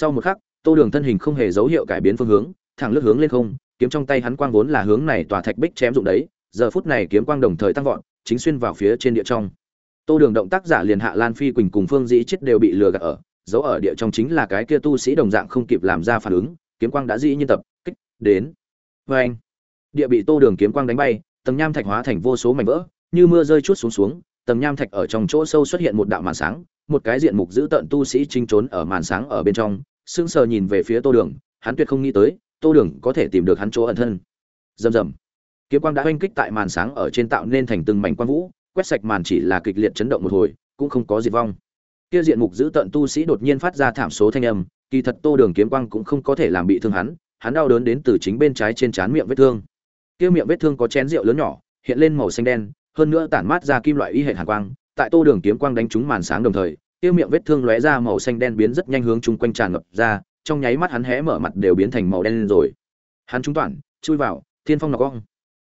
sau một khắc, tô đường thân hình không hề dấu hiệu cải biến phương hướng, thẳng lướt hướng lên không, kiếm trong tay hắn quang vốn là hướng này tòa thạch bích chém dụng đấy, giờ phút này kiếm quang đồng thời tăng vọt, chính xuyên vào phía trên địa trong. Tô đường động tác giả liền hạ lan phi quỳnh cùng phương dĩ chết đều bị lừa gạt ở giấu ở địa trong chính là cái kia tu sĩ đồng dạng không kịp làm ra phản ứng, kiếm quang đã dĩ nhiên tập, kích, đến. Vê anh, địa bị tô đường kiếm quang đánh bay, tầng nham thạch hóa thành vô số mảnh vỡ, như mưa rơi chút xuống xuống, tầng nham thạch ở trong chỗ sâu xuất hiện một đạo màn sáng, một cái diện mục dữ tợn tu sĩ chinh trốn ở màn sáng ở bên trong sững sờ nhìn về phía tô đường, hắn tuyệt không nghĩ tới, tô đường có thể tìm được hắn chỗ ẩn thân. Rầm rầm. Kiếm quang đã oanh kích tại màn sáng ở trên tạo nên thành từng mảnh quang vũ, quét sạch màn chỉ là kịch liệt chấn động một hồi, cũng không có diệt vong. Kia diện mục giữ tận tu sĩ đột nhiên phát ra thảm số thanh âm, kỳ thật tô đường kiếm quang cũng không có thể làm bị thương hắn hắn đau đớn đến từ chính bên trái trên trán miệng vết thương. Kia miệng vết thương có chén rượu lớn nhỏ, hiện lên màu xanh đen, hơn nữa tản mát ra kim loại y hệ hàn quang, tại tô đường kiếm quang đánh trúng màn sáng đồng thời kia miệng vết thương lóe ra màu xanh đen biến rất nhanh hướng chung quanh tràn ngập ra, trong nháy mắt hắn hé mở mặt đều biến thành màu đen lên rồi. Hắn trúng toàn, chui vào, thiên phong nọc cong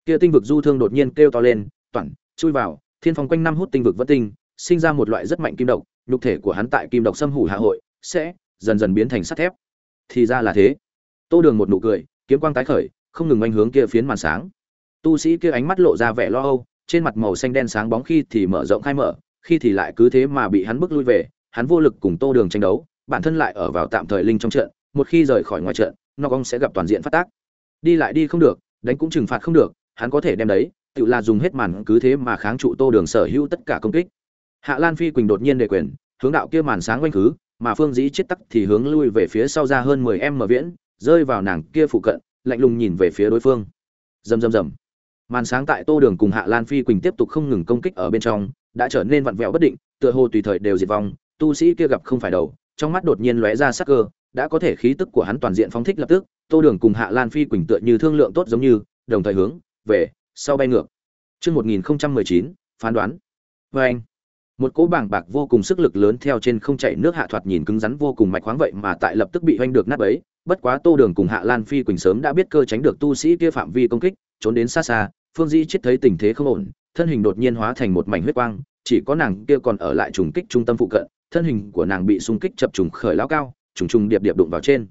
kia tinh vực du thương đột nhiên kêu to lên, toàn, chui vào, thiên phong quanh năm hút tinh vực vất tinh, sinh ra một loại rất mạnh kim độc, nhục thể của hắn tại kim độc xâm hủ hạ hội, sẽ dần dần biến thành sắt thép. Thì ra là thế. Tô đường một nụ cười, kiếm quang tái khởi, không ngừng anh hướng kia phiến màn sáng. Tu sĩ kia ánh mắt lộ ra vẻ lo âu, trên mặt màu xanh đen sáng bóng khi thì mở rộng khai mở khi thì lại cứ thế mà bị hắn bước lui về, hắn vô lực cùng tô đường tranh đấu, bản thân lại ở vào tạm thời linh trong trận, một khi rời khỏi ngoài trận nó cong sẽ gặp toàn diện phát tác. Đi lại đi không được, đánh cũng trừng phạt không được, hắn có thể đem đấy, tự là dùng hết màn cứ thế mà kháng trụ tô đường sở hữu tất cả công kích. Hạ lan phi quỳnh đột nhiên đề quyền, hướng đạo kia màn sáng quanh khứ, mà phương dĩ chết tắc thì hướng lui về phía sau ra hơn mười em viễn, rơi vào nàng kia phụ cận, lạnh lùng nhìn về phía đối phương. Rầm rầm rầm. Màn sáng tại tô đường cùng hạ lan phi quỳnh tiếp tục không ngừng công kích ở bên trong đã trở nên vặn vẹo bất định tựa hồ tùy thời đều diệt vong tu sĩ kia gặp không phải đầu trong mắt đột nhiên lóe ra sắc cơ đã có thể khí tức của hắn toàn diện phóng thích lập tức tô đường cùng hạ lan phi quỳnh tựa như thương lượng tốt giống như đồng thời hướng về sau bay ngược Chương 1019, phán đoán. Và anh, một cỗ bảng bạc vô cùng sức lực lớn theo trên không chạy nước hạ thoạt nhìn cứng rắn vô cùng mạch khoáng vậy mà tại lập tức bị hoanh được nát bấy bất quá tô đường cùng hạ lan phi quỳnh sớm đã biết cơ tránh được tu sĩ kia phạm vi công kích trốn đến xa xa phương di chết thấy tình thế không ổn thân hình đột nhiên hóa thành một mảnh huyết quang chỉ có nàng kia còn ở lại trùng kích trung tâm phụ cận, thân hình của nàng bị xung kích chập trùng khởi lao cao, trùng trùng điệp điệp đụng vào trên.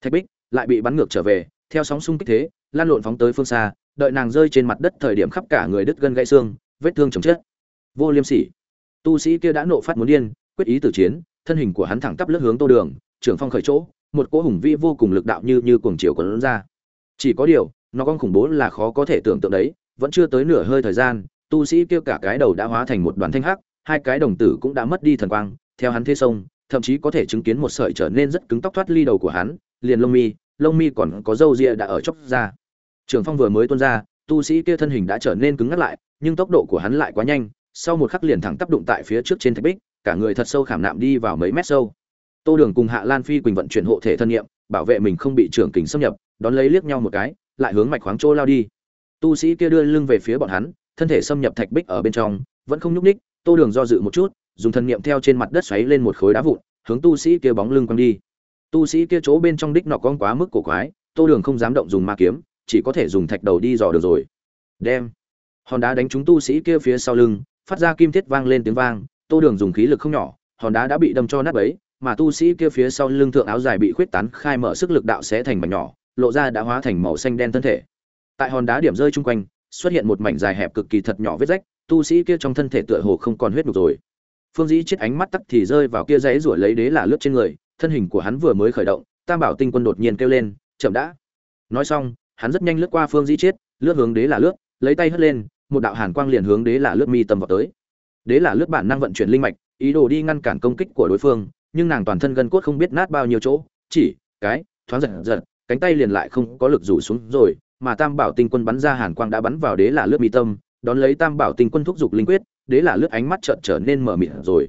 Thạch bích lại bị bắn ngược trở về, theo sóng xung kích thế, lan lộn phóng tới phương xa, đợi nàng rơi trên mặt đất thời điểm khắp cả người đứt gân gãy xương, vết thương chồng chết. Vô liêm sỉ. Tu sĩ kia đã nộ phát muốn điên, quyết ý tử chiến, thân hình của hắn thẳng tắp lướt hướng tô đường, trưởng phong khởi chỗ, một cỗ hùng vĩ vô cùng lực đạo như như cuồng chiều lớn ra. Chỉ có điều, nó con khủng bố là khó có thể tưởng tượng đấy, vẫn chưa tới nửa hơi thời gian tu sĩ kia cả cái đầu đã hóa thành một đoàn thanh hắc hai cái đồng tử cũng đã mất đi thần quang theo hắn thế sông thậm chí có thể chứng kiến một sợi trở nên rất cứng tóc thoát ly đầu của hắn liền lông mi lông mi còn có râu ria đã ở chốc ra. Trường phong vừa mới tuôn ra tu sĩ kia thân hình đã trở nên cứng ngắt lại nhưng tốc độ của hắn lại quá nhanh sau một khắc liền thẳng tác đụng tại phía trước trên thạch bích cả người thật sâu khảm nạm đi vào mấy mét sâu. Tô đường cùng hạ lan phi quỳnh vận chuyển hộ thể thân nghiệm, bảo vệ mình không bị trưởng kình xâm nhập đón lấy liếc nhau một cái lại hướng mạch khoáng chỗ lao đi. Tu sĩ kia đưa lưng về phía bọn hắn thân thể xâm nhập thạch bích ở bên trong, vẫn không nhúc nhích. tô đường do dự một chút, dùng thân niệm theo trên mặt đất xoáy lên một khối đá vụn, hướng tu sĩ kia bóng lưng quăng đi. Tu sĩ kia chỗ bên trong đích nọ con quá mức cổ quái, tô đường không dám động dùng ma kiếm, chỉ có thể dùng thạch đầu đi dò được rồi. Đem. Hòn đá đánh trúng tu sĩ kia phía sau lưng, phát ra kim thiết vang lên tiếng vang, tô đường dùng khí lực không nhỏ, hòn đá đã bị đâm cho nát bấy, mà tu sĩ kia phía sau lưng thượng áo dài bị khuyết tán khai mở sức lực đạo sẽ thành mảnh nhỏ, lộ ra đã hóa thành màu xanh đen thân thể. Tại hòn đá điểm rơi chung quanh xuất hiện một mảnh dài hẹp cực kỳ thật nhỏ vết rách, tu sĩ kia trong thân thể tựa hồ không còn huyết nhục rồi. Phương dĩ chết ánh mắt tắt thì rơi vào kia dãy rủa lấy đế là lướt trên người, thân hình của hắn vừa mới khởi động, tam bảo tinh quân đột nhiên kêu lên, chậm đã. Nói xong, hắn rất nhanh lướt qua phương dĩ chết, lướt hướng đế là lướt, lấy tay hất lên, một đạo hàn quang liền hướng đế là lướt mi tầm vào tới. Đế là lướt bản năng vận chuyển linh mạch, ý đồ đi ngăn cản công kích của đối phương, nhưng nàng toàn thân gân cốt không biết nát bao nhiêu chỗ, chỉ cái, thoáng giật giật, cánh tay liền lại không có lực rủ xuống rồi mà tam bảo tinh quân bắn ra hàn quang đã bắn vào đế là lướt mi tâm, đón lấy tam bảo tinh quân thúc giục linh quyết, đế là lướt ánh mắt trợn trở nên mở mịt rồi.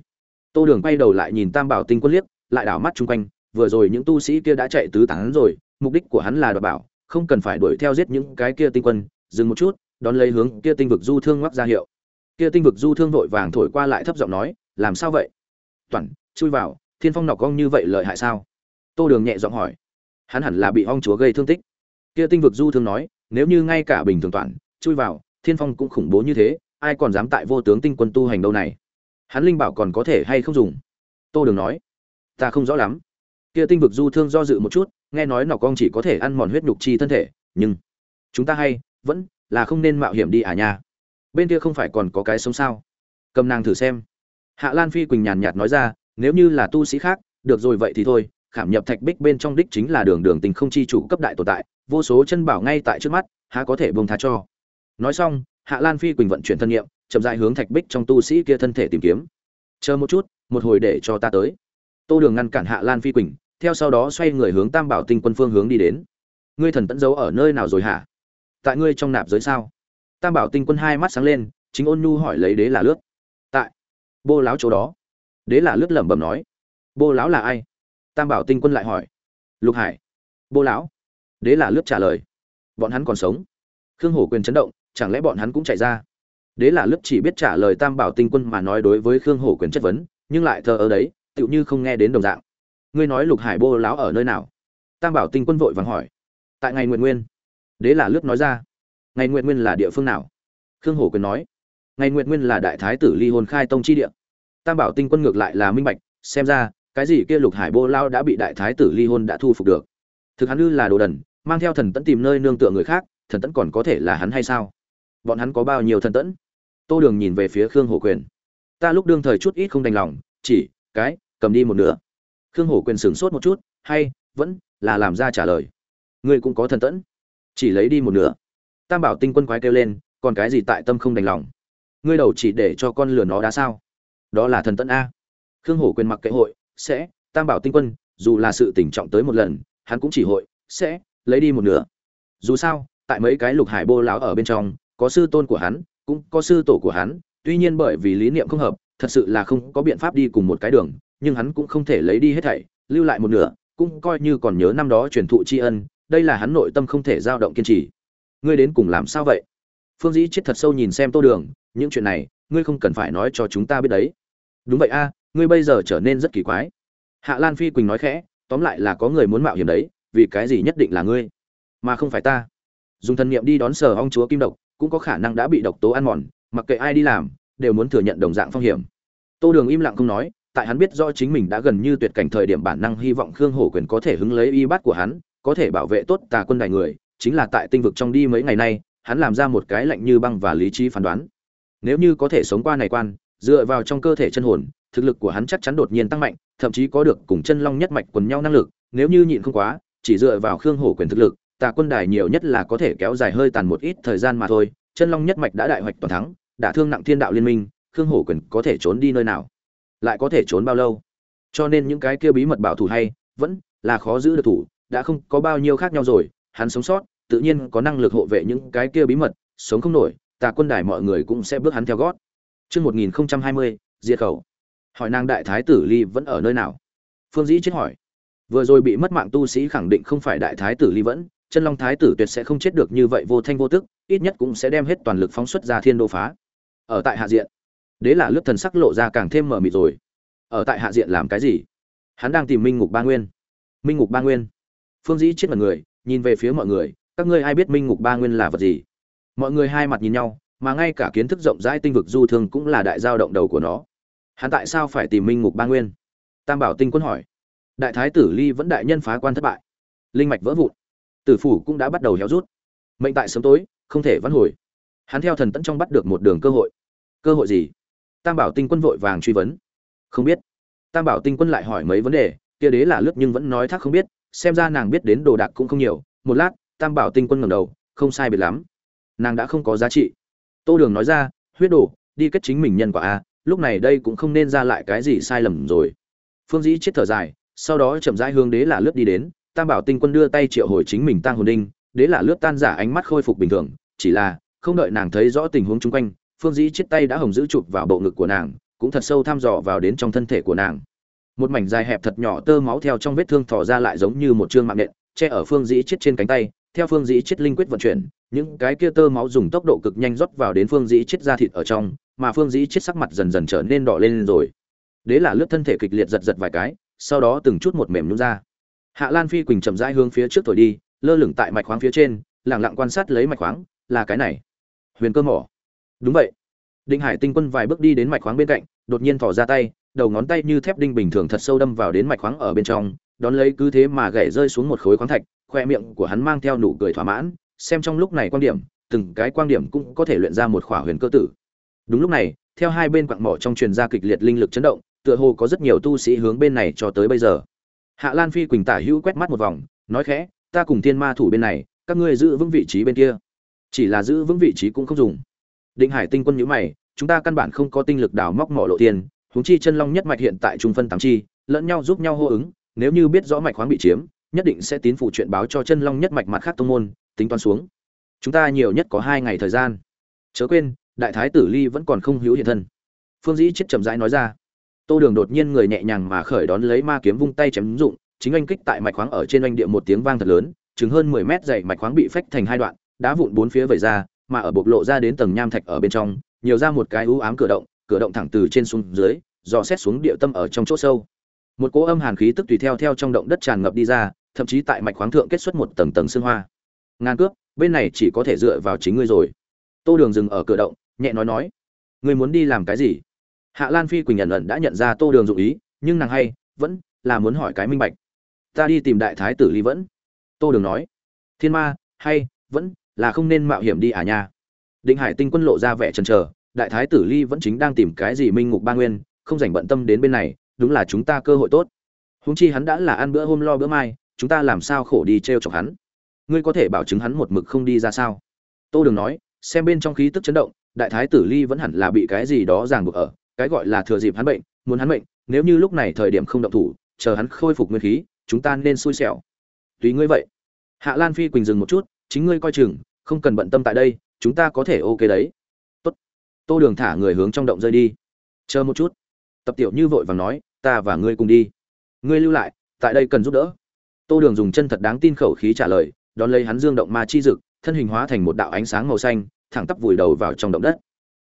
Tô đường quay đầu lại nhìn tam bảo tinh quân liếc, lại đảo mắt chung quanh, vừa rồi những tu sĩ kia đã chạy tứ tán rồi, mục đích của hắn là đoạt bảo, không cần phải đuổi theo giết những cái kia tinh quân, dừng một chút, đón lấy hướng kia tinh vực du thương ngoắc ra hiệu. Kia tinh vực du thương vội vàng thổi qua lại thấp giọng nói, làm sao vậy? Toàn, chui vào, thiên phong nọc cong như vậy lợi hại sao? Tô đường nhẹ giọng hỏi. Hắn hẳn là bị ong chúa gây thương tích kia tinh vực du thương nói, nếu như ngay cả bình thường toàn, chui vào, thiên phong cũng khủng bố như thế, ai còn dám tại vô tướng tinh quân tu hành đâu này? Hắn linh bảo còn có thể hay không dùng? Tô đường nói, ta không rõ lắm. Kia tinh vực du thương do dự một chút, nghe nói nọc con chỉ có thể ăn mòn huyết nhục chi thân thể, nhưng chúng ta hay vẫn là không nên mạo hiểm đi à nha. Bên kia không phải còn có cái sống sao? Cầm nàng thử xem. Hạ lan phi quỳnh nhàn nhạt nói ra, nếu như là tu sĩ khác, được rồi vậy thì thôi, khảm nhập thạch bích bên trong đích chính là đường đường tình không chi chủ cấp đại tồn tại vô số chân bảo ngay tại trước mắt, há có thể bông tha cho. Nói xong, hạ lan phi quỳnh vận chuyển thân nhiệm chậm dại hướng thạch bích trong tu sĩ kia thân thể tìm kiếm. Chờ một chút, một hồi để cho ta tới. Tô đường ngăn cản hạ lan phi quỳnh, theo sau đó xoay người hướng tam bảo tinh quân phương hướng đi đến. Ngươi thần tẫn giấu ở nơi nào rồi hả? Tại ngươi trong nạp giới sao? Tam bảo tinh quân hai mắt sáng lên, chính ôn nhu hỏi lấy đế là lướt. Tại. Bô láo chỗ đó. Đế là lướt lẩm bẩm nói. Bô láo là ai? Tam bảo tinh quân lại hỏi. Lục hải. Bô lão đế là lướt trả lời. Bọn hắn còn sống. Khương hổ quyền chấn động, chẳng lẽ bọn hắn cũng chạy ra? Đế là lướt chỉ biết trả lời tam bảo tinh quân mà nói đối với khương hổ quyền chất vấn, nhưng lại thờ ở đấy, tựu như không nghe đến đồng dạng. Ngươi nói lục hải bô lão ở nơi nào? Tam bảo tinh quân vội vàng hỏi. Tại ngày nguyện nguyên. Đế là lướt nói ra. Ngày nguyện nguyên là địa phương nào? Khương hổ quyền nói. Ngày nguyện nguyên là đại thái tử ly hôn khai tông chi địa. Tam bảo tinh quân ngược lại là minh bạch, xem ra, cái gì kia lục hải bô lao đã bị đại thái tử ly hôn đã thu phục được. Thực hắn ư là đồ đần mang theo thần tẫn tìm nơi nương tựa người khác, thần tẫn còn có thể là hắn hay sao? Bọn hắn có bao nhiêu thần tẫn? Tô đường nhìn về phía khương hổ quyền. Ta lúc đương thời chút ít không đành lòng, chỉ, cái, cầm đi một nửa. Khương hổ quyền sửng sốt một chút, hay, vẫn là làm ra trả lời. Ngươi cũng có thần tẫn, chỉ lấy đi một nửa. Tam bảo tinh quân quái kêu lên, còn cái gì tại tâm không đành lòng? Ngươi đầu chỉ để cho con lừa nó đá sao? Đó là thần tẫn a. Khương hổ quyền mặc kệ hội, sẽ, tam bảo tinh quân, dù là sự tỉnh trọng tới một lần, hắn cũng chỉ hội, sẽ lấy đi một nửa. Dù sao, tại mấy cái lục hải bô láo ở bên trong, có sư tôn của hắn, cũng có sư tổ của hắn, tuy nhiên bởi vì lý niệm không hợp, thật sự là không có biện pháp đi cùng một cái đường, nhưng hắn cũng không thể lấy đi hết thảy, lưu lại một nửa, cũng coi như còn nhớ năm đó truyền thụ tri ân, đây là hắn nội tâm không thể dao động kiên trì. Ngươi đến cùng làm sao vậy? Phương dĩ chết thật sâu nhìn xem tô đường, những chuyện này, ngươi không cần phải nói cho chúng ta biết đấy. Đúng vậy a, ngươi bây giờ trở nên rất kỳ quái. Hạ lan phi quỳnh nói khẽ, tóm lại là có người muốn mạo hiểm đấy vì cái gì nhất định là ngươi? Mà không phải ta. Dùng thần niệm đi đón sở ong chúa kim độc, cũng có khả năng đã bị độc tố ăn mòn, mặc kệ ai đi làm, đều muốn thừa nhận đồng dạng phong hiểm. Tô đường im lặng không nói, tại hắn biết do chính mình đã gần như tuyệt cảnh thời điểm bản năng hy vọng khương hổ quyền có thể hứng lấy y bát của hắn, có thể bảo vệ tốt tà quân đại người, chính là tại tinh vực trong đi mấy ngày nay, hắn làm ra một cái lạnh như băng và lý trí phán đoán. Nếu như có thể sống qua này quan, dựa vào trong cơ thể chân hồn, thực lực của hắn chắc chắn đột nhiên tăng mạnh, thậm chí có được cùng chân long nhất mạch quần nhau năng lực, nếu như nhịn không quá chỉ dựa vào khương hổ quyền thực lực tà quân đài nhiều nhất là có thể kéo dài hơi tàn một ít thời gian mà thôi chân long nhất mạch đã đại hoạch toàn thắng đã thương nặng thiên đạo liên minh khương hổ quyền có thể trốn đi nơi nào lại có thể trốn bao lâu cho nên những cái kia bí mật bảo thủ hay vẫn là khó giữ được thủ đã không có bao nhiêu khác nhau rồi hắn sống sót tự nhiên có năng lực hộ vệ những cái kia bí mật sống không nổi tà quân đài mọi người cũng sẽ bước hắn theo gót Trước 1020, diệt khẩu. Hỏi nàng đại thái tử Ly vẫn ở nơi nào? Phương Dĩ chết hỏi. Vừa rồi bị mất mạng tu sĩ khẳng định không phải đại thái tử Ly vẫn, chân long thái tử tuyệt sẽ không chết được như vậy vô thanh vô tức, ít nhất cũng sẽ đem hết toàn lực phóng xuất ra thiên đô phá. Ở tại hạ diện, đế là lướt thần sắc lộ ra càng thêm mở mịt rồi. Ở tại hạ diện làm cái gì? Hắn đang tìm Minh Ngục Ba Nguyên. Minh Ngục Ba Nguyên? Phương Dĩ chết mặt người, nhìn về phía mọi người, các ngươi ai biết Minh Ngục Ba Nguyên là vật gì? Mọi người hai mặt nhìn nhau, mà ngay cả kiến thức rộng rãi tinh vực du thương cũng là đại giao động đầu của nó hắn tại sao phải tìm minh ngục ba nguyên tam bảo tinh quân hỏi đại thái tử ly vẫn đại nhân phá quan thất bại. Linh mạch vỡ vụn. Tử phủ cũng đã bắt đầu héo rút. Mệnh tại sớm tối, không thể vãn hồi. Hắn theo thần tẫn trong bắt được một đường cơ hội. Cơ hội gì? Tam bảo tinh quân vội vàng truy vấn. Không biết. Tam bảo tinh quân lại hỏi mấy vấn đề, kia đế là lướt nhưng vẫn nói thắc không biết, xem ra nàng biết đến đồ đạc cũng không nhiều. Một lát, tam bảo tinh quân ngầm đầu, không sai biệt lắm. Nàng đã không có giá trị. Tô đường nói ra, huyết đồ, đi kết chính mình nhân quả a, lúc này đây cũng không nên ra lại cái gì sai lầm rồi. Phương dĩ chết thở dài sau đó chậm rãi hướng đế là lướt đi đến, tam bảo tinh quân đưa tay triệu hồi chính mình tăng hồn đinh, đế là lướt tan giả ánh mắt khôi phục bình thường, chỉ là, không đợi nàng thấy rõ tình huống chung quanh, phương dĩ chết tay đã hồng giữ chụp vào bộ ngực của nàng, cũng thật sâu thăm dò vào đến trong thân thể của nàng. Một mảnh dài hẹp thật nhỏ tơ máu theo trong vết thương thò ra lại giống như một chương mạng nện che ở phương dĩ chết trên cánh tay, theo phương dĩ chết linh quyết vận chuyển, những cái kia tơ máu dùng tốc độ cực nhanh rót vào đến phương dĩ chết da thịt ở trong, mà phương dĩ chết sắc mặt dần dần trở nên đỏ lên rồi. Đế là lướt thân thể kịch liệt giật giật vài cái sau đó từng chút một mềm nhún ra. Hạ lan phi quỳnh chậm rãi hướng phía trước thổi đi, lơ lửng tại mạch khoáng phía trên, lặng lặng quan sát lấy mạch khoáng, là cái này. Huyền cơ mỏ. Đúng vậy. Định hải tinh quân vài bước đi đến mạch khoáng bên cạnh, đột nhiên thò ra tay, đầu ngón tay như thép đinh bình thường thật sâu đâm vào đến mạch khoáng ở bên trong, đón lấy cứ thế mà gãy rơi xuống một khối khoáng thạch, khoe miệng của hắn mang theo nụ cười thỏa mãn, xem trong lúc này quan điểm, từng cái quan điểm cũng có thể luyện ra một khỏa huyền cơ tử. Đúng lúc này, theo hai bên quặng mỏ trong truyền ra kịch liệt linh lực chấn động tựa hồ có rất nhiều tu sĩ hướng bên này cho tới bây giờ. Hạ lan phi quỳnh tả hữu quét mắt một vòng, nói khẽ, ta cùng thiên ma thủ bên này, các ngươi giữ vững vị trí bên kia. Chỉ là giữ vững vị trí cũng không dùng. Định hải tinh quân nhữ mày, chúng ta căn bản không có tinh lực đào móc mỏ lộ tiền, huống chi chân long nhất mạch hiện tại trung phân tám chi, lẫn nhau giúp nhau hô ứng, nếu như biết rõ mạch khoáng bị chiếm, nhất định sẽ tín phụ chuyện báo cho chân long nhất mạch mặt khác tông môn, tính toán xuống. Chúng ta nhiều nhất có hai ngày thời gian. Chớ quên, đại thái tử ly vẫn còn không hữu hiện thân. Phương dĩ chết chậm rãi nói ra tô đường đột nhiên người nhẹ nhàng mà khởi đón lấy ma kiếm vung tay chém dụng, chính anh kích tại mạch khoáng ở trên anh địa một tiếng vang thật lớn, chừng hơn mười mét dày mạch khoáng bị phách thành hai đoạn, đá vụn bốn phía vẩy ra, mà ở bộc lộ ra đến tầng nham thạch ở bên trong, nhiều ra một cái ưu ám cửa động cửa động thẳng từ trên xuống dưới, dò xét xuống địa tâm ở trong chỗ sâu. Một cỗ âm hàn khí tức tùy theo theo trong động đất tràn ngập đi ra, thậm chí tại mạch khoáng thượng kết xuất một tầng tầng xương hoa. Ngàn cướp, bên này chỉ có thể dựa vào chính ngươi rồi. Tô đường dừng ở cửa động, nhẹ nói nói, ngươi muốn đi làm cái gì? Hạ lan phi quỳnh ẩn ẩn đã nhận ra tô đường dụng ý, nhưng nàng hay, vẫn là muốn hỏi cái minh bạch. Ta đi tìm đại thái tử lý vẫn. Tô đường nói, thiên ma, hay, vẫn là không nên mạo hiểm đi à nha. Định hải tinh quân lộ ra vẻ chần chờ, đại thái tử ly vẫn chính đang tìm cái gì minh ngục ba nguyên, không dành bận tâm đến bên này, đúng là chúng ta cơ hội tốt. Húng chi hắn đã là ăn bữa hôm lo bữa mai, chúng ta làm sao khổ đi t r e o chọc hắn? Ngươi có thể bảo chứng hắn một mực không đi ra sao? Tô đường nói, xem bên trong khí tức chấn động, đại thái tử ly vẫn hẳn là bị cái gì đó ràng buộc ở cái gọi là thừa dịp hắn bệnh, muốn hắn bệnh nếu như lúc này thời điểm không động thủ, chờ hắn khôi phục nguyên khí, chúng ta nên xui xẻo. Tùy ngươi vậy. Hạ lan phi quỳnh dừng một chút, chính ngươi coi chừng, không cần bận tâm tại đây, chúng ta có thể ok đấy. Tốt. Tô đường thả người hướng trong động rơi đi. Chờ một chút. Tập tiểu như vội vàng nói, ta và ngươi cùng đi. Ngươi lưu lại, tại đây cần giúp đỡ. Tô đường dùng chân thật đáng tin khẩu khí trả lời, đón lấy hắn dương động ma chi dực, thân hình hóa thành một đạo ánh sáng màu xanh, thẳng tắp vùi đầu vào trong động đất.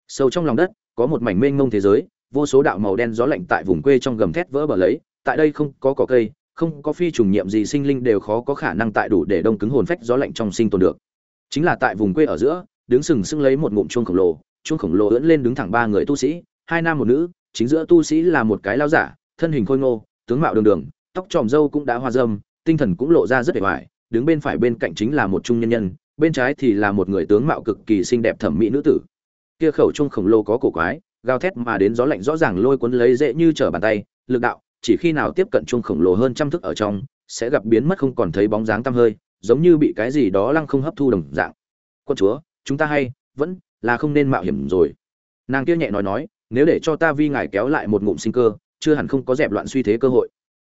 Sâu trong lòng đất có một mảnh mênh mông thế giới, vô số đạo màu đen gió lạnh tại vùng quê trong gầm thét vỡ bờ lấy, tại đây không có cỏ cây, không có phi trùng nhiệm gì sinh linh đều khó có khả năng tại đủ để đông cứng hồn phách gió lạnh trong sinh tồn được. Chính là tại vùng quê ở giữa, đứng sừng sững lấy một ngụm chuông khổng lồ, chuông khổng lồ ưỡn lên đứng thẳng ba người tu sĩ, hai nam một nữ, chính giữa tu sĩ là một cái lao giả, thân hình khôi ngô, tướng mạo đường đường, tóc tròm râu cũng đã hoa dâm, tinh thần cũng lộ ra rất vẻ vải đứng bên phải bên cạnh chính là một trung nhân nhân, bên trái thì là một người tướng mạo cực kỳ xinh đẹp thẩm mỹ nữ tử kia khẩu trung khổng lồ có cổ quái, gào thét mà đến gió lạnh rõ ràng lôi cuốn lấy dễ như trở bàn tay, lực đạo, chỉ khi nào tiếp cận trung khổng lồ hơn trăm thước ở trong, sẽ gặp biến mất không còn thấy bóng dáng tăm hơi, giống như bị cái gì đó lăng không hấp thu đồng dạng. Quân chúa, chúng ta hay, vẫn là không nên mạo hiểm rồi. Nàng kia nhẹ nói nói, nếu để cho ta vi ngài kéo lại một ngụm sinh cơ, chưa hẳn không có dẹp loạn suy thế cơ hội.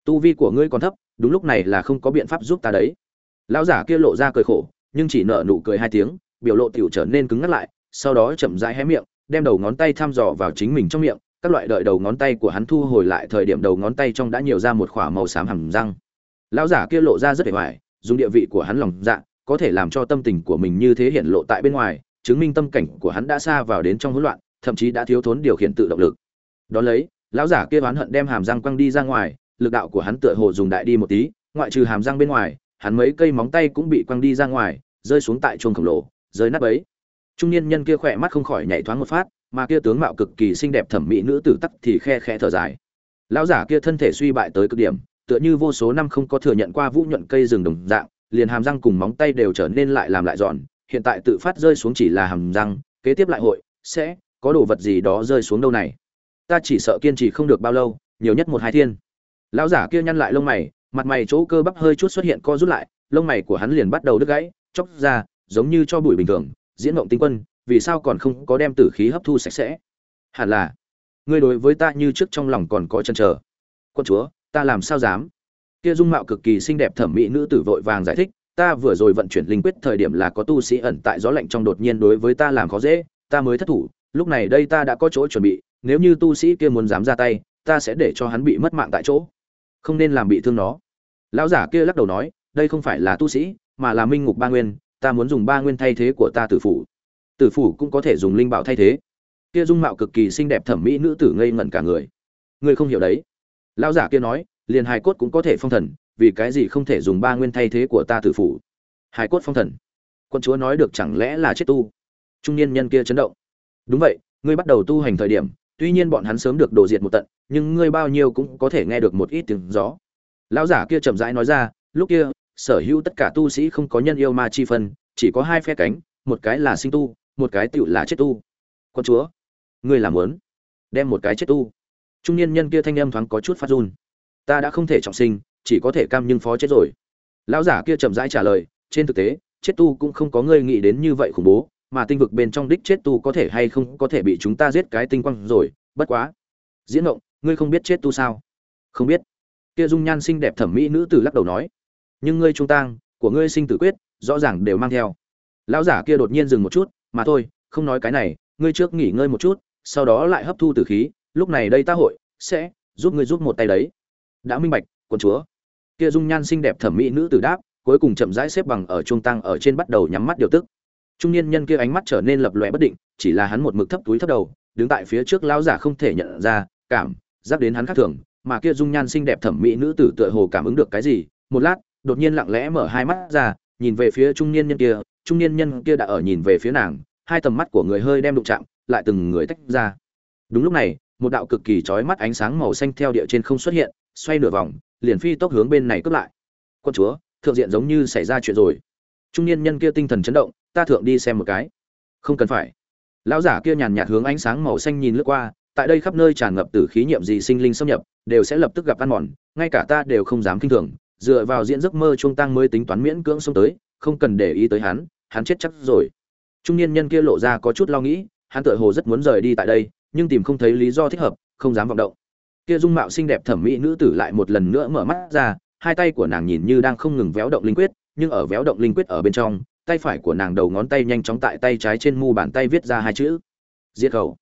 Tu vi của ngươi còn thấp, đúng lúc này là không có biện pháp giúp ta đấy. Lão giả kia lộ ra cười khổ, nhưng chỉ nở nụ cười hai tiếng, biểu lộ tiểu trở nên cứng ngắt lại sau đó chậm rãi hé miệng, đem đầu ngón tay thăm dò vào chính mình trong miệng, các loại đợi đầu ngón tay của hắn thu hồi lại thời điểm đầu ngón tay trong đã nhiều ra một khỏa màu xám hầm răng. Lão giả kia lộ ra rất vẻ vải dùng địa vị của hắn lòng dạ có thể làm cho tâm tình của mình như thế hiện lộ tại bên ngoài, chứng minh tâm cảnh của hắn đã xa vào đến trong hỗn loạn, thậm chí đã thiếu thốn điều khiển tự động lực. Đó lấy, lão giả kia oán hận đem hàm răng quăng đi ra ngoài, lực đạo của hắn tựa hồ dùng đại đi một tí, ngoại trừ hàm răng bên ngoài, hắn mấy cây móng tay cũng bị quăng đi ra ngoài, rơi xuống tại chuông khổng lồ, rơi nát bấy trung niên nhân kia khỏe mắt không khỏi nhảy thoáng một phát, mà kia tướng mạo cực kỳ xinh đẹp thẩm mỹ nữ tử tắc thì khe khe thở dài. Lão giả kia thân thể suy bại tới cực điểm, tựa như vô số năm không có thừa nhận qua vũ nhuận cây rừng đồng dạng, liền hàm răng cùng móng tay đều trở nên lại làm lại giòn, hiện tại tự phát rơi xuống chỉ là hàm răng, kế tiếp lại hội, sẽ có đồ vật gì đó rơi xuống đâu này? Ta chỉ sợ kiên trì không được bao lâu, nhiều nhất một hai thiên. Lão giả kia nhăn lại lông mày, mặt mày chỗ cơ bắp hơi chút xuất hiện co rút lại, lông mày của hắn liền bắt đầu đứt gãy, chóc ra, giống như cho bụi bình thường diễn mộng tinh quân, vì sao còn không có đem tử khí hấp thu sạch sẽ? Hẳn là, ngươi đối với ta như trước trong lòng còn có chân trở quân chúa, ta làm sao dám? Kia dung mạo cực kỳ xinh đẹp thẩm mỹ nữ tử vội vàng giải thích, ta vừa rồi vận chuyển linh quyết thời điểm là có tu sĩ ẩn tại gió lạnh trong đột nhiên đối với ta làm khó dễ, ta mới thất thủ, lúc này đây ta đã có chỗ chuẩn bị, nếu như tu sĩ kia muốn dám ra tay, ta sẽ để cho hắn bị mất mạng tại chỗ. Không nên làm bị thương nó. Lão giả kia lắc đầu nói, đây không phải là tu sĩ, mà là minh ngục ba nguyên ta muốn dùng ba nguyên thay thế của ta tử phủ. Tử phủ cũng có thể dùng linh bảo thay thế. Kia dung mạo cực kỳ xinh đẹp thẩm mỹ nữ tử ngây ngẩn cả người. Ngươi không hiểu đấy. Lão giả kia nói, liền hài cốt cũng có thể phong thần, vì cái gì không thể dùng ba nguyên thay thế của ta tử phủ? Hài cốt phong thần. Quân chúa nói được chẳng lẽ là chết tu? Trung niên nhân kia chấn động. Đúng vậy, ngươi bắt đầu tu hành thời điểm, tuy nhiên bọn hắn sớm được đổ diệt một tận, nhưng ngươi bao nhiêu cũng có thể nghe được một ít tiếng gió. Lão giả kia chậm rãi nói ra, lúc kia sở hữu tất cả tu sĩ không có nhân yêu ma chi phân, chỉ có hai phe cánh, một cái là sinh tu, một cái tựu là chết tu. Con chúa, ngươi làm muốn đem một cái chết tu. Trung niên nhân kia thanh âm thoáng có chút phát run. Ta đã không thể trọng sinh, chỉ có thể cam nhưng phó chết rồi. Lão giả kia chậm rãi trả lời, trên thực tế, chết tu cũng không có ngươi nghĩ đến như vậy khủng bố, mà tinh vực bên trong đích chết tu có thể hay không có thể bị chúng ta giết cái tinh quang rồi, bất quá. Diễn ngộng, ngươi không biết chết tu sao? Không biết. Kia dung nhan xinh đẹp thẩm mỹ nữ tử lắc đầu nói nhưng ngươi trung tang, của ngươi sinh tử quyết, rõ ràng đều mang theo. Lão giả kia đột nhiên dừng một chút, mà thôi, không nói cái này, ngươi trước nghỉ ngơi một chút, sau đó lại hấp thu tử khí, lúc này đây ta hội, sẽ giúp ngươi giúp một tay đấy. Đã minh bạch quân chúa. Kia dung nhan xinh đẹp thẩm mỹ nữ tử đáp, cuối cùng chậm rãi xếp bằng ở trung tăng ở trên bắt đầu nhắm mắt điều tức. Trung niên nhân kia ánh mắt trở nên lập lòe bất định, chỉ là hắn một mực thấp túi thấp đầu, đứng tại phía trước lão giả không thể nhận ra, cảm giác đến hắn khác thường, mà kia dung nhan xinh đẹp thẩm mỹ nữ tử tựa hồ cảm ứng được cái gì, một lát đột nhiên lặng lẽ mở hai mắt ra, nhìn về phía trung niên nhân kia, trung niên nhân kia đã ở nhìn về phía nàng, hai tầm mắt của người hơi đem đụng chạm, lại từng người tách ra. Đúng lúc này, một đạo cực kỳ chói mắt ánh sáng màu xanh theo địa trên không xuất hiện, xoay nửa vòng, liền phi tốc hướng bên này cướp lại. Quân chúa, thượng diện giống như xảy ra chuyện rồi. Trung niên nhân kia tinh thần chấn động, ta thượng đi xem một cái. Không cần phải. Lão giả kia nhàn nhạt hướng ánh sáng màu xanh nhìn lướt qua, tại đây khắp nơi tràn ngập tử khí nhiệm gì sinh linh xâm nhập, đều sẽ lập tức gặp ăn mòn, ngay cả ta đều không dám kinh thường dựa vào diễn giấc mơ trung tăng mới tính toán miễn cưỡng xông tới, không cần để ý tới hắn hắn chết chắc rồi. Trung niên nhân kia lộ ra có chút lo nghĩ, hắn tựa hồ rất muốn rời đi tại đây, nhưng tìm không thấy lý do thích hợp, không dám vọng động. Kia dung mạo xinh đẹp thẩm mỹ nữ tử lại một lần nữa mở mắt ra, hai tay của nàng nhìn như đang không ngừng véo động linh quyết, nhưng ở véo động linh quyết ở bên trong, tay phải của nàng đầu ngón tay nhanh chóng tại tay trái trên mu bàn tay viết ra hai chữ. Diệt khẩu.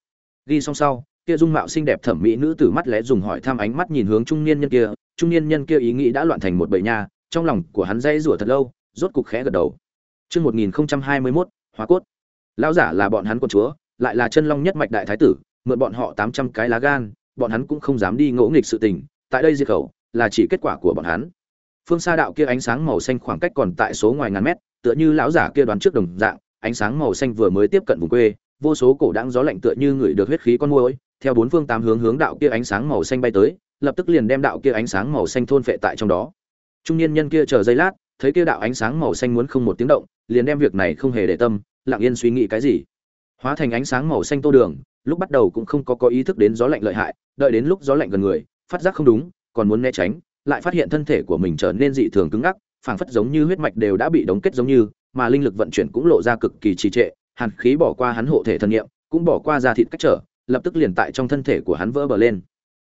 Ghi xong sau kia dung mạo xinh đẹp thẩm mỹ nữ tử mắt lẽ dùng hỏi thăm ánh mắt nhìn hướng trung niên nhân kia trung niên nhân kia ý nghĩ đã loạn thành một bầy nha trong lòng của hắn dây rủa thật lâu rốt cục khẽ gật đầu Chương 1021, Hóa cốt. Lão giả là bọn hắn quân chúa, lại là chân long nhất mạch đại thái tử, mượn bọn họ 800 cái lá gan, bọn hắn cũng không dám đi ngỗ nghịch sự tình, tại đây diệt khẩu, là chỉ kết quả của bọn hắn. Phương xa đạo kia ánh sáng màu xanh khoảng cách còn tại số ngoài ngàn mét, tựa như lão giả kia đoán trước đồng dạng, ánh sáng màu xanh vừa mới tiếp cận vùng quê, vô số cổ đãng gió lạnh tựa như người được huyết khí con muỗi, theo bốn phương tám hướng hướng đạo kia ánh sáng màu xanh bay tới, lập tức liền đem đạo kia ánh sáng màu xanh thôn phệ tại trong đó. Trung niên nhân kia chờ giây lát, thấy kia đạo ánh sáng màu xanh muốn không một tiếng động, liền đem việc này không hề để tâm, lặng yên suy nghĩ cái gì. Hóa thành ánh sáng màu xanh tô đường, lúc bắt đầu cũng không có có ý thức đến gió lạnh lợi hại, đợi đến lúc gió lạnh gần người, phát giác không đúng, còn muốn né tránh, lại phát hiện thân thể của mình trở nên dị thường cứng ngắc, phảng phất giống như huyết mạch đều đã bị đóng kết giống như, mà linh lực vận chuyển cũng lộ ra cực kỳ trì trệ, hàn khí bỏ qua hắn hộ thể thân nghiệm, cũng bỏ qua da thịt cách trở, lập tức liền tại trong thân thể của hắn vỡ bờ lên.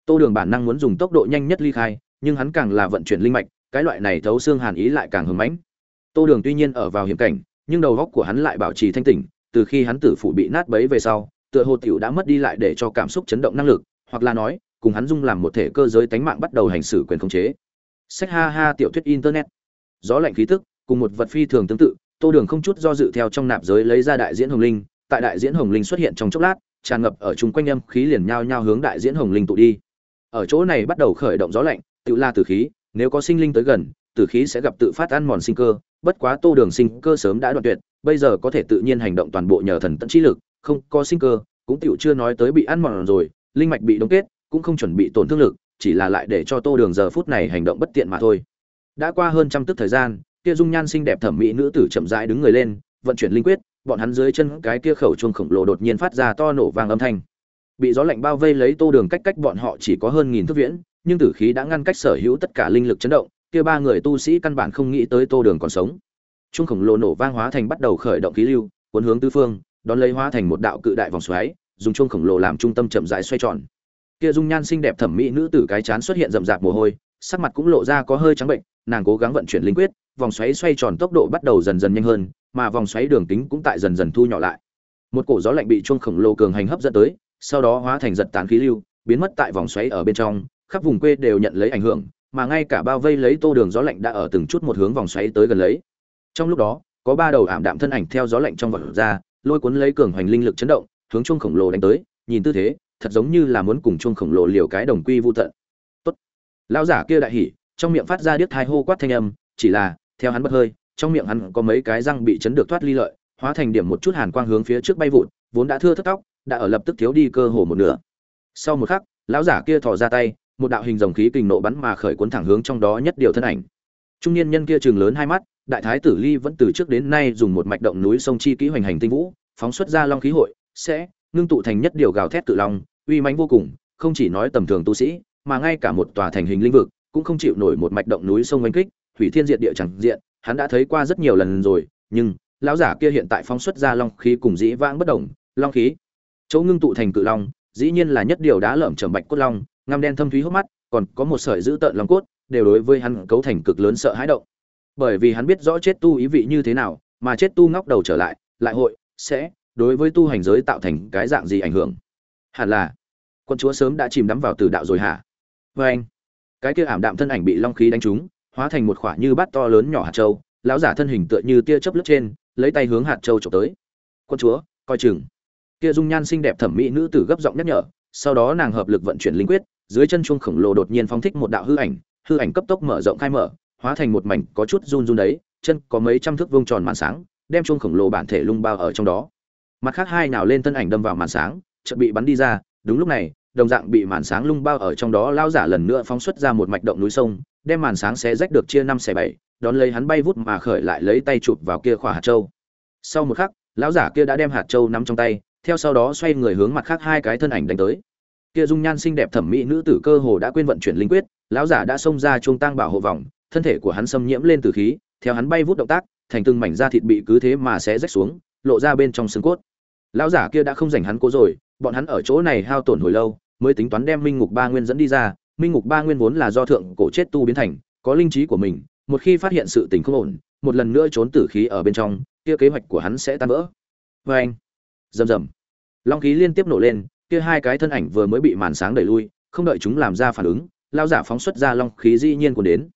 Tô Đường bản năng muốn dùng tốc độ nhanh nhất ly khai, nhưng hắn càng là vận chuyển linh mạch, cái loại này thấu xương hàn ý lại càng hùng mãnh. Tô Đường tuy nhiên ở vào hiểm cảnh, nhưng đầu óc của hắn lại bảo trì thanh tỉnh, từ khi hắn tử phủ bị nát bấy về sau, tựa hồ tiểu đã mất đi lại để cho cảm xúc chấn động năng lực, hoặc là nói, cùng hắn dung làm một thể cơ giới tánh mạng bắt đầu hành xử quyền khống chế. Sách ha ha tiểu thuyết internet. Gió lạnh khí tức, cùng một vật phi thường tương tự, Tô Đường không chút do dự theo trong nạp giới lấy ra đại diễn hồng linh, tại đại diễn hồng linh xuất hiện trong chốc lát, tràn ngập ở chung quanh âm khí liền nhao nhao hướng đại diễn hồng linh tụ đi. Ở chỗ này bắt đầu khởi động gió lạnh, tự la tử khí, nếu có sinh linh tới gần, tử khí sẽ gặp tự phát ăn mòn sinh cơ, bất quá Tô Đường sinh cơ sớm đã đoạn tuyệt, bây giờ có thể tự nhiên hành động toàn bộ nhờ thần tận trí lực, không có sinh cơ, cũng tiểu chưa nói tới bị ăn mòn rồi, linh mạch bị đóng kết, cũng không chuẩn bị tổn thương lực, chỉ là lại để cho Tô Đường giờ phút này hành động bất tiện mà thôi. Đã qua hơn trăm tức thời gian, kia dung nhan xinh đẹp thẩm mỹ nữ tử chậm rãi đứng người lên, vận chuyển linh quyết, bọn hắn dưới chân cái kia khẩu chuông khổng lồ đột nhiên phát ra to nổ vang âm thanh. Bị gió lạnh bao vây lấy Tô Đường cách cách bọn họ chỉ có hơn nghìn thước viễn, nhưng tử khí đã ngăn cách sở hữu tất cả linh lực chấn động, kia ba người tu sĩ căn bản không nghĩ tới Tô Đường còn sống. Chuông khổng lồ nổ vang hóa thành bắt đầu khởi động khí lưu, cuốn hướng tứ phương, đón lấy hóa thành một đạo cự đại vòng xoáy, dùng chuông khổng lồ làm trung tâm chậm rãi xoay tròn. Kia dung nhan xinh đẹp thẩm mỹ nữ tử cái chán xuất hiện rậm rạp mồ hôi, sắc mặt cũng lộ ra có hơi trắng bệnh, nàng cố gắng vận chuyển linh quyết, vòng xoáy xoay tròn tốc độ bắt đầu dần dần nhanh hơn, mà vòng xoáy đường kính cũng tại dần dần thu nhỏ lại. Một cổ gió lạnh bị chuông khổng lồ cường hành hấp dẫn tới, sau đó hóa thành giật tán khí lưu, biến mất tại vòng xoáy ở bên trong, khắp vùng quê đều nhận lấy ảnh hưởng, mà ngay cả bao vây lấy tô đường gió lạnh đã ở từng chút một hướng vòng xoáy tới gần lấy. Trong lúc đó, có ba đầu ảm đạm thân ảnh theo gió lạnh trong vọt ra, lôi cuốn lấy cường hoành linh lực chấn động, hướng chuông khổng lồ đánh tới, nhìn tư thế, thật giống như là muốn cùng chuông khổng lồ liều cái đồng quy vu tận. Tốt. Lão giả kia đại hỉ, trong miệng phát ra điếc tai hô quát thanh âm, chỉ là, theo hắn bất hơi, trong miệng hắn có mấy cái răng bị chấn được thoát ly lợi, hóa thành điểm một chút hàn quang hướng phía trước bay vụt, vốn đã thưa thất tóc, đã ở lập tức thiếu đi cơ hồ một nửa. Sau một khắc, lão giả kia thò ra tay, một đạo hình dòng khí kình nộ bắn mà khởi cuốn thẳng hướng trong đó nhất điều thân ảnh trung niên nhân kia trừng lớn hai mắt đại thái tử ly vẫn từ trước đến nay dùng một mạch động núi sông chi kỹ hoành hành tinh vũ phóng xuất ra long khí hội sẽ ngưng tụ thành nhất điều gào thét tự long uy mãnh vô cùng không chỉ nói tầm thường tu sĩ mà ngay cả một tòa thành hình linh vực cũng không chịu nổi một mạch động núi sông oanh kích hủy thiên diệt địa chẳng diện hắn đã thấy qua rất nhiều lần rồi, nhưng lão giả kia hiện tại phóng xuất ra long khí cùng dĩ vãng bất động, long khí. Chỗ ngưng tụ thành cự long, dĩ nhiên là nhất điều đá lởm chởm bạch cốt long, ngăm đen thâm thúy hốc mắt, còn có một sợi giữ tợn long cốt, đều đối với hắn cấu thành cực lớn sợ hãi động. Bởi vì hắn biết rõ chết tu ý vị như thế nào, mà chết tu ngóc đầu trở lại lại hội, sẽ, đối với tu hành giới tạo thành cái dạng gì ảnh hưởng? Hẳn là, quân chúa sớm đã chìm đắm vào từ đạo rồi hả? Vê anh cái kia ảm đạm thân ảnh bị long khí đánh trúng hóa thành một khoả như bát to lớn nhỏ hạt châu, lão giả thân hình tựa như tia chớp lướt trên, lấy tay hướng hạt châu trộm tới. Quân chúa, coi chừng. Kia dung nhan xinh đẹp thẩm mỹ nữ tử gấp giọng nhắc nhở, sau đó nàng hợp lực vận chuyển linh quyết, dưới chân chuông khổng lồ đột nhiên phóng thích một đạo hư ảnh hư ảnh cấp tốc mở rộng khai mở, hóa thành một mảnh có chút run run đấy, chân có mấy trăm thước vuông tròn màn sáng, đem chuông khổng lồ bản thể lung bao ở trong đó. Mặt khác hai nào lên thân ảnh đâm vào màn sáng, chợt bị bắn đi ra, đúng lúc này, đồng dạng bị màn sáng lung bao ở trong đó lao giả lần nữa phóng xuất ra một mạch động núi sông đem màn sáng xé rách được chia năm xẻ bảy, đón lấy hắn bay vút mà khởi lại lấy tay chụp vào kia khỏa hạt châu. Sau một khắc, lão giả kia đã đem hạt châu nắm trong tay, theo sau đó xoay người hướng mặt khác hai cái thân ảnh đánh tới. Kia dung nhan xinh đẹp thẩm mỹ nữ tử cơ hồ đã quên vận chuyển linh quyết, lão giả đã xông ra chuông tang bảo hộ vòng, thân thể của hắn xâm nhiễm lên từ khí, theo hắn bay vút động tác, thành từng mảnh da thịt bị cứ thế mà xé rách xuống, lộ ra bên trong xương cốt. Lão giả kia đã không dành hắn cố rồi, bọn hắn ở chỗ này hao tổn hồi lâu, mới tính toán đem minh ngục ba nguyên dẫn đi ra minh ngục ba nguyên vốn là do thượng cổ chết tu biến thành, có linh trí của mình, một khi phát hiện sự tình không ổn, một lần nữa trốn tử khí ở bên trong, kia kế hoạch của hắn sẽ tan vỡ. Vê anh, rầm rầm. Long khí liên tiếp nổ lên, kia hai cái thân ảnh vừa mới bị màn sáng đẩy lui, không đợi chúng làm ra phản ứng lao giả phóng xuất ra long khí dĩ nhiên còn đến.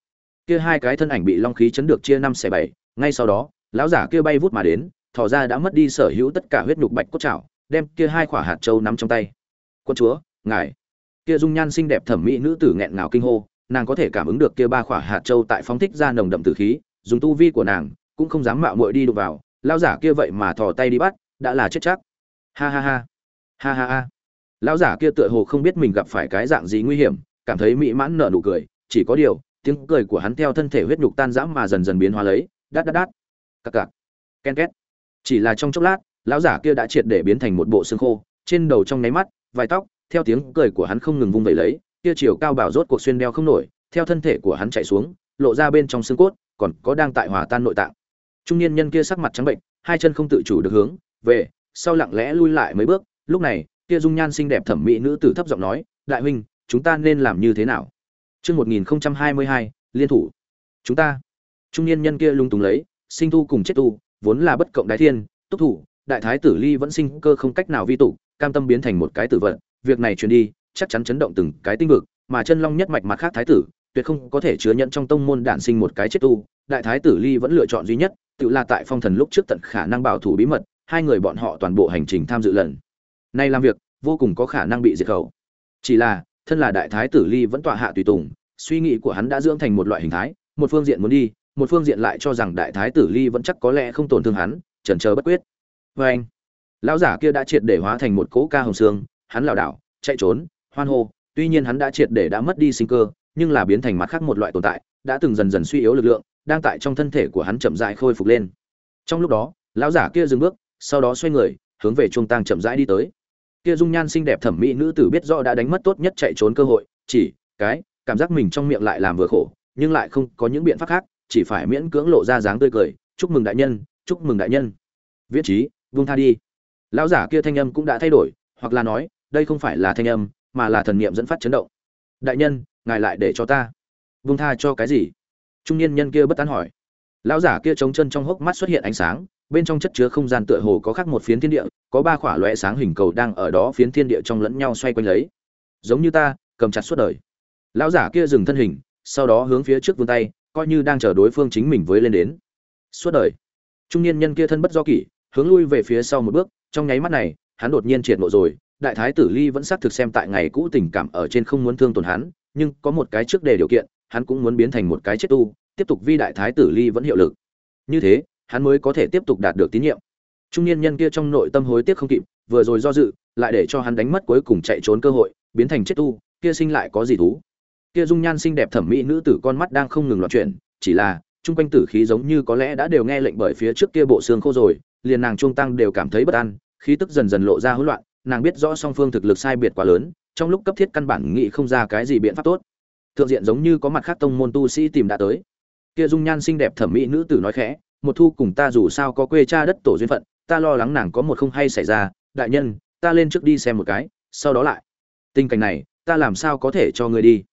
Kia hai cái thân ảnh bị long khí chấn được chia năm xẻ bảy, ngay sau đó, lão giả kia bay vút mà đến thỏ ra đã mất đi sở hữu tất cả huyết nhục bạch cốt chảo đem kia hai quả hạt châu nắm trong tay. Quân chúa, ngài kia dung nhan xinh đẹp thẩm mỹ nữ tử nghẹn ngào kinh hô, nàng có thể cảm ứng được kia ba khỏa hạt châu tại phóng thích ra nồng đậm tử khí, dùng tu vi của nàng, cũng không dám mạo muội đi đụng vào, lão giả kia vậy mà thò tay đi bắt, đã là chết chắc. Ha ha ha. Ha ha ha. Lão giả kia tựa hồ không biết mình gặp phải cái dạng gì nguy hiểm, cảm thấy mỹ mãn nở nụ cười, chỉ có điều, tiếng cười của hắn theo thân thể huyết nhục tan rã mà dần dần biến hóa lấy, đát đát đát. Cặc cặc. Ken két. Chỉ là trong chốc lát, lão giả kia đã triệt để biến thành một bộ xương khô, trên đầu trong nháy mắt, vài tóc theo tiếng cười của hắn không ngừng vung vẩy lấy, kia chiều cao bảo rốt cuộc xuyên đeo không nổi, theo thân thể của hắn chạy xuống, lộ ra bên trong xương cốt, còn có đang tại hòa tan nội tạng. Trung niên nhân kia sắc mặt trắng bệnh, hai chân không tự chủ được hướng về, sau lặng lẽ lui lại mấy bước, lúc này, kia dung nhan xinh đẹp thẩm mỹ nữ tử thấp giọng nói, đại huynh, chúng ta nên làm như thế nào? Chương một nghìn hai mươi hai, liên thủ. Chúng ta. Trung niên nhân kia lung tung lấy, sinh tu cùng chết tu, vốn là bất cộng đái thiên, túc thủ, đại thái tử ly vẫn sinh cơ không cách nào vi tụ, cam tâm biến thành một cái tử vận việc này truyền đi, chắc chắn chấn động từng cái tinh vực, mà chân long nhất mạch mặt khác thái tử, tuyệt không có thể chứa nhận trong tông môn đản sinh một cái chết tu. Đại thái tử ly vẫn lựa chọn duy nhất, tự là tại phong thần lúc trước tận khả năng bảo thủ bí mật, hai người bọn họ toàn bộ hành trình tham dự lần. Nay làm việc, vô cùng có khả năng bị diệt khẩu. Chỉ là, thân là đại thái tử ly vẫn tọa hạ tùy tùng, suy nghĩ của hắn đã dưỡng thành một loại hình thái, một phương diện muốn đi, một phương diện lại cho rằng đại thái tử ly vẫn chắc có lẽ không tổn thương hắn, chần chờ bất quyết. Vê anh lão giả kia đã triệt để hóa thành một cỗ ca hồng xương hắn lảo đảo, chạy trốn, hoan hô, tuy nhiên hắn đã triệt để đã mất đi sinh cơ, nhưng là biến thành mặt khác một loại tồn tại, đã từng dần dần suy yếu lực lượng, đang tại trong thân thể của hắn chậm rãi khôi phục lên. Trong lúc đó, lão giả kia dừng bước, sau đó xoay người, hướng về trung tang chậm rãi đi tới. Kia dung nhan xinh đẹp thẩm mỹ nữ tử biết rõ đã đánh mất tốt nhất chạy trốn cơ hội, chỉ cái cảm giác mình trong miệng lại làm vừa khổ, nhưng lại không có những biện pháp khác, chỉ phải miễn cưỡng lộ ra dáng tươi cười, chúc mừng đại nhân, chúc mừng đại nhân. Viết trí vung tha đi. Lão giả kia thanh âm cũng đã thay đổi, hoặc là nói đây không phải là thanh âm, mà là thần niệm dẫn phát chấn động. Đại nhân, ngài lại để cho ta. Vung tha cho cái gì? Trung niên nhân kia bất tán hỏi. Lão giả kia chống chân trong hốc mắt xuất hiện ánh sáng, bên trong chất chứa không gian tựa hồ có khác một phiến thiên địa, có ba khỏa loe sáng hình cầu đang ở đó phiến thiên địa trong lẫn nhau xoay quanh lấy. Giống như ta, cầm chặt suốt đời. Lão giả kia dừng thân hình, sau đó hướng phía trước vươn tay, coi như đang chờ đối phương chính mình với lên đến. Suốt đời. Trung niên nhân kia thân bất do kỷ, hướng lui về phía sau một bước, trong nháy mắt này, hắn đột nhiên triệt nộ rồi đại thái tử ly vẫn xác thực xem tại ngày cũ tình cảm ở trên không muốn thương tổn hắn, nhưng có một cái trước đề điều kiện, hắn cũng muốn biến thành một cái chết tu, tiếp tục vi đại thái tử ly vẫn hiệu lực. Như thế, hắn mới có thể tiếp tục đạt được tín nhiệm. Trung niên nhân kia trong nội tâm hối tiếc không kịp, vừa rồi do dự, lại để cho hắn đánh mất cuối cùng chạy trốn cơ hội, biến thành chết tu, kia sinh lại có gì thú? Kia dung nhan xinh đẹp thẩm mỹ nữ tử con mắt đang không ngừng loạn chuyển, chỉ là, chung quanh tử khí giống như có lẽ đã đều nghe lệnh bởi phía trước kia bộ xương khô rồi, liền nàng trung tăng đều cảm thấy bất an, khí tức dần dần lộ ra hỗn loạn nàng biết rõ song phương thực lực sai biệt quá lớn, trong lúc cấp thiết căn bản nghĩ không ra cái gì biện pháp tốt. Thượng diện giống như có mặt khác tông môn tu sĩ tìm đã tới. Kia dung nhan xinh đẹp thẩm mỹ nữ tử nói khẽ, một thu cùng ta dù sao có quê cha đất tổ duyên phận, ta lo lắng nàng có một không hay xảy ra, đại nhân, ta lên trước đi xem một cái, sau đó lại. Tình cảnh này, ta làm sao có thể cho ngươi đi?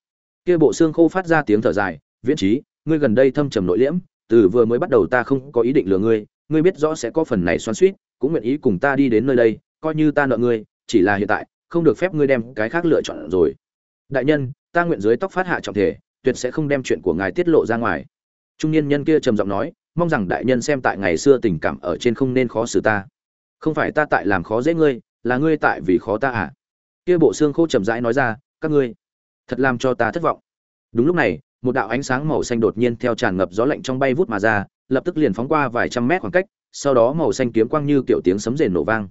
Kia bộ xương khô phát ra tiếng thở dài, viễn trí ngươi gần đây thâm trầm nội liễm, từ vừa mới bắt đầu ta không có ý định lừa ngươi ngươi biết rõ sẽ có phần này xoắn suýt cũng nguyện ý cùng ta đi đến nơi đây coi như ta nợ ngươi, chỉ là hiện tại, không được phép ngươi đem cái khác lựa chọn rồi. Đại nhân, ta nguyện dưới tóc phát hạ trọng thể, tuyệt sẽ không đem chuyện của ngài tiết lộ ra ngoài. Trung niên nhân kia trầm giọng nói, mong rằng đại nhân xem tại ngày xưa tình cảm ở trên không nên khó xử ta. Không phải ta tại làm khó dễ ngươi, là ngươi tại vì khó ta à? Kia bộ xương khô trầm rãi nói ra, các ngươi, thật làm cho ta thất vọng. Đúng lúc này, một đạo ánh sáng màu xanh đột nhiên theo tràn ngập gió lạnh trong bay vút mà ra, lập tức liền phóng qua vài trăm mét khoảng cách, sau đó màu xanh kiếm quang như kiểu tiếng sấm rền nổ vang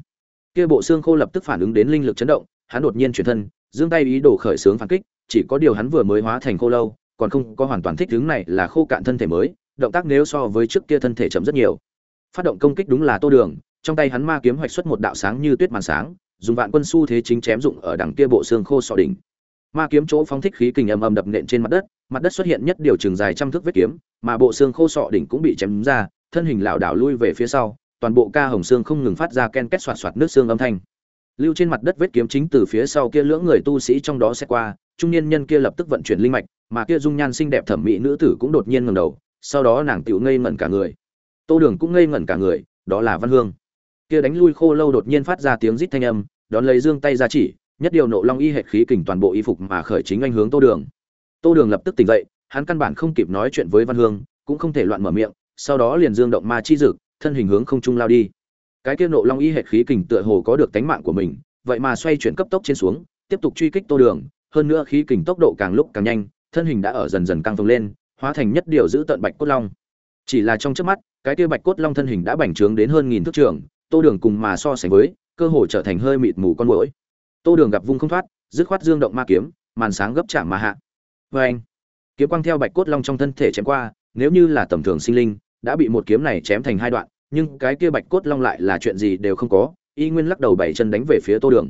kia bộ xương khô lập tức phản ứng đến linh lực chấn động, hắn đột nhiên chuyển thân, giương tay ý đồ khởi xướng phản kích, chỉ có điều hắn vừa mới hóa thành khô lâu, còn không có hoàn toàn thích ứng này là khô cạn thân thể mới, động tác nếu so với trước kia thân thể chậm rất nhiều. Phát động công kích đúng là tô đường, trong tay hắn ma kiếm hoạch xuất một đạo sáng như tuyết màn sáng, dùng vạn quân su thế chính chém dụng ở đằng kia bộ xương khô sọ đỉnh. Ma kiếm chỗ phóng thích khí kình âm âm đập nện trên mặt đất mặt đất xuất hiện nhất điều trường dài trăm thước vết kiếm, mà bộ xương khô sọ đỉnh cũng bị chém ra, thân hình lảo đảo lui về phía sau toàn bộ ca hồng xương không ngừng phát ra ken két xoạt xoạt nước xương âm thanh. Lưu trên mặt đất vết kiếm chính từ phía sau kia lưỡng người tu sĩ trong đó sẽ qua, trung niên nhân kia lập tức vận chuyển linh mạch, mà kia dung nhan xinh đẹp thẩm mỹ nữ tử cũng đột nhiên ngẩng đầu, sau đó nàng tiểu ngây ngẩn cả người. Tô đường cũng ngây ngẩn cả người, đó là văn hương. Kia đánh lui khô lâu đột nhiên phát ra tiếng rít thanh âm, đón lấy dương tay ra chỉ, nhất điều nộ long y hệ khí kình toàn bộ y phục mà khởi chính anh hướng tô đường. Tô đường lập tức tỉnh dậy, hắn căn bản không kịp nói chuyện với văn hương, cũng không thể loạn mở miệng, sau đó liền dương động ma chi dực thân hình hướng không trung lao đi. Cái kia nộ long y hệt khí kình tựa hồ có được tánh mạng của mình, vậy mà xoay chuyển cấp tốc trên xuống, tiếp tục truy kích tô đường, hơn nữa khí kình tốc độ càng lúc càng nhanh, thân hình đã ở dần dần căng phồng lên, hóa thành nhất điều giữ tận bạch cốt long. Chỉ là trong chớp mắt, cái kia bạch cốt long thân hình đã bành trướng đến hơn nghìn thước trường, tô đường cùng mà so sánh với, cơ hồ trở thành hơi mịt mù con mũi tô đường gặp vung không thoát, dứt khoát dương động ma kiếm, màn sáng gấp chạm mà hạ. Vê anh kiếm quang theo bạch cốt long trong thân thể chém qua, nếu như là tầm thường sinh linh đã bị một kiếm này chém thành hai đoạn, nhưng cái kia bạch cốt long lại là chuyện gì đều không có, y nguyên lắc đầu bảy chân đánh về phía tô đường.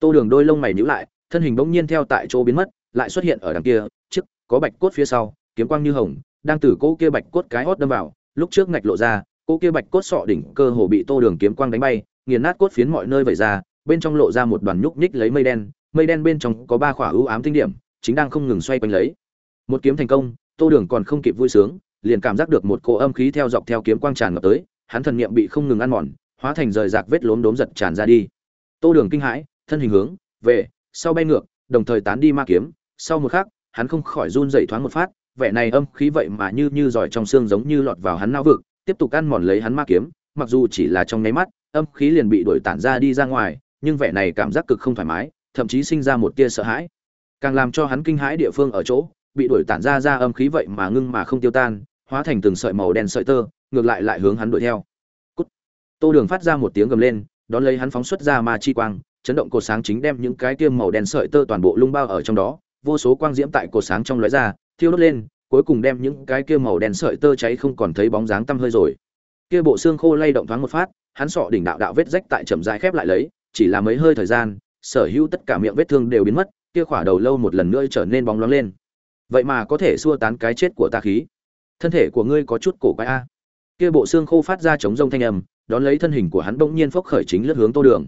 Tô đường đôi lông mày nhíu lại, thân hình bỗng nhiên theo tại chỗ biến mất, lại xuất hiện ở đằng kia, trước, có bạch cốt phía sau, kiếm quang như hồng, đang từ cỗ kia bạch cốt cái hót đâm vào, lúc trước ngạch lộ ra, cỗ kia bạch cốt sọ đỉnh cơ hồ bị tô đường kiếm quang đánh bay, nghiền nát cốt phiến mọi nơi vẩy ra, bên trong lộ ra một đoàn nhúc nhích lấy mây đen mây đen bên trong có ba khỏa ưu ám tinh điểm, chính đang không ngừng xoay quanh lấy. Một kiếm thành công, tô đường còn không kịp vui sướng liền cảm giác được một cỗ âm khí theo dọc theo kiếm quang tràn ngập tới, hắn thần niệm bị không ngừng ăn mòn, hóa thành rời rạc vết lốm đốm giật tràn ra đi. Tô đường kinh hãi, thân hình hướng về sau bay ngược, đồng thời tán đi ma kiếm. Sau một khắc, hắn không khỏi run rẩy thoáng một phát, vẻ này âm khí vậy mà như như giỏi trong xương giống như lọt vào hắn não vực, tiếp tục ăn mòn lấy hắn ma kiếm, mặc dù chỉ là trong nháy mắt, âm khí liền bị đuổi tản ra đi ra ngoài, nhưng vẻ này cảm giác cực không thoải mái, thậm chí sinh ra một tia sợ hãi. Càng làm cho hắn kinh hãi địa phương ở chỗ, bị đuổi tản ra ra âm khí vậy mà ngưng mà không tiêu tan hóa thành từng sợi màu đen sợi tơ, ngược lại lại hướng hắn đuổi theo. Cút. tô đường phát ra một tiếng gầm lên, đón lấy hắn phóng xuất ra ma chi quang, chấn động cột sáng chính đem những cái tiêm màu đen sợi tơ toàn bộ lung bao ở trong đó, vô số quang diễm tại cột sáng trong lóe ra, thiêu đốt lên, cuối cùng đem những cái kia màu đen sợi tơ cháy không còn thấy bóng dáng tăm hơi rồi. Kia bộ xương khô lay động thoáng một phát, hắn sọ đỉnh đạo đạo vết rách tại chậm rãi khép lại lấy, chỉ là mấy hơi thời gian, sở hữu tất cả miệng vết thương đều biến mất, kia khỏa đầu lâu một lần nữa trở nên bóng loáng lên. Vậy mà có thể xua tán cái chết của ta khí thân thể của ngươi có chút cổ quái a. Kia bộ xương khô phát ra chống rông thanh âm, đón lấy thân hình của hắn bỗng nhiên phốc khởi chính lướt hướng tô đường.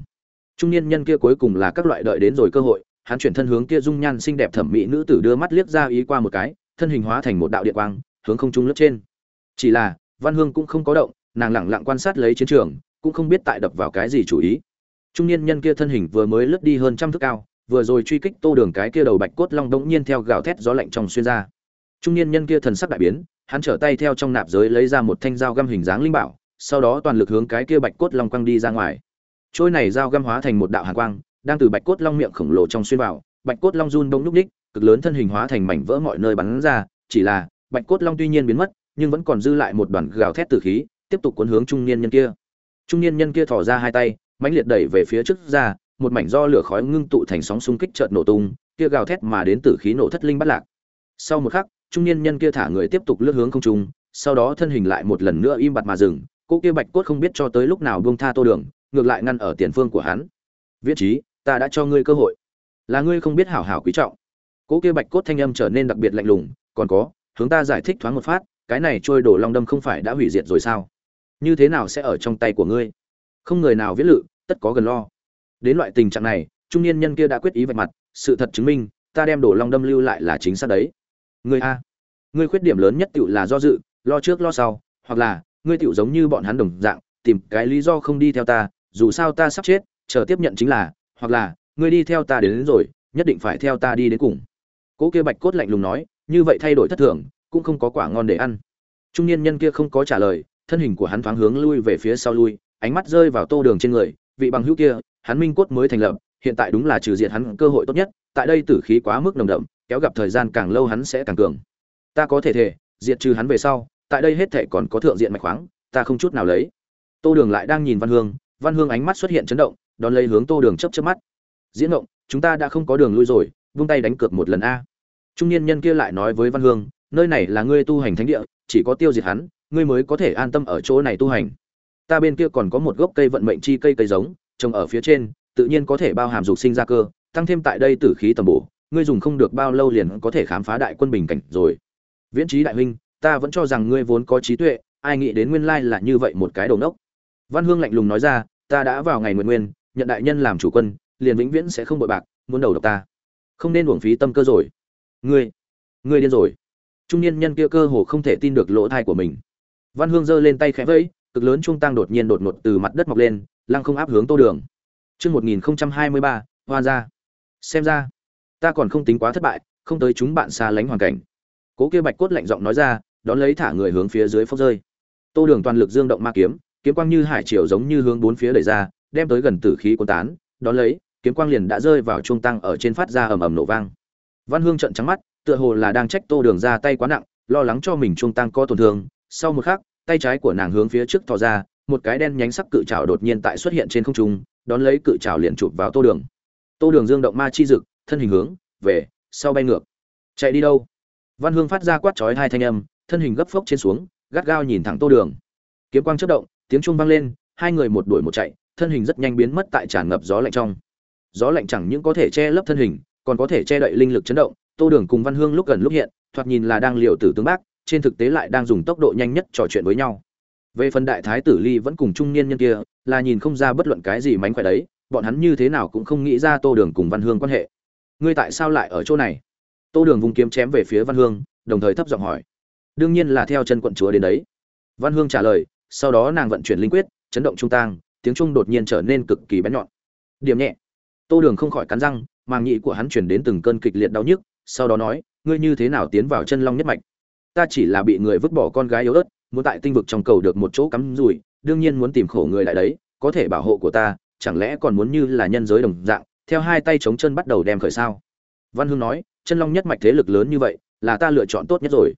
Trung niên nhân kia cuối cùng là các loại đợi đến rồi cơ hội, hắn chuyển thân hướng kia dung nhan xinh đẹp thẩm mỹ nữ tử đưa mắt liếc ra ý qua một cái, thân hình hóa thành một đạo điện quang, hướng không trung lướt trên. Chỉ là, văn hương cũng không có động, nàng lẳng lặng quan sát lấy chiến trường, cũng không biết tại đập vào cái gì chủ ý. Trung niên nhân kia thân hình vừa mới lướt đi hơn trăm thước cao, vừa rồi truy kích tô đường cái kia đầu bạch cốt long đống nhiên theo gào thét gió lạnh trong xuyên ra. Trung niên nhân kia thần sắc đại biến hắn trở tay theo trong nạp giới lấy ra một thanh dao găm hình dáng linh bảo, sau đó toàn lực hướng cái kia bạch cốt long quăng đi ra ngoài. Trôi này dao găm hóa thành một đạo hàn quang, đang từ bạch cốt long miệng khổng lồ trong xuyên vào, bạch cốt long run bỗng núc ních, cực lớn thân hình hóa thành mảnh vỡ mọi nơi bắn ra, chỉ là, bạch cốt long tuy nhiên biến mất, nhưng vẫn còn dư lại một đoàn gào thét tử khí, tiếp tục cuốn hướng trung niên nhân kia. Trung niên nhân kia thò ra hai tay, mãnh liệt đẩy về phía trước ra, một mảnh do lửa khói ngưng tụ thành sóng xung kích chợt nổ tung, kia gào thét mà đến tử khí nổ thất linh bất lạc. Sau một khắc trung niên nhân kia thả người tiếp tục lướt hướng không trung, sau đó thân hình lại một lần nữa im bặt mà dừng, cô kia bạch cốt không biết cho tới lúc nào buông tha tô đường, ngược lại ngăn ở tiền phương của hắn. Viết trí ta đã cho ngươi cơ hội. Là ngươi không biết hảo hảo quý trọng. Cô kia bạch cốt thanh âm trở nên đặc biệt lạnh lùng, còn có, hướng ta giải thích thoáng một phát, cái này trôi đổ long đâm không phải đã hủy diệt rồi sao? Như thế nào sẽ ở trong tay của ngươi? Không người nào viết lự, tất có gần lo. Đến loại tình trạng này, trung niên nhân kia đã quyết ý vạch mặt, sự thật chứng minh, ta đem đổ long đâm lưu lại là chính xác đấy ngươi a. Ngươi khuyết điểm lớn nhất tựu là do dự lo trước lo sau hoặc là ngươi tựu giống như bọn hắn đồng dạng tìm cái lý do không đi theo ta dù sao ta sắp chết chờ tiếp nhận chính là hoặc là ngươi đi theo ta đến, đến rồi nhất định phải theo ta đi đến cùng. Cỗ kia bạch cốt lạnh lùng nói như vậy thay đổi thất thường cũng không có quả ngon để ăn. Trung niên nhân kia không có trả lời thân hình của hắn thoáng hướng lui về phía sau lui ánh mắt rơi vào tô đường trên người vị bằng hữu kia hắn minh cốt mới thành lập hiện tại đúng là trừ diệt hắn cơ hội tốt nhất tại đây tử khí quá mức nồng đậm kéo gặp thời gian càng lâu hắn sẽ càng cường. Ta có thể thể, diệt trừ hắn về sau, tại đây hết thể còn có thượng diện mạch khoáng, ta không chút nào lấy. Tô đường lại đang nhìn văn hương văn hương ánh mắt xuất hiện chấn động, đón lấy hướng tô đường chấp chấp mắt. Diễn động chúng ta đã không có đường lui rồi, vung tay đánh cược một lần a. Trung niên nhân kia lại nói với văn hương, nơi này là ngươi tu hành thánh địa, chỉ có tiêu diệt hắn, ngươi mới có thể an tâm ở chỗ này tu hành. Ta bên kia còn có một gốc cây vận mệnh chi cây cây giống, trồng ở phía trên, tự nhiên có thể bao hàm dục sinh ra cơ, tăng thêm tại đây tử khí tầm bổ ngươi dùng không được bao lâu liền có thể khám phá đại quân bình cảnh rồi. Viễn trí đại huynh ta vẫn cho rằng ngươi vốn có trí tuệ ai nghĩ đến nguyên lai là như vậy một cái đầu nốc văn hương lạnh lùng nói ra ta đã vào ngày nguyện nguyên nhận đại nhân làm chủ quân liền vĩnh viễn sẽ không bội bạc muốn đầu độc ta. Không nên uổng phí tâm cơ rồi. Ngươi ngươi điên rồi. Trung niên nhân kia cơ hồ không thể tin được lỗ thai của mình. Văn hương giơ lên tay khẽ vẫy cực lớn trung tăng đột nhiên đột ngột từ mặt đất mọc lên lăng không áp hướng tô đường. Chương 1023, hoa ra. Xem ra, ta còn không tính quá thất bại, không tới chúng bạn xa lánh hoàn cảnh. Cố kia Bạch cốt lạnh giọng nói ra, đón lấy thả người hướng phía dưới phốc rơi. Tô Đường toàn lực dương động ma kiếm, kiếm quang như hải triều giống như hướng bốn phía đẩy ra, đem tới gần tử khí cuốn tán, đón lấy, kiếm quang liền đã rơi vào trung tăng ở trên phát ra ầm ầm nổ vang. Văn Hương trợn trắng mắt, tựa hồ là đang trách Tô Đường ra tay quá nặng, lo lắng cho mình trung tăng có tổn thương. Sau một khắc, tay trái của nàng hướng phía trước thò ra, một cái đen nhánh sắc cự trào đột nhiên tại xuất hiện trên không trung, đón lấy cự trào liền chụp vào Tô Đường. Tô Đường dương động ma chi dực, thân hình hướng về sau bay ngược. Chạy đi đâu? Văn Hương phát ra quát chói hai thanh âm, thân hình gấp phốc trên xuống, gắt gao nhìn thẳng Tô Đường. Kiếm quang chất động, tiếng chuông vang lên, hai người một đuổi một chạy, thân hình rất nhanh biến mất tại tràn ngập gió lạnh trong. Gió lạnh chẳng những có thể che lấp thân hình, còn có thể che đậy linh lực chấn động, Tô Đường cùng Văn Hương lúc gần lúc hiện, thoạt nhìn là đang liều tử tướng bác, trên thực tế lại đang dùng tốc độ nhanh nhất trò chuyện với nhau về phần đại thái tử ly vẫn cùng trung niên nhân kia là nhìn không ra bất luận cái gì mánh khỏe đấy bọn hắn như thế nào cũng không nghĩ ra tô đường cùng văn hương quan hệ ngươi tại sao lại ở chỗ này? Tô đường vùng kiếm chém về phía văn hương, đồng thời thấp giọng hỏi. Đương nhiên là theo chân quận chúa đến đấy. Văn hương trả lời, sau đó nàng vận chuyển linh quyết, chấn động trung tang, tiếng trung đột nhiên trở nên cực kỳ bén nhọn. Điểm nhẹ. Tô đường không khỏi cắn răng, màng nhị của hắn chuyển đến từng cơn kịch liệt đau nhức, sau đó nói, ngươi như thế nào tiến vào chân long nhất mạch? Ta chỉ là bị người vứt bỏ con gái yếu ớt, muốn tại tinh vực trong cầu được một chỗ cắm rủi, đương nhiên muốn tìm khổ người lại đấy, có thể bảo hộ của ta, chẳng lẽ còn muốn như là nhân giới đồng dạng theo hai tay chống chân bắt đầu đem khởi sao. Văn hương nói, chân long nhất mạch thế lực lớn như vậy, là ta lựa chọn tốt nhất rồi.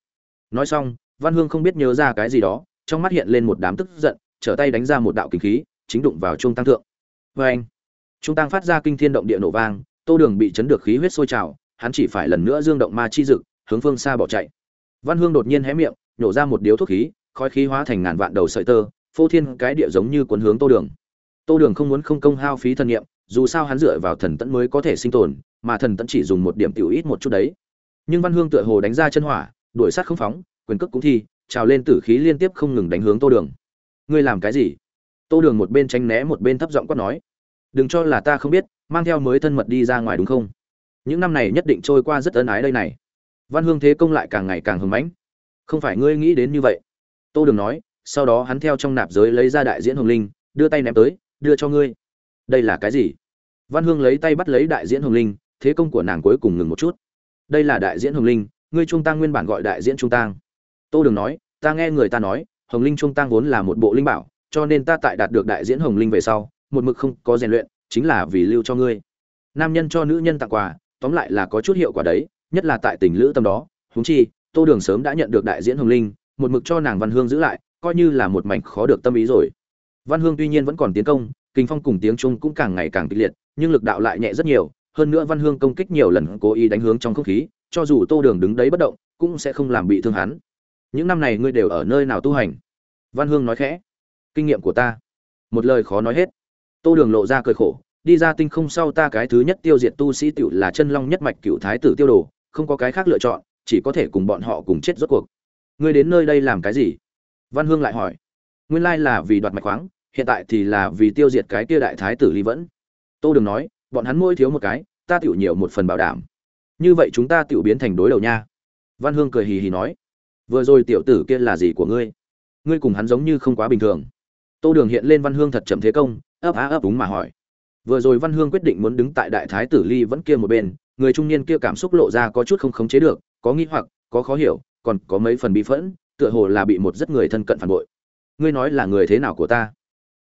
Nói xong, văn hương không biết nhớ ra cái gì đó, trong mắt hiện lên một đám tức giận, trở tay đánh ra một đạo kinh khí, chính đụng vào trung tăng thượng. Vâng. Vê anh trung tăng phát ra kinh thiên động địa nổ vang, tô đường bị chấn được khí huyết sôi trào, hắn chỉ phải lần nữa dương động ma chi dực, hướng phương xa bỏ chạy. Văn hương đột nhiên hé miệng, nhổ ra một điếu thuốc khí, khói khí hóa thành ngàn vạn đầu sợi tơ, phô thiên cái địa giống như cuốn hướng tô đường. Tô đường không muốn không công hao phí thân nhiệm dù sao hắn dựa vào thần tẫn mới có thể sinh tồn, mà thần tẫn chỉ dùng một điểm tiểu ít một chút đấy. Nhưng văn hương tựa hồ đánh ra chân hỏa, đuổi sát không phóng, quyền cước cũng thi, trào lên tử khí liên tiếp không ngừng đánh hướng tô đường. Ngươi làm cái gì? Tô đường một bên tránh né một bên thấp giọng quát nói. Đừng cho là ta không biết, mang theo mới thân mật đi ra ngoài đúng không? Những năm này nhất định trôi qua rất ân ái đây này. Văn hương thế công lại càng ngày càng hưng mãnh. Không phải ngươi nghĩ đến như vậy. Tô đường nói, sau đó hắn theo trong nạp giới lấy ra đại diễn hồng linh, đưa tay ném tới, đưa cho ngươi đây là cái gì? Văn hương lấy tay bắt lấy đại diễn hồng linh, thế công của nàng cuối cùng ngừng một chút. Đây là đại diễn hồng linh, ngươi trung tăng nguyên bản gọi đại diễn trung tăng tô đường nói, ta nghe người ta nói, hồng linh trung tăng vốn là một bộ linh bảo, cho nên ta tại đạt được đại diễn hồng linh về sau, một mực không có rèn luyện, chính là vì lưu cho ngươi. Nam nhân cho nữ nhân tặng quà, tóm lại là có chút hiệu quả đấy, nhất là tại tình lữ tâm đó. Huống chi, tô đường sớm đã nhận được đại diễn hồng linh, một mực cho nàng văn hương giữ lại, coi như là một mảnh khó được tâm ý rồi. Văn hương tuy nhiên vẫn còn tiến công kinh phong cùng tiếng trung cũng càng ngày càng kịch liệt, nhưng lực đạo lại nhẹ rất nhiều, hơn nữa văn hương công kích nhiều lần cố ý đánh hướng trong không khí, cho dù tô đường đứng đấy bất động, cũng sẽ không làm bị thương hắn. Những năm này ngươi đều ở nơi nào tu hành? Văn hương nói khẽ. Kinh nghiệm của ta. Một lời khó nói hết. Tô đường lộ ra cười khổ, đi ra tinh không sau ta cái thứ nhất tiêu diệt tu sĩ tiểu là chân long nhất mạch cựu thái tử tiêu đồ, không có cái khác lựa chọn, chỉ có thể cùng bọn họ cùng chết rốt cuộc. Ngươi đến nơi đây làm cái gì? Văn hương lại hỏi. Nguyên lai là vì đoạt mạch khoáng hiện tại thì là vì tiêu diệt cái kia đại thái tử ly vẫn. Tô đường nói, bọn hắn mỗi thiếu một cái, ta tiểu nhiều một phần bảo đảm. Như vậy chúng ta tiểu biến thành đối đầu nha. Văn hương cười hì hì nói, vừa rồi tiểu tử kia là gì của ngươi? Ngươi cùng hắn giống như không quá bình thường. Tô đường hiện lên văn hương thật chậm thế công, ấp á ấp úng mà hỏi, vừa rồi văn hương quyết định muốn đứng tại đại thái tử ly vẫn kia một bên, người trung niên kia cảm xúc lộ ra có chút không khống chế được, có nghĩ hoặc, có khó hiểu, còn có mấy phần bị phẫn, tựa hồ là bị một rất người thân cận phản bội. Ngươi nói là người thế nào của ta?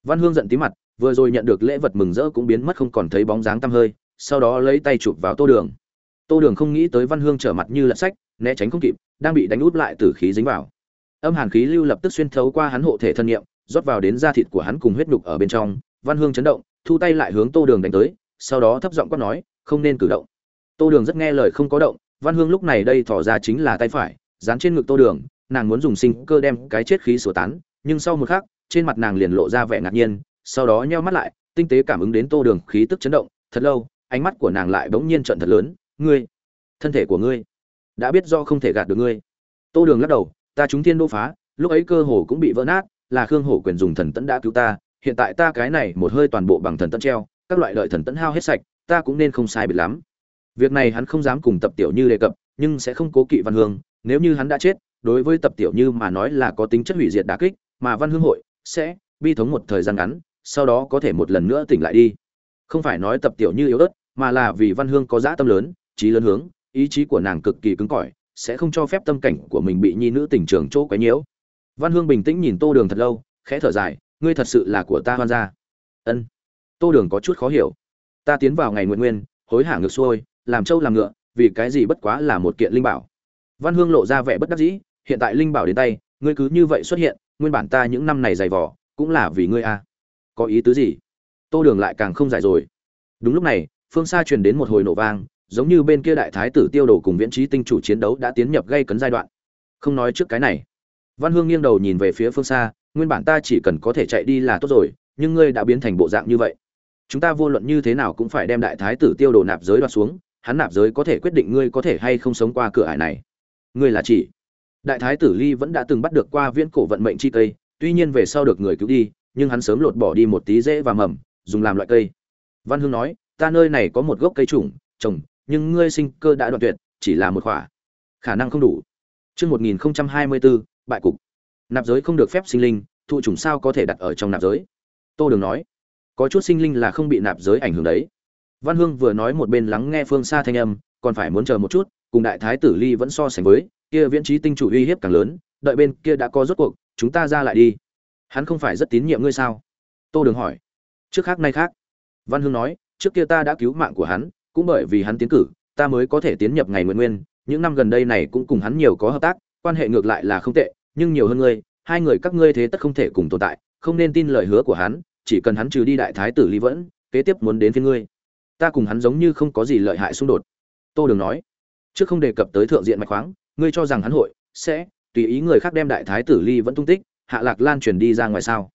Văn hương giận tí mặt vừa rồi nhận được lễ vật mừng rỡ cũng biến mất không còn thấy bóng dáng tăm hơi sau đó lấy tay chụp vào tô đường. Tô đường không nghĩ tới văn hương trở mặt như lật sách né tránh không kịp đang bị đánh út lại từ khí dính vào. Âm hàn khí lưu lập tức xuyên thấu qua hắn hộ thể thân nghiệm, rót vào đến da thịt của hắn cùng huyết nhục ở bên trong. Văn hương chấn động thu tay lại hướng tô đường đánh tới sau đó thấp giọng quát nói không nên cử động. Tô đường rất nghe lời không có động văn hương lúc này đây thỏ ra chính là tay phải dán trên ngực tô đường nàng muốn dùng sinh cơ đem cái chết khí sửa tán nhưng sau một khắc trên mặt nàng liền lộ ra vẻ ngạc nhiên, sau đó nheo mắt lại, tinh tế cảm ứng đến tô đường khí tức chấn động, thật lâu, ánh mắt của nàng lại bỗng nhiên trận thật lớn, ngươi, thân thể của ngươi, đã biết do không thể gạt được ngươi. Tô đường lắc đầu, ta chúng thiên đô phá, lúc ấy cơ hồ cũng bị vỡ nát, là khương hổ quyền dùng thần tẫn đã cứu ta, hiện tại ta cái này một hơi toàn bộ bằng thần tẫn treo, các loại lợi thần tẫn hao hết sạch, ta cũng nên không sai biệt lắm. Việc này hắn không dám cùng tập tiểu như đề cập, nhưng sẽ không cố kỵ văn hương, nếu như hắn đã chết, đối với tập tiểu như mà nói là có tính chất hủy diệt đà kích, mà văn hương hội sẽ bi thống một thời gian ngắn, sau đó có thể một lần nữa tỉnh lại đi. Không phải nói tập tiểu như yếu ớt, mà là vì văn hương có dã tâm lớn, trí lớn hướng, ý chí của nàng cực kỳ cứng cỏi, sẽ không cho phép tâm cảnh của mình bị nhi nữ tình trường chỗ quấy nhiễu. Văn hương bình tĩnh nhìn tô đường thật lâu, khẽ thở dài, ngươi thật sự là của ta hoan gia. Ân. Tô đường có chút khó hiểu. Ta tiến vào ngày nguyện nguyên, hối hả ngược xuôi, làm trâu làm ngựa, vì cái gì bất quá là một kiện linh bảo. Văn hương lộ ra vẻ bất đắc dĩ, hiện tại linh bảo đến tay, ngươi cứ như vậy xuất hiện nguyên bản ta những năm này dày vỏ cũng là vì ngươi a. À. có ý tứ gì? Tô đường lại càng không giải rồi. Đúng lúc này, phương xa truyền đến một hồi nổ vang, giống như bên kia đại thái tử tiêu đồ cùng viễn trí tinh chủ chiến đấu đã tiến nhập gây cấn giai đoạn. Không nói trước cái này. Văn hương nghiêng đầu nhìn về phía phương xa, nguyên bản ta chỉ cần có thể chạy đi là tốt rồi, nhưng ngươi đã biến thành bộ dạng như vậy. Chúng ta vô luận như thế nào cũng phải đem đại thái tử tiêu đồ nạp giới đoạt xuống, hắn nạp giới có thể quyết định ngươi có thể hay không sống qua cửa ải này. Ngươi là chỉ đại thái tử ly vẫn đã từng bắt được qua viễn cổ vận mệnh chi cây tuy nhiên về sau được người cứu đi nhưng hắn sớm lột bỏ đi một tí rễ và mầm dùng làm loại cây văn hương nói ta nơi này có một gốc cây trùng trồng nhưng ngươi sinh cơ đã đoạn tuyệt chỉ là một khỏa khả năng không đủ Trước 1024, bại cục. Nạp giới không được phép sinh linh, thụ trùng sao có thể đặt ở trong nạp giới? Tô Đường nói, có chút sinh linh là không bị nạp giới ảnh hưởng đấy. Văn Hương vừa nói một bên lắng nghe phương xa thanh âm, còn phải muốn chờ một chút, cùng đại thái tử Ly vẫn so sánh với, kia viễn trí tinh chủ uy hiếp càng lớn, đợi bên kia đã có rốt cuộc, chúng ta ra lại đi. Hắn không phải rất tín nhiệm ngươi sao? Tô Đường hỏi. Trước khác nay khác. Văn Hương nói, trước kia ta đã cứu mạng của hắn, cũng bởi vì hắn tiến cử, ta mới có thể tiến nhập ngày nguyện nguyên, những năm gần đây này cũng cùng hắn nhiều có hợp tác, quan hệ ngược lại là không tệ, nhưng nhiều hơn ngươi, hai người các ngươi thế tất không thể cùng tồn tại, không nên tin lời hứa của hắn, chỉ cần hắn trừ đi đại thái tử Lý Vẫn, kế tiếp muốn đến phía ngươi. Ta cùng hắn giống như không có gì lợi hại xung đột. Tô Đường nói, trước không đề cập tới thượng diện mạch khoáng, ngươi cho rằng hắn hội sẽ tùy ý người khác đem đại thái tử Ly vẫn tung tích, hạ lạc lan truyền đi ra ngoài sao?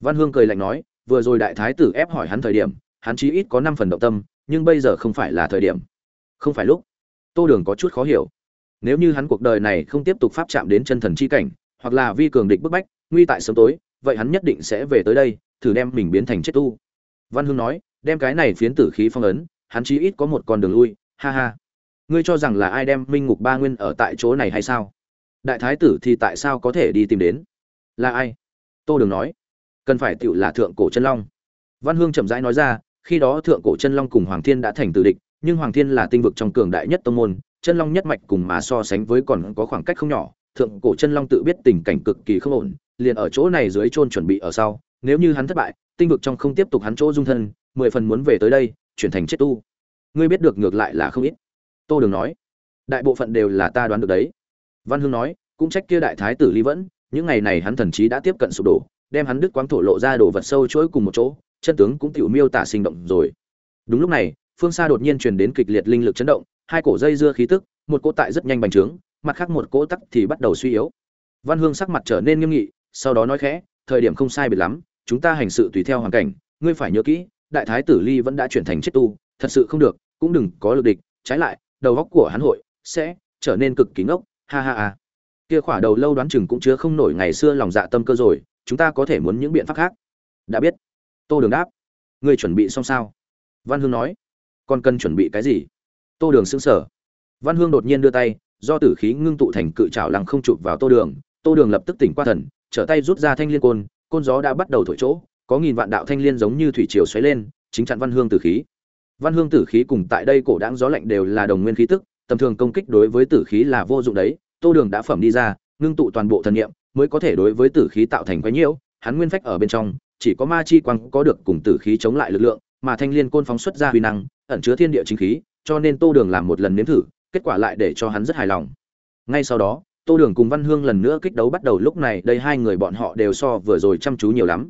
Văn Hương cười lạnh nói, vừa rồi đại thái tử ép hỏi hắn thời điểm, hắn chí ít có năm phần động tâm, nhưng bây giờ không phải là thời điểm. Không phải lúc. Tô đường có chút khó hiểu. Nếu như hắn cuộc đời này không tiếp tục pháp chạm đến chân thần chi cảnh hoặc là vi cường địch bức bách nguy tại sớm tối vậy hắn nhất định sẽ về tới đây thử đem mình biến thành chết tu. Văn hương nói đem cái này phiến tử khí phong ấn hắn chí ít có một con đường lui ha ha ngươi cho rằng là ai đem minh ngục ba nguyên ở tại chỗ này hay sao? Đại thái tử thì tại sao có thể đi tìm đến? Là ai? Tô đường nói. Cần phải tựu là thượng cổ chân long. Văn hương chậm rãi nói ra, khi đó thượng cổ chân long cùng hoàng thiên đã thành tử địch, nhưng hoàng thiên là tinh vực trong cường đại nhất tông môn, chân long nhất mạch cùng mà so sánh với còn có khoảng cách không nhỏ, thượng cổ chân long tự biết tình cảnh cực kỳ không ổn, liền ở chỗ này dưới chôn chuẩn bị ở sau, nếu như hắn thất bại, tinh vực trong không tiếp tục hắn chỗ dung thân, mười phần muốn về tới đây, chuyển thành chết tu. Ngươi biết được ngược lại là không ít tô đường nói đại bộ phận đều là ta đoán được đấy văn hương nói cũng trách kia đại thái tử lý vẫn những ngày này hắn thần chí đã tiếp cận sụp đổ đem hắn đức quang thổ lộ ra đổ vật sâu chuỗi cùng một chỗ chân tướng cũng tiểu miêu tả sinh động rồi. Đúng lúc này, phương xa đột nhiên truyền đến kịch liệt linh lực chấn động, hai cổ dây dưa khí tức, một cỗ tại rất nhanh bành trướng mặt khác một cỗ tắc thì bắt đầu suy yếu văn hương sắc mặt trở nên nghiêm nghị sau đó nói khẽ thời điểm không sai biệt lắm chúng ta hành sự tùy theo hoàn cảnh ngươi phải nhớ kỹ đại thái tử ly vẫn đã chuyển thành chết tu thật sự không được cũng đừng có lực địch trái lại đầu óc của hắn hội sẽ trở nên cực kỳ ngốc, ha ha ha. Kia khỏa đầu lâu đoán chừng cũng chứa không nổi ngày xưa lòng dạ tâm cơ rồi, chúng ta có thể muốn những biện pháp khác. Đã biết. Tô đường đáp. Ngươi chuẩn bị xong sao? Văn hương nói. Còn cần chuẩn bị cái gì? Tô đường sững sở văn hương đột nhiên đưa tay, do tử khí ngưng tụ thành cự trảo lăng không chụp vào tô đường. Tô đường lập tức tỉnh qua thần, trở tay rút ra thanh liên côn côn gió đã bắt đầu thổi chỗ, có nghìn vạn đạo thanh liên giống như thủy triều xoáy lên, chính chặn văn hương tử khí văn hương tử khí cùng tại đây cổ đáng gió lạnh đều là đồng nguyên khí tức, tầm thường công kích đối với tử khí là vô dụng đấy. Tô đường đã phẩm đi ra, ngưng tụ toàn bộ thần niệm, mới có thể đối với tử khí tạo thành quái nhiễu. Hắn nguyên phách ở bên trong, chỉ có ma chi quang có được cùng tử khí chống lại lực lượng, mà thanh liên côn phóng xuất ra huy năng, ẩn chứa thiên địa chính khí, cho nên tô đường làm một lần nếm thử, kết quả lại để cho hắn rất hài lòng. Ngay sau đó, tô đường cùng văn hương lần nữa kích đấu bắt đầu lúc này, đây hai người bọn họ đều so vừa rồi chăm chú nhiều lắm.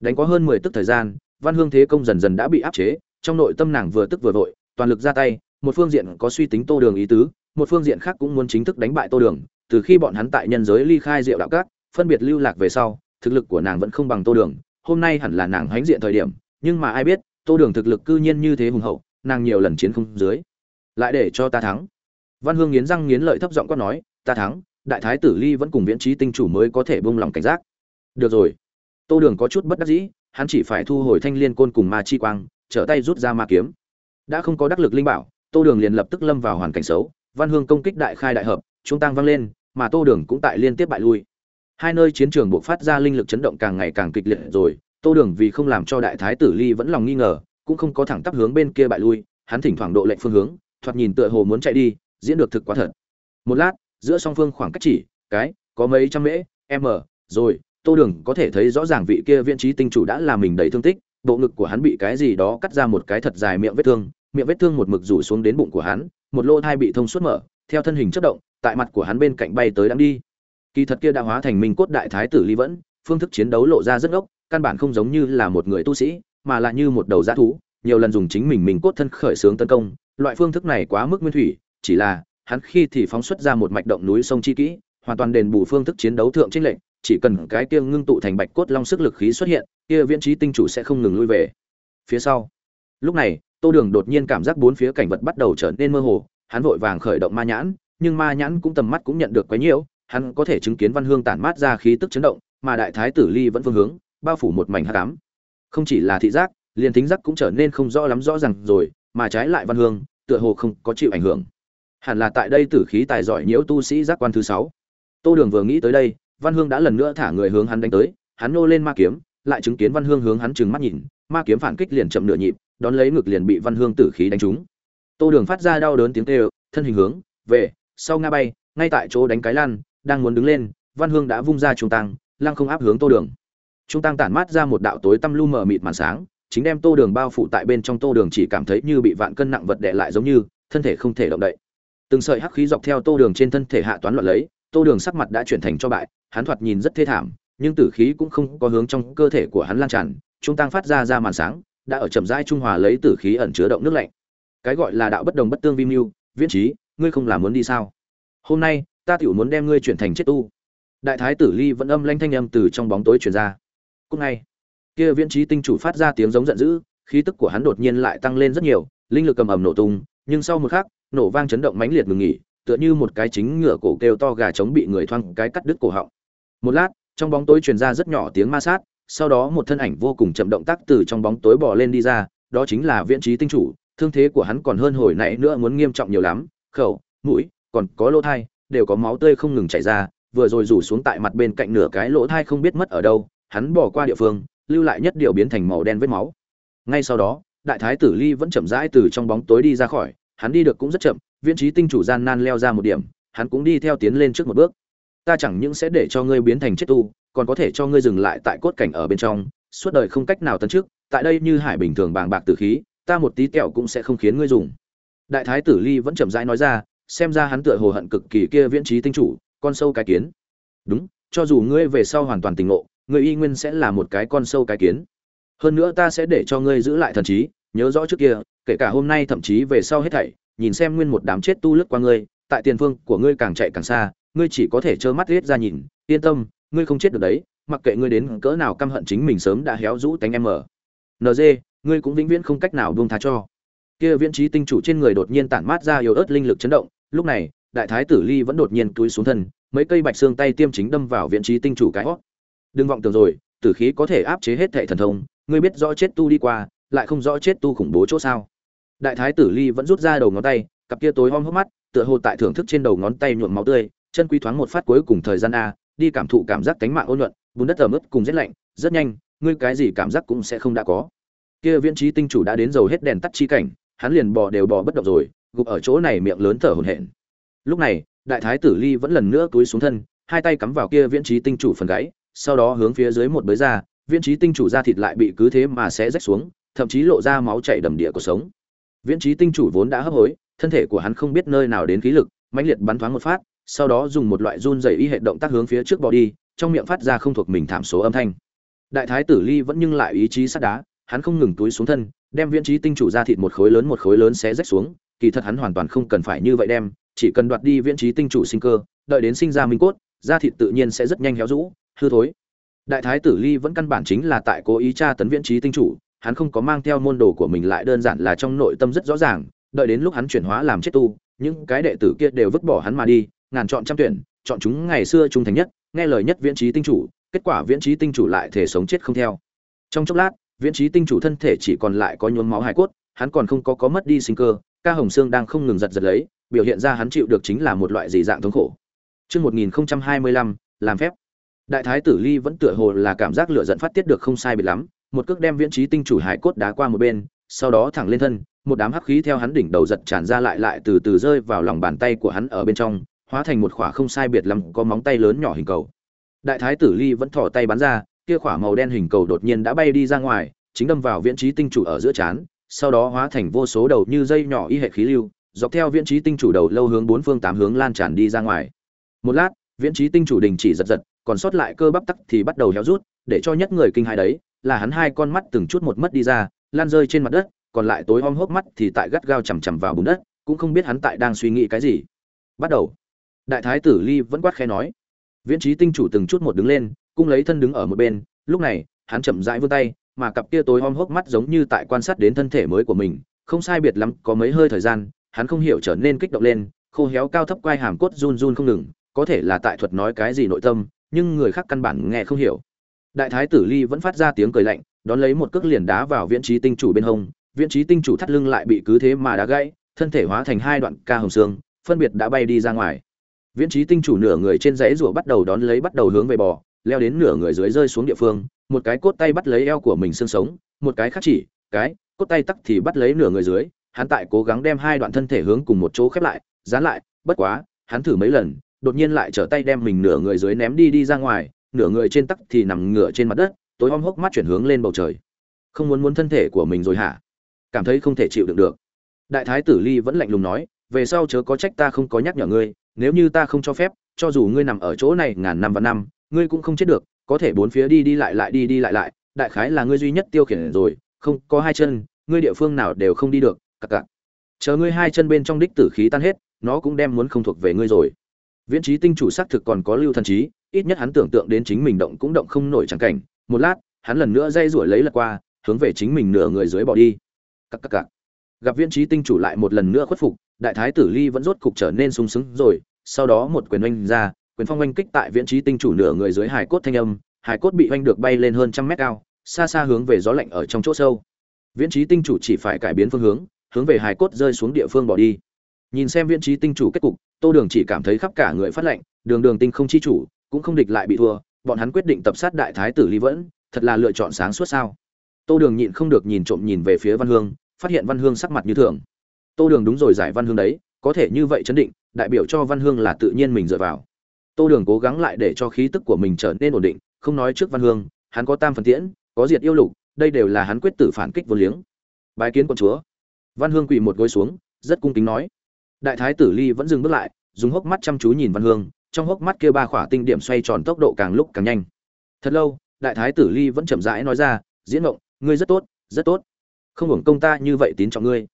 Đánh có hơn mười tức thời gian, văn hương thế công dần dần đã bị áp chế trong nội tâm nàng vừa tức vừa vội, toàn lực ra tay, một phương diện có suy tính tô đường ý tứ, một phương diện khác cũng muốn chính thức đánh bại tô đường, từ khi bọn hắn tại nhân giới ly khai diệu đạo các, phân biệt lưu lạc về sau, thực lực của nàng vẫn không bằng tô đường, hôm nay hẳn là nàng hãnh diện thời điểm, nhưng mà ai biết, tô đường thực lực cư nhiên như thế hùng hậu, nàng nhiều lần chiến không dưới. Lại để cho ta thắng. Văn hương nghiến răng nghiến lợi thấp giọng quát nói, ta thắng, đại thái tử ly vẫn cùng viễn trí tinh chủ mới có thể buông lòng cảnh giác. Được rồi. Tô đường có chút bất đắc dĩ, hắn chỉ phải thu hồi thanh liên côn cùng ma chi quang trở tay rút ra ma kiếm. Đã không có đắc lực linh bảo, tô đường liền lập tức lâm vào hoàn cảnh xấu. Văn hương công kích đại khai đại hợp trung tăng vang lên, mà tô đường cũng tại liên tiếp bại lui. Hai nơi chiến trường buộc phát ra linh lực chấn động càng ngày càng kịch liệt rồi, tô đường vì không làm cho đại thái tử ly vẫn lòng nghi ngờ, cũng không có thẳng tắp hướng bên kia bại lui, hắn thỉnh thoảng độ lệnh phương hướng, thoạt nhìn tựa hồ muốn chạy đi, diễn được thực quá thật. Một lát, giữa song phương khoảng cách chỉ, cái, có mấy trăm mễ, m, rồi, tô đường có thể thấy rõ ràng vị kia viện trí tinh chủ đã làm mình đầy thương tích bộ ngực của hắn bị cái gì đó cắt ra một cái thật dài miệng vết thương, miệng vết thương một mực rủ xuống đến bụng của hắn, một lỗ thai bị thông suốt mở, theo thân hình chất động, tại mặt của hắn bên cạnh bay tới đang đi. Kỳ thật kia đã hóa thành minh cốt đại thái tử Lý vẫn, phương thức chiến đấu lộ ra rất ngốc, căn bản không giống như là một người tu sĩ, mà là như một đầu dã thú, nhiều lần dùng chính mình mình cốt thân khởi xướng tấn công, loại phương thức này quá mức nguyên thủy, chỉ là hắn khi thì phóng xuất ra một mạch động núi sông chi kỹ, hoàn toàn đền bù phương thức chiến đấu thượng trinh lệnh chỉ cần cái kia ngưng tụ thành bạch cốt long sức lực khí xuất hiện, kia viễn trí tinh chủ sẽ không ngừng lui về. Phía sau, lúc này, tô đường đột nhiên cảm giác bốn phía cảnh vật bắt đầu trở nên mơ hồ, hắn vội vàng khởi động ma nhãn, nhưng ma nhãn cũng tầm mắt cũng nhận được quá nhiễu, hắn có thể chứng kiến văn hương tản mát ra khí tức chấn động, mà đại thái tử ly vẫn phương hướng, bao phủ một mảnh hắc ám. Không chỉ là thị giác, liền thính giác cũng trở nên không rõ lắm rõ ràng rồi, mà trái lại văn hương, tựa hồ không có chịu ảnh hưởng. Hẳn là tại đây tử khí tài giỏi nhiễu tu sĩ giác quan thứ sáu. Tô đường vừa nghĩ tới đây văn hương đã lần nữa thả người hướng hắn đánh tới, hắn nô lên ma kiếm, lại chứng kiến văn hương hướng hắn trừng mắt nhìn, ma kiếm phản kích liền chậm nửa nhịp, đón lấy ngực liền bị văn hương tử khí đánh trúng. Tô đường phát ra đau đớn tiếng kêu, thân hình hướng, về, sau nga bay, ngay tại chỗ đánh cái lan đang muốn đứng lên, văn hương đã vung ra trung tăng lăng không áp hướng tô đường. Trung tăng tản mát ra một đạo tối tăm lu mờ mịt màn sáng, chính đem tô đường bao phủ tại bên trong tô đường chỉ cảm thấy như bị vạn cân nặng vật đè lại giống như, thân thể không thể động đậy. Từng sợi hắc khí dọc theo tô đường trên thân thể hạ toán loạn lấy, tô đường sắc mặt đã chuyển thành cho bại hắn thoạt nhìn rất thê thảm, nhưng tử khí cũng không có hướng trong cơ thể của hắn lan tràn trung tăng phát ra ra màn sáng, đã ở chậm rãi trung hòa lấy tử khí ẩn chứa động nước lạnh. Cái gọi là đạo bất đồng bất tương vi mưu, viễn trí ngươi không làm muốn đi sao? Hôm nay, ta tiểu muốn đem ngươi chuyển thành chết tu. Đại thái tử ly vẫn âm lanh thanh âm từ trong bóng tối truyền ra. Cúc ngay, kia viễn trí tinh chủ phát ra tiếng giống giận dữ, khí tức của hắn đột nhiên lại tăng lên rất nhiều, linh lực cầm ầm nổ tung, nhưng sau một khắc, nổ vang chấn động mãnh liệt ngừng nghỉ, tựa như một cái chính ngựa cổ kêu to gà trống bị người thoang cái cắt đứt cổ họng một lát, trong bóng tối truyền ra rất nhỏ tiếng ma sát, sau đó một thân ảnh vô cùng chậm động tác từ trong bóng tối bỏ lên đi ra, đó chính là viễn trí tinh chủ, thương thế của hắn còn hơn hồi nãy nữa muốn nghiêm trọng nhiều lắm, khẩu, mũi, còn có lỗ thai, đều có máu tươi không ngừng chảy ra, vừa rồi rủ xuống tại mặt bên cạnh nửa cái lỗ thai không biết mất ở đâu, hắn bỏ qua địa phương, lưu lại nhất điều biến thành màu đen vết máu. Ngay sau đó, đại thái tử ly vẫn chậm rãi từ trong bóng tối đi ra khỏi, hắn đi được cũng rất chậm, viễn trí tinh chủ gian nan leo ra một điểm, hắn cũng đi theo tiến lên trước một bước ta chẳng những sẽ để cho ngươi biến thành chết tu, còn có thể cho ngươi dừng lại tại cốt cảnh ở bên trong, suốt đời không cách nào tấn trước tại đây như hải bình thường bàng bạc tử khí, ta một tí kẹo cũng sẽ không khiến ngươi dùng. Đại thái tử ly vẫn chậm rãi nói ra, xem ra hắn tựa hồ hận cực kỳ kia viễn trí tinh chủ, con sâu cái kiến. Đúng, cho dù ngươi về sau hoàn toàn tỉnh ngộ, ngươi y nguyên sẽ là một cái con sâu cái kiến. Hơn nữa ta sẽ để cho ngươi giữ lại thần trí, nhớ rõ trước kia, kể cả hôm nay thậm chí về sau hết thảy, nhìn xem nguyên một đám chết tu lướt qua ngươi, tại tiền phương của ngươi càng chạy càng xa ngươi chỉ có thể trơ mắt riết ra nhìn, yên tâm, ngươi không chết được đấy, mặc kệ ngươi đến cỡ nào căm hận chính mình sớm đã héo rũ tánh em ở nd ngươi cũng vĩnh viễn không cách nào buông tha cho. Kia viễn trí tinh chủ trên người đột nhiên tản mát ra yếu ớt linh lực chấn động, lúc này, đại thái tử ly vẫn đột nhiên túi xuống thân, mấy cây bạch xương tay tiêm chính đâm vào viễn trí tinh chủ cái hót. Đừng vọng tưởng rồi, tử khí có thể áp chế hết thệ thần thông, ngươi biết rõ chết tu đi qua, lại không rõ chết tu khủng bố chỗ sao. Đại thái tử ly vẫn rút ra đầu ngón tay, cặp kia tối om hốc mắt, tựa hồ tại thưởng thức trên đầu ngón tay nhuộm máu tươi chân quý thoáng một phát cuối cùng thời gian a, đi cảm thụ cảm giác cánh mạng ôn nhuận, bùn đất ẩm ướt cùng rét lạnh, rất nhanh, ngươi cái gì cảm giác cũng sẽ không đã có. Kia viễn trí tinh chủ đã đến dầu hết đèn tắt chi cảnh, hắn liền bò đều bò bất động rồi, gục ở chỗ này miệng lớn thở hổn hển. Lúc này, đại thái tử ly vẫn lần nữa túi xuống thân, hai tay cắm vào kia viễn trí tinh chủ phần gáy, sau đó hướng phía dưới một bới ra, viễn trí tinh chủ da thịt lại bị cứ thế mà sẽ rách xuống, thậm chí lộ ra máu chảy đầm địa của sống. Viễn trí tinh chủ vốn đã hấp hối, thân thể của hắn không biết nơi nào đến khí lực, mãnh liệt bắn thoáng một phát sau đó dùng một loại run dày y hệ động tác hướng phía trước bỏ đi, trong miệng phát ra không thuộc mình thảm số âm thanh. Đại thái tử ly vẫn nhưng lại ý chí sắt đá, hắn không ngừng túi xuống thân, đem viễn trí tinh chủ ra thịt một khối lớn một khối lớn xé rách xuống, kỳ thật hắn hoàn toàn không cần phải như vậy đem, chỉ cần đoạt đi viễn trí tinh chủ sinh cơ, đợi đến sinh ra minh cốt, da thịt tự nhiên sẽ rất nhanh héo rũ, hư thối. Đại thái tử ly vẫn căn bản chính là tại cố ý tra tấn viễn trí tinh chủ, hắn không có mang theo môn đồ của mình lại đơn giản là trong nội tâm rất rõ ràng, đợi đến lúc hắn chuyển hóa làm chết tu, những cái đệ tử kia đều vứt bỏ hắn mà đi ngàn chọn trăm tuyển chọn chúng ngày xưa trung thành nhất nghe lời nhất viễn trí tinh chủ kết quả viễn trí tinh chủ lại thể sống chết không theo trong chốc lát viễn trí tinh chủ thân thể chỉ còn lại có nhuốm máu hài cốt hắn còn không có có mất đi sinh cơ ca hồng xương đang không ngừng giật giật lấy biểu hiện ra hắn chịu được chính là một loại dị dạng thống khổ Trước 1025, làm phép. Đại thái tử Ly vẫn tựa hồ là cảm giác lửa giận phát tiết được không sai biệt lắm, một cước đem viễn trí tinh chủ hải cốt đá qua một bên, sau đó thẳng lên thân, một đám hắc khí theo hắn đỉnh đầu giật tràn ra lại lại từ từ rơi vào lòng bàn tay của hắn ở bên trong, hóa thành một khỏa không sai biệt lắm có móng tay lớn nhỏ hình cầu. Đại thái tử Ly vẫn thò tay bắn ra, kia khỏa màu đen hình cầu đột nhiên đã bay đi ra ngoài, chính đâm vào viễn trí tinh chủ ở giữa trán, sau đó hóa thành vô số đầu như dây nhỏ y hệ khí lưu, dọc theo viễn trí tinh chủ đầu lâu hướng bốn phương tám hướng lan tràn đi ra ngoài. Một lát, viễn trí tinh chủ đình chỉ giật giật, còn sót lại cơ bắp tắc thì bắt đầu héo rút, để cho nhất người kinh hãi đấy, là hắn hai con mắt từng chút một mất đi ra, lan rơi trên mặt đất, còn lại tối om hốc mắt thì tại gắt gao chằm chằm vào bùn đất, cũng không biết hắn tại đang suy nghĩ cái gì. Bắt đầu. Đại thái tử Ly vẫn quát khẽ nói. Viễn trí tinh chủ từng chút một đứng lên, cung lấy thân đứng ở một bên, lúc này, hắn chậm rãi vươn tay, mà cặp kia tối om hốc mắt giống như tại quan sát đến thân thể mới của mình, không sai biệt lắm, có mấy hơi thời gian, hắn không hiểu trở nên kích động lên, khô héo cao thấp quai hàm cốt run run không ngừng, có thể là tại thuật nói cái gì nội tâm, nhưng người khác căn bản nghe không hiểu. Đại thái tử Ly vẫn phát ra tiếng cười lạnh, đón lấy một cước liền đá vào Viễn Chí Tinh chủ bên hông, Viễn Chí Tinh chủ thắt lưng lại bị cứ thế mà đá gãy, thân thể hóa thành hai đoạn ca hồng xương, phân biệt đã bay đi ra ngoài. Viễn Chí Tinh chủ nửa người trên dãy rùa bắt đầu đón lấy bắt đầu hướng về bò, leo đến nửa người dưới rơi xuống địa phương, một cái cốt tay bắt lấy eo của mình xương sống, một cái khác chỉ, cái, cốt tay tắc thì bắt lấy nửa người dưới, hắn tại cố gắng đem hai đoạn thân thể hướng cùng một chỗ khép lại, dán lại, bất quá, hắn thử mấy lần, đột nhiên lại trở tay đem mình nửa người dưới ném đi đi ra ngoài, nửa người trên tắc thì nằm ngửa trên mặt đất, tối om hốc mắt chuyển hướng lên bầu trời. Không muốn muốn thân thể của mình rồi hả? Cảm thấy không thể chịu đựng được. Đại thái tử Ly vẫn lạnh lùng nói, về sau chớ có trách ta không có nhắc nhở ngươi, nếu như ta không cho phép, cho dù ngươi nằm ở chỗ này ngàn năm và năm, ngươi cũng không chết được, có thể bốn phía đi đi lại lại đi đi lại lại, đại khái là ngươi duy nhất tiêu khiển rồi, không, có hai chân, ngươi địa phương nào đều không đi được, cặc cặc. Chờ ngươi hai chân bên trong đích tử khí tan hết, nó cũng đem muốn không thuộc về ngươi rồi. Viễn trí tinh chủ xác thực còn có lưu thần trí, ít nhất hắn tưởng tượng đến chính mình động cũng động không nổi chẳng cảnh, một lát, hắn lần nữa dây rủi lấy lật qua, hướng về chính mình nửa người dưới bỏ đi. Cặc cặc cặc. Gặp Viễn trí tinh chủ lại một lần nữa khuất phục, đại thái tử Ly vẫn rốt cục trở nên sung sướng rồi, sau đó một quyền oanh ra, quyền phong oanh kích tại Viễn trí tinh chủ nửa người dưới hải cốt thanh âm, hải cốt bị oanh được bay lên hơn trăm mét cao, xa xa hướng về gió lạnh ở trong chỗ sâu. Viễn trí tinh chủ chỉ phải cải biến phương hướng, hướng về hải cốt rơi xuống địa phương bỏ đi. Nhìn xem Viễn trí tinh chủ kết cục, Tô Đường chỉ cảm thấy khắp cả người phát lạnh, đường đường tinh không chi chủ, cũng không địch lại bị thua, bọn hắn quyết định tập sát đại thái tử Lý Vẫn, thật là lựa chọn sáng suốt sao? Tô Đường nhịn không được nhìn trộm nhìn về phía Văn Hương, phát hiện Văn Hương sắc mặt như thường. Tô Đường đúng rồi giải Văn Hương đấy, có thể như vậy chấn định, đại biểu cho Văn Hương là tự nhiên mình dựa vào. Tô Đường cố gắng lại để cho khí tức của mình trở nên ổn định, không nói trước Văn Hương, hắn có tam phần tiễn, có diệt yêu lục, đây đều là hắn quyết tử phản kích vô liếng. Bái kiến quân chúa. Văn Hương quỳ một gối xuống, rất cung kính nói. Đại thái tử Ly vẫn dừng bước lại, dùng hốc mắt chăm chú nhìn Văn Hương, trong hốc mắt kia ba khỏa tinh điểm xoay tròn tốc độ càng lúc càng nhanh. Thật lâu, đại thái tử Ly vẫn chậm rãi nói ra, "Diễn Mộng, ngươi rất tốt, rất tốt. Không hưởng công ta như vậy tín trọng ngươi.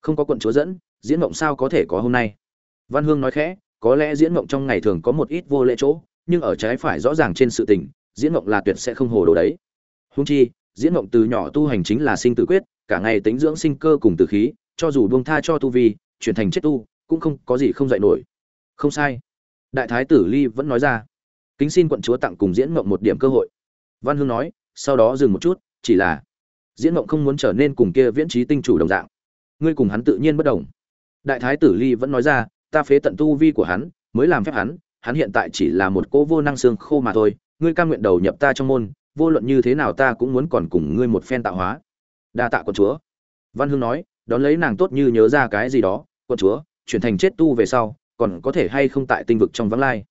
Không có quận chúa dẫn, Diễn Mộng sao có thể có hôm nay?" văn hương nói khẽ, có lẽ diễn mộng trong ngày thường có một ít vô lễ chỗ, nhưng ở trái phải rõ ràng trên sự tình, diễn mộng là tuyệt sẽ không hồ đồ đấy. Húng chi, diễn mộng từ nhỏ tu hành chính là sinh tử quyết, cả ngày tính dưỡng sinh cơ cùng tử khí, cho dù buông tha cho tu vi, chuyển thành chết tu, cũng không có gì không dạy nổi. Không sai. Đại thái tử ly vẫn nói ra. Kính xin quận chúa tặng cùng diễn mộng một điểm cơ hội. Văn hương nói, sau đó dừng một chút, chỉ là, diễn mộng không muốn trở nên cùng kia viễn trí tinh chủ đồng dạng. Ngươi cùng hắn tự nhiên bất đồng đại thái tử ly vẫn nói ra, ta phế tận tu vi của hắn, mới làm phép hắn hắn hiện tại chỉ là một cô vô năng xương khô mà thôi, ngươi cam nguyện đầu nhập ta trong môn, vô luận như thế nào ta cũng muốn còn cùng ngươi một phen tạo hóa. Đa tạ quận chúa. Văn hương nói, đón lấy nàng tốt như nhớ ra cái gì đó, quận chúa, chuyển thành chết tu về sau, còn có thể hay không tại tinh vực trong vắng lai?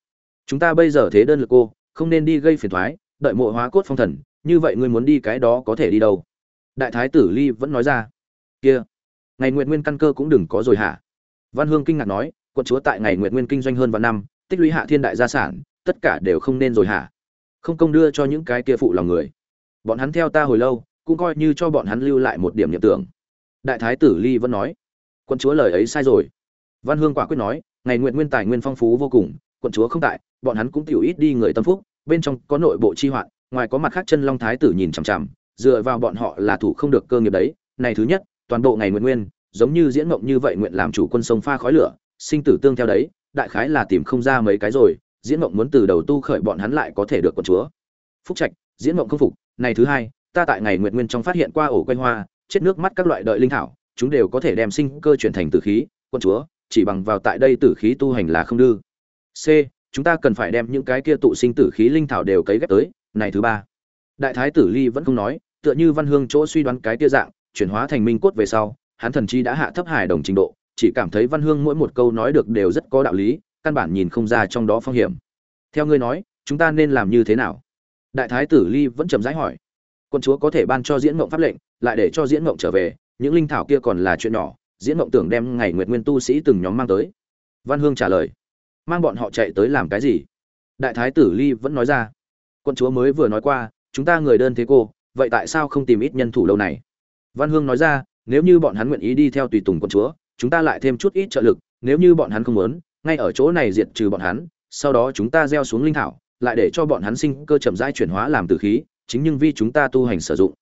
Chúng ta bây giờ thế đơn lực cô, không nên đi gây phiền thoái, đợi mộ hóa cốt phong thần, như vậy ngươi muốn đi cái đó có thể đi đâu? Đại thái tử ly vẫn nói ra, kia, ngày nguyện nguyên căn cơ cũng đừng có rồi hả? Văn hương kinh ngạc nói, quận chúa tại ngày Nguyệt nguyên kinh doanh hơn vạn năm, tích lũy hạ thiên đại gia sản, tất cả đều không nên rồi hả? Không công đưa cho những cái kia phụ lòng người. Bọn hắn theo ta hồi lâu, cũng coi như cho bọn hắn lưu lại một điểm niệm tưởng. Đại thái tử ly vẫn nói, quận chúa lời ấy sai rồi. Văn hương quả quyết nói, ngày Nguyệt nguyên tài nguyên phong phú vô cùng, quận chúa không tại, bọn hắn cũng tiểu ít đi người tâm phúc, bên trong có nội bộ chi hoạn, ngoài có mặt khác chân long thái tử nhìn chằm chằm, dựa vào bọn họ là thủ không được cơ nghiệp đấy. Này thứ nhất, toàn bộ ngày Nguyệt nguyên giống như diễn mộng như vậy nguyện làm chủ quân sông pha khói lửa, sinh tử tương theo đấy, đại khái là tìm không ra mấy cái rồi, diễn mộng muốn từ đầu tu khởi bọn hắn lại có thể được con chúa. Phúc trạch, diễn mộng không phục, này thứ hai, ta tại ngày nguyện nguyên trong phát hiện qua ổ quanh hoa, chết nước mắt các loại đợi linh thảo, chúng đều có thể đem sinh cơ chuyển thành tử khí quân chúa, chỉ bằng vào tại đây tử khí tu hành là không dư c, chúng ta cần phải đem những cái kia tụ sinh tử khí linh thảo đều cấy ghép tới, này thứ ba. Đại thái tử ly vẫn không nói, tựa như văn hương chỗ suy đoán cái kia dạng, chuyển hóa thành minh cốt về sau hắn thần chi đã hạ thấp hài đồng trình độ, chỉ cảm thấy văn hương mỗi một câu nói được đều rất có đạo lý, căn bản nhìn không ra trong đó phong hiểm. Theo ngươi nói, chúng ta nên làm như thế nào? Đại thái tử ly vẫn chậm rãi hỏi. Quân chúa có thể ban cho diễn mộng pháp lệnh, lại để cho diễn mộng trở về, những linh thảo kia còn là chuyện nhỏ, diễn mộng tưởng đem ngày nguyệt nguyên tu sĩ từng nhóm mang tới. Văn hương trả lời. Mang bọn họ chạy tới làm cái gì? Đại thái tử ly vẫn nói ra. Quân chúa mới vừa nói qua, chúng ta người đơn thế cô, vậy tại sao không tìm ít nhân thủ lâu này? Văn hương nói ra nếu như bọn hắn nguyện ý đi theo tùy tùng quân chúa, chúng ta lại thêm chút ít trợ lực, nếu như bọn hắn không muốn, ngay ở chỗ này diệt trừ bọn hắn, sau đó chúng ta gieo xuống linh thảo, lại để cho bọn hắn sinh cơ chậm rãi chuyển hóa làm từ khí, chính nhưng vì chúng ta tu hành sử dụng.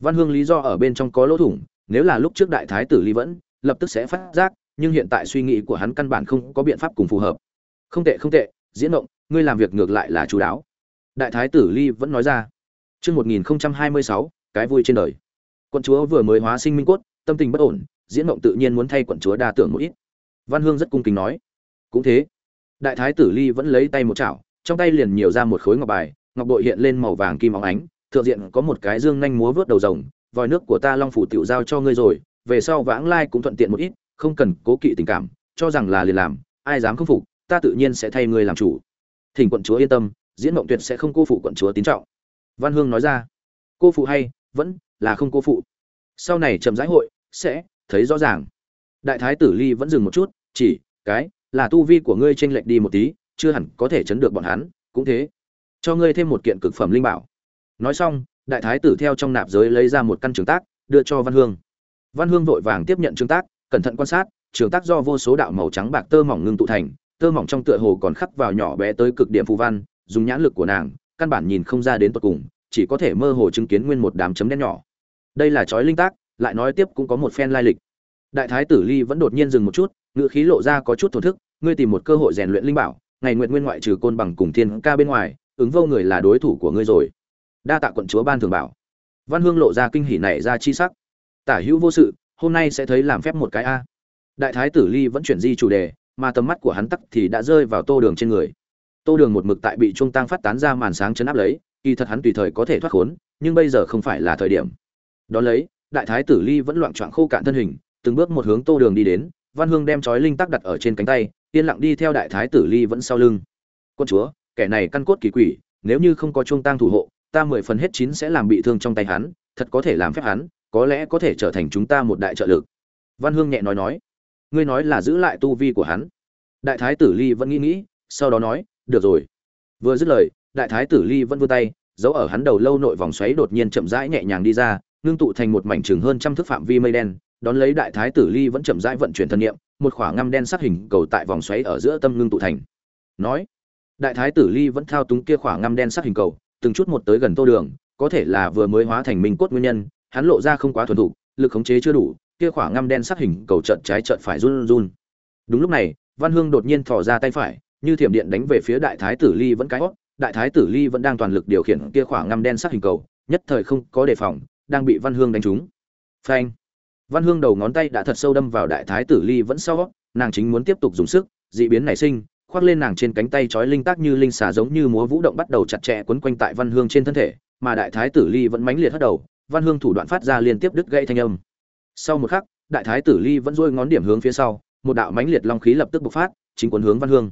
Văn hương lý do ở bên trong có lỗ thủng, nếu là lúc trước đại thái tử ly vẫn, lập tức sẽ phát giác, nhưng hiện tại suy nghĩ của hắn căn bản không có biện pháp cùng phù hợp. Không tệ không tệ, diễn động, ngươi làm việc ngược lại là chú đáo. Đại thái tử ly vẫn nói ra. Chương một nghìn hai mươi sáu, cái vui trên đời quận chúa vừa mới hóa sinh minh cốt, tâm tình bất ổn, diễn mộng tự nhiên muốn thay quận chúa đa tưởng một ít. Văn hương rất cung kính nói, cũng thế. Đại thái tử ly vẫn lấy tay một chảo, trong tay liền nhiều ra một khối ngọc bài, ngọc bội hiện lên màu vàng kim óng ánh, thượng diện có một cái dương nhanh múa vớt đầu rồng, vòi nước của ta long phủ tiểu giao cho ngươi rồi, về sau vãng lai cũng thuận tiện một ít, không cần cố kỵ tình cảm, cho rằng là liền làm, ai dám khâm phục, ta tự nhiên sẽ thay ngươi làm chủ. Thỉnh quận chúa yên tâm, diễn mộng tuyệt sẽ không cô phụ quận chúa tín trọng. Văn hương nói ra, cô phụ hay, vẫn là không cô phụ. Sau này chậm rãi hội, sẽ thấy rõ ràng. Đại thái tử ly vẫn dừng một chút, chỉ, cái, là tu vi của ngươi tranh lệch đi một tí, chưa hẳn có thể chấn được bọn hắn, cũng thế. Cho ngươi thêm một kiện cực phẩm linh bảo. Nói xong, đại thái tử theo trong nạp giới lấy ra một căn trường tác, đưa cho văn hương. Văn hương vội vàng tiếp nhận trường tác, cẩn thận quan sát, trường tác do vô số đạo màu trắng bạc tơ mỏng ngưng tụ thành, tơ mỏng trong tựa hồ còn khắc vào nhỏ bé tới cực điểm phù văn, dùng nhãn lực của nàng, căn bản nhìn không ra đến tận cùng chỉ có thể mơ hồ chứng kiến nguyên một đám chấm đen nhỏ. Đây là chói linh tác, lại nói tiếp cũng có một phen lai lịch. Đại thái tử ly vẫn đột nhiên dừng một chút ngựa khí lộ ra có chút thổn thức, ngươi tìm một cơ hội rèn luyện linh bảo, ngày nguyện nguyên ngoại trừ côn bằng cùng thiên ca bên ngoài, ứng vô người là đối thủ của ngươi rồi. Đa tạ quận chúa ban thường bảo. Văn hương lộ ra kinh hỉ này ra chi sắc. Tả hữu vô sự, hôm nay sẽ thấy làm phép một cái a. Đại thái tử ly vẫn chuyển di chủ đề, mà tầm mắt của hắn tắc thì đã rơi vào tô đường trên người. Tô đường một mực tại bị trung tăng phát tán ra màn sáng chấn áp lấy kỳ thật hắn tùy thời có thể thoát khốn, nhưng bây giờ không phải là thời điểm. Đón lấy, đại thái tử ly vẫn loạn trọn khô cạn thân hình, từng bước một hướng tô đường đi đến, văn hương đem trói linh tắc đặt ở trên cánh tay, yên lặng đi theo đại thái tử ly vẫn sau lưng. Quân chúa, kẻ này căn cốt kỳ quỷ, nếu như không có trung tăng thủ hộ, ta mười phần hết chín sẽ làm bị thương trong tay hắn, thật có thể làm phép hắn, có lẽ có thể trở thành chúng ta một đại trợ lực. Văn hương nhẹ nói nói. Ngươi nói là giữ lại tu vi của hắn. Đại thái tử ly vẫn nghĩ nghĩ, sau đó nói, được rồi. Vừa dứt lời đại thái tử ly vẫn vươn tay, giấu ở hắn đầu lâu nội vòng xoáy đột nhiên chậm rãi nhẹ nhàng đi ra, ngưng tụ thành một mảnh chừng hơn trăm thước phạm vi mây đen, đón lấy đại thái tử ly vẫn chậm rãi vận chuyển thân niệm, một khoảng ngăm đen sắc hình cầu tại vòng xoáy ở giữa tâm ngưng tụ thành. Nói, đại thái tử ly vẫn thao túng kia khoảng ngăm đen sắc hình cầu, từng chút một tới gần tô đường, có thể là vừa mới hóa thành minh cốt nguyên nhân, hắn lộ ra không quá thuần thục, lực khống chế chưa đủ, kia khoảng ngăm đen sắc hình cầu trận trái trận phải run run. Đúng lúc này, văn hương đột nhiên thò ra tay phải, như thiểm điện đánh về phía đại thái tử ly vẫn cái hót đại thái tử ly vẫn đang toàn lực điều khiển kia khoảng ngăm đen sắc hình cầu, nhất thời không có đề phòng, đang bị văn hương đánh trúng. Phanh! Văn hương đầu ngón tay đã thật sâu đâm vào đại thái tử ly vẫn sau, nàng chính muốn tiếp tục dùng sức dị biến nảy sinh, khoác lên nàng trên cánh tay trói linh tác như linh xà giống như múa vũ động bắt đầu chặt chẽ quấn quanh tại văn hương trên thân thể, mà đại thái tử ly vẫn mãnh liệt hất đầu, văn hương thủ đoạn phát ra liên tiếp đứt gãy thanh âm. Sau một khắc, đại thái tử ly vẫn dôi ngón điểm hướng phía sau, một đạo mãnh liệt long khí lập tức bộc phát, chính cuốn hướng văn hương.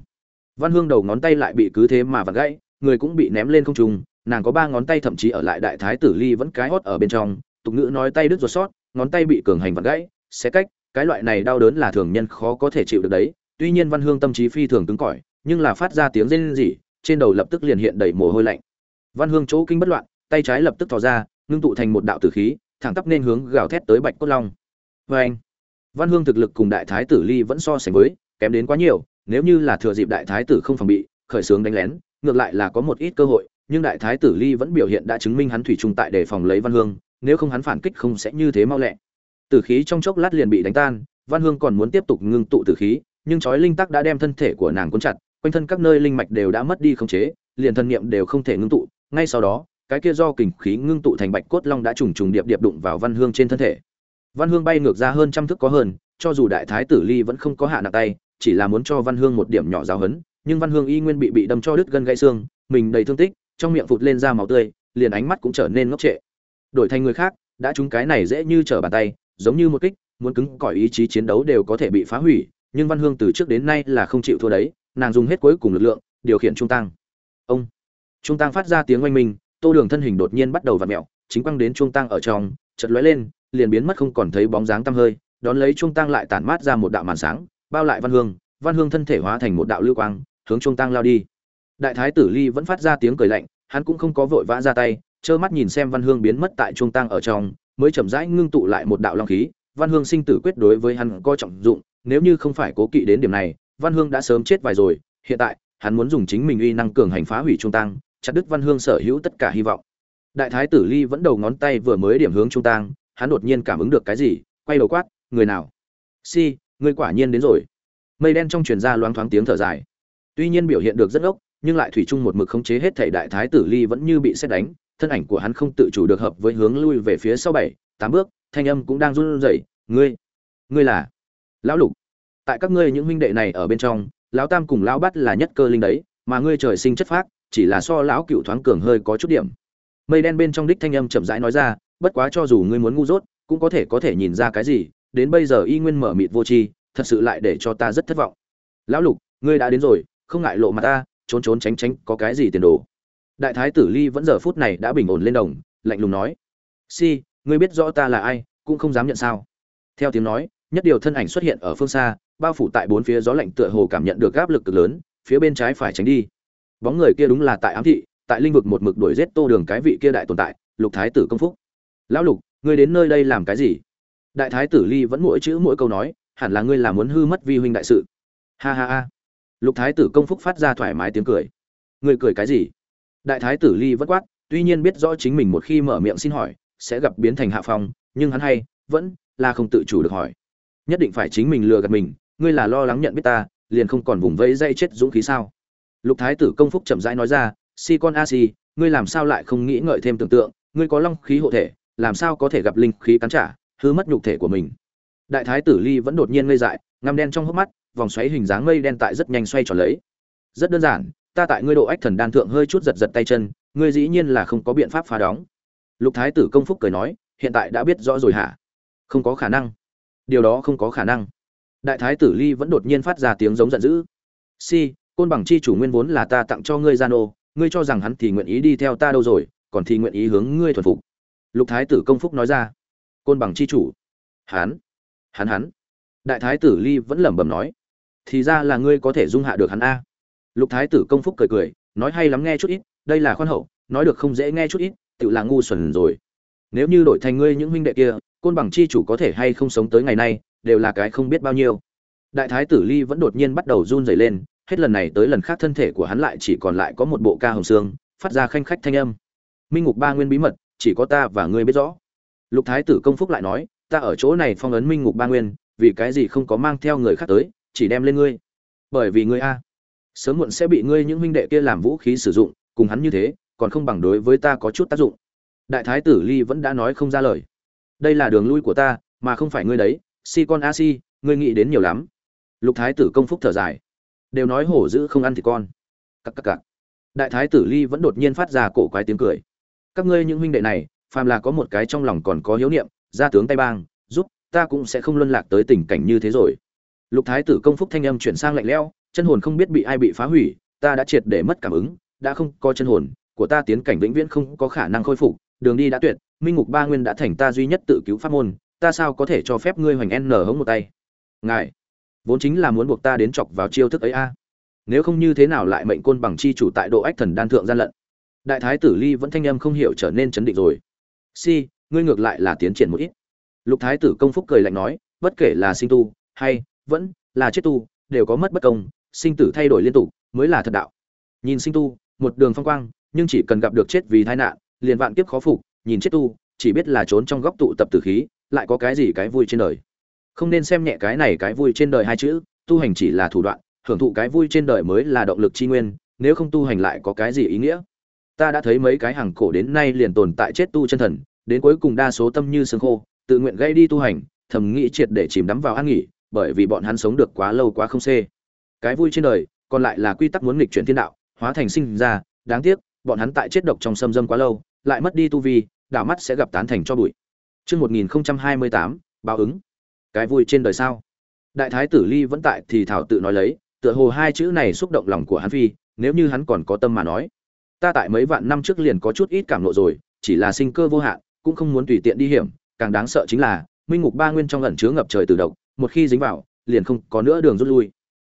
Văn hương đầu ngón tay lại bị cứ thế mà vặt gãy người cũng bị ném lên không trung, nàng có ba ngón tay thậm chí ở lại đại thái tử ly vẫn cái hót ở bên trong, tục ngữ nói tay đứt ruột sót, ngón tay bị cường hành vặt gãy, xé cách, cái loại này đau đớn là thường nhân khó có thể chịu được đấy, tuy nhiên văn hương tâm trí phi thường cứng cỏi, nhưng là phát ra tiếng rên rỉ, trên đầu lập tức liền hiện đầy mồ hôi lạnh. Văn hương chỗ kinh bất loạn, tay trái lập tức thò ra, ngưng tụ thành một đạo tử khí, thẳng tắp nên hướng gào thét tới bạch cốt long. Vê anh, văn hương thực lực cùng đại thái tử ly vẫn so sánh với, kém đến quá nhiều, nếu như là thừa dịp đại thái tử không phòng bị, khởi xướng đánh lén ngược lại là có một ít cơ hội, nhưng đại thái tử ly vẫn biểu hiện đã chứng minh hắn thủy chung tại đề phòng lấy văn hương, nếu không hắn phản kích không sẽ như thế mau lẹ. Tử khí trong chốc lát liền bị đánh tan, văn hương còn muốn tiếp tục ngưng tụ tử khí, nhưng chói linh tắc đã đem thân thể của nàng cuốn chặt, quanh thân các nơi linh mạch đều đã mất đi khống chế, liền thân niệm đều không thể ngưng tụ. Ngay sau đó, cái kia do kình khí ngưng tụ thành bạch cốt long đã trùng trùng điệp điệp đụng vào văn hương trên thân thể. Văn hương bay ngược ra hơn trăm thước có hơn, cho dù đại thái tử ly vẫn không có hạ nặng tay, chỉ là muốn cho văn hương một điểm nhỏ giáo hấn nhưng văn hương y nguyên bị bị đâm cho đứt gân gãy xương, mình đầy thương tích, trong miệng phụt lên ra màu tươi, liền ánh mắt cũng trở nên ngốc trệ. Đổi thành người khác, đã trúng cái này dễ như trở bàn tay, giống như một kích, muốn cứng cỏi ý chí chiến đấu đều có thể bị phá hủy, nhưng văn hương từ trước đến nay là không chịu thua đấy, nàng dùng hết cuối cùng lực lượng, điều khiển trung tăng ông! Trung tăng phát ra tiếng oanh minh, tô đường thân hình đột nhiên bắt đầu vặn mẹo chính quăng đến trung tăng ở trong chật lóe lên, liền biến mất không còn thấy bóng dáng tăm hơi, đón lấy trung tăng lại tản mát ra một đạo màn sáng, bao lại văn hương văn hương thân thể hóa thành một đạo lưu quang hướng trung tăng lao đi. Đại thái tử ly vẫn phát ra tiếng cười lạnh, hắn cũng không có vội vã ra tay, trơ mắt nhìn xem văn hương biến mất tại trung tăng ở trong, mới chậm rãi ngưng tụ lại một đạo long khí. Văn hương sinh tử quyết đối với hắn coi trọng dụng, nếu như không phải cố kỵ đến điểm này, văn hương đã sớm chết vài rồi, hiện tại, hắn muốn dùng chính mình uy năng cường hành phá hủy trung tăng chặt đứt văn hương sở hữu tất cả hy vọng. Đại thái tử ly vẫn đầu ngón tay vừa mới điểm hướng trung tăng hắn đột nhiên cảm ứng được cái gì, quay đầu quát, người nào? Si, người quả nhiên đến rồi. Mây đen trong truyền ra loáng thoáng tiếng thở dài tuy nhiên biểu hiện được rất ốc nhưng lại thủy chung một mực khống chế hết thảy đại thái tử ly vẫn như bị xét đánh, thân ảnh của hắn không tự chủ được hợp với hướng lui về phía sau bảy, tám bước, thanh âm cũng đang run rẩy, ngươi ngươi là lão lục. Tại các ngươi những huynh đệ này ở bên trong, lão tam cùng lão bắt là nhất cơ linh đấy, mà ngươi trời sinh chất phác, chỉ là so lão cựu thoáng cường hơi có chút điểm. Mây đen bên trong đích thanh âm chậm rãi nói ra, bất quá cho dù ngươi muốn ngu dốt, cũng có thể có thể nhìn ra cái gì, đến bây giờ y nguyên mở mịt vô tri, thật sự lại để cho ta rất thất vọng. Lão lục, ngươi đã đến rồi không ngại lộ mặt ta, trốn trốn tránh tránh, có cái gì tiền đồ. Đại thái tử ly vẫn giờ phút này đã bình ổn lên đồng, lạnh lùng nói. Si, ngươi biết rõ ta là ai, cũng không dám nhận sao. Theo tiếng nói, nhất điều thân ảnh xuất hiện ở phương xa, bao phủ tại bốn phía gió lạnh tựa hồ cảm nhận được áp lực cực lớn, phía bên trái phải tránh đi. Bóng người kia đúng là tại ám thị, tại linh vực một mực đuổi giết tô đường cái vị kia đại tồn tại, lục thái tử công phúc. Lão lục, ngươi đến nơi đây làm cái gì? Đại thái tử ly vẫn mỗi chữ mỗi câu nói, hẳn là ngươi là muốn hư mất vi huynh đại sự. Ha ha ha lục thái tử công phúc phát ra thoải mái tiếng cười. Ngươi cười cái gì? Đại thái tử ly vẫn quát, tuy nhiên biết rõ chính mình một khi mở miệng xin hỏi, sẽ gặp biến thành hạ phong, nhưng hắn hay, vẫn là không tự chủ được hỏi. Nhất định phải chính mình lừa gạt mình, ngươi là lo lắng nhận biết ta, liền không còn vùng vẫy dây chết dũng khí sao? Lục thái tử công phúc chậm rãi nói ra, si con a si, ngươi làm sao lại không nghĩ ngợi thêm tưởng tượng, ngươi có long khí hộ thể, làm sao có thể gặp linh khí cắn trả, hư mất nhục thể của mình? Đại thái tử ly vẫn đột nhiên ngây dại, ngăm đen trong hốc mắt vòng xoáy hình dáng mây đen tại rất nhanh xoay tròn lấy. Rất đơn giản, ta tại ngươi độ ách thần đan thượng hơi chút giật giật tay chân, ngươi dĩ nhiên là không có biện pháp phá đóng. Lục thái tử công phúc cười nói, hiện tại đã biết rõ rồi hả? Không có khả năng. Điều đó không có khả năng. Đại thái tử ly vẫn đột nhiên phát ra tiếng giống giận dữ. Si, côn bằng chi chủ nguyên vốn là ta tặng cho ngươi gian ô ngươi cho rằng hắn thì nguyện ý đi theo ta đâu rồi, còn thì nguyện ý hướng ngươi thuần phục. Lục thái tử công phúc nói ra. Côn bằng chi chủ. Hắn. Hắn hắn. Đại thái tử ly vẫn lẩm bẩm nói thì ra là ngươi có thể dung hạ được hắn a. Lục thái tử công phúc cười cười, nói hay lắm nghe chút ít, đây là khoan hậu, nói được không dễ nghe chút ít, tự là ngu xuẩn rồi. Nếu như đổi thành ngươi những huynh đệ kia, côn bằng chi chủ có thể hay không sống tới ngày nay, đều là cái không biết bao nhiêu. Đại thái tử ly vẫn đột nhiên bắt đầu run rẩy lên, hết lần này tới lần khác thân thể của hắn lại chỉ còn lại có một bộ ca hồng xương, phát ra khanh khách thanh âm. Minh ngục ba nguyên bí mật, chỉ có ta và ngươi biết rõ. Lục thái tử công phúc lại nói, ta ở chỗ này phong ấn minh ngục ba nguyên, vì cái gì không có mang theo người khác tới chỉ đem lên ngươi. Bởi vì ngươi a, sớm muộn sẽ bị ngươi những huynh đệ kia làm vũ khí sử dụng, cùng hắn như thế, còn không bằng đối với ta có chút tác dụng. Đại thái tử ly vẫn đã nói không ra lời. Đây là đường lui của ta, mà không phải ngươi đấy. Si con a si, ngươi nghĩ đến nhiều lắm. Lục thái tử công phúc thở dài. Đều nói hổ dữ không ăn thì con. Cắc cắc cắc đại thái tử ly vẫn đột nhiên phát ra cổ quái tiếng cười. Các ngươi những huynh đệ này, phàm là có một cái trong lòng còn có hiếu niệm gia tướng tay bang, giúp, ta cũng sẽ không luân lạc tới tình cảnh như thế rồi lục thái tử công phúc thanh âm chuyển sang lạnh lẽo, chân hồn không biết bị ai bị phá hủy, ta đã triệt để mất cảm ứng, đã không có chân hồn, của ta tiến cảnh vĩnh viễn không có khả năng khôi phục, đường đi đã tuyệt, minh ngục ba nguyên đã thành ta duy nhất tự cứu pháp môn, ta sao có thể cho phép ngươi hoành n hống một tay? Ngài, vốn chính là muốn buộc ta đến chọc vào chiêu thức ấy a. Nếu không như thế nào lại mệnh côn bằng chi chủ tại độ ách thần đan thượng gian lận? Đại thái tử ly vẫn thanh âm không hiểu trở nên chấn định rồi. Si, ngươi ngược lại là tiến triển một ít. Lục thái tử công phúc cười lạnh nói, bất kể là sinh tu hay vẫn là chết tu, đều có mất bất công, sinh tử thay đổi liên tục, mới là thật đạo. Nhìn sinh tu, một đường phong quang, nhưng chỉ cần gặp được chết vì tai nạn, liền vạn kiếp khó phục, nhìn chết tu, chỉ biết là trốn trong góc tụ tập tử khí, lại có cái gì cái vui trên đời. Không nên xem nhẹ cái này cái vui trên đời hai chữ, tu hành chỉ là thủ đoạn, hưởng thụ cái vui trên đời mới là động lực chi nguyên, nếu không tu hành lại có cái gì ý nghĩa. Ta đã thấy mấy cái hàng cổ đến nay liền tồn tại chết tu chân thần, đến cuối cùng đa số tâm như xương khô, tự nguyện gây đi tu hành, thầm nghĩ triệt để chìm đắm vào an nghỉ bởi vì bọn hắn sống được quá lâu quá không xê cái vui trên đời còn lại là quy tắc muốn nghịch chuyển thiên đạo hóa thành sinh ra đáng tiếc bọn hắn tại chết độc trong xâm dâm quá lâu lại mất đi tu vi đảo mắt sẽ gặp tán thành cho bụi Trước 1028, báo ứng. Cái vui trên đời sao? Đại thái tử Ly vẫn tại thì thảo tự nói lấy, tựa hồ hai chữ này xúc động lòng của hắn phi, nếu như hắn còn có tâm mà nói. Ta tại mấy vạn năm trước liền có chút ít cảm ngộ rồi, chỉ là sinh cơ vô hạn, cũng không muốn tùy tiện đi hiểm, càng đáng sợ chính là, minh ngục ba nguyên trong ẩn chứa ngập trời tử độc, một khi dính vào, liền không có nữa đường rút lui.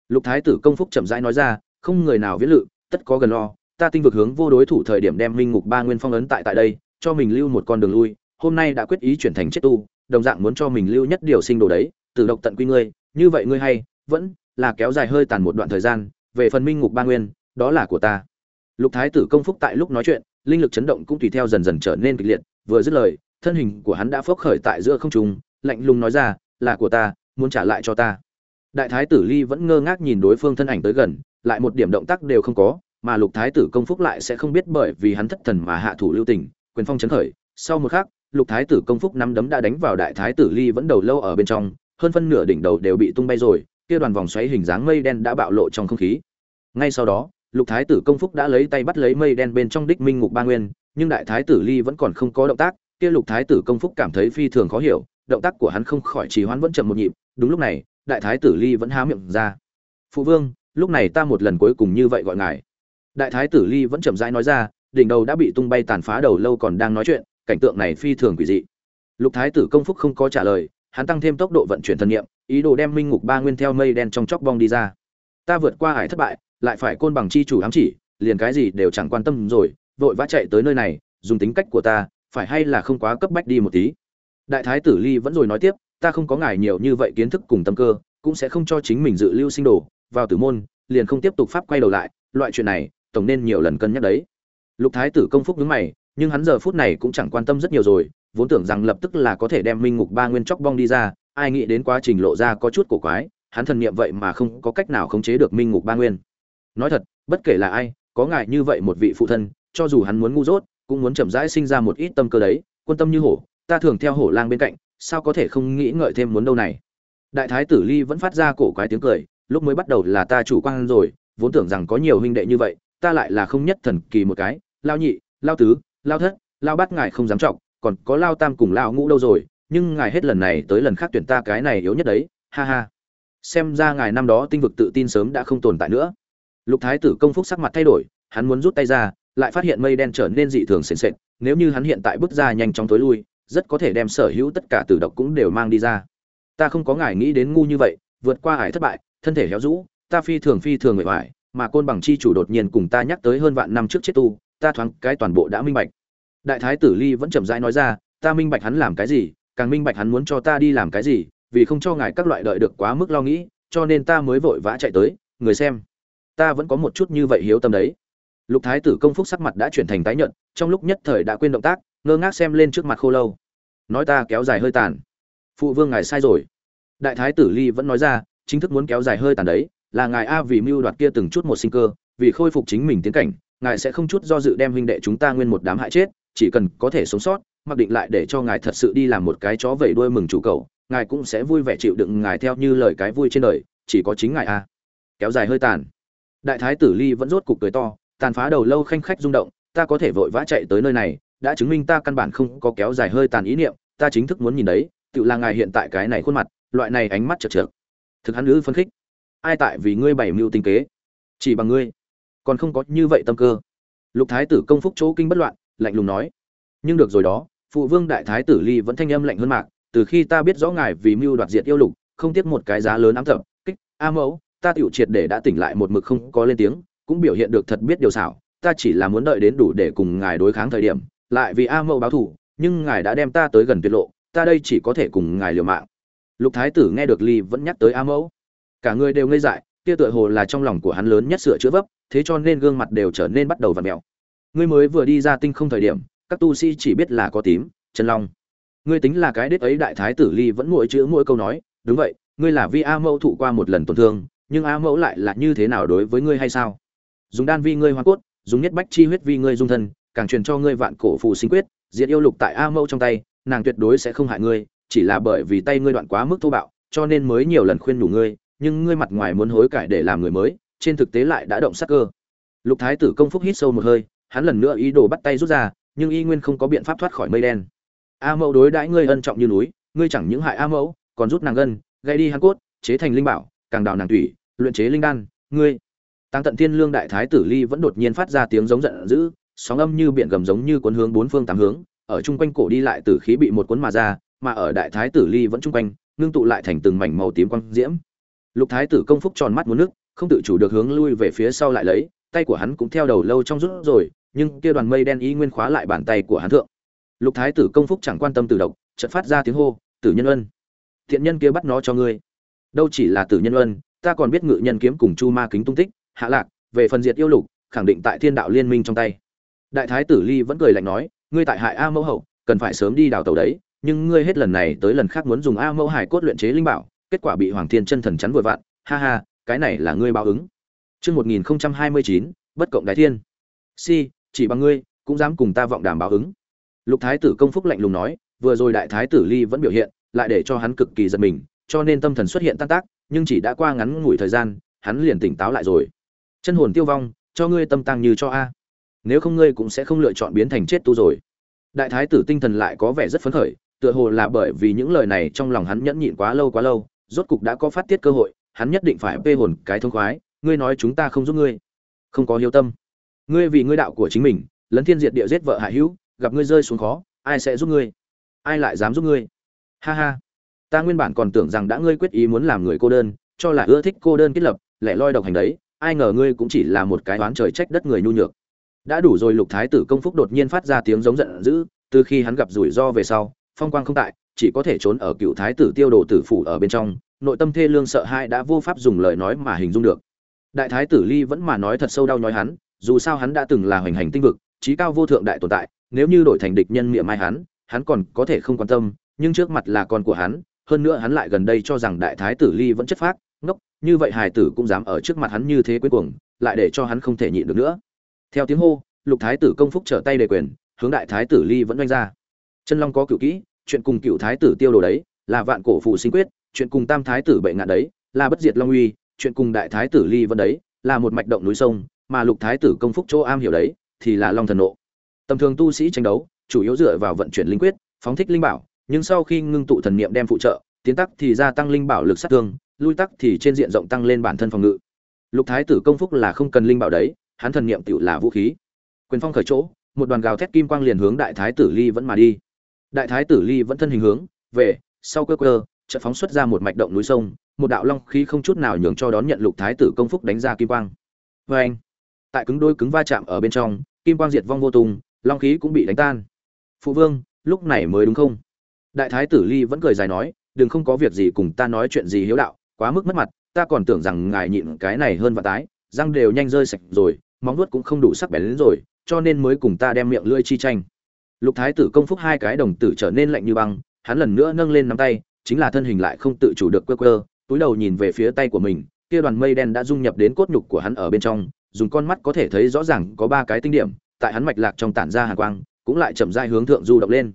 Lục thái tử công phúc chậm rãi nói ra, không người nào viễn lự, tất có gần lo, ta tinh vực hướng vô đối thủ thời điểm đem minh ngục ba nguyên phong ấn tại tại đây, cho mình lưu một con đường lui, hôm nay đã quyết ý chuyển thành chết tu, đồng dạng muốn cho mình lưu nhất điều sinh đồ đấy, từ độc tận quy ngươi, như vậy ngươi hay, vẫn là kéo dài hơi tàn một đoạn thời gian, về phần minh ngục ba nguyên, đó là của ta. Lục thái tử công phúc tại lúc nói chuyện, linh lực chấn động cũng tùy theo dần dần trở nên kịch liệt, vừa dứt lời, thân hình của hắn đã phốc khởi tại giữa không trung, lạnh lùng nói ra, là của ta, muốn trả lại cho ta. Đại thái tử Ly vẫn ngơ ngác nhìn đối phương thân ảnh tới gần, lại một điểm động tác đều không có, mà Lục thái tử công phúc lại sẽ không biết bởi vì hắn thất thần mà hạ thủ lưu tình, quyền phong chấn khởi, sau một khắc, Lục thái tử công phúc năm đấm đã đánh vào đại thái tử Ly vẫn đầu lâu ở bên trong, hơn phân nửa đỉnh đầu đều bị tung bay rồi, kia đoàn vòng xoáy hình dáng mây đen đã bạo lộ trong không khí. Ngay sau đó, Lục thái tử công phúc đã lấy tay bắt lấy mây đen bên trong đích minh ngục ba nguyên, nhưng đại thái tử Ly vẫn còn không có động tác, kia Lục thái tử công phúc cảm thấy phi thường khó hiểu, động tác của hắn không khỏi trì hoãn vẫn chậm một nhịp, đúng lúc này, đại thái tử Ly vẫn há miệng ra. "Phụ vương, lúc này ta một lần cuối cùng như vậy gọi ngài." Đại thái tử Ly vẫn chậm rãi nói ra, đỉnh đầu đã bị tung bay tàn phá đầu lâu còn đang nói chuyện, cảnh tượng này phi thường quỷ dị. Lục thái tử công phúc không có trả lời, hắn tăng thêm tốc độ vận chuyển thân niệm, ý đồ đem minh ngục ba nguyên theo mây đen trong chóc bong đi ra. Ta vượt qua hải thất bại, lại phải côn bằng chi chủ ám chỉ, liền cái gì đều chẳng quan tâm rồi, vội vã chạy tới nơi này, dùng tính cách của ta, phải hay là không quá cấp bách đi một tí. Đại thái tử Ly vẫn rồi nói tiếp, ta không có ngài nhiều như vậy kiến thức cùng tâm cơ, cũng sẽ không cho chính mình dự lưu sinh đồ, vào tử môn, liền không tiếp tục pháp quay đầu lại, loại chuyện này, tổng nên nhiều lần cân nhắc đấy. Lục thái tử công phúc nhướng mày, nhưng hắn giờ phút này cũng chẳng quan tâm rất nhiều rồi, vốn tưởng rằng lập tức là có thể đem minh ngục ba nguyên chóc bong đi ra, ai nghĩ đến quá trình lộ ra có chút cổ quái, hắn thần niệm vậy mà không có cách nào khống chế được minh ngục ba nguyên. Nói thật, bất kể là ai, có ngại như vậy một vị phụ thân, cho dù hắn muốn ngu dốt, cũng muốn chậm rãi sinh ra một ít tâm cơ đấy, quân tâm như hổ, ta thường theo hổ lang bên cạnh, sao có thể không nghĩ ngợi thêm muốn đâu này. Đại thái tử Ly vẫn phát ra cổ quái tiếng cười, lúc mới bắt đầu là ta chủ quan rồi, vốn tưởng rằng có nhiều huynh đệ như vậy, ta lại là không nhất thần kỳ một cái, lao nhị, lao tứ, lao thất, lao bắt ngài không dám trọng, còn có lao tam cùng lao ngũ đâu rồi, nhưng ngài hết lần này tới lần khác tuyển ta cái này yếu nhất đấy, ha ha. Xem ra ngài năm đó tinh vực tự tin sớm đã không tồn tại nữa. Lục thái tử công phúc sắc mặt thay đổi, hắn muốn rút tay ra, lại phát hiện mây đen trở nên dị thường sền sệt, nếu như hắn hiện tại bước ra nhanh chóng tối lui, rất có thể đem sở hữu tất cả tử độc cũng đều mang đi ra. Ta không có ngài nghĩ đến ngu như vậy, vượt qua hải thất bại, thân thể héo rũ, ta phi thường phi thường người hoài, mà côn bằng chi chủ đột nhiên cùng ta nhắc tới hơn vạn năm trước chết tu, ta thoáng cái toàn bộ đã minh bạch. Đại thái tử Ly vẫn chậm rãi nói ra, ta minh bạch hắn làm cái gì, càng minh bạch hắn muốn cho ta đi làm cái gì, vì không cho ngài các loại đợi được quá mức lo nghĩ, cho nên ta mới vội vã chạy tới người xem ta vẫn có một chút như vậy hiếu tâm đấy lục thái tử công phúc sắc mặt đã chuyển thành tái nhợt trong lúc nhất thời đã quên động tác ngơ ngác xem lên trước mặt khô lâu. Nói ta kéo dài hơi tàn. Phụ vương ngài sai rồi. Đại thái tử ly vẫn nói ra, chính thức muốn kéo dài hơi tàn đấy, là ngài a vì mưu đoạt kia từng chút một sinh cơ, vì khôi phục chính mình tiến cảnh, ngài sẽ không chút do dự đem huynh đệ chúng ta nguyên một đám hại chết, chỉ cần có thể sống sót, mặc định lại để cho ngài thật sự đi làm một cái chó vẩy đuôi mừng chủ cầu, ngài cũng sẽ vui vẻ chịu đựng ngài theo như lời cái vui trên đời, chỉ có chính ngài a. Kéo dài hơi tàn. Đại thái tử ly vẫn rốt cục cười to, tàn phá đầu lâu khanh khách rung động, ta có thể vội vã chạy tới nơi này đã chứng minh ta căn bản không có kéo dài hơi tàn ý niệm, ta chính thức muốn nhìn đấy, tự là ngài hiện tại cái này khuôn mặt, loại này ánh mắt chật chật thực hắn nữ phân khích. Ai tại vì ngươi bảy mưu tinh kế? Chỉ bằng ngươi. Còn không có như vậy tâm cơ. Lục thái tử công phúc chỗ kinh bất loạn, lạnh lùng nói. Nhưng được rồi đó, phụ vương đại thái tử ly vẫn thanh âm lạnh hơn mạc, từ khi ta biết rõ ngài vì mưu đoạt diệt yêu lục, không tiếc một cái giá lớn ám thập kích, a mẫu, ta tiểu triệt để đã tỉnh lại một mực không có lên tiếng, cũng biểu hiện được thật biết điều xảo, ta chỉ là muốn đợi đến đủ để cùng ngài đối kháng thời điểm lại vì a mẫu báo thù nhưng ngài đã đem ta tới gần tuyệt lộ, ta đây chỉ có thể cùng ngài liều mạng. Lục thái tử nghe được ly vẫn nhắc tới a mẫu cả người đều ngây dại, kia tựa hồ là trong lòng của hắn lớn nhất sửa chữa vấp, thế cho nên gương mặt đều trở nên bắt đầu vặn mèo. Ngươi mới vừa đi ra tinh không thời điểm, các tu sĩ chỉ biết là có tím, chân long. Ngươi tính là cái đết ấy đại thái tử ly vẫn mỗi chữ mỗi câu nói, đúng vậy, ngươi là vi a mẫu thụ qua một lần tổn thương, nhưng a mẫu lại là như thế nào đối với ngươi hay sao? Dùng đan vi ngươi hoa cốt, dùng nhất bách chi huyết vi ngươi dung thân càng truyền cho ngươi vạn cổ phù sinh quyết, diệt yêu lục tại a mẫu trong tay, nàng tuyệt đối sẽ không hại ngươi, chỉ là bởi vì tay ngươi đoạn quá mức thô bạo, cho nên mới nhiều lần khuyên nhủ ngươi, nhưng ngươi mặt ngoài muốn hối cải để làm người mới, trên thực tế lại đã động sắc cơ. Lục thái tử công phúc hít sâu một hơi, hắn lần nữa ý đồ bắt tay rút ra, nhưng y nguyên không có biện pháp thoát khỏi mây đen. A mẫu đối đãi ngươi ân trọng như núi, ngươi chẳng những hại a mẫu, còn rút nàng gân gây đi hắn cốt, chế thành linh bảo, càng đào nàng thủy luyện chế linh đan, ngươi. Tăng tận thiên lương đại thái tử ly vẫn đột nhiên phát ra tiếng giống giận dữ sóng âm như biển gầm giống như cuốn hướng bốn phương tám hướng, ở chung quanh cổ đi lại tử khí bị một cuốn mà ra, mà ở đại thái tử ly vẫn chung quanh, ngưng tụ lại thành từng mảnh màu tím quang diễm. Lục thái tử công phúc tròn mắt muốn nước, không tự chủ được hướng lui về phía sau lại lấy, tay của hắn cũng theo đầu lâu trong rút rồi, nhưng kia đoàn mây đen ý nguyên khóa lại bàn tay của hắn thượng. Lục thái tử công phúc chẳng quan tâm tử độc, chợt phát ra tiếng hô, tử nhân ân, thiện nhân kia bắt nó cho ngươi. Đâu chỉ là tử nhân ân, ta còn biết ngự nhân kiếm cùng chu ma kính tung tích, hạ lạc, về phần diệt yêu lục, khẳng định tại thiên đạo liên minh trong tay đại thái tử ly vẫn cười lạnh nói ngươi tại hại a mẫu hậu cần phải sớm đi đào tàu đấy nhưng ngươi hết lần này tới lần khác muốn dùng a mẫu hải cốt luyện chế linh bảo kết quả bị hoàng thiên chân thần chắn vội vặn ha ha cái này là ngươi báo ứng Trước 1029, bất cộng đại thiên. Si, chỉ bằng ngươi, cũng dám cùng ta vọng đàm báo ứng. Lục thái tử công phúc lạnh lùng nói, vừa rồi đại thái tử Ly vẫn biểu hiện, lại để cho hắn cực kỳ giật mình, cho nên tâm thần xuất hiện tan tác, nhưng chỉ đã qua ngắn ngủi thời gian, hắn liền tỉnh táo lại rồi. Chân hồn tiêu vong, cho ngươi tâm tăng như cho a. Nếu không ngươi cũng sẽ không lựa chọn biến thành chết tu rồi. Đại thái tử tinh thần lại có vẻ rất phấn khởi, tựa hồ là bởi vì những lời này trong lòng hắn nhẫn nhịn quá lâu quá lâu, rốt cục đã có phát tiết cơ hội, hắn nhất định phải bê hồn cái thông khoái, ngươi nói chúng ta không giúp ngươi. Không có hiếu tâm. Ngươi vì ngươi đạo của chính mình lấn thiên diệt địa giết vợ hạ hữu gặp ngươi rơi xuống khó ai sẽ giúp ngươi? Ai lại dám giúp ngươi? Ha ha. Ta nguyên bản còn tưởng rằng đã ngươi quyết ý muốn làm người cô đơn cho là ưa thích cô đơn kết lập lẻ loi độc hành đấy ai ngờ ngươi cũng chỉ là một cái oán trời trách đất người nhu nhược đã đủ rồi, lục thái tử công phúc đột nhiên phát ra tiếng giống giận dữ, từ khi hắn gặp rủi ro về sau, phong quang không tại, chỉ có thể trốn ở cựu thái tử tiêu đồ tử phủ ở bên trong, nội tâm thê lương sợ hãi đã vô pháp dùng lời nói mà hình dung được. Đại thái tử ly vẫn mà nói thật sâu đau nhói hắn, dù sao hắn đã từng là hoành hành tinh vực trí cao vô thượng đại tồn tại, nếu như đổi thành địch nhân miệng mai hắn hắn còn có thể không quan tâm, nhưng trước mặt là con của hắn, hơn nữa hắn lại gần đây cho rằng đại thái tử ly vẫn chất phác, ngốc, như vậy hài tử cũng dám ở trước mặt hắn như thế cuối cùng, lại để cho hắn không thể nhịn được nữa theo tiếng hô, lục thái tử công phúc trở tay đề quyền, hướng đại thái tử ly vẫn oanh ra. Chân long có cựu kỹ, chuyện cùng cựu thái tử tiêu đồ đấy, là vạn cổ phụ sinh quyết, chuyện cùng tam thái tử bệnh ngạn đấy, là bất diệt long uy, chuyện cùng đại thái tử ly vân đấy, là một mạch động núi sông, mà lục thái tử công phúc chỗ am hiểu đấy, thì là long thần nộ. Tầm thường tu sĩ tranh đấu, chủ yếu dựa vào vận chuyển linh quyết, phóng thích linh bảo, nhưng sau khi ngưng tụ thần niệm đem phụ trợ, tiến tắc thì gia tăng linh bảo lực sát thương, lui tắc thì trên diện rộng tăng lên bản thân phòng ngự. Lục thái tử công phúc là không cần linh bảo đấy hắn thần niệm tựu là vũ khí. Quyền phong khởi chỗ, một đoàn gào thét kim quang liền hướng đại thái tử ly vẫn mà đi. Đại thái tử ly vẫn thân hình hướng, về, sau cơ cơ, chợt phóng xuất ra một mạch động núi sông, một đạo long khí không chút nào nhường cho đón nhận lục thái tử công phúc đánh ra kim quang. Vê anh, tại cứng đôi cứng va chạm ở bên trong, kim quang diệt vong vô tung, long khí cũng bị đánh tan. Phụ vương, lúc này mới đúng không? Đại thái tử ly vẫn cười dài nói, đừng không có việc gì cùng ta nói chuyện gì hiếu đạo, quá mức mất mặt, ta còn tưởng rằng ngài nhịn cái này hơn và tái, răng đều nhanh rơi sạch rồi móng vuốt cũng không đủ sắc bén đến rồi, cho nên mới cùng ta đem miệng lưỡi chi tranh. Lục thái tử công phúc hai cái đồng tử trở nên lạnh như băng, hắn lần nữa nâng lên nắm tay, chính là thân hình lại không tự chủ được quơ quơ, túi đầu nhìn về phía tay của mình, kia đoàn mây đen đã dung nhập đến cốt nhục của hắn ở bên trong, dùng con mắt có thể thấy rõ ràng có ba cái tinh điểm, tại hắn mạch lạc trong tản ra hàn quang, cũng lại chậm rãi hướng thượng du động lên.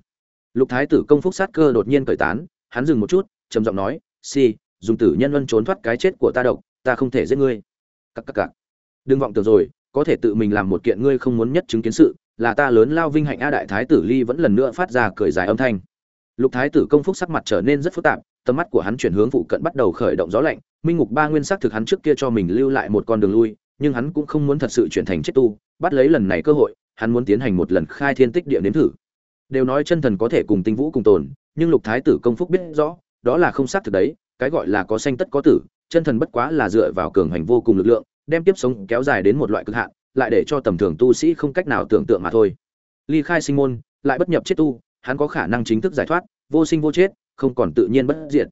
Lục thái tử công phúc sát cơ đột nhiên cởi tán, hắn dừng một chút, trầm giọng nói, si, dùng tử nhân luân trốn thoát cái chết của ta độc, ta không thể giết ngươi. Các các các. đừng vọng tưởng rồi có thể tự mình làm một kiện ngươi không muốn nhất chứng kiến sự, là ta lớn lao vinh hạnh a đại thái tử ly vẫn lần nữa phát ra cười dài âm thanh. Lục thái tử công phúc sắc mặt trở nên rất phức tạp, tầm mắt của hắn chuyển hướng phụ cận bắt đầu khởi động gió lạnh, minh ngục ba nguyên sắc thực hắn trước kia cho mình lưu lại một con đường lui, nhưng hắn cũng không muốn thật sự chuyển thành chết tu, bắt lấy lần này cơ hội, hắn muốn tiến hành một lần khai thiên tích địa nếm thử. Đều nói chân thần có thể cùng tinh vũ cùng tồn, nhưng lục thái tử công phúc biết rõ, đó là không xác thực đấy, cái gọi là có sanh tất có tử, chân thần bất quá là dựa vào cường hành vô cùng lực lượng đem tiếp sống kéo dài đến một loại cực hạn, lại để cho tầm thường tu sĩ không cách nào tưởng tượng mà thôi. Ly khai sinh môn, lại bất nhập chết tu, hắn có khả năng chính thức giải thoát, vô sinh vô chết, không còn tự nhiên bất diệt.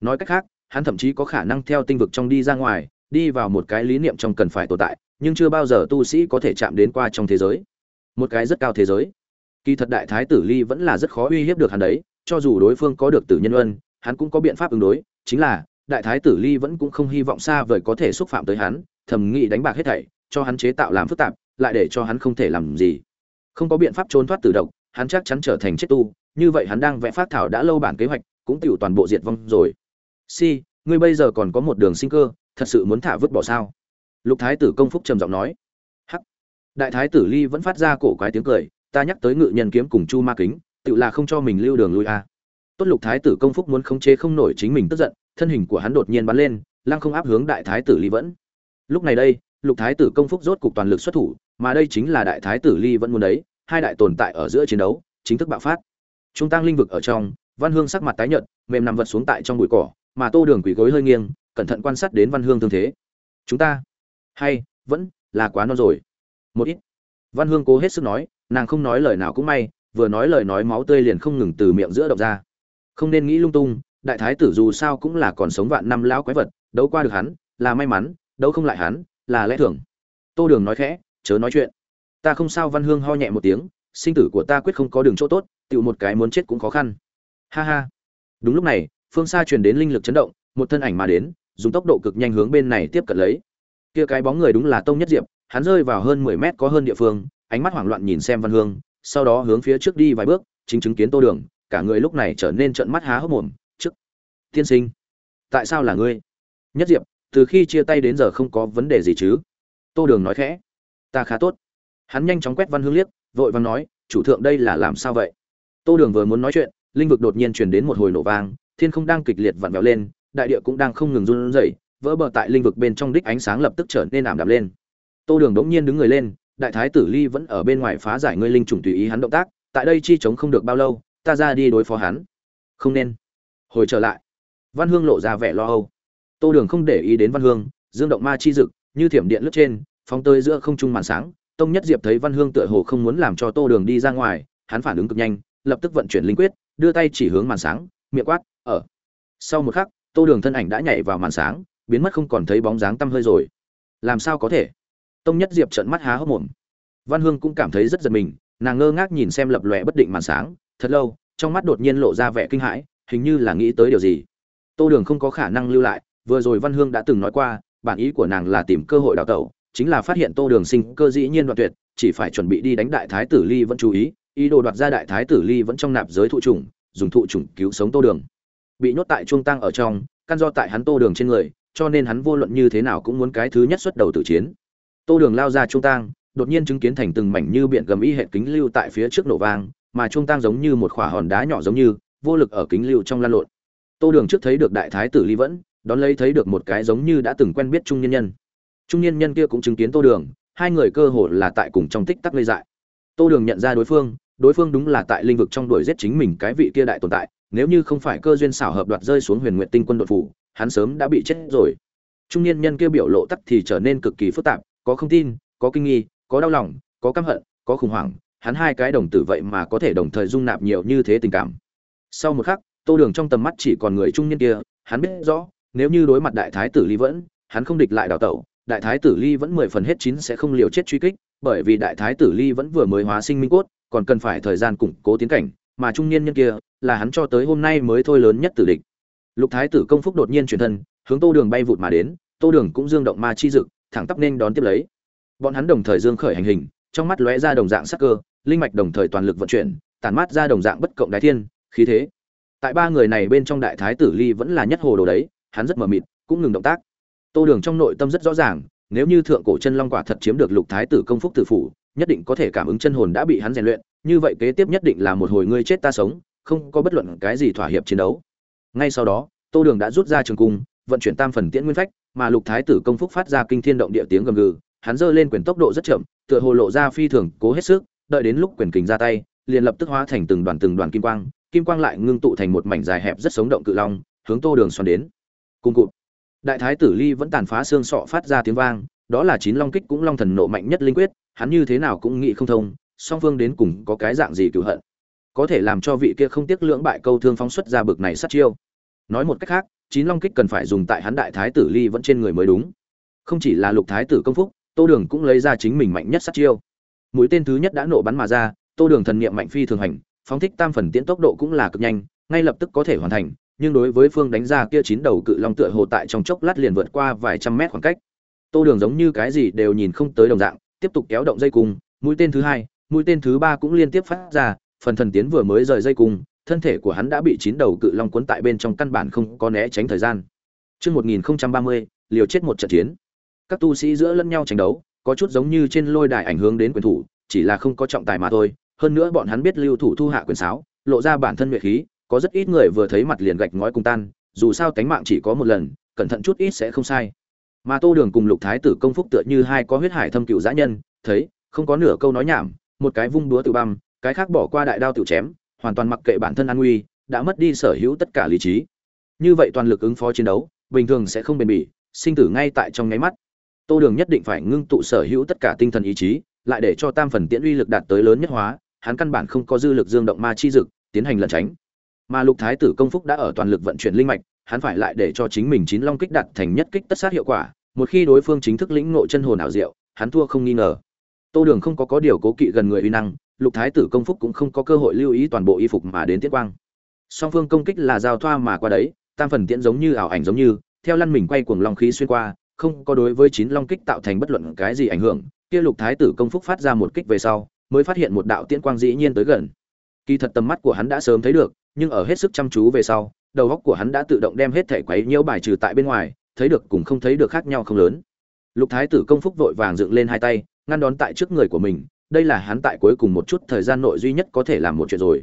Nói cách khác, hắn thậm chí có khả năng theo tinh vực trong đi ra ngoài, đi vào một cái lý niệm trong cần phải tồn tại, nhưng chưa bao giờ tu sĩ có thể chạm đến qua trong thế giới. Một cái rất cao thế giới. Kỳ thật đại thái tử ly vẫn là rất khó uy hiếp được hắn đấy, cho dù đối phương có được tử nhân ân, hắn cũng có biện pháp ứng đối, chính là, đại thái tử ly vẫn cũng không hy vọng xa vời có thể xúc phạm tới hắn thầm nghĩ đánh bạc hết thảy, cho hắn chế tạo làm phức tạp, lại để cho hắn không thể làm gì. Không có biện pháp trốn thoát tử độc, hắn chắc chắn trở thành chết tu, như vậy hắn đang vẽ phát thảo đã lâu bản kế hoạch, cũng tiểu toàn bộ diệt vong rồi. Si, ngươi bây giờ còn có một đường sinh cơ, thật sự muốn thả vứt bỏ sao? Lục thái tử công phúc trầm giọng nói. Hắc. Đại thái tử ly vẫn phát ra cổ quái tiếng cười, ta nhắc tới ngự nhân kiếm cùng chu ma kính, tự là không cho mình lưu đường lui a à. tốt lục thái tử công phúc muốn khống chế không nổi chính mình tức giận, thân hình của hắn đột nhiên bắn lên, lăng không áp hướng đại thái tử ly vẫn lúc này đây, lục thái tử công phúc rốt cục toàn lực xuất thủ, mà đây chính là đại thái tử ly vẫn muốn đấy, hai đại tồn tại ở giữa chiến đấu, chính thức bạo phát. Trung tăng linh vực ở trong, văn hương sắc mặt tái nhợt, mềm nằm vật xuống tại trong bụi cỏ, mà tô đường quỳ gối hơi nghiêng, cẩn thận quan sát đến văn hương thương thế. Chúng ta, hay, vẫn là quá non rồi. Một ít. Văn hương cố hết sức nói, nàng không nói lời nào cũng may, vừa nói lời nói máu tươi liền không ngừng từ miệng giữa độc ra. Không nên nghĩ lung tung, đại thái tử dù sao cũng là còn sống vạn năm lão quái vật, đấu qua được hắn, là may mắn đâu không lại hắn, là lẽ thường. Tô đường nói khẽ, chớ nói chuyện. Ta không sao, văn hương ho nhẹ một tiếng, sinh tử của ta quyết không có đường chỗ tốt tự một cái muốn chết cũng khó khăn. Ha ha. Đúng lúc này, phương xa truyền đến linh lực chấn động, một thân ảnh mà đến, dùng tốc độ cực nhanh hướng bên này tiếp cận lấy. Kia cái bóng người đúng là tông nhất diệp, hắn rơi vào hơn mười mét có hơn địa phương, ánh mắt hoảng loạn nhìn xem văn hương, sau đó hướng phía trước đi vài bước, chính chứng kiến tô đường, cả người lúc này trở nên trợn mắt há hốc mồm, trước, tiên sinh, tại sao là ngươi? Nhất diệp từ khi chia tay đến giờ không có vấn đề gì chứ? Tô đường nói khẽ. Ta khá tốt. Hắn nhanh chóng quét văn hương liếc, vội văn nói, chủ thượng đây là làm sao vậy? Tô đường vừa muốn nói chuyện, linh vực đột nhiên truyền đến một hồi nổ vang, thiên không đang kịch liệt vặn vẹo lên, đại địa cũng đang không ngừng run rẩy, vỡ bờ tại linh vực bên trong đích ánh sáng lập tức trở nên ảm đạm lên. Tô đường đống nhiên đứng người lên, đại thái tử ly vẫn ở bên ngoài phá giải ngươi linh trùng tùy ý hắn động tác, tại đây chi chống không được bao lâu, ta ra đi đối phó hắn. Không nên. Hồi trở lại. Văn hương lộ ra vẻ lo âu tô đường không để ý đến văn hương, dương động ma chi dực, như thiểm điện lướt trên, phóng tới giữa không trung màn sáng, tông nhất diệp thấy văn hương tựa hồ không muốn làm cho tô đường đi ra ngoài, hắn phản ứng cực nhanh, lập tức vận chuyển linh quyết, đưa tay chỉ hướng màn sáng, miệng quát, ở. Sau một khắc, tô đường thân ảnh đã nhảy vào màn sáng, biến mất không còn thấy bóng dáng tăm hơi rồi. Làm sao có thể? Tông nhất diệp trợn mắt há hốc mồm. Văn hương cũng cảm thấy rất giật mình, nàng ngơ ngác nhìn xem lập lòe bất định màn sáng, thật lâu, trong mắt đột nhiên lộ ra vẻ kinh hãi, hình như là nghĩ tới điều gì. Tô đường không có khả năng lưu lại vừa rồi văn hương đã từng nói qua, bản ý của nàng là tìm cơ hội đào tẩu, chính là phát hiện tô đường sinh cơ dĩ nhiên đoạn tuyệt, chỉ phải chuẩn bị đi đánh đại thái tử ly vẫn chú ý ý đồ đoạt ra đại thái tử ly vẫn trong nạp giới thụ trùng, dùng thụ trùng cứu sống tô đường. Bị nhốt tại trung tăng ở trong, căn do tại hắn tô đường trên người, cho nên hắn vô luận như thế nào cũng muốn cái thứ nhất xuất đầu tử chiến. Tô đường lao ra trung tăng đột nhiên chứng kiến thành từng mảnh như biển gầm y hệ kính lưu tại phía trước nổ vang, mà trung tăng giống như một khỏa hòn đá nhỏ giống như, vô lực ở kính lưu trong lan lộn. Tô đường trước thấy được đại thái tử ly vẫn đón lấy thấy được một cái giống như đã từng quen biết trung nhân nhân. Trung nhân nhân kia cũng chứng kiến tô đường, hai người cơ hồ là tại cùng trong tích tắc lây dại. Tô đường nhận ra đối phương đối phương đúng là tại linh vực trong đuổi giết chính mình cái vị kia đại tồn tại, nếu như không phải cơ duyên xảo hợp đoạt rơi xuống huyền nguyện tinh quân đội phủ, hắn sớm đã bị chết rồi. Trung niên nhân kia biểu lộ tắc thì trở nên cực kỳ phức tạp, có không tin, có kinh nghi, có đau lòng, có căm hận, có khủng hoảng, hắn hai cái đồng tử vậy mà có thể đồng thời dung nạp nhiều như thế tình cảm. Sau một khắc, tô đường trong tầm mắt chỉ còn người trung niên kia, hắn biết rõ nếu như đối mặt đại thái tử Lý vẫn, hắn không địch lại đào tẩu, đại thái tử Lý vẫn mười phần hết chín sẽ không liều chết truy kích, bởi vì đại thái tử Lý vẫn vừa mới hóa sinh minh cốt, còn cần phải thời gian củng cố tiến cảnh, mà trung niên nhân kia là hắn cho tới hôm nay mới thôi lớn nhất tử địch. Lục thái tử công phúc đột nhiên chuyển thân, hướng tô đường bay vụt mà đến, tô đường cũng dương động ma chi dự thẳng tắp nên đón tiếp lấy. Bọn hắn đồng thời dương khởi hành hình, trong mắt lóe ra đồng dạng sắc cơ, linh mạch đồng thời toàn lực vận chuyển, tản mát ra đồng dạng bất cộng đái thiên, khí thế. Tại ba người này bên trong đại thái tử ly vẫn là nhất hồ đồ đấy hắn rất mờ mịt, cũng ngừng động tác. Tô đường trong nội tâm rất rõ ràng, nếu như thượng cổ chân long quả thật chiếm được lục thái tử công phúc tử phủ, nhất định có thể cảm ứng chân hồn đã bị hắn rèn luyện, như vậy kế tiếp nhất định là một hồi ngươi chết ta sống, không có bất luận cái gì thỏa hiệp chiến đấu. Ngay sau đó, tô đường đã rút ra trường cung, vận chuyển tam phần tiễn nguyên phách, mà lục thái tử công phúc phát ra kinh thiên động địa tiếng gầm gừ, hắn giơ lên quyền tốc độ rất chậm, tựa hồ lộ ra phi thường cố hết sức, đợi đến lúc quyền kình ra tay, liền lập tức hóa thành từng đoàn từng đoàn kim quang kim quang lại ngưng tụ thành một mảnh dài hẹp rất sống động cự long, hướng tô đường xoắn đến cùng cụt. Đại thái tử ly vẫn tàn phá xương sọ phát ra tiếng vang, đó là chín long kích cũng long thần nộ mạnh nhất linh quyết, hắn như thế nào cũng nghĩ không thông, song phương đến cùng có cái dạng gì cựu hận. Có thể làm cho vị kia không tiếc lưỡng bại câu thương phóng xuất ra bực này sát chiêu. Nói một cách khác, chín long kích cần phải dùng tại hắn đại thái tử ly vẫn trên người mới đúng. Không chỉ là lục thái tử công phúc, tô đường cũng lấy ra chính mình mạnh nhất sát chiêu. Mũi tên thứ nhất đã nổ bắn mà ra, tô đường thần niệm mạnh phi thường hành, phóng thích tam phần tiễn tốc độ cũng là cực nhanh, ngay lập tức có thể hoàn thành nhưng đối với phương đánh ra kia chín đầu cự long tựa hồ tại trong chốc lát liền vượt qua vài trăm mét khoảng cách tô đường giống như cái gì đều nhìn không tới đồng dạng tiếp tục kéo động dây cung mũi tên thứ hai mũi tên thứ ba cũng liên tiếp phát ra phần thần tiến vừa mới rời dây cung thân thể của hắn đã bị chín đầu cự long cuốn tại bên trong căn bản không có né tránh thời gian Trước 1030, liều chết một trận chiến. Các tu sĩ giữa lẫn nhau tranh đấu, có chút giống như trên lôi đài ảnh hưởng đến quyền thủ, chỉ là không có trọng tài mà thôi. Hơn nữa bọn hắn biết lưu thủ thu hạ quyền sáo, lộ ra bản thân nhuệ khí, có rất ít người vừa thấy mặt liền gạch ngói cùng tan, dù sao tánh mạng chỉ có một lần, cẩn thận chút ít sẽ không sai. Mà Tô Đường cùng Lục Thái tử công phúc tựa như hai có huyết hải thâm cựu giã nhân, thấy, không có nửa câu nói nhảm, một cái vung đúa tự băm, cái khác bỏ qua đại đao tự chém, hoàn toàn mặc kệ bản thân an nguy, đã mất đi sở hữu tất cả lý trí. Như vậy toàn lực ứng phó chiến đấu, bình thường sẽ không bền bỉ, sinh tử ngay tại trong nháy mắt. Tô Đường nhất định phải ngưng tụ sở hữu tất cả tinh thần ý chí, lại để cho tam phần tiễn uy lực đạt tới lớn nhất hóa, hắn căn bản không có dư lực dương động ma chi dực, tiến hành lẩn tránh. Mà Lục Thái tử công phúc đã ở toàn lực vận chuyển linh mạch, hắn phải lại để cho chính mình chín long kích đạt thành nhất kích tất sát hiệu quả, một khi đối phương chính thức lĩnh ngộ chân hồn ảo diệu, hắn thua không nghi ngờ. Tô Đường không có có điều cố kỵ gần người uy năng, Lục Thái tử công phúc cũng không có cơ hội lưu ý toàn bộ y phục mà đến tiết quang. Song phương công kích là giao thoa mà qua đấy, tam phần tiễn giống như ảo ảnh giống như, theo lăn mình quay cuồng long khí xuyên qua, không có đối với chín long kích tạo thành bất luận cái gì ảnh hưởng, kia Lục Thái tử công phúc phát ra một kích về sau, mới phát hiện một đạo tiễn quang dĩ nhiên tới gần. Kỳ thật tầm mắt của hắn đã sớm thấy được, nhưng ở hết sức chăm chú về sau, đầu óc của hắn đã tự động đem hết thể quấy nhiễu bài trừ tại bên ngoài, thấy được cùng không thấy được khác nhau không lớn. Lục Thái tử công phúc vội vàng dựng lên hai tay, ngăn đón tại trước người của mình, đây là hắn tại cuối cùng một chút thời gian nội duy nhất có thể làm một chuyện rồi.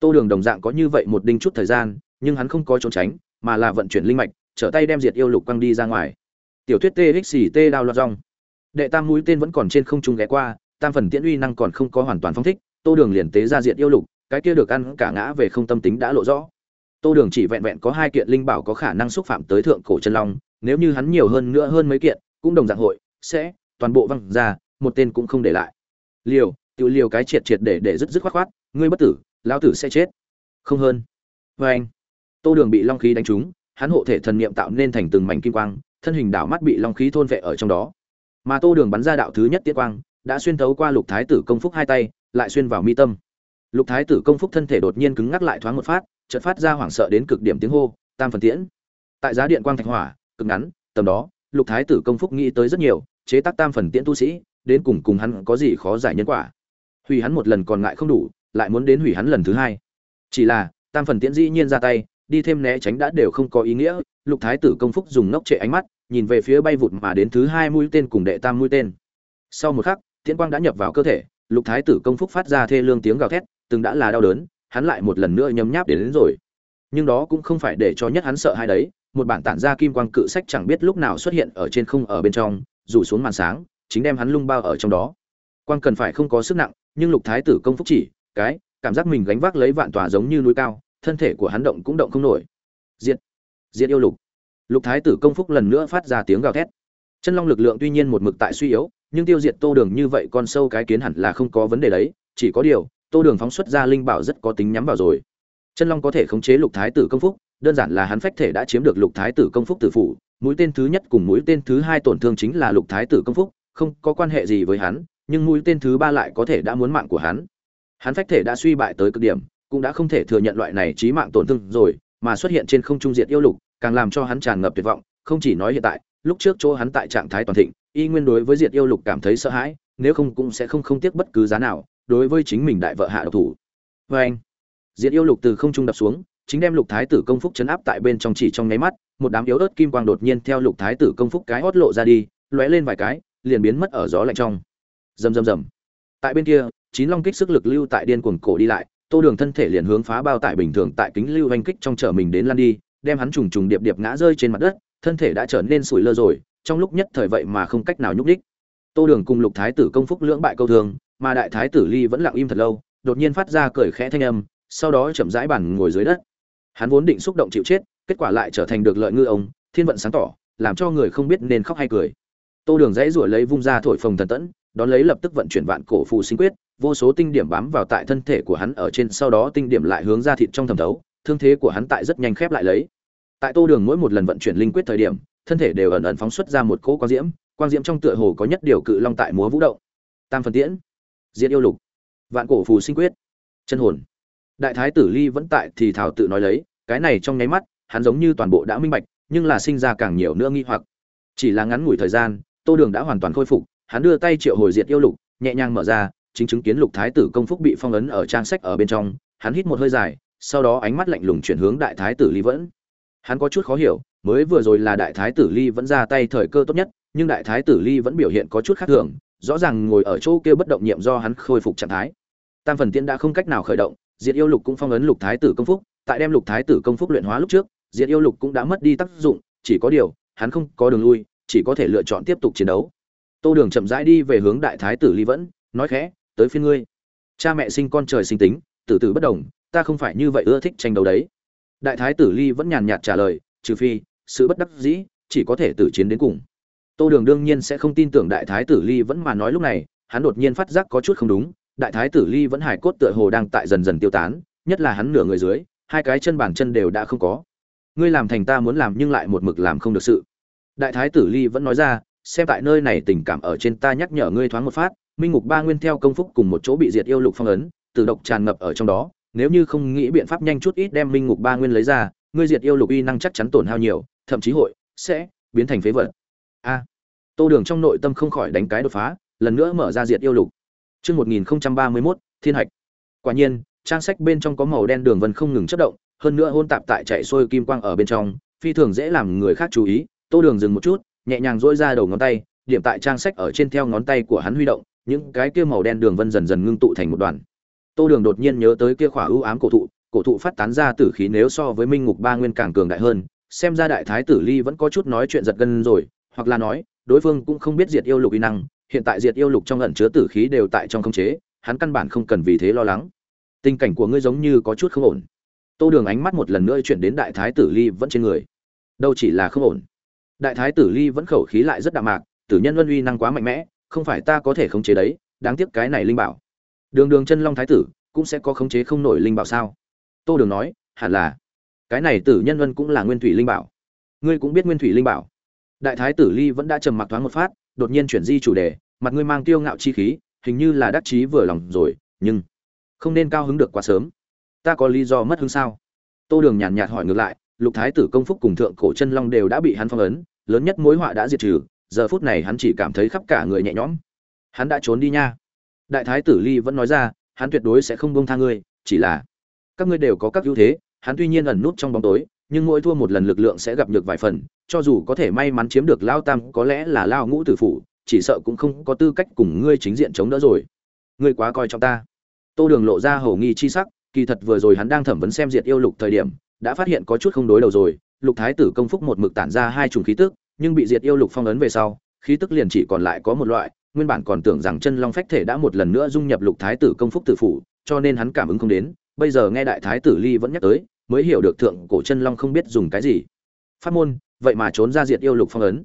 Tô Đường đồng dạng có như vậy một đinh chút thời gian, nhưng hắn không có trốn tránh, mà là vận chuyển linh mạch, trở tay đem diệt yêu lục quăng đi ra ngoài. Tiểu thuyết TXT đao loạt rong. Đệ tam mũi tên vẫn còn trên không trung ghé qua, tam phần tiễn uy năng còn không có hoàn toàn phong thích, Tô Đường liền tế ra diệt yêu lục, cái kia được ăn cả ngã về không tâm tính đã lộ rõ. Tô Đường chỉ vẹn vẹn có hai kiện linh bảo có khả năng xúc phạm tới thượng cổ chân long, nếu như hắn nhiều hơn nữa hơn mấy kiện, cũng đồng dạng hội sẽ toàn bộ văng ra, một tên cũng không để lại. Liều, tiểu liều cái triệt triệt để để dứt dứt khoát khoát, ngươi bất tử, lão tử sẽ chết. Không hơn. Và anh. Tô Đường bị long khí đánh trúng, hắn hộ thể thần niệm tạo nên thành từng mảnh kim quang, thân hình đảo mắt bị long khí thôn vệ ở trong đó. Mà Tô Đường bắn ra đạo thứ nhất tiết quang, đã xuyên thấu qua Lục Thái tử công phúc hai tay, lại xuyên vào mi tâm. Lục Thái tử công phúc thân thể đột nhiên cứng ngắc lại thoáng một phát, chợt phát ra hoảng sợ đến cực điểm tiếng hô, tam phần tiễn. Tại giá điện quang thạch hỏa, cực ngắn, tầm đó, Lục Thái tử công phúc nghĩ tới rất nhiều, chế tác tam phần tiễn tu sĩ, đến cùng cùng hắn có gì khó giải nhân quả. Hủy hắn một lần còn ngại không đủ, lại muốn đến hủy hắn lần thứ hai. Chỉ là, tam phần tiễn dĩ nhiên ra tay, đi thêm né tránh đã đều không có ý nghĩa, Lục Thái tử công phúc dùng nốc trệ ánh mắt, nhìn về phía bay vụt mà đến thứ hai mũi tên cùng đệ tam mũi tên. Sau một khắc, tiễn quang đã nhập vào cơ thể, Lục Thái tử công phúc phát ra thê lương tiếng gào thét, từng đã là đau đớn, hắn lại một lần nữa nhấm nháp đến, đến rồi. Nhưng đó cũng không phải để cho nhất hắn sợ hai đấy, một bản tản ra kim quang cự sách chẳng biết lúc nào xuất hiện ở trên không ở bên trong, rủ xuống màn sáng, chính đem hắn lung bao ở trong đó. Quang cần phải không có sức nặng, nhưng Lục Thái tử công phúc chỉ, cái, cảm giác mình gánh vác lấy vạn tòa giống như núi cao, thân thể của hắn động cũng động không nổi. Diệt, diệt yêu lục. Lục Thái tử công phúc lần nữa phát ra tiếng gào thét. Chân long lực lượng tuy nhiên một mực tại suy yếu, nhưng tiêu diệt Tô Đường như vậy con sâu cái kiến hẳn là không có vấn đề đấy, chỉ có điều, tô đường phóng xuất ra linh bảo rất có tính nhắm vào rồi. Chân long có thể khống chế lục thái tử công phúc, đơn giản là hắn phách thể đã chiếm được lục thái tử công phúc tử phủ, mũi tên thứ nhất cùng mũi tên thứ hai tổn thương chính là lục thái tử công phúc, không có quan hệ gì với hắn, nhưng mũi tên thứ ba lại có thể đã muốn mạng của hắn. Hắn phách thể đã suy bại tới cực điểm, cũng đã không thể thừa nhận loại này trí mạng tổn thương rồi, mà xuất hiện trên không trung diệt yêu lục, càng làm cho hắn tràn ngập tuyệt vọng, không chỉ nói hiện tại, lúc trước chỗ hắn tại trạng thái toàn thịnh, y nguyên đối với diệt yêu lục cảm thấy sợ hãi, nếu không cũng sẽ không không tiếc bất cứ giá nào đối với chính mình đại vợ hạ độc thủ. Vê anh, diệt yêu lục từ không trung đập xuống, chính đem lục thái tử công phúc chấn áp tại bên trong chỉ trong nháy mắt, một đám yếu ớt kim quang đột nhiên theo lục thái tử công phúc cái hót lộ ra đi, lóe lên vài cái, liền biến mất ở gió lạnh trong. Rầm rầm rầm. Tại bên kia, chín long kích sức lực lưu tại điên cuồng cổ đi lại, tô đường thân thể liền hướng phá bao tải bình thường tại kính lưu hành kích trong chở mình đến lăn đi, đem hắn trùng trùng điệp điệp ngã rơi trên mặt đất, thân thể đã trở nên sủi lơ rồi, trong lúc nhất thời vậy mà không cách nào nhúc đích tô đường cùng lục thái tử công phúc lưỡng bại câu thường mà đại thái tử ly vẫn lặng im thật lâu, đột nhiên phát ra cười khẽ thanh âm, sau đó chậm rãi bản ngồi dưới đất. Hắn vốn định xúc động chịu chết, kết quả lại trở thành được lợi ngư ông, thiên vận sáng tỏ, làm cho người không biết nên khóc hay cười. Tô đường dãy rủa lấy vung ra thổi phồng thần tẫn, đón lấy lập tức vận chuyển vạn cổ phù sinh quyết, vô số tinh điểm bám vào tại thân thể của hắn ở trên, sau đó tinh điểm lại hướng ra thịt trong thẩm thấu, thương thế của hắn tại rất nhanh khép lại lấy. Tại tô đường mỗi một lần vận chuyển linh quyết thời điểm, thân thể đều ẩn ẩn phóng xuất ra một cỗ quang diễm quang diễm trong tựa hồ có nhất điều cự long tại múa vũ động. Tam phần tiễn. Diệt yêu lục. Vạn cổ phù sinh quyết. Chân hồn. Đại thái tử ly vẫn tại thì thảo tự nói lấy, cái này trong nháy mắt, hắn giống như toàn bộ đã minh bạch, nhưng là sinh ra càng nhiều nữa nghi hoặc. Chỉ là ngắn ngủi thời gian, tô đường đã hoàn toàn khôi phục, hắn đưa tay triệu hồi diệt yêu lục, nhẹ nhàng mở ra, chính chứng kiến lục thái tử công phúc bị phong ấn ở trang sách ở bên trong, hắn hít một hơi dài, sau đó ánh mắt lạnh lùng chuyển hướng đại thái tử ly vẫn. Hắn có chút khó hiểu, mới vừa rồi là đại thái tử ly vẫn ra tay thời cơ tốt nhất, nhưng đại thái tử ly vẫn biểu hiện có chút khác thường rõ ràng ngồi ở chỗ kia bất động nhiệm do hắn khôi phục trạng thái. Tam phần tiên đã không cách nào khởi động, diệt yêu lục cũng phong ấn lục thái tử công phúc, tại đem lục thái tử công phúc luyện hóa lúc trước, diệt yêu lục cũng đã mất đi tác dụng, chỉ có điều, hắn không có đường lui, chỉ có thể lựa chọn tiếp tục chiến đấu. Tô đường chậm rãi đi về hướng đại thái tử ly vẫn, nói khẽ, tới phiên ngươi. Cha mẹ sinh con trời sinh tính, tử tử bất đồng, ta không phải như vậy ưa thích tranh đấu đấy. Đại thái tử ly vẫn nhàn nhạt trả lời, trừ phi, sự bất đắc dĩ, chỉ có thể tử chiến đến cùng tô đường đương nhiên sẽ không tin tưởng đại thái tử ly vẫn mà nói lúc này, hắn đột nhiên phát giác có chút không đúng, đại thái tử ly vẫn hài cốt tựa hồ đang tại dần dần tiêu tán, nhất là hắn nửa người dưới, hai cái chân bàn chân đều đã không có. Ngươi làm thành ta muốn làm nhưng lại một mực làm không được sự. Đại thái tử ly vẫn nói ra, xem tại nơi này tình cảm ở trên ta nhắc nhở ngươi thoáng một phát, minh ngục ba nguyên theo công phúc cùng một chỗ bị diệt yêu lục phong ấn tự độc tràn ngập ở trong đó, nếu như không nghĩ biện pháp nhanh chút ít đem minh ngục ba nguyên lấy ra, ngươi diệt yêu lục uy năng chắc chắn tổn hao nhiều, thậm chí hội sẽ biến thành phế vật tô đường trong nội tâm không khỏi đánh cái đột phá lần nữa mở ra diệt yêu lục Chương 1031, Thiên Hạch. Quả nhiên, trang sách bên trong có màu đen đường vân không ngừng chớp động, hơn nữa hôn tạp tại chạy xuôi kim quang ở bên trong, phi thường dễ làm người khác chú ý. Tô Đường dừng một chút, nhẹ nhàng duỗi ra đầu ngón tay, điểm tại trang sách ở trên theo ngón tay của hắn huy động, những cái kia màu đen đường vân dần dần ngưng tụ thành một đoàn. Tô Đường đột nhiên nhớ tới kia khỏa ưu ám cổ thụ, cổ thụ phát tán ra tử khí nếu so với Minh Ngục Ba Nguyên càng cường đại hơn, xem ra đại thái tử Ly vẫn có chút nói chuyện giật gân rồi, hoặc là nói, đối phương cũng không biết diệt yêu lục uy năng, hiện tại diệt yêu lục trong ẩn chứa tử khí đều tại trong khống chế, hắn căn bản không cần vì thế lo lắng. Tình cảnh của ngươi giống như có chút không ổn. Tô Đường ánh mắt một lần nữa chuyển đến đại thái tử Ly vẫn trên người. Đâu chỉ là không ổn. Đại thái tử Ly vẫn khẩu khí lại rất đạm mạc, tử nhân luân uy năng quá mạnh mẽ, không phải ta có thể khống chế đấy, đáng tiếc cái này linh bảo. Đường Đường chân long thái tử cũng sẽ có khống chế không nổi linh bảo sao? Tô Đường nói, hẳn là. Cái này tử nhân luân cũng là nguyên thủy linh bảo. Ngươi cũng biết nguyên thủy linh bảo. Đại thái tử Ly vẫn đã trầm mặc thoáng một phát, đột nhiên chuyển di chủ đề, mặt ngươi mang tiêu ngạo chi khí hình như là đắc chí vừa lòng rồi nhưng không nên cao hứng được quá sớm. Ta có lý do mất hứng sao? Tô đường nhàn nhạt hỏi ngược lại lục thái tử công phúc cùng thượng cổ chân long đều đã bị hắn phong ấn lớn nhất mối họa đã diệt trừ giờ phút này hắn chỉ cảm thấy khắp cả người nhẹ nhõm. Hắn đã trốn đi nha. Đại thái tử ly vẫn nói ra hắn tuyệt đối sẽ không bông tha ngươi chỉ là các ngươi đều có các ưu thế hắn tuy nhiên ẩn nút trong bóng tối nhưng mỗi thua một lần lực lượng sẽ gặp được vài phần cho dù có thể may mắn chiếm được lao tam, có lẽ là lao ngũ tử phủ, chỉ sợ cũng không có tư cách cùng ngươi chính diện chống đỡ rồi. Ngươi quá coi trọng ta. Tô đường lộ ra hầu nghi chi sắc, kỳ thật vừa rồi hắn đang thẩm vấn xem diệt yêu lục thời điểm, đã phát hiện có chút không đối đầu rồi. Lục thái tử công phúc một mực tản ra hai chủng khí tức, nhưng bị diệt yêu lục phong ấn về sau, khí tức liền chỉ còn lại có một loại, nguyên bản còn tưởng rằng chân long phách thể đã một lần nữa dung nhập lục thái tử công phúc tử phủ, cho nên hắn cảm ứng không đến. Bây giờ nghe đại thái tử ly vẫn nhắc tới, mới hiểu được thượng cổ chân long không biết dùng cái gì. Pháp môn, vậy mà trốn ra diệt yêu lục phong ấn.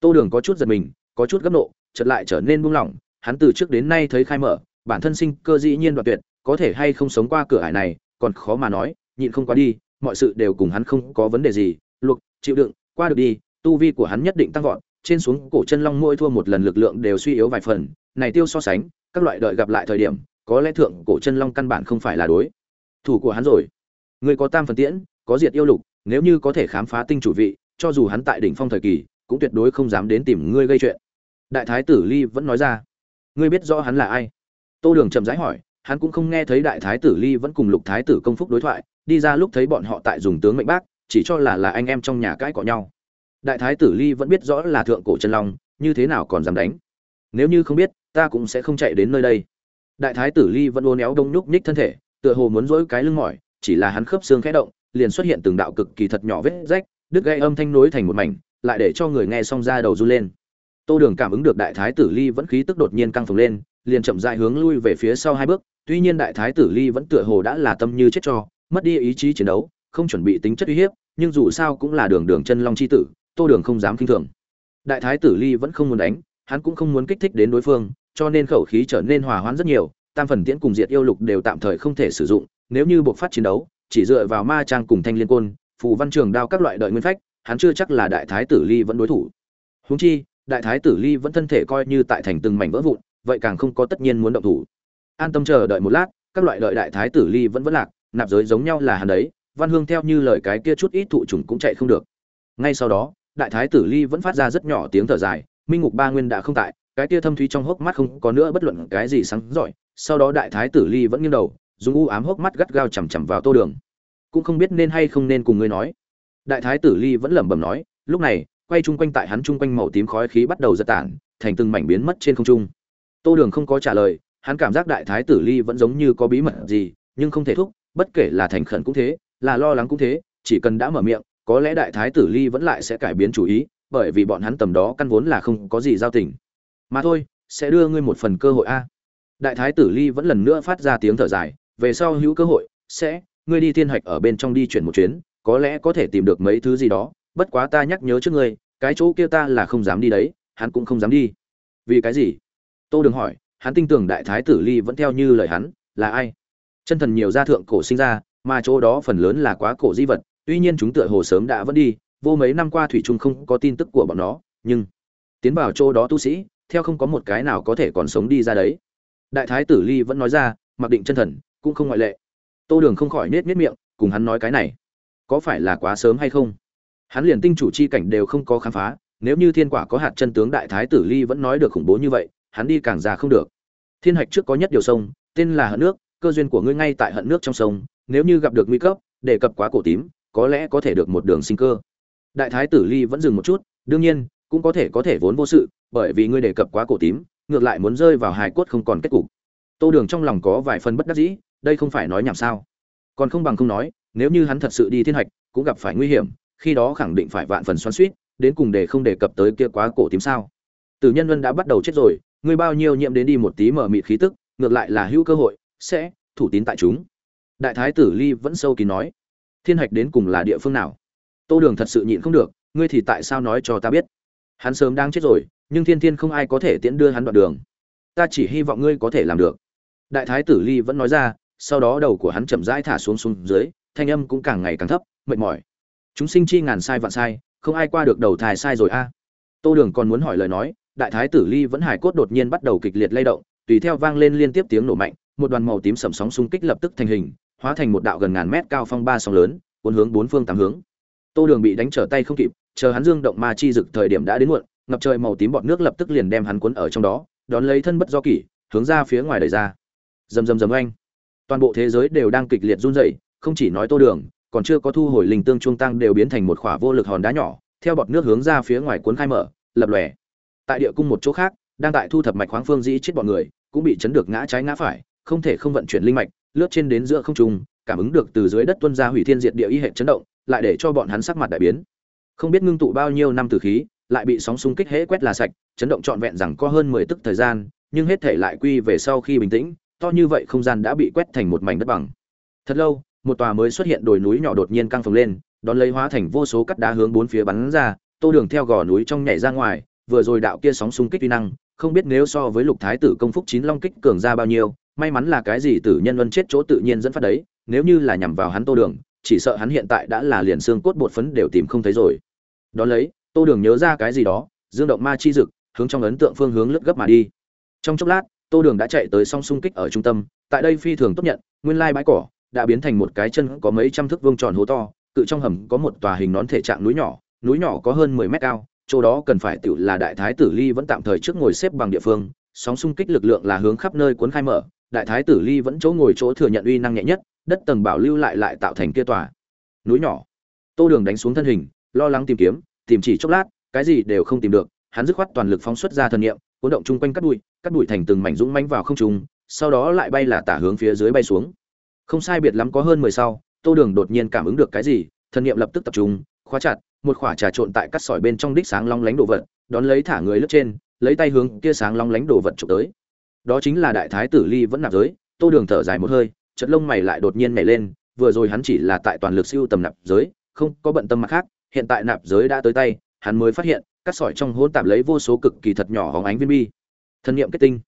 Tô đường có chút giật mình, có chút gấp nộ, chợt lại trở nên buông lỏng. Hắn từ trước đến nay thấy khai mở, bản thân sinh cơ dĩ nhiên đoạn tuyệt, có thể hay không sống qua cửa ải này, còn khó mà nói, nhịn không quá đi, mọi sự đều cùng hắn không có vấn đề gì. Luộc chịu đựng, qua được đi, tu vi của hắn nhất định tăng vọt, trên xuống cổ chân long mỗi thua một lần lực lượng đều suy yếu vài phần, này tiêu so sánh, các loại đợi gặp lại thời điểm, có lẽ thượng cổ chân long căn bản không phải là đối thủ của hắn rồi. Người có tam phần tiễn, có diệt yêu lục nếu như có thể khám phá tinh chủ vị, cho dù hắn tại đỉnh phong thời kỳ, cũng tuyệt đối không dám đến tìm ngươi gây chuyện. Đại thái tử ly vẫn nói ra. Ngươi biết rõ hắn là ai? Tô đường chậm rãi hỏi, hắn cũng không nghe thấy đại thái tử ly vẫn cùng lục thái tử công phúc đối thoại, đi ra lúc thấy bọn họ tại dùng tướng mệnh bác, chỉ cho là là anh em trong nhà cãi cọ nhau. Đại thái tử ly vẫn biết rõ là thượng cổ chân long, như thế nào còn dám đánh? Nếu như không biết, ta cũng sẽ không chạy đến nơi đây. Đại thái tử ly vẫn ô éo đông nhúc nhích thân thể, tựa hồ muốn dỗi cái lưng mỏi, chỉ là hắn khớp xương khẽ động liền xuất hiện từng đạo cực kỳ thật nhỏ vết rách, đứt gây âm thanh nối thành một mảnh, lại để cho người nghe xong ra đầu run lên. Tô đường cảm ứng được đại thái tử ly vẫn khí tức đột nhiên căng phồng lên, liền chậm dại hướng lui về phía sau hai bước, tuy nhiên đại thái tử ly vẫn tựa hồ đã là tâm như chết cho, mất đi ý chí chiến đấu, không chuẩn bị tính chất uy hiếp, nhưng dù sao cũng là đường đường chân long c h i tử, tô đường không dám k i n h thường. Đại thái tử ly vẫn không muốn đánh, hắn cũng không muốn kích thích đến đối phương, cho nên khẩu khí trở nên hòa hoãn rất nhiều, tam phần tiễn cùng diệt yêu lục đều tạm thời không thể sử dụng, nếu như buộc phát chiến đấu chỉ dựa vào ma trang cùng thanh liên côn, phù văn trường đao các loại đợi nguyên phách, hắn chưa chắc là đại thái tử ly vẫn đối thủ. Húng chi, đại thái tử ly vẫn thân thể coi như tại thành từng mảnh vỡ vụn, vậy càng không có tất nhiên muốn động thủ. An tâm chờ đợi một lát, các loại đợi đại thái tử ly vẫn vẫn lạc, nạp giới giống nhau là hắn đấy, văn hương theo như lời cái kia chút ít thụ trùng cũng chạy không được. Ngay sau đó, đại thái tử ly vẫn phát ra rất nhỏ tiếng thở dài, minh ngục ba nguyên đã không tại, cái kia thâm thúy trong hốc mắt không có nữa bất luận cái gì sáng giỏi sau đó đại thái tử ly vẫn nghiêng đầu dùng u ám hốc mắt gắt gao chằm chằm vào tô đường. Cũng không biết nên hay không nên cùng ngươi nói. Đại thái tử ly vẫn lẩm bẩm nói, lúc này, quay chung quanh tại hắn chung quanh màu tím khói khí bắt đầu giật tản, thành từng mảnh biến mất trên không trung. Tô đường không có trả lời, hắn cảm giác đại thái tử ly vẫn giống như có bí mật gì, nhưng không thể thúc, bất kể là thành khẩn cũng thế, là lo lắng cũng thế, chỉ cần đã mở miệng, có lẽ đại thái tử ly vẫn lại sẽ cải biến chủ ý, bởi vì bọn hắn tầm đó căn vốn là không có gì giao tình. Mà thôi, sẽ đưa ngươi một phần cơ hội a. Đại thái tử ly vẫn lần nữa phát ra tiếng thở dài về sau hữu cơ hội, sẽ, ngươi đi thiên hạch ở bên trong đi chuyển một chuyến, có lẽ có thể tìm được mấy thứ gì đó, bất quá ta nhắc nhớ trước ngươi, cái chỗ kia ta là không dám đi đấy, hắn cũng không dám đi. Vì cái gì? Tô đường hỏi, hắn tin tưởng đại thái tử ly vẫn theo như lời hắn, là ai? Chân thần nhiều gia thượng cổ sinh ra, mà chỗ đó phần lớn là quá cổ di vật, tuy nhiên chúng tựa hồ sớm đã vẫn đi, vô mấy năm qua thủy trung không có tin tức của bọn nó, nhưng tiến vào chỗ đó tu sĩ, theo không có một cái nào có thể còn sống đi ra đấy. Đại thái tử ly vẫn nói ra, mặc định chân thần cũng không ngoại lệ. Tô đường không khỏi nết nết miệng, cùng hắn nói cái này, có phải là quá sớm hay không? Hắn liền tinh chủ chi cảnh đều không có khám phá, nếu như thiên quả có hạt chân tướng đại thái tử ly vẫn nói được khủng bố như vậy, hắn đi càng già không được. Thiên hạch trước có nhất điều sông, tên là hận nước, cơ duyên của ngươi ngay tại hận nước trong sông, nếu như gặp được nguy cấp, đề cập quá cổ tím, có lẽ có thể được một đường sinh cơ. Đại thái tử ly vẫn dừng một chút, đương nhiên, cũng có thể có thể vốn vô sự, bởi vì ngươi đề cập quá cổ tím, ngược lại muốn rơi vào hài cốt không còn kết cục. Tô đường trong lòng có vài phần bất đắc dĩ đây không phải nói nhảm sao? Còn không bằng không nói, nếu như hắn thật sự đi thiên hạch, cũng gặp phải nguy hiểm, khi đó khẳng định phải vạn phần xoắn suýt đến cùng để không đề cập tới kia quá cổ tím sao? Tử nhân luân đã bắt đầu chết rồi, ngươi bao nhiêu nhiễm đến đi một tí mở mịt khí tức, ngược lại là hữu cơ hội, sẽ thủ tín tại chúng. Đại thái tử ly vẫn sâu kín nói, thiên hạch đến cùng là địa phương nào? Tô đường thật sự nhịn không được, ngươi thì tại sao nói cho ta biết? Hắn sớm đang chết rồi, nhưng thiên thiên không ai có thể tiễn đưa hắn đoạn đường. Ta chỉ hy vọng ngươi có thể làm được. Đại thái tử ly vẫn nói ra sau đó đầu của hắn chậm rãi thả xuống xuống dưới, thanh âm cũng càng ngày càng thấp, mệt mỏi. Chúng sinh chi ngàn sai vạn sai, không ai qua được đầu thai sai rồi a. Tô đường còn muốn hỏi lời nói, đại thái tử ly vẫn hải cốt đột nhiên bắt đầu kịch liệt lay động, tùy theo vang lên liên tiếp tiếng nổ mạnh, một đoàn màu tím sầm sóng xung kích lập tức thành hình, hóa thành một đạo gần ngàn mét cao phong ba sóng lớn, cuốn hướng bốn phương tám hướng. Tô đường bị đánh trở tay không kịp, chờ hắn dương động ma chi dực thời điểm đã đến muộn, ngập trời màu tím bọt nước lập tức liền đem hắn cuốn ở trong đó, đón lấy thân bất do kỷ, hướng ra phía ngoài đẩy ra. Rầm rầm rầm oanh toàn bộ thế giới đều đang kịch liệt run rẩy, không chỉ nói tô đường, còn chưa có thu hồi linh tương trung tăng đều biến thành một khỏa vô lực hòn đá nhỏ, theo bọt nước hướng ra phía ngoài cuốn khai mở, lập lòe. Tại địa cung một chỗ khác, đang tại thu thập mạch khoáng phương dĩ chết bọn người, cũng bị chấn được ngã trái ngã phải, không thể không vận chuyển linh mạch, lướt trên đến giữa không trung, cảm ứng được từ dưới đất tuân ra hủy thiên diệt địa y hệ chấn động, lại để cho bọn hắn sắc mặt đại biến. Không biết ngưng tụ bao nhiêu năm từ khí, lại bị sóng xung kích hễ quét là sạch, chấn động trọn vẹn rằng có hơn mười tức thời gian, nhưng hết thể lại quy về sau khi bình tĩnh to như vậy không gian đã bị quét thành một mảnh đất bằng. Thật lâu, một tòa mới xuất hiện đồi núi nhỏ đột nhiên căng phồng lên, đón lấy hóa thành vô số cắt đá hướng bốn phía bắn ra, tô đường theo gò núi trong nhảy ra ngoài, vừa rồi đạo kia sóng xung kích uy năng, không biết nếu so với lục thái tử công phúc chín long kích cường ra bao nhiêu, may mắn là cái gì tử nhân luân chết chỗ tự nhiên dẫn phát đấy, nếu như là nhằm vào hắn tô đường, chỉ sợ hắn hiện tại đã là liền xương cốt bột phấn đều tìm không thấy rồi. Đó lấy, tô đường nhớ ra cái gì đó, dương động ma chi dực, hướng trong ấn tượng phương hướng lướt gấp mà đi. Trong chốc lát tô đường đã chạy tới song xung kích ở trung tâm, tại đây phi thường tốt nhận, nguyên lai bãi cỏ đã biến thành một cái chân có mấy trăm thước vuông tròn hố to cự trong hầm có một tòa hình nón thể trạng núi nhỏ núi nhỏ có hơn mười mét cao, chỗ đó cần phải tự là đại thái tử ly vẫn tạm thời trước ngồi xếp bằng địa phương sóng xung kích lực lượng là hướng khắp nơi cuốn khai mở, đại thái tử ly vẫn chỗ ngồi chỗ thừa nhận uy năng nhẹ nhất, đất tầng bảo lưu lại lại tạo thành kia tòa núi nhỏ. Tô đường đánh xuống thân hình, lo lắng tìm kiếm, tìm chỉ chốc lát, cái gì đều không tìm được, hắn dứt khoát toàn lực phóng xuất ra thần niệm, cuốn động chung quanh cắt bụi cắt đuổi thành từng mảnh dũng mãnh vào không trung, sau đó lại bay là tả hướng phía dưới bay xuống. Không sai biệt lắm có hơn mười sau, tô đường đột nhiên cảm ứng được cái gì, thần niệm lập tức tập trung, khóa chặt, một khỏa trà trộn tại cắt sỏi bên trong đích sáng long lánh đồ vật, đón lấy thả người lướt trên, lấy tay hướng kia sáng long lánh đồ vật chụp tới. Đó chính là đại thái tử ly vẫn nạp giới, tô đường thở dài một hơi, chợt lông mày lại đột nhiên nhảy lên, vừa rồi hắn chỉ là tại toàn lực siêu tầm nạp giới, không có bận tâm mặt khác, hiện tại nạp giới đã tới tay, hắn mới phát hiện, cắt sỏi trong hỗn tạp lấy vô số cực kỳ thật nhỏ hóng ánh viên bi thần niệm kết tinh.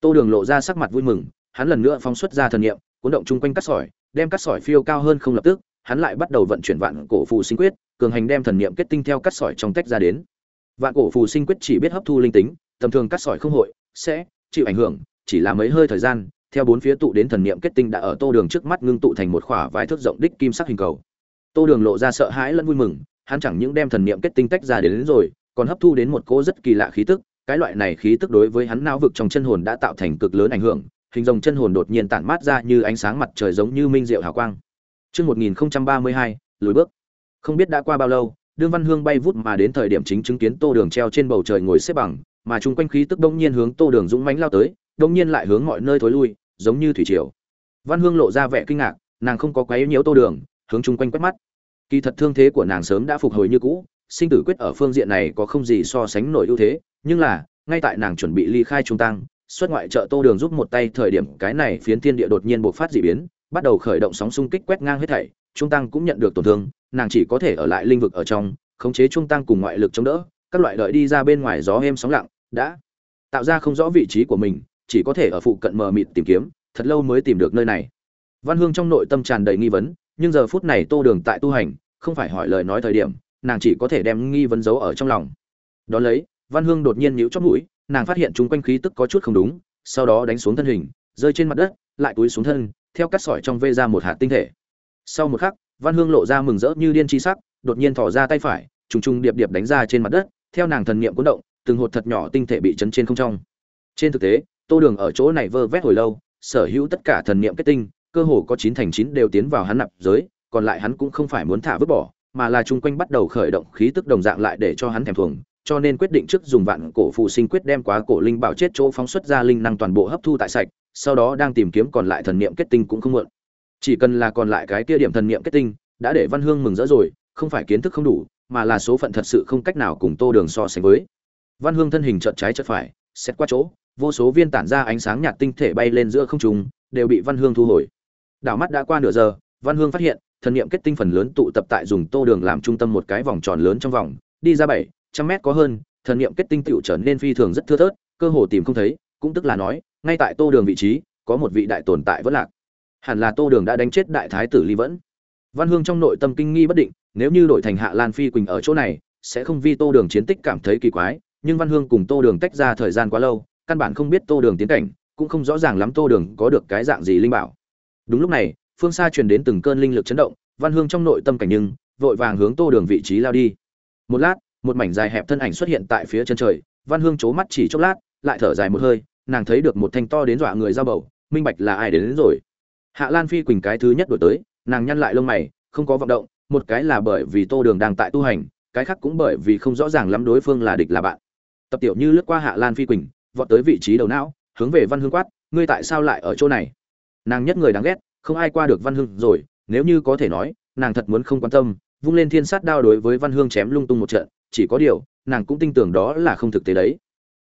Tô đường lộ ra sắc mặt vui mừng hắn lần nữa phóng xuất ra thần niệm cuốn động chung quanh cắt sỏi đem cắt sỏi phiêu cao hơn không lập tức hắn lại bắt đầu vận chuyển vạn cổ phù sinh quyết cường hành đem thần niệm kết tinh theo cắt sỏi trong tách ra đến. Vạn cổ phù sinh quyết chỉ biết hấp thu linh tính tầm thường cắt sỏi không hội sẽ chịu ảnh hưởng chỉ là mấy hơi thời gian theo bốn phía tụ đến thần niệm kết tinh đã ở tô đường trước mắt ngưng tụ thành một khỏa vài thước rộng đích kim sắc hình cầu. Tô đường lộ ra sợ hãi lẫn vui mừng hắn chẳng những đem thần niệm kết tinh tách ra đến, đến rồi còn hấp thu đến một cỗ rất kỳ lạ khí tức cái loại này khí tức đối với hắn não vực trong chân hồn đã tạo thành cực lớn ảnh hưởng hình rồng chân hồn đột nhiên tản mát ra như ánh sáng mặt trời giống như minh diệu hào quang. Chương 1032, lùi bước. Không biết đã qua bao lâu, đương văn hương bay vút mà đến thời điểm chính chứng kiến tô đường treo trên bầu trời ngồi xếp bằng mà chung quanh khí tức đông nhiên hướng tô đường dũng mãnh lao tới đông nhiên lại hướng mọi nơi thối lui giống như thủy triều. Văn hương lộ ra vẻ kinh ngạc nàng không có quấy nhiễu tô đường hướng chung quanh quét mắt. Kỳ thật thương thế của nàng sớm đã phục hồi như cũ sinh tử quyết ở phương diện này có không gì so sánh nổi ưu thế nhưng là, ngay tại nàng chuẩn bị ly khai trung tăng, xuất ngoại trợ tô đường giúp một tay thời điểm, cái này phiến thiên địa đột nhiên bộc phát dị biến, bắt đầu khởi động sóng xung kích quét ngang hết thảy, trung tăng cũng nhận được tổn thương, nàng chỉ có thể ở lại linh vực ở trong, khống chế trung tăng cùng ngoại lực chống đỡ, các loại đợi đi ra bên ngoài gió êm sóng lặng, đã tạo ra không rõ vị trí của mình, chỉ có thể ở phụ cận mờ mịt tìm kiếm, thật lâu mới tìm được nơi này. Văn hương trong nội tâm tràn đầy nghi vấn, nhưng giờ phút này tô đường tại tu hành, không phải hỏi lời nói thời điểm, nàng chỉ có thể đem nghi vấn giấu ở trong lòng. Đón lấy văn hương đột nhiên nhíu chóp mũi, nàng phát hiện chúng quanh khí tức có chút không đúng, sau đó đánh xuống thân hình, rơi trên mặt đất, lại túi xuống thân, theo cắt sỏi trong vê ra một hạt tinh thể. Sau một khắc, văn hương lộ ra mừng rỡ như điên chi sắc, đột nhiên thò ra tay phải, trùng trùng điệp điệp đánh ra trên mặt đất, theo nàng thần niệm cuốn động, từng hột thật nhỏ tinh thể bị chấn trên không trong. Trên thực tế, tô đường ở chỗ này vơ vét hồi lâu, sở hữu tất cả thần niệm kết tinh, cơ hồ có chín thành chín đều tiến vào hắn nạp giới, còn lại hắn cũng không phải muốn thả vứt bỏ, mà là chung quanh bắt đầu khởi động khí tức đồng dạng lại để cho hắn thèm thuồng cho nên quyết định trước dùng vạn cổ phù sinh quyết đem quá cổ linh bảo chết chỗ phóng xuất ra linh năng toàn bộ hấp thu tại sạch, sau đó đang tìm kiếm còn lại thần niệm kết tinh cũng không muộn. Chỉ cần là còn lại cái kia điểm thần niệm kết tinh, đã để văn hương mừng rỡ rồi, không phải kiến thức không đủ, mà là số phận thật sự không cách nào cùng tô đường so sánh với. Văn hương thân hình chợt trái chợt phải, xét qua chỗ, vô số viên tản ra ánh sáng nhạt tinh thể bay lên giữa không trung, đều bị văn hương thu hồi. Đảo mắt đã qua nửa giờ, văn hương phát hiện, thần niệm kết tinh phần lớn tụ tập tại dùng tô đường làm trung tâm một cái vòng tròn lớn trong vòng, đi ra bảy trăm mét có hơn, thần niệm kết tinh tựu trở nên phi thường rất thưa thớt, cơ hồ tìm không thấy, cũng tức là nói, ngay tại tô đường vị trí, có một vị đại tồn tại vẫn lạc. Hẳn là tô đường đã đánh chết đại thái tử ly vẫn. Văn hương trong nội tâm kinh nghi bất định, nếu như đổi thành hạ lan phi quỳnh ở chỗ này, sẽ không vi tô đường chiến tích cảm thấy kỳ quái, nhưng văn hương cùng tô đường tách ra thời gian quá lâu, căn bản không biết tô đường tiến cảnh, cũng không rõ ràng lắm tô đường có được cái dạng gì linh bảo. Đúng lúc này, phương xa truyền đến từng cơn linh lực chấn động, văn hương trong nội tâm cảnh nhưng, vội vàng hướng tô đường vị trí lao đi. Một lát một mảnh dài hẹp thân ảnh xuất hiện tại phía chân trời văn hương c mắt chỉ chốc lát lại thở dài một hơi nàng thấy được một thanh to đến dọa người ra bầu minh bạch là ai đến, đến rồi. Hạ lan phi quỳnh cái thứ nhất đổi tới nàng nhăn lại lông mày không có vọng động một cái là bởi vì tô đường đang tại tu hành cái khác cũng bởi vì không rõ ràng lắm đối phương là địch là bạn. Tập tiểu như lướt qua hạ lan phi quỳnh vọt tới vị trí đầu não hướng về văn hương quát ngươi tại sao lại ở chỗ này? Nàng nhất người đáng ghét không ai qua được văn hương rồi nếu như có thể nói nàng thật muốn không quan tâm vung lên thiên sát đao đối với văn hương chém lung tung một trận chỉ có điều, nàng cũng tin tưởng đó là không thực tế đấy.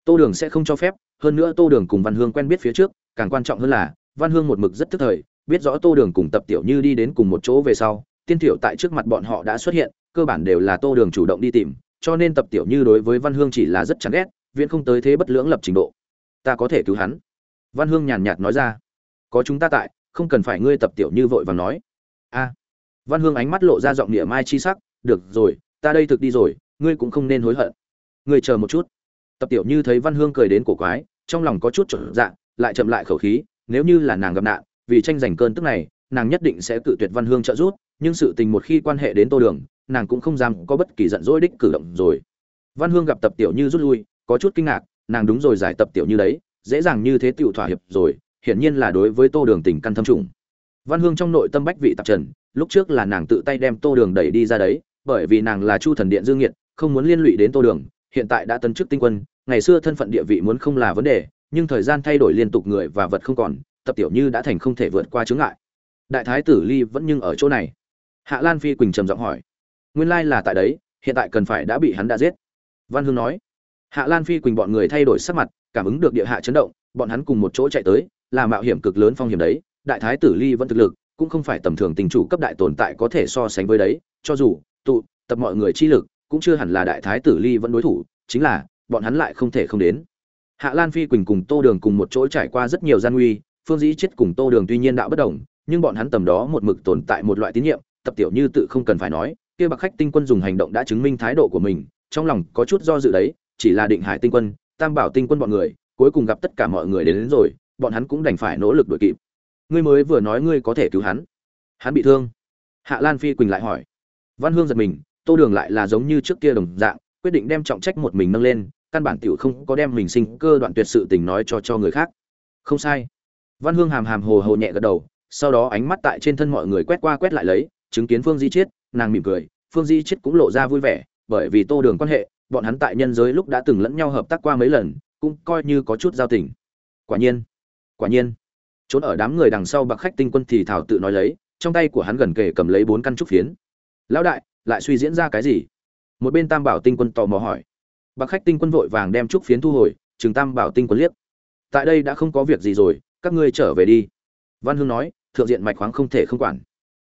Tô đường sẽ không cho phép, hơn nữa tô đường cùng văn hương quen biết phía trước, càng quan trọng hơn là, văn hương một mực rất tức thời, biết rõ tô đường cùng tập tiểu như đi đến cùng một chỗ về sau, tiên tiểu tại trước mặt bọn họ đã xuất hiện, cơ bản đều là tô đường chủ động đi tìm, cho nên tập tiểu như đối với văn hương chỉ là rất chán ghét, viễn không tới thế bất lưỡng lập trình độ. Ta có thể cứu hắn. Văn hương nhàn nhạt nói ra. Có chúng ta tại, không cần phải ngươi tập tiểu như vội và nói. A. Văn hương ánh mắt lộ ra giọng địa mai chi sắc. Được rồi, ta đây thực đi rồi ngươi cũng không nên hối hận. Ngươi chờ một chút. Tập tiểu như thấy văn hương cười đến cổ quái trong lòng có chút trở dạng, lại chậm lại khẩu khí nếu như là nàng gặp nạn vì tranh giành cơn tức này nàng nhất định sẽ tự tuyệt văn hương trợ giúp nhưng sự tình một khi quan hệ đến tô đường nàng cũng không dám có bất kỳ giận dỗi đích cử động rồi. Văn hương gặp tập tiểu như rút lui có chút kinh ngạc nàng đúng rồi giải tập tiểu như đấy dễ dàng như thế tiểu thỏa hiệp rồi hiển nhiên là đối với tô đường tình căn thâm trùng. Văn hương trong nội tâm bách vị tạp trần lúc trước là nàng tự tay đem tô đường đẩy đi ra đấy bởi vì nàng là chu thần điện dương nghiệt không muốn liên lụy đến tô đường, hiện tại đã tân chức tinh quân, ngày xưa thân phận địa vị muốn không là vấn đề, nhưng thời gian thay đổi liên tục người và vật không còn, tập tiểu như đã thành không thể vượt qua chướng ngại. Đại thái tử ly vẫn nhưng ở chỗ này. Hạ lan phi quỳnh trầm giọng hỏi, nguyên lai là tại đấy, hiện tại cần phải đã bị hắn đã giết. Văn hương nói, hạ lan phi quỳnh bọn người thay đổi sắc mặt, cảm ứng được địa hạ chấn động, bọn hắn cùng một chỗ chạy tới, là mạo hiểm cực lớn phong hiểm đấy, đại thái tử ly vẫn thực lực, cũng không phải tầm thường tình chủ cấp đại tồn tại có thể so sánh với đấy, cho dù, tụ, tập mọi người chi lực cũng chưa hẳn là đại thái tử ly vẫn đối thủ chính là bọn hắn lại không thể không đến. Hạ lan phi quỳnh cùng tô đường cùng một chỗ trải qua rất nhiều gian nguy phương dĩ chết cùng tô đường tuy nhiên đạo bất đồng nhưng bọn hắn tầm đó một mực tồn tại một loại tín nhiệm tập tiểu như tự không cần phải nói kia bạc khách tinh quân dùng hành động đã chứng minh thái độ của mình trong lòng có chút do dự đấy chỉ là định hải tinh quân tam bảo tinh quân bọn người cuối cùng gặp tất cả mọi người đến, đến rồi bọn hắn cũng đành phải nỗ lực đuổi kịp. Ngươi mới vừa nói ngươi có thể cứu hắn. Hắn bị thương. Hạ lan phi quỳnh lại hỏi. Văn hương giật mình tô đường lại là giống như trước kia đồng dạng, quyết định đem trọng trách một mình nâng lên, căn bản tiểu không có đem mình sinh cơ đoạn tuyệt sự tình nói cho cho người khác. Không sai. Văn hương hàm hàm hồ hồ nhẹ gật đầu, sau đó ánh mắt tại trên thân mọi người quét qua quét lại lấy, chứng kiến phương di chiết, nàng mỉm cười, phương di chiết cũng lộ ra vui vẻ, bởi vì tô đường quan hệ, bọn hắn tại nhân giới lúc đã từng lẫn nhau hợp tác qua mấy lần, cũng coi như có chút giao tình. Quả nhiên quả nhiên. Trốn ở đám người đằng sau bạc khách tinh quân thì thảo tự nói lấy, trong tay của hắn gần kề cầm lấy bốn căn trúc phiến. Lão đại lại suy diễn ra cái gì? Một bên tam bảo tinh quân tò mò hỏi. Bác khách tinh quân vội vàng đem trúc phiến thu hồi, chừng tam bảo tinh quân liếc. Tại đây đã không có việc gì rồi, các ngươi trở về đi. Văn hương nói, thượng diện mạch khoáng không thể không quản.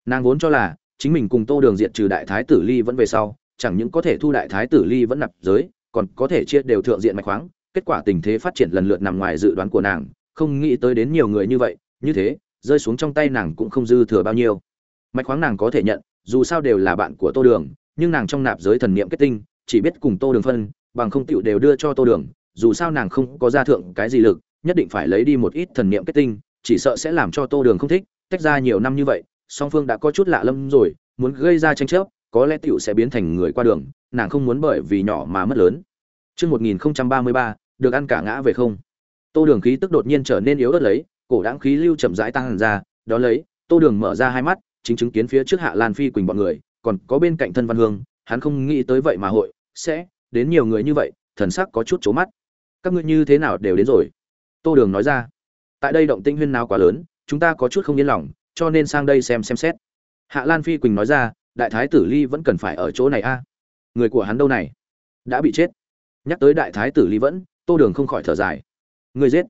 Nàng vốn cho là, chính mình cùng tô đường diện trừ đại thái tử ly vẫn về sau, chẳng những có thể thu đại thái tử ly vẫn nạp giới, còn có thể chia đều thượng diện mạch khoáng. Kết quả tình thế phát triển lần lượt nằm ngoài dự đoán của nàng, không nghĩ tới đến nhiều người như vậy, như thế, rơi xuống trong tay nàng cũng không dư thừa bao nhiêu. Mạch khoáng nàng có thể nhận dù sao đều là bạn của tô đường nhưng nàng trong nạp giới thần niệm kết tinh chỉ biết cùng tô đường phân bằng không tựu đều đưa cho tô đường dù sao nàng không có gia thượng cái gì lực nhất định phải lấy đi một ít thần niệm kết tinh chỉ sợ sẽ làm cho tô đường không thích tách ra nhiều năm như vậy song phương đã có chút lạ lâm rồi muốn gây ra tranh chấp có lẽ tựu sẽ biến thành người qua đường nàng không muốn bởi vì nhỏ mà mất lớn Chương 1033, được ăn cả ngã về không. Tô Đường khí tức đột nhiên trở nên yếu ớt lấy, cổ đãng khí lưu chậm rãi tăng ra, đó lấy, Tô Đường mở ra hai mắt, chính chứng kiến phía trước Hạ Lan Phi Quỳnh bọn người, còn có bên cạnh thân Văn Hương, hắn không nghĩ tới vậy mà hội sẽ đến nhiều người như vậy, thần sắc có chút chố mắt. Các ngươi như thế nào đều đến rồi? Tô Đường nói ra. Tại đây động tĩnh huyên nào quá lớn, chúng ta có chút không yên lòng, cho nên sang đây xem xem xét. Hạ Lan Phi Quỳnh nói ra, đại thái tử Ly vẫn cần phải ở chỗ này a. Người của hắn đâu này? Đã bị chết nhắc tới đại thái tử ly vẫn tô đường không khỏi thở dài người giết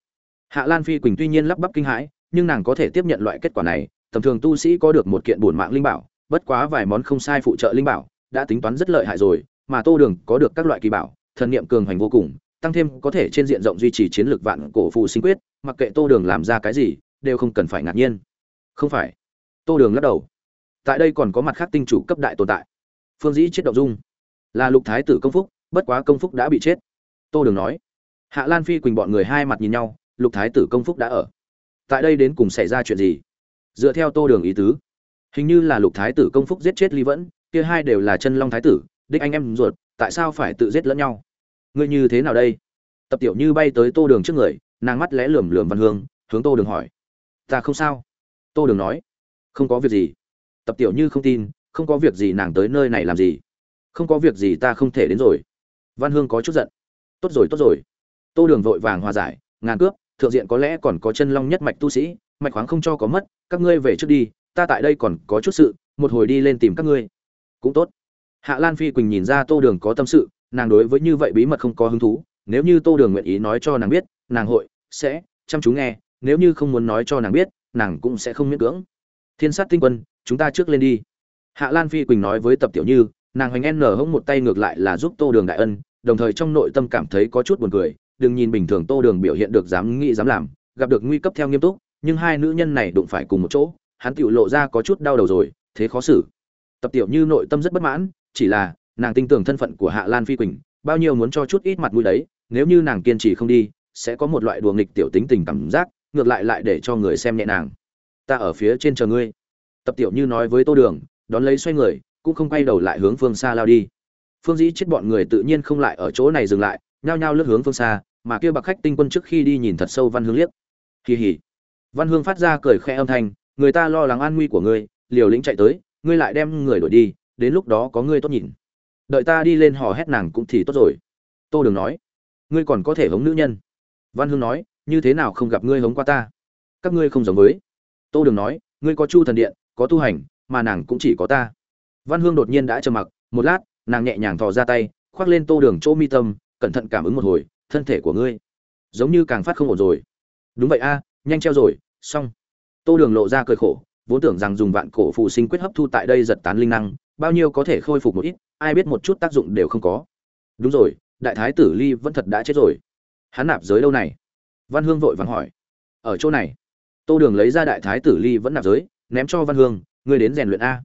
hạ lan phi quỳnh tuy nhiên lắp bắp kinh hãi nhưng nàng có thể tiếp nhận loại kết quả này tầm thường tu sĩ có được một kiện bổn mạng linh bảo, bất quá vài món không sai phụ trợ linh bảo, đã tính toán rất lợi hại rồi, mà tô đường có được các loại kỳ bảo, thần niệm cường hành vô cùng, tăng thêm có thể trên diện rộng duy trì chiến lược vạn cổ phù sinh quyết, mặc kệ tô đường làm ra cái gì, đều không cần phải ngạc nhiên. Không phải. Tô đường lắc đầu. Tại đây còn có mặt khác tinh chủ cấp đại tồn tại. Phương dĩ chết động dung. Là lục thái tử công phúc, bất quá công phúc đã bị chết. Tô đường nói. Hạ lan phi quỳnh bọn người hai mặt nhìn nhau, lục thái tử công phúc đã ở. Tại đây đến cùng xảy ra chuyện gì? Dựa theo tô đường ý tứ. Hình như là lục thái tử công phúc giết chết ly vẫn, kia hai đều là chân long thái tử, đích anh em ruột, tại sao phải tự giết lẫn nhau? Ngươi như thế nào đây? Tập tiểu như bay tới tô đường trước người, nàng mắt lẽ lườm lườm văn hương, hướng tô đường hỏi. Ta không sao. Tô đường nói. Không có việc gì. Tập tiểu như không tin, không có việc gì nàng tới nơi này làm gì? Không có việc gì ta không thể đến rồi. Văn hương có chút giận. Tốt rồi tốt rồi. Tô đường vội vàng hòa giải, ngàn cướp thượng diện có lẽ còn có chân long nhất mạch tu sĩ mạch khoáng không cho có mất các ngươi về trước đi ta tại đây còn có chút sự một hồi đi lên tìm các ngươi. Cũng tốt. Hạ lan phi quỳnh nhìn ra tô đường có tâm sự nàng đối với như vậy bí mật không có hứng thú nếu như tô đường nguyện ý nói cho nàng biết nàng hội sẽ chăm chú nghe nếu như không muốn nói cho nàng biết nàng cũng sẽ không miễn cưỡng. Thiên sát tinh quân chúng ta trước lên đi. Hạ lan phi quỳnh nói với tập tiểu như nàng hoành n hông một tay ngược lại là giúp tô đường đại ân đồng thời trong nội tâm cảm thấy có chút buồn cười, đừng nhìn bình thường Tô Đường biểu hiện được dám nghĩ dám làm, gặp được nguy cấp theo nghiêm túc, nhưng hai nữ nhân này đụng phải cùng một chỗ, hắn tiểu lộ ra có chút đau đầu rồi, thế khó xử. tập tiểu như nội tâm rất bất mãn chỉ là nàng tin tưởng thân phận của hạ lan phi quỳnh bao nhiêu muốn cho chút ít mặt mũi đấy nếu như nàng kiên trì không đi sẽ có một loại đùa nghịch tiểu tính tình cảm giác ngược lại lại để cho người xem nhẹ nàng. Ta ở phía trên chờ ngươi. Tập tiểu như nói với tô đường đón lấy xoay người cũng không quay đầu lại hướng phương xa lao đi. Phương dĩ chết bọn người tự nhiên không lại ở chỗ này dừng lại nhao nhao lướt hướng phương xa mà kia bạc khách tinh quân trước khi đi nhìn thật sâu văn hướng liếc. Kỳ hỉ văn hương phát ra cười khẽ âm thanh, người ta lo lắng an nguy của ngươi, liều lĩnh chạy tới, ngươi lại đem người đổi đi, đến lúc đó có ngươi tốt nhìn. Đợi ta đi lên hò hét nàng cũng thì tốt rồi. Tô đường nói, ngươi còn có thể hống nữ nhân. Văn hương nói, như thế nào không gặp ngươi hống qua ta? Các ngươi không giống với. Tô đường nói, ngươi có chu thần điện, có tu hành, mà nàng cũng chỉ có ta. Văn hương đột nhiên đã trầm mặc, một lát, nàng nhẹ nhàng thò ra tay, khoác lên tô đường chỗ mi tâm, cẩn thận cảm ứng một hồi, thân thể của ngươi giống như càng phát không ổn rồi. Đúng vậy a, nhanh treo rồi xong. Tô đường lộ ra cười khổ, vốn tưởng rằng dùng vạn cổ phụ sinh quyết hấp thu tại đây giật tán linh năng, bao nhiêu có thể khôi phục một ít, ai biết một chút tác dụng đều không có. Đúng rồi, đại thái tử ly vẫn thật đã chết rồi. Hắn nạp giới đâu này. Văn hương vội vàng hỏi. Ở chỗ này. Tô đường lấy ra đại thái tử ly vẫn nạp giới, ném cho văn hương, ngươi đến rèn luyện a.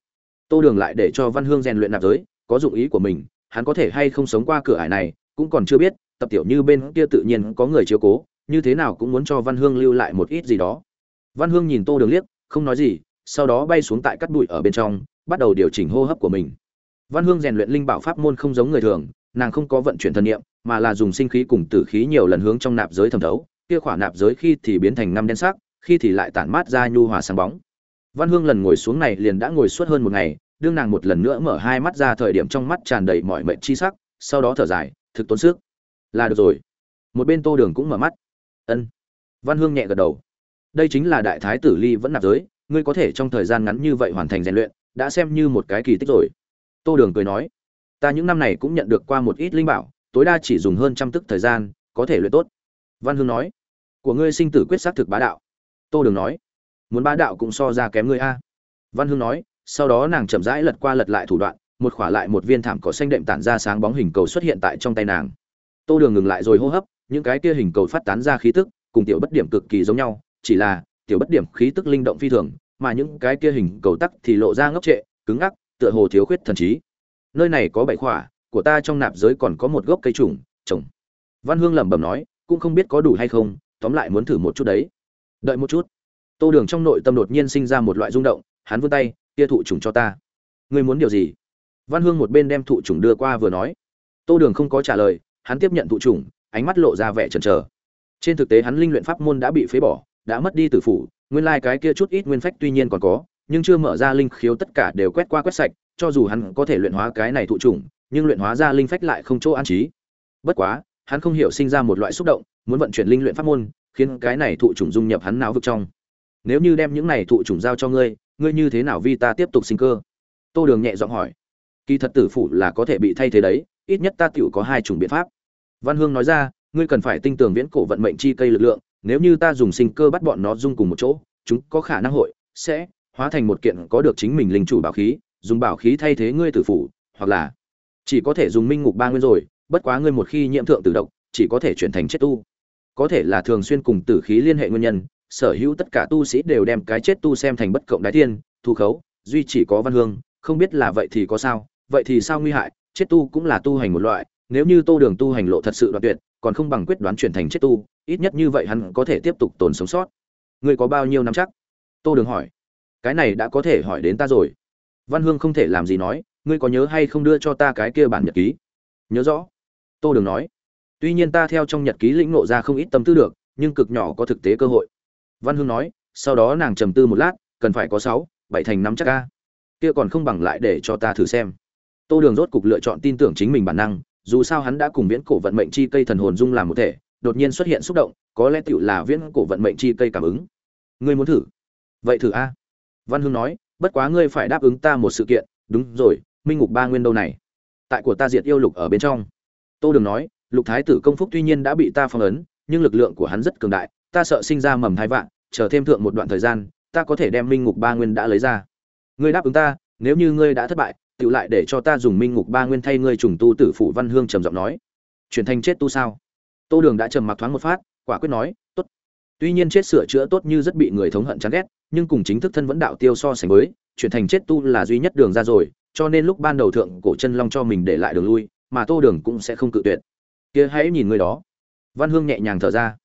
Tô đường lại để cho văn hương rèn luyện nạp giới, có dụng ý của mình, hắn có thể hay không sống qua cửa ải này, cũng còn chưa biết, tập tiểu như bên kia tự nhiên có người chiếu cố, như thế nào cũng muốn cho văn hương lưu lại một ít gì đó văn hương nhìn tô đường liếc, không nói gì, sau đó bay xuống tại cắt bụi ở bên trong, bắt đầu điều chỉnh hô hấp của mình. Văn hương rèn luyện linh bảo pháp môn không giống người thường, nàng không có vận chuyển thần niệm, mà là dùng sinh khí cùng tử khí nhiều lần hướng trong nạp giới thẩm thấu, kia khỏa nạp giới khi thì biến thành năm đen sắc, khi thì lại tản mát ra nhu hòa sáng bóng. Văn hương lần ngồi xuống này liền đã ngồi suốt hơn một ngày, đương nàng một lần nữa mở hai mắt ra thời điểm trong mắt tràn đầy mọi mệnh chi sắc, sau đó thở dài, thực tốn sức. Là được rồi. Một bên tô đường cũng mở mắt. Ân. Văn hương nhẹ gật đầu đây chính là đại thái tử ly vẫn nạp giới, ngươi có thể trong thời gian ngắn như vậy hoàn thành rèn luyện, đã xem như một cái kỳ tích rồi. Tô đường cười nói, ta những năm này cũng nhận được qua một ít linh bảo, tối đa chỉ dùng hơn trăm tức thời gian, có thể luyện tốt. Văn hương nói, của ngươi sinh tử quyết xác thực bá đạo. Tô đường nói, muốn bá đạo cũng so ra kém ngươi a. Văn hương nói, sau đó nàng chậm rãi lật qua lật lại thủ đoạn, một khỏa lại một viên thảm cỏ xanh đệm tản ra sáng bóng hình cầu xuất hiện tại trong tay nàng. Tô đường ngừng lại rồi hô hấp, những cái kia hình cầu phát tán ra khí tức, cùng tiểu bất điểm cực kỳ giống nhau chỉ là, tiểu bất điểm khí tức linh động phi thường, mà những cái kia hình cầu tắc thì lộ ra ngốc trệ, cứng ngắc, tựa hồ thiếu khuyết thần trí. Nơi này có bảy khỏa, của ta trong nạp giới còn có một gốc cây trùng, trồng. Văn hương lẩm bẩm nói, cũng không biết có đủ hay không, tóm lại muốn thử một chút đấy. Đợi một chút. Tô đường trong nội tâm đột nhiên sinh ra một loại rung động, hắn vươn tay, kia thụ trùng cho ta. Ngươi muốn điều gì? Văn hương một bên đem thụ trùng đưa qua vừa nói. Tô đường không có trả lời, hắn tiếp nhận thụ trùng, ánh mắt lộ ra vẻ chần chờ. Trên thực tế hắn linh luyện pháp môn đã bị phế bỏ đã mất đi tử phủ, nguyên lai cái kia chút ít nguyên phách tuy nhiên còn có, nhưng chưa mở ra linh khiếu tất cả đều quét qua quét sạch, cho dù hắn có thể luyện hóa cái này thụ trùng, nhưng luyện hóa ra linh phách lại không chỗ an trí. Bất quá, hắn không hiểu sinh ra một loại xúc động, muốn vận chuyển linh luyện pháp môn, khiến cái này thụ trùng dung nhập hắn não vực trong. Nếu như đem những này thụ trùng giao cho ngươi ngươi như thế nào vi ta tiếp tục sinh cơ? Tô đường nhẹ giọng hỏi. Kỳ thật tử phủ là có thể bị thay thế đấy, ít nhất ta tựu có hai chủng biện pháp. Văn hương nói ra, ngươi cần phải tinh tường viễn cổ vận mệnh chi cây lực lượng nếu như ta dùng sinh cơ bắt bọn nó dung cùng một chỗ, chúng có khả năng hội sẽ hóa thành một kiện có được chính mình linh chủ bảo khí, dùng bảo khí thay thế ngươi tử phủ, hoặc là chỉ có thể dùng minh ngục ba nguyên rồi, bất quá ngươi một khi nhiễm thượng tử độc, chỉ có thể chuyển thành chết tu. Có thể là thường xuyên cùng tử khí liên hệ nguyên nhân, sở hữu tất cả tu sĩ đều đem cái chết tu xem thành bất cộng đái thiên thu khấu, duy chỉ có văn hương, không biết là vậy thì có sao, vậy thì sao nguy hại, chết tu cũng là tu hành một loại, nếu như tô đường tu hành lộ thật sự đoạn tuyệt, còn không bằng quyết đoán chuyển thành chết tu ít nhất như vậy hắn có thể tiếp tục tồn sống sót. Ngươi có bao nhiêu năm chắc? Tô đường hỏi. Cái này đã có thể hỏi đến ta rồi. Văn hương không thể làm gì nói, ngươi có nhớ hay không đưa cho ta cái kia bản nhật ký? Nhớ rõ. Tô đường nói. Tuy nhiên ta theo trong nhật ký lĩnh ngộ ra không ít tâm tư được, nhưng cực nhỏ có thực tế cơ hội. Văn hương nói, sau đó nàng trầm tư một lát, cần phải có sáu, bảy thành năm chắc ca. Kia còn không bằng lại để cho ta thử xem. Tô đường rốt cục lựa chọn tin tưởng chính mình bản năng, dù sao hắn đã cùng viễn cổ vận mệnh chi cây thần hồn dung làm một thể đột nhiên xuất hiện xúc động, có lẽ tựu là viễn cổ vận mệnh chi cây cảm ứng. Ngươi muốn thử? Vậy thử a. Văn hương nói, bất quá ngươi phải đáp ứng ta một sự kiện. Đúng rồi, minh ngục ba nguyên đâu này? Tại của ta diệt yêu lục ở bên trong. Tô đường nói, lục thái tử công phúc tuy nhiên đã bị ta phong ấn, nhưng lực lượng của hắn rất cường đại, ta sợ sinh ra mầm thái vạn, chờ thêm thượng một đoạn thời gian, ta có thể đem minh ngục ba nguyên đã lấy ra. Ngươi đáp ứng ta, nếu như ngươi đã thất bại tự lại để cho ta dùng minh ngục ba nguyên thay ngươi trùng tu tử phủ văn hương trầm giọng nói. Chuyển thành chết tu sao? Tô đường đã trầm mặc thoáng một phát, quả quyết nói, tốt. Tuy nhiên chết sửa chữa tốt như rất bị người thống hận chán ghét, nhưng cùng chính thức thân vẫn đạo tiêu so sánh với, chuyển thành chết tu là duy nhất đường ra rồi, cho nên lúc ban đầu thượng cổ chân long cho mình để lại đường lui, mà tô đường cũng sẽ không cự tuyệt. Kia hãy nhìn người đó. Văn hương nhẹ nhàng thở ra.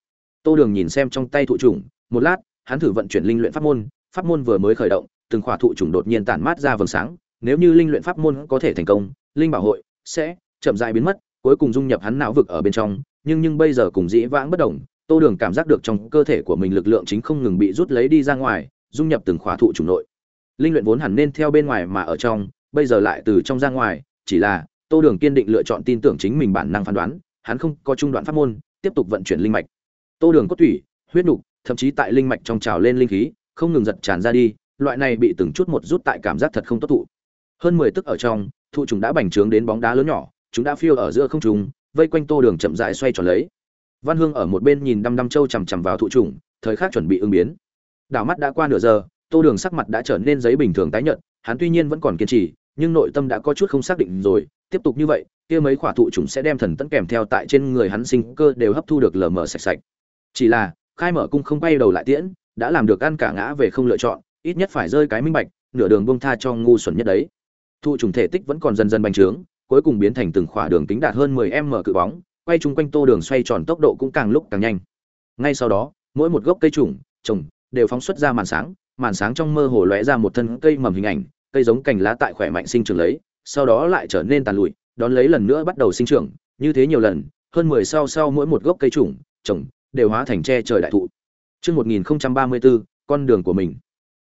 Tô đường nhìn xem trong tay thụ trùng, một lát, hắn thử vận chuyển linh luyện pháp môn pháp môn vừa mới khởi động, từng khỏa thụ trùng đột nhiên tản mát ra vầng sáng, nếu như linh luyện pháp môn có thể thành công, linh bảo hội sẽ chậm dại biến mất, cuối cùng dung nhập hắn não vực ở bên trong nhưng nhưng bây giờ cùng dĩ vãng bất đồng, tô đường cảm giác được trong cơ thể của mình lực lượng chính không ngừng bị rút lấy đi ra ngoài, dung nhập từng khóa thụ chủng nội. Linh luyện vốn hẳn nên theo bên ngoài mà ở trong, bây giờ lại từ trong ra ngoài, chỉ là tô đường kiên định lựa chọn tin tưởng chính mình bản năng phán đoán, hắn không có trung đoạn pháp môn, tiếp tục vận chuyển linh mạch. Tô đường cốt thủy huyết nục, thậm chí tại linh mạch trong trào lên linh khí, không ngừng giật tràn ra đi, loại này bị từng chút một rút tại cảm giác thật không tốt thụ. Hơn mười tức ở trong, thụ trùng đã bành trướng đến bóng đá lớn nhỏ, chúng đã phiêu ở giữa không trùng vây quanh tô đường chậm dại xoay tròn lấy. Văn hương ở một bên nhìn đăm đăm trâu chằm chằm vào thụ trùng, thời khắc chuẩn bị ứng biến. Đảo mắt đã qua nửa giờ, tô đường sắc mặt đã trở nên giấy bình thường tái nhợt, hắn tuy nhiên vẫn còn kiên trì, nhưng nội tâm đã có chút không xác định rồi, tiếp tục như vậy, kia mấy khỏa thụ trùng sẽ đem thần tẫn kèm theo tại trên người hắn sinh cơ đều hấp thu được lờ mờ sạch sạch. Chỉ là, khai mở cung không bay đầu lại tiễn, đã làm được ăn cả ngã về không lựa chọn, ít nhất phải rơi cái minh bạch, nửa đường bông tha cho ngu xuẩn nhất đấy. Thụ trùng thể tích vẫn còn dần dần bành trướng cuối cùng biến thành từng khỏa đường kính đạt hơn 10 m cự bóng quay chung quanh tô đường xoay tròn tốc độ cũng càng lúc càng nhanh ngay sau đó mỗi một gốc cây trùng trồng đều phóng xuất ra màn sáng màn sáng trong mơ hồ lóe ra một thân cây mầm hình ảnh cây giống cành lá tại khỏe mạnh sinh trưởng lấy sau đó lại trở nên tàn lụi đón lấy lần nữa bắt đầu sinh trưởng như thế nhiều lần hơn 10 sau sau mỗi một gốc cây trùng trồng đều hóa thành che trời đại thụ Trước 1034, con đường của mình.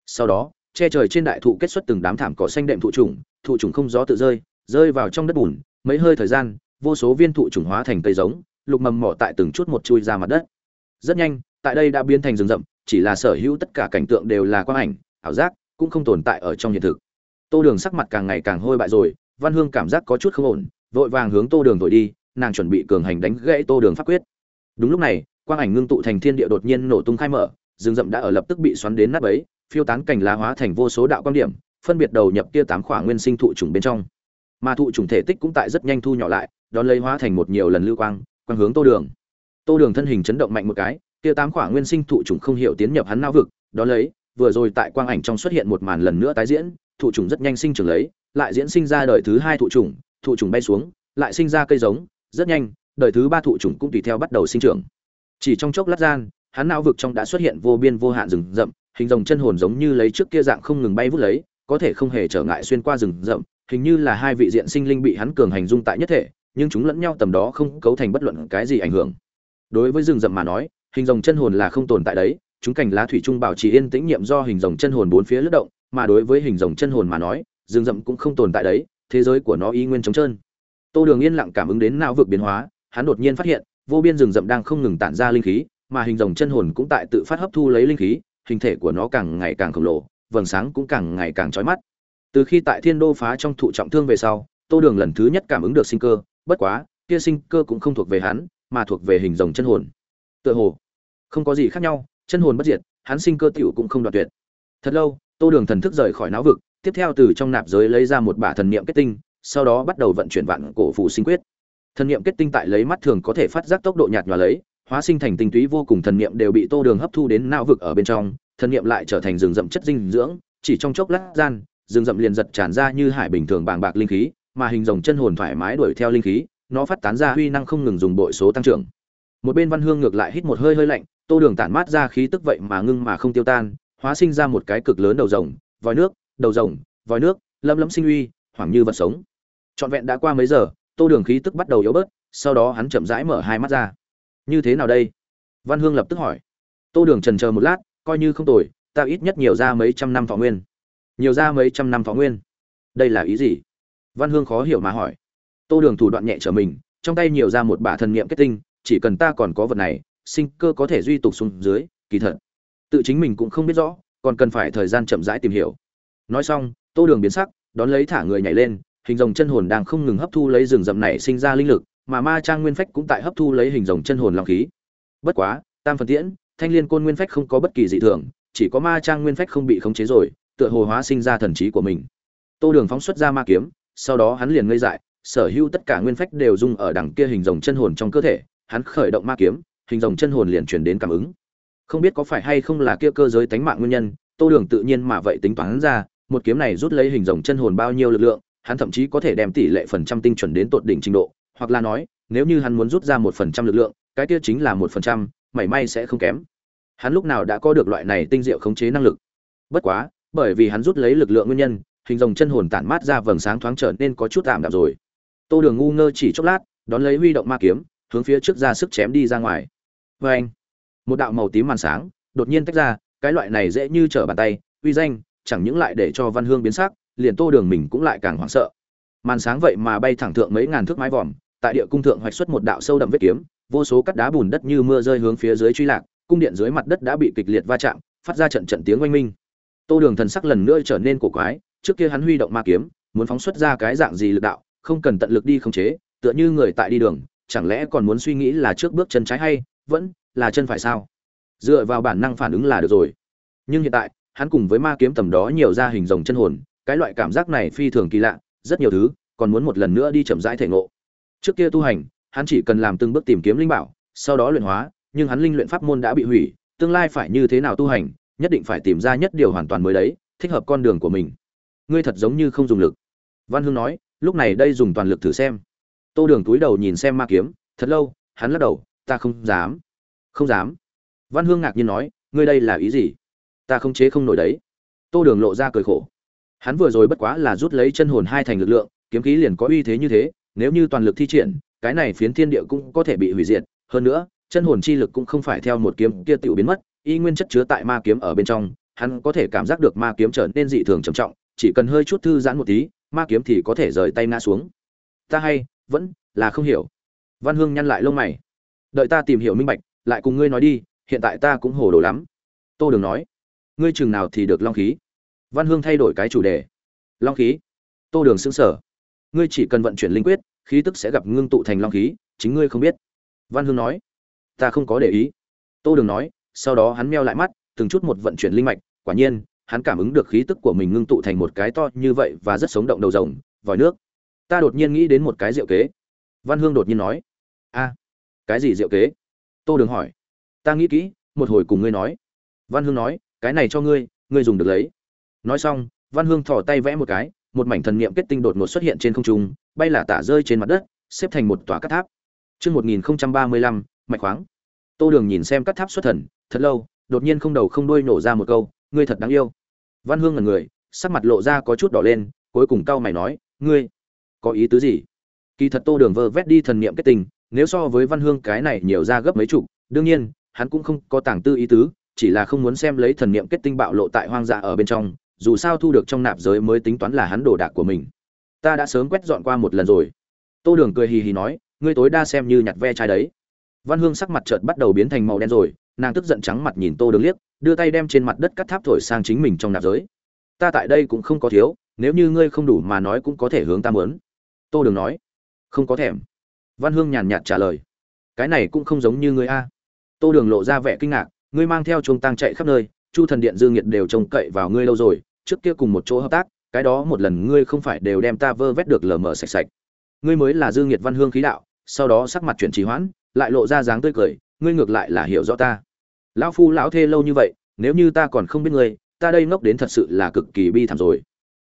Sau đó, che trời trên đại thụ kết xuất từng đám thảm cỏ xanh đệm thụ trùng, thụ trùng không gió tự rơi, rơi vào trong đất bùn, mấy hơi thời gian, vô số viên thụ trùng hóa thành cây giống, lục mầm mỏ tại từng chút một chui ra mặt đất. Rất nhanh, tại đây đã biến thành rừng rậm, chỉ là sở hữu tất cả cảnh tượng đều là quang ảnh, ảo giác, cũng không tồn tại ở trong hiện thực. Tô Đường sắc mặt càng ngày càng hôi bại rồi, Văn Hương cảm giác có chút không ổn, vội vàng hướng Tô Đường thổi đi, nàng chuẩn bị cường hành đánh gãy Tô Đường pháp quyết. Đúng lúc này, quang ảnh ngưng tụ thành thiên địa đột nhiên nổ tung khai mở, rừng rậm đã ở lập tức bị xoắn đến nát ấy phiêu tán cảnh lá hóa thành vô số đạo quan điểm, phân biệt đầu nhập kia tám khỏa nguyên sinh thụ trùng bên trong. Mà thụ trùng thể tích cũng tại rất nhanh thu nhỏ lại, đón lấy hóa thành một nhiều lần lưu quang, quang hướng Tô Đường. Tô Đường thân hình chấn động mạnh một cái, kia tám khỏa nguyên sinh thụ trùng không hiểu tiến nhập hắn não vực, đón lấy, vừa rồi tại quang ảnh trong xuất hiện một màn lần nữa tái diễn, thụ trùng rất nhanh sinh trưởng lấy, lại diễn sinh ra đời thứ hai thụ trùng, thụ trùng bay xuống, lại sinh ra cây giống, rất nhanh, đời thứ ba thụ trùng cũng tùy theo bắt đầu sinh trưởng. Chỉ trong chốc lát gian, hắn não vực trong đã xuất hiện vô biên vô hạn rừng rậm, hình rồng chân hồn giống như lấy trước kia dạng không ngừng bay vút lấy, có thể không hề trở ngại xuyên qua rừng rậm, hình như là hai vị diện sinh linh bị hắn cường hành dung tại nhất thể, nhưng chúng lẫn nhau tầm đó không cấu thành bất luận cái gì ảnh hưởng. Đối với rừng rậm mà nói, hình rồng chân hồn là không tồn tại đấy, chúng cảnh lá thủy trung bảo trì yên tĩnh nhiệm do hình rồng chân hồn bốn phía lướt động, mà đối với hình rồng chân hồn mà nói, rừng rậm cũng không tồn tại đấy, thế giới của nó y nguyên trống trơn. Tô Đường yên lặng cảm ứng đến não vực biến hóa, hắn đột nhiên phát hiện, vô biên rừng rậm đang không ngừng tản ra linh khí, mà hình rồng chân hồn cũng tại tự phát hấp thu lấy linh khí, hình thể của nó càng ngày càng khổng lồ, vầng sáng cũng càng ngày càng chói mắt. Từ khi tại Thiên Đô phá trong thụ trọng thương về sau, Tô Đường lần thứ nhất cảm ứng được sinh cơ, bất quá, kia sinh cơ cũng không thuộc về hắn, mà thuộc về hình rồng chân hồn. Tựa hồ, không có gì khác nhau, chân hồn bất diệt, hắn sinh cơ tiểu cũng không đoạt tuyệt. Thật lâu, Tô Đường thần thức rời khỏi não vực, tiếp theo từ trong nạp giới lấy ra một bả thần niệm kết tinh, sau đó bắt đầu vận chuyển vạn cổ phù sinh quyết. Thần niệm kết tinh tại lấy mắt thường có thể phát giác tốc độ nhạt nhòa lấy, hóa sinh thành tinh túy vô cùng thần niệm đều bị Tô Đường hấp thu đến não vực ở bên trong, thần niệm lại trở thành rừng rậm chất dinh dưỡng, chỉ trong chốc lát gian, rừng rậm liền giật tràn ra như hải bình thường bàng bạc linh khí, mà hình rồng chân hồn thoải mái đuổi theo linh khí, nó phát tán ra huy năng không ngừng dùng bội số tăng trưởng. Một bên Văn Hương ngược lại hít một hơi hơi lạnh, Tô Đường tản mát ra khí tức vậy mà ngưng mà không tiêu tan, hóa sinh ra một cái cực lớn đầu rồng, vòi nước, đầu rồng, vòi nước, lâm lâm sinh uy, hoảng như vật sống. Trọn vẹn đã qua mấy giờ, Tô Đường khí tức bắt đầu yếu bớt, sau đó hắn chậm rãi mở hai mắt ra. Như thế nào đây? Văn Hương lập tức hỏi. Tô Đường chần chờ một lát, coi như không tồi, ta ít nhất nhiều ra mấy trăm năm thọ nguyên nhiều ra mấy trăm năm thọ nguyên. Đây là ý gì? Văn hương khó hiểu mà hỏi. Tô đường thủ đoạn nhẹ trở mình, trong tay nhiều ra một bả thần niệm kết tinh, chỉ cần ta còn có vật này, sinh cơ có thể duy tục xuống dưới, kỳ thật. Tự chính mình cũng không biết rõ, còn cần phải thời gian chậm rãi tìm hiểu. Nói xong, tô đường biến sắc, đón lấy thả người nhảy lên, hình rồng chân hồn đang không ngừng hấp thu lấy rừng rậm này sinh ra linh lực, mà ma trang nguyên phách cũng tại hấp thu lấy hình rồng chân hồn lòng khí. Bất quá, tam phần tiễn, thanh liên côn nguyên phách không có bất kỳ dị thường, chỉ có ma trang nguyên phách không bị khống chế rồi tựa hồ hóa sinh ra thần trí của mình. Tô đường phóng xuất ra ma kiếm, sau đó hắn liền ngây dại, sở hữu tất cả nguyên phách đều dung ở đằng kia hình rồng chân hồn trong cơ thể, hắn khởi động ma kiếm, hình rồng chân hồn liền truyền đến cảm ứng. Không biết có phải hay không là kia cơ giới tánh mạng nguyên nhân, tô đường tự nhiên mà vậy tính toán ra, một kiếm này rút lấy hình rồng chân hồn bao nhiêu lực lượng, hắn thậm chí có thể đem tỷ lệ phần trăm tinh chuẩn đến tột đỉnh trình độ, hoặc là nói, nếu như hắn muốn rút ra một phần trăm lực lượng, cái kia chính là một phần trăm, mảy may sẽ không kém. Hắn lúc nào đã có được loại này tinh diệu khống chế năng lực. Bất quá bởi vì hắn rút lấy lực lượng nguyên nhân, hình rồng chân hồn tản mát ra vầng sáng thoáng trở nên có chút tạm đạm rồi. Tô đường ngu ngơ chỉ chốc lát, đón lấy huy động ma kiếm, hướng phía trước ra sức chém đi ra ngoài. Vê anh, một đạo màu tím màn sáng đột nhiên tách ra, cái loại này dễ như trở bàn tay, uy danh, chẳng những lại để cho văn hương biến sắc, liền tô đường mình cũng lại càng hoảng sợ. Màn sáng vậy mà bay thẳng thượng mấy ngàn thước mái vòm, tại địa cung thượng hoạch xuất một đạo sâu đậm vết kiếm, vô số cắt đá bùn đất như mưa rơi hướng phía dưới truy lạc, cung điện dưới mặt đất đã bị kịch liệt va chạm, phát ra trận trận tiếng oanh minh tô đường thần sắc lần nữa trở nên cổ quái, trước kia hắn huy động ma kiếm, muốn phóng xuất ra cái dạng gì lực đạo, không cần tận lực đi khống chế, tựa như người tại đi đường, chẳng lẽ còn muốn suy nghĩ là trước bước chân trái hay, vẫn là chân phải sao? Dựa vào bản năng phản ứng là được rồi. Nhưng hiện tại, hắn cùng với ma kiếm tầm đó nhiều ra hình rồng chân hồn, cái loại cảm giác này phi thường kỳ lạ, rất nhiều thứ, còn muốn một lần nữa đi chậm rãi thể ngộ. Trước kia tu hành, hắn chỉ cần làm từng bước tìm kiếm linh bảo, sau đó luyện hóa, nhưng hắn linh luyện pháp môn đã bị hủy, tương lai phải như thế nào tu hành nhất định phải tìm ra nhất điều hoàn toàn mới đấy, thích hợp con đường của mình. Ngươi thật giống như không dùng lực. Văn hương nói, lúc này đây dùng toàn lực thử xem. Tô đường túi đầu nhìn xem ma kiếm, thật lâu, hắn lắc đầu, ta không dám. Không dám. Văn hương ngạc nhiên nói, ngươi đây là ý gì? Ta không chế không nổi đấy. Tô đường lộ ra cười khổ. Hắn vừa rồi bất quá là rút lấy chân hồn hai thành lực lượng, kiếm khí liền có uy thế như thế, nếu như toàn lực thi triển, cái này phiến thiên địa cũng có thể bị hủy diệt. Hơn nữa, chân hồn chi lực cũng không phải theo một kiếm kia tự biến mất y nguyên chất chứa tại ma kiếm ở bên trong, hắn có thể cảm giác được ma kiếm trở nên dị thường trầm trọng, chỉ cần hơi chút thư giãn một tí, ma kiếm thì có thể rời tay ngã xuống. Ta hay, vẫn là không hiểu. Văn hương nhăn lại lông mày. Đợi ta tìm hiểu minh bạch, lại cùng ngươi nói đi, hiện tại ta cũng hồ đồ lắm. Tô đường nói. Ngươi chừng nào thì được long khí. Văn hương thay đổi cái chủ đề. Long khí. Tô đường xứng sở ngươi chỉ cần vận chuyển linh quyết, khí tức sẽ gặp ngưng tụ thành long khí, chính ngươi không biết. Văn hương nói. Ta không có để ý. Tô đường nói sau đó hắn meo lại mắt từng chút một vận chuyển linh mạch quả nhiên hắn cảm ứng được khí tức của mình ngưng tụ thành một cái to như vậy và rất sống động đầu rồng vòi nước. Ta đột nhiên nghĩ đến một cái diệu kế. Văn hương đột nhiên nói a cái gì diệu kế? Tô đường hỏi ta nghĩ kỹ một hồi cùng ngươi nói. Văn hương nói cái này cho ngươi ngươi dùng được lấy. Nói xong văn hương thò tay vẽ một cái một mảnh thần niệm kết tinh đột ngột xuất hiện trên không trung bay là tả rơi trên mặt đất xếp thành một tòa cát tháp. Chương 1035, mạch khoáng. Tô Đường nhìn xem cắt tháp xuất thần, thật lâu, đột nhiên không đầu không đuôi nổ ra một câu, ngươi thật đáng yêu. Văn Hương ngẩn người, sắc mặt lộ ra có chút đỏ lên, cuối cùng cau mày nói, ngươi có ý tứ gì? Kỳ thật Tô Đường vơ vét đi thần niệm kết tinh, nếu so với Văn Hương cái này nhiều ra gấp mấy chục, đương nhiên, hắn cũng không có tàng tư ý tứ, chỉ là không muốn xem lấy thần niệm kết tinh bạo lộ tại hoang dã ở bên trong, dù sao thu được trong nạp giới mới tính toán là hắn đồ đạc của mình. Ta đã sớm quét dọn qua một lần rồi. Tô Đường cười hì hì nói, ngươi tối đa xem như nhặt ve chai đấy. Văn Hương sắc mặt chợt bắt đầu biến thành màu đen rồi, nàng tức giận trắng mặt nhìn Tô Đường liếc, đưa tay đem trên mặt đất cắt tháp thổi sang chính mình trong nạp giới. Ta tại đây cũng không có thiếu, nếu như ngươi không đủ mà nói cũng có thể hướng ta muốn. Tô Đường nói, không có thèm. Văn Hương nhàn nhạt trả lời, cái này cũng không giống như ngươi a. Tô Đường lộ ra vẻ kinh ngạc, ngươi mang theo chúng tăng chạy khắp nơi, Chu Thần Điện Dương Nghiệt đều trông cậy vào ngươi lâu rồi, trước kia cùng một chỗ hợp tác, cái đó một lần ngươi không phải đều đem ta vơ vét được lờ mờ sạch sạch. Ngươi mới là Dương Nghiệt Văn Hương khí đạo, sau đó sắc mặt chuyển trì hoãn, lại lộ ra dáng tươi cười, ngươi ngược lại là hiểu rõ ta. Lão phu lão thê lâu như vậy, nếu như ta còn không biết ngươi, ta đây ngốc đến thật sự là cực kỳ bi thảm rồi.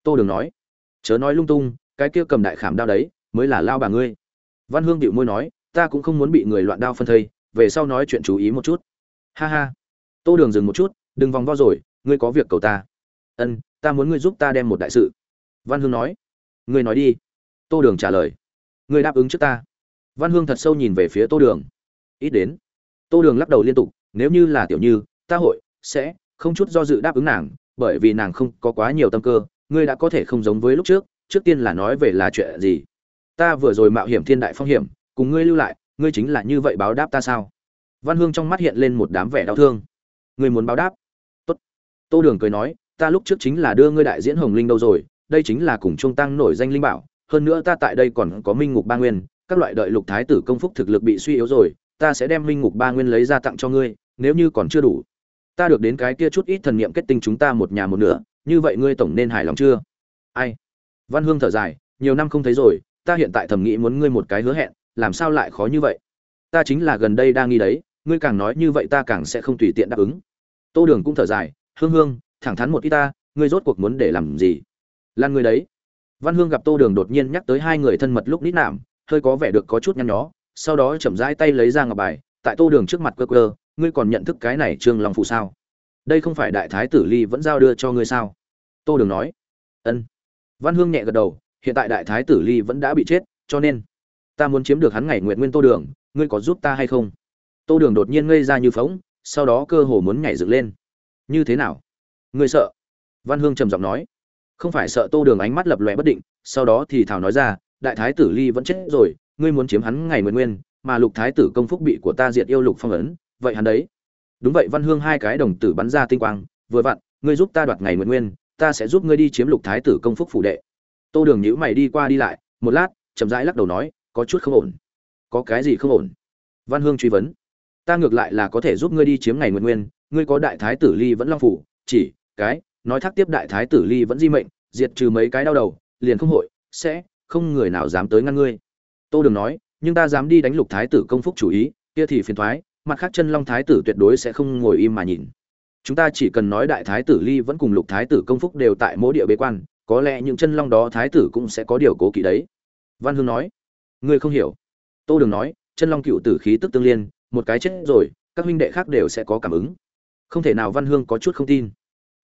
Tô Đường nói, chớ nói lung tung, cái kia cầm đại khảm đao đấy, mới là lao bà ngươi. Văn Hương điệu môi nói, ta cũng không muốn bị người loạn đao phân thây, về sau nói chuyện chú ý một chút. Ha ha. Tô Đường dừng một chút, đừng vòng vo rồi, ngươi có việc cầu ta. Ân, ta muốn ngươi giúp ta đem một đại sự. Văn Hương nói, ngươi nói đi. Tô Đường trả lời, ngươi đáp ứng trước ta. Văn Hương thật sâu nhìn về phía Tô Đường. Ít đến. Tô Đường lắc đầu liên tục, nếu như là tiểu Như, ta hội sẽ không chút do dự đáp ứng nàng, bởi vì nàng không có quá nhiều tâm cơ, ngươi đã có thể không giống với lúc trước, trước tiên là nói về là chuyện gì. Ta vừa rồi mạo hiểm thiên đại phong hiểm, cùng ngươi lưu lại, ngươi chính là như vậy báo đáp ta sao? Văn Hương trong mắt hiện lên một đám vẻ đau thương. Ngươi muốn báo đáp? Tốt. Tô Đường cười nói, ta lúc trước chính là đưa ngươi đại diễn Hồng Linh đâu rồi, đây chính là cùng trung tăng nổi danh linh bảo, hơn nữa ta tại đây còn có Minh Ngục Ba Nguyên, các loại đợi lục thái tử công phúc thực lực bị suy yếu rồi, ta sẽ đem minh ngục ba nguyên lấy ra tặng cho ngươi, nếu như còn chưa đủ. Ta được đến cái kia chút ít thần niệm kết tinh chúng ta một nhà một nửa, như vậy ngươi tổng nên hài lòng chưa? Ai? Văn hương thở dài, nhiều năm không thấy rồi, ta hiện tại thầm nghĩ muốn ngươi một cái hứa hẹn, làm sao lại khó như vậy? Ta chính là gần đây đang nghi đấy, ngươi càng nói như vậy ta càng sẽ không tùy tiện đáp ứng. Tô đường cũng thở dài, hương hương, thẳng thắn một ít ta, ngươi rốt cuộc muốn để làm gì? Lan ngươi đấy. Văn hương gặp tô đường đột nhiên nhắc tới hai người thân mật lúc nít nạm hơi có vẻ được có chút nhăn nhó, sau đó chậm rãi tay lấy ra ngọc bài, tại tô đường trước mặt quơ quơ, ngươi còn nhận thức cái này trương long phụ sao? Đây không phải đại thái tử ly vẫn giao đưa cho ngươi sao? Tô đường nói. Ân. Văn hương nhẹ gật đầu, hiện tại đại thái tử ly vẫn đã bị chết, cho nên ta muốn chiếm được hắn ngày nguyện nguyên tô đường, ngươi có giúp ta hay không? Tô đường đột nhiên ngây ra như phóng, sau đó cơ hồ muốn nhảy dựng lên. Như thế nào? Ngươi sợ? Văn hương trầm giọng nói. Không phải sợ tô đường ánh mắt lập lòe bất định, sau đó thì thảo nói ra đại thái tử ly vẫn chết rồi, ngươi muốn chiếm hắn ngày Nguyên nguyên, mà lục thái tử công phúc bị của ta diệt yêu lục phong ấn, vậy hắn đấy. Đúng vậy, văn hương hai cái đồng tử bắn ra tinh quang, vừa vặn, ngươi giúp ta đoạt ngày Nguyên nguyên, ta sẽ giúp ngươi đi chiếm lục thái tử công phúc phủ đệ. Tô đường nhữ mày đi qua đi lại, một lát, chậm rãi lắc đầu nói, có chút không ổn. Có cái gì không ổn? Văn hương truy vấn. Ta ngược lại là có thể giúp ngươi đi chiếm ngày nguyện nguyên, ngươi có đại thái tử ly vẫn long phủ, chỉ, cái, nói thác tiếp đại thái tử ly vẫn di mệnh, diệt trừ mấy cái đau đầu, liền không hội, sẽ không người nào dám tới ngăn ngươi. Tô đường nói, nhưng ta dám đi đánh lục thái tử công phúc chủ ý, kia thì phiền thoái, mặt khác chân long thái tử tuyệt đối sẽ không ngồi im mà nhìn. Chúng ta chỉ cần nói đại thái tử ly vẫn cùng lục thái tử công phúc đều tại mỗi địa bế quan, có lẽ những chân long đó thái tử cũng sẽ có điều cố kỵ đấy. Văn hương nói, ngươi không hiểu. Tô đường nói, chân long cựu tử khí tức tương liên, một cái chết rồi, các huynh đệ khác đều sẽ có cảm ứng. Không thể nào văn hương có chút không tin.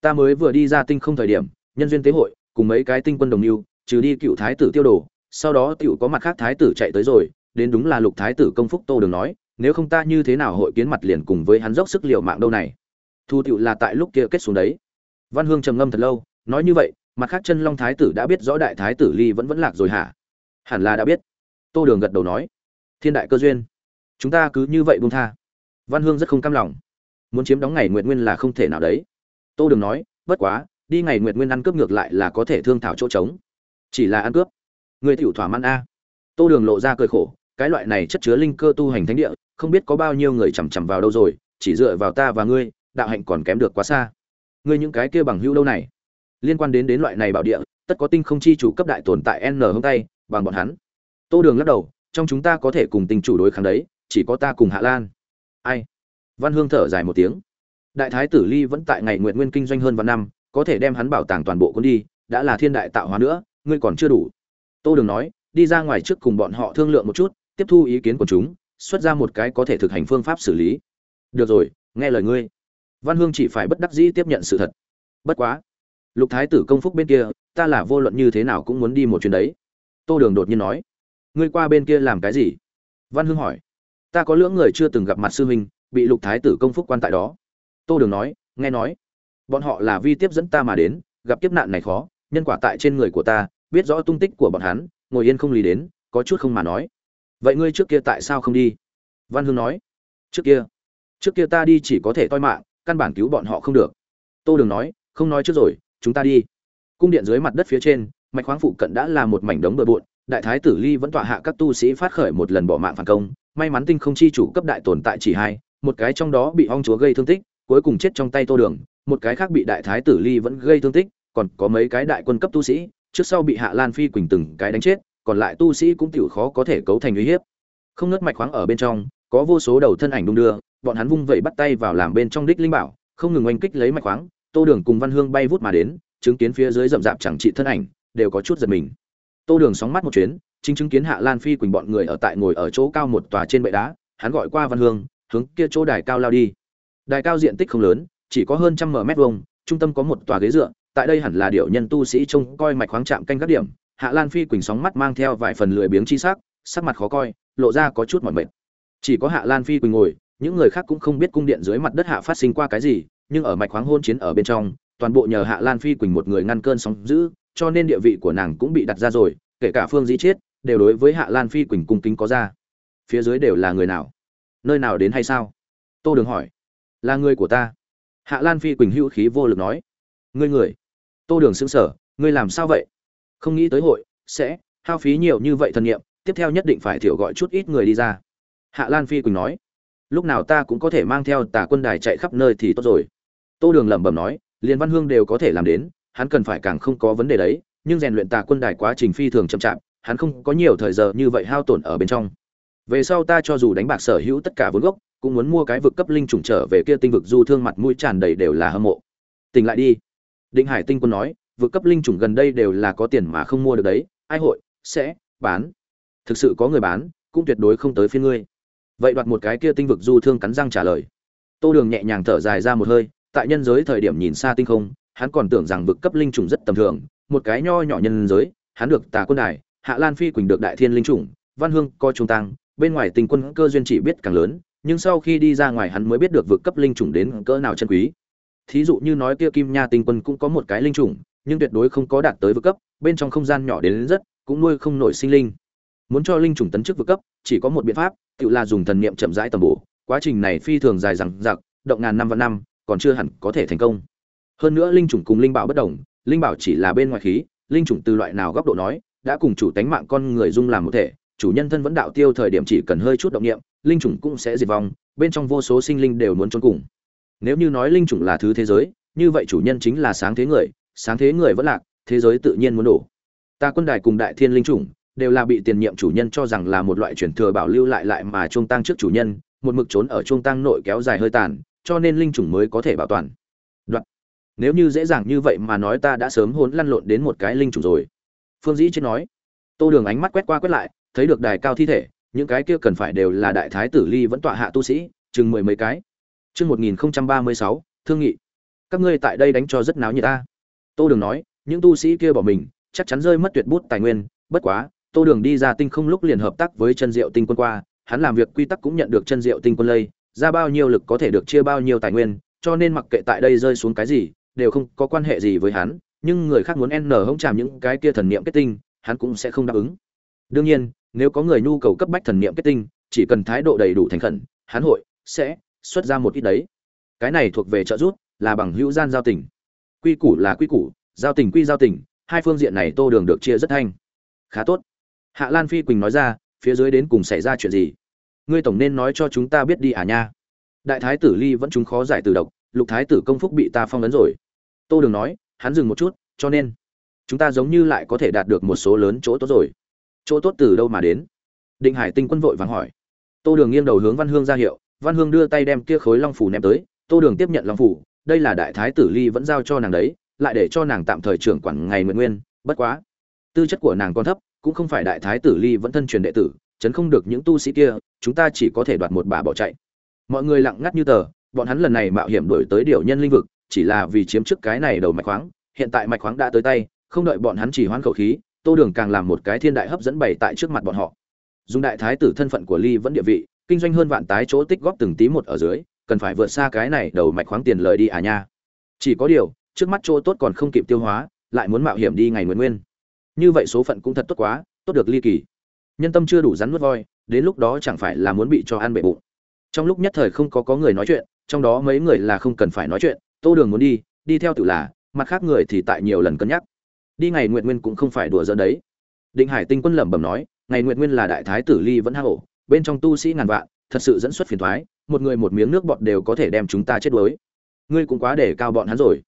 Ta mới vừa đi ra tinh không thời điểm, nhân duyên tế hội, cùng mấy cái tinh quân đồng mưu trừ đi cựu thái tử tiêu đồ, sau đó tiểu có mặt khác thái tử chạy tới rồi, đến đúng là lục thái tử công phúc tô đường nói, nếu không ta như thế nào hội kiến mặt liền cùng với hắn dốc sức liệu mạng đâu này. Thu tiểu là tại lúc kia kết xuống đấy. Văn hương trầm ngâm thật lâu, nói như vậy, mặt khác chân long thái tử đã biết rõ đại thái tử ly vẫn vẫn lạc rồi hả? Hẳn là đã biết. Tô đường gật đầu nói, thiên đại cơ duyên, chúng ta cứ như vậy buông tha. Văn hương rất không cam lòng, muốn chiếm đóng ngày nguyện nguyên là không thể nào đấy. Tô đường nói, bất quá, đi ngày nguyện nguyên ăn cướp ngược lại là có thể thương thảo chỗ trống chỉ là ăn cướp. Người tiểu thỏa mãn a. Tô đường lộ ra cười khổ, cái loại này chất chứa linh cơ tu hành thánh địa, không biết có bao nhiêu người chằm chằm vào đâu rồi, chỉ dựa vào ta và ngươi, đạo hạnh còn kém được quá xa. Ngươi những cái kia bằng hữu đâu này? Liên quan đến đến loại này bảo địa, tất có tinh không chi chủ cấp đại tồn tại n hôm tay, bằng bọn hắn. Tô đường lắc đầu, trong chúng ta có thể cùng tinh chủ đối kháng đấy, chỉ có ta cùng hạ lan. Ai? Văn hương thở dài một tiếng. Đại thái tử ly vẫn tại ngày nguyện nguyên kinh doanh hơn vạn năm, có thể đem hắn bảo tàng toàn bộ cuốn đi, đã là thiên đại tạo hóa nữa ngươi còn chưa đủ. Tô đường nói, đi ra ngoài trước cùng bọn họ thương lượng một chút, tiếp thu ý kiến của chúng, xuất ra một cái có thể thực hành phương pháp xử lý. Được rồi, nghe lời ngươi. Văn hương chỉ phải bất đắc dĩ tiếp nhận sự thật. Bất quá. Lục thái tử công phúc bên kia, ta là vô luận như thế nào cũng muốn đi một chuyến đấy. Tô đường đột nhiên nói, ngươi qua bên kia làm cái gì? Văn hương hỏi, ta có lưỡng người chưa từng gặp mặt sư huynh, bị lục thái tử công phúc quan tại đó. Tô đường nói, nghe nói, bọn họ là vi tiếp dẫn ta mà đến, gặp kiếp nạn này khó, nhân quả tại trên người của ta biết rõ tung tích của bọn hắn, ngồi yên không lý đến, có chút không mà nói. Vậy ngươi trước kia tại sao không đi? Văn hương nói. Trước kia? Trước kia ta đi chỉ có thể toi mạng, căn bản cứu bọn họ không được. Tô đường nói, không nói trước rồi, chúng ta đi. Cung điện dưới mặt đất phía trên, mạch khoáng phụ cận đã là một mảnh đống bừa bộn, đại thái tử ly vẫn tọa hạ các tu sĩ phát khởi một lần bỏ mạng phản công, may mắn tinh không chi chủ cấp đại tồn tại chỉ hai, một cái trong đó bị ong chúa gây thương tích, cuối cùng chết trong tay tô đường, một cái khác bị đại thái tử ly vẫn gây thương tích, còn có mấy cái đại quân cấp tu sĩ trước sau bị hạ lan phi quỳnh từng cái đánh chết, còn lại tu sĩ cũng tiểu khó có thể cấu thành uy hiếp. Không nớt mạch khoáng ở bên trong, có vô số đầu thân ảnh đung đưa, bọn hắn vung vẩy bắt tay vào làm bên trong đích linh bảo, không ngừng oanh kích lấy mạch khoáng, tô đường cùng văn hương bay vút mà đến, chứng kiến phía dưới rậm rạp chẳng trị thân ảnh, đều có chút giật mình. Tô đường sóng mắt một chuyến, chính chứng kiến hạ lan phi quỳnh bọn người ở tại ngồi ở chỗ cao một tòa trên bệ đá, hắn gọi qua văn hương, hướng kia chỗ đài cao lao đi. Đài cao diện tích không lớn, chỉ có hơn trăm mở mét vuông, trung tâm có một tòa ghế dựa tại đây hẳn là điệu nhân tu sĩ trông coi mạch khoáng chạm canh các điểm, hạ lan phi quỳnh sóng mắt mang theo vài phần lười biếng chi sắc sắc mặt khó coi, lộ ra có chút mỏi mệt. Chỉ có hạ lan phi quỳnh ngồi, những người khác cũng không biết cung điện dưới mặt đất hạ phát sinh qua cái gì, nhưng ở mạch khoáng hôn chiến ở bên trong, toàn bộ nhờ hạ lan phi quỳnh một người ngăn cơn sóng giữ cho nên địa vị của nàng cũng bị đặt ra rồi, kể cả phương dĩ chết đều đối với hạ lan phi quỳnh cung kính có ra. Phía dưới đều là người nào? Nơi nào đến hay sao? Tô đường hỏi. Là người của ta. Hạ lan phi quỳnh hữu khí vô lực nói. Ngươi người? Tô đường xứng sở ngươi làm sao vậy? Không nghĩ tới hội sẽ hao phí nhiều như vậy thần nghiệm tiếp theo nhất định phải thiểu gọi chút ít người đi ra. Hạ lan phi quỳnh nói, lúc nào ta cũng có thể mang theo tà quân đài chạy khắp nơi thì tốt rồi. Tô đường lẩm bẩm nói, liên văn hương đều có thể làm đến, hắn cần phải càng không có vấn đề đấy, nhưng rèn luyện tà quân đài quá trình phi thường chậm chạp, hắn không có nhiều thời giờ như vậy hao tổn ở bên trong. Về sau ta cho dù đánh bạc sở hữu tất cả vốn gốc, cũng muốn mua cái vực cấp linh trùng trở về kia tinh vực du thương mặt mũi tràn đầy đều là hâm mộ. Tỉnh lại đi định hải tinh quân nói vượt cấp linh chủng gần đây đều là có tiền mà không mua được đấy, ai hội, sẽ, bán. Thực sự có người bán, cũng tuyệt đối không tới phiên ngươi. Vậy đoạt một cái kia tinh vực du thương cắn răng trả lời. Tô đường nhẹ nhàng thở dài ra một hơi, tại nhân giới thời điểm nhìn xa tinh không, hắn còn tưởng rằng vực cấp linh chủng rất tầm thường, một cái nho nhỏ nhân giới, hắn được tà quân đài, hạ lan phi quỳnh được đại thiên linh chủng, văn hương coi trung tăng bên ngoài tình quân cơ duyên chỉ biết càng lớn, nhưng sau khi đi ra ngoài hắn mới biết được vực cấp linh chủng đến cỡ nào chân quý thí dụ như nói kia kim nha tinh quân cũng có một cái linh chủng nhưng tuyệt đối không có đạt tới vực cấp bên trong không gian nhỏ đến, đến rất cũng nuôi không nổi sinh linh. Muốn cho linh chủng tấn chức vực cấp chỉ có một biện pháp tự là dùng thần niệm chậm rãi tầm bổ. Quá trình này phi thường dài rằng giặc động ngàn năm và năm còn chưa hẳn có thể thành công. Hơn nữa linh chủng cùng linh bảo bất đồng linh bảo chỉ là bên ngoài khí linh chủng từ loại nào góc độ nói đã cùng chủ tánh mạng con người dung làm một thể chủ nhân thân vẫn đạo tiêu thời điểm chỉ cần hơi chút động niệm linh chủng cũng sẽ diệt vong bên trong vô số sinh linh đều muốn trốn cùng nếu như nói linh chủng là thứ thế giới, như vậy chủ nhân chính là sáng thế người, sáng thế người vẫn lạc, thế giới tự nhiên muốn đổ. Ta quân đài cùng đại thiên linh chủng đều là bị tiền nhiệm chủ nhân cho rằng là một loại truyền thừa bảo lưu lại lại mà trung tăng trước chủ nhân, một mực trốn ở trung tăng nội kéo dài hơi tàn, cho nên linh chủng mới có thể bảo toàn. Đoạn. nếu như dễ dàng như vậy mà nói ta đã sớm hốn lăn lộn đến một cái linh chủng rồi. Phương dĩ chết nói. Tô đường ánh mắt quét qua quét lại, thấy được đài cao thi thể, những cái kia cần phải đều là đại thái tử ly vẫn tọa hạ tu sĩ, chừng mười mấy cái chương một nghìn ba mươi sáu, thương nghị. Các ngươi tại đây đánh cho rất náo nhiệt ta. Tô đường nói, những tu sĩ kia bỏ mình, chắc chắn rơi mất tuyệt bút tài nguyên. Bất quá, tô đường đi ra tinh không lúc liền hợp tác với chân diệu tinh quân qua. Hắn làm việc quy tắc cũng nhận được chân diệu tinh quân lây, ra bao nhiêu lực có thể được chia bao nhiêu tài nguyên, cho nên mặc kệ tại đây rơi xuống cái gì, đều không có quan hệ gì với hắn. Nhưng người khác muốn n hống chạm những cái kia thần niệm kết tinh, hắn cũng sẽ không đáp ứng. Đương nhiên, nếu có người nhu cầu cấp bách thần niệm kết tinh, chỉ cần thái độ đầy đủ thành khẩn, hắn hội sẽ xuất ra một ít đấy. Cái này thuộc về trợ giúp, là bằng hữu gian giao tình. Quy củ là quy củ, giao tình quy giao tình, hai phương diện này tô đường được chia rất thanh. Khá tốt. Hạ lan phi quỳnh nói ra, phía dưới đến cùng xảy ra chuyện gì? Ngươi tổng nên nói cho chúng ta biết đi à nha. Đại thái tử ly vẫn chúng khó giải từ độc, lục thái tử công phúc bị ta phong ấn rồi. Tô đường nói, hắn dừng một chút, cho nên, chúng ta giống như lại có thể đạt được một số lớn chỗ tốt rồi. Chỗ tốt từ đâu mà đến? Định hải tinh quân vội vàng hỏi. Tô đường nghiêng đầu hướng văn hương ra hiệu văn hương đưa tay đem kia khối long phủ ném tới, tô đường tiếp nhận long phủ, đây là đại thái tử ly vẫn giao cho nàng đấy, lại để cho nàng tạm thời trưởng quản ngày nguyện nguyên, bất quá. Tư chất của nàng còn thấp, cũng không phải đại thái tử ly vẫn thân truyền đệ tử, chấn không được những tu sĩ kia, chúng ta chỉ có thể đoạt một bà bỏ chạy. Mọi người lặng ngắt như tờ, bọn hắn lần này mạo hiểm đổi tới điều nhân linh vực, chỉ là vì chiếm trước cái này đầu mạch khoáng, hiện tại mạch khoáng đã tới tay, không đợi bọn hắn chỉ hoãn khẩu khí, tô đường càng làm một cái thiên đại hấp dẫn bày tại trước mặt bọn họ. Dùng đại thái tử thân phận của ly vẫn địa vị kinh doanh hơn vạn tái chỗ tích góp từng tí một ở dưới, cần phải vượt xa cái này đầu mạch khoáng tiền lời đi à nha. Chỉ có điều, trước mắt chỗ tốt còn không kịp tiêu hóa, lại muốn mạo hiểm đi ngày nguyên nguyên. Như vậy số phận cũng thật tốt quá, tốt được ly kỳ. Nhân tâm chưa đủ rắn nuốt voi, đến lúc đó chẳng phải là muốn bị cho ăn bể bụng. Trong lúc nhất thời không có có người nói chuyện, trong đó mấy người là không cần phải nói chuyện, tô đường muốn đi đi theo tự là, mặt khác người thì tại nhiều lần cân nhắc. Đi ngày nguyện nguyên cũng không phải đùa giỡn đấy. Định hải tinh quân lẩm bẩm nói, ngày nguyện nguyên là đại thái tử ly vẫn hang ổ bên trong tu sĩ ngàn vạn, thật sự dẫn xuất phiền thoái, một người một miếng nước bọt đều có thể đem chúng ta chết đuối. Ngươi cũng quá để cao bọn hắn rồi.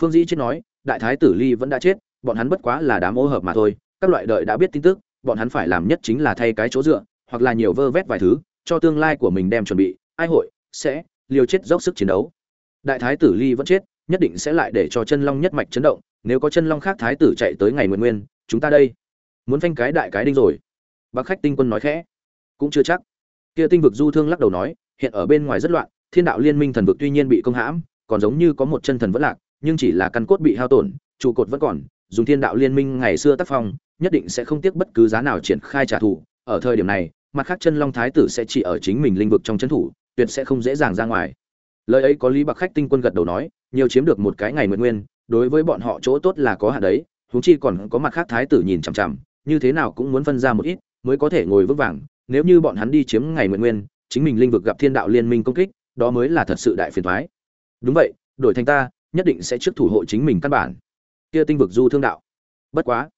Phương dĩ chết nói, đại thái tử ly vẫn đã chết, bọn hắn bất quá là đám ô hợp mà thôi, các loại đợi đã biết tin tức, bọn hắn phải làm nhất chính là thay cái chỗ dựa, hoặc là nhiều vơ vét vài thứ, cho tương lai của mình đem chuẩn bị, ai hội, sẽ liều chết dốc sức chiến đấu. Đại thái tử ly vẫn chết, nhất định sẽ lại để cho chân long nhất mạch chấn động, nếu có chân long khác thái tử chạy tới ngày nguyên nguyên, chúng ta đây, muốn phanh cái đại cái đinh rồi. Bác khách tinh quân nói khẽ cũng chưa chắc. Kia tinh vực du thương lắc đầu nói, hiện ở bên ngoài rất loạn, thiên đạo liên minh thần vực tuy nhiên bị công hãm, còn giống như có một chân thần vẫn lạc, nhưng chỉ là căn cốt bị hao tổn, trụ cột vẫn còn, dùng thiên đạo liên minh ngày xưa tác phong, nhất định sẽ không tiếc bất cứ giá nào triển khai trả thù. Ở thời điểm này, mặt khác chân long thái tử sẽ chỉ ở chính mình linh vực trong trấn thủ, tuyệt sẽ không dễ dàng ra ngoài. Lời ấy có lý bạc khách tinh quân gật đầu nói, nhiều chiếm được một cái ngày nguyện nguyên, đối với bọn họ chỗ tốt là có hạn đấy, huống chi còn có mặt khác thái tử nhìn chằm chằm, như thế nào cũng muốn phân ra một ít, mới có thể ngồi vững vàng nếu như bọn hắn đi chiếm ngày nguyện nguyên, chính mình linh vực gặp thiên đạo liên minh công kích, đó mới là thật sự đại phiền thoái đúng vậy, đổi thành ta, nhất định sẽ trước thủ hộ chính mình căn bản. Kia tinh vực du thương đạo. Bất quá.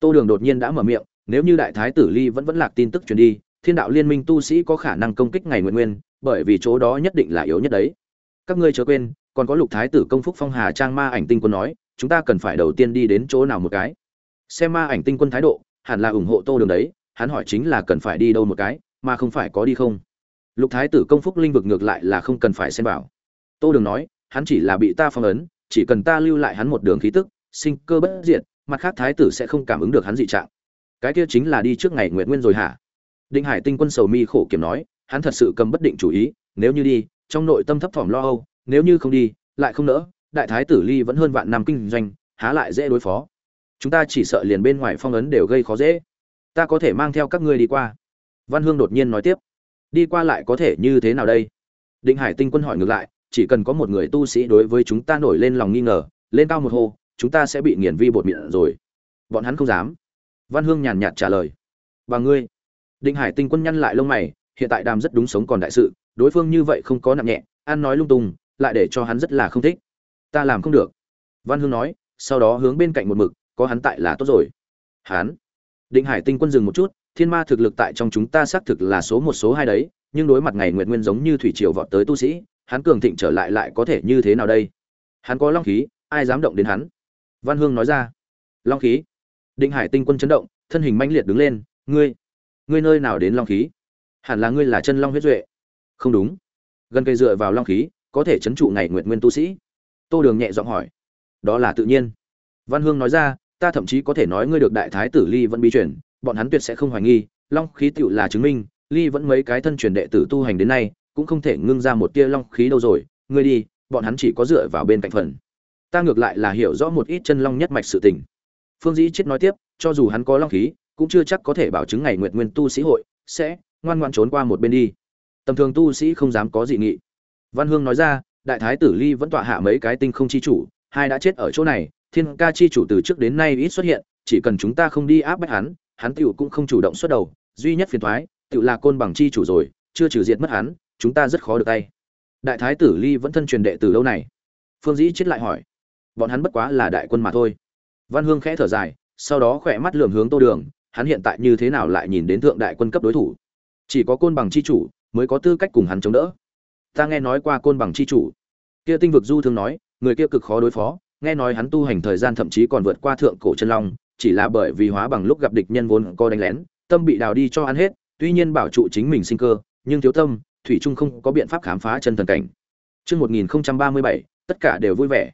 Tô đường đột nhiên đã mở miệng, nếu như đại thái tử ly vẫn vẫn lạc tin tức truyền đi, thiên đạo liên minh tu sĩ có khả năng công kích ngày nguyện nguyên, bởi vì chỗ đó nhất định là yếu nhất đấy. Các ngươi chớ quên, còn có lục thái tử công phúc phong hà trang ma ảnh tinh quân nói, chúng ta cần phải đầu tiên đi đến chỗ nào một cái. Xem ma ảnh tinh quân thái độ, hẳn là ủng hộ tô đường đấy hắn hỏi chính là cần phải đi đâu một cái, mà không phải có đi không. Lục thái tử công phúc linh vực ngược lại là không cần phải xem vào. tô đường nói, hắn chỉ là bị ta phong ấn, chỉ cần ta lưu lại hắn một đường khí tức, sinh cơ bất diệt, mặt khác thái tử sẽ không cảm ứng được hắn dị trạng. Cái kia chính là đi trước ngày nguyện nguyên rồi hả? Định hải tinh quân sầu mi khổ kiểm nói, hắn thật sự cầm bất định chủ ý, nếu như đi, trong nội tâm thấp thỏm lo âu, nếu như không đi, lại không nỡ, đại thái tử ly vẫn hơn vạn năm kinh doanh, há lại dễ đối phó. Chúng ta chỉ sợ liền bên ngoài phong ấn đều gây khó dễ ta có thể mang theo các ngươi đi qua. Văn hương đột nhiên nói tiếp. Đi qua lại có thể như thế nào đây? Định hải tinh quân hỏi ngược lại, chỉ cần có một người tu sĩ đối với chúng ta nổi lên lòng nghi ngờ, lên cao một hô, chúng ta sẽ bị nghiền vi bột miệng rồi. Bọn hắn không dám. Văn hương nhàn nhạt trả lời. Và ngươi? Định hải tinh quân nhăn lại lông mày, hiện tại đàm rất đúng sống còn đại sự, đối phương như vậy không có nặng nhẹ, ăn nói lung tung, lại để cho hắn rất là không thích. Ta làm không được. Văn hương nói, sau đó hướng bên cạnh một mực, có hắn tại là tốt rồi. Hắn? Định hải tinh quân dừng một chút, thiên ma thực lực tại trong chúng ta xác thực là số một, số hai đấy, nhưng đối mặt ngày nguyện nguyên giống như thủy triều vọt tới tu sĩ, hắn cường thịnh trở lại lại có thể như thế nào đây? Hắn có long khí, ai dám động đến hắn? Văn hương nói ra. Long khí. Định hải tinh quân chấn động, thân hình manh liệt đứng lên, ngươi ngươi nơi nào đến long khí? Hẳn là ngươi là chân long huyết duệ. Không đúng. Gần cây dựa vào long khí, có thể chấn trụ ngày nguyện nguyên tu sĩ. Tô đường nhẹ giọng hỏi. Đó là tự nhiên. Văn hương nói ra ta thậm chí có thể nói ngươi được đại thái tử ly vẫn bí truyền, bọn hắn tuyệt sẽ không hoài nghi, long khí tựu là chứng minh, ly vẫn mấy cái thân truyền đệ tử tu hành đến nay, cũng không thể ngưng ra một tia long khí đâu rồi, ngươi đi, bọn hắn chỉ có dựa vào bên cạnh phần. Ta ngược lại là hiểu rõ một ít chân long nhất mạch sự tình. Phương dĩ chết nói tiếp, cho dù hắn có long khí, cũng chưa chắc có thể bảo chứng ngày nguyện nguyên tu sĩ hội, sẽ, ngoan ngoan trốn qua một bên đi. Tầm thường tu sĩ không dám có dị nghị. Văn hương nói ra, đại thái tử ly vẫn tọa hạ mấy cái tinh không chi chủ, hai đã chết ở chỗ này thiên ca chi chủ từ trước đến nay ít xuất hiện, chỉ cần chúng ta không đi áp bách hắn hắn tựu cũng không chủ động xuất đầu, duy nhất phiền thoái tựu là côn bằng chi chủ rồi, chưa trừ diệt mất hắn, chúng ta rất khó được tay. Đại thái tử ly vẫn thân truyền đệ từ lâu này. Phương dĩ chết lại hỏi. Bọn hắn bất quá là đại quân mà thôi. Văn hương khẽ thở dài, sau đó khỏe mắt lườm hướng tô đường, hắn hiện tại như thế nào lại nhìn đến thượng đại quân cấp đối thủ? Chỉ có côn bằng chi chủ mới có tư cách cùng hắn chống đỡ. Ta nghe nói qua côn bằng chi chủ. Kia tinh vực du thường nói, người kia cực khó đối phó nghe nói hắn tu hành thời gian thậm chí còn vượt qua thượng cổ chân long chỉ là bởi vì hóa bằng lúc gặp địch nhân vốn có đánh lén tâm bị đào đi cho ăn hết tuy nhiên bảo trụ chính mình sinh cơ nhưng thiếu tâm thủy trung không có biện pháp khám phá chân thần cảnh Trước 1037, tất cả đều vui vẻ.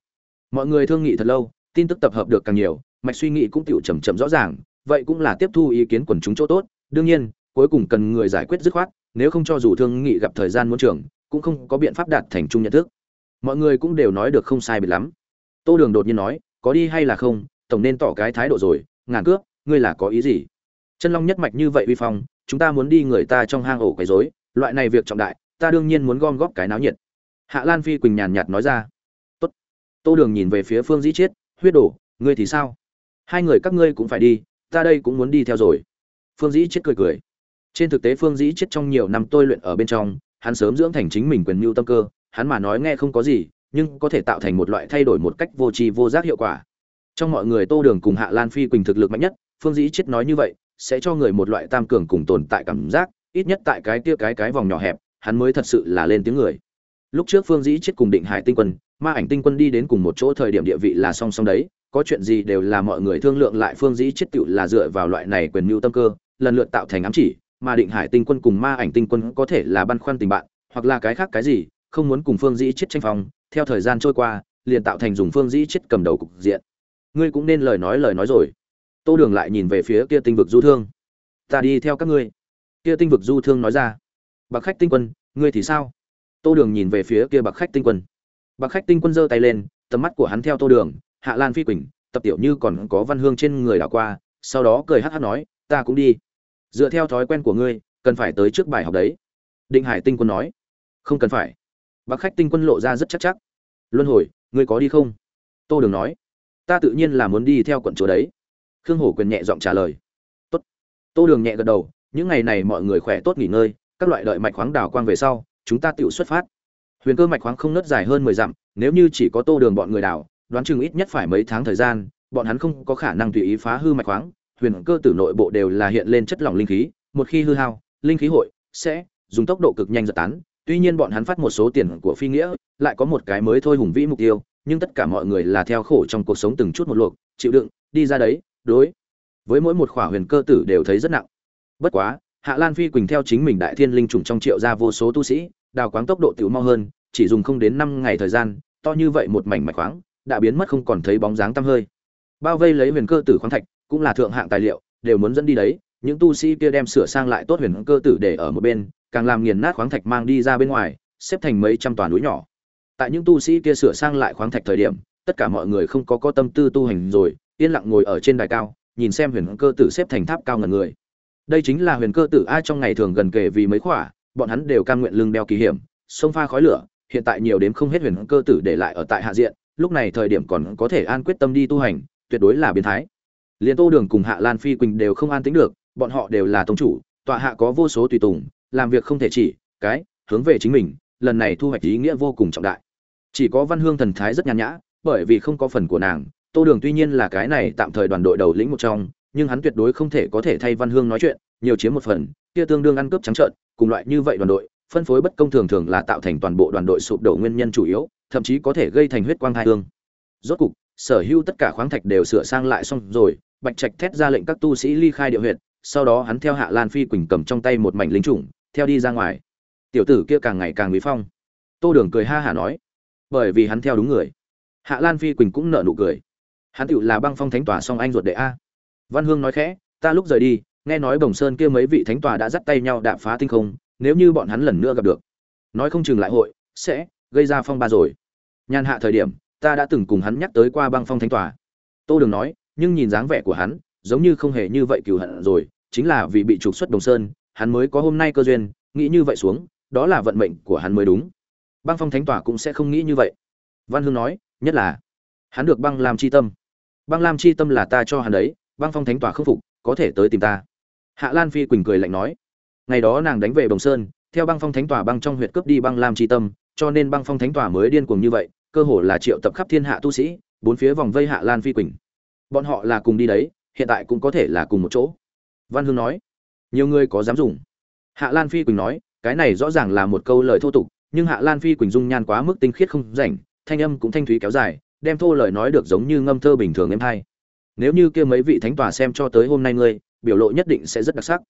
Mọi người thương nghị thật lâu, tin tức tập hợp được càng nhiều, mạch suy nghĩ cũng tiểu chậm chậm rõ ràng, vậy cũng là tiếp thu ý kiến quần chúng chỗ tốt, đương nhiên, cuối cùng cần người giải quyết dứt khoát, nếu không cho dù thương nghị gặp thời gian muốn trường, cũng không có biện pháp đạt thành chung nhận thức. Mọi người cũng đều nói được không sai biệt lắm. Tô Đường đột nhiên nói, có đi hay là không, tổng nên tỏ cái thái độ rồi, ngàn cướp, ngươi là có ý gì? Chân Long nhất mạch như vậy uy phong, chúng ta muốn đi người ta trong hang ổ quấy rối, loại này việc trọng đại, ta đương nhiên muốn gom góp cái náo nhiệt. Hạ Lan Phi Quỳnh nhàn nhạt nói ra. Tốt. Tô Đường nhìn về phía Phương Dĩ Chiết, huyết đổ, ngươi thì sao? Hai người các ngươi cũng phải đi, ta đây cũng muốn đi theo rồi. Phương Dĩ Chiết cười cười. Trên thực tế Phương Dĩ Chiết trong nhiều năm tôi luyện ở bên trong, hắn sớm dưỡng thành chính mình quyền mưu tâm cơ, hắn mà nói nghe không có gì, nhưng có thể tạo thành một loại thay đổi một cách vô tri vô giác hiệu quả. Trong mọi người Tô Đường cùng Hạ Lan Phi Quỳnh thực lực mạnh nhất, Phương Dĩ Chiết nói như vậy, sẽ cho người một loại tam cường cùng tồn tại cảm giác, ít nhất tại cái kia cái cái vòng nhỏ hẹp, hắn mới thật sự là lên tiếng người. Lúc trước Phương Dĩ Chiết cùng Định Hải Tinh Quân, Ma Ảnh Tinh Quân đi đến cùng một chỗ thời điểm địa vị là song song đấy, có chuyện gì đều là mọi người thương lượng lại Phương Dĩ Chiết tựu là dựa vào loại này quyền mưu tâm cơ, lần lượt tạo thành ám chỉ, mà Định Hải Tinh Quân cùng Ma Ảnh Tinh Quân có thể là băn khoăn tình bạn, hoặc là cái khác cái gì, không muốn cùng Phương Dĩ Chiết tranh phòng, theo thời gian trôi qua, liền tạo thành dùng Phương Dĩ chết cầm đầu cục diện. Ngươi cũng nên lời nói lời nói rồi. Tô Đường lại nhìn về phía kia tinh vực du thương. Ta đi theo các ngươi. Kia tinh vực du thương nói ra. Bạc khách tinh quân, ngươi thì sao? Tô Đường nhìn về phía kia bạc khách tinh quân. Bạc khách tinh quân giơ tay lên, tầm mắt của hắn theo Tô Đường, Hạ Lan Phi Quỳnh, tập tiểu như còn có văn hương trên người đảo qua, sau đó cười hát hát nói, ta cũng đi. Dựa theo thói quen của ngươi, cần phải tới trước bài học đấy. Định Hải tinh quân nói. Không cần phải bác khách tinh quân lộ ra rất chắc chắc. Luân hồi, ngươi có đi không? Tô Đường nói. Ta tự nhiên là muốn đi theo quận chúa đấy khương hổ quyền nhẹ giọng trả lời tốt tô đường nhẹ gật đầu những ngày này mọi người khỏe tốt nghỉ ngơi các loại đợi mạch khoáng đào quang về sau chúng ta tự xuất phát huyền cơ mạch khoáng không nứt dài hơn mười dặm nếu như chỉ có tô đường bọn người đào đoán chừng ít nhất phải mấy tháng thời gian bọn hắn không có khả năng tùy ý phá hư mạch khoáng huyền cơ tử nội bộ đều là hiện lên chất lỏng linh khí một khi hư hao linh khí hội sẽ dùng tốc độ cực nhanh giật tán tuy nhiên bọn hắn phát một số tiền của phi nghĩa, lại có một cái mới thôi hùng vĩ mục tiêu, nhưng tất cả mọi người là theo khổ trong cuộc sống từng chút một luộc, chịu đựng, đi ra đấy, đối với mỗi một khỏa huyền cơ tử đều thấy rất nặng. Bất quá, hạ lan phi quỳnh theo chính mình đại thiên linh trùng trong triệu ra vô số tu sĩ, đào quáng tốc độ tiểu mau hơn, chỉ dùng không đến năm ngày thời gian, to như vậy một mảnh mạch khoáng, đã biến mất không còn thấy bóng dáng tăm hơi. Bao vây lấy huyền cơ tử khoáng thạch, cũng là thượng hạng tài liệu, đều muốn dẫn đi đấy, những tu sĩ kia đem sửa sang lại tốt huyền cơ tử để ở một bên càng làm nghiền nát khoáng thạch mang đi ra bên ngoài, xếp thành mấy trăm toàn núi nhỏ. Tại những tu sĩ kia sửa sang lại khoáng thạch thời điểm, tất cả mọi người không có có tâm tư tu hành rồi, yên lặng ngồi ở trên đài cao, nhìn xem huyền cơ tử xếp thành tháp cao ngần người. Đây chính là huyền cơ tử ai trong ngày thường gần kề vì mấy khỏa, bọn hắn đều cam nguyện lưng đeo kỳ hiểm, sông pha khói lửa, hiện tại nhiều đến không hết huyền cơ tử để lại ở tại hạ diện, lúc này thời điểm còn có thể an quyết tâm đi tu hành, tuyệt đối là biến thái. Liền tô đường cùng hạ lan phi quỳnh đều không an tính được, bọn họ đều là tông chủ, tọa hạ có vô số tùy tùng làm việc không thể chỉ, cái, hướng về chính mình, lần này thu hoạch ý nghĩa vô cùng trọng đại. Chỉ có văn hương thần thái rất nhàn nhã, bởi vì không có phần của nàng, tô đường tuy nhiên là cái này tạm thời đoàn đội đầu lĩnh một trong, nhưng hắn tuyệt đối không thể có thể thay văn hương nói chuyện, nhiều chiếm một phần, kia tương đương ăn cướp trắng trợn, cùng loại như vậy đoàn đội, phân phối bất công thường thường là tạo thành toàn bộ đoàn đội sụp đổ nguyên nhân chủ yếu, thậm chí có thể gây thành huyết quang hai hương. Rốt cục, sở hữu tất cả khoáng thạch đều sửa sang lại xong rồi, bạch trạch thét ra lệnh các tu sĩ ly khai địa huyệt, sau đó hắn theo hạ lan phi quỳnh cầm trong tay một mảnh lính chủng theo đi ra ngoài. Tiểu tử kia càng ngày càng bí phong. Tô đường cười ha hả nói, bởi vì hắn theo đúng người. Hạ lan phi quỳnh cũng nợ nụ cười. Hắn tựu là băng phong thánh tòa song anh ruột đệ a. Văn hương nói khẽ, ta lúc rời đi, nghe nói bồng sơn kia mấy vị thánh tòa đã dắt tay nhau đạp phá tinh không, nếu như bọn hắn lần nữa gặp được, nói không chừng lại hội, sẽ gây ra phong ba rồi. Nhàn hạ thời điểm, ta đã từng cùng hắn nhắc tới qua băng phong thánh tòa. Tô đường nói, nhưng nhìn dáng vẻ của hắn, giống như không hề như vậy cừu hận rồi, chính là vì bị trục xuất đồng sơn hắn mới có hôm nay cơ duyên, nghĩ như vậy xuống, đó là vận mệnh của hắn mới đúng. Băng phong thánh tỏa cũng sẽ không nghĩ như vậy. Văn hương nói, nhất là, hắn được băng làm chi tâm. Băng làm chi tâm là ta cho hắn đấy, băng phong thánh tỏa không phục, có thể tới tìm ta. Hạ lan phi quỳnh cười lạnh nói, ngày đó nàng đánh về bồng sơn, theo băng phong thánh tỏa băng trong huyệt cướp đi băng làm chi tâm, cho nên băng phong thánh tỏa mới điên cuồng như vậy, cơ hồ là triệu tập khắp thiên hạ tu sĩ, bốn phía vòng vây hạ lan phi quỳnh. Bọn họ là cùng đi đấy, hiện tại cũng có thể là cùng một chỗ. Văn hương nói nhiều người có dám dùng. Hạ lan phi quỳnh nói, cái này rõ ràng là một câu lời thô tục, nhưng hạ lan phi quỳnh dung nhan quá mức tinh khiết không rảnh, thanh âm cũng thanh thúy kéo dài, đem thô lời nói được giống như ngâm thơ bình thường em hay. Nếu như kia mấy vị thánh tòa xem cho tới hôm nay ngươi, biểu lộ nhất định sẽ rất đặc sắc.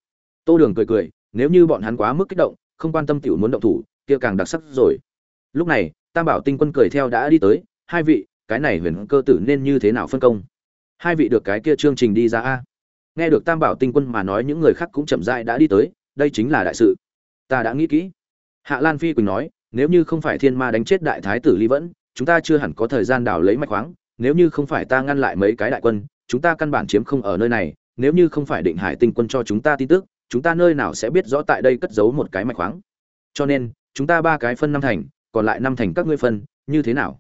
Tô đường cười cười, nếu như bọn hắn quá mức kích động, không quan tâm tiểu muốn động thủ, kia càng đặc sắc rồi. Lúc này, tam bảo tinh quân cười theo đã đi tới, hai vị, cái này huyền cơ tử nên như thế nào phân công? Hai vị được cái kia chương trình đi ra a nghe được tam bảo tinh quân mà nói những người khác cũng chậm rãi đã đi tới, đây chính là đại sự. Ta đã nghĩ kỹ. Hạ lan phi quỳnh nói, nếu như không phải thiên ma đánh chết đại thái tử ly vẫn, chúng ta chưa hẳn có thời gian đào lấy mạch khoáng. Nếu như không phải ta ngăn lại mấy cái đại quân, chúng ta căn bản chiếm không ở nơi này. Nếu như không phải định hải tinh quân cho chúng ta tin tức, chúng ta nơi nào sẽ biết rõ tại đây cất giấu một cái mạch khoáng? Cho nên, chúng ta ba cái phân năm thành, còn lại năm thành các ngươi phân, như thế nào?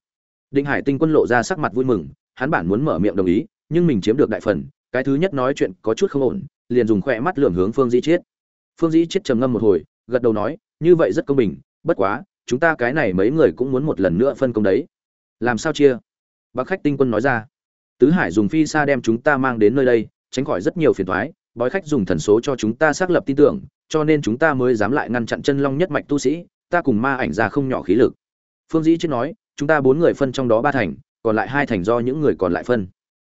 Định hải tinh quân lộ ra sắc mặt vui mừng, hắn bản muốn mở miệng đồng ý, nhưng mình chiếm được đại phần cái thứ nhất nói chuyện có chút không ổn, liền dùng khoe mắt lườm hướng phương dĩ chiết. Phương dĩ chiết trầm ngâm một hồi, gật đầu nói, như vậy rất công bình, bất quá, chúng ta cái này mấy người cũng muốn một lần nữa phân công đấy. Làm sao chia? Bác khách tinh quân nói ra. Tứ hải dùng phi xa đem chúng ta mang đến nơi đây, tránh khỏi rất nhiều phiền thoái bói khách dùng thần số cho chúng ta xác lập tin tưởng, cho nên chúng ta mới dám lại ngăn chặn chân long nhất mạch tu sĩ, ta cùng ma ảnh ra không nhỏ khí lực. Phương dĩ chết nói, chúng ta bốn người phân trong đó ba thành, còn lại hai thành do những người còn lại phân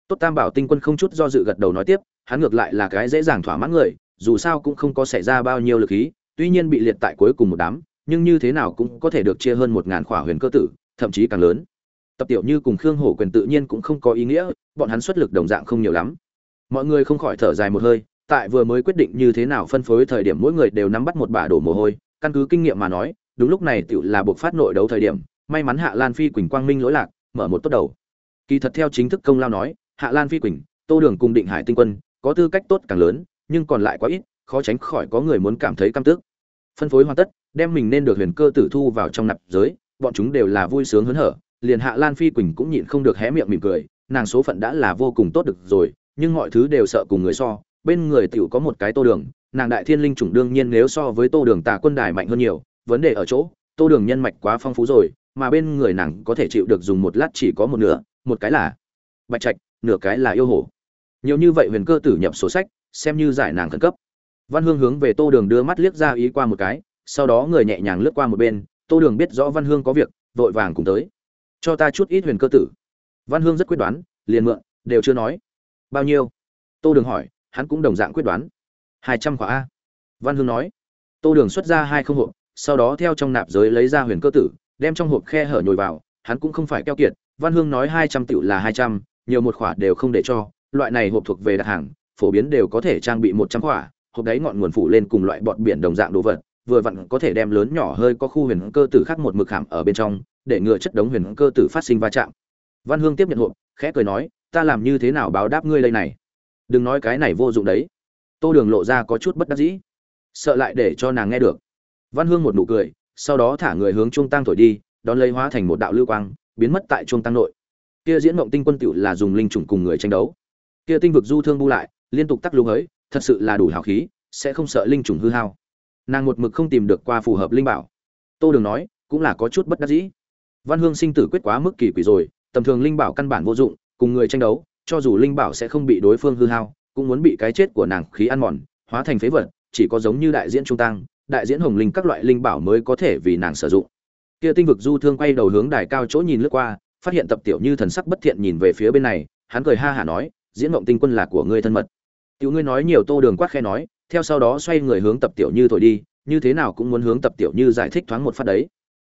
tốt tam bảo tinh quân không chút do dự gật đầu nói tiếp, hắn ngược lại là cái dễ dàng thỏa mãn người, dù sao cũng không có xảy ra bao nhiêu lực khí tuy nhiên bị liệt tại cuối cùng một đám, nhưng như thế nào cũng có thể được chia hơn một ngàn khỏa huyền cơ tử, thậm chí càng lớn. Tập tiểu như cùng khương hổ quyền tự nhiên cũng không có ý nghĩa, bọn hắn xuất lực đồng dạng không nhiều lắm. Mọi người không khỏi thở dài một hơi, tại vừa mới quyết định như thế nào phân phối thời điểm mỗi người đều nắm bắt một bả đổ mồ hôi, căn cứ kinh nghiệm mà nói, đúng lúc này tiểu là buộc phát nội đấu thời điểm, may mắn hạ lan phi quỳnh quang minh lỗi lạc, mở một tốt đầu. Kỳ thật theo chính thức công lao nói hạ lan phi quỳnh, tô đường cùng định hải tinh quân, có tư cách tốt càng lớn, nhưng còn lại quá ít, khó tránh khỏi có người muốn cảm thấy căm tức. Phân phối hoàn tất, đem mình nên được huyền cơ tử thu vào trong nạp giới, bọn chúng đều là vui sướng hớn hở, liền hạ lan phi quỳnh cũng nhịn không được hé miệng mỉm cười, nàng số phận đã là vô cùng tốt được rồi, nhưng mọi thứ đều sợ cùng người so, bên người tiểu có một cái tô đường, nàng đại thiên linh chủng đương nhiên nếu so với tô đường tà quân đài mạnh hơn nhiều, vấn đề ở chỗ, tô đường nhân mạch quá phong phú rồi, mà bên người nàng có thể chịu được dùng một lát chỉ có một nửa, một cái là bạch trạch nửa cái là yêu hổ nhiều như vậy huyền cơ tử nhập sổ sách, xem như giải nàng khẩn cấp. Văn hương hướng về tô đường đưa mắt liếc ra ý qua một cái, sau đó người nhẹ nhàng lướt qua một bên, tô đường biết rõ văn hương có việc, vội vàng cùng tới. Cho ta chút ít huyền cơ tử. Văn hương rất quyết đoán, liền mượn, đều chưa nói. Bao nhiêu? Tô đường hỏi, hắn cũng đồng dạng quyết đoán. Hai trăm khỏa a. Văn hương nói. Tô đường xuất ra hai không hộp, sau đó theo trong nạp giới lấy ra huyền cơ tử, đem trong hộp khe hở nhồi vào, hắn cũng không phải keo kiệt. Văn hương nói hai trăm tựu là hai trăm nhiều một khỏa đều không để cho, loại này hộp thuộc về đặt hàng, phổ biến đều có thể trang bị một trăm khỏa, hộp đáy ngọn nguồn phủ lên cùng loại bọt biển đồng dạng đồ vật, vừa vặn có thể đem lớn nhỏ hơi có khu huyền cơ tử khác một mực hàm ở bên trong, để ngừa chất đống huyền cơ tử phát sinh va chạm. Văn hương tiếp nhận hộp, khẽ cười nói, ta làm như thế nào báo đáp ngươi đây này? Đừng nói cái này vô dụng đấy. Tô đường lộ ra có chút bất đắc dĩ. Sợ lại để cho nàng nghe được. Văn hương một nụ cười, sau đó thả người hướng trung tăng thổi đi, đón lấy hóa thành một đạo lưu quang, biến mất tại trung tăng nội kia diễn mộng tinh quân tiểu là dùng linh trùng cùng người tranh đấu. Kia tinh vực du thương bu lại, liên tục tắc lưu ấy, thật sự là đủ hào khí, sẽ không sợ linh trùng hư hao. Nàng một mực không tìm được qua phù hợp linh bảo. Tô đường nói, cũng là có chút bất đắc dĩ. Văn hương sinh tử quyết quá mức kỳ quỷ rồi, tầm thường linh bảo căn bản vô dụng, cùng người tranh đấu, cho dù linh bảo sẽ không bị đối phương hư hao, cũng muốn bị cái chết của nàng khí ăn mòn, hóa thành phế vật, chỉ có giống như đại diễn trung tăng, đại diễn hồng linh các loại linh bảo mới có thể vì nàng sử dụng. Kia tinh vực du thương quay đầu hướng đài cao chỗ nhìn lướt qua phát hiện tập tiểu như thần sắc bất thiện nhìn về phía bên này, hắn cười ha hả nói, diễn mộng tinh quân là của ngươi thân mật. Tiểu ngươi nói nhiều tô đường quát khe nói, theo sau đó xoay người hướng tập tiểu như thổi đi, như thế nào cũng muốn hướng tập tiểu như giải thích thoáng một phát đấy.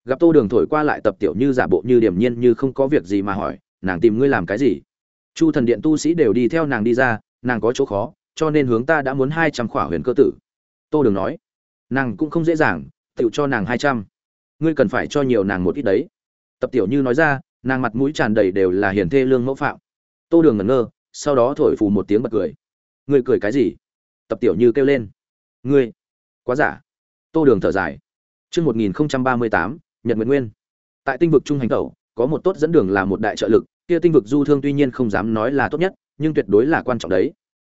Gặp tô đường thổi qua lại tập tiểu như giả bộ như điềm nhiên như không có việc gì mà hỏi, nàng tìm ngươi làm cái gì? Chu thần điện tu sĩ đều đi theo nàng đi ra, nàng có chỗ khó, cho nên hướng ta đã muốn hai trăm khỏa huyền cơ tử. Tô đường nói, nàng cũng không dễ dàng tự cho nàng hai trăm. Ngươi cần phải cho nhiều nàng một ít đấy. Tập tiểu như nói ra nàng mặt mũi tràn đầy đều là hiền thê lương mẫu phạm tô đường ngẩn ngơ sau đó thổi phù một tiếng bật cười ngươi cười cái gì tập tiểu như kêu lên ngươi quá giả tô đường thở dài Trước 1038, Nhật Nguyệt Nguyên. Tại tinh vực trung hành tẩu, có một tốt dẫn đường là một đại trợ lực, kia tinh vực du thương tuy nhiên không dám nói là tốt nhất, nhưng tuyệt đối là quan trọng đấy.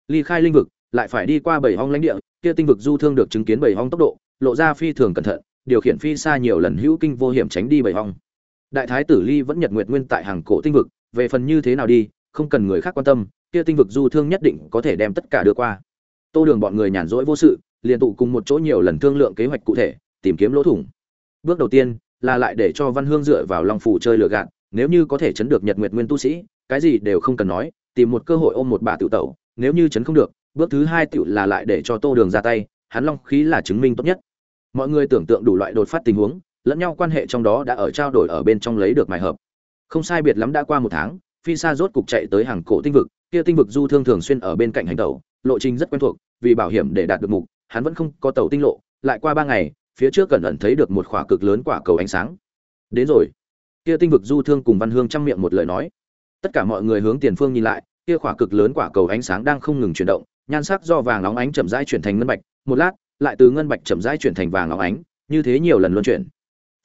Ly khai linh vực, lại phải đi qua bảy hong lãnh địa, kia tinh vực du thương được chứng kiến bảy hong tốc độ, lộ ra phi thường cẩn thận, điều khiển phi xa nhiều lần hữu kinh vô hiểm tránh đi bảy hong. Đại thái tử Ly vẫn nhật nguyệt nguyên tại hàng cổ tinh vực, về phần như thế nào đi, không cần người khác quan tâm, kia tinh vực du thương nhất định có thể đem tất cả đưa qua. Tô Đường bọn người nhàn rỗi vô sự, liền tụ cùng một chỗ nhiều lần thương lượng kế hoạch cụ thể, tìm kiếm lỗ thủng. Bước đầu tiên là lại để cho Văn Hương dựa vào Long phủ chơi lừa gạt, nếu như có thể chấn được Nhật Nguyệt Nguyên tu sĩ, cái gì đều không cần nói, tìm một cơ hội ôm một bà tiểu tẩu, nếu như chấn không được, bước thứ hai tiểu là lại để cho Tô Đường ra tay, hắn long khí là chứng minh tốt nhất. Mọi người tưởng tượng đủ loại đột phát tình huống, lẫn nhau quan hệ trong đó đã ở trao đổi ở bên trong lấy được mài hợp. Không sai biệt lắm đã qua một tháng, Phi Sa rốt cục chạy tới hàng cổ tinh vực, kia tinh vực du thương thường xuyên ở bên cạnh hành tàu lộ trình rất quen thuộc, vì bảo hiểm để đạt được mục, hắn vẫn không có tàu tinh lộ, lại qua ba ngày, phía trước cẩn ẩn thấy được một quả cực lớn quả cầu ánh sáng. Đến rồi. Kia tinh vực du thương cùng Văn Hương trăm miệng một lời nói. Tất cả mọi người hướng tiền phương nhìn lại, kia quả cực lớn quả cầu ánh sáng đang không ngừng chuyển động, nhan sắc do vàng óng ánh chậm rãi chuyển thành ngân bạch, một lát, lại từ ngân bạch chậm rãi chuyển thành vàng óng ánh, như thế nhiều lần luân chuyển.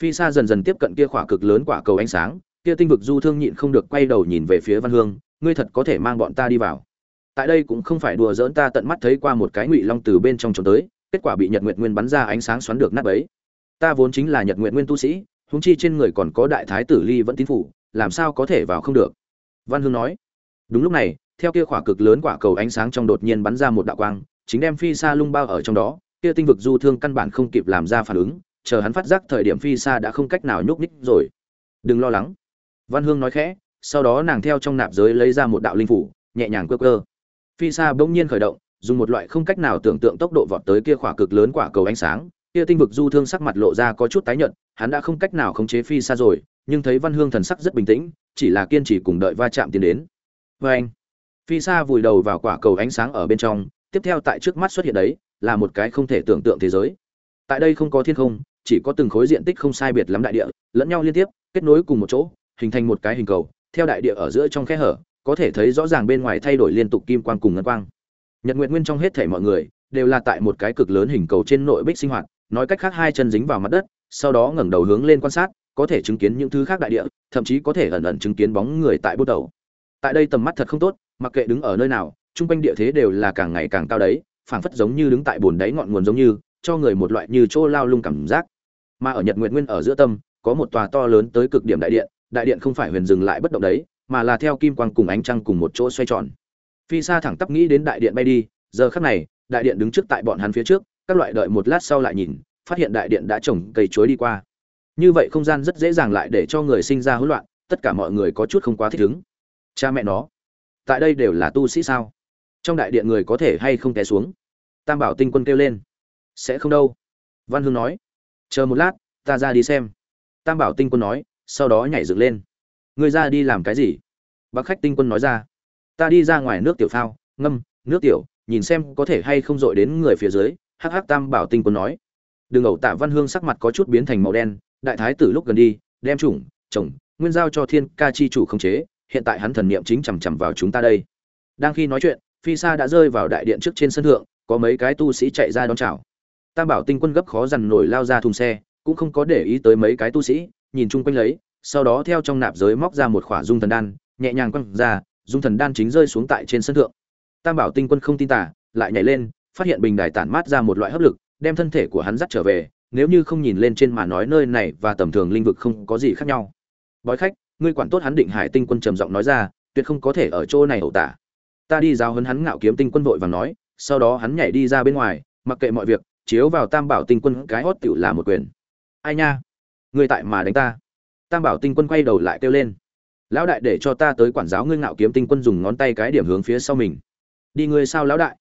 Phi Sa dần dần tiếp cận kia khỏa cực lớn quả cầu ánh sáng, kia tinh vực du thương nhịn không được quay đầu nhìn về phía Văn Hương, ngươi thật có thể mang bọn ta đi vào. Tại đây cũng không phải đùa giỡn ta tận mắt thấy qua một cái ngụy long từ bên trong trốn tới, kết quả bị Nhật Nguyệt Nguyên bắn ra ánh sáng xoắn được nát bấy. Ta vốn chính là Nhật Nguyệt Nguyên tu sĩ, huống chi trên người còn có đại thái tử Ly vẫn tín phủ, làm sao có thể vào không được. Văn Hương nói. Đúng lúc này, theo kia khỏa cực lớn quả cầu ánh sáng trong đột nhiên bắn ra một đạo quang, chính đem Phi Sa lung bao ở trong đó, kia tinh vực du thương căn bản không kịp làm ra phản ứng, chờ hắn phát giác thời điểm Phi xa đã không cách nào nhúc nhích rồi. Đừng lo lắng. Văn Hương nói khẽ, sau đó nàng theo trong nạp giới lấy ra một đạo linh phủ, nhẹ nhàng cơ cơ. Phi xa bỗng nhiên khởi động, dùng một loại không cách nào tưởng tượng tốc độ vọt tới kia quả cực lớn quả cầu ánh sáng, kia tinh vực du thương sắc mặt lộ ra có chút tái nhợt, hắn đã không cách nào khống chế Phi xa rồi, nhưng thấy Văn Hương thần sắc rất bình tĩnh, chỉ là kiên trì cùng đợi va chạm tiến đến. Và anh, Phi xa vùi đầu vào quả cầu ánh sáng ở bên trong, tiếp theo tại trước mắt xuất hiện đấy, là một cái không thể tưởng tượng thế giới. Tại đây không có thiên không, chỉ có từng khối diện tích không sai biệt lắm đại địa, lẫn nhau liên tiếp, kết nối cùng một chỗ, hình thành một cái hình cầu, theo đại địa ở giữa trong khe hở, có thể thấy rõ ràng bên ngoài thay đổi liên tục kim quang cùng ngân quang. Nhật nguyện Nguyên trong hết thể mọi người đều là tại một cái cực lớn hình cầu trên nội bích sinh hoạt, nói cách khác hai chân dính vào mặt đất, sau đó ngẩng đầu hướng lên quan sát, có thể chứng kiến những thứ khác đại địa, thậm chí có thể ẩn ẩn chứng kiến bóng người tại bút đầu. Tại đây tầm mắt thật không tốt, mặc kệ đứng ở nơi nào, trung quanh địa thế đều là càng ngày càng cao đấy, phảng phất giống như đứng tại bồn đáy ngọn nguồn giống như, cho người một loại như chỗ lao lung cảm giác. Mà ở Nhật nguyện Nguyên ở giữa tâm, có một tòa to lớn tới cực điểm đại điện, đại điện không phải huyền dừng lại bất động đấy, mà là theo kim quang cùng ánh trăng cùng một chỗ xoay tròn. Phi xa thẳng tắp nghĩ đến đại điện bay đi, giờ khắc này, đại điện đứng trước tại bọn hắn phía trước, các loại đợi một lát sau lại nhìn, phát hiện đại điện đã trồng cây chuối đi qua. Như vậy không gian rất dễ dàng lại để cho người sinh ra hỗn loạn, tất cả mọi người có chút không quá thích ứng. Cha mẹ nó, tại đây đều là tu sĩ sao? Trong đại điện người có thể hay không té xuống? Tam Bảo Tinh Quân kêu lên. Sẽ không đâu. Văn Hương nói. Chờ một lát, ta ra đi xem. Tam Bảo Tinh Quân nói, sau đó nhảy dựng lên. Người ra đi làm cái gì? bác khách tinh quân nói ra ta đi ra ngoài nước tiểu phao ngâm nước tiểu nhìn xem có thể hay không dội đến người phía dưới hắc hắc tam bảo tinh quân nói đường ẩu tạ văn hương sắc mặt có chút biến thành màu đen đại thái tử lúc gần đi đem chủng chồng nguyên giao cho thiên ca chi chủ khống chế hiện tại hắn thần niệm chính chằm chằm vào chúng ta đây đang khi nói chuyện phi sa đã rơi vào đại điện trước trên sân thượng có mấy cái tu sĩ chạy ra đón chào tam bảo tinh quân gấp khó dằn nổi lao ra thùng xe, cũng không có để ý tới mấy cái tu sĩ, nhìn chung quanh lấy, sau đó theo trong nạp giới móc ra một khỏa dung thần đan, nhẹ nhàng quăng ra, dung thần đan chính rơi xuống tại trên sân thượng. Tam bảo tinh quân không tin tả lại nhảy lên, phát hiện bình đài tản mát ra một loại hấp lực, đem thân thể của hắn dắt trở về, nếu như không nhìn lên trên mà nói nơi này và tầm thường linh vực không có gì khác nhau. Bói khách, ngươi quản tốt hắn định hải tinh quân trầm giọng nói ra, tuyệt không có thể ở chỗ này ẩu tả. Ta đi giáo hấn hắn ngạo kiếm tinh quân vội và nói, sau đó hắn nhảy đi ra bên ngoài, mặc kệ mọi việc chiếu vào tam bảo tinh quân, cái hót tựu là một quyền. Ai nha? Người tại mà đánh ta. Tam bảo tinh quân quay đầu lại kêu lên. Lão đại để cho ta tới quản giáo ngươi ngạo kiếm tinh quân dùng ngón tay cái điểm hướng phía sau mình. Đi ngươi sao lão đại?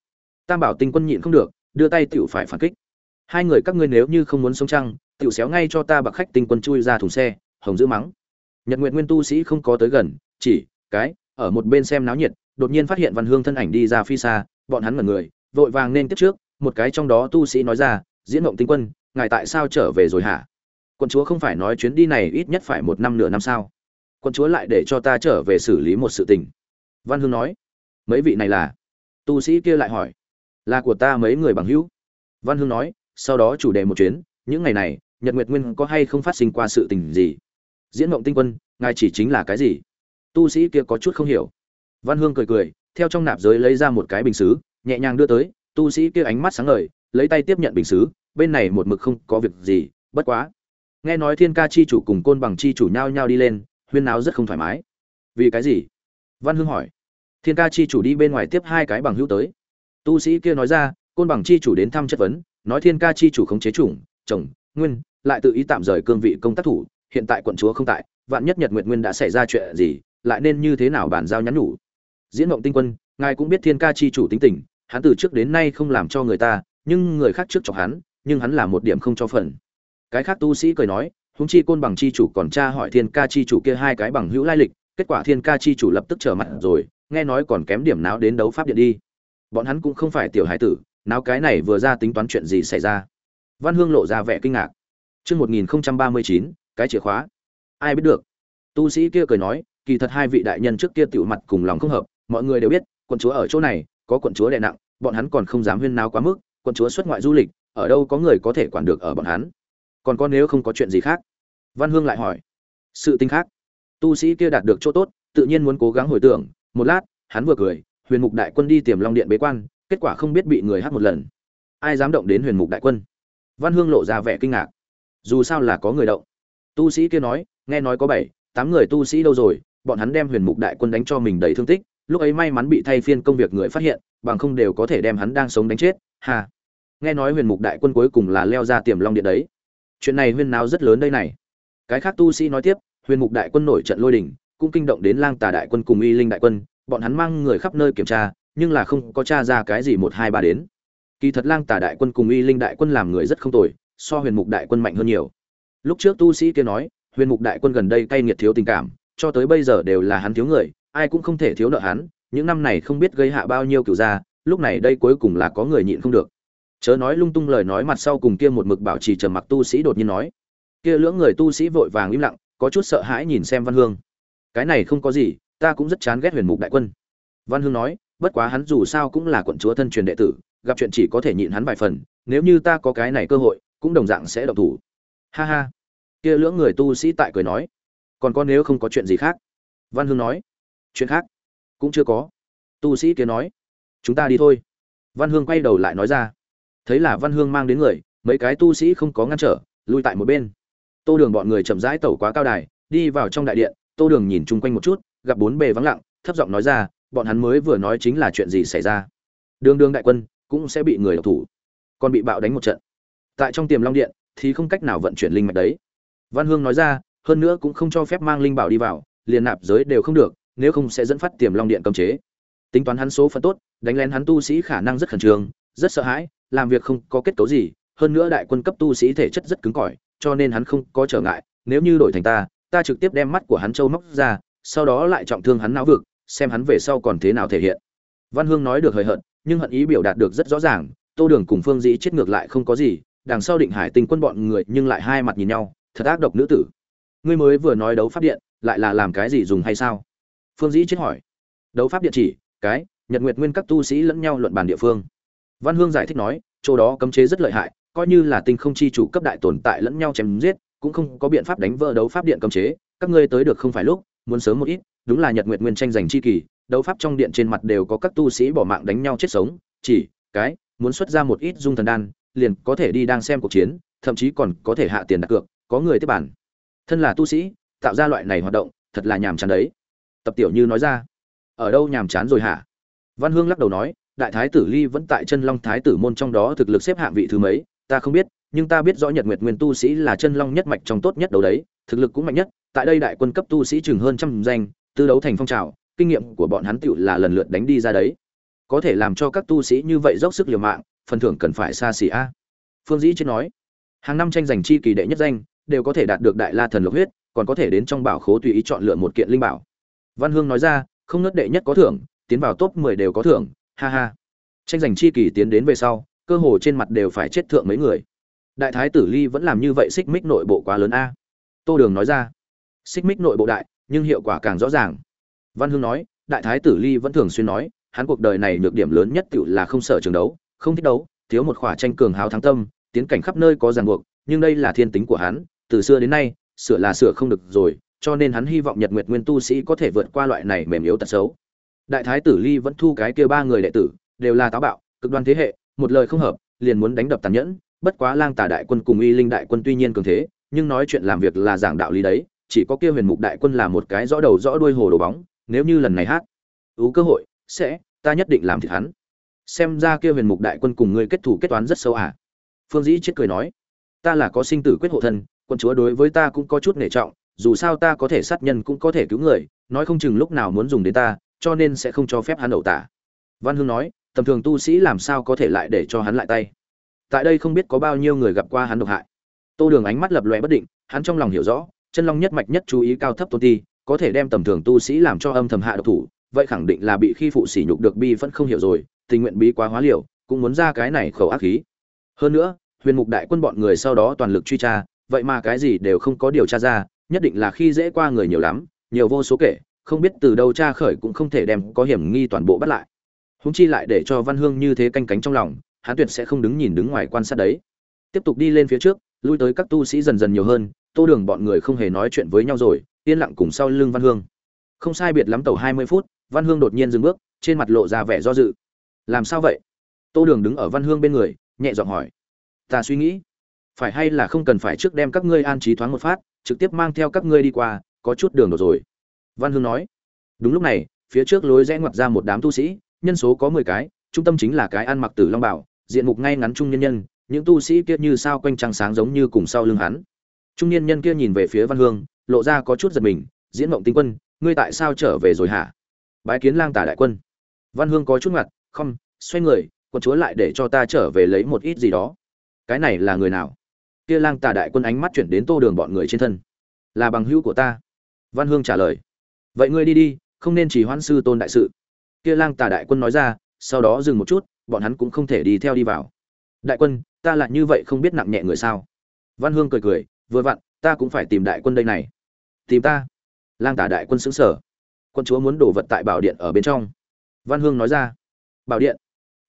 Tam bảo tinh quân nhịn không được, đưa tay tựu phải phản kích. Hai người các ngươi nếu như không muốn sống trăng tựu xéo ngay cho ta bạc khách tinh quân chui ra thùng xe, hồng giữ mắng. Nhật nguyện nguyên tu sĩ không có tới gần, chỉ, cái, ở một bên xem náo nhiệt, đột nhiên phát hiện văn hương thân ảnh đi ra phi xa, bọn hắn mật người, vội vàng nên tiếp trước một cái trong đó tu sĩ nói ra, diễn mộng tinh quân, ngài tại sao trở về rồi hả? Quân chúa không phải nói chuyến đi này ít nhất phải một năm nửa năm sao? Quân chúa lại để cho ta trở về xử lý một sự tình. Văn hương nói, mấy vị này là? Tu sĩ kia lại hỏi, là của ta mấy người bằng hữu? Văn hương nói, sau đó chủ đề một chuyến, những ngày này, nhật nguyệt nguyên có hay không phát sinh qua sự tình gì? Diễn mộng tinh quân, ngài chỉ chính là cái gì? Tu sĩ kia có chút không hiểu. Văn hương cười cười, theo trong nạp giới lấy ra một cái bình xứ, nhẹ nhàng đưa tới tu sĩ kia ánh mắt sáng ngời, lấy tay tiếp nhận bình sứ. bên này một mực không có việc gì, bất quá. Nghe nói thiên ca chi chủ cùng côn bằng chi chủ nhau nhau đi lên, huyên náo rất không thoải mái. Vì cái gì? Văn hương hỏi. Thiên ca chi chủ đi bên ngoài tiếp hai cái bằng hữu tới. Tu sĩ kia nói ra, côn bằng chi chủ đến thăm chất vấn, nói thiên ca chi chủ khống chế chủng, chồng, nguyên, lại tự ý tạm rời cương vị công tác thủ, hiện tại quận chúa không tại, vạn nhất nhật nguyệt nguyên đã xảy ra chuyện gì, lại nên như thế nào bàn giao nhắn nhủ? Diễn mộng tinh quân, ngài cũng biết thiên ca chi chủ tính tình hắn từ trước đến nay không làm cho người ta nhưng người khác trước chọc hắn nhưng hắn là một điểm không cho phần cái khác tu sĩ cười nói húng chi côn bằng chi chủ còn tra hỏi thiên ca chi chủ kia hai cái bằng hữu lai lịch kết quả thiên ca chi chủ lập tức trở mặt rồi nghe nói còn kém điểm nào đến đấu pháp điện đi bọn hắn cũng không phải tiểu hải tử nào cái này vừa ra tính toán chuyện gì xảy ra văn hương lộ ra vẻ kinh ngạc Trước 1039, cái chìa khóa. Ai biết được? Tu sĩ kia cười nói, kỳ thật hai vị đại nhân trước kia tiểu mặt cùng lòng không hợp, mọi người đều biết, quận chúa ở chỗ này, có quận chúa đè nặng, bọn hắn còn không dám huyên náo quá mức, quận chúa xuất ngoại du lịch, ở đâu có người có thể quản được ở bọn hắn. Còn có nếu không có chuyện gì khác? Văn Hương lại hỏi. Sự tình khác. Tu sĩ kia đạt được chỗ tốt, tự nhiên muốn cố gắng hồi tưởng, một lát, hắn vừa cười, Huyền Mục đại quân đi tiềm Long điện bế quan, kết quả không biết bị người hát một lần. Ai dám động đến Huyền Mục đại quân? Văn Hương lộ ra vẻ kinh ngạc. Dù sao là có người động. Tu sĩ kia nói, nghe nói có bảy, tám người tu sĩ đâu rồi, bọn hắn đem Huyền Mục đại quân đánh cho mình đầy thương tích, lúc ấy may mắn bị thay phiên công việc người phát hiện, bằng không đều có thể đem hắn đang sống đánh chết hà nghe nói huyền mục đại quân cuối cùng là leo ra tiềm long điện đấy. Chuyện này huyên náo rất lớn đây này. Cái khác tu sĩ nói tiếp, huyền mục đại quân nổi trận lôi đình, cũng kinh động đến lang tà đại quân cùng y linh đại quân, bọn hắn mang người khắp nơi kiểm tra, nhưng là không có tra ra cái gì một, hai, ba đến. Kỳ thật lang tà đại quân cùng y linh đại quân làm người rất không tồi, so huyền mục đại quân mạnh hơn nhiều. Lúc trước tu sĩ kia nói, huyền mục đại quân gần đây cay nghiệt thiếu tình cảm, cho tới bây giờ đều là hắn thiếu người ai cũng không thể thiếu nợ hắn, những năm này không biết gây hạ bao nhiêu cửu gia, lúc này đây cuối cùng là có người nhịn không được. Chớ nói lung tung lời nói mặt sau cùng kia một mực bảo trì trầm mặc tu sĩ đột nhiên nói. Kia lưỡng người tu sĩ vội vàng im lặng, có chút sợ hãi nhìn xem văn hương. Cái này không có gì, ta cũng rất chán ghét huyền mục đại quân. Văn hương nói, bất quá hắn dù sao cũng là quận chúa thân truyền đệ tử, gặp chuyện chỉ có thể nhịn hắn vài phần, nếu như ta có cái này cơ hội, cũng đồng dạng sẽ động thủ. Ha ha. Kia lưỡng người tu sĩ tại cười nói. Còn có nếu không có chuyện gì khác? Văn hương nói chuyện khác. Cũng chưa có. Tu sĩ kia nói, chúng ta đi thôi. Văn hương quay đầu lại nói ra, thấy là văn hương mang đến người, mấy cái tu sĩ không có ngăn trở, lui tại một bên. Tô đường bọn người chậm rãi tẩu quá cao đài, đi vào trong đại điện, tô đường nhìn chung quanh một chút, gặp bốn bề vắng lặng, thấp giọng nói ra, bọn hắn mới vừa nói chính là chuyện gì xảy ra? Đường đường đại quân cũng sẽ bị người độc thủ, còn bị bạo đánh một trận. Tại trong tiềm long điện thì không cách nào vận chuyển linh mạch đấy. Văn hương nói ra, hơn nữa cũng không cho phép mang linh bảo đi vào, liền nạp giới đều không được nếu không sẽ dẫn phát tiềm long điện cấm chế. Tính toán hắn số phận tốt, đánh lén hắn tu sĩ khả năng rất khẩn trương, rất sợ hãi, làm việc không có kết cấu gì, hơn nữa đại quân cấp tu sĩ thể chất rất cứng cỏi, cho nên hắn không có trở ngại, nếu như đổi thành ta ta trực tiếp đem mắt của hắn trâu móc ra, sau đó lại trọng thương hắn não vực, xem hắn về sau còn thế nào thể hiện. Văn hương nói được hời hợt, nhưng hận ý biểu đạt được rất rõ ràng, tô đường cùng phương dĩ chết ngược lại không có gì, đằng sau định hải tinh quân bọn người nhưng lại hai mặt nhìn nhau, thật ác độc nữ tử. Ngươi mới vừa nói đấu pháp điện, lại là làm cái gì dùng hay sao? Phương dĩ chết hỏi. Đấu pháp điện chỉ, cái, nhật nguyệt nguyên các tu sĩ lẫn nhau luận bàn địa phương. Văn hương giải thích nói, chỗ đó cấm chế rất lợi hại, coi như là tinh không chi chủ cấp đại tồn tại lẫn nhau chém giết, cũng không có biện pháp đánh vỡ đấu pháp điện cấm chế, các ngươi tới được không phải lúc, muốn sớm một ít, đúng là nhật nguyệt nguyên tranh giành chi kỳ, đấu pháp trong điện trên mặt đều có các tu sĩ bỏ mạng đánh nhau chết sống, chỉ, cái, muốn xuất ra một ít dung thần đan, liền có thể đi đang xem cuộc chiến, thậm chí còn có thể hạ tiền đặt cược, có người tiếp bản. Thân là tu sĩ, tạo ra loại này hoạt động, thật là nhàm chán đấy tập tiểu như nói ra. Ở đâu nhàm chán rồi hả? Văn hương lắc đầu nói, đại thái tử ly vẫn tại chân long thái tử môn trong đó thực lực xếp hạng vị thứ mấy, ta không biết, nhưng ta biết rõ nhật nguyệt nguyên tu sĩ là chân long nhất mạch trong tốt nhất đầu đấy, thực lực cũng mạnh nhất, tại đây đại quân cấp tu sĩ chừng hơn trăm danh, tư đấu thành phong trào, kinh nghiệm của bọn hắn tựu là lần lượt đánh đi ra đấy. Có thể làm cho các tu sĩ như vậy dốc sức liều mạng, phần thưởng cần phải xa xỉ a. Phương dĩ chết nói, hàng năm tranh giành chi kỳ đệ nhất danh, đều có thể đạt được đại la thần lộc huyết, còn có thể đến trong bảo khố tùy ý chọn lựa một kiện linh bảo văn hương nói ra, không nớt đệ nhất có thưởng, tiến vào top mười đều có thưởng, ha ha. Tranh giành chi kỳ tiến đến về sau, cơ hồ trên mặt đều phải chết thượng mấy người. Đại thái tử ly vẫn làm như vậy xích mích nội bộ quá lớn a. Tô đường nói ra, xích mích nội bộ đại, nhưng hiệu quả càng rõ ràng. Văn hương nói, đại thái tử ly vẫn thường xuyên nói, hắn cuộc đời này nhược điểm lớn nhất tựu là không sợ trường đấu, không thích đấu, thiếu một khỏa tranh cường hào thắng tâm, tiến cảnh khắp nơi có ràng buộc, nhưng đây là thiên tính của hắn, từ xưa đến nay, sửa là sửa không được rồi cho nên hắn hy vọng nhật nguyệt nguyên tu sĩ có thể vượt qua loại này mềm yếu tật xấu. Đại thái tử ly vẫn thu cái kia ba người đệ tử, đều là táo bạo, cực đoan thế hệ, một lời không hợp, liền muốn đánh đập tàn nhẫn. Bất quá lang tà đại quân cùng y linh đại quân tuy nhiên cường thế, nhưng nói chuyện làm việc là giảng đạo lý đấy, chỉ có kia huyền mục đại quân là một cái rõ đầu rõ đuôi hồ đồ bóng, nếu như lần này hát ú cơ hội, sẽ, ta nhất định làm thịt hắn. Xem ra kia huyền mục đại quân cùng ngươi kết thủ kết toán rất sâu à? Phương dĩ chết cười nói, ta là có sinh tử quyết hộ thân, quân chúa đối với ta cũng có chút nể trọng dù sao ta có thể sát nhân cũng có thể cứu người, nói không chừng lúc nào muốn dùng đến ta, cho nên sẽ không cho phép hắn ẩu tả. Văn hương nói, tầm thường tu sĩ làm sao có thể lại để cho hắn lại tay? Tại đây không biết có bao nhiêu người gặp qua hắn độc hại. Tô đường ánh mắt lập lòe bất định, hắn trong lòng hiểu rõ, chân long nhất mạch nhất chú ý cao thấp tôn ti, có thể đem tầm thường tu sĩ làm cho âm thầm hạ độc thủ, vậy khẳng định là bị khi phụ sỉ nhục được bi vẫn không hiểu rồi, tình nguyện bí quá hóa liều, cũng muốn ra cái này khẩu ác khí. Hơn nữa, huyền mục đại quân bọn người sau đó toàn lực truy tra, vậy mà cái gì đều không có điều tra ra nhất định là khi dễ qua người nhiều lắm, nhiều vô số kể, không biết từ đâu tra khởi cũng không thể đem có hiểm nghi toàn bộ bắt lại. Húng chi lại để cho văn hương như thế canh cánh trong lòng, hắn tuyệt sẽ không đứng nhìn đứng ngoài quan sát đấy. Tiếp tục đi lên phía trước, lui tới các tu sĩ dần dần nhiều hơn, tô đường bọn người không hề nói chuyện với nhau rồi, yên lặng cùng sau lưng văn hương. Không sai biệt lắm tàu hai mươi phút, văn hương đột nhiên dừng bước, trên mặt lộ ra vẻ do dự. Làm sao vậy? Tô đường đứng ở văn hương bên người, nhẹ giọng hỏi. Ta suy nghĩ, phải hay là không cần phải trước đem các ngươi an trí thoáng một phát trực tiếp mang theo các ngươi đi qua, có chút đường đột rồi. Văn hương nói, đúng lúc này, phía trước lối rẽ ngoặt ra một đám tu sĩ, nhân số có mười cái, trung tâm chính là cái ăn mặc tử long bảo, diện mục ngay ngắn trung nhân nhân, những tu sĩ kia như sao quanh trăng sáng giống như cùng sau lưng hắn. Trung niên nhân kia nhìn về phía văn hương, lộ ra có chút giật mình, diễn mộng tinh quân, ngươi tại sao trở về rồi hả? Bái kiến lang tả đại quân. Văn hương có chút ngặt không, xoay người quân chúa lại để cho ta trở về lấy một ít gì đó. Cái này là người nào? Kia lang tả đại quân ánh mắt chuyển đến tô đường bọn người trên thân. Là bằng hữu của ta. Văn hương trả lời. Vậy ngươi đi đi, không nên chỉ hoãn sư tôn đại sự. Kia lang tả đại quân nói ra, sau đó dừng một chút, bọn hắn cũng không thể đi theo đi vào. Đại quân, ta lại như vậy không biết nặng nhẹ người sao? Văn hương cười cười, vừa vặn, ta cũng phải tìm đại quân đây này. Tìm ta? Lang tả đại quân xứng sở quân chúa muốn đổ vật tại bảo điện ở bên trong. Văn hương nói ra. Bảo điện?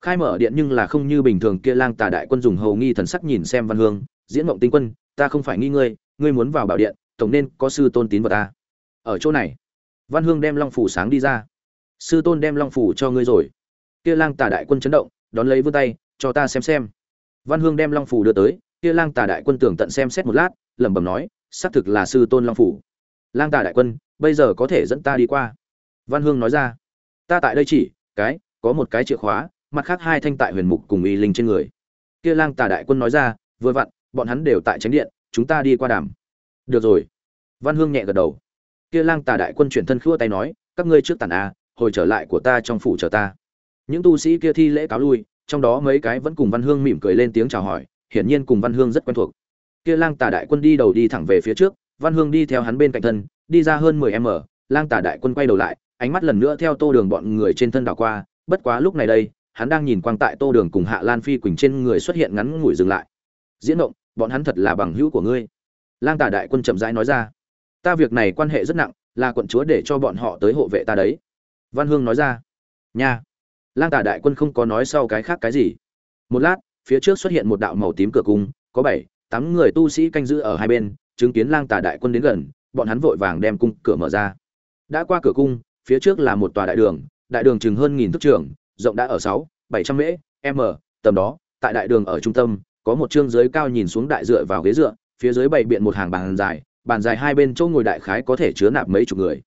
Khai mở điện nhưng là không như bình thường, kia lang tà đại quân dùng hầu nghi thần sắc nhìn xem văn hương diễn mộng tinh quân, ta không phải nghi ngươi ngươi muốn vào bảo điện, tổng nên có sư tôn tín vào ta. Ở chỗ này, văn hương đem long phủ sáng đi ra. Sư tôn đem long phủ cho ngươi rồi. Kia lang tà đại quân chấn động, đón lấy vươn tay, cho ta xem xem. Văn hương đem long phủ đưa tới, kia lang tà đại quân tưởng tận xem xét một lát, lẩm bẩm nói, xác thực là sư tôn long phủ. Lang tà đại quân, bây giờ có thể dẫn ta đi qua. Văn hương nói ra, ta tại đây chỉ, cái, có một cái chìa khóa, mặt khác hai thanh tại huyền mục cùng y linh trên người. Kia lang tà đại quân nói ra, vừa vặn bọn hắn đều tại tránh điện, chúng ta đi qua đàm. Được rồi. Văn hương nhẹ gật đầu. Kia lang tà đại quân chuyển thân khua tay nói, các ngươi trước tàn a, hồi trở lại của ta trong phủ chờ ta. Những tu sĩ kia thi lễ cáo lui, trong đó mấy cái vẫn cùng văn hương mỉm cười lên tiếng chào hỏi, hiển nhiên cùng văn hương rất quen thuộc. Kia lang tà đại quân đi đầu đi thẳng về phía trước, văn hương đi theo hắn bên cạnh thân, đi ra hơn mười m lang tả đại quân quay đầu lại, ánh mắt lần nữa theo tô đường bọn người trên thân đảo qua, bất quá lúc này đây, hắn đang nhìn quang tại tô đường cùng hạ lan phi quỳnh trên người xuất hiện ngắn ngủi dừng lại. Diễn động bọn hắn thật là bằng hữu của ngươi. Lang tả đại quân chậm rãi nói ra. Ta việc này quan hệ rất nặng, là quận chúa để cho bọn họ tới hộ vệ ta đấy. Văn hương nói ra. Nha. Lang tả đại quân không có nói sau cái khác cái gì. Một lát, phía trước xuất hiện một đạo màu tím cửa cung, có bảy, tám người tu sĩ canh giữ ở hai bên, chứng kiến lang tả đại quân đến gần, bọn hắn vội vàng đem cung cửa mở ra. Đã qua cửa cung, phía trước là một tòa đại đường đại đường chừng hơn nghìn thước trường rộng đã ở sáu, bảy trăm mễ, m, tầm đó, tại đại đường ở trung tâm có một chương dưới cao nhìn xuống đại dựa vào ghế dựa, phía dưới bày biện một hàng bàn dài bàn dài hai bên chỗ ngồi đại khái có thể chứa nạp mấy chục người.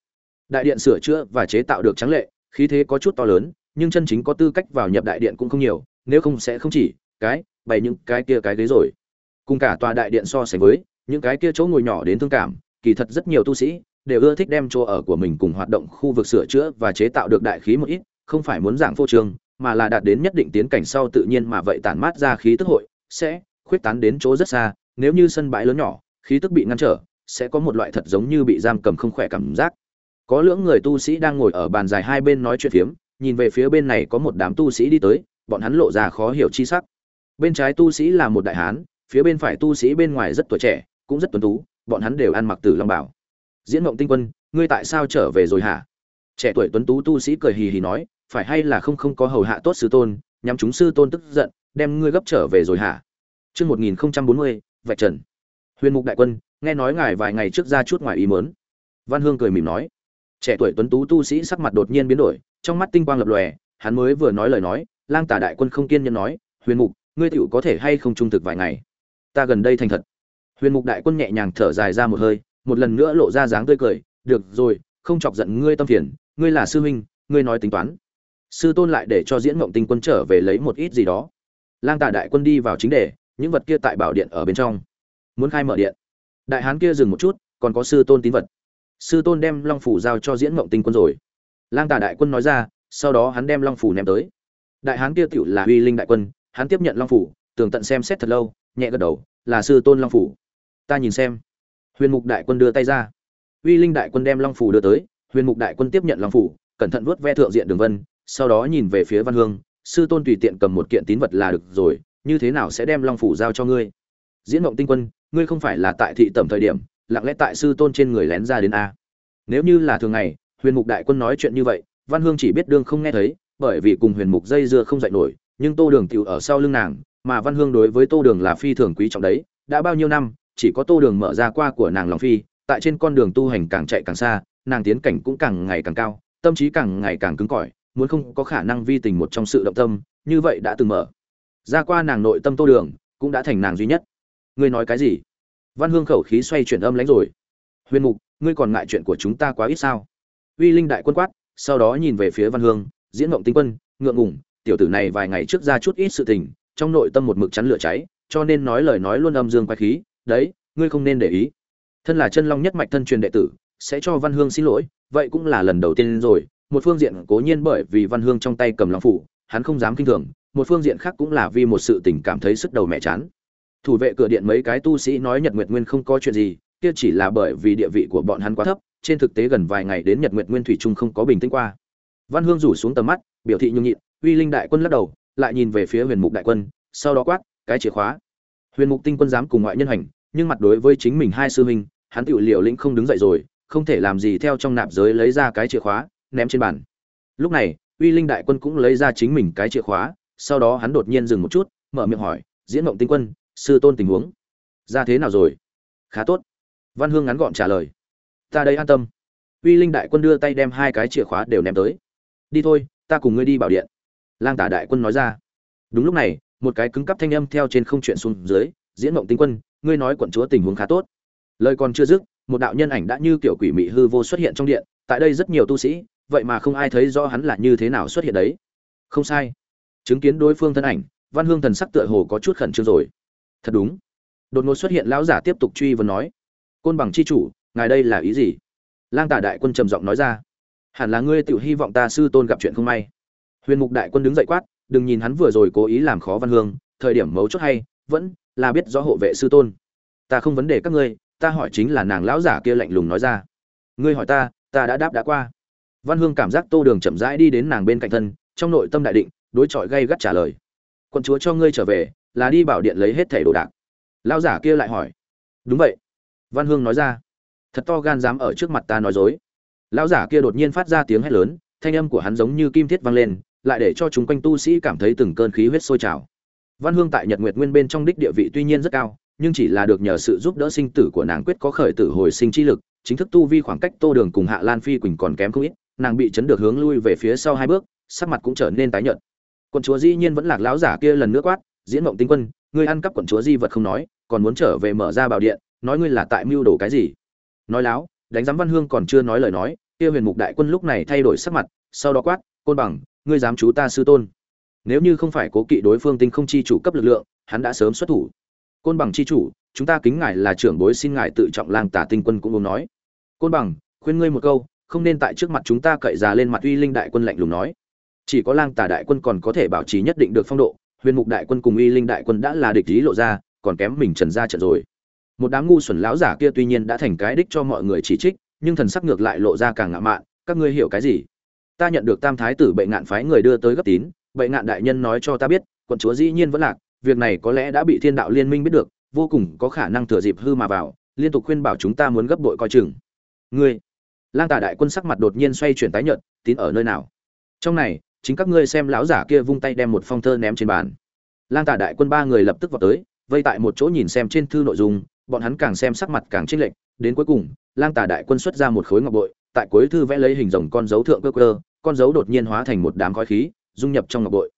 Đại điện sửa chữa và chế tạo được trắng lệ, khí thế có chút to lớn, nhưng chân chính có tư cách vào nhập đại điện cũng không nhiều, nếu không sẽ không chỉ cái, bày những cái kia cái ghế rồi. Cùng cả tòa đại điện so sánh với, những cái kia chỗ ngồi nhỏ đến thương cảm, kỳ thật rất nhiều tu sĩ đều ưa thích đem chỗ ở của mình cùng hoạt động khu vực sửa chữa và chế tạo được đại khí một ít, không phải muốn dạng phô trương, mà là đạt đến nhất định tiến cảnh sau tự nhiên mà vậy tản mát ra khí tức hội sẽ khuyết tán đến chỗ rất xa, nếu như sân bãi lớn nhỏ, khí tức bị ngăn trở, sẽ có một loại thật giống như bị giam cầm không khỏe cảm giác. Có lưỡng người tu sĩ đang ngồi ở bàn dài hai bên nói chuyện phiếm, nhìn về phía bên này có một đám tu sĩ đi tới, bọn hắn lộ ra khó hiểu chi sắc. Bên trái tu sĩ là một đại hán, phía bên phải tu sĩ bên ngoài rất tuổi trẻ, cũng rất tuấn tú, bọn hắn đều ăn mặc tử long bảo. Diễn mộng tinh quân, ngươi tại sao trở về rồi hả? Trẻ tuổi tuấn tú tu sĩ cười hì hì nói, phải hay là không không có hầu hạ tốt sư tôn nhằm chúng sư tôn tức giận đem ngươi gấp trở về rồi hả Chương 1040, vạch trần. Huyền Mục đại quân, nghe nói ngài vài ngày trước ra chút ngoài ý muốn. Văn Hương cười mỉm nói. Trẻ tuổi tuấn tú tu sĩ sắc mặt đột nhiên biến đổi, trong mắt tinh quang lập lòe, hắn mới vừa nói lời nói, Lang Tà đại quân không kiên nhẫn nói, "Huyền Mục, ngươi tiểu có thể hay không trung thực vài ngày? Ta gần đây thành thật." Huyền Mục đại quân nhẹ nhàng thở dài ra một hơi, một lần nữa lộ ra dáng tươi cười, "Được rồi, không chọc giận ngươi tâm phiền, ngươi là sư huynh, ngươi nói tính toán." Sư tôn lại để cho Diễn Mộng Tinh quân trở về lấy một ít gì đó. Lang Tà đại quân đi vào chính đề, những vật kia tại bảo điện ở bên trong. Muốn khai mở điện. Đại hán kia dừng một chút còn có sư tôn tín vật. Sư tôn đem long phủ giao cho diễn mộng tinh quân rồi. Lang tà đại quân nói ra sau đó hắn đem long phủ ném tới. Đại hán kia tựu là uy linh đại quân hắn tiếp nhận long phủ tường tận xem xét thật lâu nhẹ gật đầu là sư tôn long phủ. Ta nhìn xem. Huyền mục đại quân đưa tay ra. Uy linh đại quân đem long phủ đưa tới huyền mục đại quân tiếp nhận long phủ cẩn thận vuốt ve thượng diện đường vân sau đó nhìn về phía văn hương sư tôn tùy tiện cầm một kiện tín vật là được rồi, như thế nào sẽ đem long phủ giao cho ngươi? Diễn mộng tinh quân, ngươi không phải là tại thị tẩm thời điểm, lặng lẽ tại sư tôn trên người lén ra đến a. Nếu như là thường ngày, huyền mục đại quân nói chuyện như vậy, văn hương chỉ biết đương không nghe thấy, bởi vì cùng huyền mục dây dưa không dạy nổi, nhưng tô đường tựu ở sau lưng nàng, mà văn hương đối với tô đường là phi thường quý trọng đấy, đã bao nhiêu năm, chỉ có tô đường mở ra qua của nàng lòng phi, tại trên con đường tu hành càng chạy càng xa, nàng tiến cảnh cũng càng ngày càng cao, tâm trí càng ngày càng cứng cỏi muốn không có khả năng vi tình một trong sự động tâm, như vậy đã từng mở. Ra qua nàng nội tâm tô đường, cũng đã thành nàng duy nhất. Ngươi nói cái gì? Văn hương khẩu khí xoay chuyển âm lãnh rồi. Huyền mục, ngươi còn ngại chuyện của chúng ta quá ít sao? Uy linh đại quân quát, sau đó nhìn về phía văn hương, diễn mộng tinh quân, ngượng ngùng, tiểu tử này vài ngày trước ra chút ít sự tình, trong nội tâm một mực chắn lửa cháy, cho nên nói lời nói luôn âm dương quái khí, đấy, ngươi không nên để ý. Thân là chân long nhất mạch thân truyền đệ tử, sẽ cho văn hương xin lỗi, vậy cũng là lần đầu tiên rồi một phương diện cố nhiên bởi vì văn hương trong tay cầm long phủ, hắn không dám kinh thường, một phương diện khác cũng là vì một sự tình cảm thấy sức đầu mẹ chán. Thủ vệ cửa điện mấy cái tu sĩ nói nhật nguyệt nguyên không có chuyện gì, kia chỉ là bởi vì địa vị của bọn hắn quá thấp, trên thực tế gần vài ngày đến nhật nguyệt nguyên thủy trung không có bình tĩnh qua. Văn hương rủ xuống tầm mắt, biểu thị nhung nhịn, uy linh đại quân lắc đầu, lại nhìn về phía huyền mục đại quân, sau đó quát, cái chìa khóa. Huyền mục tinh quân dám cùng ngoại nhân hành, nhưng mặt đối với chính mình hai sư huynh, hắn tự liều lĩnh không đứng dậy rồi, không thể làm gì theo trong nạp giới lấy ra cái chìa khóa ném trên bàn. Lúc này, uy linh đại quân cũng lấy ra chính mình cái chìa khóa, sau đó hắn đột nhiên dừng một chút, mở miệng hỏi, diễn mộng tinh quân, sư tôn tình huống, ra thế nào rồi? Khá tốt. Văn hương ngắn gọn trả lời, ta đây an tâm. Uy linh đại quân đưa tay đem hai cái chìa khóa đều ném tới. Đi thôi, ta cùng ngươi đi bảo điện. Lang tả đại quân nói ra. Đúng lúc này, một cái cứng cắp thanh âm theo trên không chuyện xuống dưới, diễn mộng tinh quân, ngươi nói quận chúa tình huống khá tốt. Lời còn chưa dứt, một đạo nhân ảnh đã như kiểu quỷ mị hư vô xuất hiện trong điện, tại đây rất nhiều tu sĩ vậy mà không ai thấy rõ hắn là như thế nào xuất hiện đấy. Không sai. Chứng kiến đối phương thân ảnh, văn hương thần sắc tựa hồ có chút khẩn trương rồi. Thật đúng. Đột ngột xuất hiện lão giả tiếp tục truy vấn nói. Côn bằng chi chủ, ngài đây là ý gì? Lang tả đại quân trầm giọng nói ra. Hẳn là ngươi tự hy vọng ta sư tôn gặp chuyện không may. Huyền mục đại quân đứng dậy quát, đừng nhìn hắn vừa rồi cố ý làm khó văn hương, thời điểm mấu chốt hay, vẫn là biết rõ hộ vệ sư tôn. Ta không vấn đề các ngươi, ta hỏi chính là nàng lão giả kia lạnh lùng nói ra. Ngươi hỏi ta ta đã đáp đã qua văn hương cảm giác tô đường chậm rãi đi đến nàng bên cạnh thân, trong nội tâm đại định, đối chọi gay gắt trả lời. Quận chúa cho ngươi trở về, là đi bảo điện lấy hết thẻ đồ đạc. Lao giả kia lại hỏi. Đúng vậy. Văn hương nói ra. Thật to gan dám ở trước mặt ta nói dối. Lão giả kia đột nhiên phát ra tiếng hét lớn, thanh âm của hắn giống như kim thiết vang lên, lại để cho chúng quanh tu sĩ cảm thấy từng cơn khí huyết sôi trào. Văn hương tại nhật nguyệt nguyên bên trong đích địa vị tuy nhiên rất cao, nhưng chỉ là được nhờ sự giúp đỡ sinh tử của nàng quyết có khởi tử hồi sinh chi lực, chính thức tu vi khoảng cách tô đường cùng hạ lan phi quỳnh còn kém không ít nàng bị chấn được hướng lui về phía sau hai bước, sắc mặt cũng trở nên tái nhợt. Quận chúa dĩ nhiên vẫn lạc lão giả kia lần nữa quát, diễn mộng tinh quân, ngươi ăn cắp quận chúa di vật không nói, còn muốn trở về mở ra bảo điện, nói ngươi là tại mưu đồ cái gì? Nói láo, đánh giám văn hương còn chưa nói lời nói, kia huyền mục đại quân lúc này thay đổi sắc mặt, sau đó quát, côn bằng, ngươi dám chú ta sư tôn? Nếu như không phải cố kỵ đối phương tinh không chi chủ cấp lực lượng, hắn đã sớm xuất thủ. Côn bằng chi chủ, chúng ta kính ngài là trưởng bối xin ngài tự trọng lang tả tinh quân cũng muốn nói. Côn bằng, khuyên ngươi một câu không nên tại trước mặt chúng ta cậy già lên mặt uy linh đại quân lạnh lùng nói. Chỉ có lang tả đại quân còn có thể bảo trì nhất định được phong độ, huyền mục đại quân cùng uy linh đại quân đã là địch ý lộ ra, còn kém mình trần ra trận rồi. Một đám ngu xuẩn lão giả kia tuy nhiên đã thành cái đích cho mọi người chỉ trích, nhưng thần sắc ngược lại lộ ra càng ngạo mạn, các ngươi hiểu cái gì? Ta nhận được tam thái tử bệ ngạn phái người đưa tới gấp tín, bệ ngạn đại nhân nói cho ta biết, quận chúa dĩ nhiên vẫn lạc, việc này có lẽ đã bị thiên đạo liên minh biết được, vô cùng có khả năng thừa dịp hư mà vào, liên tục khuyên bảo chúng ta muốn gấp đội coi chừng. Ngươi lang tà đại quân sắc mặt đột nhiên xoay chuyển tái nhợt, tín ở nơi nào? Trong này, chính các ngươi xem lão giả kia vung tay đem một phong thơ ném trên bàn. Lang tà đại quân ba người lập tức vào tới, vây tại một chỗ nhìn xem trên thư nội dung, bọn hắn càng xem sắc mặt càng chênh lệch, đến cuối cùng, lang tà đại quân xuất ra một khối ngọc bội, tại cuối thư vẽ lấy hình rồng con dấu thượng cơ cơ, con dấu đột nhiên hóa thành một đám khói khí, dung nhập trong ngọc bội.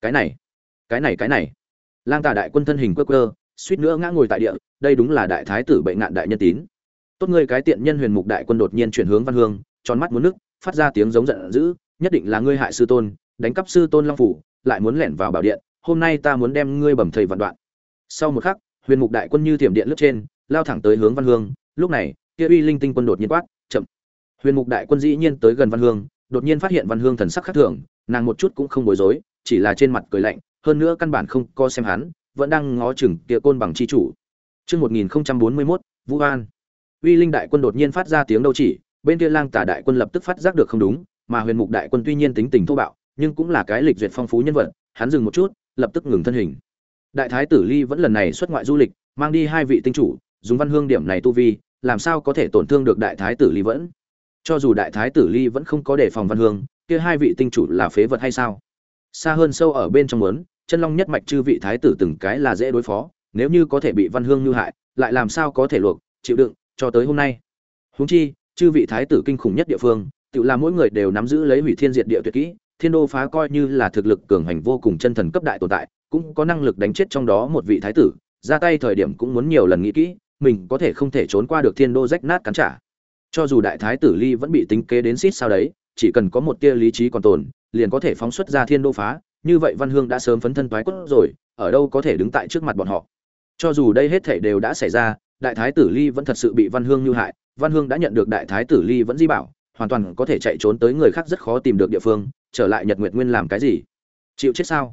Cái này cái này cái này. Lang tà đại quân thân hình cơ cơ, suýt nữa ngã ngồi tại địa, đây đúng là đại thái tử bệnh nạn đại nhân tín tốt ngươi cái tiện nhân huyền mục đại quân đột nhiên chuyển hướng văn hương, tròn mắt muốn nước, phát ra tiếng giống giận dữ, nhất định là ngươi hại sư tôn, đánh cắp sư tôn long phủ, lại muốn lẻn vào bảo điện, hôm nay ta muốn đem ngươi bầm thầy vạn đoạn. Sau một khắc, huyền mục đại quân như thiểm điện lướt trên, lao thẳng tới hướng văn hương, lúc này, kia uy linh tinh quân đột nhiên quát, chậm. Huyền mục đại quân dĩ nhiên tới gần văn hương, đột nhiên phát hiện văn hương thần sắc khác thường, nàng một chút cũng không bối rối, chỉ là trên mặt cười lạnh, hơn nữa căn bản không co xem hắn, vẫn đang ngó chừng kia côn bằng chi chủ. Chương một nghìn bốn mươi mốt, vũ an uy linh đại quân đột nhiên phát ra tiếng đâu chỉ, bên kia lang tả đại quân lập tức phát giác được không đúng, mà huyền mục đại quân tuy nhiên tính tình thô bạo, nhưng cũng là cái lịch duyệt phong phú nhân vật, hắn dừng một chút, lập tức ngừng thân hình. Đại thái tử ly vẫn lần này xuất ngoại du lịch, mang đi hai vị tinh chủ, dùng văn hương điểm này tu vi, làm sao có thể tổn thương được đại thái tử ly vẫn? Cho dù đại thái tử ly vẫn không có đề phòng văn hương, kia hai vị tinh chủ là phế vật hay sao? Xa hơn sâu ở bên trong muốn, chân long nhất mạch chư vị thái tử từng cái là dễ đối phó, nếu như có thể bị văn hương như hại, lại làm sao có thể luộc, chịu đựng cho tới hôm nay. Huống chi, chư vị thái tử kinh khủng nhất địa phương, tự là mỗi người đều nắm giữ lấy hủy thiên diệt địa tuyệt kỹ, thiên đô phá coi như là thực lực cường hành vô cùng chân thần cấp đại tồn tại, cũng có năng lực đánh chết trong đó một vị thái tử, ra tay thời điểm cũng muốn nhiều lần nghĩ kỹ, mình có thể không thể trốn qua được thiên đô rách nát cắn trả. Cho dù đại thái tử ly vẫn bị tính kế đến xít sao đấy, chỉ cần có một tia lý trí còn tồn, liền có thể phóng xuất ra thiên đô phá, như vậy văn hương đã sớm phấn thân toái cốt rồi, ở đâu có thể đứng tại trước mặt bọn họ. Cho dù đây hết thể đều đã xảy ra đại thái tử ly vẫn thật sự bị văn hương như hại, văn hương đã nhận được đại thái tử ly vẫn di bảo, hoàn toàn có thể chạy trốn tới người khác rất khó tìm được địa phương, trở lại nhật nguyệt nguyên làm cái gì? Chịu chết sao?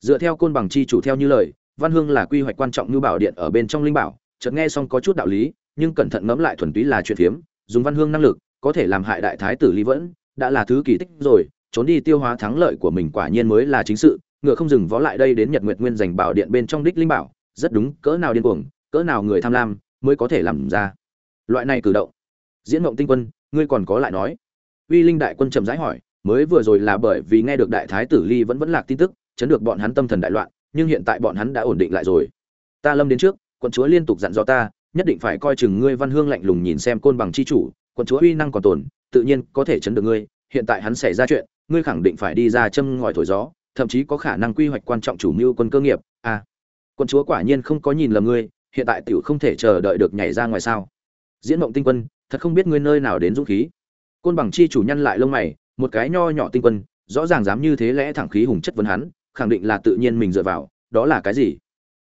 Dựa theo côn bằng chi chủ theo như lời, văn hương là quy hoạch quan trọng như bảo điện ở bên trong linh bảo, chợt nghe xong có chút đạo lý, nhưng cẩn thận ngẫm lại thuần túy là chuyện phiếm, dùng văn hương năng lực, có thể làm hại đại thái tử lý vẫn, đã là thứ kỳ tích rồi, trốn đi tiêu hóa thắng lợi của mình quả nhiên mới là chính sự, ngựa không dừng vó lại đây đến nhật nguyệt nguyên giành bảo điện bên trong đích linh bảo, rất đúng, cỡ nào điên cuồng cỡ nào người tham lam mới có thể làm ra? Loại này cử động. Diễn mộng tinh quân, ngươi còn có lại nói. Uy linh đại quân trầm rãi hỏi, mới vừa rồi là bởi vì nghe được đại thái tử ly vẫn vẫn lạc tin tức, chấn được bọn hắn tâm thần đại loạn, nhưng hiện tại bọn hắn đã ổn định lại rồi. Ta lâm đến trước, quận chúa liên tục dặn dò ta, nhất định phải coi chừng ngươi văn hương lạnh lùng nhìn xem côn bằng chi chủ, quận chúa uy năng còn tồn, tự nhiên có thể chấn được ngươi, hiện tại hắn xảy ra chuyện, ngươi khẳng định phải đi ra châm ngòi thổi gió, thậm chí có khả năng quy hoạch quan trọng chủ mưu quân cơ nghiệp. À quận chúa quả nhiên không có nhìn lầm ngươi hiện tại tiểu không thể chờ đợi được nhảy ra ngoài sao? Diễn mộng tinh quân, thật không biết ngươi nơi nào đến dũng khí. Côn bằng chi chủ nhân lại lông mày, một cái nho nhỏ tinh quân, rõ ràng dám như thế lẽ thẳng khí hùng chất vấn hắn, khẳng định là tự nhiên mình dựa vào, đó là cái gì?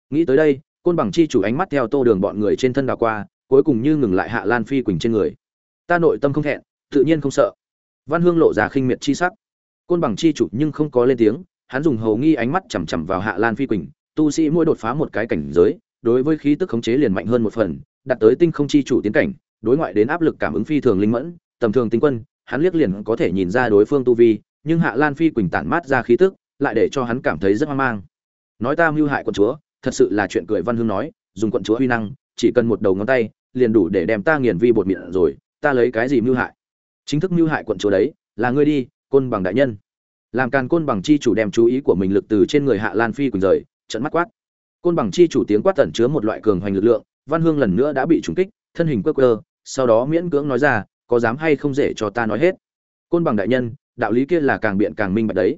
Nghĩ tới đây, côn bằng chi chủ ánh mắt theo tô đường bọn người trên thân đào qua, cuối cùng như ngừng lại hạ lan phi quỳnh trên người. Ta nội tâm không thẹn, tự nhiên không sợ. Văn hương lộ ra khinh miệt chi sắc. Côn bằng chi chủ nhưng không có lên tiếng, hắn dùng hầu nghi ánh mắt chằm chằm vào hạ lan phi quỳnh, tu sĩ mỗi đột phá một cái cảnh giới đối với khí tức khống chế liền mạnh hơn một phần, đạt tới tinh không chi chủ tiến cảnh, đối ngoại đến áp lực cảm ứng phi thường linh mẫn, tầm thường tinh quân, hắn liếc liền có thể nhìn ra đối phương tu vi, nhưng hạ lan phi quỳnh tản mát ra khí tức, lại để cho hắn cảm thấy rất hoang mang. Nói ta mưu hại quận chúa, thật sự là chuyện cười văn hương nói, dùng quận chúa huy năng, chỉ cần một đầu ngón tay, liền đủ để đem ta nghiền vi bột miệng rồi, ta lấy cái gì mưu hại? Chính thức mưu hại quận chúa đấy, là ngươi đi, côn bằng đại nhân. Làm càn côn bằng chi chủ đem chú ý của mình lực từ trên người hạ lan phi quỳnh rời trận mắt quát côn bằng chi chủ tiếng quát tẩn chứa một loại cường hoành lực lượng, văn hương lần nữa đã bị trúng kích, thân hình quơ quơ, sau đó miễn cưỡng nói ra, có dám hay không dễ cho ta nói hết? Côn bằng đại nhân, đạo lý kia là càng biện càng minh bạch đấy.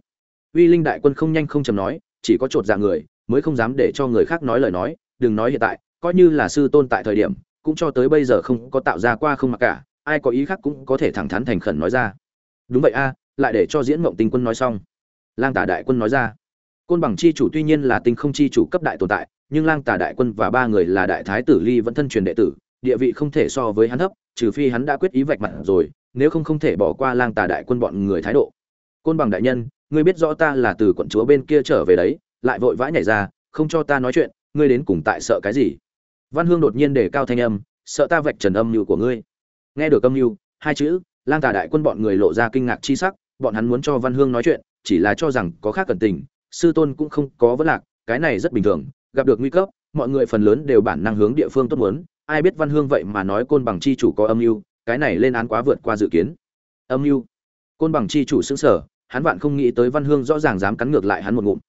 Uy linh đại quân không nhanh không chầm nói, chỉ có chột dạ người, mới không dám để cho người khác nói lời nói, đừng nói hiện tại, coi như là sư tôn tại thời điểm, cũng cho tới bây giờ không có tạo ra qua không mặc cả, ai có ý khác cũng có thể thẳng thắn thành khẩn nói ra. Đúng vậy a, lại để cho diễn mộng tinh quân nói xong. Lang tả đại quân nói ra côn bằng chi chủ tuy nhiên là tinh không chi chủ cấp đại tồn tại, nhưng lang tả đại quân và ba người là đại thái tử ly vẫn thân truyền đệ tử, địa vị không thể so với hắn thấp, trừ phi hắn đã quyết ý vạch mặt rồi, nếu không không thể bỏ qua lang tả đại quân bọn người thái độ. Côn bằng đại nhân, ngươi biết rõ ta là từ quận chúa bên kia trở về đấy, lại vội vã nhảy ra, không cho ta nói chuyện, ngươi đến cùng tại sợ cái gì? Văn hương đột nhiên để cao thanh âm, sợ ta vạch trần âm mưu của ngươi. Nghe được âm mưu, hai chữ, lang tà đại quân bọn người lộ ra kinh ngạc chi sắc, bọn hắn muốn cho văn hương nói chuyện, chỉ là cho rằng có khác cần tình sư tôn cũng không có vấn lạc, cái này rất bình thường, gặp được nguy cấp, mọi người phần lớn đều bản năng hướng địa phương tốt muốn, ai biết văn hương vậy mà nói côn bằng chi chủ có âm mưu, cái này lên án quá vượt qua dự kiến. Âm mưu? Côn bằng chi chủ xứng sở hắn vạn không nghĩ tới văn hương rõ ràng dám cắn ngược lại hắn một ngụm.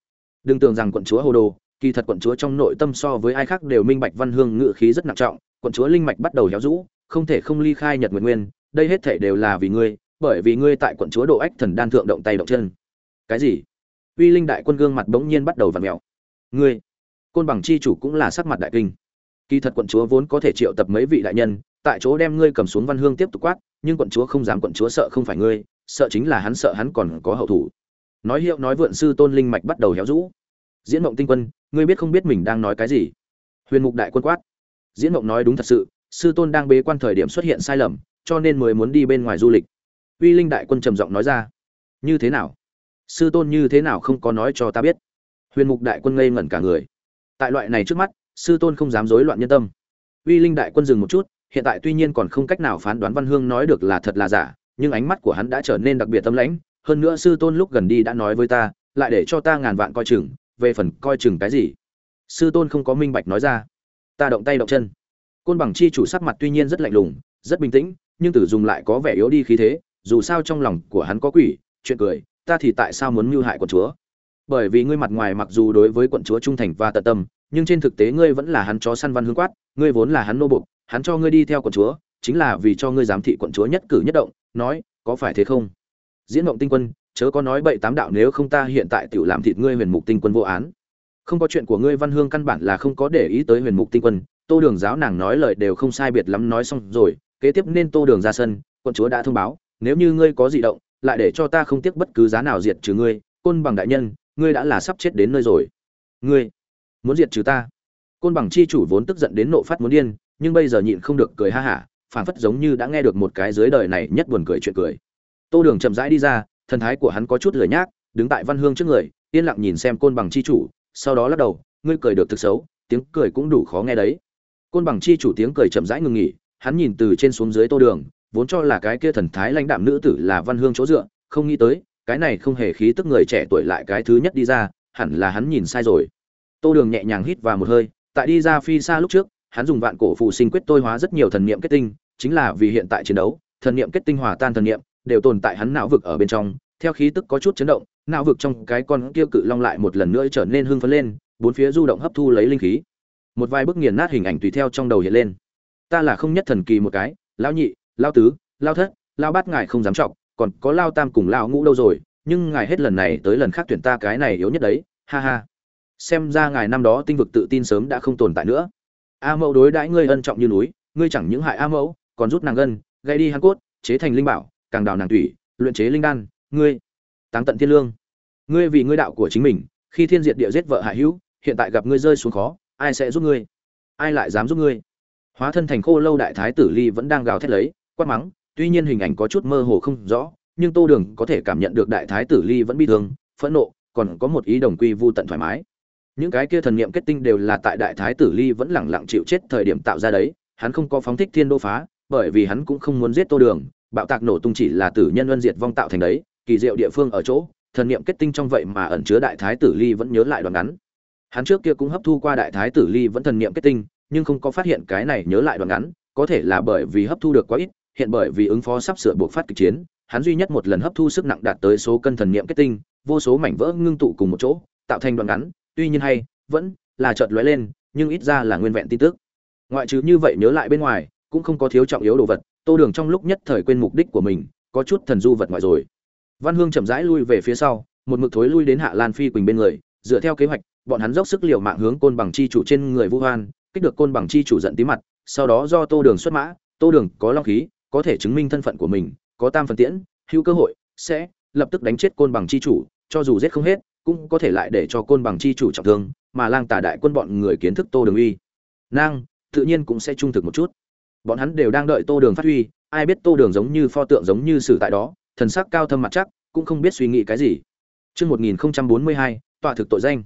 Đừng tưởng rằng quận chúa hồ đồ, kỳ thật quận chúa trong nội tâm so với ai khác đều minh bạch văn hương ngự khí rất nặng trọng, quận chúa linh mạch bắt đầu héo rũ, không thể không ly khai nhật nguyện nguyên, đây hết thể đều là vì ngươi, bởi vì ngươi tại quận chúa độ ách thần đan thượng động tay động chân. Cái gì? Uy linh đại quân gương mặt bỗng nhiên bắt đầu v ặ mẹo ngươi, côn bằng chi chủ cũng là sắc mặt đại kinh. Kỳ thật quận chúa vốn có thể triệu tập mấy vị đại nhân, tại chỗ đem ngươi cầm xuống văn hương tiếp tục quát, nhưng quận chúa không dám, quận chúa sợ không phải ngươi, sợ chính là hắn sợ hắn còn có hậu thủ. Nói hiệu nói vượn sư tôn linh mạch bắt đầu héo rũ. Diễn mộng tinh quân, ngươi biết không biết mình đang nói cái gì? Huyền mục đại quân quát. Diễn mộng nói đúng thật sự, sư tôn đang bế quan thời điểm xuất hiện sai lầm, cho nên mới muốn đi bên ngoài du lịch. Uy linh đại quân trầm giọng nói ra. Như thế nào? Sư tôn như thế nào không có nói cho ta biết? Huyền mục đại quân ngây ngẩn cả người. Tại loại này trước mắt, sư tôn không dám rối loạn nhân tâm. Uy linh đại quân dừng một chút, hiện tại tuy nhiên còn không cách nào phán đoán văn hương nói được là thật là giả, nhưng ánh mắt của hắn đã trở nên đặc biệt tâm lãnh. Hơn nữa sư tôn lúc gần đi đã nói với ta, lại để cho ta ngàn vạn coi chừng, về phần coi chừng cái gì? Sư tôn không có minh bạch nói ra. Ta động tay động chân. Côn bằng chi chủ sắc mặt tuy nhiên rất lạnh lùng, rất bình tĩnh, nhưng tử dùng lại có vẻ yếu đi khí thế, dù sao trong lòng của hắn có quỷ, chuyện cười ta thì tại sao muốn mưu hại quận chúa? Bởi vì ngươi mặt ngoài mặc dù đối với quận chúa trung thành và tận tâm, nhưng trên thực tế ngươi vẫn là hắn chó săn văn hương quát, ngươi vốn là hắn nô bục hắn cho ngươi đi theo quận chúa, chính là vì cho ngươi giám thị quận chúa nhất cử nhất động, nói, có phải thế không? Diễn mộng tinh quân, chớ có nói bậy tám đạo nếu không ta hiện tại tự làm thịt ngươi huyền mục tinh quân vô án. Không có chuyện của ngươi văn hương căn bản là không có để ý tới huyền mục tinh quân, tô đường giáo nàng nói lời đều không sai biệt lắm nói xong rồi, kế tiếp nên tô đường ra sân, quận chúa đã thông báo, nếu như ngươi có gì động lại để cho ta không tiếc bất cứ giá nào diệt trừ ngươi, côn bằng đại nhân, ngươi đã là sắp chết đến nơi rồi. Ngươi muốn diệt trừ ta. Côn bằng chi chủ vốn tức giận đến nộ phát muốn điên, nhưng bây giờ nhịn không được cười ha hả, phảng phất giống như đã nghe được một cái dưới đời này nhất buồn cười chuyện cười. Tô đường chậm rãi đi ra, thần thái của hắn có chút lười nhác, đứng tại văn hương trước người, yên lặng nhìn xem côn bằng chi chủ, sau đó lắc đầu, ngươi cười được thực xấu, tiếng cười cũng đủ khó nghe đấy. Côn bằng chi chủ tiếng cười chậm rãi ngừng nghỉ, hắn nhìn từ trên xuống dưới tô đường vốn cho là cái kia thần thái lãnh đạm nữ tử là văn hương chỗ dựa, không nghĩ tới, cái này không hề khí tức người trẻ tuổi lại cái thứ nhất đi ra, hẳn là hắn nhìn sai rồi. Tô đường nhẹ nhàng hít vào một hơi, tại đi ra phi xa lúc trước, hắn dùng vạn cổ phụ sinh quyết tôi hóa rất nhiều thần niệm kết tinh, chính là vì hiện tại chiến đấu, thần niệm kết tinh hòa tan thần niệm, đều tồn tại hắn não vực ở bên trong, theo khí tức có chút chấn động, não vực trong cái con kia cự long lại một lần nữa trở nên hưng phấn lên, bốn phía du động hấp thu lấy linh khí. Một vài bức nghiền nát hình ảnh tùy theo trong đầu hiện lên. Ta là không nhất thần kỳ một cái, lão nhị lao tứ, lao thất, lao bát ngài không dám trọng còn có lao tam cùng lao ngũ đâu rồi, nhưng ngài hết lần này tới lần khác tuyển ta cái này yếu nhất đấy, ha ha. Xem ra ngài năm đó tinh vực tự tin sớm đã không tồn tại nữa. A mẫu đối đãi ngươi ân trọng như núi, ngươi chẳng những hại a mẫu, còn rút nàng gân gây đi hắn cốt, chế thành linh bảo, càng đào nàng thủy luyện chế linh đan, ngươi, táng tận thiên lương. Ngươi vì ngươi đạo của chính mình, khi thiên diệt địa giết vợ hại hữu, hiện tại gặp ngươi rơi xuống khó, ai sẽ giúp ngươi? Ai lại dám giúp ngươi? Hóa thân thành khô lâu đại thái tử ly vẫn đang gào thét lấy quát mắng, tuy nhiên hình ảnh có chút mơ hồ không rõ, nhưng tô đường có thể cảm nhận được đại thái tử ly vẫn bi thương, phẫn nộ, còn có một ý đồng quy vô tận thoải mái. Những cái kia thần niệm kết tinh đều là tại đại thái tử ly vẫn lẳng lặng chịu chết thời điểm tạo ra đấy, hắn không có phóng thích thiên đô phá, bởi vì hắn cũng không muốn giết tô đường, bạo tạc nổ tung chỉ là tử nhân luân diệt vong tạo thành đấy, kỳ diệu địa phương ở chỗ, thần niệm kết tinh trong vậy mà ẩn chứa đại thái tử ly vẫn nhớ lại đoạn ngắn. Hắn trước kia cũng hấp thu qua đại thái tử ly vẫn thần niệm kết tinh, nhưng không có phát hiện cái này nhớ lại đoạn ngắn, có thể là bởi vì hấp thu được quá ít hiện bởi vì ứng phó sắp sửa buộc phát kịch chiến, hắn duy nhất một lần hấp thu sức nặng đạt tới số cân thần niệm kết tinh, vô số mảnh vỡ ngưng tụ cùng một chỗ, tạo thành đoạn ngắn, tuy nhiên hay, vẫn là chợt lóe lên, nhưng ít ra là nguyên vẹn tin tức. Ngoại trừ như vậy nhớ lại bên ngoài, cũng không có thiếu trọng yếu đồ vật, tô đường trong lúc nhất thời quên mục đích của mình, có chút thần du vật ngoại rồi. Văn hương chậm rãi lui về phía sau, một mực thối lui đến hạ lan phi quỳnh bên người, dựa theo kế hoạch, bọn hắn dốc sức liều mạng hướng côn bằng chi chủ trên người vu hoan, kích được côn bằng chi chủ giận tí mặt, sau đó do tô đường xuất mã, tô đường có long khí có thể chứng minh thân phận của mình có tam phần tiễn hữu cơ hội sẽ lập tức đánh chết côn bằng chi chủ cho dù giết không hết cũng có thể lại để cho côn bằng chi chủ trọng thương mà lang tả đại quân bọn người kiến thức tô đường uy. Nang tự nhiên cũng sẽ trung thực một chút. Bọn hắn đều đang đợi tô đường phát huy ai biết tô đường giống như pho tượng giống như sử tại đó thần sắc cao thâm mặt chắc cũng không biết suy nghĩ cái gì. Trước 1042, tọa thực tội danh.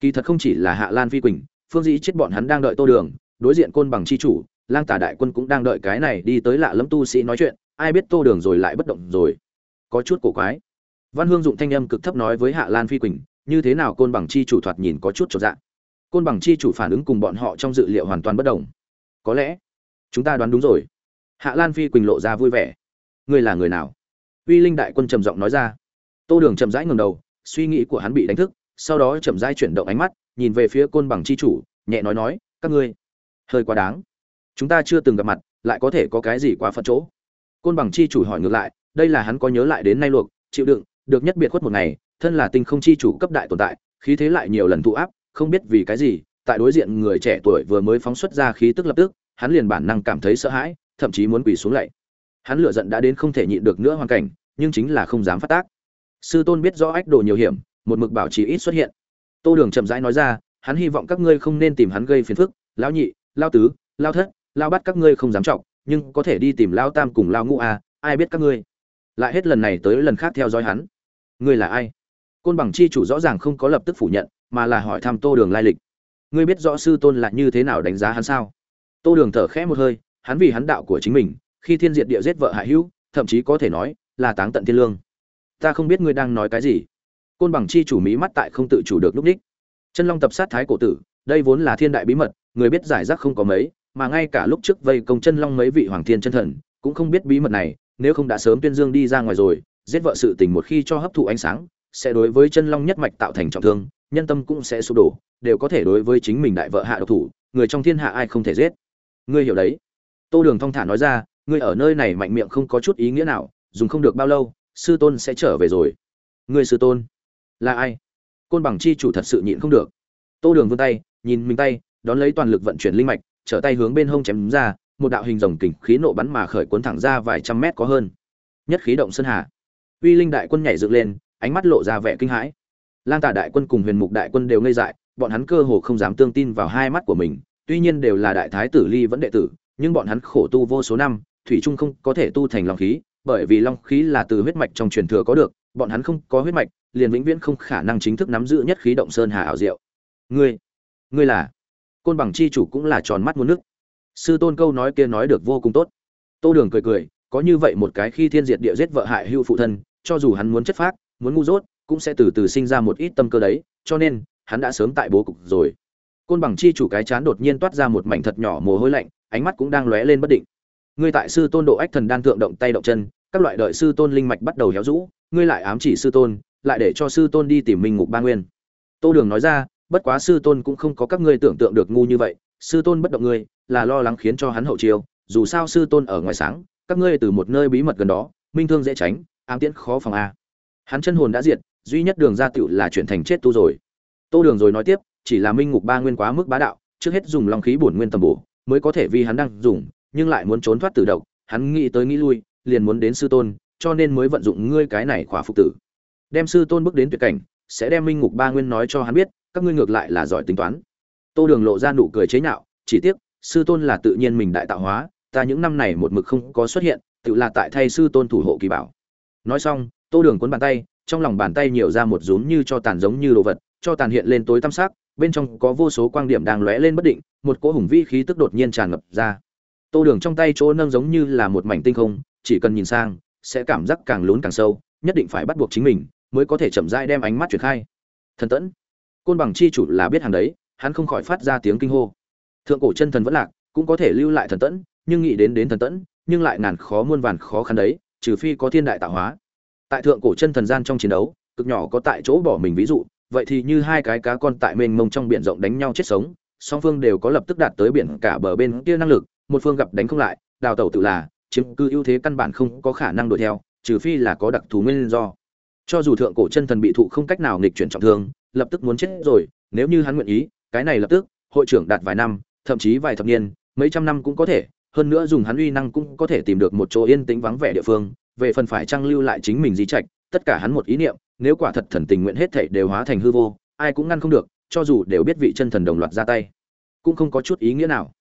Kỳ thật không chỉ là Hạ Lan Phi Quỳnh, Phương Dĩ chết bọn hắn đang đợi Tô Đường, đối diện côn bằng chi chủ, Lang Tả đại quân cũng đang đợi cái này đi tới lạ lẫm tu sĩ nói chuyện, ai biết Tô Đường rồi lại bất động rồi. Có chút cổ quái. Văn Hương dụng thanh âm cực thấp nói với Hạ Lan Phi Quỳnh, như thế nào côn bằng chi chủ thoạt nhìn có chút trọn dạ. Côn bằng chi chủ phản ứng cùng bọn họ trong dự liệu hoàn toàn bất đồng. Có lẽ, chúng ta đoán đúng rồi. Hạ Lan Phi Quỳnh lộ ra vui vẻ. Ngươi là người nào? Uy Linh đại quân trầm giọng nói ra. Tô Đường chậm rãi ngẩng đầu, suy nghĩ của hắn bị đánh thức, sau đó chậm rãi chuyển động ánh mắt, nhìn về phía côn bằng chi chủ, nhẹ nói nói, các ngươi hơi quá đáng. Chúng ta chưa từng gặp mặt, lại có thể có cái gì quá phận chỗ? Côn bằng chi chủ hỏi ngược lại, đây là hắn có nhớ lại đến nay luộc, chịu đựng, được nhất biệt khuất một ngày, thân là tinh không chi chủ cấp đại tồn tại, khí thế lại nhiều lần thụ áp, không biết vì cái gì, tại đối diện người trẻ tuổi vừa mới phóng xuất ra khí tức lập tức, hắn liền bản năng cảm thấy sợ hãi, thậm chí muốn quỳ xuống lạy. Hắn lửa giận đã đến không thể nhịn được nữa hoàn cảnh, nhưng chính là không dám phát tác. Sư tôn biết rõ ách đồ nhiều hiểm, một mực bảo trì ít xuất hiện. Tô Đường chậm rãi nói ra, hắn hy vọng các ngươi không nên tìm hắn gây phiền phức, lão nhị, lão tứ, lão thất, Lao bắt các ngươi không dám trọng, nhưng có thể đi tìm Lao tam cùng Lao ngũ a, à, ai biết các ngươi. Lại hết lần này tới lần khác theo dõi hắn. Ngươi là ai? Côn bằng chi chủ rõ ràng không có lập tức phủ nhận, mà là hỏi thăm Tô Đường lai lịch. Ngươi biết rõ sư tôn là như thế nào đánh giá hắn sao? Tô Đường thở khẽ một hơi, hắn vì hắn đạo của chính mình, khi thiên diệt địa giết vợ hại hữu, thậm chí có thể nói là táng tận thiên lương. Ta không biết ngươi đang nói cái gì. Côn bằng chi chủ mí mắt tại không tự chủ được lúc đích. Chân Long tập sát thái cổ tử, đây vốn là thiên đại bí mật, người biết giải rác không có mấy, mà ngay cả lúc trước vây công chân long mấy vị hoàng thiên chân thần, cũng không biết bí mật này, nếu không đã sớm tuyên dương đi ra ngoài rồi, giết vợ sự tình một khi cho hấp thụ ánh sáng, sẽ đối với chân long nhất mạch tạo thành trọng thương, nhân tâm cũng sẽ sụp đổ, đều có thể đối với chính mình đại vợ hạ độc thủ, người trong thiên hạ ai không thể giết. Ngươi hiểu đấy. Tô Đường thong thả nói ra, ngươi ở nơi này mạnh miệng không có chút ý nghĩa nào, dùng không được bao lâu, sư tôn sẽ trở về rồi. Ngươi sư tôn là ai? Côn bằng chi chủ thật sự nhịn không được. Tô Đường vươn tay, nhìn mình tay, đón lấy toàn lực vận chuyển linh mạch, trở tay hướng bên hông chém ra, một đạo hình rồng kình khí nộ bắn mà khởi cuốn thẳng ra vài trăm mét có hơn. Nhất khí động sơn hà. Uy Linh đại quân nhảy dựng lên, ánh mắt lộ ra vẻ kinh hãi. Lang Tà đại quân cùng Huyền Mục đại quân đều ngây dại, bọn hắn cơ hồ không dám tương tin vào hai mắt của mình, tuy nhiên đều là đại thái tử Ly vẫn đệ tử, nhưng bọn hắn khổ tu vô số năm, thủy chung không có thể tu thành long khí, bởi vì long khí là từ huyết mạch trong truyền thừa có được, bọn hắn không có huyết mạch, liền vĩnh viễn không khả năng chính thức nắm giữ nhất khí động sơn hà ảo diệu. Ngươi, ngươi là? Côn bằng chi chủ cũng là tròn mắt muốn nước. Sư tôn câu nói kia nói được vô cùng tốt. Tô Đường cười cười, có như vậy một cái khi thiên diệt địa giết vợ hại hưu phụ thân, cho dù hắn muốn chất phác, muốn ngu dốt, cũng sẽ từ từ sinh ra một ít tâm cơ đấy, cho nên, hắn đã sớm tại bố cục rồi. Côn bằng chi chủ cái chán đột nhiên toát ra một mảnh thật nhỏ mồ hôi lạnh, ánh mắt cũng đang lóe lên bất định ngươi tại sư tôn độ ách thần đan thượng động tay động chân các loại đợi sư tôn linh mạch bắt đầu héo rũ ngươi lại ám chỉ sư tôn lại để cho sư tôn đi tìm minh ngục ba nguyên tô đường nói ra bất quá sư tôn cũng không có các ngươi tưởng tượng được ngu như vậy sư tôn bất động ngươi là lo lắng khiến cho hắn hậu chiêu dù sao sư tôn ở ngoài sáng các ngươi từ một nơi bí mật gần đó minh thương dễ tránh ám tiễn khó phòng a hắn chân hồn đã diệt duy nhất đường ra tựu là chuyển thành chết tu rồi tô đường rồi nói tiếp chỉ là minh ngục ba nguyên quá mức bá đạo trước hết dùng long khí bổn nguyên tầm bổ mới có thể vì hắn đang dùng nhưng lại muốn trốn thoát từ độc, hắn nghĩ tới nghĩ lui, liền muốn đến sư tôn, cho nên mới vận dụng ngươi cái này khỏa phục tử. Đem sư tôn bước đến tuyệt cảnh, sẽ đem minh ngục ba nguyên nói cho hắn biết, các ngươi ngược lại là giỏi tính toán. Tô Đường lộ ra nụ cười chế nhạo, chỉ tiếc, sư tôn là tự nhiên mình đại tạo hóa, ta những năm này một mực không có xuất hiện, tự là tại thay sư tôn thủ hộ kỳ bảo. Nói xong, Tô Đường cuốn bàn tay, trong lòng bàn tay nhiều ra một rúm như cho tàn giống như đồ vật, cho tàn hiện lên tối tăm sắc, bên trong có vô số quang điểm đang lóe lên bất định, một cỗ hùng vĩ khí tức đột nhiên tràn ngập ra tô đường trong tay chỗ nâng giống như là một mảnh tinh không chỉ cần nhìn sang sẽ cảm giác càng lún càng sâu nhất định phải bắt buộc chính mình mới có thể chậm rãi đem ánh mắt chuyển khai thần tẫn côn bằng chi chủ là biết hàng đấy, hắn không khỏi phát ra tiếng kinh hô. Thượng cổ chân thần vẫn lạc, cũng có thể lưu lại thần tẫn, nhưng nghĩ đến đến thần tẫn, nhưng lại ngàn khó muôn vàn khó khăn đấy, trừ phi có thiên đại tạo hóa. Tại thượng cổ chân thần gian trong chiến đấu, cực nhỏ có tại chỗ bỏ mình ví dụ, vậy thì như hai cái cá con tại mênh mông trong biển rộng đánh nhau chết sống, song phương đều có lập tức đạt tới biển cả bờ bên kia năng lực, một phương gặp đánh không lại, đào tẩu tự là, chiếm cư ưu thế căn bản không có khả năng đuổi theo, trừ phi là có đặc thù nguyên do. Cho dù thượng cổ chân thần bị thụ không cách nào nghịch chuyển trọng thương lập tức muốn chết rồi, nếu như hắn nguyện ý, cái này lập tức, hội trưởng đạt vài năm, thậm chí vài thập niên, mấy trăm năm cũng có thể, hơn nữa dùng hắn uy năng cũng có thể tìm được một chỗ yên tĩnh vắng vẻ địa phương, về phần phải trang lưu lại chính mình di trạch, tất cả hắn một ý niệm, nếu quả thật thần tình nguyện hết thảy đều hóa thành hư vô, ai cũng ngăn không được, cho dù đều biết vị chân thần đồng loạt ra tay, cũng không có chút ý nghĩa nào.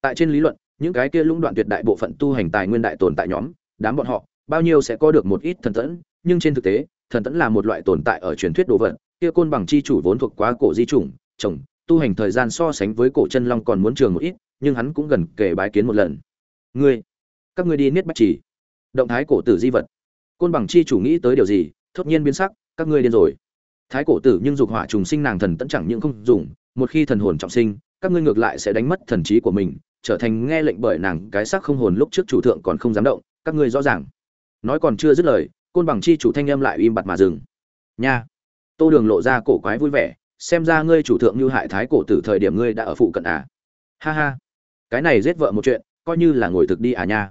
Tại trên lý luận, những cái kia lũng đoạn tuyệt đại bộ phận tu hành tài nguyên đại tồn tại nhóm, đám bọn họ, bao nhiêu sẽ có được một ít thần tẫn, nhưng trên thực tế, thần tẫn là một loại tồn tại ở truyền thuyết đồ vật kia côn bằng chi chủ vốn thuộc quá cổ di chủng, chồng, tu hành thời gian so sánh với cổ chân long còn muốn trường một ít, nhưng hắn cũng gần kể bái kiến một lần. Ngươi, các ngươi đi niết bách chỉ. Động thái cổ tử di vật. Côn bằng chi chủ nghĩ tới điều gì, thốt nhiên biến sắc, các ngươi điên rồi. Thái cổ tử nhưng dục hỏa trùng sinh nàng thần tẫn chẳng những không dùng, một khi thần hồn trọng sinh, các ngươi ngược lại sẽ đánh mất thần trí của mình, trở thành nghe lệnh bởi nàng cái xác không hồn lúc trước chủ thượng còn không dám động, các ngươi rõ ràng. Nói còn chưa dứt lời, côn bằng chi chủ thanh âm lại im bặt mà dừng. Nha tô đường lộ ra cổ quái vui vẻ xem ra ngươi chủ thượng như hại thái cổ tử thời điểm ngươi đã ở phụ cận à ha ha cái này giết vợ một chuyện coi như là ngồi thực đi à nha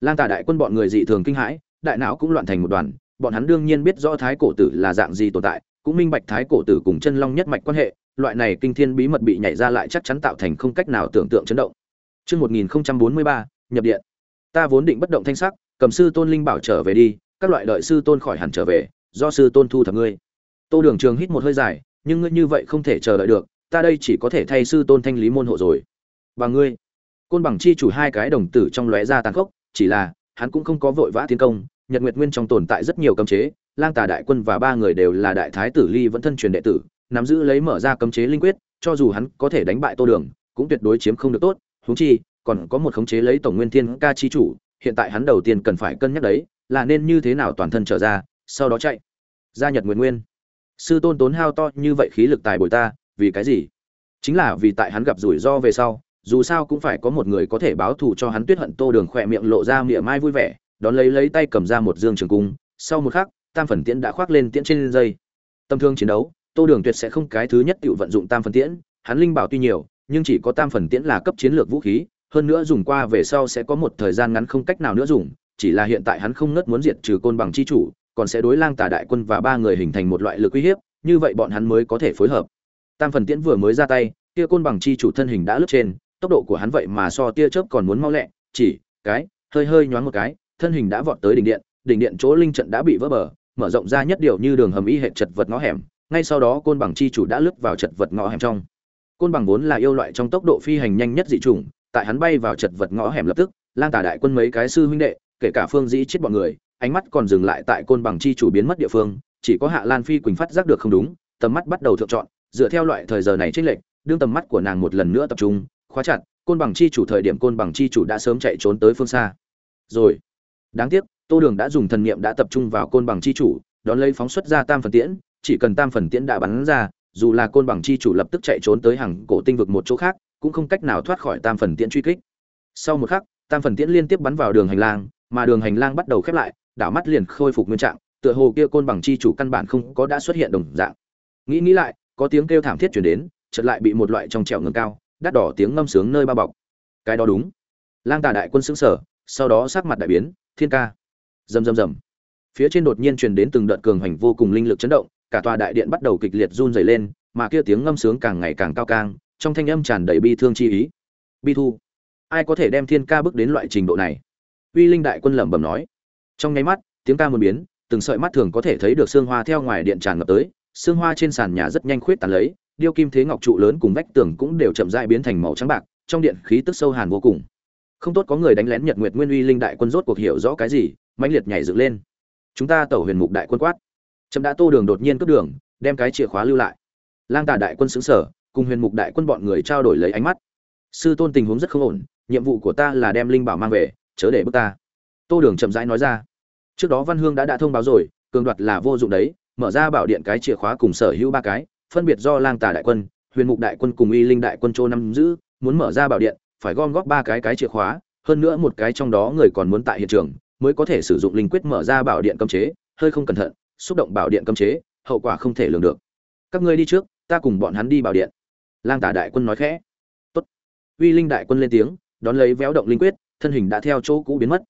lang tà đại quân bọn người dị thường kinh hãi đại não cũng loạn thành một đoàn bọn hắn đương nhiên biết rõ thái cổ tử là dạng gì tồn tại cũng minh bạch thái cổ tử cùng chân long nhất mạch quan hệ loại này kinh thiên bí mật bị nhảy ra lại chắc chắn tạo thành không cách nào tưởng tượng chấn động Trước 1043, nhập điện. Ta vốn định bất động thanh sắc, cầm sư tôn linh bảo trở về đi, các loại đợi sư tôn khỏi hẳn trở về, do sư tôn thu thập ngươi. Tô Đường Trường hít một hơi dài, nhưng ngươi như vậy không thể chờ đợi được, ta đây chỉ có thể thay sư tôn thanh lý môn hộ rồi. Và ngươi, côn bằng chi chủ hai cái đồng tử trong lóe ra tàn khốc, chỉ là hắn cũng không có vội vã tiến công, Nhật Nguyệt Nguyên trong tồn tại rất nhiều cấm chế, Lang Tà đại quân và ba người đều là đại thái tử Ly vẫn thân truyền đệ tử, nắm giữ lấy mở ra cấm chế linh quyết, cho dù hắn có thể đánh bại Tô Đường, cũng tuyệt đối chiếm không được tốt, huống chi, còn có một khống chế lấy tổng nguyên thiên ca chi chủ, hiện tại hắn đầu tiên cần phải cân nhắc đấy, là nên như thế nào toàn thân trở ra, sau đó chạy. Gia Nhật Nguyệt Nguyên. Sư tôn tốn hao to như vậy khí lực tài bồi ta, vì cái gì? Chính là vì tại hắn gặp rủi ro về sau, dù sao cũng phải có một người có thể báo thù cho hắn Tuyết Hận Tô Đường khỏe miệng lộ ra miệng mai vui vẻ, đón lấy lấy tay cầm ra một dương trường cung, sau một khắc, tam phần tiễn đã khoác lên tiễn trên dây. Tâm thương chiến đấu, Tô Đường tuyệt sẽ không cái thứ nhất tự vận dụng tam phần tiễn, hắn linh bảo tuy nhiều, nhưng chỉ có tam phần tiễn là cấp chiến lược vũ khí, hơn nữa dùng qua về sau sẽ có một thời gian ngắn không cách nào nữa dùng, chỉ là hiện tại hắn không ngất muốn diệt trừ côn bằng chi chủ, còn sẽ đối lang tà đại quân và ba người hình thành một loại lực uy hiếp, như vậy bọn hắn mới có thể phối hợp. Tam phần tiễn vừa mới ra tay, Tia côn bằng chi chủ thân hình đã lướt trên, tốc độ của hắn vậy mà so tia chớp còn muốn mau lẹ, chỉ cái hơi hơi nhoáng một cái, thân hình đã vọt tới đỉnh điện, đỉnh điện chỗ linh trận đã bị vỡ bờ, mở rộng ra nhất điều như đường hầm y hệ chật vật ngõ hẻm, ngay sau đó côn bằng chi chủ đã lướt vào chật vật ngõ hẻm trong. Côn bằng vốn là yêu loại trong tốc độ phi hành nhanh nhất dị chủng, tại hắn bay vào chật vật ngõ hẻm lập tức, lang tà đại quân mấy cái sư huynh đệ, kể cả phương dĩ chết bọn người, ánh mắt còn dừng lại tại côn bằng chi chủ biến mất địa phương, chỉ có Hạ Lan Phi Quỳnh phát giác được không đúng, tầm mắt bắt đầu thượng chọn, dựa theo loại thời giờ này chênh lệch, đương tầm mắt của nàng một lần nữa tập trung, khóa chặt, côn bằng chi chủ thời điểm côn bằng chi chủ đã sớm chạy trốn tới phương xa. Rồi, đáng tiếc, Tô Đường đã dùng thần niệm đã tập trung vào côn bằng chi chủ, đón lấy phóng xuất ra tam phần tiễn, chỉ cần tam phần tiễn đã bắn ra, dù là côn bằng chi chủ lập tức chạy trốn tới hàng cổ tinh vực một chỗ khác, cũng không cách nào thoát khỏi tam phần tiễn truy kích. Sau một khắc, tam phần tiễn liên tiếp bắn vào đường hành lang, mà đường hành lang bắt đầu khép lại, đảo mắt liền khôi phục nguyên trạng, tựa hồ kia côn bằng chi chủ căn bản không có đã xuất hiện đồng dạng. Nghĩ nghĩ lại, có tiếng kêu thảm thiết truyền đến, chợt lại bị một loại trong trẻo ngẩng cao, đắt đỏ tiếng ngâm sướng nơi bao bọc. Cái đó đúng. Lang Tà đại quân sững sở, sau đó sắc mặt đại biến, thiên ca. Rầm rầm rầm. Phía trên đột nhiên truyền đến từng đợt cường hành vô cùng linh lực chấn động, cả tòa đại điện bắt đầu kịch liệt run rẩy lên, mà kia tiếng ngâm sướng càng ngày càng cao càng, trong thanh âm tràn đầy bi thương chi ý. Bi thu, ai có thể đem thiên ca bước đến loại trình độ này? Uy Linh đại quân lẩm bẩm nói. Trong nháy mắt, tiếng ca một biến, từng sợi mắt thường có thể thấy được xương hoa theo ngoài điện tràn ngập tới, xương hoa trên sàn nhà rất nhanh khuyết tàn lấy, điêu kim thế ngọc trụ lớn cùng vách tường cũng đều chậm rãi biến thành màu trắng bạc, trong điện khí tức sâu hàn vô cùng. Không tốt có người đánh lén Nhật Nguyệt Nguyên Uy Linh đại quân rốt cuộc hiểu rõ cái gì, mãnh liệt nhảy dựng lên. Chúng ta tẩu huyền mục đại quân quát. chậm đã Tô Đường đột nhiên cướp đường, đem cái chìa khóa lưu lại. Lang Tà đại quân sững sờ, cùng huyền mục đại quân bọn người trao đổi lấy ánh mắt. Sư tôn tình huống rất không ổn, nhiệm vụ của ta là đem linh bảo mang về, chớ để bước ta tô đường chậm rãi nói ra. Trước đó văn hương đã đã thông báo rồi, cường đoạt là vô dụng đấy, mở ra bảo điện cái chìa khóa cùng sở hữu ba cái, phân biệt do lang tà đại quân, huyền mục đại quân cùng y linh đại quân châu năm giữ, muốn mở ra bảo điện, phải gom góp ba cái cái chìa khóa, hơn nữa một cái trong đó người còn muốn tại hiện trường, mới có thể sử dụng linh quyết mở ra bảo điện cấm chế, hơi không cẩn thận, xúc động bảo điện cấm chế, hậu quả không thể lường được. Các ngươi đi trước, ta cùng bọn hắn đi bảo điện. Lang tà đại quân nói khẽ. Tốt. Uy linh đại quân lên tiếng, đón lấy véo động linh quyết, thân hình đã theo chỗ cũ biến mất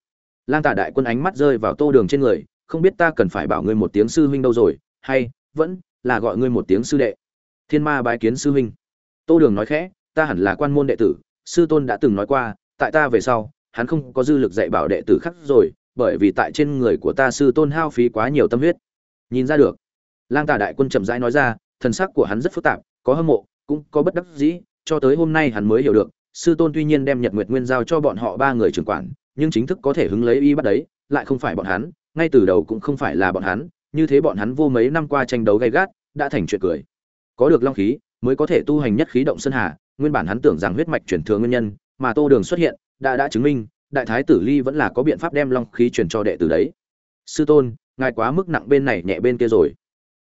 lang tà đại quân ánh mắt rơi vào tô đường trên người, không biết ta cần phải bảo ngươi một tiếng sư huynh đâu rồi, hay vẫn là gọi ngươi một tiếng sư đệ. Thiên ma bái kiến sư huynh. Tô đường nói khẽ, ta hẳn là quan môn đệ tử, sư tôn đã từng nói qua, tại ta về sau, hắn không có dư lực dạy bảo đệ tử khác rồi, bởi vì tại trên người của ta sư tôn hao phí quá nhiều tâm huyết. Nhìn ra được. Lang tà đại quân chậm rãi nói ra, thần sắc của hắn rất phức tạp, có hâm mộ, cũng có bất đắc dĩ, cho tới hôm nay hắn mới hiểu được, sư tôn tuy nhiên đem nhật nguyệt nguyên giao cho bọn họ ba người trưởng quản nhưng chính thức có thể hứng lấy y bắt đấy, lại không phải bọn hắn, ngay từ đầu cũng không phải là bọn hắn, như thế bọn hắn vô mấy năm qua tranh đấu gay gắt, đã thành chuyện cười. Có được long khí, mới có thể tu hành nhất khí động sơn hà, nguyên bản hắn tưởng rằng huyết mạch chuyển thừa nguyên nhân, mà tô đường xuất hiện, đã đã chứng minh, đại thái tử ly vẫn là có biện pháp đem long khí truyền cho đệ tử đấy. Sư tôn, ngài quá mức nặng bên này nhẹ bên kia rồi.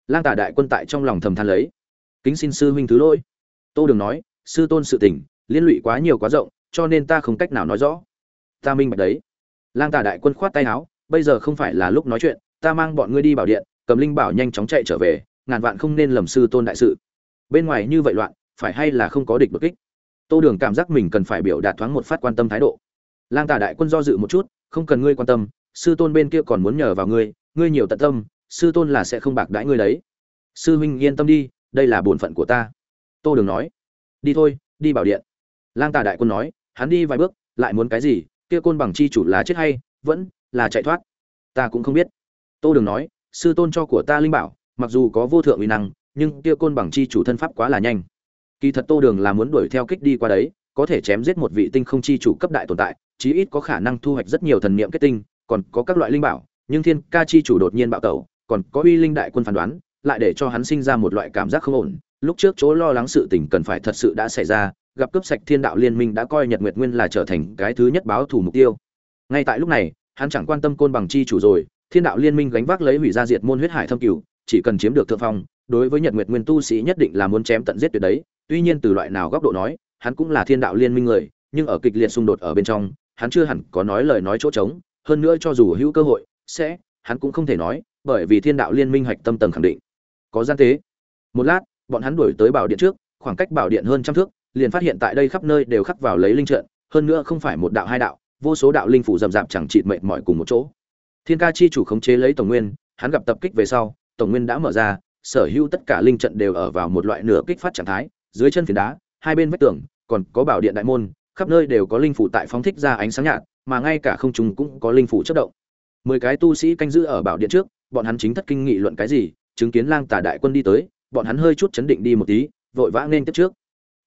Lang tả đại quân tại trong lòng thầm than lấy. Kính xin sư huynh thứ lỗi. Tô đường nói, sư tôn sự tình, liên lụy quá nhiều quá rộng, cho nên ta không cách nào nói rõ ta minh bạch đấy. Lang tả đại quân khoát tay áo, bây giờ không phải là lúc nói chuyện, ta mang bọn ngươi đi bảo điện, cầm linh bảo nhanh chóng chạy trở về, ngàn vạn không nên lầm sư tôn đại sự. Bên ngoài như vậy loạn, phải hay là không có địch bất kích? Tô đường cảm giác mình cần phải biểu đạt thoáng một phát quan tâm thái độ. Lang tả đại quân do dự một chút, không cần ngươi quan tâm, sư tôn bên kia còn muốn nhờ vào ngươi ngươi nhiều tận tâm, sư tôn là sẽ không bạc đãi ngươi đấy. Sư huynh yên tâm đi, đây là bổn phận của ta. Tô đường nói. Đi thôi, đi bảo điện. Lang tà đại quân nói, hắn đi vài bước, lại muốn cái gì kia côn bằng chi chủ là chết hay, vẫn là chạy thoát? Ta cũng không biết. Tô đường nói, sư tôn cho của ta linh bảo, mặc dù có vô thượng uy năng, nhưng kia côn bằng chi chủ thân pháp quá là nhanh. Kỳ thật tô đường là muốn đuổi theo kích đi qua đấy, có thể chém giết một vị tinh không chi chủ cấp đại tồn tại, chí ít có khả năng thu hoạch rất nhiều thần niệm kết tinh, còn có các loại linh bảo, nhưng thiên ca chi chủ đột nhiên bạo tẩu, còn có uy linh đại quân phán đoán, lại để cho hắn sinh ra một loại cảm giác không ổn. Lúc trước chỗ lo lắng sự tình cần phải thật sự đã xảy ra gặp cướp sạch thiên đạo liên minh đã coi nhật nguyệt nguyên là trở thành cái thứ nhất báo thủ mục tiêu. Ngay tại lúc này, hắn chẳng quan tâm côn bằng chi chủ rồi, thiên đạo liên minh gánh vác lấy hủy gia diệt môn huyết hải thâm cửu, chỉ cần chiếm được thượng phong, đối với nhật nguyệt nguyên tu sĩ nhất định là muốn chém tận giết tuyệt đấy. Tuy nhiên từ loại nào góc độ nói, hắn cũng là thiên đạo liên minh người, nhưng ở kịch liệt xung đột ở bên trong, hắn chưa hẳn có nói lời nói chỗ trống. Hơn nữa cho dù hữu cơ hội, sẽ, hắn cũng không thể nói, bởi vì thiên đạo liên minh hoạch tâm tầng khẳng định. Có gian tế. Một lát, bọn hắn đuổi tới bảo điện trước, khoảng cách bảo điện hơn trăm thước liền phát hiện tại đây khắp nơi đều khắc vào lấy linh trận, hơn nữa không phải một đạo hai đạo, vô số đạo linh phủ rầm rạp chẳng chịt mệt mỏi cùng một chỗ. Thiên ca chi chủ khống chế lấy tổng nguyên, hắn gặp tập kích về sau, tổng nguyên đã mở ra, sở hữu tất cả linh trận đều ở vào một loại nửa kích phát trạng thái, dưới chân phiến đá, hai bên vách tường, còn có bảo điện đại môn, khắp nơi đều có linh phủ tại phóng thích ra ánh sáng nhạt, mà ngay cả không trung cũng có linh phủ chớp động. Mười cái tu sĩ canh giữ ở bảo điện trước, bọn hắn chính thất kinh nghị luận cái gì, chứng kiến lang tà đại quân đi tới, bọn hắn hơi chút chấn định đi một tí, vội vã nên tiếp trước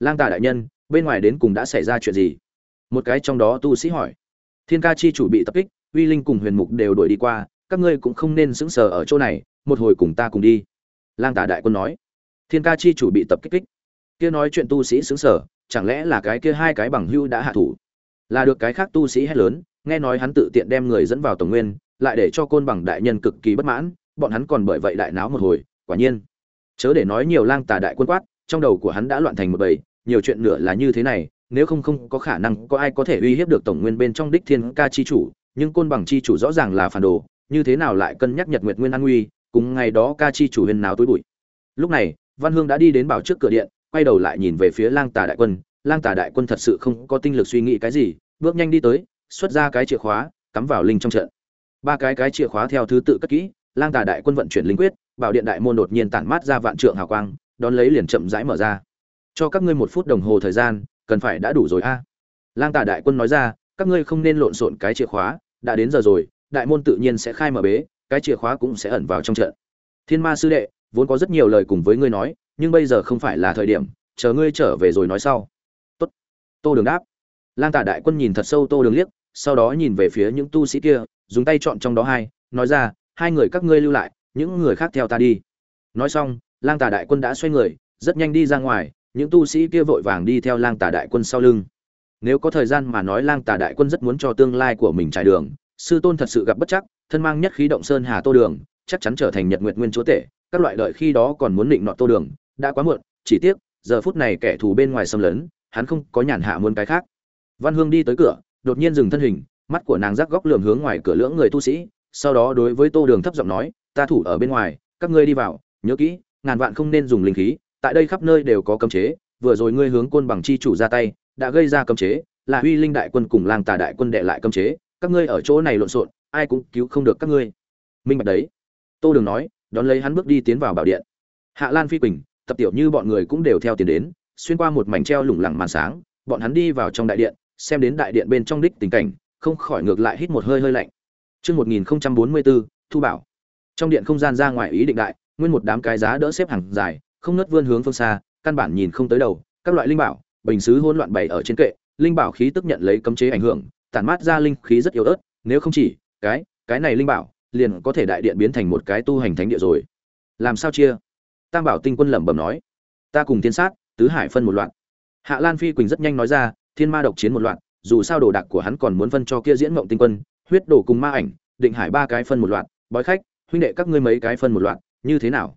lang tà đại nhân, bên ngoài đến cùng đã xảy ra chuyện gì? Một cái trong đó tu sĩ hỏi. Thiên ca chi chủ bị tập kích, uy linh cùng huyền mục đều đuổi đi qua, các ngươi cũng không nên sững sờ ở chỗ này, một hồi cùng ta cùng đi. Lang tà đại quân nói. Thiên ca chi chủ bị tập kích kích. Kia nói chuyện tu sĩ sững sờ, chẳng lẽ là cái kia hai cái bằng hưu đã hạ thủ? Là được cái khác tu sĩ hét lớn, nghe nói hắn tự tiện đem người dẫn vào tổng nguyên, lại để cho côn bằng đại nhân cực kỳ bất mãn, bọn hắn còn bởi vậy đại náo một hồi, quả nhiên. Chớ để nói nhiều lang tà đại quân quát, trong đầu của hắn đã loạn thành một bầy nhiều chuyện nửa là như thế này, nếu không không có khả năng có ai có thể uy hiếp được tổng nguyên bên trong đích thiên ca chi chủ, nhưng côn bằng chi chủ rõ ràng là phản đồ, như thế nào lại cân nhắc nhật nguyệt nguyên an nguy, cùng ngày đó ca chi chủ huyền náo tối bụi. Lúc này, văn hương đã đi đến bảo trước cửa điện, quay đầu lại nhìn về phía lang tà đại quân. Lang tà đại quân thật sự không có tinh lực suy nghĩ cái gì, bước nhanh đi tới, xuất ra cái chìa khóa, cắm vào linh trong trận. Ba cái cái chìa khóa theo thứ tự cất kỹ, lang tà đại quân vận chuyển linh quyết, bảo điện đại môn đột nhiên tản mát ra vạn trượng hào quang, đón lấy liền chậm rãi mở ra cho các ngươi một phút đồng hồ thời gian, cần phải đã đủ rồi a. Lang Tả đại quân nói ra, các ngươi không nên lộn xộn cái chìa khóa, đã đến giờ rồi, đại môn tự nhiên sẽ khai mở bế, cái chìa khóa cũng sẽ ẩn vào trong trận. Thiên ma sư đệ, vốn có rất nhiều lời cùng với ngươi nói, nhưng bây giờ không phải là thời điểm, chờ ngươi trở về rồi nói sau. Tốt. Tô đường đáp. Lang Tả đại quân nhìn thật sâu tô đường liếc, sau đó nhìn về phía những tu sĩ kia, dùng tay chọn trong đó hai, nói ra, hai người các ngươi lưu lại, những người khác theo ta đi. Nói xong, lang Tả đại quân đã xoay người, rất nhanh đi ra ngoài những tu sĩ kia vội vàng đi theo lang tà đại quân sau lưng. Nếu có thời gian mà nói lang tà đại quân rất muốn cho tương lai của mình trải đường, sư tôn thật sự gặp bất chắc, thân mang nhất khí động sơn hà tô đường, chắc chắn trở thành nhật nguyện nguyên chúa tể, các loại đợi khi đó còn muốn định nọ tô đường, đã quá muộn, chỉ tiếc, giờ phút này kẻ thù bên ngoài xâm lấn, hắn không có nhàn hạ muốn cái khác. Văn hương đi tới cửa, đột nhiên dừng thân hình, mắt của nàng rắc góc lườm hướng ngoài cửa lưỡng người tu sĩ, sau đó đối với tô đường thấp giọng nói, ta thủ ở bên ngoài, các ngươi đi vào, nhớ kỹ, ngàn vạn không nên dùng linh khí tại đây khắp nơi đều có cấm chế vừa rồi ngươi hướng côn bằng chi chủ ra tay đã gây ra cấm chế là huy linh đại quân cùng lang tà đại quân đệ lại cấm chế các ngươi ở chỗ này lộn xộn ai cũng cứu không được các ngươi. Minh bạch đấy. Tô đường nói đón lấy hắn bước đi tiến vào bảo điện. Hạ lan phi quỳnh tập tiểu như bọn người cũng đều theo tiến đến xuyên qua một mảnh treo lủng lẳng màn sáng bọn hắn đi vào trong đại điện xem đến đại điện bên trong đích tình cảnh không khỏi ngược lại hít một hơi hơi lạnh. Chương 1044, Thu Bảo. Trong điện không gian ra ngoài ý định đại, nguyên một đám cái giá đỡ xếp hàng dài, không nứt vươn hướng phương xa, căn bản nhìn không tới đầu, các loại linh bảo, bình sứ hỗn loạn bày ở trên kệ, linh bảo khí tức nhận lấy cấm chế ảnh hưởng, tản mát ra linh khí rất yếu ớt, nếu không chỉ, cái, cái này linh bảo, liền có thể đại điện biến thành một cái tu hành thánh địa rồi. Làm sao chia? Tam Bảo Tinh Quân lẩm bẩm nói, ta cùng thiên sát, tứ hải phân một loạt. Hạ Lan Phi Quỳnh rất nhanh nói ra, thiên ma độc chiến một loạt, dù sao đồ đạc của hắn còn muốn phân cho kia diễn mộng tinh quân, huyết đổ cùng ma ảnh, định hải ba cái phân một loạt, bói khách, huynh đệ các ngươi mấy cái phân một loạt, như thế nào?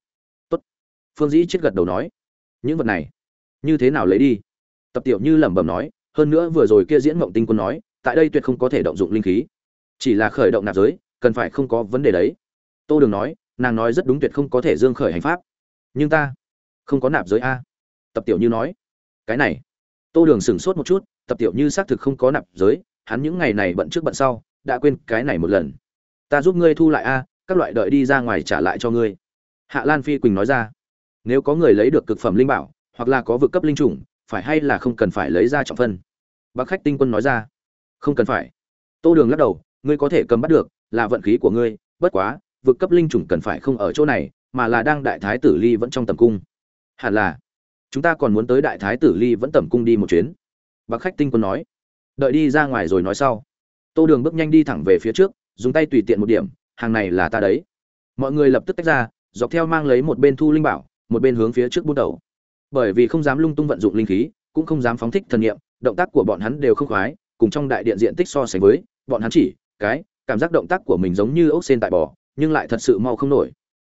Phương Dĩ chết gật đầu nói, những vật này, như thế nào lấy đi? Tập Tiểu Như lẩm bẩm nói, hơn nữa vừa rồi kia diễn mộng tinh quân nói, tại đây tuyệt không có thể động dụng linh khí, chỉ là khởi động nạp giới, cần phải không có vấn đề đấy. Tô Đường nói, nàng nói rất đúng tuyệt không có thể dương khởi hành pháp. Nhưng ta, không có nạp giới a. Tập Tiểu Như nói, cái này. Tô Đường sửng sốt một chút, tập tiểu như xác thực không có nạp giới hắn những ngày này bận trước bận sau đã quên cái này một lần ta giúp ngươi thu lại a các loại đợi đi ra ngoài trả lại cho ngươi hạ lan phi quỳnh nói ra nếu có người lấy được cực phẩm linh bảo, hoặc là có vực cấp linh chủng, phải hay là không cần phải lấy ra trọng phân? Bác khách tinh quân nói ra. Không cần phải. Tô đường lắc đầu, ngươi có thể cầm bắt được, là vận khí của ngươi, bất quá, vực cấp linh chủng cần phải không ở chỗ này, mà là đang đại thái tử ly vẫn trong tầm cung. Hẳn là. Chúng ta còn muốn tới đại thái tử ly vẫn tầm cung đi một chuyến. Bác khách tinh quân nói. Đợi đi ra ngoài rồi nói sau. Tô đường bước nhanh đi thẳng về phía trước, dùng tay tùy tiện một điểm, hàng này là ta đấy. Mọi người lập tức tách ra, dọc theo mang lấy một bên thu linh bảo một bên hướng phía trước bút đầu. Bởi vì không dám lung tung vận dụng linh khí, cũng không dám phóng thích thần nghiệm động tác của bọn hắn đều không khoái, cùng trong đại điện diện tích so sánh với, bọn hắn chỉ, cái, cảm giác động tác của mình giống như ốc sen tại bò, nhưng lại thật sự mau không nổi.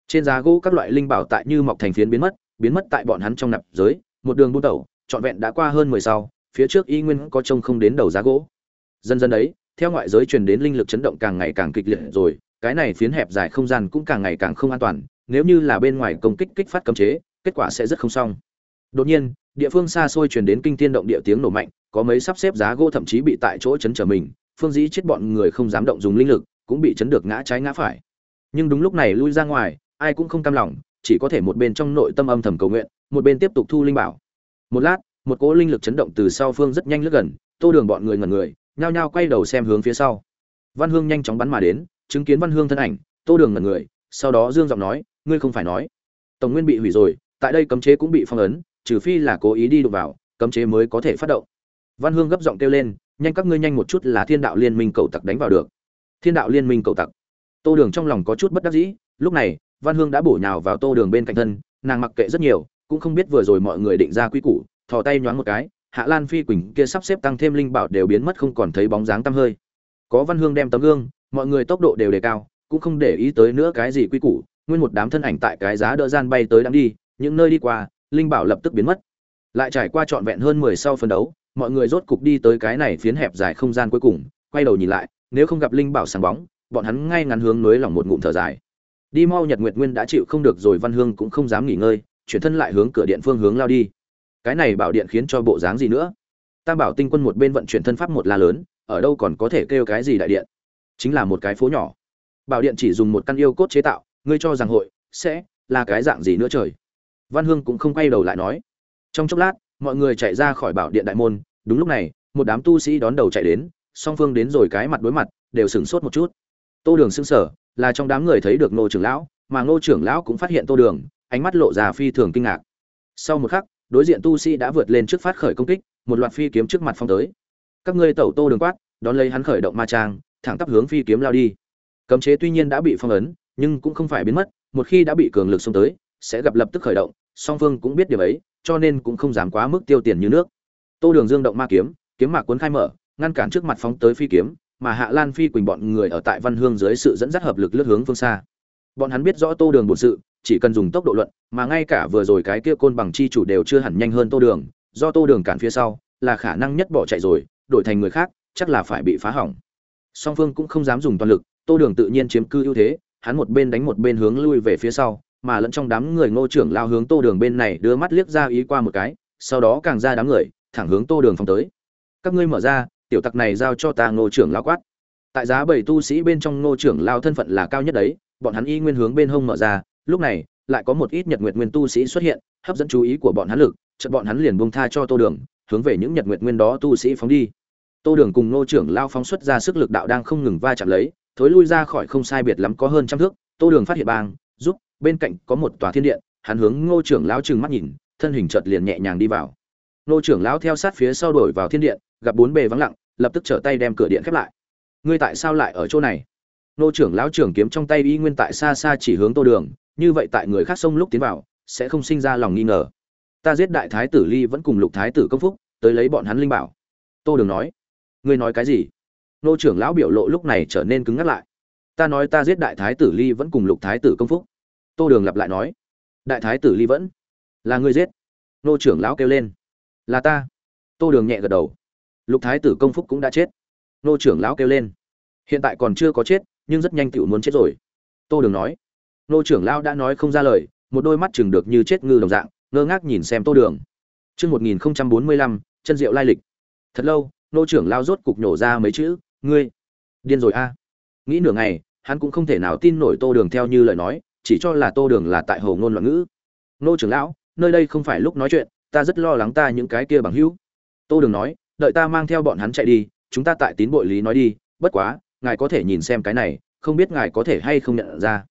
Trên giá gỗ các loại linh bảo tại như mọc thành phiến biến mất biến mất tại bọn hắn trong nạp giới, một đường bút đầu, trọn vẹn đã qua hơn mười sau, phía trước y nguyên có trông không đến đầu giá gỗ. Dần dần đấy, theo ngoại giới truyền đến linh lực chấn động càng ngày càng kịch liệt rồi, cái này phiến hẹp dài không gian cũng càng ngày càng không an toàn nếu như là bên ngoài công kích kích phát cấm chế, kết quả sẽ rất không xong. Đột nhiên, địa phương xa xôi truyền đến kinh thiên động địa tiếng nổ mạnh, có mấy sắp xếp giá gỗ thậm chí bị tại chỗ chấn trở mình, phương dĩ chết bọn người không dám động dùng linh lực, cũng bị chấn được ngã trái ngã phải. Nhưng đúng lúc này lui ra ngoài, ai cũng không cam lòng, chỉ có thể một bên trong nội tâm âm thầm cầu nguyện, một bên tiếp tục thu linh bảo. Một lát, một cỗ linh lực chấn động từ sau phương rất nhanh lướt gần, tô đường bọn người ngẩn người, nhao nhao quay đầu xem hướng phía sau. Văn hương nhanh chóng bắn mà đến, chứng kiến văn hương thân ảnh, tô đường ngẩn người, sau đó dương giọng nói ngươi không phải nói. Tổng nguyên bị hủy rồi, tại đây cấm chế cũng bị phong ấn, trừ phi là cố ý đi đụng vào, cấm chế mới có thể phát động. Văn hương gấp giọng kêu lên, nhanh các ngươi nhanh một chút là thiên đạo liên minh cầu tặc đánh vào được. Thiên đạo liên minh cầu tặc. Tô đường trong lòng có chút bất đắc dĩ, lúc này, văn hương đã bổ nhào vào tô đường bên cạnh thân, nàng mặc kệ rất nhiều, cũng không biết vừa rồi mọi người định ra quy củ, thò tay nhoáng một cái, hạ lan phi quỳnh kia sắp xếp tăng thêm linh bảo đều biến mất không còn thấy bóng dáng tăm hơi. Có văn hương đem tấm gương, mọi người tốc độ đều đề cao, cũng không để ý tới nữa cái gì quy củ nguyên một đám thân ảnh tại cái giá đỡ gian bay tới đang đi, những nơi đi qua, linh bảo lập tức biến mất. Lại trải qua trọn vẹn hơn mười sau phân đấu, mọi người rốt cục đi tới cái này phiến hẹp dài không gian cuối cùng, quay đầu nhìn lại, nếu không gặp linh bảo sáng bóng, bọn hắn ngay ngắn hướng núi lòng một ngụm thở dài. Đi mau nhật nguyệt nguyên đã chịu không được rồi, văn hương cũng không dám nghỉ ngơi, chuyển thân lại hướng cửa điện phương hướng lao đi. Cái này bảo điện khiến cho bộ dáng gì nữa? Tam bảo tinh quân một bên vận chuyển thân pháp một la lớn, ở đâu còn có thể kêu cái gì đại điện? Chính là một cái phố nhỏ. Bảo điện chỉ dùng một căn yêu cốt chế tạo ngươi cho rằng hội sẽ là cái dạng gì nữa trời? Văn hương cũng không quay đầu lại nói. Trong chốc lát, mọi người chạy ra khỏi bảo điện đại môn. Đúng lúc này, một đám tu sĩ đón đầu chạy đến, song phương đến rồi cái mặt đối mặt, đều sửng sốt một chút. Tô đường xưng sở là trong đám người thấy được ngô trưởng lão, mà ngô trưởng lão cũng phát hiện tô đường, ánh mắt lộ ra phi thường kinh ngạc. Sau một khắc, đối diện tu sĩ đã vượt lên trước phát khởi công kích, một loạt phi kiếm trước mặt phong tới. Các ngươi tẩu tô đường quát, đón lấy hắn khởi động ma trang, thẳng tắp hướng phi kiếm lao đi. Cấm chế tuy nhiên đã bị phong ấn nhưng cũng không phải biến mất, một khi đã bị cường lực xông tới, sẽ gặp lập tức khởi động, song phương cũng biết điều ấy, cho nên cũng không dám quá mức tiêu tiền như nước. Tô đường dương động ma kiếm kiếm mạc cuốn khai mở, ngăn cản trước mặt phóng tới phi kiếm, mà hạ lan phi quỳnh bọn người ở tại văn hương dưới sự dẫn dắt hợp lực lướt hướng phương xa. Bọn hắn biết rõ tô đường bổn sự, chỉ cần dùng tốc độ luận, mà ngay cả vừa rồi cái kia côn bằng chi chủ đều chưa hẳn nhanh hơn tô đường, do tô đường cản phía sau, là khả năng nhất bỏ chạy rồi, đổi thành người khác, chắc là phải bị phá hỏng. Song phương cũng không dám dùng toàn lực, tô đường tự nhiên chiếm cư ưu thế hắn một bên đánh một bên hướng lui về phía sau, mà lẫn trong đám người ngô trưởng lao hướng tô đường bên này đưa mắt liếc ra ý qua một cái, sau đó càng ra đám người, thẳng hướng tô đường phong tới. Các ngươi mở ra, tiểu tặc này giao cho ta ngô trưởng lao quát. Tại giá bảy tu sĩ bên trong ngô trưởng lao thân phận là cao nhất đấy, bọn hắn y nguyên hướng bên hông mở ra, lúc này, lại có một ít nhật nguyệt nguyên tu sĩ xuất hiện, hấp dẫn chú ý của bọn hắn lực, chợt bọn hắn liền buông tha cho tô đường, hướng về những nhật nguyệt nguyên đó tu sĩ phóng đi. Tô đường cùng ngô trưởng lao phóng xuất ra sức lực đạo đang không ngừng va chạm lấy thối lui ra khỏi không sai biệt lắm có hơn trăm thước, tô đường phát hiện bang, giúp, bên cạnh có một tòa thiên điện, hắn hướng ngô trưởng lão trừng mắt nhìn, thân hình chợt liền nhẹ nhàng đi vào. Ngô trưởng lão theo sát phía sau đổi vào thiên điện, gặp bốn bề vắng lặng, lập tức trở tay đem cửa điện khép lại. Ngươi tại sao lại ở chỗ này? Ngô trưởng lão trưởng kiếm trong tay y nguyên tại xa xa chỉ hướng tô đường, như vậy tại người khác sông lúc tiến vào, sẽ không sinh ra lòng nghi ngờ. Ta giết đại thái tử ly vẫn cùng lục thái tử công phúc, tới lấy bọn hắn linh bảo. Tô đường nói. Ngươi nói cái gì? Nô trưởng lão biểu lộ lúc này trở nên cứng ngắc lại. Ta nói ta giết đại thái tử ly vẫn cùng lục thái tử công phúc. Tô đường lặp lại nói đại thái tử ly vẫn là ngươi giết. Nô trưởng lão kêu lên là ta. Tô đường nhẹ gật đầu lục thái tử công phúc cũng đã chết. Nô trưởng lão kêu lên hiện tại còn chưa có chết nhưng rất nhanh tựu muốn chết rồi. Tô đường nói nô trưởng lão đã nói không ra lời một đôi mắt chừng được như chết ngư đồng dạng ngơ ngác nhìn xem tô đường. Trước 1045, chân diệu lai lịch. Thật lâu, nô trưởng lao rốt cục nhổ ra mấy chữ, ngươi, điên rồi a. Nghĩ nửa ngày, hắn cũng không thể nào tin nổi Tô Đường theo như lời nói, chỉ cho là Tô Đường là tại hồ ngôn loạn ngữ. Nô trưởng lão, nơi đây không phải lúc nói chuyện, ta rất lo lắng ta những cái kia bằng hữu. Tô Đường nói, đợi ta mang theo bọn hắn chạy đi, chúng ta tại tín bội lý nói đi, bất quá, ngài có thể nhìn xem cái này, không biết ngài có thể hay không nhận ra.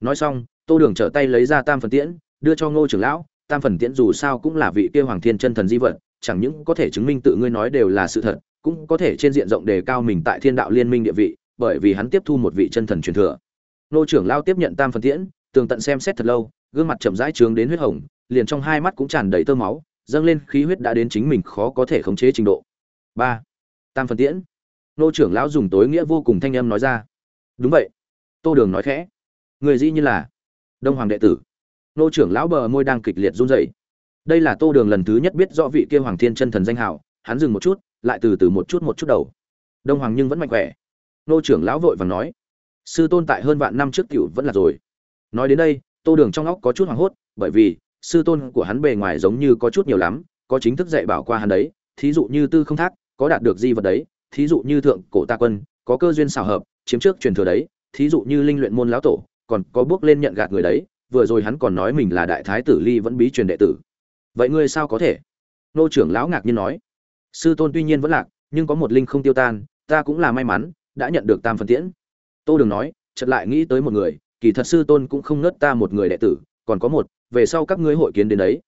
Nói xong, Tô Đường trở tay lấy ra tam phần tiễn, đưa cho Ngô trưởng lão, tam phần tiễn dù sao cũng là vị kia hoàng thiên chân thần di vật chẳng những có thể chứng minh tự ngươi nói đều là sự thật cũng có thể trên diện rộng đề cao mình tại thiên đạo liên minh địa vị, bởi vì hắn tiếp thu một vị chân thần truyền thừa. Nô trưởng lao tiếp nhận tam phần tiễn, tường tận xem xét thật lâu, gương mặt chậm rãi trướng đến huyết hồng, liền trong hai mắt cũng tràn đầy tơ máu, dâng lên khí huyết đã đến chính mình khó có thể khống chế trình độ. Ba. Tam phần tiễn. Nô trưởng lão dùng tối nghĩa vô cùng thanh âm nói ra. Đúng vậy. Tô đường nói khẽ. Người dĩ như là đông hoàng đệ tử. Nô trưởng lão bờ môi đang kịch liệt run rẩy. Đây là tô đường lần thứ nhất biết rõ vị kia hoàng thiên chân thần danh hào, hắn dừng một chút lại từ từ một chút một chút đầu. Đông hoàng nhưng vẫn mạnh khỏe. Nô trưởng lão vội vàng nói, sư tôn tại hơn vạn năm trước t vẫn là rồi. Nói đến đây, tô đường trong óc có chút hoảng hốt, bởi vì sư tôn của hắn bề ngoài giống như có chút nhiều lắm, có chính thức dạy bảo qua hắn đấy, thí dụ như tư không thác, có đạt được di vật đấy, thí dụ như thượng cổ ta quân, có cơ duyên xảo hợp, chiếm trước truyền thừa đấy, thí dụ như linh luyện môn lão tổ, còn có bước lên nhận gạt người đấy, vừa rồi hắn còn nói mình là đại thái tử ly vẫn bí truyền đệ tử. Vậy ngươi sao có thể? Nô trưởng lão ngạc nhiên nói sư tôn tuy nhiên vẫn lạc, nhưng có một linh không tiêu tan, ta cũng là may mắn, đã nhận được tam phần tiễn. Tô đường nói, chợt lại nghĩ tới một người, kỳ thật sư tôn cũng không nớt ta một người đệ tử, còn có một, về sau các ngươi hội kiến đến đấy.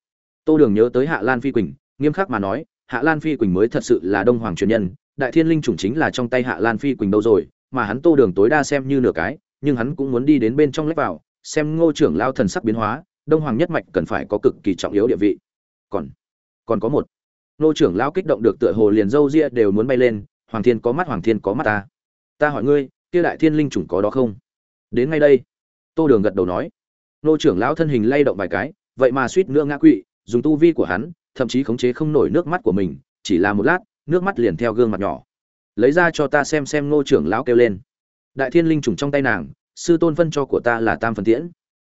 Tô đường nhớ tới hạ lan phi quỳnh, nghiêm khắc mà nói, hạ lan phi quỳnh mới thật sự là đông hoàng truyền nhân, đại thiên linh chủng chính là trong tay hạ lan phi quỳnh đâu rồi, mà hắn tô đường tối đa xem như nửa cái, nhưng hắn cũng muốn đi đến bên trong lách vào, xem ngô trưởng lao thần sắc biến hóa, đông hoàng nhất mạch cần phải có cực kỳ trọng yếu địa vị. Còn còn có một. Nô trưởng lão kích động được tựa hồ liền dâu ria đều muốn bay lên, hoàng thiên có mắt, hoàng thiên có mắt ta. Ta hỏi ngươi, kia đại thiên linh chủng có đó không? Đến ngay đây, tô đường gật đầu nói. Nô trưởng lão thân hình lay động vài cái, vậy mà suýt nữa ngã quỵ, dùng tu vi của hắn, thậm chí khống chế không nổi nước mắt của mình, chỉ là một lát, nước mắt liền theo gương mặt nhỏ. Lấy ra cho ta xem xem, nô trưởng lão kêu lên. Đại thiên linh trùng trong tay nàng, sư tôn phân cho của ta là tam phần tiễn.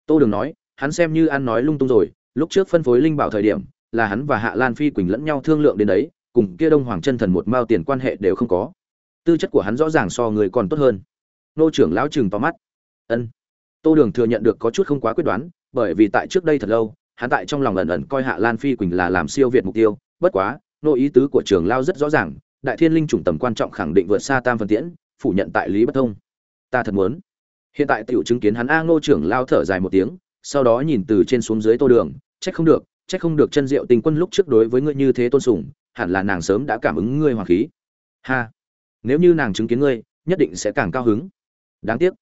Tô đường nói, hắn xem như ăn nói lung tung rồi, lúc trước phân phối linh bảo thời điểm là hắn và hạ lan phi quỳnh lẫn nhau thương lượng đến đấy, cùng kia đông hoàng chân thần một mao tiền quan hệ đều không có. Tư chất của hắn rõ ràng so người còn tốt hơn. Nô trưởng lão chừng to mắt. Ân. Tô đường thừa nhận được có chút không quá quyết đoán, bởi vì tại trước đây thật lâu, hắn tại trong lòng ẩn ẩn coi hạ lan phi quỳnh là làm siêu việt mục tiêu. Bất quá, nô ý tứ của trưởng lão rất rõ ràng, đại thiên linh chủng tầm quan trọng khẳng định vượt xa tam phần tiễn, phủ nhận tại lý bất thông. Ta thật muốn. Hiện tại tiểu chứng kiến hắn a ngô trưởng lão thở dài một tiếng, sau đó nhìn từ trên xuống dưới tô đường, trách không được chắc không được chân diệu tình quân lúc trước đối với ngươi như thế tôn sùng, hẳn là nàng sớm đã cảm ứng ngươi hoàng khí. Ha. Nếu như nàng chứng kiến ngươi, nhất định sẽ càng cao hứng. Đáng tiếc.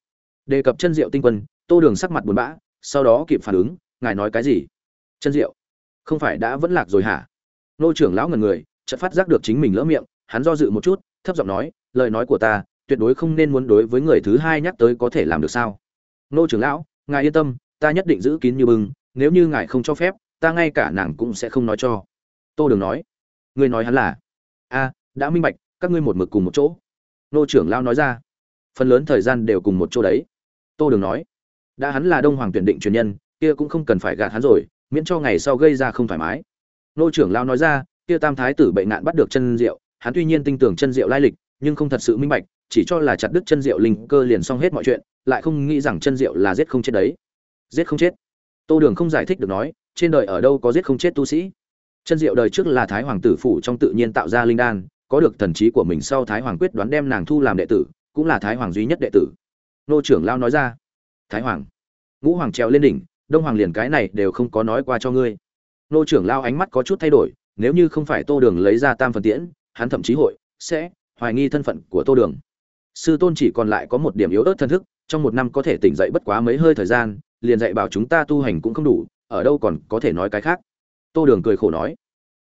Đề cập chân diệu tinh quân, tô đường sắc mặt buồn bã, sau đó kịp phản ứng, ngài nói cái gì? Chân diệu. Không phải đã vẫn lạc rồi hả? Nô trưởng lão ngần người, chợt phát giác được chính mình lỡ miệng, hắn do dự một chút, thấp giọng nói, lời nói của ta, tuyệt đối không nên muốn đối với người thứ hai nhắc tới có thể làm được sao? Nô trưởng lão, ngài yên tâm, ta nhất định giữ kín như bưng, nếu như ngài không cho phép ta ngay cả nàng cũng sẽ không nói cho. Tô đường nói. Ngươi nói hắn là? A, đã minh bạch, các ngươi một mực cùng một chỗ. Nô trưởng lao nói ra. Phần lớn thời gian đều cùng một chỗ đấy. Tô đường nói. Đã hắn là đông hoàng tuyển định truyền nhân, kia cũng không cần phải gạt hắn rồi, miễn cho ngày sau gây ra không thoải mái. Nô trưởng lao nói ra, kia tam thái tử bệnh nạn bắt được chân diệu, hắn tuy nhiên tin tưởng chân diệu lai lịch, nhưng không thật sự minh bạch, chỉ cho là chặt đứt chân diệu linh cơ liền xong hết mọi chuyện, lại không nghĩ rằng chân diệu là giết không chết đấy. Giết không chết. Tô đường không giải thích được nói trên đời ở đâu có giết không chết tu sĩ. Chân diệu đời trước là thái hoàng tử phủ trong tự nhiên tạo ra linh đan, có được thần trí của mình sau thái hoàng quyết đoán đem nàng thu làm đệ tử, cũng là thái hoàng duy nhất đệ tử. Nô trưởng lao nói ra, thái hoàng, ngũ hoàng trèo lên đỉnh, đông hoàng liền cái này đều không có nói qua cho ngươi. Nô trưởng lao ánh mắt có chút thay đổi, nếu như không phải tô đường lấy ra tam phần tiễn, hắn thậm chí hội sẽ hoài nghi thân phận của tô đường. Sư tôn chỉ còn lại có một điểm yếu ớt thân thức, trong một năm có thể tỉnh dậy bất quá mấy hơi thời gian, liền dạy bảo chúng ta tu hành cũng không đủ ở đâu còn có thể nói cái khác. Tô đường cười khổ nói.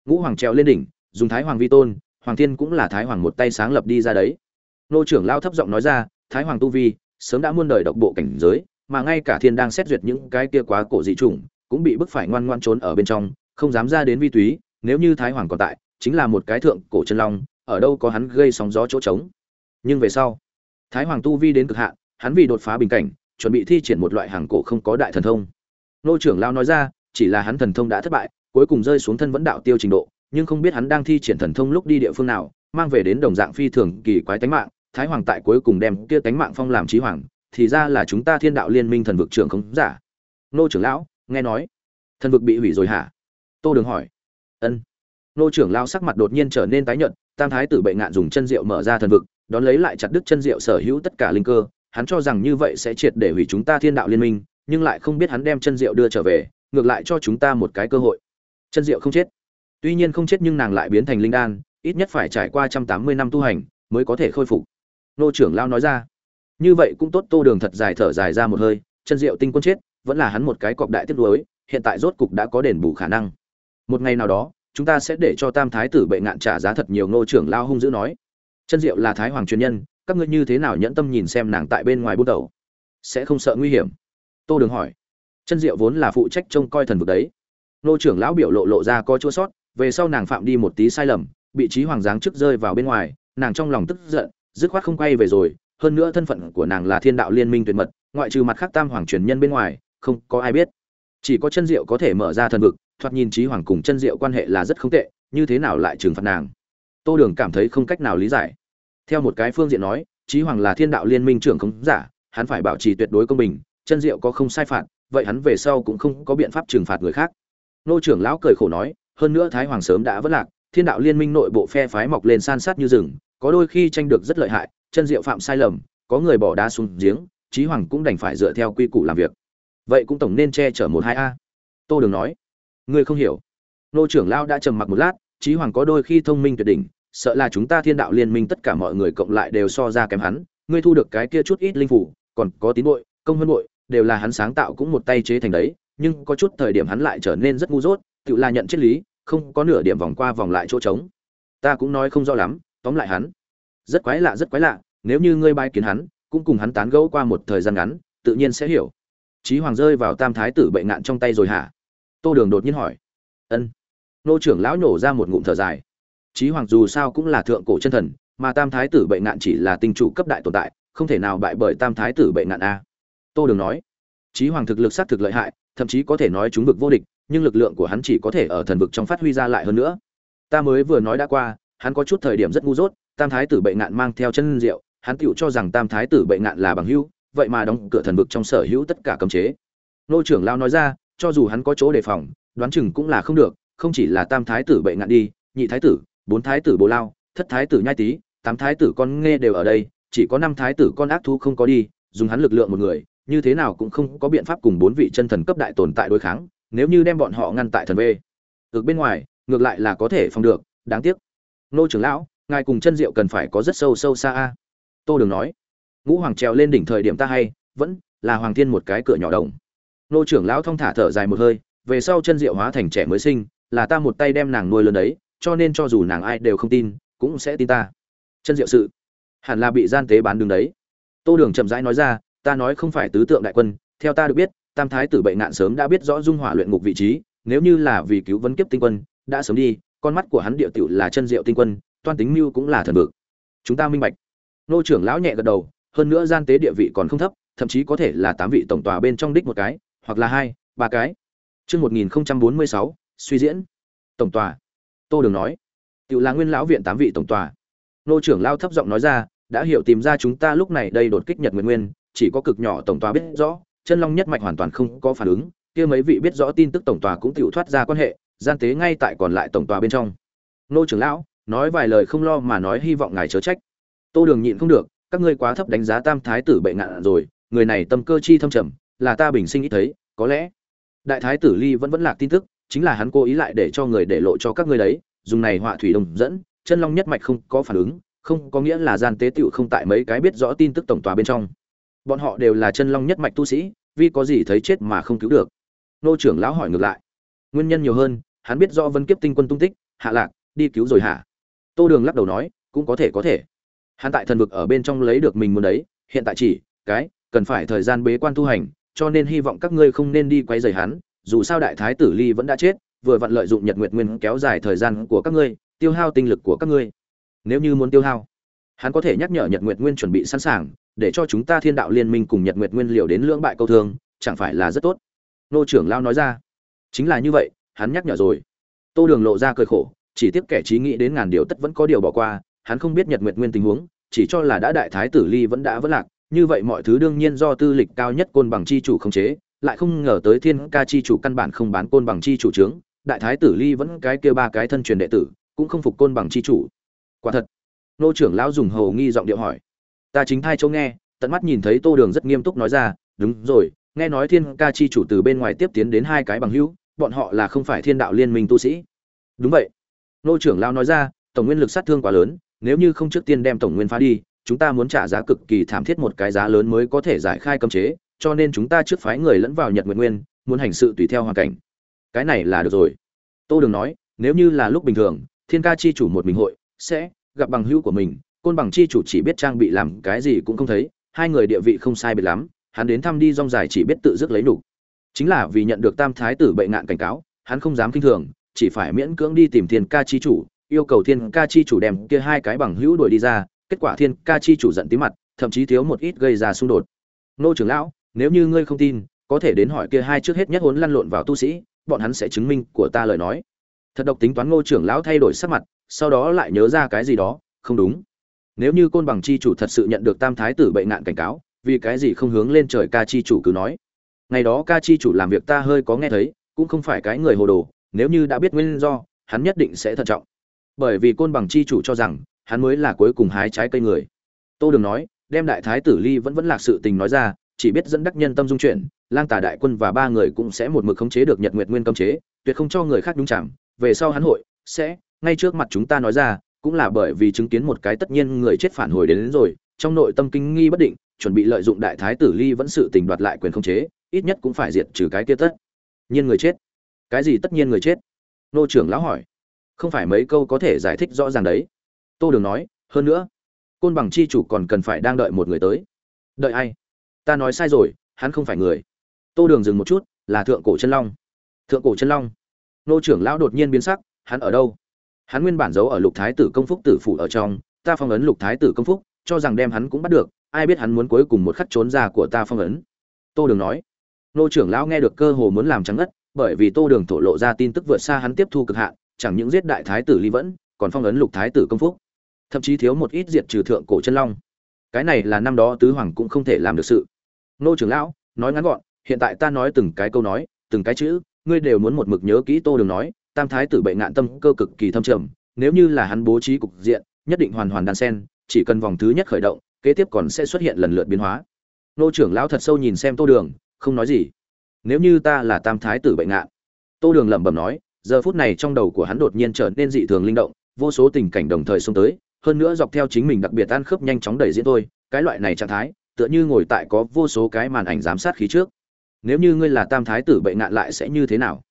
Ngũ hoàng treo lên đỉnh, dùng thái hoàng vi tôn, hoàng thiên cũng là thái hoàng một tay sáng lập đi ra đấy. Nô trưởng lao thấp giọng nói ra, thái hoàng tu vi, sớm đã muôn đời độc bộ cảnh giới, mà ngay cả thiên đang xét duyệt những cái kia quá cổ dị chủng, cũng bị bức phải ngoan ngoan trốn ở bên trong, không dám ra đến vi túy, nếu như thái hoàng còn tại, chính là một cái thượng cổ chân long, ở đâu có hắn gây sóng gió chỗ trống. Nhưng về sau, thái hoàng tu vi đến cực hạn, hắn vì đột phá bình cảnh, chuẩn bị thi triển một loại hàng cổ không có đại thần thông nô trưởng lao nói ra, chỉ là hắn thần thông đã thất bại, cuối cùng rơi xuống thân vẫn đạo tiêu trình độ, nhưng không biết hắn đang thi triển thần thông lúc đi địa phương nào, mang về đến đồng dạng phi thường kỳ quái tánh mạng, thái hoàng tại cuối cùng đem kia tánh mạng phong làm trí hoàng, thì ra là chúng ta thiên đạo liên minh thần vực trưởng không giả. Nô trưởng lão, nghe nói. Thần vực bị hủy rồi hả? Tô đường hỏi. Ân. Nô trưởng lão sắc mặt đột nhiên trở nên tái nhợt, tam thái tử bệnh ngạn dùng chân rượu mở ra thần vực, đón lấy lại chặt đứt chân rượu sở hữu tất cả linh cơ, hắn cho rằng như vậy sẽ triệt để hủy chúng ta thiên đạo liên minh nhưng lại không biết hắn đem chân rượu đưa trở về, ngược lại cho chúng ta một cái cơ hội. Chân rượu không chết. Tuy nhiên không chết nhưng nàng lại biến thành linh đan, ít nhất phải trải qua trăm tám mươi năm tu hành mới có thể khôi phục. Nô trưởng lao nói ra. Như vậy cũng tốt, tô đường thật dài thở dài ra một hơi, chân rượu tinh quân chết, vẫn là hắn một cái cọc đại tiếp nối hiện tại rốt cục đã có đền bù khả năng. Một ngày nào đó, chúng ta sẽ để cho tam thái tử bệ ngạn trả giá thật nhiều, nô trưởng lao hung dữ nói. Chân diệu là thái hoàng truyền nhân, các ngươi như thế nào nhẫn tâm nhìn xem nàng tại bên ngoài bút đầu sẽ không sợ nguy hiểm tô đường hỏi. Chân diệu vốn là phụ trách trông coi thần vực đấy. Nô trưởng lão biểu lộ lộ ra có chỗ sót, về sau nàng phạm đi một tí sai lầm, bị trí hoàng giáng trước rơi vào bên ngoài, nàng trong lòng tức giận, dứt khoát không quay về rồi, hơn nữa thân phận của nàng là thiên đạo liên minh tuyệt mật, ngoại trừ mặt khác tam hoàng truyền nhân bên ngoài, không có ai biết. Chỉ có chân diệu có thể mở ra thần vực, thoạt nhìn trí hoàng cùng chân diệu quan hệ là rất không tệ, như thế nào lại trừng phạt nàng? Tô đường cảm thấy không cách nào lý giải. Theo một cái phương diện nói trí hoàng là thiên đạo liên minh trưởng khống giả, hắn phải bảo trì tuyệt đối công bình chân diệu có không sai phạt, vậy hắn về sau cũng không có biện pháp trừng phạt người khác. Nô trưởng lão cười khổ nói, hơn nữa thái hoàng sớm đã vất lạc, thiên đạo liên minh nội bộ phe phái mọc lên san sát như rừng, có đôi khi tranh được rất lợi hại, chân diệu phạm sai lầm, có người bỏ đá xuống giếng trí hoàng cũng đành phải dựa theo quy củ làm việc. Vậy cũng tổng nên che chở một hai a. Tô đường nói, ngươi không hiểu. Nô trưởng lão đã trầm mặc một lát trí hoàng có đôi khi thông minh tuyệt đỉnh, sợ là chúng ta thiên đạo liên minh tất cả mọi người cộng lại đều so ra kém hắn, ngươi thu được cái kia chút ít linh phủ, còn có tín bội, công hơn bội đều là hắn sáng tạo cũng một tay chế thành đấy nhưng có chút thời điểm hắn lại trở nên rất ngu dốt tự là nhận triết lý không có nửa điểm vòng qua vòng lại chỗ trống ta cũng nói không rõ lắm tóm lại hắn rất quái lạ rất quái lạ nếu như ngươi bai kiến hắn cũng cùng hắn tán gẫu qua một thời gian ngắn tự nhiên sẽ hiểu Chí Hoàng rơi vào Tam Thái tử bệnh nạn trong tay rồi hả? Tô Đường đột nhiên hỏi. Ân. Nô trưởng lão nhổ ra một ngụm thở dài. Chí Hoàng dù sao cũng là thượng cổ chân thần, mà Tam Thái tử bệnh nạn chỉ là tinh chủ cấp đại tồn tại, không thể nào bại bởi Tam Thái tử bệnh nạn a. Tô Đường nói. Chí Hoàng thực lực sát thực lợi hại, thậm chí có thể nói chúng vực vô địch, nhưng lực lượng của hắn chỉ có thể ở thần vực trong phát huy ra lại hơn nữa. Ta mới vừa nói đã qua, hắn có chút thời điểm rất ngu dốt, Tam Thái tử Bệ Ngạn mang theo chân rượu, hắn tựu cho rằng Tam Thái tử Bệ Ngạn là bằng hữu, vậy mà đóng cửa thần vực trong sở hữu tất cả cấm chế nô trưởng lao nói ra cho dù hắn có chỗ đề phòng đoán chừng cũng là không được không chỉ là tam thái tử Bệ ngạn đi nhị thái tử bốn thái tử bồ lao thất thái tử nhai tý tám thái tử con nghe đều ở đây chỉ có năm thái tử con ác thú không có đi dùng hắn lực lượng một người như thế nào cũng không có biện pháp cùng bốn vị chân thần cấp đại tồn tại đối kháng, nếu như đem bọn họ ngăn tại thần v ược bên ngoài, ngược lại là có thể phòng được, đáng tiếc. Nô trưởng lão, ngài cùng chân diệu cần phải có rất sâu sâu xa a. Tô đường nói. Ngũ hoàng trèo lên đỉnh thời điểm ta hay, vẫn là hoàng thiên một cái cửa nhỏ đồng. Nô trưởng lão thong thả thở dài một hơi, về sau chân diệu hóa thành trẻ mới sinh, là ta một tay đem nàng nuôi lớn đấy, cho nên cho dù nàng ai đều không tin, cũng sẽ tin ta. Chân diệu sự. Hẳn là bị gian tế bán đứng đấy. Tô đường chậm rãi nói ra ta nói không phải tứ tượng đại quân, theo ta được biết, tam thái tử bệnh nạn sớm đã biết rõ dung hỏa luyện ngục vị trí, nếu như là vì cứu vấn kiếp tinh quân, đã sớm đi, con mắt của hắn địa tiểu là chân diệu tinh quân, toan tính mưu cũng là thần vực. Chúng ta minh bạch. Nô trưởng lão nhẹ gật đầu, hơn nữa gian tế địa vị còn không thấp, thậm chí có thể là tám vị tổng tòa bên trong đích một cái, hoặc là hai, ba cái. Chương một nghìn bốn mươi sáu, suy diễn. Tổng tòa. Tô đường nói. Tiểu là nguyên lão viện tám vị tổng tòa. Nô trưởng lao thấp giọng nói ra, đã hiểu tìm ra chúng ta lúc này đây đột kích nhật nguyên nguyên chỉ có cực nhỏ tổng tòa biết rõ, chân long nhất mạch hoàn toàn không có phản ứng, kia mấy vị biết rõ tin tức tổng tòa cũng tự thoát ra quan hệ, gian tế ngay tại còn lại tổng tòa bên trong. Nô trưởng lão, nói vài lời không lo mà nói hy vọng ngài chớ trách. Tô đường nhịn không được, các ngươi quá thấp đánh giá tam thái tử bệnh ngạn rồi, người này tâm cơ chi thâm trầm, là ta bình sinh ít thấy, có lẽ đại thái tử ly vẫn vẫn lạc tin tức, chính là hắn cố ý lại để cho người để lộ cho các ngươi đấy, dùng này họa thủy đồng dẫn, chân long nhất mạch không có phản ứng, không có nghĩa là gian tế tựu không tại mấy cái biết rõ tin tức tổng tòa bên trong bọn họ đều là chân long nhất mạch tu sĩ, vì có gì thấy chết mà không cứu được. Nô trưởng lão hỏi ngược lại. Nguyên nhân nhiều hơn, hắn biết do vân kiếp tinh quân tung tích, hạ lạc, đi cứu rồi hả? Tô đường lắc đầu nói, cũng có thể có thể. Hắn tại thần vực ở bên trong lấy được mình muốn đấy, hiện tại chỉ, cái, cần phải thời gian bế quan tu hành, cho nên hy vọng các ngươi không nên đi quấy rầy hắn, dù sao đại thái tử ly vẫn đã chết, vừa vặn lợi dụng nhật nguyệt nguyên kéo dài thời gian của các ngươi, tiêu hao tinh lực của các ngươi. Nếu như muốn tiêu hao, hắn có thể nhắc nhở nhật nguyệt nguyên chuẩn bị sẵn sàng để cho chúng ta thiên đạo liên minh cùng nhật nguyệt nguyên liệu đến lưỡng bại câu thương, chẳng phải là rất tốt? Nô trưởng lao nói ra. Chính là như vậy, hắn nhắc nhở rồi. Tô đường lộ ra cười khổ, chỉ tiếc kẻ trí nghĩ đến ngàn điều tất vẫn có điều bỏ qua, hắn không biết nhật nguyệt nguyên tình huống, chỉ cho là đã đại thái tử ly vẫn đã vẫn lạc, như vậy mọi thứ đương nhiên do tư lịch cao nhất côn bằng chi chủ khống chế, lại không ngờ tới thiên ca chi chủ căn bản không bán côn bằng chi chủ trướng, đại thái tử ly vẫn cái kia ba cái thân truyền đệ tử, cũng không phục côn bằng chi chủ. Quả thật, nô trưởng lão dùng hầu nghi giọng điệu hỏi ta chính thai châu nghe, tận mắt nhìn thấy tô đường rất nghiêm túc nói ra, đúng rồi, nghe nói thiên ca chi chủ từ bên ngoài tiếp tiến đến hai cái bằng hữu, bọn họ là không phải thiên đạo liên minh tu sĩ. Đúng vậy. Nô trưởng lao nói ra, tổng nguyên lực sát thương quá lớn, nếu như không trước tiên đem tổng nguyên phá đi, chúng ta muốn trả giá cực kỳ thảm thiết một cái giá lớn mới có thể giải khai cấm chế, cho nên chúng ta trước phái người lẫn vào nhật nguyện nguyên, muốn hành sự tùy theo hoàn cảnh. Cái này là được rồi. Tô đường nói, nếu như là lúc bình thường, thiên ca chi chủ một mình hội sẽ gặp bằng hữu của mình côn bằng chi chủ chỉ biết trang bị làm cái gì cũng không thấy, hai người địa vị không sai biệt lắm, hắn đến thăm đi rong dài chỉ biết tự dứt lấy đủ chính là vì nhận được tam thái tử bệnh nạn cảnh cáo, hắn không dám kinh thường, chỉ phải miễn cưỡng đi tìm thiên ca chi chủ, yêu cầu thiên ca chi chủ đem kia hai cái bằng hữu đuổi đi ra, kết quả thiên ca chi chủ giận tí mặt, thậm chí thiếu một ít gây ra xung đột. Nô trưởng lão, nếu như ngươi không tin, có thể đến hỏi kia hai trước hết nhất hốn lăn lộn vào tu sĩ, bọn hắn sẽ chứng minh của ta lời nói. Thật độc tính toán ngô trưởng lão thay đổi sắc mặt, sau đó lại nhớ ra cái gì đó, không đúng nếu như côn bằng chi chủ thật sự nhận được tam thái tử bệnh nạn cảnh cáo, vì cái gì không hướng lên trời ca chi chủ cứ nói? Ngày đó ca chi chủ làm việc ta hơi có nghe thấy, cũng không phải cái người hồ đồ, nếu như đã biết nguyên do, hắn nhất định sẽ thận trọng. Bởi vì côn bằng chi chủ cho rằng, hắn mới là cuối cùng hái trái cây người. Tô đường nói, đem đại thái tử ly vẫn vẫn lạc sự tình nói ra, chỉ biết dẫn đắc nhân tâm dung chuyển, lang tà đại quân và ba người cũng sẽ một mực khống chế được nhật nguyệt nguyên cấm chế, tuyệt không cho người khác nhúng chạm về sau hắn hội sẽ, ngay trước mặt chúng ta nói ra cũng là bởi vì chứng kiến một cái tất nhiên người chết phản hồi đến, đến rồi trong nội tâm kinh nghi bất định chuẩn bị lợi dụng đại thái tử ly vẫn sự tình đoạt lại quyền khống chế ít nhất cũng phải diệt trừ cái kia tất nhiên người chết. Cái gì tất nhiên người chết? Nô trưởng lão hỏi. Không phải mấy câu có thể giải thích rõ ràng đấy. Tô đường nói hơn nữa côn bằng chi chủ còn cần phải đang đợi một người tới. Đợi ai? Ta nói sai rồi hắn không phải người. Tô đường dừng một chút là thượng cổ chân long. Thượng cổ chân long. Nô trưởng lão đột nhiên biến sắc hắn ở đâu? Hắn nguyên bản giấu ở lục thái tử công phúc tử phủ ở trong, ta phong ấn lục thái tử công phúc, cho rằng đem hắn cũng bắt được, ai biết hắn muốn cuối cùng một khắc trốn ra của ta phong ấn. Tô đường nói. Nô trưởng lão nghe được cơ hồ muốn làm trắng ngất, bởi vì tô đường thổ lộ ra tin tức vượt xa hắn tiếp thu cực hạn, chẳng những giết đại thái tử ly vẫn, còn phong ấn lục thái tử công phúc. Thậm chí thiếu một ít diệt trừ thượng cổ chân long. Cái này là năm đó tứ hoàng cũng không thể làm được sự. Nô trưởng lão, nói ngắn gọn, hiện tại ta nói từng cái câu nói, từng cái chữ, ngươi đều muốn một mực nhớ kỹ tô đường nói tam thái tử bệnh ngạn tâm cơ cực kỳ thâm trầm, nếu như là hắn bố trí cục diện, nhất định hoàn hoàn đan sen, chỉ cần vòng thứ nhất khởi động, kế tiếp còn sẽ xuất hiện lần lượt biến hóa. Nô trưởng lão thật sâu nhìn xem tô đường, không nói gì. Nếu như ta là tam thái tử bệnh ngạn, tô đường lẩm bẩm nói, giờ phút này trong đầu của hắn đột nhiên trở nên dị thường linh động, vô số tình cảnh đồng thời xông tới, hơn nữa dọc theo chính mình đặc biệt ăn khớp nhanh chóng đẩy diễn tôi cái loại này trạng thái, tựa như ngồi tại có vô số cái màn ảnh giám sát khí trước. Nếu như ngươi là tam thái tử bệnh ngạn lại sẽ như thế nào?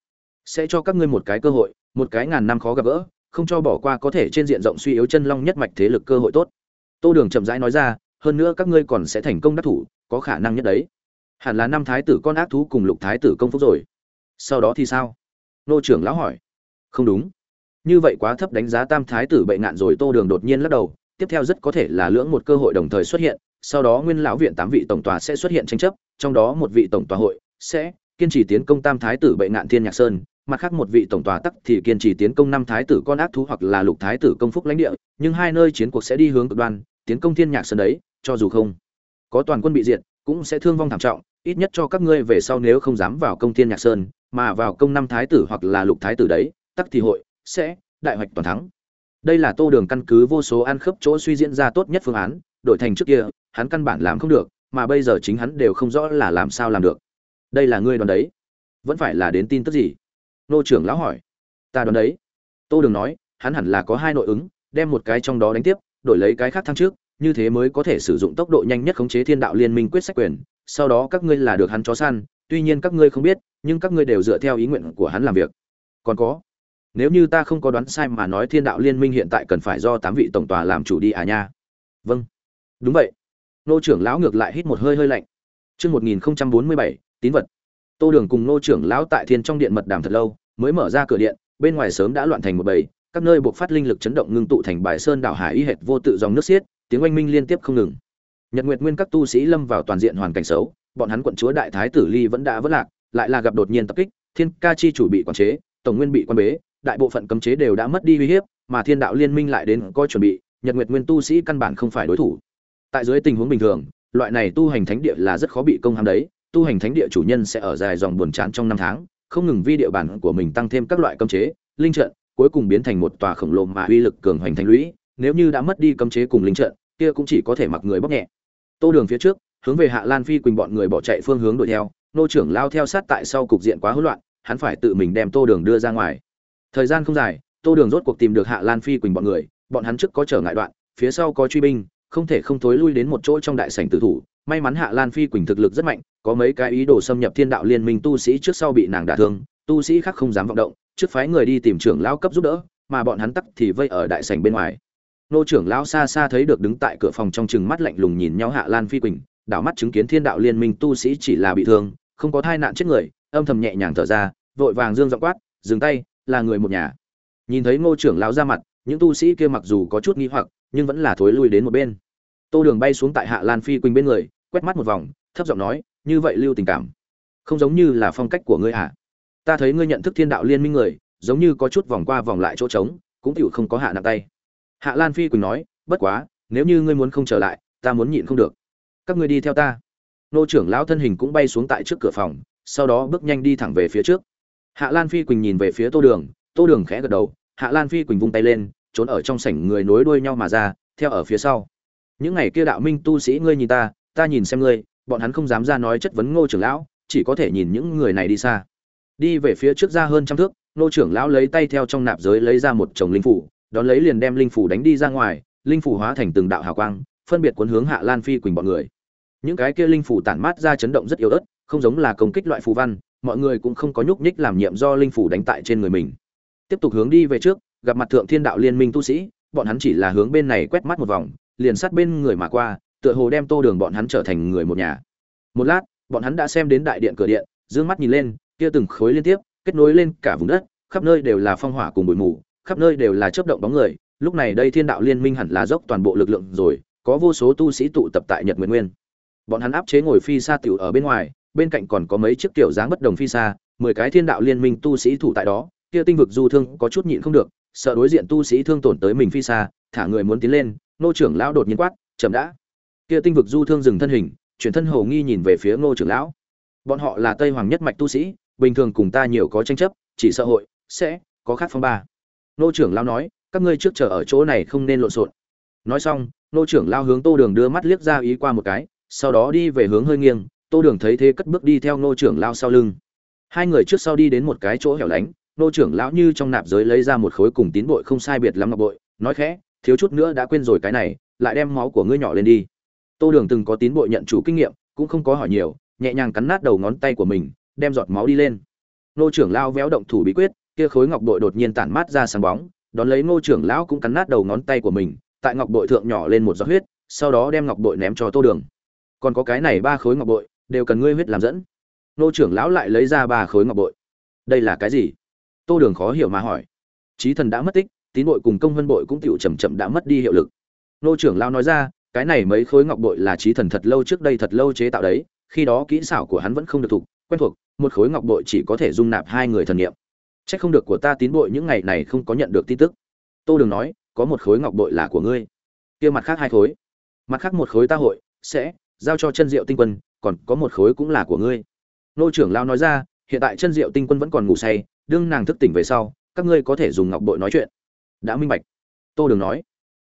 Sẽ cho các ngươi một cái cơ hội, một cái ngàn năm khó gặp gỡ, không cho bỏ qua có thể trên diện rộng suy yếu chân long nhất mạch thế lực cơ hội tốt. Tô đường chậm rãi nói ra, hơn nữa các ngươi còn sẽ thành công đắc thủ, có khả năng nhất đấy. Hẳn là năm thái tử con ác thú cùng lục thái tử công phúc rồi. Sau đó thì sao? Nô trưởng lão hỏi. Không đúng. Như vậy quá thấp đánh giá tam thái tử bệnh nạn rồi. Tô đường đột nhiên lắc đầu, tiếp theo rất có thể là lưỡng một cơ hội đồng thời xuất hiện, sau đó nguyên lão viện tám vị tổng tòa sẽ xuất hiện tranh chấp, trong đó một vị tổng tòa hội sẽ kiên trì tiến công tam thái tử bệnh nạn thiên nhạc sơn mặt khác một vị tổng tòa tắc thì kiên trì tiến công năm thái tử con ác thú hoặc là lục thái tử công phúc lãnh địa, nhưng hai nơi chiến cuộc sẽ đi hướng cực đoan, tiến công thiên nhạc sơn đấy, cho dù không có toàn quân bị diệt, cũng sẽ thương vong thảm trọng, ít nhất cho các ngươi về sau nếu không dám vào công thiên nhạc sơn, mà vào công năm thái tử hoặc là lục thái tử đấy, tắc thì hội sẽ đại hoạch toàn thắng. Đây là tô đường căn cứ vô số ăn khớp chỗ suy diễn ra tốt nhất phương án, đổi thành trước kia, hắn căn bản làm không được, mà bây giờ chính hắn đều không rõ là làm sao làm được. Đây là ngươi đoán đấy. Vẫn phải là đến tin tức gì? Nô trưởng lão hỏi. Ta đoán đấy. Tô đường nói hắn hẳn là có hai nội ứng đem một cái trong đó đánh tiếp đổi lấy cái khác thăng trước như thế mới có thể sử dụng tốc độ nhanh nhất khống chế thiên đạo liên minh quyết sách quyền. Sau đó các ngươi là được hắn chó săn tuy nhiên các ngươi không biết nhưng các ngươi đều dựa theo ý nguyện của hắn làm việc. Còn có nếu như ta không có đoán sai mà nói thiên đạo liên minh hiện tại cần phải do tám vị tổng tòa làm chủ đi à nha. Vâng. Đúng vậy. Nô trưởng lão ngược lại hít một hơi hơi lạnh. Trước 1047, tín vật. Tô Đường cùng nô trưởng lão tại thiên trong điện mật đàm thật lâu, mới mở ra cửa điện, bên ngoài sớm đã loạn thành một bầy, các nơi buộc phát linh lực chấn động ngưng tụ thành bài sơn đảo hải y hệt vô tự dòng nước xiết, tiếng oanh minh liên tiếp không ngừng. Nhật Nguyệt Nguyên các tu sĩ lâm vào toàn diện hoàn cảnh xấu, bọn hắn quận chúa đại thái tử Ly vẫn đã vỡ lạc, lại là gặp đột nhiên tập kích, Thiên Ca chi chủ bị quản chế, tổng nguyên bị quan bế, đại bộ phận cấm chế đều đã mất đi uy hiếp, mà Thiên đạo liên minh lại đến coi chuẩn bị, Nhật Nguyệt Nguyên tu sĩ căn bản không phải đối thủ. Tại dưới tình huống bình thường, loại này tu hành thánh địa là rất khó bị công hãm đấy, tu hành thánh địa chủ nhân sẽ ở dài dòng buồn chán trong năm tháng, không ngừng vi địa bản của mình tăng thêm các loại cấm chế, linh trận, cuối cùng biến thành một tòa khổng lồ mà uy lực cường hoành thành lũy, nếu như đã mất đi cấm chế cùng linh trận, kia cũng chỉ có thể mặc người bóc nhẹ. Tô Đường phía trước, hướng về Hạ Lan Phi Quỳnh bọn người bỏ chạy phương hướng đuổi theo, nô trưởng lao theo sát tại sau cục diện quá hỗn loạn, hắn phải tự mình đem Tô Đường đưa ra ngoài. Thời gian không dài, Tô Đường rốt cuộc tìm được Hạ Lan Phi Quỳnh bọn người, bọn hắn trước có trở ngại đoạn, phía sau có truy binh, không thể không thối lui đến một chỗ trong đại sảnh tử thủ, may mắn Hạ Lan Phi Quỳnh thực lực rất mạnh, có mấy cái ý đồ xâm nhập Thiên Đạo Liên Minh tu sĩ trước sau bị nàng đả thương, tu sĩ khác không dám vọng động, trước phái người đi tìm trưởng lão cấp giúp đỡ, mà bọn hắn tắc thì vây ở đại sảnh bên ngoài. Nô trưởng lão xa xa thấy được đứng tại cửa phòng trong chừng mắt lạnh lùng nhìn nhau Hạ Lan Phi Quỳnh, đảo mắt chứng kiến Thiên Đạo Liên Minh tu sĩ chỉ là bị thương, không có thai nạn chết người, âm thầm nhẹ nhàng thở ra, vội vàng dương giọng quát, dừng tay, là người một nhà. Nhìn thấy Ngô trưởng lão ra mặt, những tu sĩ kia mặc dù có chút nghi hoặc, nhưng vẫn là thối lui đến một bên. Tô Đường bay xuống tại Hạ Lan Phi Quỳnh bên người, quét mắt một vòng, thấp giọng nói, như vậy lưu tình cảm, không giống như là phong cách của ngươi à? Ta thấy ngươi nhận thức Thiên Đạo Liên Minh người, giống như có chút vòng qua vòng lại chỗ trống, cũng tựu không có hạ nặng tay. Hạ Lan Phi Quỳnh nói, bất quá, nếu như ngươi muốn không trở lại, ta muốn nhịn không được. Các ngươi đi theo ta. Nô trưởng lão thân hình cũng bay xuống tại trước cửa phòng, sau đó bước nhanh đi thẳng về phía trước. Hạ Lan Phi Quỳnh nhìn về phía Tô Đường, Tô Đường khẽ gật đầu, Hạ Lan Phi Quỳnh vung tay lên, trốn ở trong sảnh người nối đuôi nhau mà ra, theo ở phía sau. Những ngày kia đạo minh tu sĩ ngươi nhìn ta, ta nhìn xem ngươi, bọn hắn không dám ra nói chất vấn Ngô trưởng lão, chỉ có thể nhìn những người này đi xa. Đi về phía trước ra hơn trăm thước, Ngô trưởng lão lấy tay theo trong nạp giới lấy ra một chồng linh phủ, đón lấy liền đem linh phủ đánh đi ra ngoài, linh phủ hóa thành từng đạo hào quang, phân biệt cuốn hướng Hạ Lan Phi Quỳnh bọn người. Những cái kia linh phủ tản mát ra chấn động rất yếu ớt, không giống là công kích loại phù văn, mọi người cũng không có nhúc nhích làm nhiệm do linh phủ đánh tại trên người mình. Tiếp tục hướng đi về trước, gặp mặt thượng thiên đạo liên minh tu sĩ, bọn hắn chỉ là hướng bên này quét mắt một vòng, liền sát bên người mà qua, tựa hồ đem Tô Đường bọn hắn trở thành người một nhà. Một lát, bọn hắn đã xem đến đại điện cửa điện, dương mắt nhìn lên, kia từng khối liên tiếp, kết nối lên cả vùng đất, khắp nơi đều là phong hỏa cùng bụi mù, khắp nơi đều là chớp động bóng người, lúc này đây Thiên Đạo Liên Minh hẳn là dốc toàn bộ lực lượng rồi, có vô số tu sĩ tụ tập tại Nhật Nguyên Nguyên. Bọn hắn áp chế ngồi phi xa tiểu ở bên ngoài, bên cạnh còn có mấy chiếc tiểu dáng bất đồng phi xa, mười cái Thiên Đạo Liên Minh tu sĩ thủ tại đó, kia tinh vực du thương có chút nhịn không được, sợ đối diện tu sĩ thương tổn tới mình phi xa, thả người muốn tiến lên, nô trưởng lão đột nhiên quát, chậm đã. Kia tinh vực du thương dừng thân hình, chuyển thân hồ nghi nhìn về phía Ngô trưởng lão. Bọn họ là Tây Hoàng nhất mạch tu sĩ, bình thường cùng ta nhiều có tranh chấp, chỉ sợ hội sẽ có khác phong ba. Ngô trưởng lão nói, các ngươi trước chờ ở chỗ này không nên lộn xộn. Nói xong, Ngô trưởng lão hướng Tô Đường đưa mắt liếc ra ý qua một cái, sau đó đi về hướng hơi nghiêng, Tô Đường thấy thế cất bước đi theo Ngô trưởng lão sau lưng. Hai người trước sau đi đến một cái chỗ hẻo lánh, Ngô trưởng lão như trong nạp giới lấy ra một khối cùng tín bội không sai biệt lắm ngọc bội, nói khẽ, thiếu chút nữa đã quên rồi cái này, lại đem máu của ngươi nhỏ lên đi tô đường từng có tín bội nhận chủ kinh nghiệm, cũng không có hỏi nhiều, nhẹ nhàng cắn nát đầu ngón tay của mình, đem giọt máu đi lên. Nô trưởng lao véo động thủ bí quyết, kia khối ngọc bội đột nhiên tản mát ra sáng bóng, đón lấy ngô trưởng lão cũng cắn nát đầu ngón tay của mình, tại ngọc bội thượng nhỏ lên một giọt huyết, sau đó đem ngọc bội ném cho tô đường. Còn có cái này ba khối ngọc bội, đều cần ngươi huyết làm dẫn. Nô trưởng lão lại lấy ra ba khối ngọc bội. Đây là cái gì? Tô đường khó hiểu mà hỏi. Trí thần đã mất tích, tín bội cùng công vân bội cũng tựu chầm chậm đã mất đi hiệu lực. Nô trưởng lão nói ra cái này mấy khối ngọc bội là trí thần thật lâu trước đây thật lâu chế tạo đấy khi đó kỹ xảo của hắn vẫn không được thuộc quen thuộc một khối ngọc bội chỉ có thể dung nạp hai người thần niệm c không được của ta tín bội những ngày này không có nhận được tin tức. Tô Đường nói, có một khối ngọc bội là của ngươi. Kia mặt khác hai khối. Mặt khác một khối ta hội sẽ giao cho chân diệu tinh quân, còn có một khối cũng là của ngươi. Nô trưởng lao nói ra, hiện tại chân diệu tinh quân vẫn còn ngủ say, đương nàng thức tỉnh về sau, các ngươi có thể dùng ngọc bội nói chuyện. Đã minh bạch. Tô Đường nói,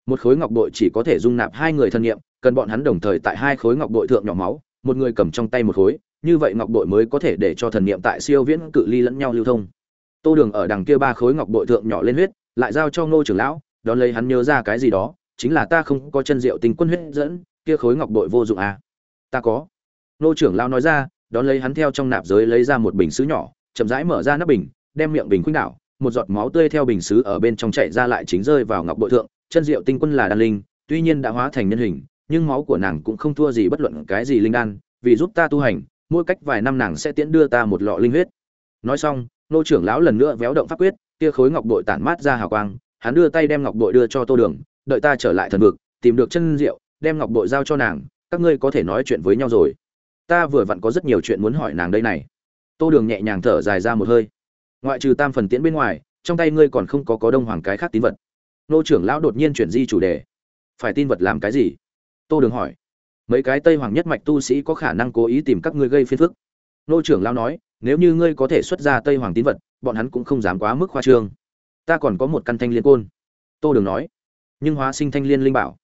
một khối ngọc bội chỉ có thể dung nạp hai người thân nghiệm, cần bọn hắn đồng thời tại hai khối ngọc bội thượng nhỏ máu, một người cầm trong tay một khối, như vậy ngọc bội mới có thể để cho thần niệm tại siêu viễn cự ly lẫn nhau lưu thông tô đường ở đằng kia ba khối ngọc bội thượng nhỏ lên huyết lại giao cho ngô trưởng lão đón lấy hắn nhớ ra cái gì đó chính là ta không có chân rượu tình quân huyết dẫn kia khối ngọc bội vô dụng à. ta có ngô trưởng lão nói ra đón lấy hắn theo trong nạp giới lấy ra một bình sứ nhỏ chậm rãi mở ra nắp bình đem miệng bình khuynh đảo một giọt máu tươi theo bình sứ ở bên trong chạy ra lại chính rơi vào ngọc bội thượng chân Diệu tinh quân là đan linh tuy nhiên đã hóa thành nhân hình nhưng máu của nàng cũng không thua gì bất luận cái gì linh đan vì giúp ta tu hành mỗi cách vài năm nàng sẽ tiễn đưa ta một lọ linh huyết. Nói xong nô trưởng lão lần nữa véo động pháp quyết kia khối ngọc bội tản mát ra hào quang hắn đưa tay đem ngọc bội đưa cho tô đường đợi ta trở lại thần vực tìm được chân Diệu, đem ngọc bội giao cho nàng các ngươi có thể nói chuyện với nhau rồi. Ta vừa vặn có rất nhiều chuyện muốn hỏi nàng đây này. Tô đường nhẹ nhàng thở dài ra một hơi. Ngoại trừ tam phần tiễn bên ngoài trong tay ngươi còn không có có đông hoàng cái khác tín vật nô trưởng lão đột nhiên chuyển di chủ đề. Phải tin vật làm cái gì? Tô đường hỏi. Mấy cái tây hoàng nhất mạch tu sĩ có khả năng cố ý tìm các ngươi gây phiền phức. Nô trưởng lão nói, nếu như ngươi có thể xuất ra tây hoàng tín vật, bọn hắn cũng không dám quá mức khoa trương. Ta còn có một căn thanh liên côn. Tô đường nói. Nhưng hóa sinh thanh liên linh bảo.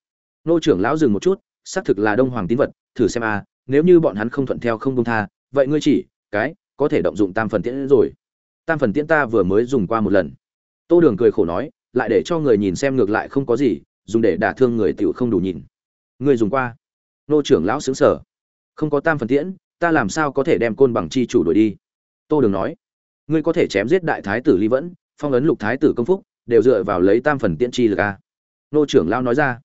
Nô trưởng lão dừng một chút, xác thực là đông hoàng tín vật, thử xem a, nếu như bọn hắn không thuận theo không công tha, vậy ngươi chỉ, cái, có thể động dụng tam phần tiễn rồi. Tam phần tiễn ta vừa mới dùng qua một lần. Tô đường cười khổ nói lại để cho người nhìn xem ngược lại không có gì, dùng để đả thương người tiểu không đủ nhìn. Người dùng qua. Nô trưởng lão xứng sở không có tam phần tiễn, ta làm sao có thể đem côn bằng chi chủ đuổi đi? Tô đường nói. Ngươi có thể chém giết đại thái tử ly vẫn, phong ấn lục thái tử công phúc, đều dựa vào lấy tam phần tiễn chi lực a. Nô trưởng lão nói ra.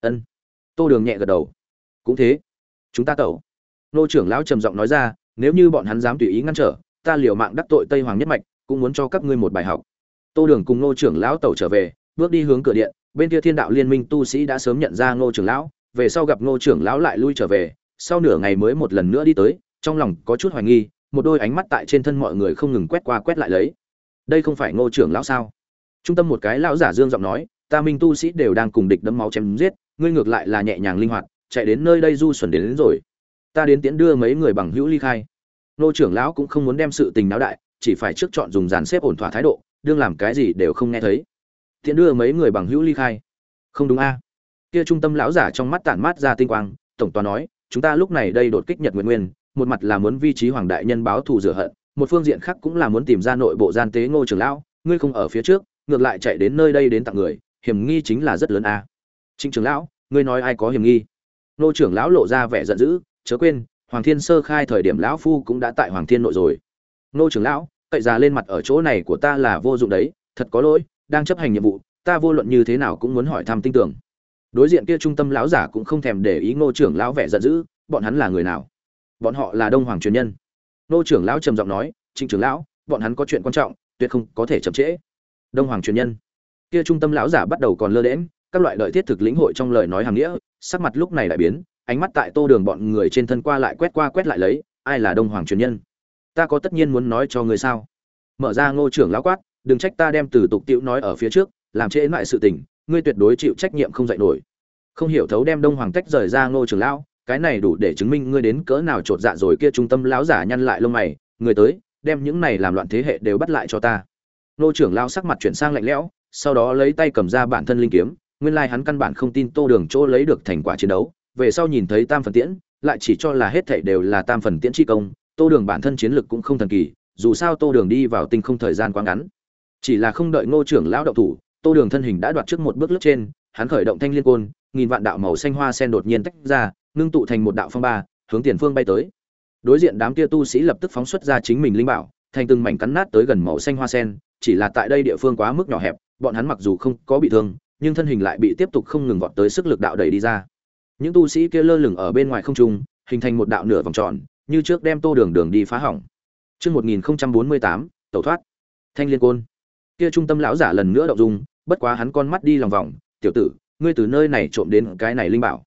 Ân. Tô đường nhẹ gật đầu. Cũng thế. Chúng ta tẩu. Nô trưởng lão trầm giọng nói ra, nếu như bọn hắn dám tùy ý ngăn trở, ta liều mạng đắc tội tây hoàng nhất mạch, cũng muốn cho các ngươi một bài học tô đường cùng Ngô trưởng lão tẩu trở về bước đi hướng cửa điện bên kia thiên đạo liên minh tu sĩ đã sớm nhận ra ngô trưởng lão về sau gặp ngô trưởng lão lại lui trở về sau nửa ngày mới một lần nữa đi tới trong lòng có chút hoài nghi một đôi ánh mắt tại trên thân mọi người không ngừng quét qua quét lại lấy. Đây không phải ngô trưởng lão sao? Trung tâm một cái lão giả dương giọng nói ta minh tu sĩ đều đang cùng địch đấm máu chém giết ngươi ngược lại là nhẹ nhàng linh hoạt chạy đến nơi đây du xuẩn đến, đến rồi. Ta đến tiễn đưa mấy người bằng hữu ly khai. Nô trưởng lão cũng không muốn đem sự tình náo đại chỉ phải trước chọn dùng dàn xếp ổn thỏa thái độ đương làm cái gì đều không nghe thấy. Tiện đưa mấy người bằng hữu ly khai. Không đúng a. Kia trung tâm lão giả trong mắt tản mát ra tinh quang, tổng tòa nói, chúng ta lúc này đây đột kích nhật nguyên nguyên, một mặt là muốn vi trí hoàng đại nhân báo thù rửa hận, một phương diện khác cũng là muốn tìm ra nội bộ gian tế ngô trưởng lão, ngươi không ở phía trước, ngược lại chạy đến nơi đây đến tặng người, hiểm nghi chính là rất lớn a. À. trịnh trưởng lão, ngươi nói ai có hiểm nghi? Ngô trưởng lão lộ ra vẻ giận dữ, chớ quên, hoàng thiên sơ khai thời điểm lão phu cũng đã tại hoàng thiên nội rồi. Ngô trưởng lão cậy già lên mặt ở chỗ này của ta là vô dụng đấy, thật có lỗi, đang chấp hành nhiệm vụ, ta vô luận như thế nào cũng muốn hỏi thăm tin tưởng. Đối diện kia trung tâm lão giả cũng không thèm để ý ngô trưởng lão vẻ giận dữ, bọn hắn là người nào? Bọn họ là đông hoàng truyền nhân. Nô trưởng lão trầm giọng nói, trịnh trưởng lão, bọn hắn có chuyện quan trọng, tuyệt không có thể chậm trễ. Đông hoàng truyền nhân. Kia trung tâm lão giả bắt đầu còn lơ đễm các loại lợi thiết thực lĩnh hội trong lời nói hàng nghĩa, sắc mặt lúc này lại biến, ánh mắt tại tô đường bọn người trên thân qua lại quét qua quét lại lấy, ai là đông hoàng truyền nhân? Ta có tất nhiên muốn nói cho người sao? Mở ra ngô trưởng lão quát, đừng trách ta đem từ tục tiễu nói ở phía trước, làm trễ lại sự tình, ngươi tuyệt đối chịu trách nhiệm không dạy nổi. Không hiểu thấu đem đông hoàng tách rời ra ngô trưởng lão, cái này đủ để chứng minh ngươi đến cỡ nào trột dạ rồi kia trung tâm lão giả nhăn lại lông mày, người tới, đem những này làm loạn thế hệ đều bắt lại cho ta. Ngô trưởng lão sắc mặt chuyển sang lạnh lẽo, sau đó lấy tay cầm ra bản thân linh kiếm, nguyên lai hắn căn bản không tin tô đường chỗ lấy được thành quả chiến đấu, về sau nhìn thấy tam phần tiễn, lại chỉ cho là hết thảy đều là tam phần tiễn chi công tô đường bản thân chiến lực cũng không thần kỳ, dù sao tô đường đi vào tinh không thời gian quá ngắn. Chỉ là không đợi ngô trưởng lão động thủ, tô đường thân hình đã đoạt trước một bước lướt trên, hắn khởi động thanh liên côn, nghìn vạn đạo màu xanh hoa sen đột nhiên tách ra, ngưng tụ thành một đạo phong ba, hướng tiền phương bay tới. Đối diện đám kia tu sĩ lập tức phóng xuất ra chính mình linh bảo, thành từng mảnh cắn nát tới gần màu xanh hoa sen, chỉ là tại đây địa phương quá mức nhỏ hẹp, bọn hắn mặc dù không có bị thương, nhưng thân hình lại bị tiếp tục không ngừng vọt tới sức lực đạo đẩy đi ra. Những tu sĩ kia lơ lửng ở bên ngoài không trung, hình thành một đạo nửa vòng tròn như trước đem tô đường đường đi phá hỏng chương một nghìn bốn mươi tám tẩu thoát. Thanh liên côn. Kia trung tâm lão giả lần nữa động dung, bất quá hắn con mắt đi lòng vòng, "Tiểu tử, ngươi từ nơi này trộm đến cái này linh bảo."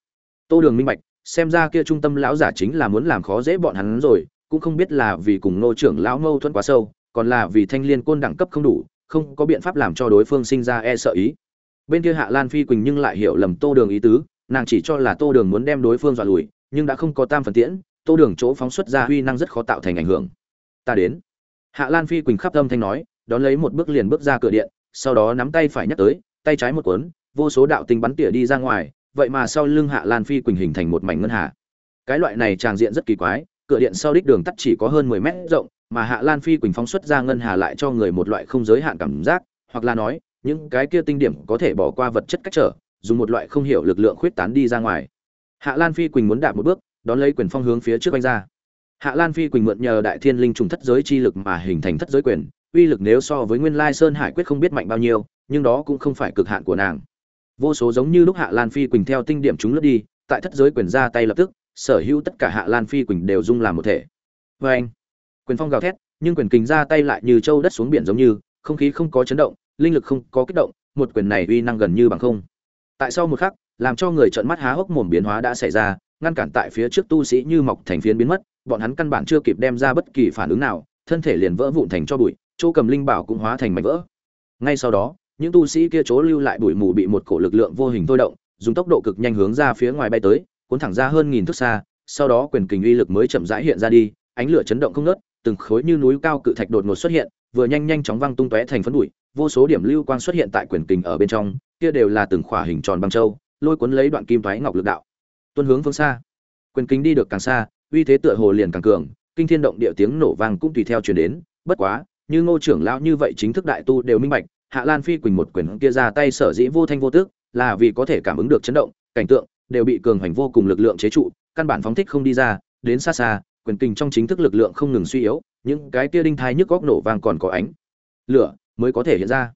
Tô Đường minh bạch, xem ra kia trung tâm lão giả chính là muốn làm khó dễ bọn hắn rồi, cũng không biết là vì cùng nô trưởng lão mâu thuẫn quá sâu, còn là vì thanh liên côn đẳng cấp không đủ, không có biện pháp làm cho đối phương sinh ra e sợ ý. Bên kia Hạ Lan Phi Quỳnh nhưng lại hiểu lầm Tô Đường ý tứ, nàng chỉ cho là Tô Đường muốn đem đối phương dọa lùi, nhưng đã không có tam phần tiễn, Tô Đường chỗ phóng xuất ra huy năng rất khó tạo thành ảnh hưởng. Ta đến. Hạ Lan Phi Quỳnh khắp âm thanh nói, đón lấy một bước liền bước ra cửa điện, sau đó nắm tay phải nhắc tới, tay trái một cuốn, vô số đạo tinh bắn tỉa đi ra ngoài, vậy mà sau lưng Hạ Lan Phi Quỳnh hình thành một mảnh ngân hà. Cái loại này tràng diện rất kỳ quái, cửa điện sau đích đường tắt chỉ có hơn 10 mét rộng, mà Hạ Lan Phi Quỳnh phóng xuất ra ngân hà lại cho người một loại không giới hạn cảm giác, hoặc là nói, những cái kia tinh điểm có thể bỏ qua vật chất cách trở, dùng một loại không hiểu lực lượng khuyết tán đi ra ngoài. Hạ Lan Phi Quỳnh muốn đạp một bước, đón lấy quyền phong hướng phía trước anh ra. Hạ Lan Phi Quỳnh mượn nhờ Đại Thiên Linh trùng thất giới chi lực mà hình thành thất giới quyền, uy lực nếu so với Nguyên Lai Sơn Hải quyết không biết mạnh bao nhiêu, nhưng đó cũng không phải cực hạn của nàng. Vô số giống như lúc Hạ Lan Phi Quỳnh theo tinh điểm chúng lướt đi, tại thất giới quyền ra tay lập tức, sở hữu tất cả Hạ Lan Phi Quỳnh đều dung làm một thể. Và anh, quyền phong gào thét, nhưng quyền kình ra tay lại như châu đất xuống biển giống như, không khí không có chấn động, linh lực không có kích động, một quyền này uy năng gần như bằng không. Tại sau một khắc, làm cho người trợn mắt há hốc mồm biến hóa đã xảy ra, ngăn cản tại phía trước tu sĩ như mọc thành phiến biến mất, bọn hắn căn bản chưa kịp đem ra bất kỳ phản ứng nào, thân thể liền vỡ vụn thành cho bụi, chỗ cầm linh bảo cũng hóa thành mảnh vỡ. Ngay sau đó, những tu sĩ kia chỗ lưu lại bụi mù bị một cổ lực lượng vô hình thôi động, dùng tốc độ cực nhanh hướng ra phía ngoài bay tới, cuốn thẳng ra hơn nghìn thước xa, sau đó quyền kình uy lực mới chậm rãi hiện ra đi, ánh lửa chấn động không ngớt, từng khối như núi cao cự thạch đột ngột xuất hiện, vừa nhanh nhanh chóng văng tung tóe thành phấn bụi, vô số điểm lưu quang xuất hiện tại quyền kình ở bên trong, kia đều là từng khỏa hình tròn băng châu, lôi cuốn lấy đoạn kim toái ngọc lực đạo. Tuân hướng phương xa, quyền kính đi được càng xa, uy thế tựa hồ liền càng cường, kinh thiên động địa tiếng nổ vang cũng tùy theo truyền đến, bất quá, như Ngô trưởng lão như vậy chính thức đại tu đều minh bạch, Hạ Lan Phi Quỳnh một quyền kia ra tay sở dĩ vô thanh vô tức, là vì có thể cảm ứng được chấn động, cảnh tượng đều bị cường hành vô cùng lực lượng chế trụ, căn bản phóng thích không đi ra, đến xa xa, quyền kinh trong chính thức lực lượng không ngừng suy yếu, những cái kia đinh thai nhức góc nổ vang còn có ánh lửa mới có thể hiện ra.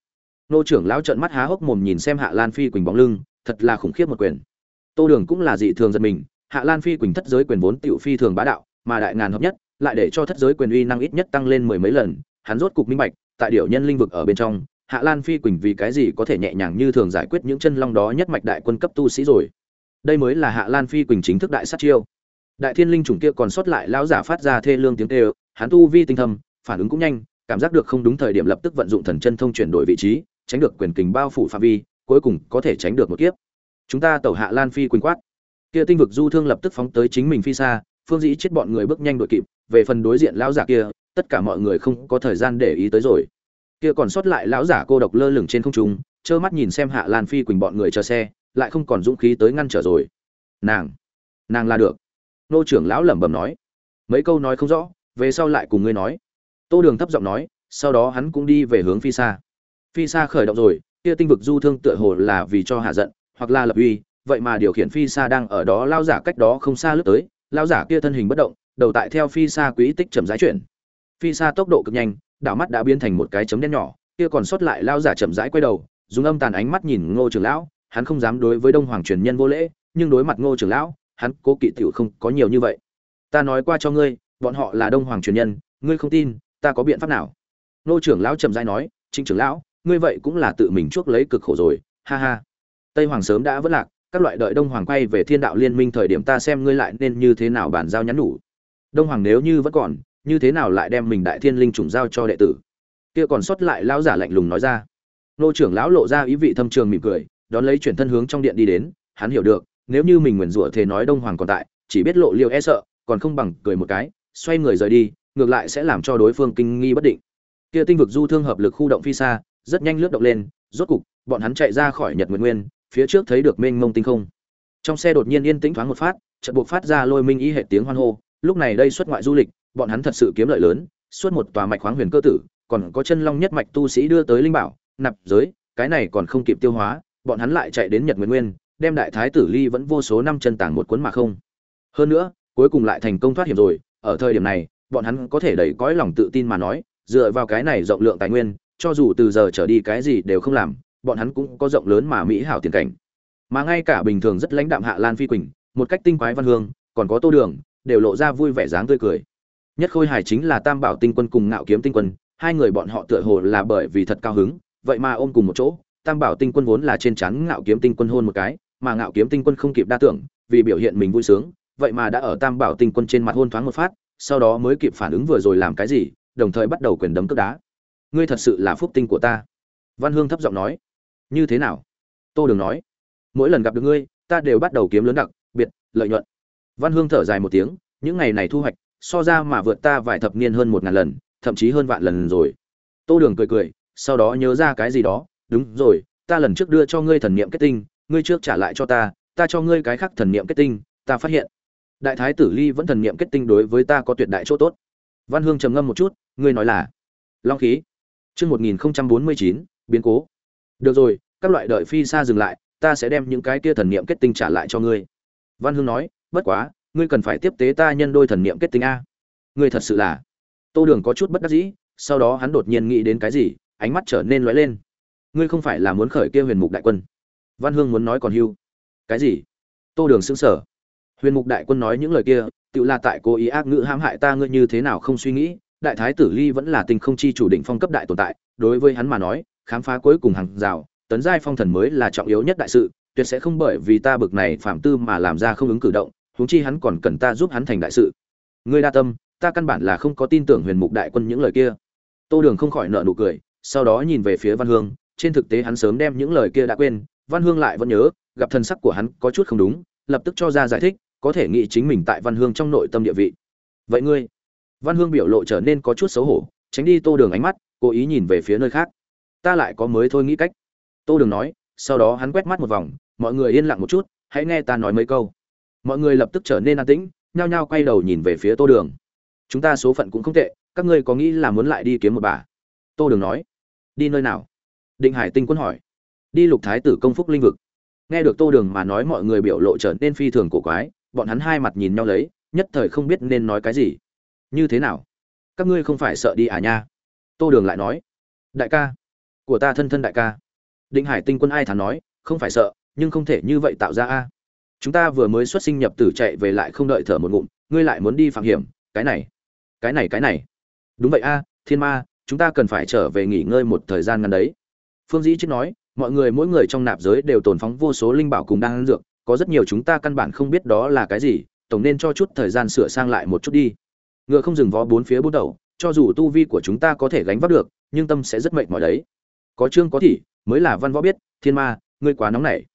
Ngô trưởng lão trợn mắt há hốc mồm nhìn xem Hạ Lan Phi Quỳnh bóng lưng, thật là khủng khiếp một quyền. Tô Đường cũng là dị thường giật mình, Hạ Lan Phi Quỳnh thất giới quyền vốn tiểu phi thường bá đạo, mà đại ngàn hợp nhất, lại để cho thất giới quyền uy năng ít nhất tăng lên mười mấy lần, hắn rốt cục minh bạch, tại điểu nhân linh vực ở bên trong, Hạ Lan Phi Quỳnh vì cái gì có thể nhẹ nhàng như thường giải quyết những chân long đó nhất mạch đại quân cấp tu sĩ rồi. Đây mới là Hạ Lan Phi Quỳnh chính thức đại sát chiêu. Đại Thiên Linh chủng kia còn sót lại lão giả phát ra thê lương tiếng kêu, hắn tu vi tinh thâm, phản ứng cũng nhanh, cảm giác được không đúng thời điểm lập tức vận dụng thần chân thông chuyển đổi vị trí, tránh được quyền kình bao phủ phạm vi, cuối cùng có thể tránh được một kiếp. Chúng ta tẩu Hạ Lan Phi Quỳnh quát. Kia tinh vực du thương lập tức phóng tới chính mình phi xa, phương dĩ chết bọn người bước nhanh đuổi kịp, về phần đối diện lão giả kia, tất cả mọi người không có thời gian để ý tới rồi. Kia còn sót lại lão giả cô độc lơ lửng trên không trung trơ mắt nhìn xem hạ lan phi quỳnh bọn người chờ xe lại không còn dũng khí tới ngăn trở rồi. Nàng nàng là được. Nô trưởng lão lẩm bẩm nói. Mấy câu nói không rõ về sau lại cùng ngươi nói. Tô đường thấp giọng nói sau đó hắn cũng đi về hướng phi xa. Phi xa khởi động rồi kia tinh vực du thương tựa hồ là vì cho hạ giận hoặc là lập uy, vậy mà điều khiển phi xa đang ở đó lao giả cách đó không xa lướt tới lao giả kia thân hình bất động, đầu tại theo phi xa quỹ tích chậm rãi chuyển. Phi xa tốc độ cực nhanh đảo mắt đã biến thành một cái chấm đen nhỏ, kia còn sót lại lao giả chậm rãi quay đầu, dùng âm tàn ánh mắt nhìn ngô trưởng lão, hắn không dám đối với đông hoàng truyền nhân vô lễ, nhưng đối mặt ngô trưởng lão, hắn cố kỵ tiểu không có nhiều như vậy. Ta nói qua cho ngươi, bọn họ là đông hoàng truyền nhân, ngươi không tin, ta có biện pháp nào? Ngô trưởng lão chậm rãi nói chính trưởng lão, ngươi vậy cũng là tự mình chuốc lấy cực khổ rồi, ha ha tây hoàng sớm đã vất lạc, các loại đợi đông hoàng quay về thiên đạo liên minh thời điểm ta xem ngươi lại nên như thế nào bàn giao nhắn nhủ. Đông hoàng nếu như vẫn còn, như thế nào lại đem mình đại thiên linh trùng giao cho đệ tử? Kia còn sót lại lão giả lạnh lùng nói ra. Nô trưởng lão lộ ra ý vị thâm trường mỉm cười, đón lấy chuyển thân hướng trong điện đi đến, hắn hiểu được, nếu như mình nguyền rủa thế nói đông hoàng còn tại, chỉ biết lộ liêu e sợ, còn không bằng cười một cái, xoay người rời đi, ngược lại sẽ làm cho đối phương kinh nghi bất định. Kia tinh vực du thương hợp lực khu động phi xa, rất nhanh lướt động lên, rốt cục, bọn hắn chạy ra khỏi nhật nguyện nguyên phía trước thấy được mênh mông tinh không trong xe đột nhiên yên tĩnh thoáng một phát chợt buộc phát ra lôi minh ý hệ tiếng hoan hô lúc này đây xuất ngoại du lịch bọn hắn thật sự kiếm lợi lớn, suốt một tòa mạch khoáng huyền cơ tử, còn có chân long nhất mạch tu sĩ đưa tới linh bảo, nạp giới, cái này còn không kịp tiêu hóa, bọn hắn lại chạy đến Nhật Nguyên Nguyên, đem đại thái tử ly vẫn vô số năm chân tàng một cuốn mà không. Hơn nữa, cuối cùng lại thành công thoát hiểm rồi, ở thời điểm này, bọn hắn có thể đẩy cõi lòng tự tin mà nói, dựa vào cái này rộng lượng tài nguyên, cho dù từ giờ trở đi cái gì đều không làm, bọn hắn cũng có rộng lớn mà mỹ hảo tiền cảnh. Mà ngay cả bình thường rất lãnh đạm hạ lan phi quỳnh, một cách tinh quái văn hương, còn có tô đường, đều lộ ra vui vẻ dáng tươi cười. Nhất khôi hài chính là tam bảo tinh quân cùng ngạo kiếm tinh quân, hai người bọn họ tựa hồ là bởi vì thật cao hứng, vậy mà ôm cùng một chỗ, tam bảo tinh quân vốn là trên chắn ngạo kiếm tinh quân hôn một cái, mà ngạo kiếm tinh quân không kịp đa tưởng, vì biểu hiện mình vui sướng, vậy mà đã ở tam bảo tinh quân trên mặt hôn thoáng một phát, sau đó mới kịp phản ứng vừa rồi làm cái gì, đồng thời bắt đầu quyền đấm cướp đá. Ngươi thật sự là phúc tinh của ta. Văn hương thấp giọng nói như thế nào? Tô đường nói, mỗi lần gặp được ngươi, ta đều bắt đầu kiếm lớn đặc, biệt, lợi nhuận. Văn hương thở dài một tiếng, những ngày này thu hoạch, so ra mà vượt ta vài thập niên hơn một ngàn lần, thậm chí hơn vạn lần rồi. Tô đường cười cười, sau đó nhớ ra cái gì đó, đúng rồi, ta lần trước đưa cho ngươi thần niệm kết tinh, ngươi trước trả lại cho ta ta cho ngươi cái khác thần niệm kết tinh, ta phát hiện, đại thái tử ly vẫn thần niệm kết tinh đối với ta có tuyệt đại chỗ tốt. Văn hương trầm ngâm một chút, ngươi nói là? Long khí. Chương một nghìn bốn mươi chín, biến cố được rồi, các loại đợi phi xa dừng lại, ta sẽ đem những cái kia thần niệm kết tinh trả lại cho ngươi. Văn hương nói, bất quá, ngươi cần phải tiếp tế ta nhân đôi thần niệm kết tinh a. Ngươi thật sự là. Tô đường có chút bất đắc dĩ, sau đó hắn đột nhiên nghĩ đến cái gì, ánh mắt trở nên lóe lên. Ngươi không phải là muốn khởi kia huyền mục đại quân. Văn hương muốn nói còn hưu. Cái gì? Tô đường xứng sở huyền mục đại quân nói những lời kia tự là tại cố ý ác ngữ hãm hại ta ngươi như thế nào không suy nghĩ, đại thái tử ly vẫn là tình không chi chủ định phong cấp đại tồn tại, đối với hắn mà nói khám phá cuối cùng hàng rào, tấn giai phong thần mới là trọng yếu nhất đại sự, tuyệt sẽ không bởi vì ta bực này phạm tư mà làm ra không ứng cử động, huống chi hắn còn cần ta giúp hắn thành đại sự. Ngươi đa tâm, ta căn bản là không có tin tưởng huyền mục đại quân những lời kia. Tô đường không khỏi nợ nụ cười, sau đó nhìn về phía văn hương, trên thực tế hắn sớm đem những lời kia đã quên, văn hương lại vẫn nhớ, gặp thân sắc của hắn có chút không đúng, lập tức cho ra giải thích, có thể nghĩ chính mình tại văn hương trong nội tâm địa vị. Vậy ngươi? Văn hương biểu lộ trở nên có chút xấu hổ, tránh đi tô đường ánh mắt, cố ý nhìn về phía nơi khác ta lại có mới thôi nghĩ cách. Tô đường nói, sau đó hắn quét mắt một vòng, mọi người yên lặng một chút, hãy nghe ta nói mấy câu. Mọi người lập tức trở nên an tĩnh, nhao nhao quay đầu nhìn về phía tô đường. Chúng ta số phận cũng không tệ, các ngươi có nghĩ là muốn lại đi kiếm một bà? Tô đường nói, đi nơi nào? Định hải tinh quân hỏi. Đi lục thái tử công phúc linh vực. Nghe được tô đường mà nói mọi người biểu lộ trở nên phi thường cổ quái, bọn hắn hai mặt nhìn nhau lấy, nhất thời không biết nên nói cái gì. Như thế nào? Các ngươi không phải sợ đi à nha? Tô đường lại nói. Đại ca của ta thân thân đại ca. Định hải tinh quân ai thắn nói, không phải sợ, nhưng không thể như vậy tạo ra a. Chúng ta vừa mới xuất sinh nhập tử chạy về lại không đợi thở một ngụm, ngươi lại muốn đi phạm hiểm, cái này cái này cái này. Đúng vậy a, thiên ma, chúng ta cần phải trở về nghỉ ngơi một thời gian ngắn đấy. Phương dĩ chết nói, mọi người mỗi người trong nạp giới đều tồn phóng vô số linh bảo cùng đang ăn dược, có rất nhiều chúng ta căn bản không biết đó là cái gì, tổng nên cho chút thời gian sửa sang lại một chút đi. Ngựa không dừng vó bốn phía bút đầu, cho dù tu vi của chúng ta có thể gánh vác được, nhưng tâm sẽ rất mệt mỏi đấy có chương có thị, mới là văn võ biết, thiên ma, ngươi quá nóng nảy.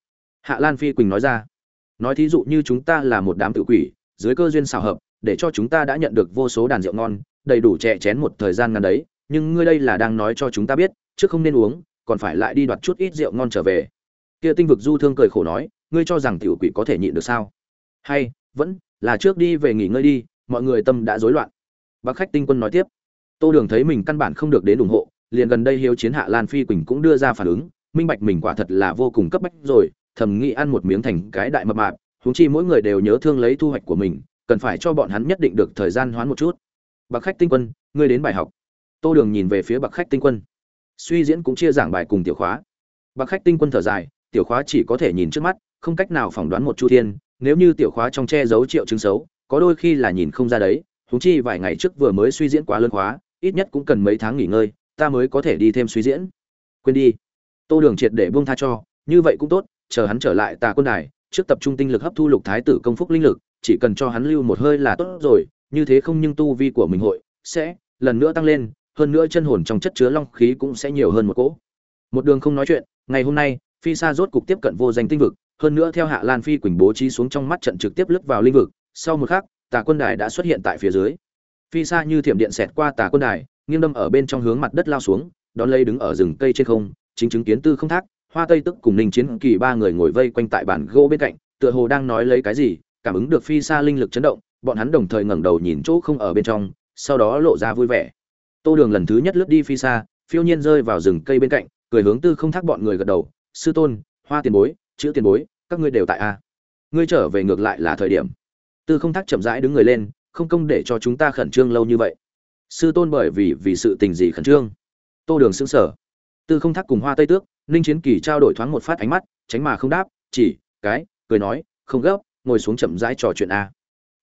Hạ lan phi quỳnh nói ra, nói thí dụ như chúng ta là một đám tự quỷ, dưới cơ duyên xào hợp, để cho chúng ta đã nhận được vô số đàn rượu ngon, đầy đủ chè chén một thời gian ngắn đấy, nhưng ngươi đây là đang nói cho chúng ta biết, trước không nên uống, còn phải lại đi đoạt chút ít rượu ngon trở về. Kia tinh vực du thương cười khổ nói, ngươi cho rằng tiểu quỷ có thể nhịn được sao? Hay, vẫn là trước đi về nghỉ ngơi đi, mọi người tâm đã rối loạn. Bác khách tinh quân nói tiếp, tô đường thấy mình căn bản không được đến ủng hộ liền gần đây hiếu chiến hạ lan phi quỳnh cũng đưa ra phản ứng, minh bạch mình quả thật là vô cùng cấp bách rồi, thầm nghĩ ăn một miếng thành cái đại mập mạp, huống chi mỗi người đều nhớ thương lấy thu hoạch của mình, cần phải cho bọn hắn nhất định được thời gian hoán một chút. Bậc khách tinh quân, ngươi đến bài học. Tô đường nhìn về phía bậc khách tinh quân. Suy diễn cũng chia giảng bài cùng tiểu khóa. Bậc khách tinh quân thở dài, tiểu khóa chỉ có thể nhìn trước mắt, không cách nào phỏng đoán một chu thiên, nếu như tiểu khóa trong che giấu triệu chứng xấu, có đôi khi là nhìn không ra đấy, huống chi vài ngày trước vừa mới suy diễn quá lớn khóa, ít nhất cũng cần mấy tháng nghỉ ngơi ta mới có thể đi thêm suy diễn. Quên đi. Tô đường triệt để buông tha cho, như vậy cũng tốt, chờ hắn trở lại tà quân đài, trước tập trung tinh lực hấp thu lục thái tử công phúc linh lực, chỉ cần cho hắn lưu một hơi là tốt rồi, như thế không nhưng tu vi của mình hội sẽ lần nữa tăng lên, hơn nữa chân hồn trong chất chứa long khí cũng sẽ nhiều hơn một cỗ. Một đường không nói chuyện, ngày hôm nay, phi sa rốt cục tiếp cận vô danh tinh vực, hơn nữa theo hạ lan phi quỳnh bố trí xuống trong mắt trận trực tiếp lướt vào linh vực, sau một khắc, tà quân đài đã xuất hiện tại phía dưới. Phi sa như thiểm điện xẹt qua tà quân đài nghiêng đâm ở bên trong hướng mặt đất lao xuống, đón lấy đứng ở rừng cây trên không, chính chứng kiến tư không thác, hoa tây tức cùng ninh chiến kỳ ba người ngồi vây quanh tại bàn gỗ bên cạnh, tựa hồ đang nói lấy cái gì, cảm ứng được phi xa linh lực chấn động, bọn hắn đồng thời ngẩng đầu nhìn chỗ không ở bên trong, sau đó lộ ra vui vẻ. Tô đường lần thứ nhất lướt đi phi xa phiêu nhiên rơi vào rừng cây bên cạnh, cười hướng tư không thác bọn người gật đầu, sư tôn, hoa tiền bối, chữ tiền bối, các ngươi đều tại a. Ngươi trở về ngược lại là thời điểm. Tư không thác chậm rãi đứng người lên, không công để cho chúng ta khẩn trương lâu như vậy sư tôn bởi vì vì sự tình gì khẩn trương? Tô đường xứng sở tư không thắc cùng hoa tây tước, ninh chiến kỳ trao đổi thoáng một phát ánh mắt, tránh mà không đáp, chỉ, cái, cười nói, không gấp, ngồi xuống chậm rãi trò chuyện a.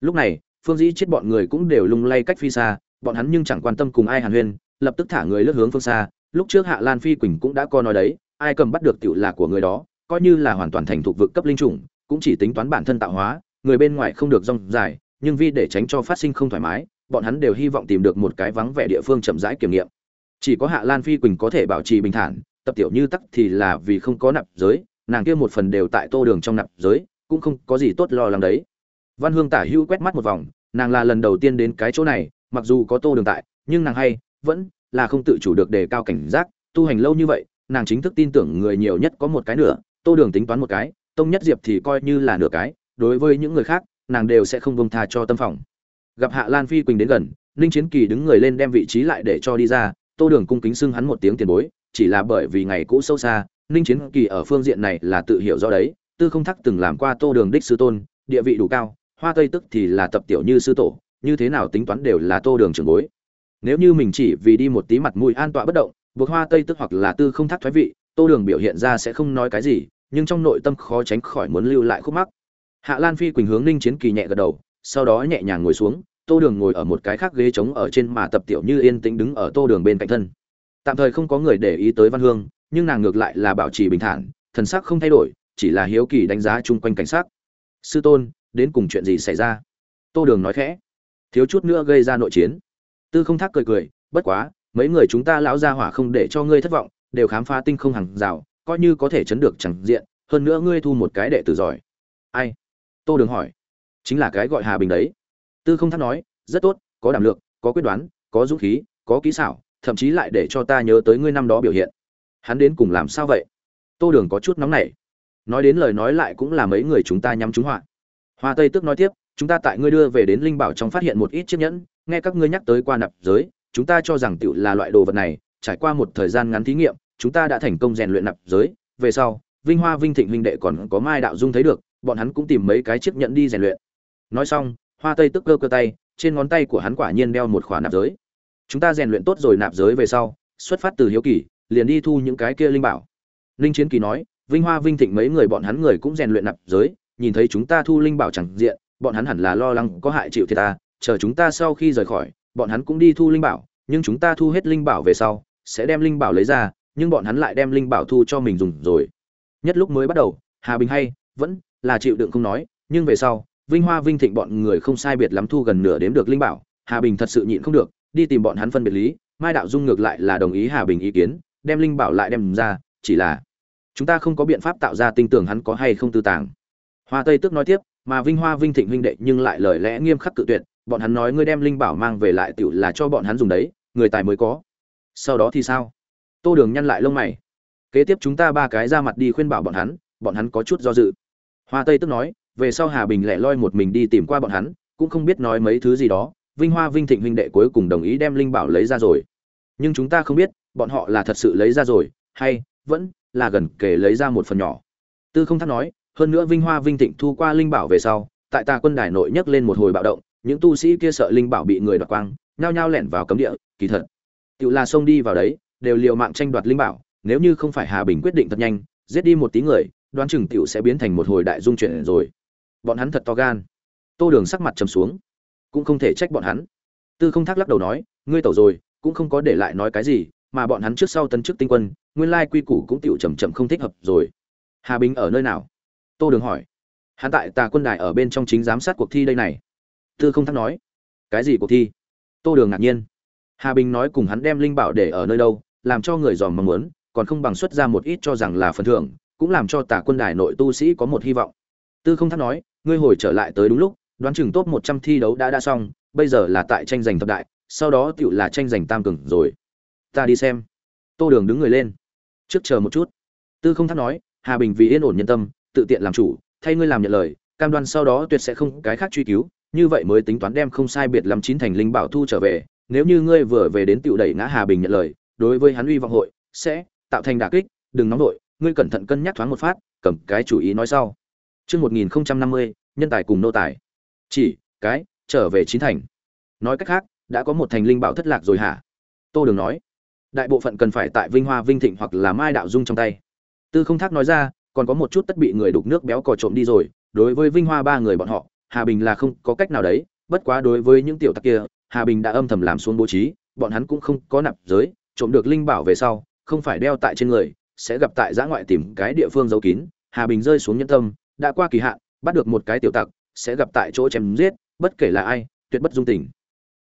Lúc này, phương dĩ chết bọn người cũng đều lung lay cách phi xa, bọn hắn nhưng chẳng quan tâm cùng ai hàn huyên, lập tức thả người lướt hướng phương xa. Lúc trước hạ lan phi quỳnh cũng đã co nói đấy, ai cầm bắt được tiểu là của người đó, coi như là hoàn toàn thành thuộc vực cấp linh chủng, cũng chỉ tính toán bản thân tạo hóa, người bên ngoài không được rong dài, nhưng vì để tránh cho phát sinh không thoải mái bọn hắn đều hy vọng tìm được một cái vắng vẻ địa phương chậm rãi kiểm nghiệm. Chỉ có hạ lan phi quỳnh có thể bảo trì bình thản, tập tiểu như tắc thì là vì không có nạp giới, nàng kia một phần đều tại tô đường trong nạp giới, cũng không có gì tốt lo lắng đấy. Văn hương tả hữu quét mắt một vòng, nàng là lần đầu tiên đến cái chỗ này, mặc dù có tô đường tại, nhưng nàng hay, vẫn là không tự chủ được đề cao cảnh giác, tu hành lâu như vậy, nàng chính thức tin tưởng người nhiều nhất có một cái nữa tô đường tính toán một cái, tông nhất diệp thì coi như là nửa cái, đối với những người khác, nàng đều sẽ không bông tha cho tâm phòng gặp hạ lan phi quỳnh đến gần, ninh chiến kỳ đứng người lên đem vị trí lại để cho đi ra, tô đường cung kính xưng hắn một tiếng tiền bối, chỉ là bởi vì ngày cũ sâu xa, ninh chiến kỳ ở phương diện này là tự hiểu do đấy, tư không thắc từng làm qua tô đường đích sư tôn, địa vị đủ cao, hoa tây tức thì là tập tiểu như sư tổ, như thế nào tính toán đều là tô đường trường bối. Nếu như mình chỉ vì đi một tí mặt mũi an tọa bất động, buộc hoa tây tức hoặc là tư không thắc thoái vị, tô đường biểu hiện ra sẽ không nói cái gì, nhưng trong nội tâm khó tránh khỏi muốn lưu lại khúc mắc. Hạ lan phi quỳnh hướng ninh chiến kỳ nhẹ gật đầu sau đó nhẹ nhàng ngồi xuống, tô đường ngồi ở một cái khác ghế trống ở trên mà tập tiểu như yên tĩnh đứng ở tô đường bên cạnh thân. Tạm thời không có người để ý tới văn hương, nhưng nàng ngược lại là bảo trì bình thản, thần sắc không thay đổi, chỉ là hiếu kỳ đánh giá chung quanh cảnh sát sư tôn, đến cùng chuyện gì xảy ra? Tô đường nói khẽ. Thiếu chút nữa gây ra nội chiến. Tư không thác cười cười, bất quá, mấy người chúng ta lão gia hỏa không để cho ngươi thất vọng, đều khám phá tinh không hàng rào, coi như có thể chấn được chẳng diện, hơn nữa ngươi thu một cái đệ tử giỏi. Ai? Tô đường hỏi chính là cái gọi hà bình đấy. Tư không thác nói, rất tốt, có đảm lược có quyết đoán, có dũng khí, có kỹ xảo, thậm chí lại để cho ta nhớ tới ngươi năm đó biểu hiện. Hắn đến cùng làm sao vậy? Tô đường có chút nóng nảy. Nói đến lời nói lại cũng là mấy người chúng ta nhắm trúng họa. Hoa tây tức nói tiếp, chúng ta tại ngươi đưa về đến linh bảo trong phát hiện một ít chiếc nhẫn, nghe các ngươi nhắc tới qua nạp giới, chúng ta cho rằng tựu là loại đồ vật này, trải qua một thời gian ngắn thí nghiệm, chúng ta đã thành công rèn luyện nạp giới. Về sau, vinh hoa vinh thịnh huynh đệ còn có mai đạo dung thấy được, bọn hắn cũng tìm mấy cái chiếc nhẫn đi rèn luyện nói xong, hoa tây tức cơ cơ tay, trên ngón tay của hắn quả nhiên đeo một khỏa nạp giới. Chúng ta rèn luyện tốt rồi nạp giới về sau, xuất phát từ hiếu kỳ, liền đi thu những cái kia linh bảo. Linh chiến kỳ nói, vinh hoa vinh thịnh mấy người bọn hắn người cũng rèn luyện nạp giới, nhìn thấy chúng ta thu linh bảo chẳng diện, bọn hắn hẳn là lo lắng có hại chịu thiệt ta, chờ chúng ta sau khi rời khỏi, bọn hắn cũng đi thu linh bảo, nhưng chúng ta thu hết linh bảo về sau, sẽ đem linh bảo lấy ra, nhưng bọn hắn lại đem linh bảo thu cho mình dùng rồi. Nhất lúc mới bắt đầu, hà bình hay, vẫn là chịu đựng không nói, nhưng về sau vinh hoa vinh thịnh bọn người không sai biệt lắm thu gần nửa đếm được linh bảo, hà bình thật sự nhịn không được, đi tìm bọn hắn phân biệt lý, mai đạo dung ngược lại là đồng ý hà bình ý kiến, đem linh bảo lại đem ra, chỉ là chúng ta không có biện pháp tạo ra tinh tưởng hắn có hay không tư tàng. Hoa tây tức nói tiếp, mà vinh hoa vinh thịnh huynh đệ nhưng lại lời lẽ nghiêm khắc cự tuyệt, bọn hắn nói ngươi đem linh bảo mang về lại tựu là cho bọn hắn dùng đấy, người tài mới có. Sau đó thì sao? Tô đường nhăn lại lông mày. Kế tiếp chúng ta ba cái ra mặt đi khuyên bảo bọn hắn bọn hắn có chút do dự. Hoa tây tức nói về sau hà bình lẻ loi một mình đi tìm qua bọn hắn, cũng không biết nói mấy thứ gì đó, vinh hoa vinh thịnh huynh đệ cuối cùng đồng ý đem linh bảo lấy ra rồi. Nhưng chúng ta không biết, bọn họ là thật sự lấy ra rồi, hay vẫn là gần kể lấy ra một phần nhỏ. Tư không Thác nói, hơn nữa vinh hoa vinh thịnh thu qua linh bảo về sau, tại tà quân đài nội nhấc lên một hồi bạo động, những tu sĩ kia sợ linh bảo bị người đoạt quang, nhao nhao lẻn vào cấm địa, kỳ thật. Tiểu là xông đi vào đấy, đều liều mạng tranh đoạt linh bảo, nếu như không phải hà bình quyết định thật nhanh, giết đi một tí người, đoán chừng tiểu sẽ biến thành một hồi đại dung chuyện rồi bọn hắn thật to gan. Tô đường sắc mặt trầm xuống. Cũng không thể trách bọn hắn. Tư không thác lắc đầu nói, ngươi tẩu rồi, cũng không có để lại nói cái gì, mà bọn hắn trước sau tân chức tinh quân, nguyên lai quy củ cũng tựu chậm chậm không thích hợp rồi. Hà bình ở nơi nào? Tô đường hỏi. Hắn tại tà quân đài ở bên trong chính giám sát cuộc thi đây này. Tư không thắc nói. Cái gì cuộc thi? Tô đường ngạc nhiên. Hà bình nói cùng hắn đem linh bảo để ở nơi đâu, làm cho người dòm mong muốn, còn không bằng xuất ra một ít cho rằng là phần thưởng, cũng làm cho tà quân đài nội tu sĩ có một hy vọng. Tư không thắc nói ngươi hồi trở lại tới đúng lúc, đoán chừng top một trăm thi đấu đã đã xong, bây giờ là tại tranh giành thập đại, sau đó tựu là tranh giành tam cường rồi. Ta đi xem. Tô đường đứng người lên. Trước chờ một chút. Tư không thắc nói, hà bình vì yên ổn nhân tâm, tự tiện làm chủ, thay ngươi làm nhận lời, cam đoan sau đó tuyệt sẽ không cái khác truy cứu, như vậy mới tính toán đem không sai biệt lắm chín thành linh bảo thu trở về, nếu như ngươi vừa về đến tựu đẩy ngã hà bình nhận lời, đối với hắn uy vọng hội sẽ tạo thành đả kích, đừng nóng đội ngươi cẩn thận cân nhắc thoáng một phát, cầm cái chủ ý nói sau. Trước 1050, nhân tài cùng nô tài. Chỉ, cái, trở về chín thành. Nói cách khác, đã có một thành linh bảo thất lạc rồi hả? Tô Đường nói. Đại bộ phận cần phải tại Vinh Hoa Vinh Thịnh hoặc là Mai Đạo Dung trong tay. tư không thác nói ra còn có một chút tất bị người đục nước béo cò trộm đi rồi đối với vinh hoa ba người bọn họ hà bình là không có cách nào đấy bất quá đối với những tiểu tặc kia hà bình đã âm thầm làm xuống bố trí bọn hắn cũng không có nạp giới trộm được linh bảo về sau không phải đeo tại trên người sẽ gặp tại giã ngoại tìm cái địa phương giấu kín hà bình rơi xuống nhân tâm đã qua kỳ hạn, bắt được một cái tiểu tặc, sẽ gặp tại chỗ chém giết, bất kể là ai, tuyệt bất dung tình.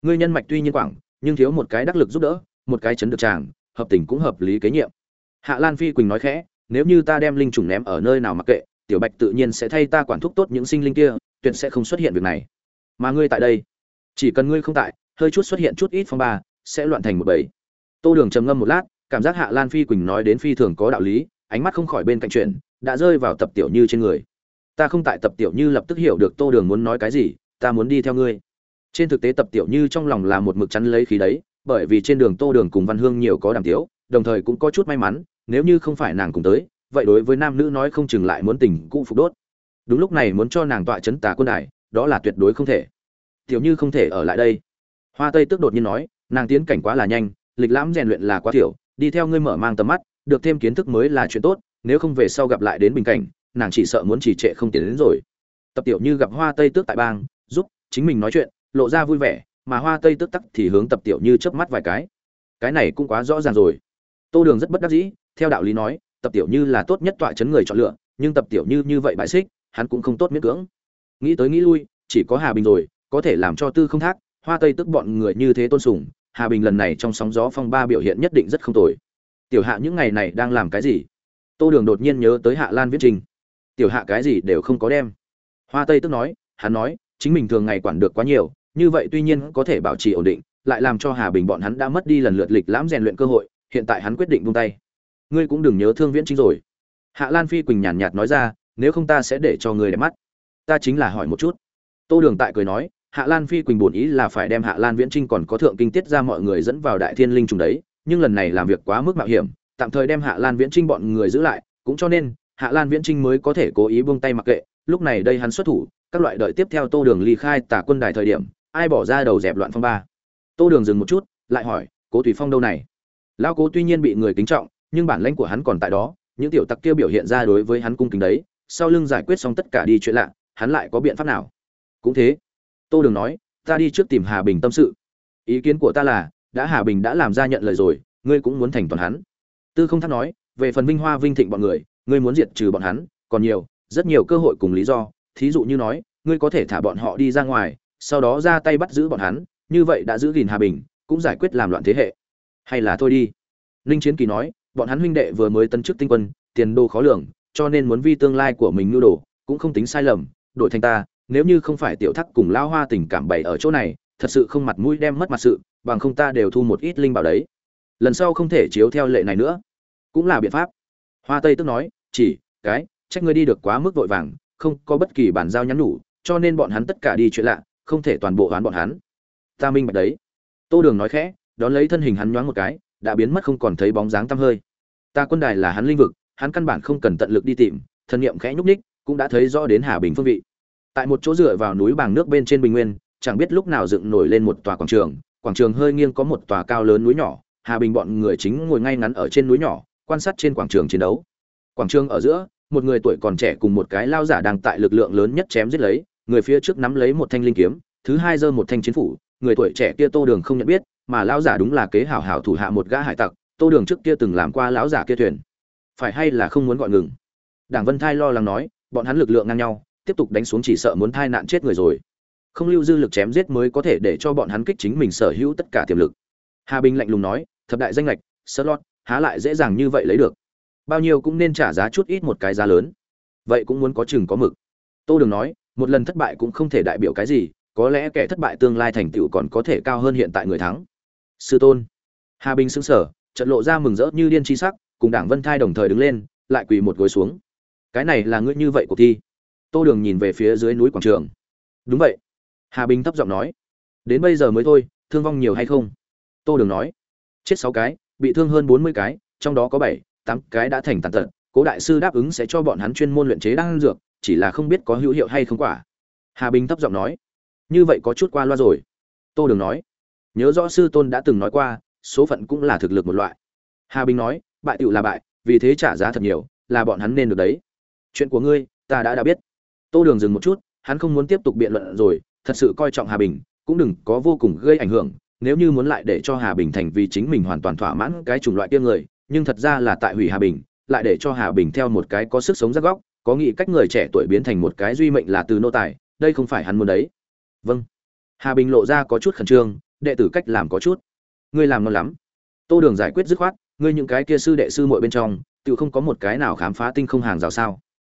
Ngươi nhân mạch tuy nhiên quảng, nhưng thiếu một cái đắc lực giúp đỡ, một cái chấn được chàng, hợp tình cũng hợp lý kế nhiệm. Hạ lan phi quỳnh nói khẽ, nếu như ta đem linh trùng ném ở nơi nào mặc kệ, tiểu bạch tự nhiên sẽ thay ta quản thúc tốt những sinh linh kia, tuyệt sẽ không xuất hiện việc này. Mà ngươi tại đây, chỉ cần ngươi không tại, hơi chút xuất hiện chút ít phong ba, sẽ loạn thành một bầy. Tô đường trầm ngâm một lát, cảm giác hạ lan phi quỳnh nói đến phi thường có đạo lý, ánh mắt không khỏi bên cạnh chuyện, đã rơi vào tập tiểu như trên người ta không tại tập tiểu như lập tức hiểu được tô đường muốn nói cái gì, ta muốn đi theo ngươi. Trên thực tế tập tiểu như trong lòng là một mực chắn lấy khí đấy, bởi vì trên đường tô đường cùng văn hương nhiều có đàm tiếu, đồng thời cũng có chút may mắn, nếu như không phải nàng cùng tới, vậy đối với nam nữ nói không chừng lại muốn tình cũ phục đốt. Đúng lúc này muốn cho nàng tọa chấn tà quân đài, đó là tuyệt đối không thể. Tiểu như không thể ở lại đây. Hoa tây tức đột nhiên nói, nàng tiến cảnh quá là nhanh, lịch lãm rèn luyện là quá thiểu, đi theo ngươi mở mang tầm mắt, được thêm kiến thức mới là chuyện tốt, nếu không về sau gặp lại đến bình cảnh nàng chỉ sợ muốn trì trệ không tiến đến rồi. Tập tiểu như gặp hoa tây tước tại bang, giúp chính mình nói chuyện, lộ ra vui vẻ, mà hoa tây tước tắc thì hướng tập tiểu như chớp mắt vài cái. Cái này cũng quá rõ ràng rồi. Tô đường rất bất đắc dĩ, theo đạo lý nói, tập tiểu như là tốt nhất tọa chấn người chọn lựa, nhưng tập tiểu như như vậy bại xích, hắn cũng không tốt miễn cưỡng. Nghĩ tới nghĩ lui, chỉ có hà bình rồi, có thể làm cho tư không thác, hoa tây tức bọn người như thế tôn sùng, hà bình lần này trong sóng gió phong ba biểu hiện nhất định rất không tồi. Tiểu hạ những ngày này đang làm cái gì? Tô đường đột nhiên nhớ tới hạ lan viết trình tiểu hạ cái gì đều không có đem. Hoa tây tức nói, hắn nói, chính mình thường ngày quản được quá nhiều, như vậy tuy nhiên có thể bảo trì ổn định, lại làm cho hà bình bọn hắn đã mất đi lần lượt lịch lãm rèn luyện cơ hội, hiện tại hắn quyết định buông tay. Ngươi cũng đừng nhớ thương viễn chính rồi. Hạ lan phi quỳnh nhàn nhạt nói ra, nếu không ta sẽ để cho người đẹp mắt. Ta chính là hỏi một chút. Tô đường tại cười nói, hạ lan phi quỳnh bổn ý là phải đem hạ lan viễn trinh còn có thượng kinh tiết ra mọi người dẫn vào đại thiên linh trùng đấy, nhưng lần này làm việc quá mức mạo hiểm, tạm thời đem hạ lan viễn trinh bọn người giữ lại, cũng cho nên hạ lan viễn trinh mới có thể cố ý buông tay mặc kệ, lúc này đây hắn xuất thủ, các loại đợi tiếp theo tô đường ly khai tả quân đài thời điểm, ai bỏ ra đầu dẹp loạn phong ba. Tô đường dừng một chút, lại hỏi, cố Tùy phong đâu này? Lao cố tuy nhiên bị người kính trọng, nhưng bản lãnh của hắn còn tại đó, những tiểu tặc kia biểu hiện ra đối với hắn cung kính đấy, sau lưng giải quyết xong tất cả đi chuyện lạ, hắn lại có biện pháp nào? Cũng thế, tô đường nói, ta đi trước tìm hà bình tâm sự. Ý kiến của ta là, đã hà bình đã làm ra nhận lời rồi, ngươi cũng muốn thành toàn hắn. Tư không thắc nói, về phần vinh hoa vinh thịnh bọn người ngươi muốn diệt trừ bọn hắn, còn nhiều, rất nhiều cơ hội cùng lý do. Thí dụ như nói, ngươi có thể thả bọn họ đi ra ngoài, sau đó ra tay bắt giữ bọn hắn, như vậy đã giữ gìn hòa bình, cũng giải quyết làm loạn thế hệ. Hay là thôi đi. Ninh chiến kỳ nói, bọn hắn huynh đệ vừa mới tân chức tinh quân, tiền đô khó lường, cho nên muốn vi tương lai của mình nhu đồ, cũng không tính sai lầm. Đổi thành ta, nếu như không phải tiểu thắc cùng lao hoa tình cảm bày ở chỗ này, thật sự không mặt mũi đem mất mặt sự, bằng không ta đều thu một ít linh bảo đấy. Lần sau không thể chiếu theo lệ này nữa. Cũng là biện pháp hoa tây tức nói, chỉ, cái, trách ngươi đi được quá mức vội vàng, không có bất kỳ bản giao nhắn nhủ, cho nên bọn hắn tất cả đi chuyện lạ, không thể toàn bộ đoán bọn hắn. Ta minh bạch đấy. Tô đường nói khẽ, đón lấy thân hình hắn nhoáng một cái, đã biến mất không còn thấy bóng dáng tăm hơi. Ta quân đài là hắn linh vực, hắn căn bản không cần tận lực đi tìm, thân niệm khẽ nhúc ních cũng đã thấy rõ đến hà bình phương vị. Tại một chỗ dựa vào núi bàng nước bên trên bình nguyên, chẳng biết lúc nào dựng nổi lên một tòa quảng trường quảng trường hơi nghiêng có một tòa cao lớn núi nhỏ, hà bình bọn người chính ngồi ngay ngắn ở trên núi nhỏ quan sát trên quảng trường chiến đấu. Quảng trường ở giữa, một người tuổi còn trẻ cùng một cái lao giả đang tại lực lượng lớn nhất chém giết lấy, người phía trước nắm lấy một thanh linh kiếm, thứ hai giơ một thanh chiến phủ, người tuổi trẻ kia tô đường không nhận biết, mà lão giả đúng là kế hảo hảo thủ hạ một gã hải tặc, tô đường trước kia từng làm qua lão giả kia thuyền. Phải hay là không muốn gọi ngừng? Đảng vân thai lo lắng nói, bọn hắn lực lượng ngang nhau, tiếp tục đánh xuống chỉ sợ muốn thai nạn chết người rồi. Không lưu dư lực chém giết mới có thể để cho bọn hắn kích chính mình sở hữu tất cả tiềm lực. Hà bình lạnh lùng nói, thập đại danh lệch sơ lót há lại dễ dàng như vậy lấy được. Bao nhiêu cũng nên trả giá chút ít một cái giá lớn. Vậy cũng muốn có chừng có mực. Tô đường nói, một lần thất bại cũng không thể đại biểu cái gì, có lẽ kẻ thất bại tương lai thành tựu còn có thể cao hơn hiện tại người thắng. Sư tôn. Hà bình xứng sở trận lộ ra mừng rỡ như điên chi sắc, cùng đảng vân thai đồng thời đứng lên, lại quỳ một gối xuống. Cái này là ngươi như vậy cuộc thi? Tô đường nhìn về phía dưới núi quảng trường. Đúng vậy. Hà bình thấp giọng nói. Đến bây giờ mới thôi, thương vong nhiều hay không? Tô đường nói. Chết sáu cái bị thương hơn bốn mươi cái, trong đó có bảy, tám cái đã thành tàn tật, cố đại sư đáp ứng sẽ cho bọn hắn chuyên môn luyện chế đan dược, chỉ là không biết có hữu hiệu hay không quả. Hà bình thấp giọng nói, như vậy có chút qua loa rồi. Tô đường nói, nhớ rõ sư tôn đã từng nói qua, số phận cũng là thực lực một loại. Hà bình nói, bại tiểu là bại, vì thế trả giá thật nhiều, là bọn hắn nên được đấy. Chuyện của ngươi, ta đã đã biết. Tô đường dừng một chút, hắn không muốn tiếp tục biện luận rồi, thật sự coi trọng hà bình, cũng đừng có vô cùng gây ảnh hưởng nếu như muốn lại để cho hà bình thành vì chính mình hoàn toàn thỏa mãn cái chủng loại kia người, nhưng thật ra là tại hủy hà bình, lại để cho hà bình theo một cái có sức sống rất góc, có nghĩ cách người trẻ tuổi biến thành một cái duy mệnh là từ nô tài, đây không phải hắn muốn đấy. Vâng. Hà bình lộ ra có chút khẩn trương, đệ tử cách làm có chút. Ngươi làm ngon lắm. Tô đường giải quyết dứt khoát, ngươi những cái kia sư đệ sư muội bên trong, tự không có một cái nào khám phá tinh không hàng rào sao.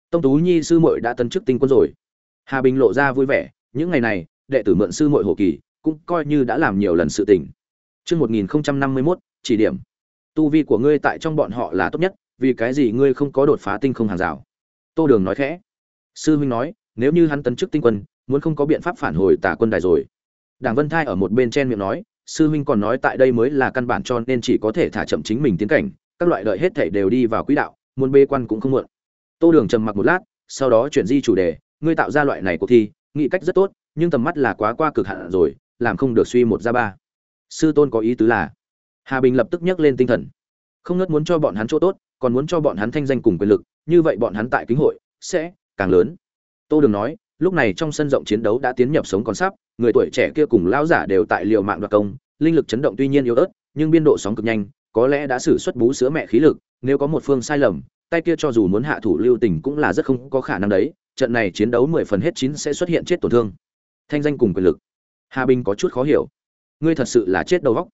Tông tú nhi sư muội đã tân chức tinh quân rồi. Hà bình lộ ra vui vẻ, những ngày này, đệ tử mượn sư muội hộ kỳ cũng coi như đã làm nhiều lần sự tình Chương 1051, chỉ điểm. Tu vi của ngươi tại trong bọn họ là tốt nhất, vì cái gì ngươi không có đột phá tinh không hàng rào? Tô Đường nói khẽ. Sư huynh nói, nếu như hắn tấn chức tinh quân, muốn không có biện pháp phản hồi Tả quân đài rồi. Đảng Vân Thai ở một bên chen miệng nói, sư huynh còn nói tại đây mới là căn bản cho nên chỉ có thể thả chậm chính mình tiến cảnh, các loại đợi hết thảy đều đi vào quỹ đạo, muốn bê quan cũng không muộn. Tô Đường trầm mặc một lát, sau đó chuyển di chủ đề, ngươi tạo ra loại này cuộc thi, nghĩ cách rất tốt, nhưng tầm mắt là quá qua cực hạn rồi, làm không được suy một ra ba. Sư tôn có ý tứ là, Hà Bình lập tức nhấc lên tinh thần, không ngớt muốn cho bọn hắn chỗ tốt, còn muốn cho bọn hắn thanh danh cùng quyền lực, như vậy bọn hắn tại kính hội sẽ càng lớn. Tô Đường nói, lúc này trong sân rộng chiến đấu đã tiến nhập sống còn sắp, người tuổi trẻ kia cùng lão giả đều tại liều mạng đoạt công, linh lực chấn động tuy nhiên yếu ớt, nhưng biên độ sóng cực nhanh, có lẽ đã sử xuất bú sữa mẹ khí lực, nếu có một phương sai lầm, tay kia cho dù muốn hạ thủ lưu tình cũng là rất không có khả năng đấy, trận này chiến đấu mười phần hết chín sẽ xuất hiện chết tổn thương. Thanh danh cùng quyền lực. Hà Bình có chút khó hiểu. Ngươi thật sự là chết đầu vóc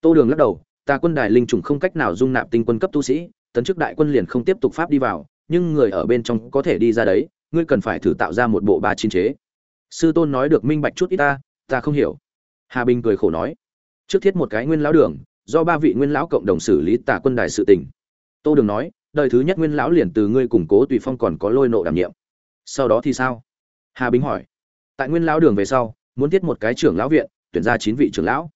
Tô Đường lắc đầu, ta quân đài linh trùng không cách nào dung nạp tinh quân cấp tu sĩ, tấn chức đại quân liền không tiếp tục pháp đi vào, nhưng người ở bên trong có thể đi ra đấy, ngươi cần phải thử tạo ra một bộ ba chín chế. Sư tôn nói được minh bạch chút ít ta, ta không hiểu. Hà Bình cười khổ nói, trước thiết một cái nguyên lão đường, do ba vị nguyên lão cộng đồng xử lý tà quân đài sự tình. Tô Đường nói, đời thứ nhất nguyên lão liền từ ngươi củng cố tùy phong còn có lôi nộ đảm nhiệm. Sau đó thì sao? Hà Bình hỏi. Tại nguyên lão đường về sau, muốn thiết một cái trưởng lão viện, tuyển ra chín vị trưởng lão.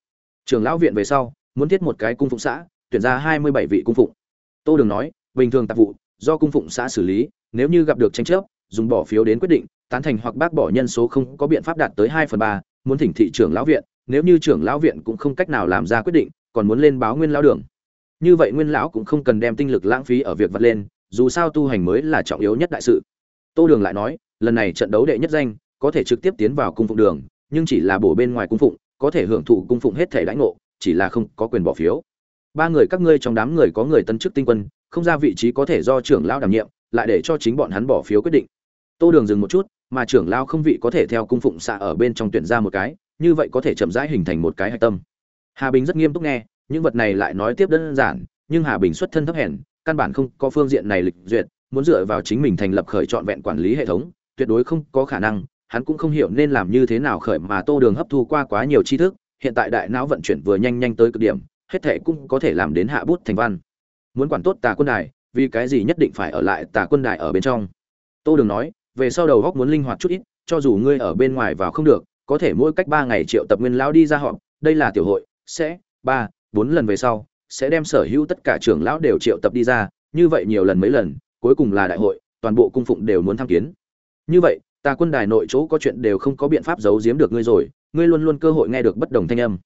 Trưởng lão viện về sau, muốn thiết một cái cung phụng xã, tuyển ra hai mươi bảy vị cung phụng. Tô Đường nói, bình thường tạp vụ do cung phụng xã xử lý, nếu như gặp được tranh chấp, dùng bỏ phiếu đến quyết định, tán thành hoặc bác bỏ nhân số không có biện pháp đạt tới hai phần ba, muốn thỉnh thị trưởng lão viện, nếu như trưởng lão viện cũng không cách nào làm ra quyết định, còn muốn lên báo nguyên lão đường. Như vậy nguyên lão cũng không cần đem tinh lực lãng phí ở việc vật lên, dù sao tu hành mới là trọng yếu nhất đại sự. Tô Đường lại nói, lần này trận đấu đệ nhất danh, có thể trực tiếp tiến vào cung phụng đường, nhưng chỉ là bổ bên ngoài cung phụng, có thể hưởng thụ cung phụng hết thể lãnh ngộ, chỉ là không có quyền bỏ phiếu. Ba người các ngươi trong đám người có người tân chức tinh quân, không ra vị trí có thể do trưởng lão đảm nhiệm, lại để cho chính bọn hắn bỏ phiếu quyết định. Tô Đường dừng một chút, mà trưởng lão không vị có thể theo cung phụng xạ ở bên trong tuyển ra một cái, như vậy có thể chậm rãi hình thành một cái hạch tâm. Hà Bình rất nghiêm túc nghe, những vật này lại nói tiếp đơn giản, nhưng Hà Bình xuất thân thấp hèn, căn bản không có phương diện này lịch duyệt, muốn dựa vào chính mình thành lập khởi trọn vẹn quản lý hệ thống, tuyệt đối không có khả năng, hắn cũng không hiểu nên làm như thế nào khởi mà Tô Đường hấp thu qua quá nhiều tri thức, hiện tại đại não vận chuyển vừa nhanh nhanh tới cực điểm, hết thể cũng có thể làm đến hạ bút thành văn. Muốn quản tốt Tà quân đài, vì cái gì nhất định phải ở lại Tà quân đài ở bên trong? Tô Đường nói, về sau đầu góc muốn linh hoạt chút ít, cho dù ngươi ở bên ngoài vào không được, có thể mỗi cách ba ngày triệu tập nguyên lão đi ra họp, đây là tiểu hội, sẽ 3, 4 lần về sau, sẽ đem sở hữu tất cả trưởng lão đều triệu tập đi ra, như vậy nhiều lần mấy lần, cuối cùng là đại hội, toàn bộ cung phụng đều muốn tham kiến. Như vậy, ta quân đài nội chỗ có chuyện đều không có biện pháp giấu giếm được ngươi rồi, ngươi luôn luôn cơ hội nghe được bất đồng thanh âm.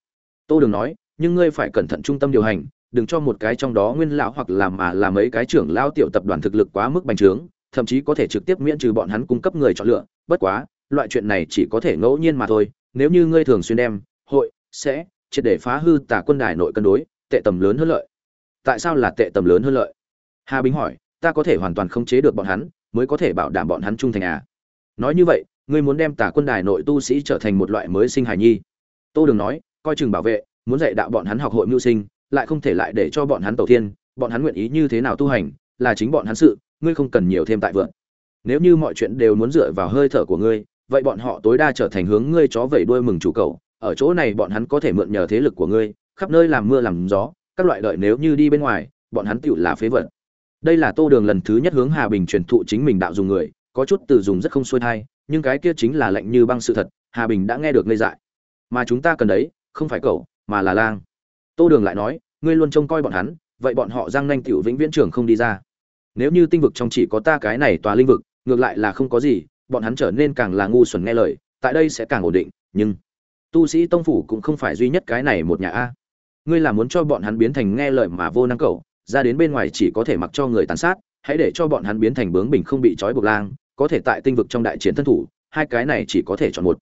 Tô Đường nói, nhưng ngươi phải cẩn thận trung tâm điều hành, đừng cho một cái trong đó nguyên lão hoặc làm mà là mấy cái trưởng lão tiểu tập đoàn thực lực quá mức bành trướng, thậm chí có thể trực tiếp miễn trừ bọn hắn cung cấp người chọn lựa, bất quá, loại chuyện này chỉ có thể ngẫu nhiên mà thôi, nếu như ngươi thường xuyên đem hội sẽ triệt để phá hư tà quân đài nội cân đối, tệ tầm lớn hơn lợi. Tại sao là tệ tầm lớn hơn lợi? Hà bính hỏi, ta có thể hoàn toàn khống chế được bọn hắn, mới có thể bảo đảm bọn hắn trung thành à? Nói như vậy, ngươi muốn đem tà quân đài nội tu sĩ trở thành một loại mới sinh hài nhi. Tô Đường nói, coi chừng bảo vệ, muốn dạy đạo bọn hắn học hội mưu sinh, lại không thể lại để cho bọn hắn tổ tiên, bọn hắn nguyện ý như thế nào tu hành, là chính bọn hắn sự, ngươi không cần nhiều thêm tại vượng. Nếu như mọi chuyện đều muốn dựa vào hơi thở của ngươi, vậy bọn họ tối đa trở thành hướng ngươi chó vẩy đuôi mừng chủ cầu, ở chỗ này bọn hắn có thể mượn nhờ thế lực của ngươi, khắp nơi làm mưa làm gió, các loại đợi nếu như đi bên ngoài, bọn hắn tựu là phế vật. Đây là Tô Đường lần thứ nhất hướng Hà Bình truyền thụ chính mình đạo dùng người, có chút từ dùng rất không xuôi hay, nhưng cái kia chính là lệnh như băng sự thật, Hà Bình đã nghe được ngây dại. Mà chúng ta cần đấy, không phải cậu, mà là lang. Tô Đường lại nói, ngươi luôn trông coi bọn hắn, vậy bọn họ giang nanh tiểu vĩnh viễn trưởng không đi ra. Nếu như tinh vực trong chỉ có ta cái này tòa linh vực, ngược lại là không có gì, bọn hắn trở nên càng là ngu xuẩn nghe lời, tại đây sẽ càng ổn định, nhưng tu sĩ tông phủ cũng không phải duy nhất cái này một nhà a ngươi là muốn cho bọn hắn biến thành nghe lời mà vô năng cậu, ra đến bên ngoài chỉ có thể mặc cho người tàn sát hãy để cho bọn hắn biến thành bướng bình không bị trói buộc lang, có thể tại tinh vực trong đại chiến thân thủ, hai cái này chỉ có thể chọn một.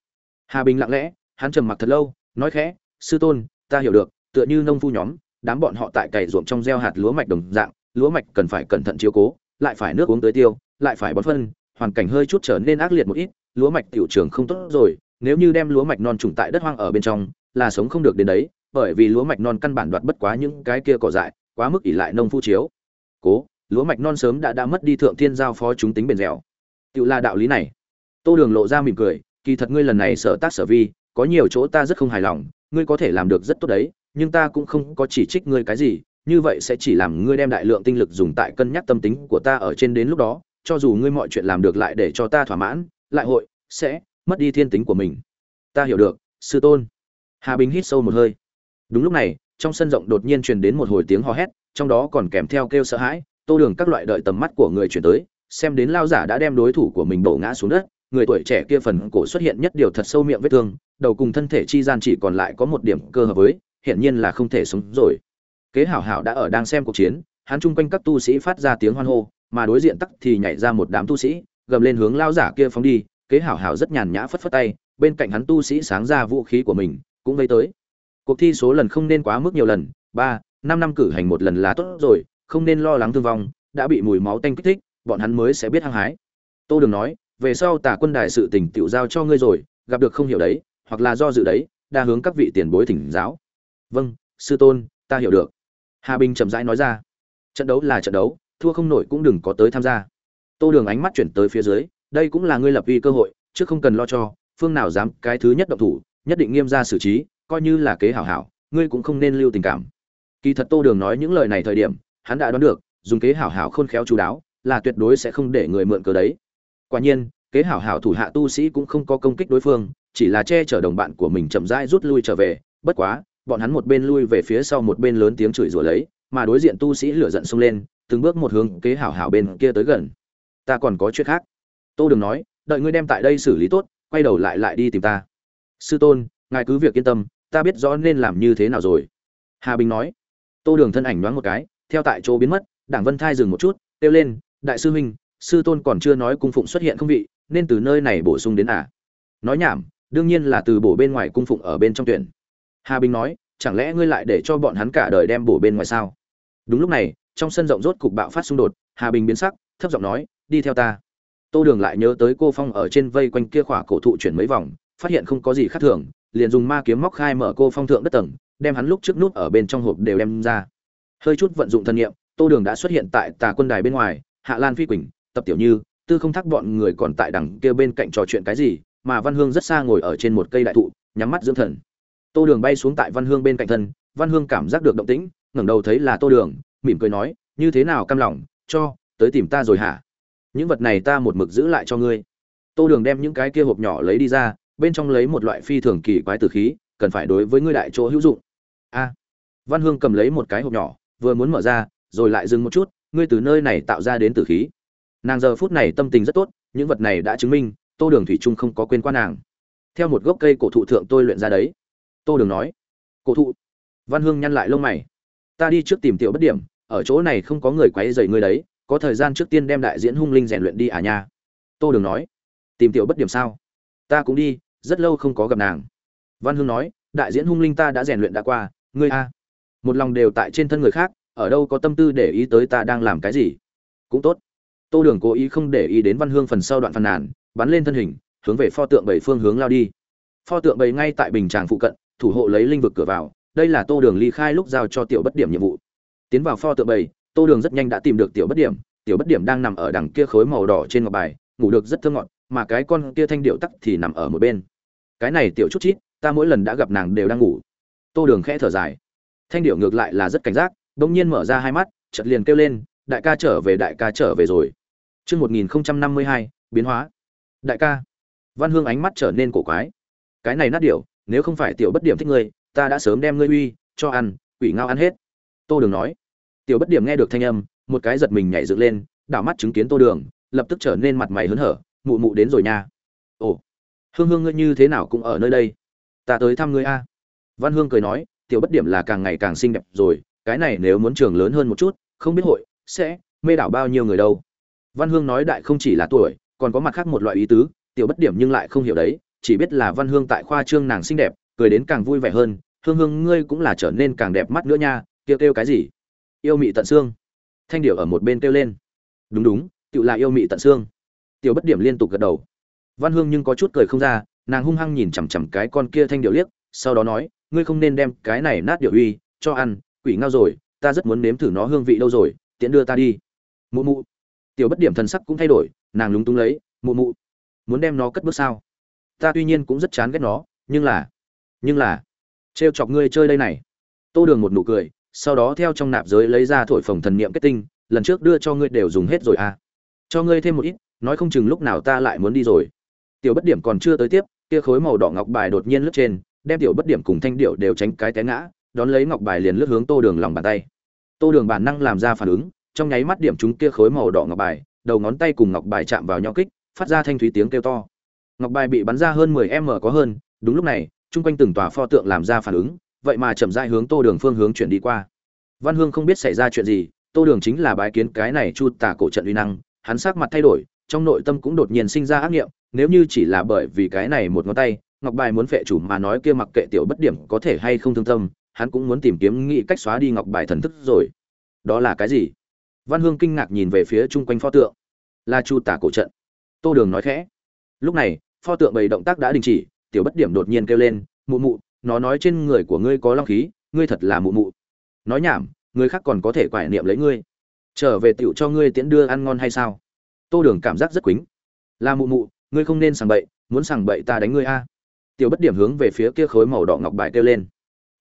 Hà bình lặng lẽ, hắn trầm mặc thật lâu, nói khẽ, sư tôn, ta hiểu được, tựa như nông phu nhóm, đám bọn họ tại cày ruộng trong gieo hạt lúa mạch đồng dạng, lúa mạch cần phải cẩn thận chiếu cố, lại phải nước uống tới tiêu, lại phải bón phân, hoàn cảnh hơi chút trở nên ác liệt một ít, lúa mạch tiểu trường không tốt rồi, nếu như đem lúa mạch non trùng tại đất hoang ở bên trong, là sống không được đến đấy, bởi vì lúa mạch non căn bản đoạt bất quá những cái kia cỏ dại, quá mức ỉ lại nông phu chiếu. Cố lúa mạch non sớm đã đã mất đi thượng thiên giao phó chúng tính bền dẻo. Tự là đạo lý này. Tô đường lộ ra mỉm cười, kỳ thật ngươi lần này sở tác sở vi, có nhiều chỗ ta rất không hài lòng, ngươi có thể làm được rất tốt đấy, nhưng ta cũng không có chỉ trích ngươi cái gì, như vậy sẽ chỉ làm ngươi đem đại lượng tinh lực dùng tại cân nhắc tâm tính của ta ở trên đến lúc đó, cho dù ngươi mọi chuyện làm được lại để cho ta thỏa mãn, lại hội, sẽ mất đi thiên tính của mình. Ta hiểu được, sư tôn. Hà bình hít sâu một hơi. Đúng lúc này, trong sân rộng đột nhiên truyền đến một hồi tiếng hò hét, trong đó còn kèm theo kêu sợ hãi tô đường các loại đợi tầm mắt của người chuyển tới, xem đến lao giả đã đem đối thủ của mình đổ ngã xuống đất, người tuổi trẻ kia phần cổ xuất hiện nhất điều thật sâu miệng vết thương, đầu cùng thân thể chi gian chỉ còn lại có một điểm cơ hợp với, hiển nhiên là không thể sống rồi. Kế hảo hảo đã ở đang xem cuộc chiến, hắn chung quanh các tu sĩ phát ra tiếng hoan hô, mà đối diện tắc thì nhảy ra một đám tu sĩ, gầm lên hướng lao giả kia phóng đi, kế hảo hảo rất nhàn nhã phất phất tay, bên cạnh hắn tu sĩ sáng ra vũ khí của mình, cũng vây tới. Cuộc thi số lần không nên quá mức nhiều lần, ba, năm năm cử hành một lần là tốt rồi không nên lo lắng thương vong, đã bị mùi máu tanh kích thích, bọn hắn mới sẽ biết hăng hái. Tô đường nói, về sau tả quân đài sự tình tiểu giao cho ngươi rồi, gặp được không hiểu đấy, hoặc là do dự đấy, đa hướng các vị tiền bối thỉnh giáo. Vâng sư tôn, ta hiểu được. Hà bình chậm rãi nói ra. Trận đấu là trận đấu, thua không nổi cũng đừng có tới tham gia. Tô đường ánh mắt chuyển tới phía dưới, đây cũng là ngươi lập uy cơ hội, chứ không cần lo cho, phương nào dám, cái thứ nhất động thủ, nhất định nghiêm ra xử trí, coi như là kế hảo hảo, ngươi cũng không nên lưu tình cảm. Kỳ thật tô đường nói những lời này thời điểm hắn đã đoán được, dùng kế hảo hảo khôn khéo chú đáo, là tuyệt đối sẽ không để người mượn cớ đấy. Quả nhiên, kế hảo hảo thủ hạ tu sĩ cũng không có công kích đối phương, chỉ là che chở đồng bạn của mình chậm rãi rút lui trở về. Bất quá, bọn hắn một bên lui về phía sau một bên lớn tiếng chửi rủa lấy, mà đối diện tu sĩ lửa giận xông lên, từng bước một hướng kế hảo hảo bên kia tới gần. Ta còn có chuyện khác. Tô đường nói, đợi ngươi đem tại đây xử lý tốt, quay đầu lại lại đi tìm ta. Sư tôn, ngài cứ việc yên tâm, ta biết rõ nên làm như thế nào rồi. Hà bình nói. Tô đường thân ảnh đoán một cái theo tại chỗ biến mất, đảng vân thai dừng một chút, kêu lên, đại sư huynh, sư tôn còn chưa nói cung phụng xuất hiện không vị, nên từ nơi này bổ sung đến à? Nói nhảm, đương nhiên là từ bổ bên ngoài cung phụng ở bên trong tuyển. Hà bình nói, chẳng lẽ ngươi lại để cho bọn hắn cả đời đem bổ bên ngoài sao? Đúng lúc này, trong sân rộng rốt cục bạo phát xung đột, hà bình biến sắc, thấp giọng nói, đi theo ta. Tô đường lại nhớ tới cô phong ở trên vây quanh kia khỏa cổ thụ chuyển mấy vòng, phát hiện không có gì khác thường, liền dùng ma kiếm móc khai mở cô phong thượng đất tầng, đem hắn lúc trước nút ở bên trong hộp đều đem ra hơi chút vận dụng thân nhiệm tô đường đã xuất hiện tại tà quân đài bên ngoài, hạ lan phi quỳnh, tập tiểu như, tư không thắc bọn người còn tại đằng kia bên cạnh trò chuyện cái gì, mà văn hương rất xa ngồi ở trên một cây đại thụ, nhắm mắt dưỡng thần. Tô đường bay xuống tại văn hương bên cạnh thân, văn hương cảm giác được động tĩnh, ngẩng đầu thấy là tô đường, mỉm cười nói, như thế nào cam lòng, cho, tới tìm ta rồi hả? Những vật này ta một mực giữ lại cho ngươi. Tô đường đem những cái kia hộp nhỏ lấy đi ra, bên trong lấy một loại phi thường kỳ quái tử khí, cần phải đối với ngươi đại chỗ hữu dụng. A! Văn hương cầm lấy một cái hộp nhỏ vừa muốn mở ra, rồi lại dừng một chút, ngươi từ nơi này tạo ra đến tử khí. Nàng giờ phút này tâm tình rất tốt, những vật này đã chứng minh, tô đường thủy trung không có quên qua nàng. Theo một gốc cây cổ thụ thượng tôi luyện ra đấy. Tô đường nói, cổ thụ. Văn hương nhăn lại lông mày. Ta đi trước tìm tiểu bất điểm, ở chỗ này không có người quấy dày ngươi đấy, có thời gian trước tiên đem đại diễn hung linh rèn luyện đi à nha. Tô đường nói, tìm tiểu bất điểm sao? Ta cũng đi, rất lâu không có gặp nàng. Văn hương nói, đại diễn hung linh ta đã rèn luyện đã qua, ngươi a một lòng đều tại trên thân người khác, ở đâu có tâm tư để ý tới ta đang làm cái gì. Cũng tốt. Tô đường cố ý không để ý đến văn hương phần sau đoạn phàn nàn, bắn lên thân hình, hướng về pho tượng bảy phương hướng lao đi. Pho tượng bảy ngay tại bình tràng phụ cận, thủ hộ lấy linh vực cửa vào, đây là tô đường ly khai lúc giao cho tiểu bất điểm nhiệm vụ. Tiến vào pho tượng bảy, tô đường rất nhanh đã tìm được tiểu bất điểm, tiểu bất điểm đang nằm ở đằng kia khối màu đỏ trên ngọc bài, ngủ được rất thơ ngọt, mà cái con kia thanh điệu tắc thì nằm ở một bên. Cái này tiểu chút chít, ta mỗi lần đã gặp nàng đều đang ngủ. Tô đường khẽ thở dài thanh điệu ngược lại là rất cảnh giác đ ỗ n g nhiên mở ra hai mắt chật liền kêu lên, đại ca trở về, đại ca trở về rồi. Chương một nghìn năm mươi hai, biến hóa. Đại ca. Văn hương ánh mắt trở nên cổ quái. Cái này nát điệu nếu không phải tiểu bất điểm thích ngươi, ta đã sớm đem ngươi uy, cho ăn, quỷ ngao ăn hết. Tô đường nói. Tiểu bất điểm nghe được thanh âm, một cái giật mình nhảy dựng lên, đảo mắt chứng kiến tô đường, lập tức trở nên mặt mày hớn hở, mụ mụ đến rồi nha. Ồ, hương hương ngươi như thế nào cũng ở nơi đây? Ta tới thăm ngươi a. Văn hương cười nói tiểu bất điểm là càng ngày càng xinh đẹp rồi, cái này nếu muốn trường lớn hơn một chút, không biết hội sẽ mê đảo bao nhiêu người đâu. Văn hương nói đại không chỉ là tuổi, còn có mặt khác một loại ý tứ, tiểu bất điểm nhưng lại không hiểu đấy, chỉ biết là văn hương tại khoa trương nàng xinh đẹp, cười đến càng vui vẻ hơn, hương hương, ngươi cũng là trở nên càng đẹp mắt nữa nha, kêu kêu cái gì? Yêu mị tận xương. Thanh điệu ở một bên kêu lên. Đúng đúng tự là yêu mị tận xương. Tiểu bất điểm liên tục gật đầu. Văn hương nhưng có chút cười không ra, nàng hung hăng nhìn chằm chằm cái con kia thanh điệu liếc, sau đó nói ngươi không nên đem cái này nát điệu uy, cho ăn, quỷ ngao rồi, ta rất muốn nếm thử nó hương vị đâu rồi tiện đưa ta đi. Mụ mụ. Tiểu bất điểm thần sắc cũng thay đổi, nàng lúng túng lấy, mụ mụ. Muốn đem nó cất bước sao? Ta tuy nhiên cũng rất chán ghét nó, nhưng là nhưng là, trêu chọc ngươi chơi đây này. Tô đường một nụ cười, sau đó theo trong nạp giới lấy ra thổi phồng thần niệm kết tinh, lần trước đưa cho ngươi đều dùng hết rồi à. Cho ngươi thêm một ít, nói không chừng lúc nào ta lại muốn đi rồi. Tiểu bất điểm còn chưa tới tiếp, kia khối màu đỏ ngọc bài đột nhiên lướt trên đem tiểu bất điểm cùng thanh điệu đều tránh cái té ngã, đón lấy ngọc bài liền lướt hướng tô đường lòng bàn tay. Tô đường bản năng làm ra phản ứng, trong nháy mắt điểm chúng kia khối màu đỏ ngọc bài, đầu ngón tay cùng ngọc bài chạm vào nhau kích, phát ra thanh thúy tiếng kêu to. Ngọc bài bị bắn ra hơn mười m có hơn, đúng lúc này, chung quanh từng tòa pho tượng làm ra phản ứng, vậy mà chậm rãi hướng tô đường phương hướng chuyển đi qua. Văn hương không biết xảy ra chuyện gì, tô đường chính là bái kiến cái này chu tả cổ trận uy năng, hắn sắc mặt thay đổi, trong nội tâm cũng đột nhiên sinh ra ác nghiệm, nếu như chỉ là bởi vì cái này một ngón tay ngọc bài muốn phệ chủ mà nói kia mặc kệ tiểu bất điểm có thể hay không thương tâm, hắn cũng muốn tìm kiếm nghĩ cách xóa đi ngọc bài thần thức rồi. Đó là cái gì? Văn hương kinh ngạc nhìn về phía chung quanh pho tượng. Là chu tả cổ trận. Tô đường nói khẽ. Lúc này, pho tượng bầy động tác đã đình chỉ, tiểu bất điểm đột nhiên kêu lên, mụ mụ, nó nói trên người của ngươi có long khí, ngươi thật là mụ mụ. Nói nhảm, người khác còn có thể quải niệm lấy ngươi. Trở về tựu cho ngươi tiễn đưa ăn ngon hay sao? Tô đường cảm giác rất quýnh là mụ mụ, ngươi không nên sàng bậy, muốn sàng bậy ta đánh ngươi a tiểu bất điểm hướng về phía kia khối màu đỏ ngọc bài kêu lên.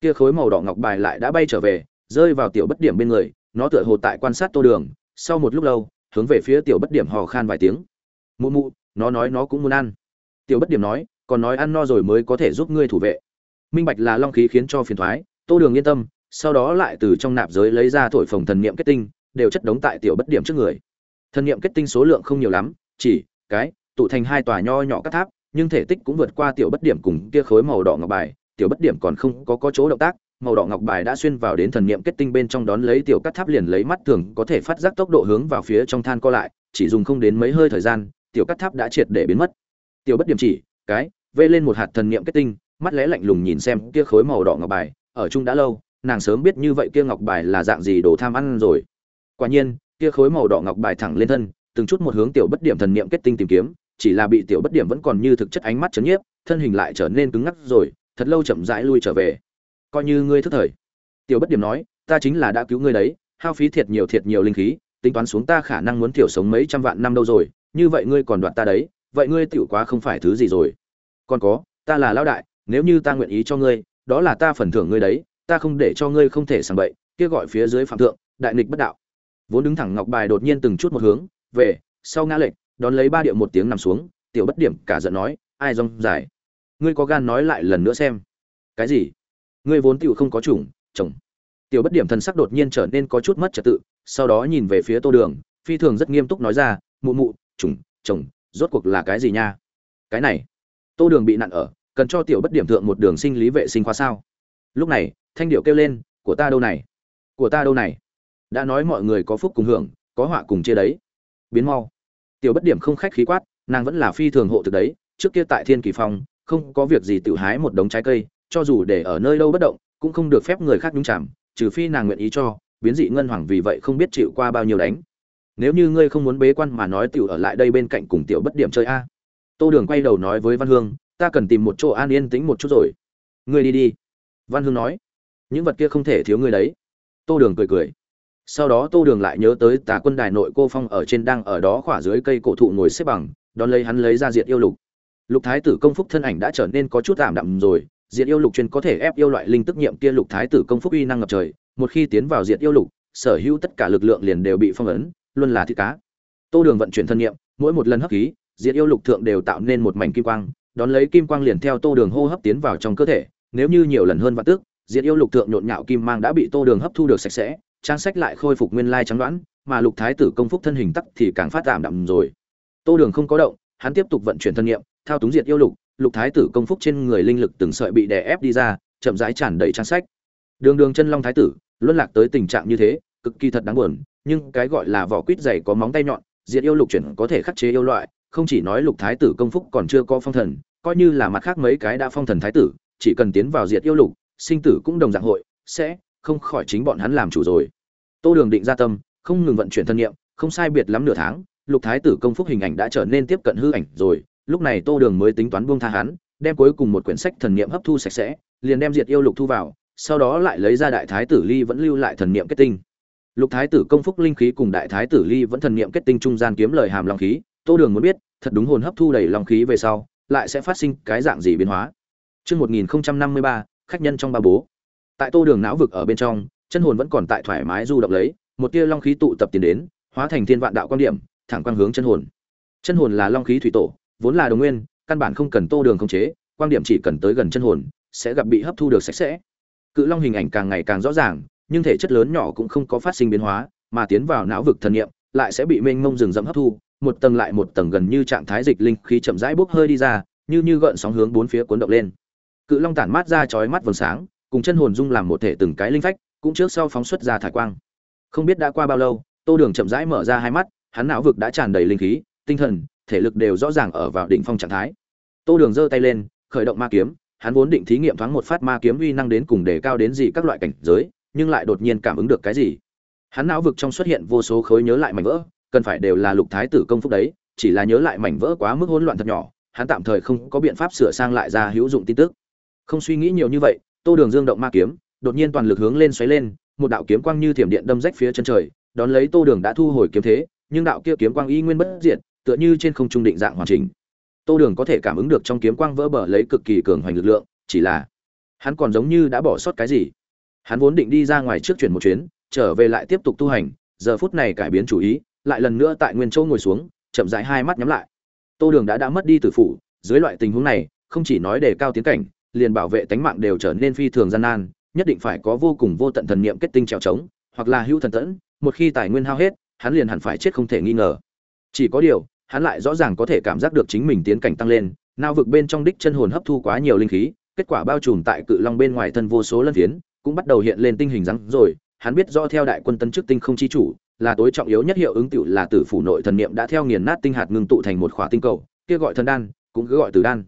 Kia khối màu đỏ ngọc bài lại đã bay trở về, rơi vào tiểu bất điểm bên người, nó tựa hồ tại quan sát tô đường, sau một lúc lâu, hướng về phía tiểu bất điểm hò khan vài tiếng. Mụ mụ, nó nói nó cũng muốn ăn. Tiểu bất điểm nói, còn nói ăn no rồi mới có thể giúp ngươi thủ vệ. Minh bạch là long khí khiến cho phiền thoái, tô đường yên tâm, sau đó lại từ trong nạp giới lấy ra thổi phồng thần niệm kết tinh, đều chất đống tại tiểu bất điểm trước người. Thần niệm kết tinh số lượng không nhiều lắm, chỉ cái, tụ thành hai tòa nho nhỏ các tháp nhưng thể tích cũng vượt qua tiểu bất điểm cùng kia khối màu đỏ ngọc bài, tiểu bất điểm còn không có có chỗ động tác, màu đỏ ngọc bài đã xuyên vào đến thần niệm kết tinh bên trong đón lấy tiểu cắt tháp liền lấy mắt thường có thể phát giác tốc độ hướng vào phía trong than co lại, chỉ dùng không đến mấy hơi thời gian, tiểu cắt tháp đã triệt để biến mất. Tiểu bất điểm chỉ, cái, vê lên một hạt thần niệm kết tinh, mắt lẽ lạnh lùng nhìn xem kia khối màu đỏ ngọc bài, ở chung đã lâu, nàng sớm biết như vậy kia ngọc bài là dạng gì đồ tham ăn rồi. Quả nhiên, kia khối màu đỏ ngọc bài thẳng lên thân, từng chút một hướng tiểu bất điểm thần niệm kết tinh tìm kiếm chỉ là bị tiểu bất điểm vẫn còn như thực chất ánh mắt chấn nhiếp, thân hình lại trở nên cứng ngắc rồi, thật lâu chậm rãi lui trở về. Coi như ngươi thức thời. Tiểu bất điểm nói, ta chính là đã cứu ngươi đấy, hao phí thiệt nhiều thiệt nhiều linh khí, tính toán xuống ta khả năng muốn tiểu sống mấy trăm vạn năm đâu rồi, như vậy ngươi còn đoạt ta đấy, vậy ngươi tiểu quá không phải thứ gì rồi. Còn có, ta là lão đại, nếu như ta nguyện ý cho ngươi, đó là ta phần thưởng ngươi đấy, ta không để cho ngươi không thể sàng bậy, kia gọi phía dưới phạm thượng, đại nghịch bất đạo. Vốn đứng thẳng ngọc bài đột nhiên từng chút một hướng, về, sau ngã lệch đón lấy ba điệu một tiếng nằm xuống, tiểu bất điểm cả giận nói, ai rong dài? Ngươi có gan nói lại lần nữa xem. Cái gì? Ngươi vốn tiểu không có chủng, chồng. Tiểu bất điểm thần sắc đột nhiên trở nên có chút mất trật tự, sau đó nhìn về phía tô đường, phi thường rất nghiêm túc nói ra, mụ mụ, chủng, chồng, rốt cuộc là cái gì nha? Cái này. Tô đường bị nặn ở, cần cho tiểu bất điểm thượng một đường sinh lý vệ sinh khoa sao? Lúc này, thanh điệu kêu lên, của ta đâu này? Của ta đâu này? Đã nói mọi người có phúc cùng hưởng, có họa cùng chia đấy. Biến mau tiểu bất điểm không khách khí quát, nàng vẫn là phi thường hộ thực đấy, trước kia tại thiên kỳ phong, không có việc gì tự hái một đống trái cây, cho dù để ở nơi đâu bất động, cũng không được phép người khác nhúng chạm trừ phi nàng nguyện ý cho, biến dị ngân hoàng vì vậy không biết chịu qua bao nhiêu đánh. Nếu như ngươi không muốn bế quan mà nói tiểu ở lại đây bên cạnh cùng tiểu bất điểm chơi a. Tô đường quay đầu nói với văn hương, ta cần tìm một chỗ an yên tĩnh một chút rồi. Ngươi đi đi. Văn hương nói, những vật kia không thể thiếu ngươi đấy. Tô đường cười cười sau đó tô đường lại nhớ tới tà quân đài nội cô phong ở trên đang ở đó khỏa dưới cây cổ thụ ngồi xếp bằng, đón lấy hắn lấy ra diệt yêu lục. Lục thái tử công phúc thân ảnh đã trở nên có chút ảm đạm rồi, diệt yêu lục chuyên có thể ép yêu loại linh tức nhiệm kia lục thái tử công phúc uy năng ngập trời, một khi tiến vào diệt yêu lục, sở hữu tất cả lực lượng liền đều bị phong ấn, luôn là thịt cá. Tô đường vận chuyển thân nhiệm, mỗi một lần hấp khí, diệt yêu lục thượng đều tạo nên một mảnh kim quang, đón lấy kim quang liền theo tô đường hô hấp tiến vào trong cơ thể, nếu như nhiều lần hơn vạn tước diệt yêu lục thượng nhộn nhạo kim mang đã bị tô đường hấp thu được sạch sẽ trang sách lại khôi phục nguyên lai trắng đoán, mà lục thái tử công phúc thân hình tắc thì càng phát tạm đậm rồi. Tô đường không có động, hắn tiếp tục vận chuyển thân nghiệm, thao túng diệt yêu lục lục thái tử công phúc trên người linh lực từng sợi bị đè ép đi ra, chậm rãi tràn đầy trang sách. Đường đường chân long thái tử, luân lạc tới tình trạng như thế, cực kỳ thật đáng buồn, nhưng cái gọi là vỏ quýt dày có móng tay nhọn, diệt yêu lục chuyển có thể khắc chế yêu loại, không chỉ nói lục thái tử công phúc còn chưa có phong thần, coi như là mặt khác mấy cái đã phong thần thái tử, chỉ cần tiến vào diệt yêu lục, sinh tử cũng đồng dạng hội, sẽ không khỏi chính bọn hắn làm chủ rồi. Tô đường định ra tâm không ngừng vận chuyển thân nhiệm không sai biệt lắm nửa tháng lục thái tử công phúc hình ảnh đã trở nên tiếp cận hư ảnh rồi. Lúc này tô đường mới tính toán buông tha hắn đem cuối cùng một quyển sách thần niệm hấp thu sạch sẽ liền đem diệt yêu lục thu vào sau đó lại lấy ra đại thái tử ly vẫn lưu lại thần niệm kết tinh. Lục thái tử công phúc linh khí cùng đại thái tử ly vẫn thần niệm kết tinh trung gian kiếm lời hàm long khí tô đường muốn biết thật đúng hồn hấp thu đầy long khí về sau lại sẽ phát sinh cái dạng gì biến hóa. Trước 1053, khách nhân trong ba bố. Tại tô đường não vực ở bên trong, chân hồn vẫn còn tại thoải mái du động lấy, một tia long khí tụ tập tiến đến, hóa thành thiên vạn đạo quan điểm, thẳng quang hướng chân hồn. Chân hồn là long khí thủy tổ, vốn là đồng nguyên, căn bản không cần tô đường khống chế, quan điểm chỉ cần tới gần chân hồn, sẽ gặp bị hấp thu được sạch sẽ. Cự long hình ảnh càng ngày càng rõ ràng, nhưng thể chất lớn nhỏ cũng không có phát sinh biến hóa, mà tiến vào não vực thần niệm, lại sẽ bị mênh mông rừng rậm hấp thu, một tầng lại một tầng gần như trạng thái dịch linh khí chậm rãi bốc hơi đi ra, như như gợn sóng hướng bốn phía cuốn động lên. Cự long tản mát ra chói mắt vầng sáng, cùng chân hồn dung làm một thể từng cái linh phách, cũng trước sau phóng xuất ra thải quang. Không biết đã qua bao lâu, Tô Đường chậm rãi mở ra hai mắt, hắn não vực đã tràn đầy linh khí, tinh thần, thể lực đều rõ ràng ở vào đỉnh phong trạng thái. Tô Đường giơ tay lên, khởi động ma kiếm, hắn vốn định thí nghiệm thoáng một phát ma kiếm uy năng đến cùng để cao đến gì các loại cảnh giới, nhưng lại đột nhiên cảm ứng được cái gì. Hắn não vực trong xuất hiện vô số khối nhớ lại mảnh vỡ, cần phải đều là lục thái tử công phúc đấy, chỉ là nhớ lại mảnh vỡ quá mức hỗn loạn thật nhỏ, hắn tạm thời không có biện pháp sửa sang lại ra hữu dụng tin tức. Không suy nghĩ nhiều như vậy, Tô Đường dương động ma kiếm, đột nhiên toàn lực hướng lên xoáy lên, một đạo kiếm quang như thiểm điện đâm rách phía chân trời, đón lấy Tô Đường đã thu hồi kiếm thế, nhưng đạo kia kiếm quang y nguyên bất diệt, tựa như trên không trung định dạng hoàn chỉnh. Tô Đường có thể cảm ứng được trong kiếm quang vỡ bờ lấy cực kỳ cường hoành lực lượng, chỉ là hắn còn giống như đã bỏ sót cái gì. Hắn vốn định đi ra ngoài trước chuyển một chuyến, trở về lại tiếp tục tu hành, giờ phút này cải biến chủ ý, lại lần nữa tại nguyên chỗ ngồi xuống, chậm rãi hai mắt nhắm lại. Tô Đường đã đã mất đi tử phụ, dưới loại tình huống này, không chỉ nói đề cao tiến cảnh, liền bảo vệ tánh mạng đều trở nên phi thường gian nan, nhất định phải có vô cùng vô tận thần niệm kết tinh trèo trống, hoặc là hữu thần tẫn, một khi tài nguyên hao hết, hắn liền hẳn phải chết không thể nghi ngờ. Chỉ có điều, hắn lại rõ ràng có thể cảm giác được chính mình tiến cảnh tăng lên, nao vực bên trong đích chân hồn hấp thu quá nhiều linh khí, kết quả bao trùm tại cự long bên ngoài thân vô số lân phiến, cũng bắt đầu hiện lên tinh hình rắn rồi, hắn biết rõ theo đại quân tân chức tinh không chi chủ, là tối trọng yếu nhất hiệu ứng tựu là tử phủ nội thần niệm đã theo nghiền nát tinh hạt ngưng tụ thành một khỏa tinh cầu, kia gọi thần đan, cũng cứ gọi tử đan.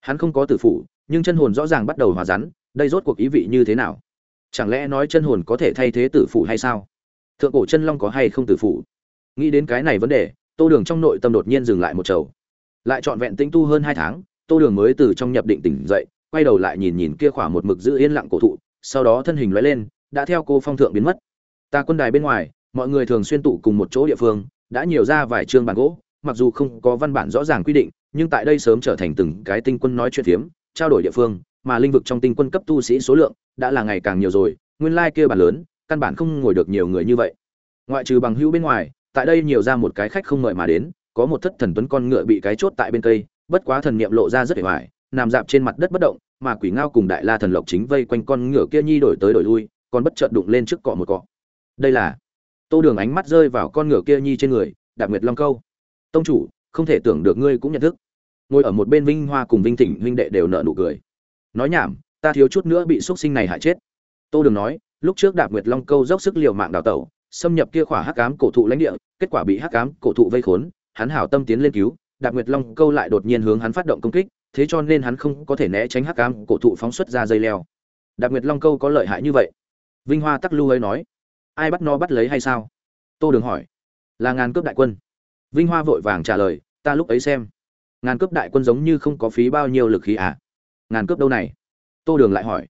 Hắn không có tử phủ, nhưng chân hồn rõ ràng bắt đầu hòa rắn, đây rốt cuộc ý vị như thế nào? Chẳng lẽ nói chân hồn có thể thay thế tử phụ hay sao? Thượng cổ chân long có hay không tử phụ? Nghĩ đến cái này vấn đề, Tô Đường trong nội tâm đột nhiên dừng lại một chầu. Lại trọn vẹn tinh tu hơn hai tháng, Tô Đường mới từ trong nhập định tỉnh dậy, quay đầu lại nhìn nhìn kia khỏa một mực giữ yên lặng cổ thụ, sau đó thân hình lóe lên, đã theo cô phong thượng biến mất. Ta quân đài bên ngoài, mọi người thường xuyên tụ cùng một chỗ địa phương, đã nhiều ra vài chương bản gỗ, mặc dù không có văn bản rõ ràng quy định, nhưng tại đây sớm trở thành từng cái tinh quân nói chuyện phiếm, trao đổi địa phương, mà linh vực trong tinh quân cấp tu sĩ số lượng đã là ngày càng nhiều rồi, nguyên lai kia bản lớn, căn bản không ngồi được nhiều người như vậy. Ngoại trừ bằng hữu bên ngoài, tại đây nhiều ra một cái khách không mời mà đến, có một thất thần tuấn con ngựa bị cái chốt tại bên cây, bất quá thần niệm lộ ra rất vẻ vải, nằm dạp trên mặt đất bất động, mà quỷ ngao cùng đại la thần lộc chính vây quanh con ngựa kia nhi đổi tới đổi lui, còn bất chợt đụng lên trước cọ một cọ. Đây là tô đường ánh mắt rơi vào con ngựa kia nhi trên người đạp nguyệt long câu tông chủ không thể tưởng được ngươi cũng nhận thức ngồi ở một bên vinh hoa cùng vinh thịnh huynh đệ đều nợ nụ cười. Nói nhảm, ta thiếu chút nữa bị x sinh này hại chết. Tô đường nói, lúc trước đạp nguyệt long câu dốc sức liều mạng đào tẩu, xâm nhập kia khỏa hắc ám cổ thụ lãnh địa, kết quả bị hắc ám cổ thụ vây khốn, hắn hảo tâm tiến lên cứu, đạp nguyệt long câu lại đột nhiên hướng hắn phát động công kích, thế cho nên hắn không có thể né tránh hắc ám cổ thụ phóng xuất ra dây leo. Đạp nguyệt long câu có lợi hại như vậy? Vinh hoa tắc lưu ấy nói, ai bắt nó bắt lấy hay sao? Tô đường hỏi, là ngàn cướp đại quân. Vinh hoa vội vàng trả lời, ta lúc ấy xem ngàn cướp đại quân giống như không có phí bao nhiêu lực khí à? Ngàn cướp đâu này? Tô đường lại hỏi.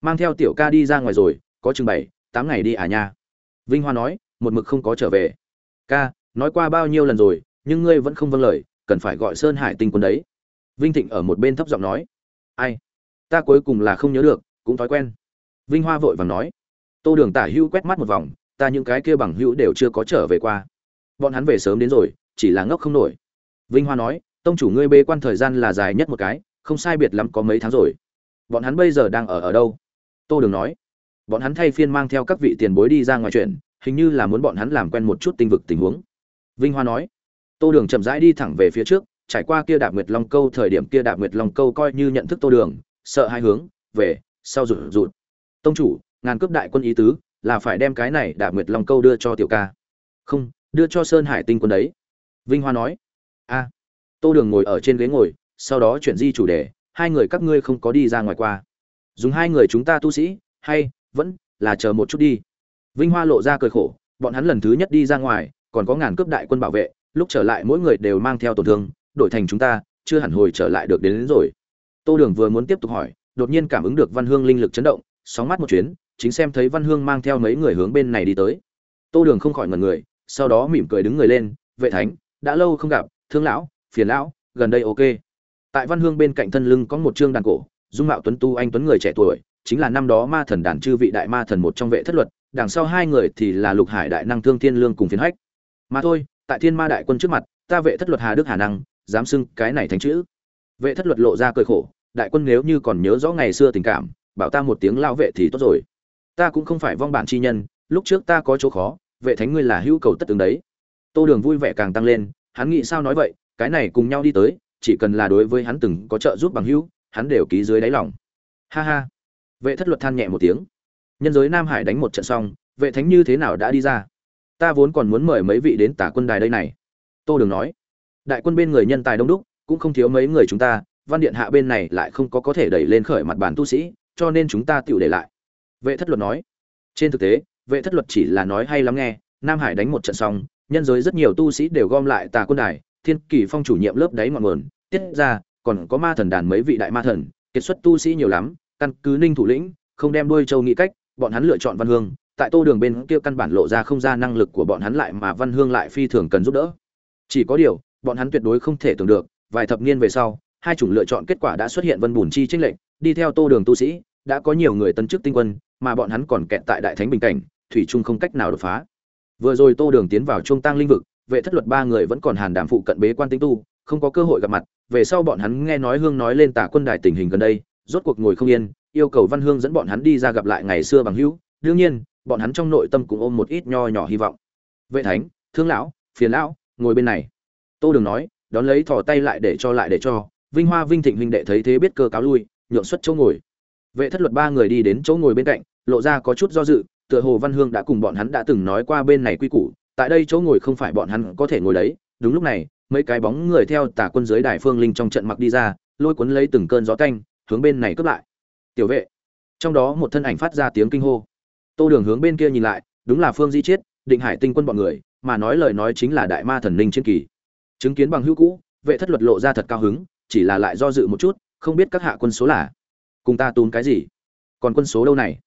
Mang theo tiểu ca đi ra ngoài rồi, có chừng bảy, tám ngày đi à nha? Vinh hoa nói, một mực không có trở về. Ca, nói qua bao nhiêu lần rồi, nhưng ngươi vẫn không vâng lời, cần phải gọi sơn hải tinh quân đấy. Vinh thịnh ở một bên thấp giọng nói. Ai? Ta cuối cùng là không nhớ được, cũng thói quen. Vinh hoa vội vàng nói. Tô đường tả hữu quét mắt một vòng, ta những cái kia bằng hữu đều chưa có trở về qua. Bọn hắn về sớm đến rồi, chỉ là ngốc không nổi. Vinh hoa nói tông chủ ngươi bê quan thời gian là dài nhất một cái, không sai biệt lắm có mấy tháng rồi. Bọn hắn bây giờ đang ở ở đâu? Tô đường nói. Bọn hắn thay phiên mang theo các vị tiền bối đi ra ngoài chuyện, hình như là muốn bọn hắn làm quen một chút tinh vực tình huống. Vinh hoa nói. Tô đường chậm rãi đi thẳng về phía trước, trải qua kia đạp nguyệt long câu thời điểm kia đạp nguyệt long câu coi như nhận thức tô đường, sợ hai hướng, về, sau rụt rụt. Tông chủ, ngàn cướp đại quân ý tứ, là phải đem cái này đạp nguyệt long câu đưa cho tiểu ca. Không, đưa cho sơn hải tinh quân đấy. Vinh hoa nói. A tô đường ngồi ở trên ghế ngồi sau đó chuyển di chủ đề hai người các ngươi không có đi ra ngoài qua. Dùng hai người chúng ta tu sĩ hay vẫn là chờ một chút đi. Vinh hoa lộ ra cười khổ bọn hắn lần thứ nhất đi ra ngoài còn có ngàn cướp đại quân bảo vệ lúc trở lại mỗi người đều mang theo tổn thương đổi thành chúng ta chưa hẳn hồi trở lại được đến, đến rồi. Tô đường vừa muốn tiếp tục hỏi đột nhiên cảm ứng được văn hương linh lực chấn động sóng mắt một chuyến chính xem thấy văn hương mang theo mấy người hướng bên này đi tới. Tô đường không khỏi ngần người sau đó mỉm cười đứng người lên vệ thánh đã lâu không gặp thương lão phiền lão, gần đây ok. Tại văn hương bên cạnh thân lưng có một chương đàn cổ, dung mạo tuấn tu anh tuấn người trẻ tuổi, chính là năm đó ma thần đàn chư vị đại ma thần một trong vệ thất luật, đằng sau hai người thì là lục hải đại năng thương thiên lương cùng phiến hách. Mà thôi, tại thiên ma đại quân trước mặt, ta vệ thất luật hà đức hà năng, dám xưng cái này thành chữ. Vệ thất luật lộ ra cười khổ, đại quân nếu như còn nhớ rõ ngày xưa tình cảm, bảo ta một tiếng lao vệ thì tốt rồi. Ta cũng không phải vong bản chi nhân, lúc trước ta có chỗ khó, vệ thánh ngươi là hữu cầu tất tướng đấy. Tô đường vui vẻ càng tăng lên, hắn nghĩ sao nói vậy cái này cùng nhau đi tới, chỉ cần là đối với hắn từng có trợ giúp bằng hữu, hắn đều ký dưới đáy lòng. Ha ha. Vệ thất luật than nhẹ một tiếng. Nhân giới nam hải đánh một trận xong, vệ thánh như thế nào đã đi ra? Ta vốn còn muốn mời mấy vị đến tả quân đài đây này. Tô đường nói. Đại quân bên người nhân tài đông đúc, cũng không thiếu mấy người chúng ta, văn điện hạ bên này lại không có có thể đẩy lên khởi mặt bàn tu sĩ, cho nên chúng ta tự để lại. Vệ thất luật nói. Trên thực tế, vệ thất luật chỉ là nói hay lắm nghe, nam hải đánh một trận xong, nhân giới rất nhiều tu sĩ đều gom lại tà quân đài thiên kỳ phong chủ nhiệm lớp đáy ngọn nguồn tiết ra còn có ma thần đàn mấy vị đại ma thần kiệt xuất tu sĩ nhiều lắm căn cứ ninh thủ lĩnh không đem đuôi châu nghĩ cách bọn hắn lựa chọn văn hương tại tô đường bên kia căn bản lộ ra không ra năng lực của bọn hắn lại mà văn hương lại phi thường cần giúp đỡ. Chỉ có điều bọn hắn tuyệt đối không thể tưởng được vài thập niên về sau hai chủng lựa chọn kết quả đã xuất hiện vân bùn chi tranh lệnh đi theo tô đường tu sĩ đã có nhiều người tân chức tinh quân mà bọn hắn còn kẹt tại đại thánh bình cảnh thủy trung không cách nào đột phá. Vừa rồi tô đường tiến vào trung tăng linh vực vệ thất luật ba người vẫn còn hàn đảm phụ cận bế quan tinh tu, không có cơ hội gặp mặt, về sau bọn hắn nghe nói hương nói lên tả quân đài tình hình gần đây, rốt cuộc ngồi không yên, yêu cầu văn hương dẫn bọn hắn đi ra gặp lại ngày xưa bằng hữu. Đương nhiên, bọn hắn trong nội tâm cũng ôm một ít nho nhỏ hy vọng. Vệ thánh, thương lão, phiền lão, ngồi bên này. Tô đường nói, đón lấy thò tay lại để cho lại để cho. Vinh hoa, vinh thịnh huynh đệ thấy thế biết cơ cáo lui, nhượng xuất chỗ ngồi. Vệ thất luật ba người đi đến chỗ ngồi bên cạnh, lộ ra có chút do dự, tựa hồ văn hương đã cùng bọn hắn đã từng nói qua bên này quy củ tại đây chỗ ngồi không phải bọn hắn có thể ngồi đấy. Đúng lúc này, mấy cái bóng người theo tả quân dưới đài phương linh trong trận mặc đi ra, lôi cuốn lấy từng cơn gió canh hướng bên này cướp lại. Tiểu vệ. Trong đó một thân ảnh phát ra tiếng kinh hô. Tô đường hướng bên kia nhìn lại, đúng là phương di chiết, định hải tinh quân bọn người, mà nói lời nói chính là đại ma thần Linh chiến kỳ. Chứng kiến bằng hữu cũ, vệ thất luật lộ ra thật cao hứng, chỉ là lại do dự một chút, không biết các hạ quân số là cùng ta tốn cái gì. Còn quân số đâu này?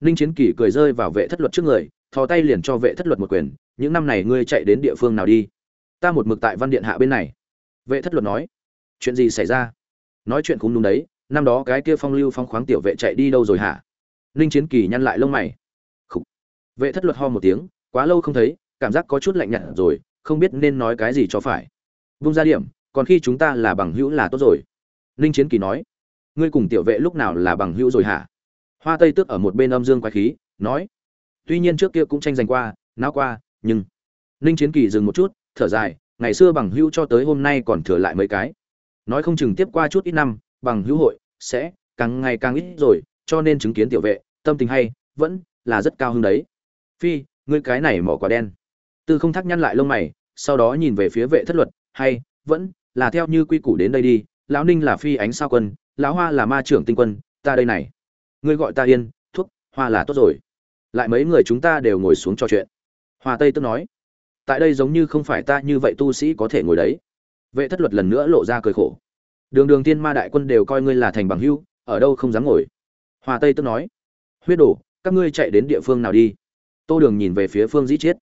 Ninh chiến kỳ cười rơi vào vệ thất luật trước người thò tay liền cho vệ thất luật một quyền, những năm này ngươi chạy đến địa phương nào đi? Ta một mực tại văn điện hạ bên này. Vệ thất luật nói. Chuyện gì xảy ra? Nói chuyện cũng đúng đấy, năm đó cái kia phong lưu phong khoáng tiểu vệ chạy đi đâu rồi hả? Ninh chiến kỳ nhăn lại lông mày. Khủ. vệ thất luật ho một tiếng, quá lâu không thấy, cảm giác có chút lạnh nhạt rồi, không biết nên nói cái gì cho phải. Vung ra điểm, còn khi chúng ta là bằng hữu là tốt rồi. Ninh chiến kỳ nói. Ngươi cùng tiểu vệ lúc nào là bằng hữu rồi hả? Hoa tây tước ở một bên âm dương quái khí, nói tuy nhiên trước kia cũng tranh giành qua nao qua, nhưng ninh chiến kỳ dừng một chút, thở dài, ngày xưa bằng hữu cho tới hôm nay còn thừa lại mấy cái. Nói không chừng tiếp qua chút ít năm, bằng hữu hội sẽ càng ngày càng ít rồi, cho nên chứng kiến tiểu vệ, tâm tình hay, vẫn là rất cao hơn đấy. Phi, ngươi cái này mỏ quả đen. Tư không thắc nhăn lại lông mày, sau đó nhìn về phía vệ thất luật, hay, vẫn là theo như quy củ đến đây đi, lão ninh là phi ánh sao quân, lão hoa là ma trưởng tinh quân, ta đây này. Ngươi gọi ta yên, thuốc, hoa là tốt rồi lại mấy người chúng ta đều ngồi xuống trò chuyện. Hoa tây tức nói, tại đây giống như không phải ta như vậy tu sĩ có thể ngồi đấy. Vệ thất luật lần nữa lộ ra cười khổ, đường đường tiên ma đại quân đều coi ngươi là thành bằng hưu ở đâu không dám ngồi? Hoa tây tức nói, huyết đổ các ngươi chạy đến địa phương nào đi? Tô đường nhìn về phía phương dĩ chiết,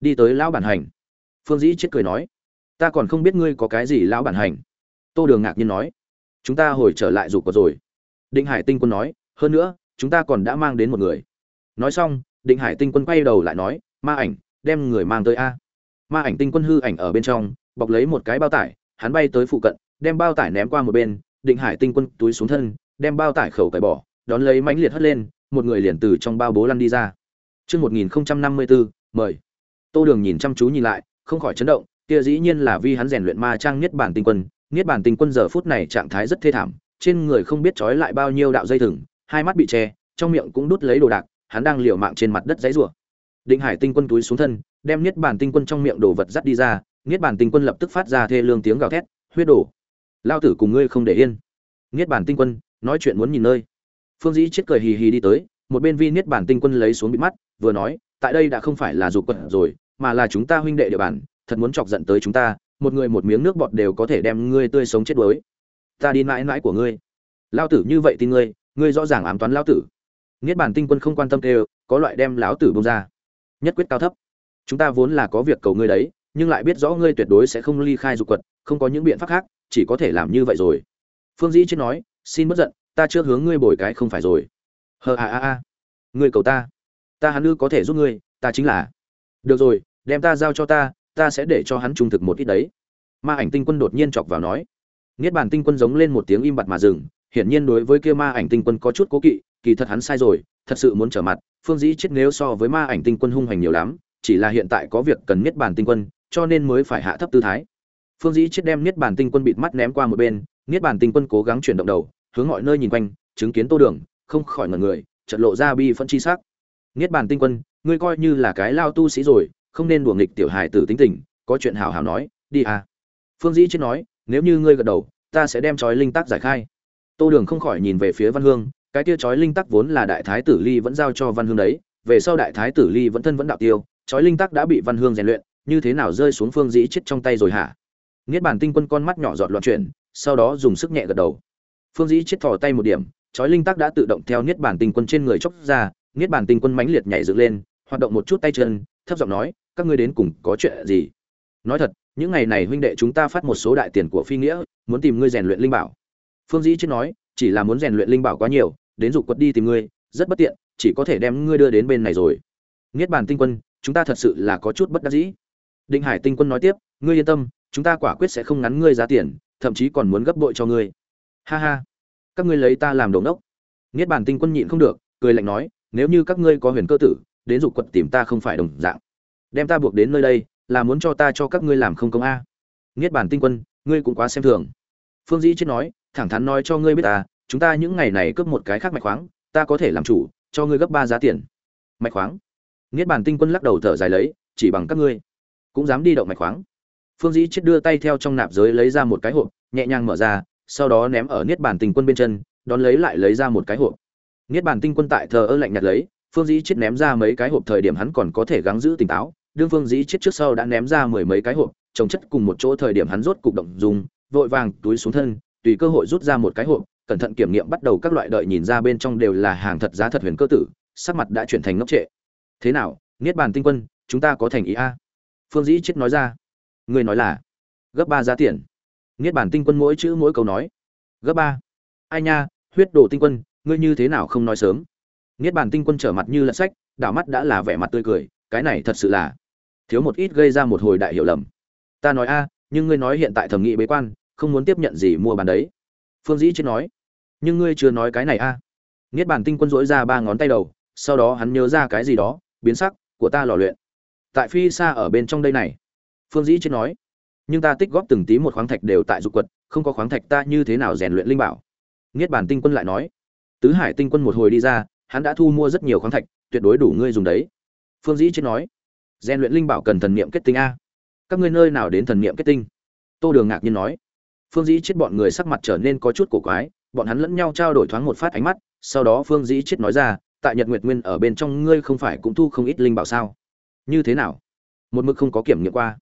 đi tới lão bản hành. Phương dĩ chiết cười nói, ta còn không biết ngươi có cái gì lão bản hành. Tô đường ngạc nhiên nói, chúng ta hồi trở lại dục có rồi. Định hải tinh quân nói, hơn nữa, chúng ta còn đã mang đến một người nói xong định hải tinh quân quay đầu lại nói ma ảnh đem người mang tới a. Ma ảnh tinh quân hư ảnh ở bên trong bọc lấy một cái bao tải hắn bay tới phụ cận đem bao tải ném qua một bên định hải tinh quân túi xuống thân đem bao tải khẩu cải bỏ đón lấy mãnh liệt hất lên một người liền từ trong bao bố lăn đi ra. Trước 1054, mời. Tô Đường nhìn chăm chú nhìn lại, không khỏi chấn động, kia dĩ nhiên là vì hắn rèn luyện ma trang Niết bản tinh quân, Niết bản tinh quân giờ phút này trạng thái rất thê thảm, trên người không biết trói lại bao nhiêu đạo dây thừng, hai mắt bị che, trong miệng cũng đút lấy đồ đạc, hắn đang liều mạng trên mặt đất dãy rủa. Định Hải tinh quân túi xuống thân, đem niết bàn tinh quân trong miệng đồ vật dắt đi ra niết bàn tinh quân lập tức phát ra thê lương tiếng gào thét huyết đổ lao tử cùng ngươi không để yên. Niết bàn tinh quân nói chuyện muốn nhìn nơi. Phương dĩ chết cười hì hì đi tới một bên vi niết bàn tinh quân lấy xuống bị mắt vừa nói tại đây đã không phải là dục quật rồi mà là chúng ta huynh đệ địa bàn thật muốn chọc giận tới chúng ta một người một miếng nước bọt đều có thể đem ngươi tươi sống chết đuối. Ta đi mãi mãi của ngươi. Lao tử như vậy tin ngươi ngươi rõ ràng ám toán lao tử niết bàn tinh quân không quan tâm kêu, có loại đem lão tử bông ra. Nhất quyết cao thấp. Chúng ta vốn là có việc cầu ngươi đấy, nhưng lại biết rõ ngươi tuyệt đối sẽ không ly khai dục quật, không có những biện pháp khác, chỉ có thể làm như vậy rồi. Phương dĩ trên nói, xin bất giận, ta chưa hướng ngươi bồi cái không phải rồi. Hờ a a a. Ngươi cầu ta. Ta hắn ư có thể giúp ngươi, ta chính là. Được rồi, đem ta giao cho ta ta sẽ để cho hắn trung thực một ít đấy. Ma ảnh tinh quân đột nhiên chọc vào nói. Niết bàn tinh quân giống lên một tiếng im bặt mà dừng, hiển nhiên đối với kia ma ảnh tinh quân có chút cố kỵ kỳ thật hắn sai rồi, thật sự muốn trở mặt, phương dĩ chết nếu so với ma ảnh tinh quân hung hành nhiều lắm, chỉ là hiện tại có việc cần niết bàn tinh quân, cho nên mới phải hạ thấp tư thái. Phương dĩ chết đem niết bàn tinh quân bịt mắt ném qua một bên, niết bàn tinh quân cố gắng chuyển động đầu, hướng mọi nơi nhìn quanh, chứng kiến tô đường, không khỏi ngẩn người, chợt lộ ra bi phẫn chi sắc. Niết bàn tinh quân, ngươi coi như là cái lao tu sĩ rồi, không nên đùa nghịch tiểu hài tử tính tình, có chuyện hào hào nói, đi à. Phương dĩ chết nói, nếu như ngươi gật đầu, ta sẽ đem trói linh tác giải khai. Tô đường không khỏi nhìn về phía văn hương cái kia chói linh tắc vốn là đại thái tử ly vẫn giao cho văn hương đấy, về sau đại thái tử ly vẫn thân vẫn đạo tiêu, chói linh tắc đã bị văn hương rèn luyện, như thế nào rơi xuống phương dĩ chết trong tay rồi hả? Niết bàn tinh quân con mắt nhỏ giọt loạn chuyển, sau đó dùng sức nhẹ gật đầu. Phương dĩ chết thò tay một điểm, chói linh tắc đã tự động theo niết bàn tinh quân trên người chốc ra, niết bàn tinh quân mãnh liệt nhảy dựng lên, hoạt động một chút tay chân, thấp giọng nói, các ngươi đến cùng có chuyện gì? Nói thật, những ngày này huynh đệ chúng ta phát một số đại tiền của phi nghĩa, muốn tìm ngươi rèn luyện linh bảo. Phương dĩ chết nói chỉ là muốn rèn luyện linh bảo quá nhiều, đến dục quật đi tìm ngươi, rất bất tiện, chỉ có thể đem ngươi đưa đến bên này rồi. Niết bàn tinh quân, chúng ta thật sự là có chút bất đắc dĩ. Định hải tinh quân nói tiếp, ngươi yên tâm, chúng ta quả quyết sẽ không ngắn ngươi giá tiền, thậm chí còn muốn gấp bội cho ngươi. Ha ha. Các ngươi lấy ta làm đồn đốc. Niết bàn tinh quân nhịn không được, cười lạnh nói, nếu như các ngươi có huyền cơ tử, đến dục quật tìm ta không phải đồng dạng. Đem ta buộc đến nơi đây, là muốn cho ta cho các ngươi làm không công a. Niết bàn tinh quân, ngươi cũng quá xem thường. Phương dĩ chết nói thẳng thắn nói cho ngươi biết ta, chúng ta những ngày này cướp một cái khác mạch khoáng, ta có thể làm chủ, cho ngươi gấp ba giá tiền. Mạch khoáng? Niết bàn tinh quân lắc đầu thở dài lấy, chỉ bằng các ngươi. Cũng dám đi động mạch khoáng. Phương dĩ chết đưa tay theo trong nạp giới lấy ra một cái hộp, nhẹ nhàng mở ra, sau đó ném ở niết bàn tinh quân bên chân, đón lấy lại lấy ra một cái hộp. Niết bàn tinh quân tại thờ ơ lạnh nhạt lấy, phương dĩ chết ném ra mấy cái hộp thời điểm hắn còn có thể gắng giữ tỉnh táo, đương phương dĩ chết trước sau đã ném ra mười mấy cái hộp trồng chất cùng một chỗ thời điểm hắn rốt cục động dùng, vội vàng túi xuống thân tùy cơ hội rút ra một cái hộp, cẩn thận kiểm nghiệm bắt đầu các loại đợi nhìn ra bên trong đều là hàng thật giá thật huyền cơ tử, sắc mặt đã chuyển thành ngốc trệ. Thế nào, niết bàn tinh quân, chúng ta có thành ý a? Phương dĩ chết nói ra. Người nói là, gấp ba giá tiền. Niết bàn tinh quân mỗi chữ mỗi câu nói. Gấp ba. Ai nha, huyết đồ tinh quân, ngươi như thế nào không nói sớm? Niết bàn tinh quân trở mặt như lật sách, đảo mắt đã là vẻ mặt tươi cười, cái này thật sự là, thiếu một ít gây ra một hồi đại hiểu lầm. Ta nói a, nhưng ngươi nói hiện tại thẩm nghị bế quan không muốn tiếp nhận gì mua bán đấy. Phương dĩ chết nói, nhưng ngươi chưa nói cái này a niết bàn tinh quân dỗi ra ba ngón tay đầu, sau đó hắn nhớ ra cái gì đó, biến sắc, của ta lò luyện. Tại phi xa ở bên trong đây này. Phương dĩ chết nói, nhưng ta tích góp từng tí một khoáng thạch đều tại dục quật, không có khoáng thạch ta như thế nào rèn luyện linh bảo? Niết bàn tinh quân lại nói, tứ hải tinh quân một hồi đi ra, hắn đã thu mua rất nhiều khoáng thạch, tuyệt đối đủ ngươi dùng đấy. Phương dĩ chết nói, rèn luyện linh bảo cần thần niệm kết tinh a. Các ngươi nơi nào đến thần niệm kết tinh? Tô đường ngạc nhiên nói phương dĩ chết bọn người sắc mặt trở nên có chút cổ quái, bọn hắn lẫn nhau trao đổi thoáng một phát ánh mắt, sau đó phương dĩ chết nói ra, tại nhật nguyệt nguyên ở bên trong ngươi không phải cũng thu không ít linh bảo sao? Như thế nào? Một mực không có kiểm nghiệm qua.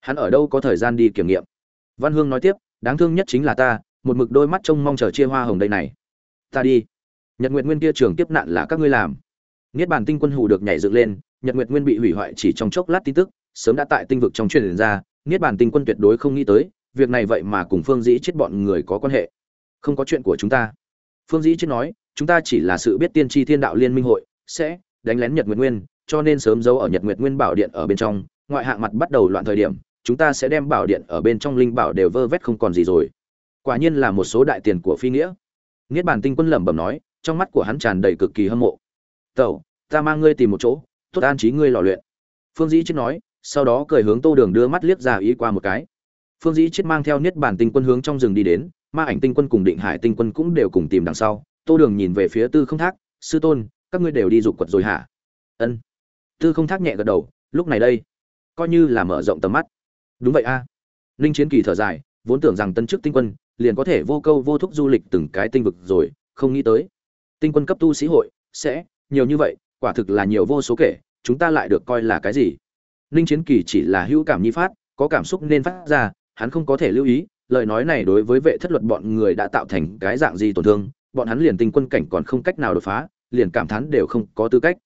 Hắn ở đâu có thời gian đi kiểm nghiệm? Văn hương nói tiếp, đáng thương nhất chính là ta, một mực đôi mắt trông mong chờ chia hoa hồng đây này. Ta đi. Nhật nguyệt nguyên kia trường tiếp nạn là các ngươi làm. Niết bàn tinh quân hù được nhảy dựng lên, nhật nguyệt nguyên bị hủy hoại chỉ trong chốc lát tin tức, sớm đã tại tinh vực trong truyền ra, niết bàn tinh quân tuyệt đối không nghĩ tới việc này vậy mà cùng phương dĩ chết bọn người có quan hệ. Không có chuyện của chúng ta. Phương dĩ chết nói, chúng ta chỉ là sự biết tiên tri thiên đạo liên minh hội, sẽ đánh lén nhật nguyệt nguyên, cho nên sớm giấu ở nhật nguyệt nguyên bảo điện ở bên trong. Ngoại hạng mặt bắt đầu loạn thời điểm, chúng ta sẽ đem bảo điện ở bên trong linh bảo đều vơ vét không còn gì rồi. Quả nhiên là một số đại tiền của phi nghĩa. Niết bàn tinh quân lẩm bẩm nói, trong mắt của hắn tràn đầy cực kỳ hâm mộ. Tẩu, ta mang ngươi tìm một chỗ, tốt an trí ngươi lò luyện. Phương dĩ chết nói, sau đó cười hướng tô đường đưa mắt liếc ra ý qua một cái phương dĩ chết mang theo niết bản tinh quân hướng trong rừng đi đến, ma ảnh tinh quân cùng định hải tinh quân cũng đều cùng tìm đằng sau. Tô đường nhìn về phía tư không thác, sư tôn, các ngươi đều đi dục quật rồi hả? Ân. Tư không thác nhẹ gật đầu, lúc này đây, coi như là mở rộng tầm mắt. Đúng vậy a. À. ninh chiến kỳ thở dài, vốn tưởng rằng tân chức tinh quân liền có thể vô câu vô thúc du lịch từng cái tinh vực rồi, không nghĩ tới, tinh quân cấp tu sĩ hội sẽ nhiều như vậy, quả thực là nhiều vô số kể, chúng ta lại được coi là cái gì? Ninh chiến kỳ chỉ là hữu cảm nhi phát, có cảm xúc nên phát ra hắn không có thể lưu ý lời nói này đối với vệ thất luật bọn người đã tạo thành cái dạng gì tổn thương bọn hắn liền tinh quân cảnh còn không cách nào đột phá liền cảm thán đều không có tư cách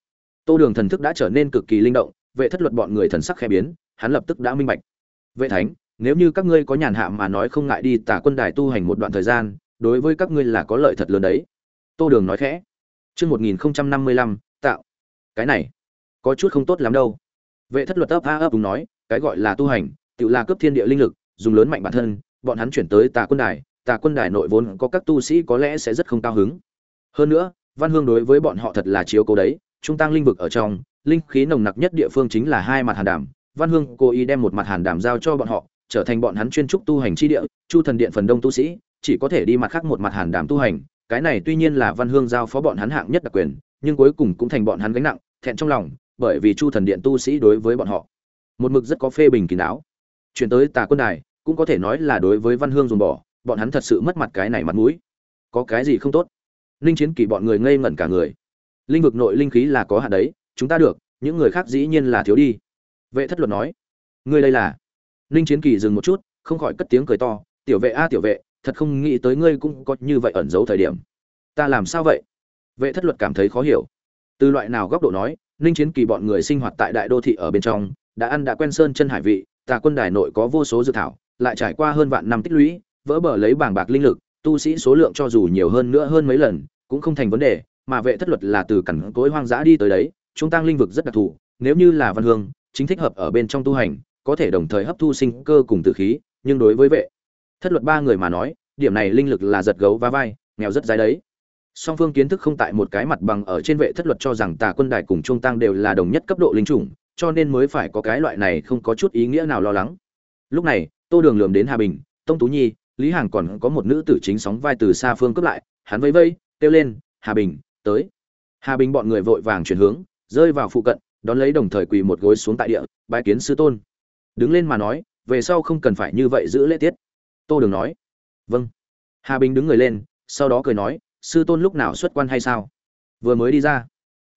tô đường thần thức đã trở nên cực kỳ linh động vệ thất luật bọn người thần sắc khẽ biến hắn lập tức đã minh bạch vệ thánh nếu như các ngươi có nhàn hạ mà nói không ngại đi tả quân đài tu hành một đoạn thời gian đối với các ngươi là có lợi thật lớn đấy tô đường nói khẽ Trước 1055, tạo. Cái này, có chút không tốt lắm đâu. Vệ thất luật ấp a ấp đúng nói, cái gọi là tu hành, tự là cấp thiên địa linh lực, dùng lớn mạnh bản thân, bọn hắn chuyển tới tà quân đài, tà quân đài nội vốn có các tu sĩ có lẽ sẽ rất không cao hứng. Hơn nữa, Văn Hương đối với bọn họ thật là chiếu cố đấy, trung tăng linh vực ở trong, linh khí nồng nặc nhất địa phương chính là hai mặt hàn đàm, Văn Hương cố ý đem một mặt hàn đàm giao cho bọn họ, trở thành bọn hắn chuyên trúc tu hành chi địa, Chu thần điện phần đông tu sĩ, chỉ có thể đi mặt khác một mặt hàn đàm tu hành, cái này tuy nhiên là Văn Hương giao phó bọn hắn hạng nhất đặc quyền, nhưng cuối cùng cũng thành bọn hắn gánh nặng, thẹn trong lòng, bởi vì Chu thần điện tu sĩ đối với bọn họ, một mực rất có phê bình kín đáo. Chuyển tới Tà quân đài, cũng có thể nói là đối với Văn Hương dùng bỏ, bọn hắn thật sự mất mặt cái này mặt mũi. Có cái gì không tốt? Linh Chiến Kỳ bọn người ngây ngẩn cả người. Linh vực nội linh khí là có hạn đấy, chúng ta được, những người khác dĩ nhiên là thiếu đi. Vệ Thất Luật nói, ngươi đây là? Linh Chiến Kỳ dừng một chút, không khỏi cất tiếng cười to, "Tiểu vệ a tiểu vệ, thật không nghĩ tới ngươi cũng có như vậy ẩn giấu thời điểm." "Ta làm sao vậy?" Vệ Thất Luật cảm thấy khó hiểu. Từ loại nào góc độ nói, Linh Chiến Kỳ bọn người sinh hoạt tại đại đô thị ở bên trong, đã ăn đã quen sơn chân hải vị, Tà quân đài nội có vô số dược thảo, lại trải qua hơn vạn năm tích lũy, vỡ bờ lấy bảng bạc linh lực, tu sĩ số lượng cho dù nhiều hơn nữa hơn mấy lần, cũng không thành vấn đề, mà vệ thất luật là từ cẩn cối hoang dã đi tới đấy, trung tăng linh vực rất đặc thù, nếu như là văn hương, chính thích hợp ở bên trong tu hành, có thể đồng thời hấp thu sinh cơ cùng tự khí, nhưng đối với vệ thất luật ba người mà nói, điểm này linh lực là giật gấu và vai, nghèo rất dài đấy. Song phương kiến thức không tại một cái mặt bằng ở trên vệ thất luật cho rằng tà quân đài cùng trung tăng đều là đồng nhất cấp độ linh chủng, cho nên mới phải có cái loại này không có chút ý nghĩa nào lo lắng. Lúc này, Tô Đường lườm đến Hà Bình, Tông Tú Nhi, Lý Hàng còn có một nữ tử chính sóng vai từ xa phương cướp lại, hắn vẫy vẫy, kêu lên, "Hà Bình, tới." Hà Bình bọn người vội vàng chuyển hướng, rơi vào phụ cận, đón lấy đồng thời quỳ một gối xuống tại địa, bái kiến sư tôn. Đứng lên mà nói, về sau không cần phải như vậy giữ lễ tiết. Tô Đường nói, "Vâng." Hà Bình đứng người lên, sau đó cười nói, "Sư tôn lúc nào xuất quan hay sao?" Vừa mới đi ra.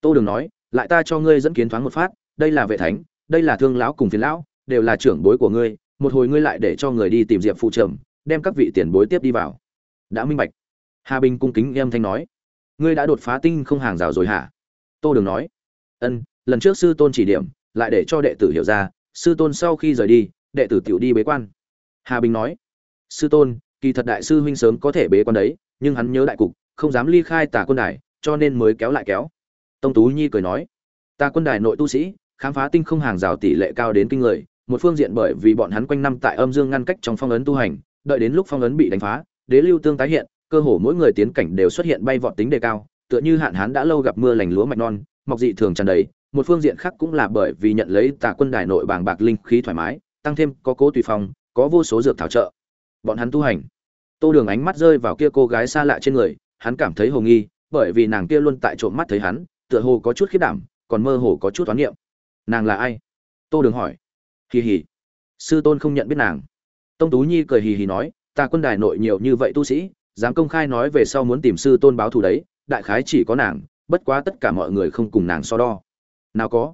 Tô Đường nói, "Lại ta cho ngươi dẫn kiến thoáng một phát, đây là vệ thánh, đây là thương lão cùng phiền lão, đều là trưởng bối của ngươi, một hồi ngươi lại để cho người đi tìm diệp phụ trầm đem các vị tiền bối tiếp đi vào. Đã minh bạch. Hà bình cung kính em thanh nói. Ngươi đã đột phá tinh không hàng rào rồi hả? Tô đường nói. Ân lần trước sư tôn chỉ điểm lại để cho đệ tử hiểu ra sư tôn sau khi rời đi đệ tử tiểu đi bế quan. Hà bình nói. Sư tôn kỳ thật đại sư huynh sớm có thể bế quan đấy nhưng hắn nhớ đại cục không dám ly khai tà quân đài cho nên mới kéo lại kéo. Tông tú nhi cười nói. Tà quân đài nội tu sĩ khám phá tinh không hàng rào tỷ lệ cao đến kinh người một phương diện bởi vì bọn hắn quanh năm tại âm dương ngăn cách trong phong ấn tu hành, đợi đến lúc phong ấn bị đánh phá, đế lưu tương tái hiện, cơ hồ mỗi người tiến cảnh đều xuất hiện bay vọt tính đề cao, tựa như hạn hán đã lâu gặp mưa lành lúa mạch non, mọc dị thường tràn đầy. Một phương diện khác cũng là bởi vì nhận lấy Tà quân đài nội bàng bạc linh khí thoải mái, tăng thêm có cố tùy phong, có vô số dược thảo trợ. Bọn hắn tu hành. Tô Đường ánh mắt rơi vào kia cô gái xa lạ trên người, hắn cảm thấy hồ nghi, bởi vì nàng kia luôn tại trộm mắt thấy hắn, tựa hồ có chút khiếp đảm, còn mơ hồ có chút toán niệm. Nàng là ai? Tô Đường hỏi. Hì hì. Sư tôn không nhận biết nàng. Tông tú nhi cười hì hì nói, ta quân đài nội nhiều như vậy tu sĩ, dám công khai nói về sau muốn tìm sư tôn báo thù đấy, đại khái chỉ có nàng, bất quá tất cả mọi người không cùng nàng so đo. Nào có.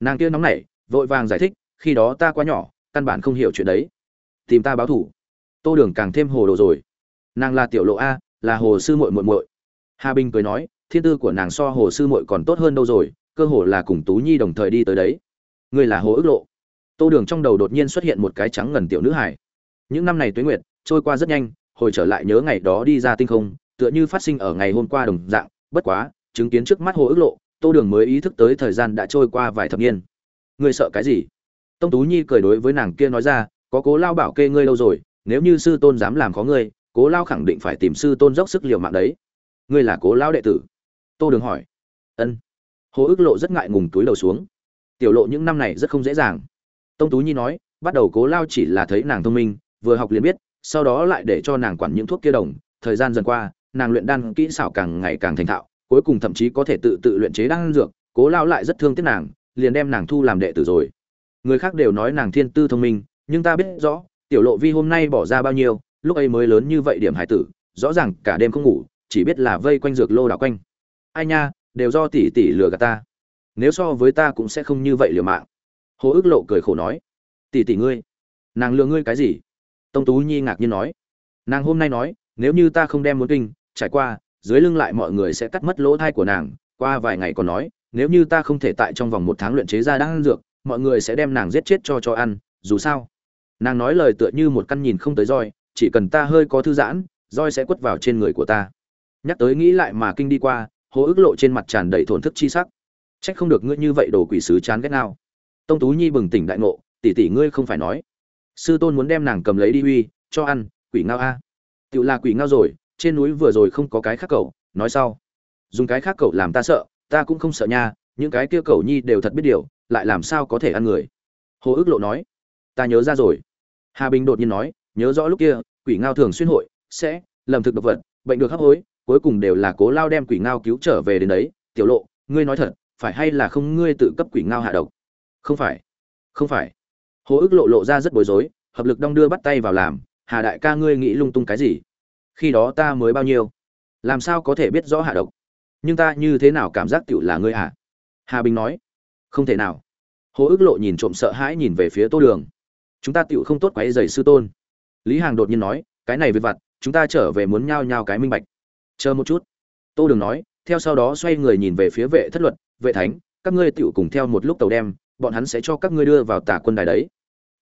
Nàng kia nóng nảy, vội vàng giải thích, khi đó ta quá nhỏ, căn bản không hiểu chuyện đấy. Tìm ta báo thù. Tô đường càng thêm hồ đồ rồi. Nàng là tiểu lộ a, là hồ sư muội muội muội. Hà bình cười nói, thiên tư của nàng so hồ sư muội còn tốt hơn đâu rồi cơ hồ là cùng tú nhi đồng thời đi tới đấy. Ngươi là hồ ước lộ. Tô đường trong đầu đột nhiên xuất hiện một cái trắng ngần tiểu nữ hải những năm này tuế nguyệt trôi qua rất nhanh, hồi trở lại nhớ ngày đó đi ra tinh không, tựa như phát sinh ở ngày hôm qua đồng dạng. Bất quá, chứng kiến trước mắt hồ ước lộ, tô đường mới ý thức tới thời gian đã trôi qua vài thập niên. Ngươi sợ cái gì? Tông tú nhi cười đối với nàng kia nói ra, có cố lao bảo kê ngươi lâu rồi, nếu như sư tôn dám làm khó ngươi, cố lao khẳng định phải tìm sư tôn dốc sức liều mạng đấy. Ngươi là cố lao đệ tử? Tô đường hỏi. Ân hồ ước lộ rất ngại ngùng túi đầu xuống. Tiểu lộ những năm này rất không dễ dàng. Tông tú nhi nói, bắt đầu cố lao chỉ là thấy nàng thông minh, vừa học liền biết, sau đó lại để cho nàng quản những thuốc kia đồng. Thời gian dần qua, nàng luyện đan kỹ xảo càng ngày càng thành thạo, cuối cùng thậm chí có thể tự tự luyện chế đan dược, cố lao lại rất thương tiếc nàng, liền đem nàng thu làm đệ tử rồi. Người khác đều nói nàng thiên tư thông minh, nhưng ta biết rõ, tiểu lộ vi hôm nay bỏ ra bao nhiêu, lúc ấy mới lớn như vậy điểm hải tử, rõ ràng cả đêm không ngủ, chỉ biết là vây quanh dược lô đảo quanh. Ai nha đều do tỷ tỷ lừa gạt ta. Nếu so với ta cũng sẽ không như vậy liều mạng. Hồ ước lộ cười khổ nói. Tỷ tỷ ngươi, nàng lừa ngươi cái gì? Tông tú nhi ngạc nhiên nói. Nàng hôm nay nói, nếu như ta không đem muốn kinh, trải qua, dưới lưng lại mọi người sẽ cắt mất lỗ thai của nàng, qua vài ngày còn nói, nếu như ta không thể tại trong vòng một tháng luyện chế ra đan dược, mọi người sẽ đem nàng giết chết cho cho ăn, dù sao. Nàng nói lời tựa như một căn nhìn không tới roi, chỉ cần ta hơi có thư giãn, roi sẽ quất vào trên người của ta. Nhắc tới nghĩ lại mà kinh đi qua hồ ức lộ trên mặt tràn đầy thổn thức chi sắc. Trách không được ngươi như vậy đồ quỷ sứ chán ghét nào. Tông tú nhi bừng tỉnh đại ngộ, tỷ tỷ ngươi không phải nói. Sư tôn muốn đem nàng cầm lấy đi uy, cho ăn, quỷ ngao a. Tự là quỷ ngao rồi, trên núi vừa rồi không có cái khác cậu, nói sau. Dùng cái khác cậu làm ta sợ, ta cũng không sợ nha, những cái kia cậu nhi đều thật biết điều, lại làm sao có thể ăn người. Hồ ức lộ nói. Ta nhớ ra rồi. Hà bình đột nhiên nói, nhớ rõ lúc kia, quỷ ngao thường xuyên hội, sẽ, lầm thực độc vật, bệnh được hấp hối cuối cùng đều là cố lao đem quỷ ngao cứu trở về đến đấy. Tiểu lộ, ngươi nói thật, phải hay là không ngươi tự cấp quỷ ngao hạ độc? Không phải không phải. Hồ ức lộ lộ ra rất bối rối, hợp lực đong đưa bắt tay vào làm. Hà đại ca ngươi nghĩ lung tung cái gì? Khi đó ta mới bao nhiêu? Làm sao có thể biết rõ hạ độc? Nhưng ta như thế nào cảm giác tựu là ngươi hả? Hà bình nói. Không thể nào. Hồ ức lộ nhìn trộm sợ hãi nhìn về phía tô đường. Chúng ta tựu không tốt quáy dày sư tôn. Lý hàng đột nhiên nói, cái này về vặt, chúng ta trở về muốn nhao nhao cái minh bạch chờ một chút. Tô đường nói, theo sau đó xoay người nhìn về phía vệ thất luật, vệ thánh, các ngươi tựu cùng theo một lúc tàu đem, bọn hắn sẽ cho các ngươi đưa vào tả quân đài đấy.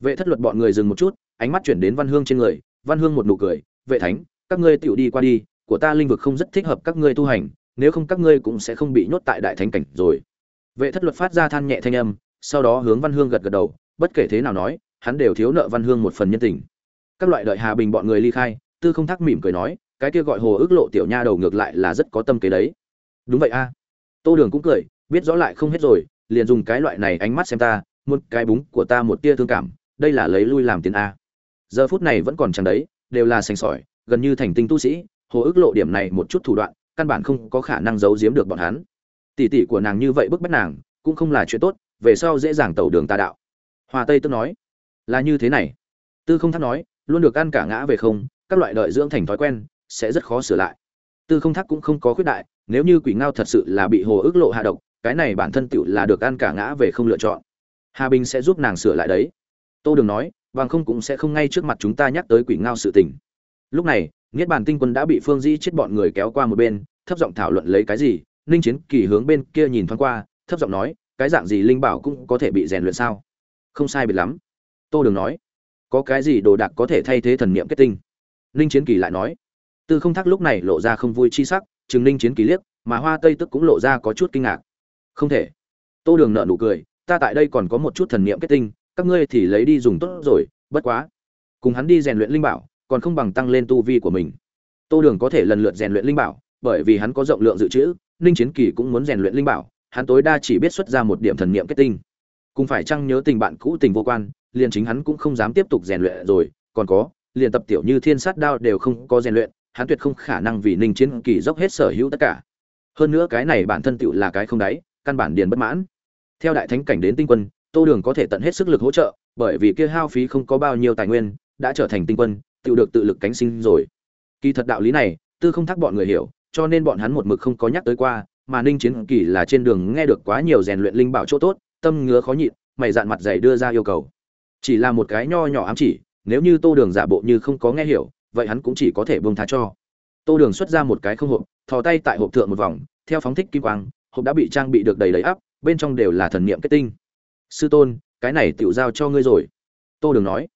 Vệ thất luật bọn người dừng một chút, ánh mắt chuyển đến văn hương trên người, văn hương một nụ cười, vệ thánh, các ngươi tựu đi qua đi, của ta linh vực không rất thích hợp các ngươi tu hành, nếu không các ngươi cũng sẽ không bị nhốt tại đại thánh cảnh rồi. Vệ thất luật phát ra than nhẹ thanh âm, sau đó hướng văn hương gật gật đầu, bất kể thế nào nói, hắn đều thiếu nợ văn hương một phần nhân tình. Các loại đợi hà bình bọn người ly khai, tư không thác mỉm cười nói cái kia gọi hồ ước lộ tiểu nha đầu ngược lại là rất có tâm kế đấy. Đúng vậy a. Tô đường cũng cười, biết rõ lại không hết rồi, liền dùng cái loại này ánh mắt xem ta, một cái búng của ta một tia thương cảm, đây là lấy lui làm tiền a. Giờ phút này vẫn còn chẳng đấy, đều là sành sỏi, gần như thành tinh tu sĩ, hồ ước lộ điểm này một chút thủ đoạn, căn bản không có khả năng giấu giếm được bọn hắn. Tỷ tỷ của nàng như vậy bức bách nàng, cũng không là chuyện tốt, về sau dễ dàng tẩu đường tà đạo. Hoa tây tức nói, là như thế này. Tư không thắc nói, luôn được ăn cả ngã về không, các loại đợi dưỡng thành thói quen sẽ rất khó sửa lại. Tư không thắc cũng không có khuyết đại, nếu như quỷ ngao thật sự là bị hồ ước lộ hạ độc, cái này bản thân tựu là được ăn cả ngã về không lựa chọn. Hà bình sẽ giúp nàng sửa lại đấy. Tô đường nói, bằng không cũng sẽ không ngay trước mặt chúng ta nhắc tới quỷ ngao sự tình. Lúc này, niết bàn tinh quân đã bị phương di chết bọn người kéo qua một bên, thấp giọng thảo luận lấy cái gì, ninh chiến kỳ hướng bên kia nhìn thoáng qua, thấp giọng nói, cái dạng gì linh bảo cũng có thể bị rèn luyện sao? Không sai biệt lắm. Tô đường nói, có cái gì đồ đạc có thể thay thế thần niệm kết tinh? Ninh chiến kỳ lại nói tư không thắc lúc này lộ ra không vui chi sắc, Trừng ninh chiến kỳ liếc, mà hoa tây tức cũng lộ ra có chút kinh ngạc. Không thể. Tô đường nợ nụ cười, ta tại đây còn có một chút thần niệm kết tinh, các ngươi thì lấy đi dùng tốt rồi, bất quá. Cùng hắn đi rèn luyện linh bảo, còn không bằng tăng lên tu vi của mình. Tô đường có thể lần lượt rèn luyện linh bảo, bởi vì hắn có rộng lượng dự trữ, ninh chiến kỳ cũng muốn rèn luyện linh bảo, hắn tối đa chỉ biết xuất ra một điểm thần niệm kết tinh. Cùng phải chăng nhớ tình bạn cũ tình vô quan, liền chính hắn cũng không dám tiếp tục rèn luyện rồi, còn có, liền tập tiểu như thiên sát đao đều không có rèn luyện hắn tuyệt không khả năng vì ninh chiến kỳ dốc hết sở hữu tất cả. Hơn nữa cái này bản thân tựu là cái không đáy, căn bản điền bất mãn. Theo đại thánh cảnh đến tinh quân, tô đường có thể tận hết sức lực hỗ trợ, bởi vì kia hao phí không có bao nhiêu tài nguyên, đã trở thành tinh quân, tựu được tự lực cánh sinh rồi. Kỳ thật đạo lý này, tư không thắc bọn người hiểu, cho nên bọn hắn một mực không có nhắc tới qua, mà ninh chiến kỳ là trên đường nghe được quá nhiều rèn luyện linh bảo chỗ tốt, tâm ngứa khó nhịn, mày dạn mặt dày đưa ra yêu cầu. Chỉ là một cái nho nhỏ ám chỉ, nếu như tô đường giả bộ như không có nghe hiểu vậy hắn cũng chỉ có thể buông tha cho. Tô đường xuất ra một cái không hộp, thò tay tại hộp thượng một vòng, theo phóng thích kim quang, hộp đã bị trang bị được đầy đầy ắp, bên trong đều là thần niệm kết tinh. Sư tôn, cái này tựu giao cho ngươi rồi. Tô đường nói.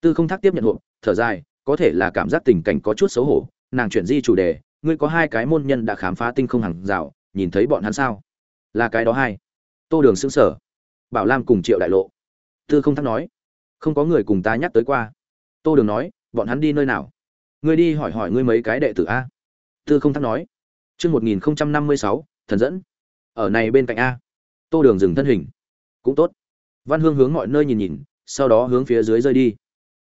Tư không thác tiếp nhận hộp, thở dài, có thể là cảm giác tình cảnh có chút xấu hổ, nàng chuyển di chủ đề, ngươi có hai cái môn nhân đã khám phá tinh không hàng rào, nhìn thấy bọn hắn sao? Là cái đó hai. Tô đường xứng sở bảo lam cùng triệu đại lộ. Tư không thác nói. Không có người cùng ta nhắc tới qua. Tô đường nói, bọn hắn đi nơi nào? Ngươi đi hỏi hỏi ngươi mấy cái đệ tử a? Tư không thắc nói. Chương một nghìn năm mươi sáu, thần dẫn. Ở này bên cạnh a. Tô đường dừng thân hình. Cũng tốt. Văn hương hướng mọi nơi nhìn nhìn, sau đó hướng phía dưới rơi đi.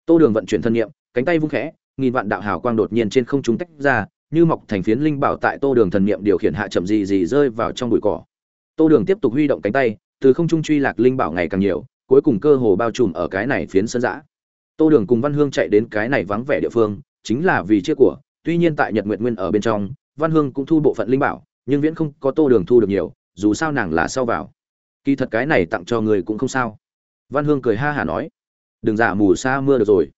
Tô đường vận chuyển thân nhiệm cánh tay vung khẽ, nghìn vạn đạo hào quang đột nhiên trên không trung tách ra, như mọc thành phiến linh bảo tại tô đường thần niệm điều khiển hạ chậm gì gì rơi vào trong bụi cỏ. Tô đường tiếp tục huy động cánh tay, từ không trung truy lạc linh bảo ngày càng nhiều, cuối cùng cơ hồ bao trùm ở cái này phiến sân giã tô đường cùng văn hương chạy đến cái này vắng vẻ địa phương chính là vì chia của, tuy nhiên tại nhật nguyện nguyên ở bên trong, văn hương cũng thu bộ phận linh bảo, nhưng viễn không có tô đường thu được nhiều, dù sao nàng là sau vào. Kỳ thật cái này tặng cho người cũng không sao. Văn hương cười ha hả nói, đừng giả mù sa mưa được rồi.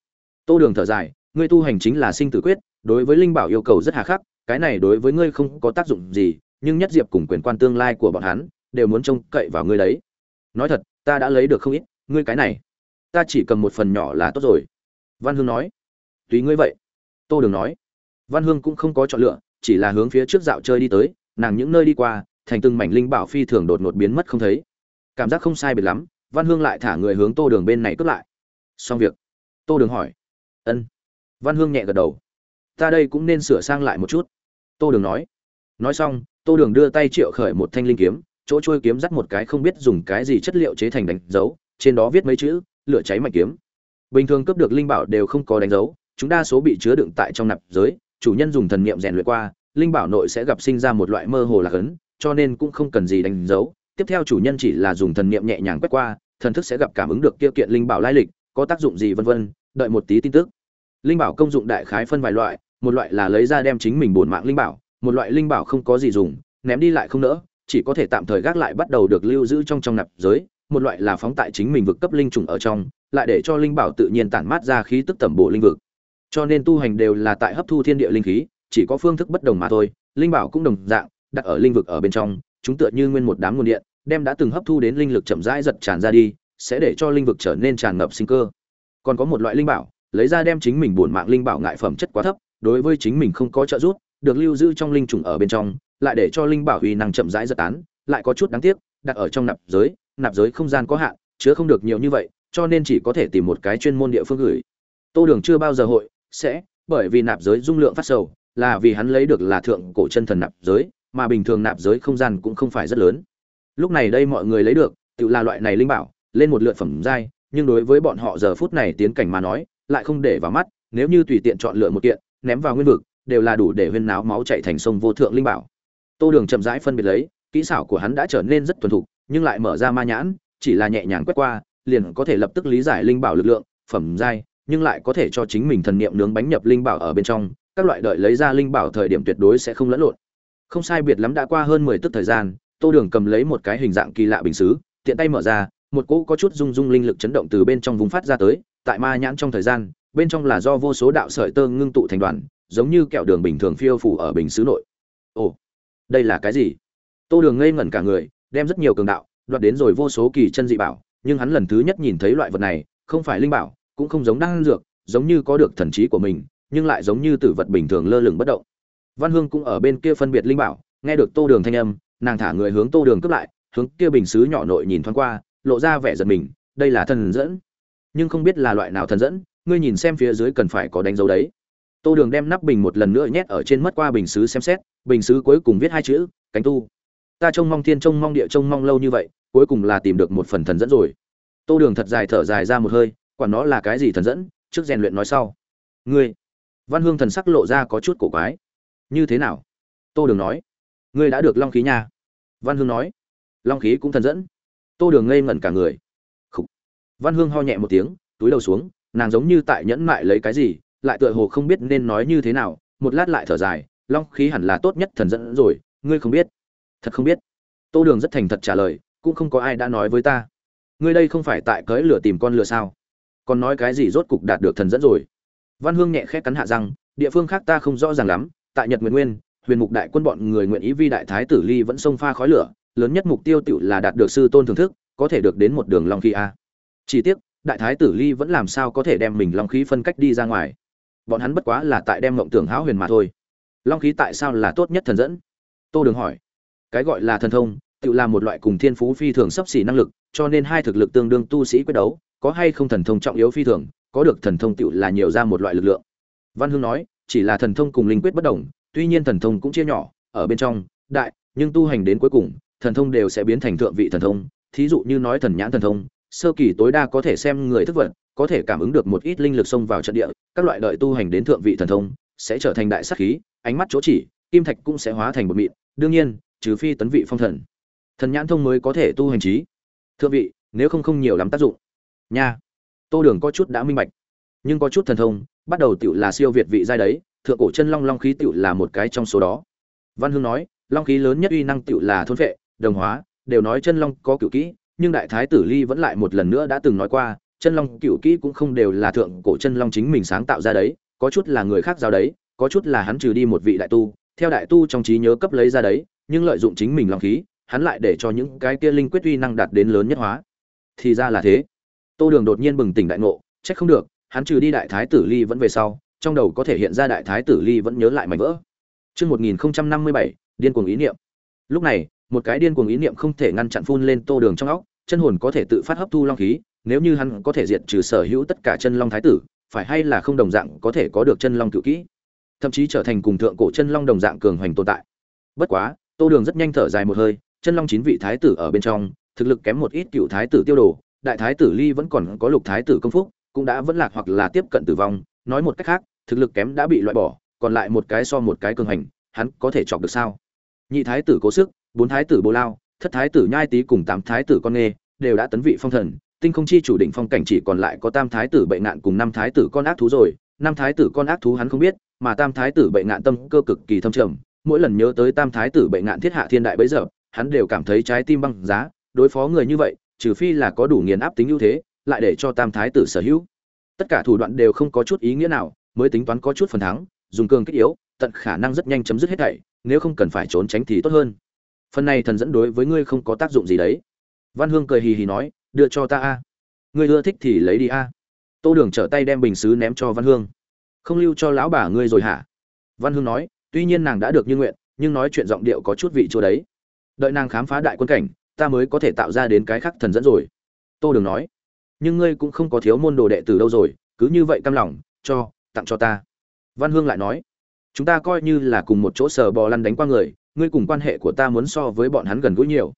Tô đường thở dài, ngươi tu hành chính là sinh tử quyết, đối với linh bảo yêu cầu rất hà khắc, cái này đối với ngươi không có tác dụng gì, nhưng nhất diệp cùng quyền quan tương lai của bọn hắn, đều muốn trông cậy vào ngươi đấy. Nói thật, ta đã lấy được không ít, ngươi cái này, ta chỉ cầm một phần nhỏ là tốt rồi. Văn hương nói, tùy ngươi vậy tô đường nói. Văn hương cũng không có chọn lựa, chỉ là hướng phía trước dạo chơi đi tới, nàng những nơi đi qua, thành từng mảnh linh bảo phi thường đột ngột biến mất không thấy. Cảm giác không sai biệt lắm, văn hương lại thả người hướng tô đường bên này cướp lại. Xong việc. Tô đường hỏi. Ân. Văn hương nhẹ gật đầu. Ta đây cũng nên sửa sang lại một chút. Tô đường nói. Nói xong, tô đường đưa tay triệu khởi một thanh linh kiếm, chỗ trôi kiếm dắt một cái không biết dùng cái gì chất liệu chế thành đánh dấu, trên đó viết mấy chữ, lửa cháy mạnh kiếm. Bình thường cướp được linh bảo đều không có đánh dấu chúng đa số bị chứa đựng tại trong nạp giới, chủ nhân dùng thần niệm rèn luyện qua, linh bảo nội sẽ gặp sinh ra một loại mơ hồ lạc ấn, cho nên cũng không cần gì đánh dấu. Tiếp theo chủ nhân chỉ là dùng thần niệm nhẹ nhàng quét qua, thần thức sẽ gặp cảm ứng được kia kiện linh bảo lai lịch, có tác dụng gì vân vân, đợi một tí tin tức. Linh bảo công dụng đại khái phân vài loại, một loại là lấy ra đem chính mình bổn mạng linh bảo, một loại linh bảo không có gì dùng, ném đi lại không nỡ, chỉ có thể tạm thời gác lại bắt đầu được lưu giữ trong trong nạp giới, một loại là phóng tại chính mình vực cấp linh trùng ở trong, lại để cho linh bảo tự nhiên tản mát ra khí tức tẩm bộ linh vực cho nên tu hành đều là tại hấp thu thiên địa linh khí, chỉ có phương thức bất đồng mà thôi, linh bảo cũng đồng dạng, đặt ở linh vực ở bên trong, chúng tựa như nguyên một đám nguồn điện, đem đã từng hấp thu đến linh lực chậm rãi giật tràn ra đi, sẽ để cho linh vực trở nên tràn ngập sinh cơ. Còn có một loại linh bảo, lấy ra đem chính mình buồn mạng linh bảo ngại phẩm chất quá thấp, đối với chính mình không có trợ giúp, được lưu giữ trong linh trùng ở bên trong, lại để cho linh bảo uy năng chậm rãi giật tán, lại có chút đáng tiếc, đặt ở trong nạp giới nạp giới không gian có hạn, chứa không được nhiều như vậy, cho nên chỉ có thể tìm một cái chuyên môn địa phương gửi. Tô đường chưa bao giờ hội sẽ, bởi vì nạp giới dung lượng phát sầu, là vì hắn lấy được là thượng cổ chân thần nạp giới, mà bình thường nạp giới không gian cũng không phải rất lớn. Lúc này đây mọi người lấy được, tự là loại này linh bảo, lên một lượt phẩm giai, nhưng đối với bọn họ giờ phút này tiến cảnh mà nói, lại không để vào mắt, nếu như tùy tiện chọn lựa một kiện, ném vào nguyên vực, đều là đủ để huyên náo máu chạy thành sông vô thượng linh bảo. Tô đường chậm rãi phân biệt lấy, kỹ xảo của hắn đã trở nên rất thuần thục, nhưng lại mở ra ma nhãn, chỉ là nhẹ nhàng quét qua, liền có thể lập tức lý giải linh bảo lực lượng, phẩm giai nhưng lại có thể cho chính mình thần niệm nướng bánh nhập linh bảo ở bên trong, các loại đợi lấy ra linh bảo thời điểm tuyệt đối sẽ không lẫn lộn. Không sai biệt lắm đã qua hơn mười tức thời gian, tô đường cầm lấy một cái hình dạng kỳ lạ bình xứ, tiện tay mở ra, một cỗ có chút rung rung linh lực chấn động từ bên trong vùng phát ra tới, tại ma nhãn trong thời gian, bên trong là do vô số đạo sợi tơ ngưng tụ thành đoàn, giống như kẹo đường bình thường phiêu phủ ở bình xứ nội. Ồ, đây là cái gì? Tô đường ngây ngẩn cả người, đem rất nhiều cường đạo, đoạt đến rồi vô số kỳ chân dị bảo, nhưng hắn lần thứ nhất nhìn thấy loại vật này, không phải linh bảo cũng không giống đan dược, giống như có được thần trí của mình, nhưng lại giống như tử vật bình thường lơ lửng bất động. Văn hương cũng ở bên kia phân biệt linh bảo, nghe được tô đường thanh âm, nàng thả người hướng tô đường cướp lại, hướng kia bình sứ nhỏ nội nhìn thoáng qua, lộ ra vẻ giật mình, đây là thần dẫn. Nhưng không biết là loại nào thần dẫn, ngươi nhìn xem phía dưới cần phải có đánh dấu đấy. Tô đường đem nắp bình một lần nữa nhét ở trên mất qua bình sứ xem xét, bình sứ cuối cùng viết hai chữ, cánh tu. Ta trông mong thiên, trông mong địa, trông mong lâu như vậy, cuối cùng là tìm được một phần thần dẫn rồi. Tô đường thật dài thở dài ra một hơi quả nó là cái gì thần dẫn, trước rèn luyện nói sau. Ngươi, văn hương thần sắc lộ ra có chút cổ quái. Như thế nào? Tô đường nói. Ngươi đã được long khí nha. Văn hương nói. Long khí cũng thần dẫn. Tô đường ngây ngẩn cả người. Khủ. văn hương ho nhẹ một tiếng, túi đầu xuống, nàng giống như tại nhẫn mại lấy cái gì, lại tựa hồ không biết nên nói như thế nào. Một lát lại thở dài, long khí hẳn là tốt nhất thần dẫn rồi, ngươi không biết. Thật không biết. Tô đường rất thành thật trả lời, cũng không có ai đã nói với ta. Ngươi đây không phải tại cưới lửa tìm con lửa sao? Còn nói cái gì rốt cục đạt được thần dẫn rồi. Văn hương nhẹ khẽ cắn hạ răng, địa phương khác ta không rõ ràng lắm, tại nhật nguyên nguyên, huyền mục đại quân bọn người nguyện ý vi đại thái tử ly vẫn xông pha khói lửa, lớn nhất mục tiêu tựu là đạt được sư tôn thưởng thức, có thể được đến một đường long khí a. Chỉ tiếc, đại thái tử ly vẫn làm sao có thể đem mình long khí phân cách đi ra ngoài. Bọn hắn bất quá là tại đem mộng tưởng hão huyền mà thôi. Long khí tại sao là tốt nhất thần dẫn? Tô đường hỏi. Cái gọi là thần thông tự là một loại cùng thiên phú phi thường sấp xỉ năng lực, cho nên hai thực lực tương đương tu sĩ quyết đấu có hay không thần thông trọng yếu phi thường, có được thần thông tựu là nhiều ra một loại lực lượng. Văn hương nói, chỉ là thần thông cùng linh quyết bất đồng, tuy nhiên thần thông cũng chia nhỏ, ở bên trong, đại, nhưng tu hành đến cuối cùng, thần thông đều sẽ biến thành thượng vị thần thông, thí dụ như nói thần nhãn thần thông, sơ kỳ tối đa có thể xem người thức vật, có thể cảm ứng được một ít linh lực xông vào trận địa, các loại đợi tu hành đến thượng vị thần thông, sẽ trở thành đại sắc khí, ánh mắt chỗ chỉ, kim thạch cũng sẽ hóa thành một mịn, đương nhiên, trừ phi tấn vị phong thần. Thần nhãn thông mới có thể tu hành trí. Thượng vị, nếu không không nhiều lắm tác dụng nha. Tô đường có chút đã minh bạch, nhưng có chút thần thông, bắt đầu tựu là siêu việt vị giai đấy, thượng cổ chân long long khí tựu là một cái trong số đó. Văn hương nói, long khí lớn nhất uy năng tựu là thôn vệ, đồng hóa, đều nói chân long có cửu kỹ, nhưng đại thái tử ly vẫn lại một lần nữa đã từng nói qua, chân long cửu kỹ cũng không đều là thượng cổ chân long chính mình sáng tạo ra đấy, có chút là người khác giao đấy, có chút là hắn trừ đi một vị đại tu, theo đại tu trong trí nhớ cấp lấy ra đấy, nhưng lợi dụng chính mình long khí, hắn lại để cho những cái kia linh quyết uy năng đạt đến lớn nhất hóa. Thì ra là thế tô đường đột nhiên bừng tỉnh đại ngộ trách không được hắn trừ đi đại thái tử ly vẫn về sau trong đầu có thể hiện ra đại thái tử ly vẫn nhớ lại mảnh vỡ Chương 1057, điên cuồng ý niệm. Lúc này, một cái điên cuồng ý niệm không thể ngăn chặn phun lên tô đường trong óc, chân hồn có thể tự phát hấp thu long khí, nếu như hắn có thể diệt trừ sở hữu tất cả chân long thái tử, phải hay là không đồng dạng có thể có được chân long cự kỹ, thậm chí trở thành cùng thượng cổ chân long đồng dạng cường hoành tồn tại. Bất quá, Tô Đường rất nhanh thở dài một hơi, chân long chín vị thái tử ở bên trong, thực lực kém một ít cựu thái tử tiêu đồ, đại thái tử Ly vẫn còn có lục thái tử công phúc, cũng đã vẫn lạc hoặc là tiếp cận tử vong, nói một cách khác, thực lực kém đã bị loại bỏ, còn lại một cái so một cái cường hành, hắn có thể chọc được sao? Nhị thái tử Cố Sức, bốn thái tử Bồ Lao, thất thái tử Nhai Tý cùng tám thái tử Con Nghê, đều đã tấn vị phong thần, tinh không chi chủ định phong cảnh chỉ còn lại có tam thái tử bệnh nạn cùng năm thái tử con ác thú rồi, năm thái tử con ác thú hắn không biết, mà tam thái tử bệnh nạn tâm cơ cực kỳ thâm trầm, mỗi lần nhớ tới tam thái tử bệnh nạn thiết hạ thiên đại bấy giờ, hắn đều cảm thấy trái tim băng giá, đối phó người như vậy, trừ phi là có đủ nghiền áp tính ưu thế, lại để cho tam thái tử sở hữu. Tất cả thủ đoạn đều không có chút ý nghĩa nào, mới tính toán có chút phần thắng, dùng cường kích yếu, tận khả năng rất nhanh chấm dứt hết thảy, nếu không cần phải trốn tránh thì tốt hơn. Phần này thần dẫn đối với ngươi không có tác dụng gì đấy. Văn Hương cười hì hì nói, đưa cho ta a. Ngươi ưa thích thì lấy đi a. Tô Đường trở tay đem bình sứ ném cho Văn Hương. Không lưu cho lão bà ngươi rồi hả? Văn Hương nói, tuy nhiên nàng đã được như nguyện, nhưng nói chuyện giọng điệu có chút vị chua đấy. Đợi nàng khám phá đại quân cảnh, ta mới có thể tạo ra đến cái khác thần dẫn rồi. Tô Đường nói, nhưng ngươi cũng không có thiếu môn đồ đệ tử đâu rồi, cứ như vậy căm lòng, cho, tặng cho ta. Văn Hương lại nói, chúng ta coi như là cùng một chỗ sờ bò lăn đánh qua người, ngươi cùng quan hệ của ta muốn so với bọn hắn gần gũi nhiều.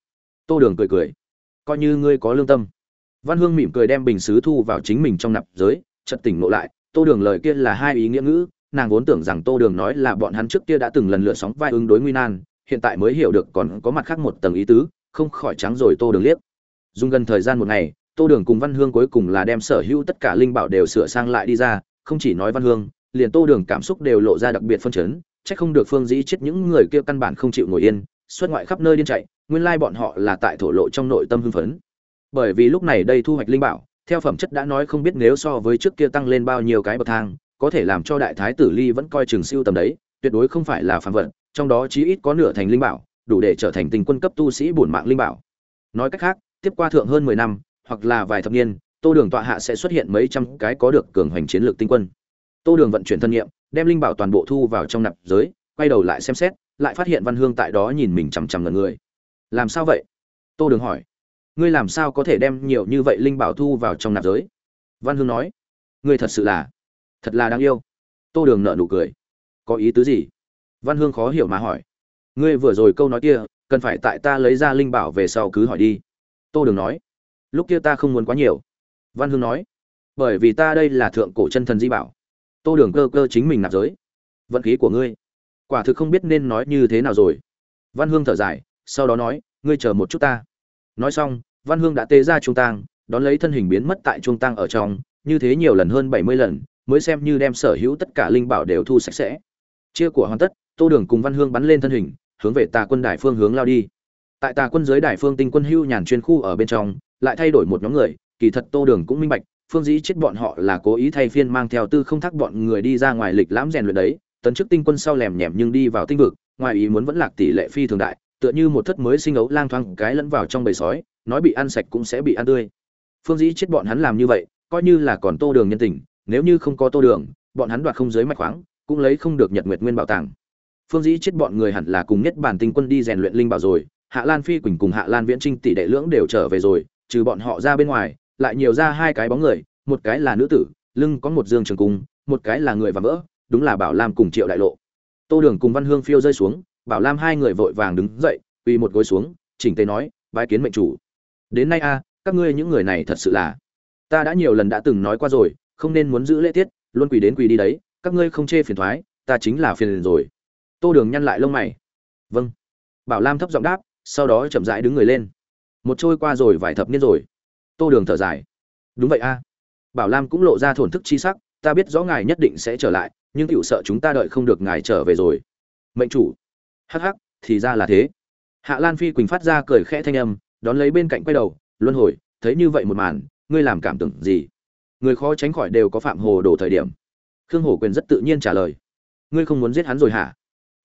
Tô Đường cười cười, coi như ngươi có lương tâm. Văn Hương mỉm cười đem bình sứ thu vào chính mình trong nạp giới, chợt tỉnh ngộ lại, Tô Đường lời kia là hai ý nghĩa ngữ, nàng vốn tưởng rằng Tô Đường nói là bọn hắn trước kia đã từng lần lượt sóng vai ứng đối nguy nan, hiện tại mới hiểu được còn có mặt khác một tầng ý tứ, không khỏi trắng rồi Tô Đường liếc. Dùng gần thời gian một ngày, Tô Đường cùng Văn Hương cuối cùng là đem sở hữu tất cả linh bảo đều sửa sang lại đi ra, không chỉ nói Văn Hương, liền Tô Đường cảm xúc đều lộ ra đặc biệt phân chấn, chắc không được Phương Dĩ chết những người kia căn bản không chịu ngồi yên, xuất ngoại khắp nơi điên chạy, nguyên lai bọn họ là tại thổ lộ trong nội tâm hưng phấn. Bởi vì lúc này đây thu hoạch linh bảo, theo phẩm chất đã nói không biết nếu so với trước kia tăng lên bao nhiêu cái bậc thang, có thể làm cho đại thái tử Ly vẫn coi chừng siêu tầm đấy, tuyệt đối không phải là phàm vật, trong đó chí ít có nửa thành linh bảo, đủ để trở thành tình quân cấp tu sĩ bổn mạng linh bảo. Nói cách khác, tiếp qua thượng hơn 10 năm, hoặc là vài thập niên, Tô Đường tọa hạ sẽ xuất hiện mấy trăm cái có được cường hành chiến lược tinh quân. Tô Đường vận chuyển thân nghiệm, đem linh bảo toàn bộ thu vào trong nạp giới, quay đầu lại xem xét, lại phát hiện Văn Hương tại đó nhìn mình chằm chằm ngẩn người. Làm sao vậy? Tô Đường hỏi. Ngươi làm sao có thể đem nhiều như vậy linh bảo thu vào trong nạp giới? Văn Hương nói. Ngươi thật sự là, thật là đáng yêu. Tô Đường nở nụ cười. Có ý tứ gì? Văn Hương khó hiểu mà hỏi. Ngươi vừa rồi câu nói kia, cần phải tại ta lấy ra linh bảo về sau cứ hỏi đi. Tô Đường nói. Lúc kia ta không muốn quá nhiều. Văn Hương nói. Bởi vì ta đây là thượng cổ chân thần di bảo. Tô Đường cơ cơ chính mình nạp giới. Vận khí của ngươi quả thực không biết nên nói như thế nào rồi văn hương thở dài sau đó nói ngươi chờ một chút ta nói xong văn hương đã tê ra trung tang đón lấy thân hình biến mất tại trung tang ở trong như thế nhiều lần hơn bảy mươi lần mới xem như đem sở hữu tất cả linh bảo đều thu sạch sẽ chia của hoàn tất tô đường cùng văn hương bắn lên thân hình hướng về tà quân đài phương hướng lao đi. Tại tà quân dưới đài phương tinh quân hưu nhàn chuyên khu ở bên trong, lại thay đổi một nhóm người, kỳ thật tô đường cũng minh bạch, phương dĩ chết bọn họ là cố ý thay phiên mang theo tư không thác bọn người đi ra ngoài lịch lãm rèn luyện đấy, tấn chức tinh quân sau lèm nhèm nhưng đi vào tinh vực, ngoài ý muốn vẫn lạc tỷ lệ phi thường đại, tựa như một thất mới sinh ấu lang thoang cái lẫn vào trong bầy sói, nói bị ăn sạch cũng sẽ bị ăn tươi. Phương dĩ chết bọn hắn làm như vậy, coi như là còn tô đường nhân tình, nếu như không có tô đường, bọn hắn đoạt không giới mạch khoáng, cũng lấy không được nhật nguyệt nguyên bảo tàng phương dĩ chết bọn người hẳn là cùng nhất bản tinh quân đi rèn luyện linh bảo rồi, hạ lan phi quỳnh cùng hạ lan viễn trinh tỷ đệ lưỡng đều trở về rồi, trừ bọn họ ra bên ngoài, lại nhiều ra hai cái bóng người, một cái là nữ tử, lưng có một dương trường cung, một cái là người và vỡ đúng là bảo lam cùng triệu đại lộ. Tô đường cùng văn hương phiêu rơi xuống, bảo lam hai người vội vàng đứng dậy, quỳ một gối xuống, chỉnh tề nói, bái kiến mệnh chủ. Đến nay a, các ngươi những người này thật sự là, ta đã nhiều lần đã từng nói qua rồi, không nên muốn giữ lễ tiết, luôn quỳ đến quỳ đi đấy, các ngươi không chê phiền thoái, ta chính là phiền rồi tô đường nhăn lại lông mày. Vâng. Bảo lam thấp giọng đáp, sau đó chậm rãi đứng người lên. Một trôi qua rồi vài thập niên rồi. Tô đường thở dài. Đúng vậy a. Bảo lam cũng lộ ra thổn thức chi sắc, ta biết rõ ngài nhất định sẽ trở lại, nhưng cựu sợ chúng ta đợi không được ngài trở về rồi. Mệnh chủ. Hắc hắc, thì ra là thế. Hạ lan phi quỳnh phát ra cười khẽ thanh âm, đón lấy bên cạnh quay đầu, luân hồi, thấy như vậy một màn, ngươi làm cảm tưởng gì? Người khó tránh khỏi đều có phạm hồ đồ thời điểm. Khương hổ quyền rất tự nhiên trả lời. Ngươi không muốn giết hắn rồi hả?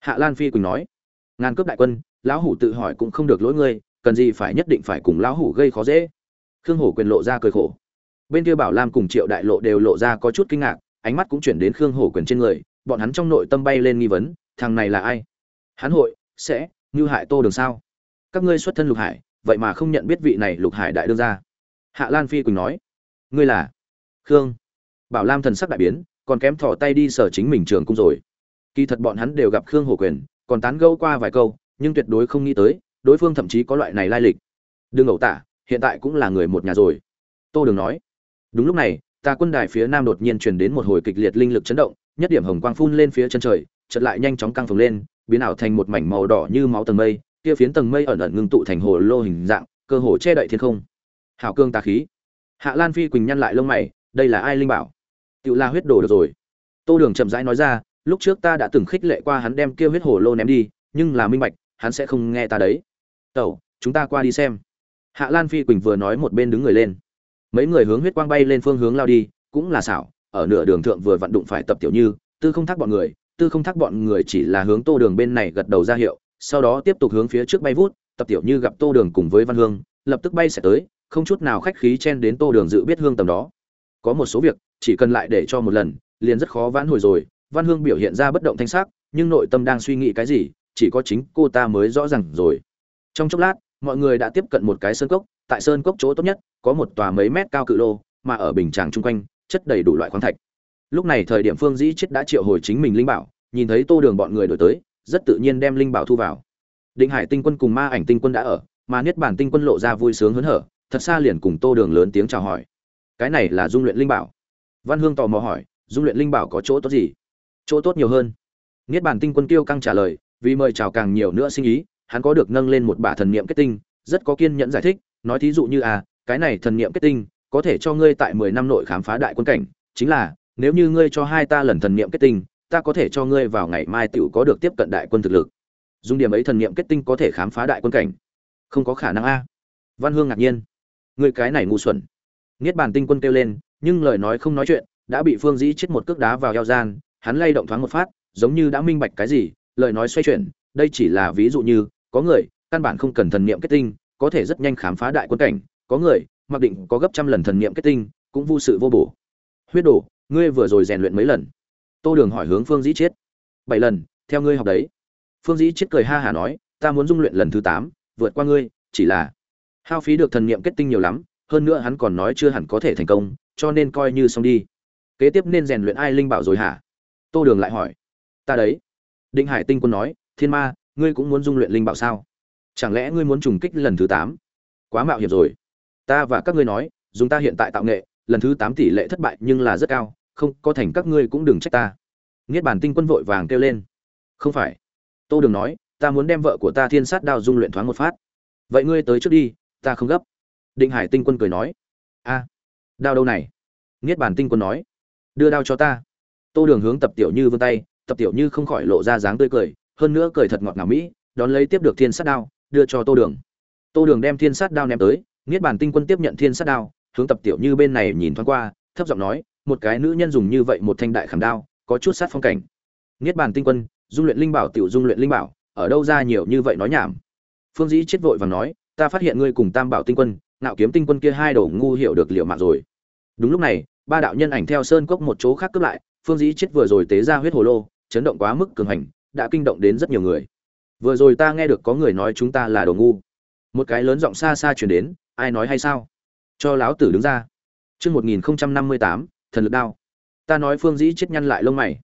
Hạ lan phi quỳnh nói, ngàn cướp đại quân, lão hủ tự hỏi cũng không được lỗi ngươi, cần gì phải nhất định phải cùng lão hủ gây khó dễ. Khương hổ quyền lộ ra cười khổ. Bên kia bảo lam cùng triệu đại lộ đều lộ ra có chút kinh ngạc, ánh mắt cũng chuyển đến khương hổ quyền trên người, bọn hắn trong nội tâm bay lên nghi vấn, thằng này là ai? Hắn hội, sẽ, như hại tô đường sao? Các ngươi xuất thân lục hải, vậy mà không nhận biết vị này lục hải đại đương gia. Hạ lan phi quỳnh nói, ngươi là? Khương. Bảo lam thần sắc đại biến, còn kém thỏ tay đi sở chính mình trường cung rồi kỳ thật bọn hắn đều gặp khương hổ quyền, còn tán gẫu qua vài câu, nhưng tuyệt đối không nghĩ tới, đối phương thậm chí có loại này lai lịch. Đương ẩu tả, hiện tại cũng là người một nhà rồi. Tô đường nói, đúng lúc này ta quân đài phía nam đột nhiên truyền đến một hồi kịch liệt linh lực chấn động, nhất điểm hồng quang phun lên phía chân trời, chợt lại nhanh chóng căng phồng lên, biến ảo thành một mảnh màu đỏ như máu tầng mây, kia phiến tầng mây ẩn ẩn ngưng tụ thành hồ lô hình dạng, cơ hồ che đậy thiên không. Hảo cương tà khí. Hạ lan phi quỳnh nhăn lại lông mày, đây là ai linh bảo? Tự la huyết đồ được rồi. Tô đường chậm rãi nói ra lúc trước ta đã từng khích lệ qua hắn đem kia huyết hồ lô ném đi, nhưng là minh bạch, hắn sẽ không nghe ta đấy. Tẩu, chúng ta qua đi xem. Hạ lan phi quỳnh vừa nói một bên đứng người lên. Mấy người hướng huyết quang bay lên phương hướng lao đi, cũng là xảo, ở nửa đường thượng vừa vặn đụng phải tập tiểu như, tư không thác bọn người, tư không thác bọn người chỉ là hướng tô đường bên này gật đầu ra hiệu, sau đó tiếp tục hướng phía trước bay vút, tập tiểu như gặp tô đường cùng với văn hương, lập tức bay sẽ tới, không chút nào khách khí chen đến tô đường dự biết hương tầm đó. Có một số việc, chỉ cần lại để cho một lần, liền rất khó vãn hồi rồi văn hương biểu hiện ra bất động thanh sắc, nhưng nội tâm đang suy nghĩ cái gì, chỉ có chính cô ta mới rõ ràng rồi. Trong chốc lát, mọi người đã tiếp cận một cái sơn cốc, tại sơn cốc chỗ tốt nhất, có một tòa mấy mét cao cự lô, mà ở bình tràng chung quanh, chất đầy đủ loại khoáng thạch. Lúc này thời điểm phương dĩ chết đã triệu hồi chính mình linh bảo, nhìn thấy tô đường bọn người đổi tới, rất tự nhiên đem linh bảo thu vào. Định hải tinh quân cùng ma ảnh tinh quân đã ở, mà niết bản tinh quân lộ ra vui sướng hớn hở, thật xa liền cùng tô đường lớn tiếng chào hỏi. Cái này là dung luyện linh bảo. Văn hương tò mò hỏi, dung luyện linh bảo có chỗ tốt gì? Chỗ tốt nhiều hơn. Niết bản tinh quân kiêu căng trả lời, vì mời chào càng nhiều nữa sinh ý, hắn có được nâng lên một bả thần niệm kết tinh, rất có kiên nhẫn giải thích, nói thí dụ như à cái này thần niệm kết tinh, có thể cho ngươi tại mười năm nội khám phá đại quân cảnh, chính là, nếu như ngươi cho hai ta lần thần niệm kết tinh, ta có thể cho ngươi vào ngày mai tựu có được tiếp cận đại quân thực lực. Dùng điểm ấy thần niệm kết tinh có thể khám phá đại quân cảnh. Không có khả năng a. Văn hương ngạc nhiên. Ngươi cái này ngu xuẩn. Niết bàn tinh quân kêu lên, nhưng lời nói không nói chuyện, đã bị phương dĩ chết một cước đá vào eo gian hắn lay động thoáng một phát, giống như đã minh bạch cái gì, lời nói xoay chuyển, đây chỉ là ví dụ như, có người, căn bản không cần thần niệm kết tinh, có thể rất nhanh khám phá đại quân cảnh, có người, mặc định có gấp trăm lần thần niệm kết tinh, cũng vô sự vô bổ. Huyết đổ ngươi vừa rồi rèn luyện mấy lần? Tô đường hỏi hướng phương dĩ chết. bảy lần, theo ngươi học đấy. Phương dĩ chết cười ha hả nói, ta muốn dung luyện lần thứ tám, vượt qua ngươi, chỉ là hao phí được thần niệm kết tinh nhiều lắm, hơn nữa hắn còn nói chưa hẳn có thể thành công, cho nên coi như xong đi. Kế tiếp nên rèn luyện ai linh bảo rồi hả? Tô đường lại hỏi. Ta đấy. Định hải tinh quân nói, thiên ma, ngươi cũng muốn dung luyện linh bảo sao? Chẳng lẽ ngươi muốn trùng kích lần thứ tám? Quá mạo hiểm rồi. Ta và các ngươi nói, dùng ta hiện tại tạo nghệ, lần thứ tám tỷ lệ thất bại nhưng là rất cao, không có thành các ngươi cũng đừng trách ta. Niết bàn tinh quân vội vàng kêu lên. Không phải. Tô đường nói, ta muốn đem vợ của ta thiên sát đao dung luyện thoáng một phát. Vậy ngươi tới trước đi, ta không gấp. Định hải tinh quân cười nói. A, đao đâu này? Niết bàn tinh quân nói. Đưa đao cho ta tô đường hướng tập tiểu như vươn tay, tập tiểu như không khỏi lộ ra dáng tươi cười, hơn nữa cười thật ngọt ngào mỹ, đón lấy tiếp được thiên sát đao, đưa cho tô đường. Tô đường đem thiên sát đao ném tới, niết bàn tinh quân tiếp nhận thiên sát đao, hướng tập tiểu như bên này nhìn thoáng qua, thấp giọng nói, một cái nữ nhân dùng như vậy một thanh đại khảm đao, có chút sát phong cảnh. Niết bàn tinh quân, dung luyện linh bảo tiểu dung luyện linh bảo, ở đâu ra nhiều như vậy nói nhảm? Phương dĩ chết vội và nói, ta phát hiện ngươi cùng tam bảo tinh quân, nạo kiếm tinh quân kia hai đầu ngu hiểu được liệu mạng rồi. Đúng lúc này, ba đạo nhân ảnh theo sơn cốc một chỗ khác cướp lại phương dĩ chết vừa rồi tế ra huyết hồ lô chấn động quá mức cường hành đã kinh động đến rất nhiều người vừa rồi ta nghe được có người nói chúng ta là đồ ngu một cái lớn giọng xa xa chuyển đến ai nói hay sao cho láo tử đứng ra chương một nghìn năm mươi tám thần lực đao. Ta nói Phương Dĩ chết nhăn lại lông mày.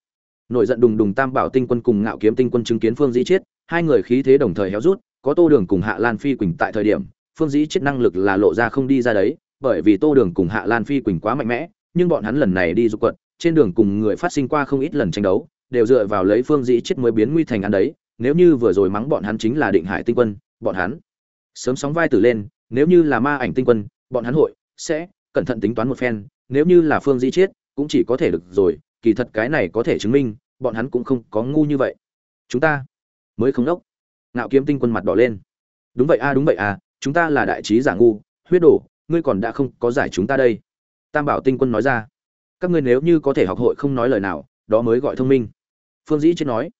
Nổi giận đùng đùng Tam Bảo Tinh Quân cùng Ngạo Kiếm Tinh Quân chứng kiến Phương Dĩ chết, hai người khí thế đồng thời héo rút, có Tô Đường cùng Hạ Lan Phi Quỳnh tại thời điểm, Phương Dĩ chết năng lực là lộ ra không đi ra đấy, bởi vì Tô Đường cùng Hạ Lan Phi Quỳnh quá mạnh mẽ, nhưng bọn hắn lần này đi dục quận, trên đường cùng người phát sinh qua không ít lần tranh đấu, đều dựa vào lấy Phương Dĩ chết mới biến nguy thành ăn đấy, nếu như vừa rồi mắng bọn hắn chính là Định Hải Tinh Quân, bọn hắn sớm sóng vai tử lên, nếu như là Ma Ảnh Tinh Quân, bọn hắn hội sẽ cẩn thận tính toán một phen nếu như là phương dĩ chết cũng chỉ có thể được rồi kỳ thật cái này có thể chứng minh bọn hắn cũng không có ngu như vậy. Chúng ta mới không đốc. Ngạo kiếm tinh quân mặt đỏ lên. Đúng vậy a đúng vậy a chúng ta là đại trí giả ngu huyết đổ ngươi còn đã không có giải chúng ta đây. Tam bảo tinh quân nói ra các ngươi nếu như có thể học hội không nói lời nào, đó mới gọi thông minh. Phương dĩ chết nói,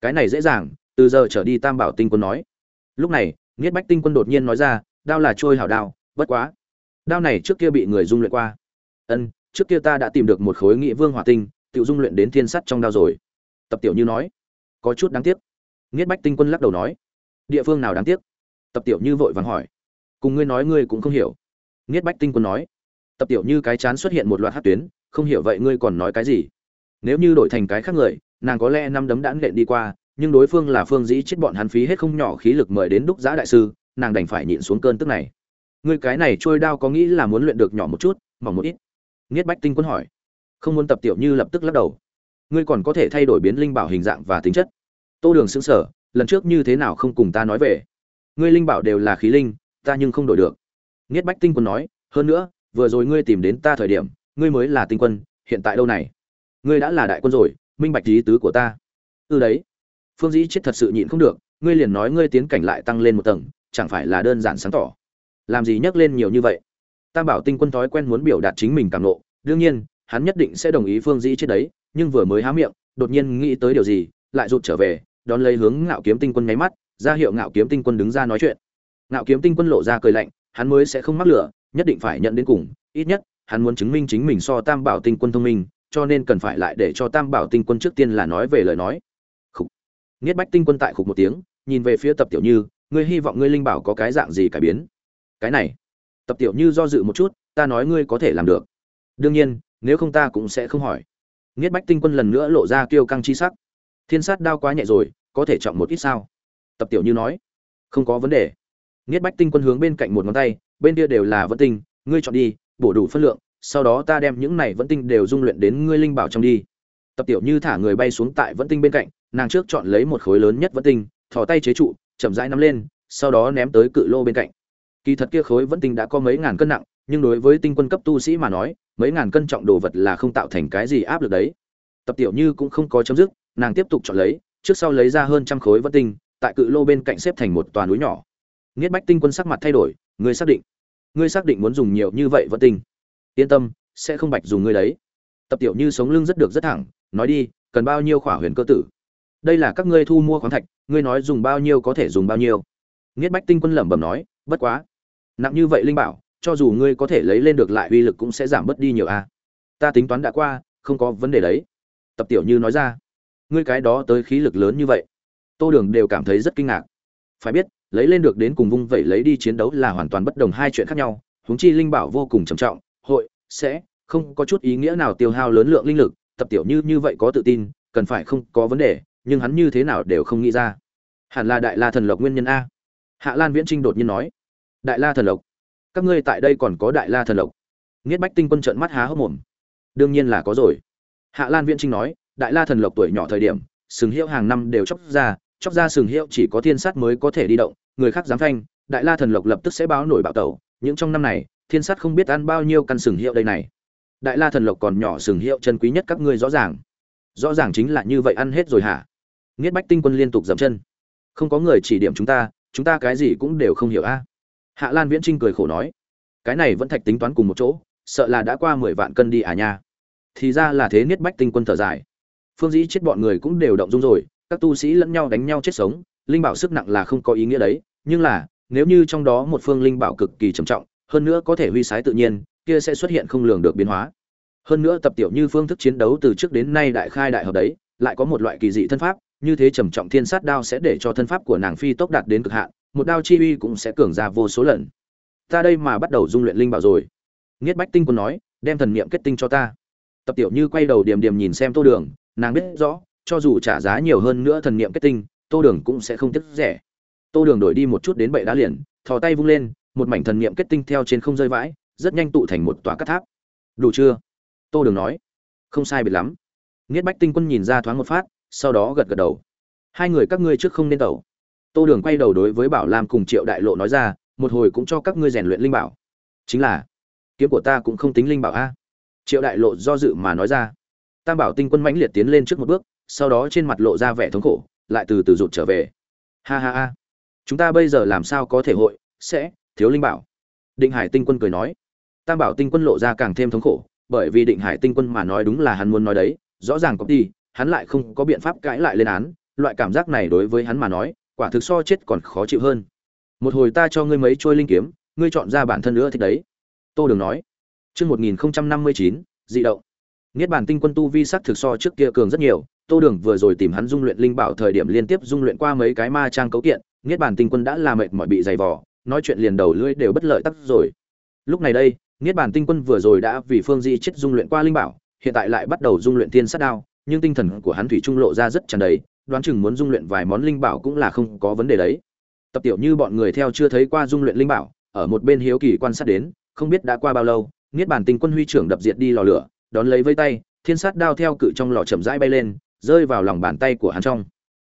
cái này dễ dàng, từ giờ trở đi tam bảo tinh quân nói. Lúc này nghiết bách tinh quân đột nhiên nói ra, đao là trôi hảo đao, bất quá, đao này trước kia bị người dung luyện qua. Ân, trước kia ta đã tìm được một khối nghị vương hỏa tinh, tự dung luyện đến thiên sắt trong đao rồi. Tập tiểu như nói, có chút đáng tiếc. Nghiết bách tinh quân lắc đầu nói, địa phương nào đáng tiếc? Tập tiểu như vội vàng hỏi, cùng ngươi nói ngươi cũng không hiểu. Nghiết bách tinh quân nói, tập tiểu như cái chán xuất hiện một loạt hát tuyến không hiểu vậy ngươi còn nói cái gì? Nếu như đổi thành cái khác người, nàng có lẽ năm đấm đã nện đi qua, nhưng đối phương là phương dĩ chết bọn hắn phí hết không nhỏ khí lực mời đến đúc giã đại sư, nàng đành phải nhịn xuống cơn tức này. Ngươi cái này trôi đao có nghĩ là muốn luyện được nhỏ một chút, mỏng một ít? Nghiết bách tinh quân hỏi. Không muốn tập tiểu như lập tức lắc đầu. Ngươi còn có thể thay đổi biến linh bảo hình dạng và tính chất. Tô đường xứng sở lần trước như thế nào không cùng ta nói về? Ngươi linh bảo đều là khí linh, ta nhưng không đổi được. Nghiết bách tinh quân nói, hơn nữa, vừa rồi ngươi tìm đến ta thời điểm ngươi mới là tinh quân, hiện tại đâu này? Ngươi đã là đại quân rồi, minh bạch lý tứ của ta. Ư đấy. Phương dĩ chết thật sự nhịn không được, ngươi liền nói ngươi tiến cảnh lại tăng lên một tầng, chẳng phải là đơn giản sáng tỏ? Làm gì nhắc lên nhiều như vậy? Tam bảo tinh quân thói quen muốn biểu đạt chính mình càng nộ đương nhiên, hắn nhất định sẽ đồng ý phương dĩ chết đấy, nhưng vừa mới há miệng, đột nhiên nghĩ tới điều gì, lại rụt trở về, đón lấy hướng ngạo kiếm tinh quân nháy mắt, ra hiệu ngạo kiếm tinh quân đứng ra nói chuyện. Ngạo kiếm tinh quân lộ ra cười lạnh, hắn mới sẽ không mắc lửa, nhất định phải nhận đến cùng, ít nhất hắn muốn chứng minh chính mình so tam bảo tinh quân thông minh, cho nên cần phải lại để cho tam bảo tinh quân trước tiên là nói về lời nói. Khục. niết bách tinh quân tại khục một tiếng, nhìn về phía tập tiểu như, ngươi hy vọng ngươi linh bảo có cái dạng gì cải biến? Cái này. Tập tiểu như do dự một chút, ta nói ngươi có thể làm được. Đương nhiên, nếu không ta cũng sẽ không hỏi. Niết bách tinh quân lần nữa lộ ra kiêu căng chi sắc. Thiên sát đao quá nhẹ rồi, có thể trọng một ít sao? Tập tiểu như nói. Không có vấn đề. Niết bách tinh quân hướng bên cạnh một ngón tay, bên kia đều là vẫn tinh, ngươi chọn đi bổ đủ phân lượng, sau đó ta đem những này vẫn tinh đều dung luyện đến ngươi linh bảo trong đi. Tập tiểu như thả người bay xuống tại vẫn tinh bên cạnh, nàng trước chọn lấy một khối lớn nhất vẫn tinh, thò tay chế trụ, chậm rãi nắm lên, sau đó ném tới cự lô bên cạnh. Kỳ thật kia khối vẫn tinh đã có mấy ngàn cân nặng, nhưng đối với tinh quân cấp tu sĩ mà nói, mấy ngàn cân trọng đồ vật là không tạo thành cái gì áp lực đấy. Tập tiểu như cũng không có chấm dứt, nàng tiếp tục chọn lấy, trước sau lấy ra hơn trăm khối vẫn tinh, tại cự lô bên cạnh xếp thành một toàn núi nhỏ. Nghiết bách tinh quân sắc mặt thay đổi ngươi xác định ngươi xác định muốn dùng nhiều như vậy vẫn tinh. Yên tâm, sẽ không bạch dùng ngươi đấy. Tập tiểu như sống lưng rất được rất thẳng, nói đi, cần bao nhiêu khỏa huyền cơ tử? Đây là các ngươi thu mua khoáng thạch, ngươi nói dùng bao nhiêu có thể dùng bao nhiêu. Nghiết bách tinh quân lẩm bẩm nói, bất quá. Nặng như vậy linh bảo, cho dù ngươi có thể lấy lên được lại uy lực cũng sẽ giảm bớt đi nhiều a. Ta tính toán đã qua, không có vấn đề đấy. Tập tiểu như nói ra. Ngươi cái đó tới khí lực lớn như vậy. Tô đường đều cảm thấy rất kinh ngạc. Phải biết lấy lên được đến cùng vung vẩy lấy đi chiến đấu là hoàn toàn bất đồng hai chuyện khác nhau. Huống chi linh bảo vô cùng trầm trọng, hội, sẽ, không có chút ý nghĩa nào tiêu hao lớn lượng linh lực, tập tiểu như như vậy có tự tin, cần phải không có vấn đề, nhưng hắn như thế nào đều không nghĩ ra. Hẳn là đại la thần lộc nguyên nhân a. Hạ lan viễn trinh đột nhiên nói. Đại la thần lộc. Các ngươi tại đây còn có đại la thần lộc. Nghiết bách tinh quân trợn mắt há hốc mồm. Đương nhiên là có rồi. Hạ lan viễn trinh nói, đại la thần lộc tuổi nhỏ thời điểm, sừng hiệu hàng năm đều chóc ra chóc ra sừng hiệu chỉ có thiên sát mới có thể đi động người khác dám phanh, đại la thần lộc lập tức sẽ báo nổi bạo tẩu, những trong năm này, thiên sát không biết ăn bao nhiêu căn sừng hiệu đây này. Đại la thần lộc còn nhỏ sừng hiệu chân quý nhất các ngươi rõ ràng. Rõ ràng chính là như vậy ăn hết rồi hả? Nghiết bách tinh quân liên tục dậm chân. Không có người chỉ điểm chúng ta chúng ta cái gì cũng đều không hiểu a. Hạ lan viễn trinh cười khổ nói. Cái này vẫn thạch tính toán cùng một chỗ, sợ là đã qua mười vạn cân đi à nha. Thì ra là thế niết bách tinh quân thở dài. Phương dĩ chết bọn người cũng đều động dung rồi, các tu sĩ lẫn nhau đánh nhau chết sống linh bảo sức nặng là không có ý nghĩa đấy, nhưng là, nếu như trong đó một phương linh bảo cực kỳ trầm trọng, hơn nữa có thể huy sái tự nhiên, kia sẽ xuất hiện không lường được biến hóa. Hơn nữa tập tiểu như phương thức chiến đấu từ trước đến nay đại khai đại hợp đấy, lại có một loại kỳ dị thân pháp, như thế trầm trọng thiên sát đao sẽ để cho thân pháp của nàng phi tốc đạt đến cực hạn, một đao chi uy cũng sẽ cường ra vô số lần. Ta đây mà bắt đầu dung luyện linh bảo rồi. Nghiết bách tinh còn nói, đem thần niệm kết tinh cho ta. Tập tiểu như quay đầu điểm điểm nhìn xem tô đường, nàng biết rõ, cho dù trả giá nhiều hơn nữa thần niệm kết tinh tô đường cũng sẽ không tiếc rẻ. Tô đường đổi đi một chút đến bệ đá liền, thò tay vung lên, một mảnh thần niệm kết tinh theo trên không rơi vãi, rất nhanh tụ thành một tòa cắt tháp. Đủ chưa? Tô đường nói. Không sai biệt lắm. Nghiết bách tinh quân nhìn ra thoáng một phát, sau đó gật gật đầu. Hai người các ngươi trước không nên tẩu. Tô đường quay đầu đối với bảo lam cùng triệu đại lộ nói ra, một hồi cũng cho các ngươi rèn luyện linh bảo. Chính là, kiếm của ta cũng không tính linh bảo a. Triệu đại lộ do dự mà nói ra. Tam bảo tinh quân mãnh liệt tiến lên trước một bước, sau đó trên mặt lộ ra vẻ thống khổ lại từ từ rụt trở về. Ha ha ha. Chúng ta bây giờ làm sao có thể hội? Sẽ thiếu linh bảo. Định hải tinh quân cười nói. Tam bảo tinh quân lộ ra càng thêm thống khổ bởi vì định hải tinh quân mà nói đúng là hắn muốn nói đấy. Rõ ràng có đi hắn lại không có biện pháp cãi lại lên án. Loại cảm giác này đối với hắn mà nói quả thực so chết còn khó chịu hơn. Một hồi ta cho ngươi mấy trôi linh kiếm ngươi chọn ra bản thân nữa thích đấy. Tô đường nói. Trước 1059, dị động. Niết bàn tinh quân tu vi sắc thực so trước kia cường rất nhiều, Tô Đường vừa rồi tìm hắn dung luyện linh bảo thời điểm liên tiếp dung luyện qua mấy cái ma trang cấu kiện, Niết bàn tinh quân đã là mệt mỏi bị dày vò, nói chuyện liền đầu lưỡi đều bất lợi tắc rồi. Lúc này đây, Niết bàn tinh quân vừa rồi đã vì Phương Di chết dung luyện qua linh bảo, hiện tại lại bắt đầu dung luyện thiên sát đao, nhưng tinh thần của hắn thủy trung lộ ra rất tràn đầy, đoán chừng muốn dung luyện vài món linh bảo cũng là không có vấn đề đấy. Tập tiểu như bọn người theo chưa thấy qua dung luyện linh bảo, ở một bên hiếu kỳ quan sát đến, không biết đã qua bao lâu, Niết bàn tinh quân huy trưởng đập diệt đi lò lửa, đón lấy với tay, thiên sát đao theo cự trong lò chậm rãi bay lên, rơi vào lòng bàn tay của hắn trong.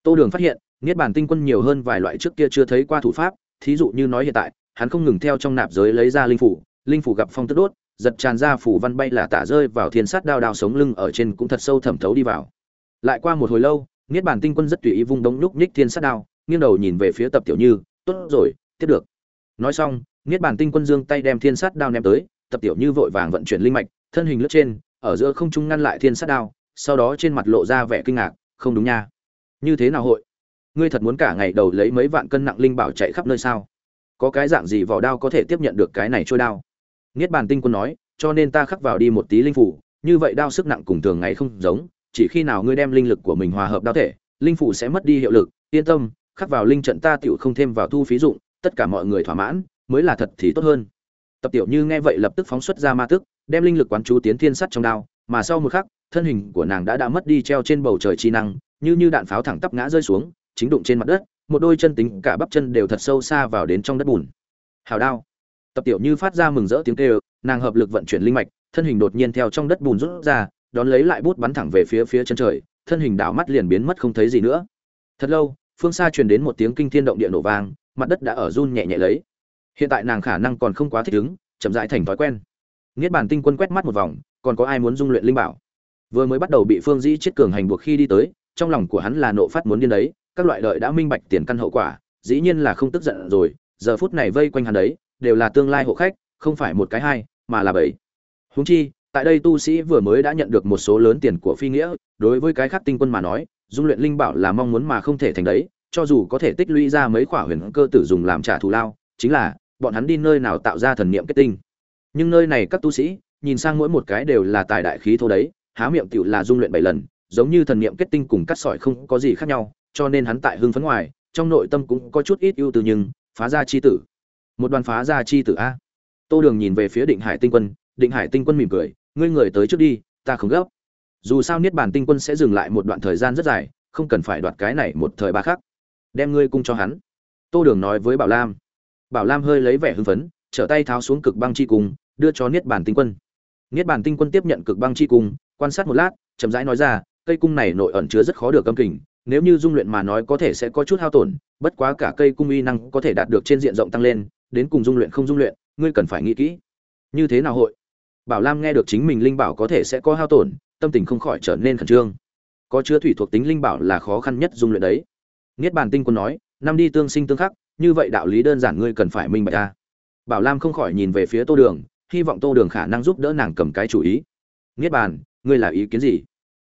Tô Đường phát hiện, Niết bàn tinh quân nhiều hơn vài loại trước kia chưa thấy qua thủ pháp, thí dụ như nói hiện tại, hắn không ngừng theo trong nạp giới lấy ra linh phủ, linh phủ gặp phong tức đốt, giật tràn ra phủ văn bay là tả rơi vào thiên sát đao đao sống lưng ở trên cũng thật sâu thẩm thấu đi vào. Lại qua một hồi lâu, Niết bàn tinh quân rất tùy ý vung đống lúc nhích thiên sát đao, nghiêng đầu nhìn về phía Tập Tiểu Như, "Tốt rồi, tiếp được." Nói xong, Niết bàn tinh quân dương tay đem thiên sát đao ném tới, Tập Tiểu Như vội vàng vận chuyển linh mạch, thân hình lướt trên, ở giữa không trung ngăn lại thiên sát đao, sau đó trên mặt lộ ra vẻ kinh ngạc, "Không đúng nha. Như thế nào hội? Ngươi thật muốn cả ngày đầu lấy mấy vạn cân nặng linh bảo chạy khắp nơi sao? Có cái dạng gì vỏ đao có thể tiếp nhận được cái này trôi đao?" Niết bàn tinh quân nói, "Cho nên ta khắc vào đi một tí linh phủ, như vậy đao sức nặng cùng thường ngày không giống, chỉ khi nào ngươi đem linh lực của mình hòa hợp đao thể, linh phủ sẽ mất đi hiệu lực, yên tâm, khắc vào linh trận ta tiểu không thêm vào thu phí dụng, tất cả mọi người thỏa mãn, mới là thật thì tốt hơn." Tập Tiểu Như nghe vậy lập tức phóng xuất ra ma tức, đem linh lực quán chú tiến thiên sắt trong đao, mà sau một khắc, thân hình của nàng đã đã mất đi treo trên bầu trời chi năng, như như đạn pháo thẳng tắp ngã rơi xuống, chính đụng trên mặt đất, một đôi chân tính cả bắp chân đều thật sâu xa vào đến trong đất bùn. Hào đao. Tập Tiểu Như phát ra mừng rỡ tiếng kêu, nàng hợp lực vận chuyển linh mạch, thân hình đột nhiên theo trong đất bùn rút ra, đón lấy lại bút bắn thẳng về phía phía chân trời, thân hình đảo mắt liền biến mất không thấy gì nữa. Thật lâu, phương xa truyền đến một tiếng kinh thiên động địa nổ vang, mặt đất đã ở run nhẹ nhẹ lấy. Hiện tại nàng khả năng còn không quá thích ứng, chậm rãi thành thói quen. Niết bàn tinh quân quét mắt một vòng, còn có ai muốn dung luyện linh bảo? Vừa mới bắt đầu bị Phương Dĩ chết cường hành buộc khi đi tới, trong lòng của hắn là nộ phát muốn điên đấy, các loại đợi đã minh bạch tiền căn hậu quả, dĩ nhiên là không tức giận rồi, giờ phút này vây quanh hắn đấy, đều là tương lai hộ khách, không phải một cái hai, mà là bảy. Huống chi, tại đây tu sĩ vừa mới đã nhận được một số lớn tiền của phi nghĩa, đối với cái khác tinh quân mà nói, dung luyện linh bảo là mong muốn mà không thể thành đấy, cho dù có thể tích lũy ra mấy khoả huyền cơ tử dùng làm trả thù lao, chính là bọn hắn đi nơi nào tạo ra thần niệm kết tinh. Nhưng nơi này các tu sĩ, nhìn sang mỗi một cái đều là tài đại khí thô đấy, há miệng tiểu là dung luyện bảy lần, giống như thần niệm kết tinh cùng cắt sỏi không có gì khác nhau, cho nên hắn tại hưng phấn ngoài, trong nội tâm cũng có chút ít ưu tư nhưng, phá ra chi tử. Một đoàn phá ra chi tử a. Tô Đường nhìn về phía Định Hải Tinh Quân, Định Hải Tinh Quân mỉm cười, ngươi người tới trước đi, ta không gấp. Dù sao niết bàn tinh quân sẽ dừng lại một đoạn thời gian rất dài, không cần phải đoạt cái này một thời ba khác. Đem ngươi cung cho hắn. Tô Đường nói với Bảo Lam. Bảo Lam hơi lấy vẻ hưng phấn, trở tay tháo xuống cực băng chi cung, đưa cho niết bàn tinh quân. Niết bàn tinh quân tiếp nhận cực băng chi cung, quan sát một lát, chậm rãi nói ra, cây cung này nội ẩn chứa rất khó được âm kình, nếu như dung luyện mà nói có thể sẽ có chút hao tổn, bất quá cả cây cung uy năng có thể đạt được trên diện rộng tăng lên, đến cùng dung luyện không dung luyện, ngươi cần phải nghĩ kỹ. Như thế nào hội? Bảo Lam nghe được chính mình linh bảo có thể sẽ có hao tổn, tâm tình không khỏi trở nên khẩn trương. Có chứa thủy thuộc tính linh bảo là khó khăn nhất dung luyện đấy. Niết bàn tinh quân nói, năm đi tương sinh tương khắc, như vậy đạo lý đơn giản ngươi cần phải minh bạch ta Bảo Lam không khỏi nhìn về phía Tô Đường, hy vọng Tô Đường khả năng giúp đỡ nàng cầm cái chủ ý. Niết bàn, ngươi là ý kiến gì?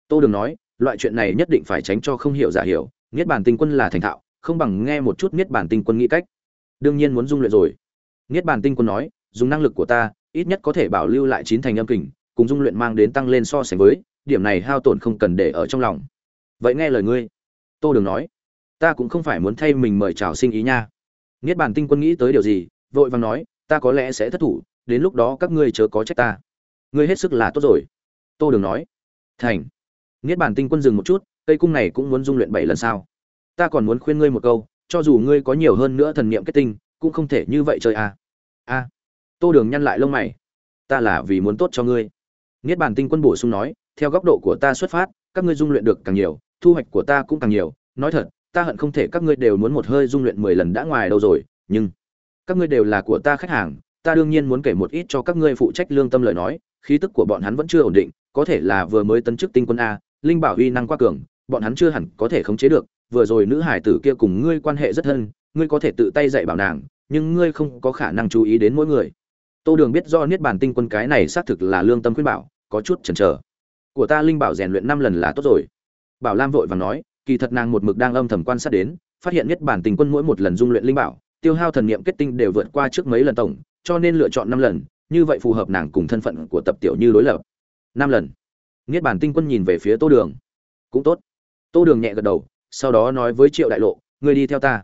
Tô Đường nói, loại chuyện này nhất định phải tránh cho không hiểu giả hiểu, Niết bàn tinh quân là thành thạo, không bằng nghe một chút Niết bàn tinh quân nghĩ cách. Đương nhiên muốn dung luyện rồi. Niết bàn tinh quân nói, dùng năng lực của ta, ít nhất có thể bảo lưu lại chín thành âm kình, cùng dung luyện mang đến tăng lên so sánh với, điểm này hao tổn không cần để ở trong lòng. Vậy nghe lời ngươi. Tô Đường nói, ta cũng không phải muốn thay mình mời chào sinh ý nha. Niết bàn tinh quân nghĩ tới điều gì, vội vàng nói, ta có lẽ sẽ thất thủ, đến lúc đó các ngươi chớ có trách ta. Ngươi hết sức là tốt rồi. Tô Đường nói, thành. Niết bàn tinh quân dừng một chút, cây cung này cũng muốn dung luyện bảy lần sao? Ta còn muốn khuyên ngươi một câu, cho dù ngươi có nhiều hơn nữa thần niệm kết tinh, cũng không thể như vậy chơi à. A tô đường nhăn lại lông mày ta là vì muốn tốt cho ngươi niết bàn tinh quân bổ sung nói theo góc độ của ta xuất phát các ngươi dung luyện được càng nhiều thu hoạch của ta cũng càng nhiều nói thật ta hận không thể các ngươi đều muốn một hơi dung luyện mười lần đã ngoài đâu rồi nhưng các ngươi đều là của ta khách hàng ta đương nhiên muốn kể một ít cho các ngươi phụ trách lương tâm lời nói, khí tức của bọn hắn vẫn chưa ổn định, có thể là vừa mới tấn chức tinh quân a, linh bảo uy năng qua cường, bọn hắn chưa hẳn có thể khống chế được, vừa rồi nữ hải tử kia cùng ngươi quan hệ rất thân, ngươi có thể tự tay dạy bảo nàng, nhưng ngươi không có khả năng chú ý đến mỗi người. Tô đường biết do niết bàn tinh quân cái này xác thực là lương tâm khuyên bảo, có chút chần chờ. Của ta linh bảo rèn luyện năm lần là tốt rồi. Bảo lam vội vàng nói, kỳ thật nàng một mực đang âm thầm quan sát đến, phát hiện niết bàn tinh quân mỗi một lần dung luyện linh bảo, tiêu hao thần niệm kết tinh đều vượt qua trước mấy lần tổng cho nên lựa chọn năm lần, như vậy phù hợp nàng cùng thân phận của tập tiểu như đối lập. Năm lần. Niết bàn tinh quân nhìn về phía tô đường. Cũng tốt. Tô đường nhẹ gật đầu, sau đó nói với triệu đại lộ, ngươi đi theo ta.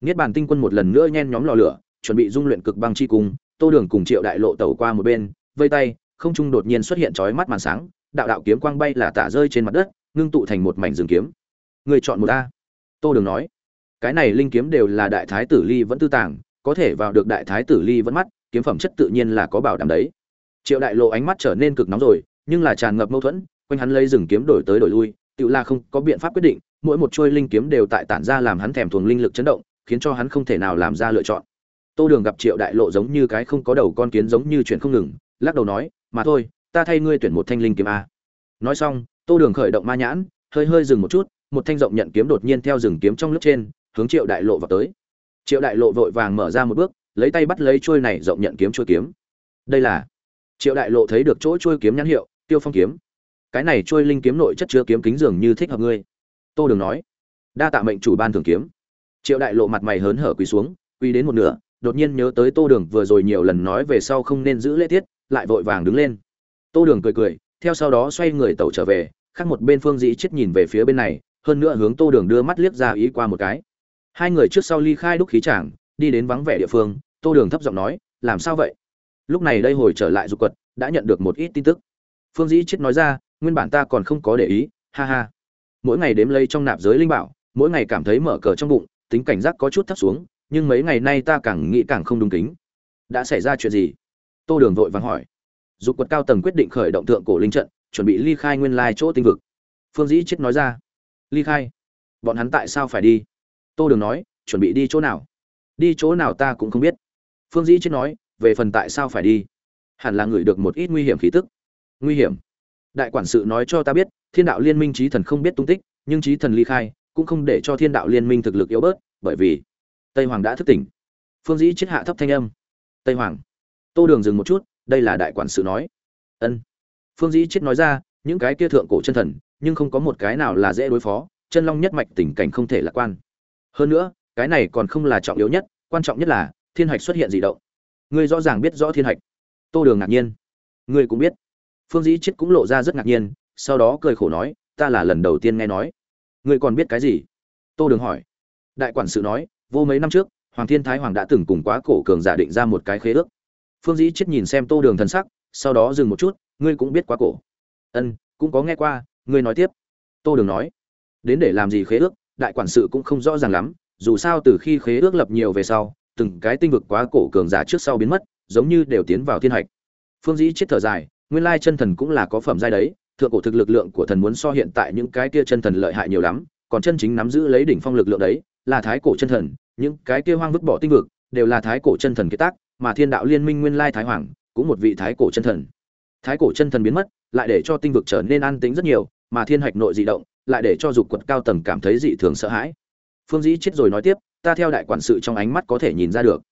Niết bàn tinh quân một lần nữa nhen nhóm lò lửa, chuẩn bị dung luyện cực băng chi cung. Tô đường cùng triệu đại lộ tẩu qua một bên, vây tay, không trung đột nhiên xuất hiện chói mắt màn sáng, đạo đạo kiếm quang bay là tả rơi trên mặt đất, ngưng tụ thành một mảnh rừng kiếm. Người chọn một a. Tô đường nói. Cái này linh kiếm đều là đại thái tử ly vẫn tư tàng, có thể vào được đại thái tử ly vẫn mắt kiếm phẩm chất tự nhiên là có bảo đảm đấy. Triệu đại lộ ánh mắt trở nên cực nóng rồi, nhưng là tràn ngập mâu thuẫn, quanh hắn lấy rừng kiếm đổi tới đổi lui, tự là không có biện pháp quyết định, mỗi một chuôi linh kiếm đều tại tản ra làm hắn thèm thuồng linh lực chấn động, khiến cho hắn không thể nào làm ra lựa chọn. Tô đường gặp triệu đại lộ giống như cái không có đầu con kiến giống như chuyện không ngừng, lắc đầu nói, mà thôi, ta thay ngươi tuyển một thanh linh kiếm a. Nói xong, tô đường khởi động ma nhãn, hơi hơi dừng một chút, một thanh rộng nhận kiếm đột nhiên theo rừng kiếm trong lớp trên, hướng triệu đại lộ vào tới. Triệu đại lộ vội vàng mở ra một bước lấy tay bắt lấy trôi này rộng nhận kiếm chuôi kiếm. Đây là triệu đại lộ thấy được chỗ chuôi kiếm nhãn hiệu, tiêu phong kiếm. Cái này trôi linh kiếm nội chất chứa kiếm kính dường như thích hợp ngươi. Tô đường nói. Đa tạ mệnh chủ ban thường kiếm. Triệu đại lộ mặt mày hớn hở quỳ xuống, quỳ đến một nửa, đột nhiên nhớ tới tô đường vừa rồi nhiều lần nói về sau không nên giữ lễ tiết, lại vội vàng đứng lên. Tô đường cười cười, theo sau đó xoay người tẩu trở về, khác một bên phương dĩ chết nhìn về phía bên này, hơn nữa hướng tô đường đưa mắt liếc ra ý qua một cái. Hai người trước sau ly khai đúc khí trảng đi đến vắng vẻ địa phương, tô đường thấp giọng nói, làm sao vậy? Lúc này đây hồi trở lại dục quật, đã nhận được một ít tin tức. Phương dĩ chết nói ra, nguyên bản ta còn không có để ý, ha ha. Mỗi ngày đếm lấy trong nạp giới linh bảo, mỗi ngày cảm thấy mở cờ trong bụng, tính cảnh giác có chút thấp xuống, nhưng mấy ngày nay ta càng nghĩ càng không đúng kính. Đã xảy ra chuyện gì? Tô đường vội vàng hỏi. Dục quật cao tầng quyết định khởi động tượng cổ linh trận, chuẩn bị ly khai nguyên lai chỗ tinh vực. Phương dĩ chết nói ra. Ly khai? Bọn hắn tại sao phải đi? Tô đường nói, chuẩn bị đi chỗ nào? Đi chỗ nào ta cũng không biết. Phương dĩ chết nói, về phần tại sao phải đi? Hẳn là ngửi được một ít nguy hiểm khí tức. Nguy hiểm? Đại quản sự nói cho ta biết, thiên đạo liên minh trí thần không biết tung tích, nhưng trí thần ly khai, cũng không để cho thiên đạo liên minh thực lực yếu bớt, bởi vì tây hoàng đã thức tỉnh. Phương dĩ chết hạ thấp thanh âm. Tây hoàng, tô đường dừng một chút, đây là đại quản sự nói. Ân. Phương dĩ chết nói ra, những cái kia thượng cổ chân thần, nhưng không có một cái nào là dễ đối phó, chân long nhất mạch tình cảnh không thể lạc quan. Hơn nữa cái này còn không là trọng yếu nhất, quan trọng nhất là, thiên hạch xuất hiện dị động. Ngươi rõ ràng biết rõ thiên hạch. Tô đường ngạc nhiên. Ngươi cũng biết. Phương dĩ chết cũng lộ ra rất ngạc nhiên, sau đó cười khổ nói, ta là lần đầu tiên nghe nói. Ngươi còn biết cái gì? Tô đường hỏi. Đại quản sự nói, vô mấy năm trước, hoàng thiên thái hoàng đã từng cùng quá cổ cường giả định ra một cái khế ước. Phương dĩ chết nhìn xem tô đường thần sắc, sau đó dừng một chút, ngươi cũng biết quá cổ. Ân, cũng có nghe qua, ngươi nói tiếp. Tô đường nói. Đến để làm gì khế ước, đại quản sự cũng không rõ ràng lắm dù sao từ khi khế ước lập nhiều về sau, từng cái tinh vực quá cổ cường giả trước sau biến mất, giống như đều tiến vào thiên hạch. Phương dĩ chết thở dài, nguyên lai chân thần cũng là có phẩm giai đấy, thượng cổ thực lực lượng của thần muốn so hiện tại những cái kia chân thần lợi hại nhiều lắm, còn chân chính nắm giữ lấy đỉnh phong lực lượng đấy, là thái cổ chân thần, những cái kia hoang vứt bỏ tinh vực, đều là thái cổ chân thần kế tác, mà thiên đạo liên minh nguyên lai thái hoàng, cũng một vị thái cổ chân thần. Thái cổ chân thần biến mất, lại để cho tinh vực trở nên an tĩnh rất nhiều, mà thiên hạch nội dị động, lại để cho dục quật cao tầng cảm thấy dị thường sợ hãi phương dĩ chết rồi nói tiếp, ta theo đại quản sự trong ánh mắt có thể nhìn ra được.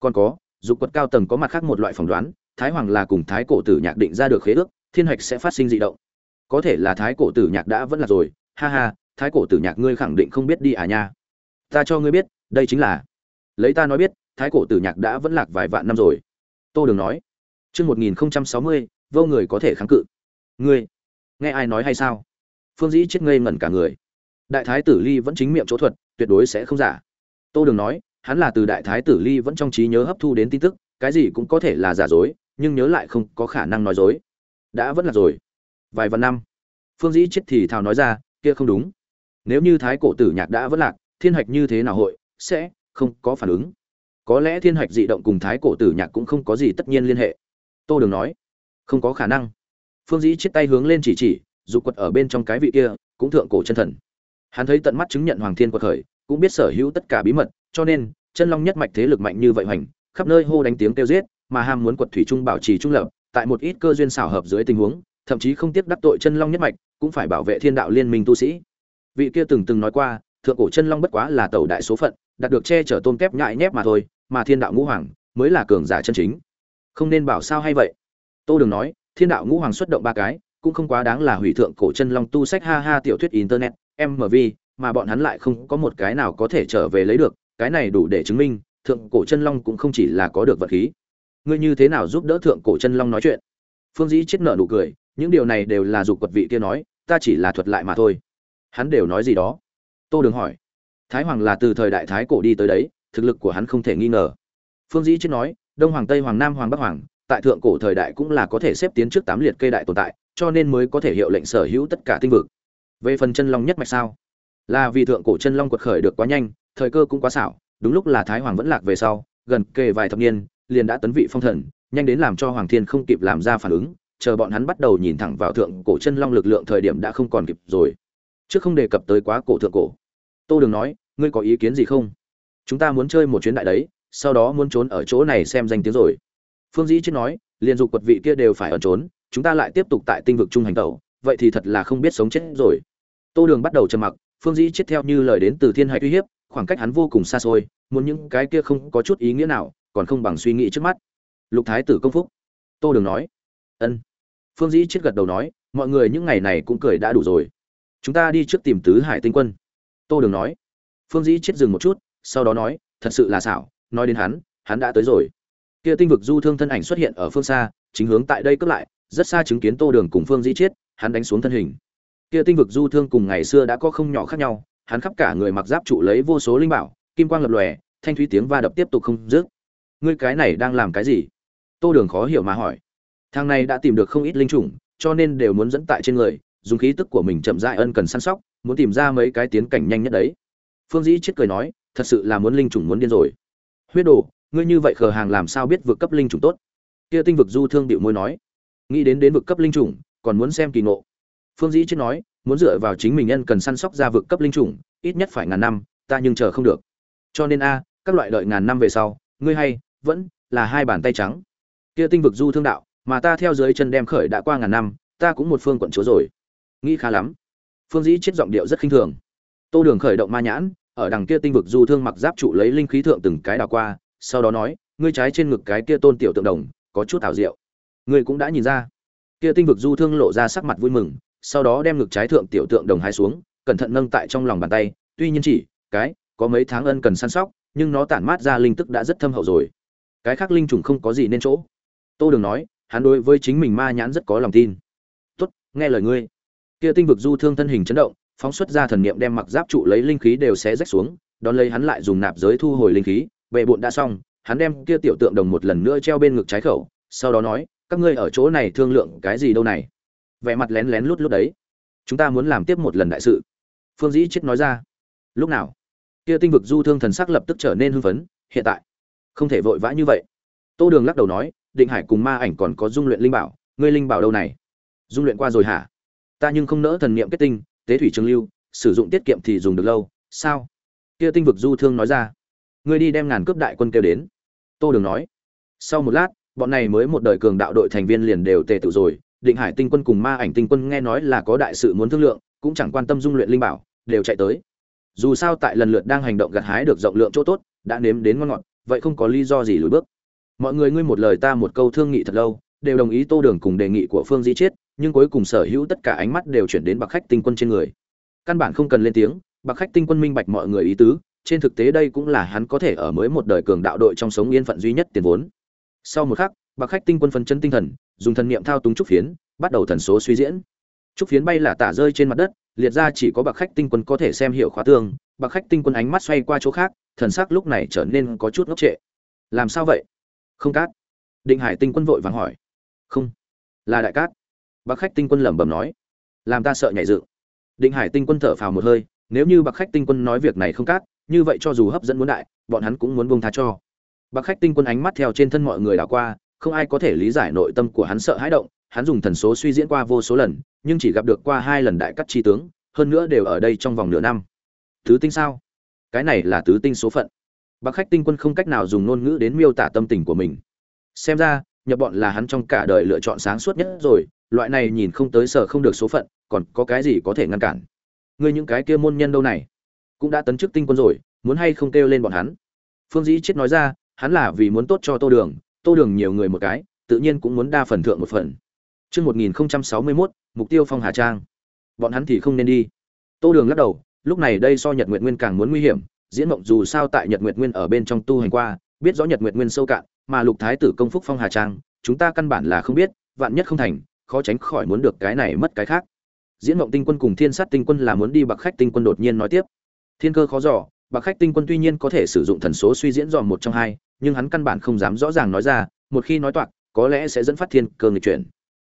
Còn có, dục quật cao tầng có mặt khác một loại phỏng đoán, thái hoàng là cùng thái cổ tử nhạc định ra được khế ước, thiên hạch sẽ phát sinh dị động. Có thể là thái cổ tử nhạc đã vẫn là rồi, ha ha, thái cổ tử nhạc ngươi khẳng định không biết đi à nha. Ta cho ngươi biết, đây chính là. Lấy ta nói biết, thái cổ tử nhạc đã vẫn lạc vài vạn năm rồi. Tô đường nói. Chương một nghìn sáu mươi, vô người có thể kháng cự. Ngươi, nghe ai nói hay sao? Phương dĩ chết ngây ngẩn cả người đại thái tử ly vẫn chính miệng chỗ thuật, tuyệt đối sẽ không giả. Tô đường nói, hắn là từ đại thái tử ly vẫn trong trí nhớ hấp thu đến tin tức, cái gì cũng có thể là giả dối, nhưng nhớ lại không có khả năng nói dối. Đã vẫn là rồi. Vài vạn năm. Phương dĩ chết thì thào nói ra, kia không đúng. Nếu như thái cổ tử nhạc đã vẫn lạc, thiên hạch như thế nào hội, sẽ không có phản ứng. Có lẽ thiên hạch dị động cùng thái cổ tử nhạc cũng không có gì tất nhiên liên hệ. Tô đường nói, không có khả năng. Phương dĩ chết tay hướng lên chỉ chỉ dù quật ở bên trong cái vị kia, cũng thượng cổ chân thần hắn thấy tận mắt chứng nhận hoàng thiên quật khởi, cũng biết sở hữu tất cả bí mật, cho nên, chân long nhất mạch thế lực mạnh như vậy hoành, khắp nơi hô đánh tiếng kêu giết, mà ham muốn quật thủy trung bảo trì trung lập, tại một ít cơ duyên xảo hợp dưới tình huống, thậm chí không tiếc đắc tội chân long nhất mạch, cũng phải bảo vệ thiên đạo liên minh tu sĩ. Vị kia từng từng nói qua, thượng cổ chân long bất quá là tàu đại số phận, đạt được che chở tôn kép nhại nhép mà thôi, mà thiên đạo ngũ hoàng mới là cường giả chân chính. Không nên bảo sao hay vậy? Tô đừng nói, thiên đạo ngũ hoàng xuất động ba cái, cũng không quá đáng là hủy thượng cổ chân long tu sách ha ha tiểu thuyết internet mv mà bọn hắn lại không có một cái nào có thể trở về lấy được, cái này đủ để chứng minh, thượng cổ chân long cũng không chỉ là có được vật khí. Ngươi như thế nào giúp đỡ thượng cổ chân long nói chuyện? Phương dĩ chết nợ nụ cười, những điều này đều là dục quật vị kia nói, ta chỉ là thuật lại mà thôi. Hắn đều nói gì đó? Tô đường hỏi. Thái hoàng là từ thời đại thái cổ đi tới đấy, thực lực của hắn không thể nghi ngờ. Phương dĩ chết nói, đông hoàng, tây hoàng, nam hoàng, bắc hoàng, tại thượng cổ thời đại cũng là có thể xếp tiến trước tám liệt kê đại tồn tại, cho nên mới có thể hiệu lệnh sở hữu tất cả tinh vực về phần chân long nhất mạch sao? Là vì thượng cổ chân long quật khởi được quá nhanh, thời cơ cũng quá xảo, đúng lúc là thái hoàng vẫn lạc về sau, gần kề vài thập niên, liền đã tấn vị phong thần, nhanh đến làm cho hoàng thiên không kịp làm ra phản ứng, chờ bọn hắn bắt đầu nhìn thẳng vào thượng cổ chân long lực lượng thời điểm đã không còn kịp rồi. Trước không đề cập tới quá cổ thượng cổ. Tô đường nói, ngươi có ý kiến gì không? Chúng ta muốn chơi một chuyến đại đấy, sau đó muốn trốn ở chỗ này xem danh tiếng rồi. Phương dĩ chết nói liền dục quật vị kia đều phải ẩn trốn, chúng ta lại tiếp tục tại tinh vực trung hành tẩu vậy thì thật là không biết sống chết rồi. Tô đường bắt đầu trầm mặc, phương dĩ chết theo như lời đến từ thiên hạch uy hiếp, khoảng cách hắn vô cùng xa xôi, muốn những cái kia không có chút ý nghĩa nào, còn không bằng suy nghĩ trước mắt. Lục thái tử công phúc. Tô đường nói, ân. Phương dĩ chết gật đầu nói, mọi người những ngày này cũng cười đã đủ rồi. Chúng ta đi trước tìm tứ hải tinh quân. Tô đường nói. Phương dĩ chết dừng một chút, sau đó nói, thật sự là xảo, nói đến hắn hắn đã tới rồi. Kia tinh vực du thương thân ảnh xuất hiện ở phương xa, chính hướng tại đây cướp lại, rất xa chứng kiến tô đường cùng phương dĩ chết hắn đánh xuống thân hình. Kia tinh vực du thương cùng ngày xưa đã có không nhỏ khác nhau, hắn khắp cả người mặc giáp trụ lấy vô số linh bảo, kim quang lập lòe, thanh thúy tiếng va đập tiếp tục không dứt. Ngươi cái này đang làm cái gì? Tô đường khó hiểu mà hỏi. Thằng này đã tìm được không ít linh chủng, cho nên đều muốn dẫn tại trên người, dùng khí tức của mình chậm dại ân cần săn sóc, muốn tìm ra mấy cái tiến cảnh nhanh nhất đấy. Phương dĩ chết cười nói, thật sự là muốn linh chủng muốn điên rồi. Huyết đồ, ngươi như vậy khờ hàng làm sao biết vượt cấp linh chủng tốt? Kia tinh vực du thương điệu môi nói, nghĩ đến đến vực cấp linh chủng còn muốn xem kỳ ngộ. Phương dĩ chết nói, muốn dựa vào chính mình nhân cần săn sóc ra vực cấp linh chủng, ít nhất phải ngàn năm, ta nhưng chờ không được. Cho nên a, các loại đợi ngàn năm về sau, ngươi hay, vẫn là hai bàn tay trắng. Kia tinh vực du thương đạo, mà ta theo dưới chân đem khởi đã qua ngàn năm, ta cũng một phương quận chúa rồi. Nghĩ khá lắm. Phương dĩ chết giọng điệu rất khinh thường. Tô đường khởi động ma nhãn, ở đằng kia tinh vực du thương mặc giáp trụ lấy linh khí thượng từng cái đào qua, sau đó nói, ngươi trái trên ngực cái kia tôn tiểu tượng đồng, có chút ảo diệu. Ngươi cũng đã nhìn ra kia tinh vực du thương lộ ra sắc mặt vui mừng, sau đó đem ngực trái thượng tiểu tượng đồng hai xuống, cẩn thận nâng tại trong lòng bàn tay. Tuy nhiên chỉ, cái, có mấy tháng ân cần săn sóc, nhưng nó tản mát ra linh tức đã rất thâm hậu rồi. Cái khác linh trùng không có gì nên chỗ. Tô đường nói, hắn đối với chính mình ma nhãn rất có lòng tin. Tốt, nghe lời ngươi. Kia tinh vực du thương thân hình chấn động, phóng xuất ra thần niệm đem mặc giáp trụ lấy linh khí đều xé rách xuống, đón lấy hắn lại dùng nạp giới thu hồi linh khí, bệ bụn đã xong, hắn đem kia tiểu tượng đồng một lần nữa treo bên ngực trái khẩu, sau đó nói các ngươi ở chỗ này thương lượng cái gì đâu này? Vẻ mặt lén lén lút lút đấy. Chúng ta muốn làm tiếp một lần đại sự. Phương dĩ chết nói ra. Lúc nào? Kia tinh vực du thương thần sắc lập tức trở nên hưng phấn, hiện tại. Không thể vội vã như vậy. Tô đường lắc đầu nói, định hải cùng ma ảnh còn có dung luyện linh bảo, ngươi linh bảo đâu này? Dung luyện qua rồi hả? Ta nhưng không nỡ thần niệm kết tinh, tế thủy trường lưu, sử dụng tiết kiệm thì dùng được lâu, sao? Kia tinh vực du thương nói ra. Ngươi đi đem ngàn cướp đại quân kêu đến. Tô đường nói. Sau một lát bọn này mới một đời cường đạo đội thành viên liền đều tề tự rồi, định hải tinh quân cùng ma ảnh tinh quân nghe nói là có đại sự muốn thương lượng, cũng chẳng quan tâm dung luyện linh bảo, đều chạy tới. Dù sao tại lần lượt đang hành động gặt hái được rộng lượng chỗ tốt, đã nếm đến ngon ngọt, vậy không có lý do gì lùi bước. Mọi người ngươi một lời ta một câu thương nghị thật lâu, đều đồng ý tô đường cùng đề nghị của phương di chiết, nhưng cuối cùng sở hữu tất cả ánh mắt đều chuyển đến bạc khách tinh quân trên người. Căn bản không cần lên tiếng, bạc khách tinh quân minh bạch mọi người ý tứ, trên thực tế đây cũng là hắn có thể ở mới một đời cường đạo đội trong sống yên phận duy nhất tiền vốn sau một khắc, bạc khách tinh quân phân chân tinh thần, dùng thần niệm thao túng trúc phiến, bắt đầu thần số suy diễn. Trúc phiến bay là tả rơi trên mặt đất, liệt ra chỉ có bạc khách tinh quân có thể xem hiểu khóa tương bạc khách tinh quân ánh mắt xoay qua chỗ khác, thần sắc lúc này trở nên có chút ngốc trệ. Làm sao vậy? Không cát. Định hải tinh quân vội vàng hỏi. Không. Là đại cát. Bạc khách tinh quân lẩm bẩm nói. Làm ta sợ nhảy dựng. Định hải tinh quân thở phào một hơi, nếu như bạc khách tinh quân nói việc này không cát, như vậy cho dù hấp dẫn muốn đại, bọn hắn cũng muốn buông tha cho bạc khách tinh quân ánh mắt theo trên thân mọi người đảo qua, không ai có thể lý giải nội tâm của hắn sợ hãi động, hắn dùng thần số suy diễn qua vô số lần, nhưng chỉ gặp được qua hai lần đại cắt chi tướng, hơn nữa đều ở đây trong vòng nửa năm. Tứ tinh sao? Cái này là tứ tinh số phận. Bạc khách tinh quân không cách nào dùng ngôn ngữ đến miêu tả tâm tình của mình. Xem ra, nhập bọn là hắn trong cả đời lựa chọn sáng suốt nhất rồi, loại này nhìn không tới sở không được số phận, còn có cái gì có thể ngăn cản? Ngươi những cái kia môn nhân đâu này? Cũng đã tấn chức tinh quân rồi, muốn hay không kêu lên bọn hắn? Phương dĩ chết nói ra hắn là vì muốn tốt cho tô đường tô đường nhiều người một cái tự nhiên cũng muốn đa phần thượng một phần Trước 1061, mục tiêu phong hà trang. Bọn hắn thì không nên đi. Tô đường lắc đầu, lúc này đây so nhật nguyệt nguyên càng muốn nguy hiểm diễn mộng dù sao tại nhật nguyệt nguyên ở bên trong tu hành qua biết rõ nhật nguyệt nguyên sâu cạn mà lục thái tử công phúc phong hà trang chúng ta căn bản là không biết vạn nhất không thành khó tránh khỏi muốn được cái này mất cái khác diễn mộng tinh quân cùng thiên sát tinh quân là muốn đi bạc khách tinh quân đột nhiên nói tiếp thiên cơ khó dò bạc khách tinh quân tuy nhiên có thể sử dụng thần số suy diễn dò một trong hai nhưng hắn căn bản không dám rõ ràng nói ra một khi nói toạc có lẽ sẽ dẫn phát thiên cơ người chuyển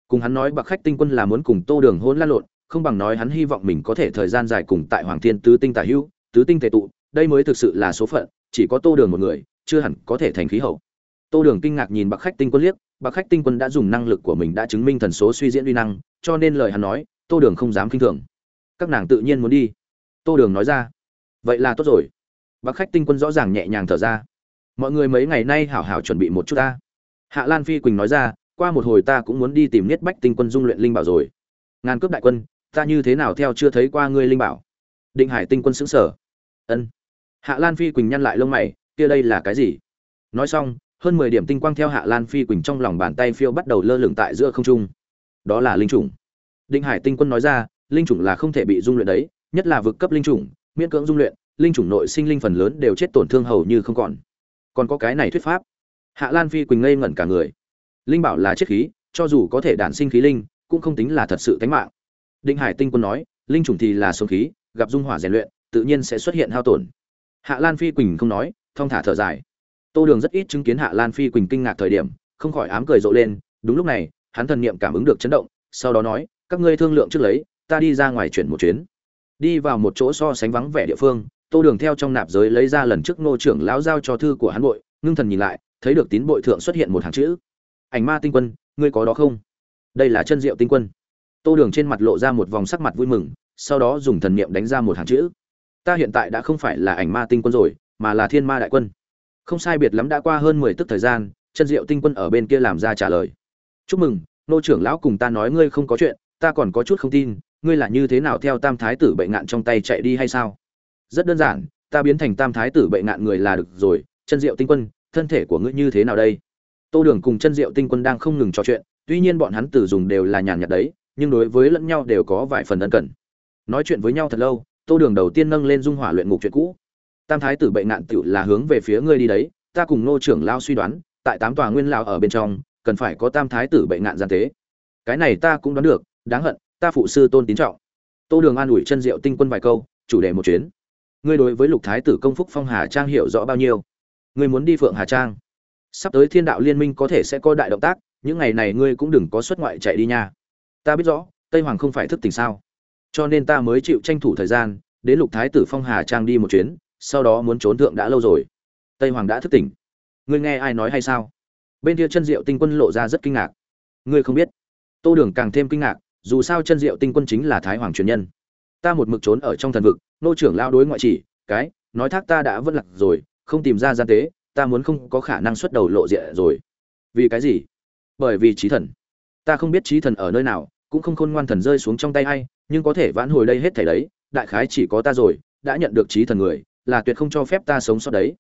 cùng hắn nói bạc khách tinh quân là muốn cùng tô đường hôn lan lộn không bằng nói hắn hy vọng mình có thể thời gian dài cùng tại Hoàng Thiên Tứ Tinh Tả Hữu, Tứ Tinh Tề tụ, đây mới thực sự là số phận, chỉ có Tô Đường một người, chưa hẳn có thể thành khí hậu. Tô Đường kinh ngạc nhìn Bạc Khách Tinh Quân liếc, Bạc Khách Tinh Quân đã dùng năng lực của mình đã chứng minh thần số suy diễn uy năng, cho nên lời hắn nói, Tô Đường không dám khinh thường. Các nàng tự nhiên muốn đi. Tô Đường nói ra. Vậy là tốt rồi. Bạc Khách Tinh Quân rõ ràng nhẹ nhàng thở ra. Mọi người mấy ngày nay hảo hảo chuẩn bị một chút ta. Hạ Lan Phi Quỳnh nói ra, qua một hồi ta cũng muốn đi tìm Niết Bách Tinh Quân dung luyện linh bảo rồi. Ngàn cướp đại quân, ta như thế nào theo chưa thấy qua ngươi linh bảo? Định hải tinh quân xứng sở ân. Hạ lan phi quỳnh nhăn lại lông mày kia đây là cái gì? Nói xong hơn mười điểm tinh quang theo hạ lan phi quỳnh trong lòng bàn tay phiêu bắt đầu lơ lửng tại giữa không trung. Đó là linh chủng. Định hải tinh quân nói ra linh chủng là không thể bị dung luyện đấy nhất là vực cấp linh chủng miễn cưỡng dung luyện linh chủng nội sinh linh phần lớn đều chết tổn thương hầu như không còn còn có cái này thuyết pháp hạ lan phi quỳnh ngây ngẩn cả người linh bảo là chiết khí cho dù có thể đản sinh khí linh cũng không tính là thật sự tánh mạng Định Hải Tinh Quân nói, linh chủng thì là sống khí, gặp dung hỏa rèn luyện, tự nhiên sẽ xuất hiện hao tổn. Hạ Lan Phi Quỳnh không nói, thong thả thở dài. Tô Đường rất ít chứng kiến Hạ Lan Phi Quỳnh kinh ngạc thời điểm, không khỏi ám cười rộ lên, đúng lúc này, hắn thần niệm cảm ứng được chấn động, sau đó nói, các ngươi thương lượng trước lấy, ta đi ra ngoài chuyển một chuyến. Đi vào một chỗ so sánh vắng vẻ địa phương, Tô Đường theo trong nạp giới lấy ra lần trước Ngô trưởng lão giao cho thư của hắn bội, ngưng thần nhìn lại, thấy được tín bội thượng xuất hiện một hàng chữ. Ảnh Ma Tinh Quân, ngươi có đó không? Đây là chân diệu tinh quân. Tô đường trên mặt lộ ra một vòng sắc mặt vui mừng sau đó dùng thần niệm đánh ra một hàng chữ. Ta hiện tại đã không phải là ảnh ma tinh quân rồi mà là thiên ma đại quân. Không sai biệt lắm đã qua hơn mười tức thời gian chân diệu tinh quân ở bên kia làm ra trả lời. Chúc mừng nô trưởng lão cùng ta nói ngươi không có chuyện ta còn có chút không tin ngươi là như thế nào theo tam thái tử bệnh ngạn trong tay chạy đi hay sao? Rất đơn giản, ta biến thành tam thái tử Bệ ngạn người là được rồi, chân diệu tinh quân, thân thể của ngươi như thế nào đây? Tô đường cùng chân diệu tinh quân đang không ngừng trò chuyện, tuy nhiên bọn hắn tử dùng đều là nhàn nhạt đấy, nhưng đối với lẫn nhau đều có vài phần ân cần. Nói chuyện với nhau thật lâu, tô đường đầu tiên nâng lên dung hỏa luyện ngục chuyện cũ. Tam thái tử Bệ nạn tựu là hướng về phía ngươi đi đấy, ta cùng nô trưởng lao suy đoán, tại tám tòa nguyên lao ở bên trong, cần phải có tam thái tử Bệ nạn gian tế. Cái này ta cũng đoán được, đáng hận, ta phụ sư tôn tín trọng. Tô đường an ủi chân diệu tinh quân vài câu, chủ đề một chuyến ngươi đối với lục thái tử công phúc phong hà trang hiểu rõ bao nhiêu? Ngươi muốn đi phượng hà trang. Sắp tới thiên đạo liên minh có thể sẽ có đại động tác, những ngày này ngươi cũng đừng có xuất ngoại chạy đi nha. Ta biết rõ, tây hoàng không phải thức tỉnh sao. Cho nên ta mới chịu tranh thủ thời gian, đến lục thái tử phong hà trang đi một chuyến, sau đó muốn trốn thượng đã lâu rồi. Tây hoàng đã thức tỉnh. Ngươi nghe ai nói hay sao? Bên kia chân diệu tinh quân lộ ra rất kinh ngạc. Ngươi không biết. Tô đường càng thêm kinh ngạc, dù sao chân diệu tinh quân chính là thái hoàng truyền nhân. Ta một mực trốn ở trong thần vực nô trưởng lao đối ngoại chỉ, cái, nói thác ta đã vất lạc rồi, không tìm ra gian tế, ta muốn không có khả năng xuất đầu lộ diện rồi. Vì cái gì? Bởi vì trí thần. Ta không biết trí thần ở nơi nào, cũng không khôn ngoan thần rơi xuống trong tay hay nhưng có thể vãn hồi đây hết thảy đấy, đại khái chỉ có ta rồi, đã nhận được trí thần người, là tuyệt không cho phép ta sống sót đấy.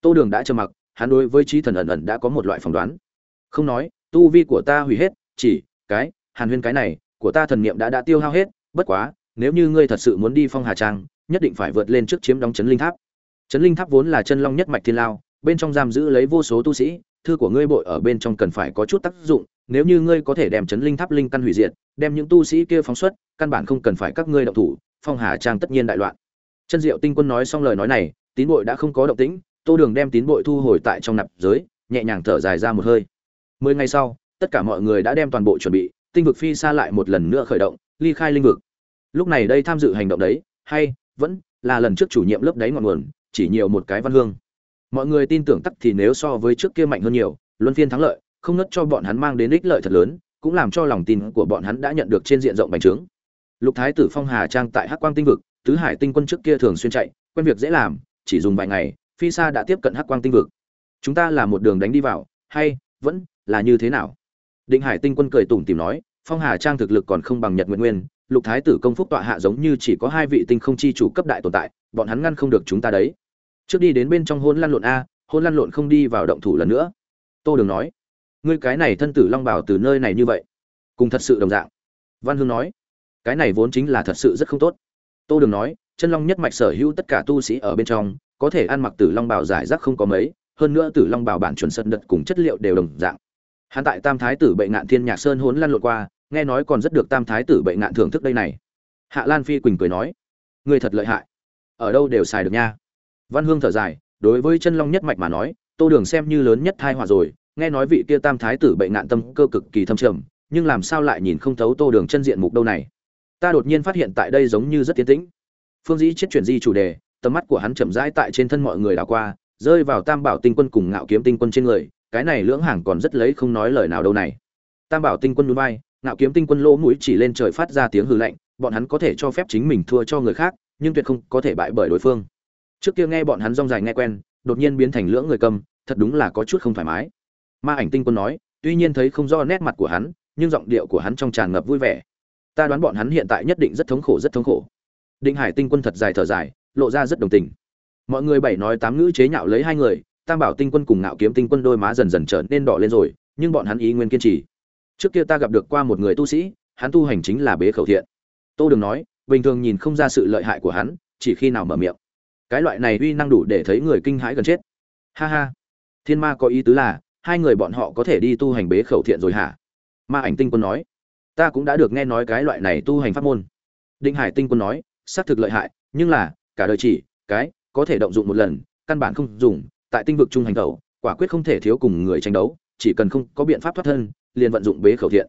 Tô đường đã trầm mặc, hắn đối với trí thần ẩn ẩn đã có một loại phỏng đoán. Không nói, tu vi của ta hủy hết, chỉ, cái, hàn huyên cái này, của ta thần niệm đã đã tiêu hao hết, bất quá, nếu như ngươi thật sự muốn đi phong hà trang nhất định phải vượt lên trước chiếm đóng chấn linh tháp chấn linh tháp vốn là chân long nhất mạch thiên lao bên trong giam giữ lấy vô số tu sĩ thư của ngươi bội ở bên trong cần phải có chút tác dụng nếu như ngươi có thể đem chấn linh tháp linh căn hủy diệt, đem những tu sĩ kia phóng xuất, căn bản không cần phải các ngươi động thủ, Phong Hà Trang tất nhiên đại loạn. Chân Diệu Tinh Quân nói xong lời nói này, tín bội đã không có động tĩnh, Tô Đường đem tín bội thu hồi tại trong nạp giới, nhẹ nhàng thở dài ra một hơi. Mười ngày sau, tất cả mọi người đã đem toàn bộ chuẩn bị, tinh vực phi xa lại một lần nữa khởi động, ly khai linh vực. Lúc này đây tham dự hành động đấy, hay vẫn là lần trước chủ nhiệm lớp đấy ngọn nguồn, chỉ nhiều một cái văn hương. Mọi người tin tưởng tắc thì nếu so với trước kia mạnh hơn nhiều, luân phiên thắng lợi, không nứt cho bọn hắn mang đến ích lợi thật lớn, cũng làm cho lòng tin của bọn hắn đã nhận được trên diện rộng bành trướng. Lục Thái tử Phong Hà Trang tại Hắc Quang Tinh vực, tứ hải tinh quân trước kia thường xuyên chạy, quen việc dễ làm, chỉ dùng vài ngày, Phi Sa đã tiếp cận Hắc Quang Tinh vực. Chúng ta là một đường đánh đi vào, hay vẫn là như thế nào định hải tinh quân cười tủm tìm nói phong hà trang thực lực còn không bằng nhật nguyện nguyên lục thái tử công phúc tọa hạ giống như chỉ có hai vị tinh không chi chủ cấp đại tồn tại, bọn hắn ngăn không được chúng ta đấy. Trước đi đến bên trong hôn lăn lộn a, hôn lăn lộn không đi vào động thủ lần nữa. Tô đường nói, ngươi cái này thân tử long bảo từ nơi này như vậy, cùng thật sự đồng dạng. Văn hương nói, cái này vốn chính là thật sự rất không tốt. Tô đường nói, chân long nhất mạch sở hữu tất cả tu sĩ ở bên trong, có thể ăn mặc tử long bảo giải rác không có mấy, hơn nữa tử long bảo bản chuẩn sân đật cùng chất liệu đều đồng dạng. Hắn tại tam thái tử bệnh ngạn thiên nhạc sơn hốn lăn lộn qua nghe nói còn rất được tam thái tử bệnh ngạn thưởng thức đây này. Hạ lan phi quỳnh cười nói người thật lợi hại. Ở đâu đều xài được nha. Văn hương thở dài, đối với chân long nhất mạch mà nói, tô đường xem như lớn nhất thai họa rồi, nghe nói vị kia tam thái tử bệnh ngạn tâm cơ cực kỳ thâm trầm, nhưng làm sao lại nhìn không thấu tô đường chân diện mục đâu này? Ta đột nhiên phát hiện tại đây giống như rất tiến tĩnh. Phương dĩ chết chuyển di chủ đề, tầm mắt của hắn chậm rãi tại trên thân mọi người đảo qua, rơi vào tam bảo tinh quân cùng ngạo kiếm tinh quân trên người, cái này lưỡng hàng còn rất lấy không nói lời nào đâu này. Tam bảo tinh quân núi bay ngạo kiếm tinh quân lỗ mũi chỉ lên trời phát ra tiếng hư lạnh, bọn hắn có thể cho phép chính mình thua cho người khác, nhưng tuyệt không có thể bại bởi đối phương. Trước kia nghe bọn hắn rong dài nghe quen, đột nhiên biến thành lưỡng người cầm, thật đúng là có chút không thoải mái. Ma ảnh tinh quân nói, tuy nhiên thấy không do nét mặt của hắn, nhưng giọng điệu của hắn trong tràn ngập vui vẻ. Ta đoán bọn hắn hiện tại nhất định rất thống khổ, rất thống khổ. Định hải tinh quân thật dài thở dài, lộ ra rất đồng tình. Mọi người bảy nói tám ngữ chế nhạo lấy hai người, tam bảo tinh quân cùng ngạo kiếm tinh quân đôi má dần dần trở nên đỏ lên rồi, nhưng bọn hắn ý nguyên kiên trì trước kia ta gặp được qua một người tu sĩ, hắn tu hành chính là bế khẩu thiện. Tô đừng nói, bình thường nhìn không ra sự lợi hại của hắn, chỉ khi nào mở miệng. Cái loại này uy năng đủ để thấy người kinh hãi gần chết. Ha ha. Thiên ma có ý tứ là, hai người bọn họ có thể đi tu hành bế khẩu thiện rồi hả? Ma ảnh tinh quân nói, ta cũng đã được nghe nói cái loại này tu hành pháp môn. Định hải tinh quân nói, xác thực lợi hại, nhưng là, cả đời chỉ, cái, có thể động dụng một lần, căn bản không dùng, tại tinh vực trung hành tẩu, quả quyết không thể thiếu cùng người tranh đấu chỉ cần không có biện pháp thoát thân, liền vận dụng bế khẩu thiện.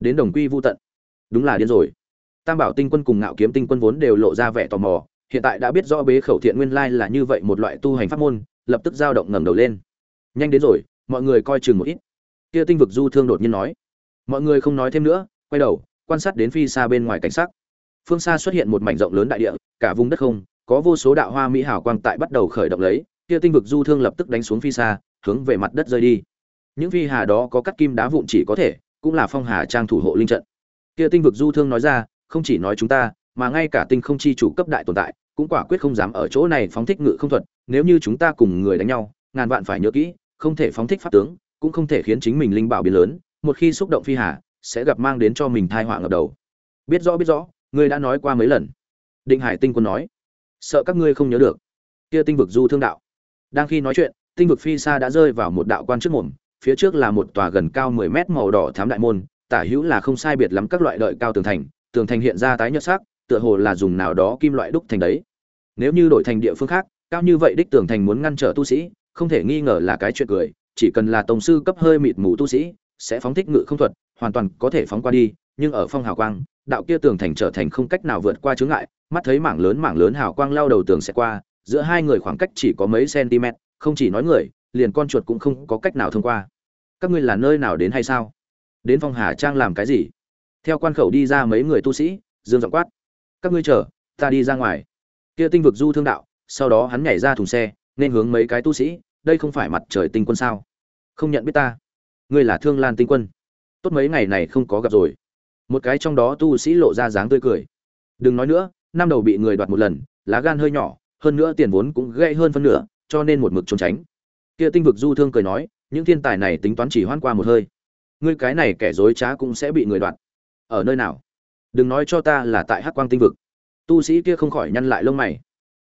Đến đồng quy vô tận. Đúng là điên rồi. Tam bảo tinh quân cùng ngạo kiếm tinh quân vốn đều lộ ra vẻ tò mò, hiện tại đã biết rõ bế khẩu thiện nguyên lai là như vậy một loại tu hành pháp môn, lập tức dao động ngẩng đầu lên. Nhanh đến rồi, mọi người coi chừng một ít. Kia tinh vực du thương đột nhiên nói. Mọi người không nói thêm nữa, quay đầu, quan sát đến phi xa bên ngoài cảnh sắc. Phương xa xuất hiện một mảnh rộng lớn đại địa, cả vùng đất không, có vô số đạo hoa mỹ hảo quang tại bắt đầu khởi động lấy, kia tinh vực du thương lập tức đánh xuống phi xa, hướng về mặt đất rơi đi những phi hà đó có cắt kim đá vụn chỉ có thể, cũng là phong hà trang thủ hộ linh trận. Kia tinh vực du thương nói ra, không chỉ nói chúng ta, mà ngay cả tinh không chi chủ cấp đại tồn tại, cũng quả quyết không dám ở chỗ này phóng thích ngự không thuật. Nếu như chúng ta cùng người đánh nhau, ngàn vạn phải nhớ kỹ, không thể phóng thích pháp tướng, cũng không thể khiến chính mình linh bảo biến lớn. Một khi xúc động phi hà, sẽ gặp mang đến cho mình thai họa ngập đầu. Biết rõ biết rõ, ngươi đã nói qua mấy lần. Định hải tinh quân nói, sợ các ngươi không nhớ được. Kia tinh vực du thương đạo. Đang khi nói chuyện, tinh vực phi xa đã rơi vào một đạo quan trước mồm phía trước là một tòa gần cao 10 mét màu đỏ thám đại môn, tả hữu là không sai biệt lắm các loại đợi cao tường thành tường thành hiện ra tái nhợt sắc, tựa hồ là dùng nào đó kim loại đúc thành đấy. Nếu như đổi thành địa phương khác, cao như vậy đích tường thành muốn ngăn trở tu sĩ, không thể nghi ngờ là cái chuyện cười, chỉ cần là tổng sư cấp hơi mịt mù tu sĩ, sẽ phóng thích ngự không thuật, hoàn toàn có thể phóng qua đi, nhưng ở phong hào quang, đạo kia tường thành trở thành không cách nào vượt qua chướng ngại, mắt thấy mảng lớn mảng lớn hào quang lao đầu tường sẽ qua, giữa hai người khoảng cách chỉ có mấy cm không chỉ nói người liền con chuột cũng không có cách nào thông qua. Các ngươi là nơi nào đến hay sao? Đến phong hà trang làm cái gì? Theo quan khẩu đi ra mấy người tu sĩ, dương giọng quát. Các ngươi chờ, ta đi ra ngoài. Kia tinh vực du thương đạo, sau đó hắn nhảy ra thùng xe, nên hướng mấy cái tu sĩ, đây không phải mặt trời tinh quân sao? Không nhận biết ta. Ngươi là thương lan tinh quân. Tốt mấy ngày này không có gặp rồi. Một cái trong đó tu sĩ lộ ra dáng tươi cười. Đừng nói nữa, năm đầu bị người đoạt một lần, lá gan hơi nhỏ, hơn nữa tiền vốn cũng gây hơn phân nửa, cho nên một mực trốn tránh kia tinh vực du thương cười nói những thiên tài này tính toán chỉ hoan qua một hơi ngươi cái này kẻ dối trá cũng sẽ bị người đoạt ở nơi nào đừng nói cho ta là tại hắc quang tinh vực tu sĩ kia không khỏi nhăn lại lông mày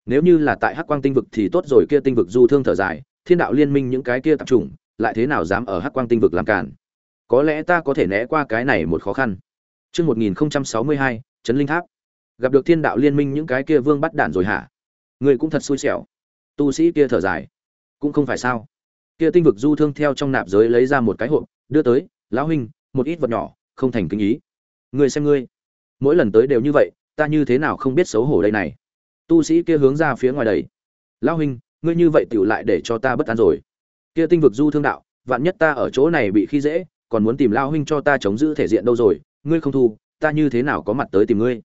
nếu như là tại hắc quang tinh vực thì tốt rồi kia tinh vực du thương thở dài thiên đạo liên minh những cái kia tập trung lại thế nào dám ở hắc quang tinh vực làm cản có lẽ ta có thể né qua cái này một khó khăn Chương 1062, Trấn Linh Tháp. Gặp được Thiên Đạo Liên Minh những cái kia vương bắt đạn rồi hả? Người cũng thật xui xẻo. Tu sĩ kia thở dài. Cũng không phải sao? Kia tinh vực du thương theo trong nạp giới lấy ra một cái hộp, đưa tới, lão huynh, một ít vật nhỏ, không thành kinh ý. người xem ngươi, mỗi lần tới đều như vậy, ta như thế nào không biết xấu hổ đây này. Tu sĩ kia hướng ra phía ngoài đầy. Lão huynh, ngươi như vậy tiểu lại để cho ta bất an rồi. Kia tinh vực du thương đạo, vạn nhất ta ở chỗ này bị khi dễ, còn muốn tìm lão huynh cho ta chống giữ thể diện đâu rồi, ngươi không thu ta như thế nào có mặt tới tìm ngươi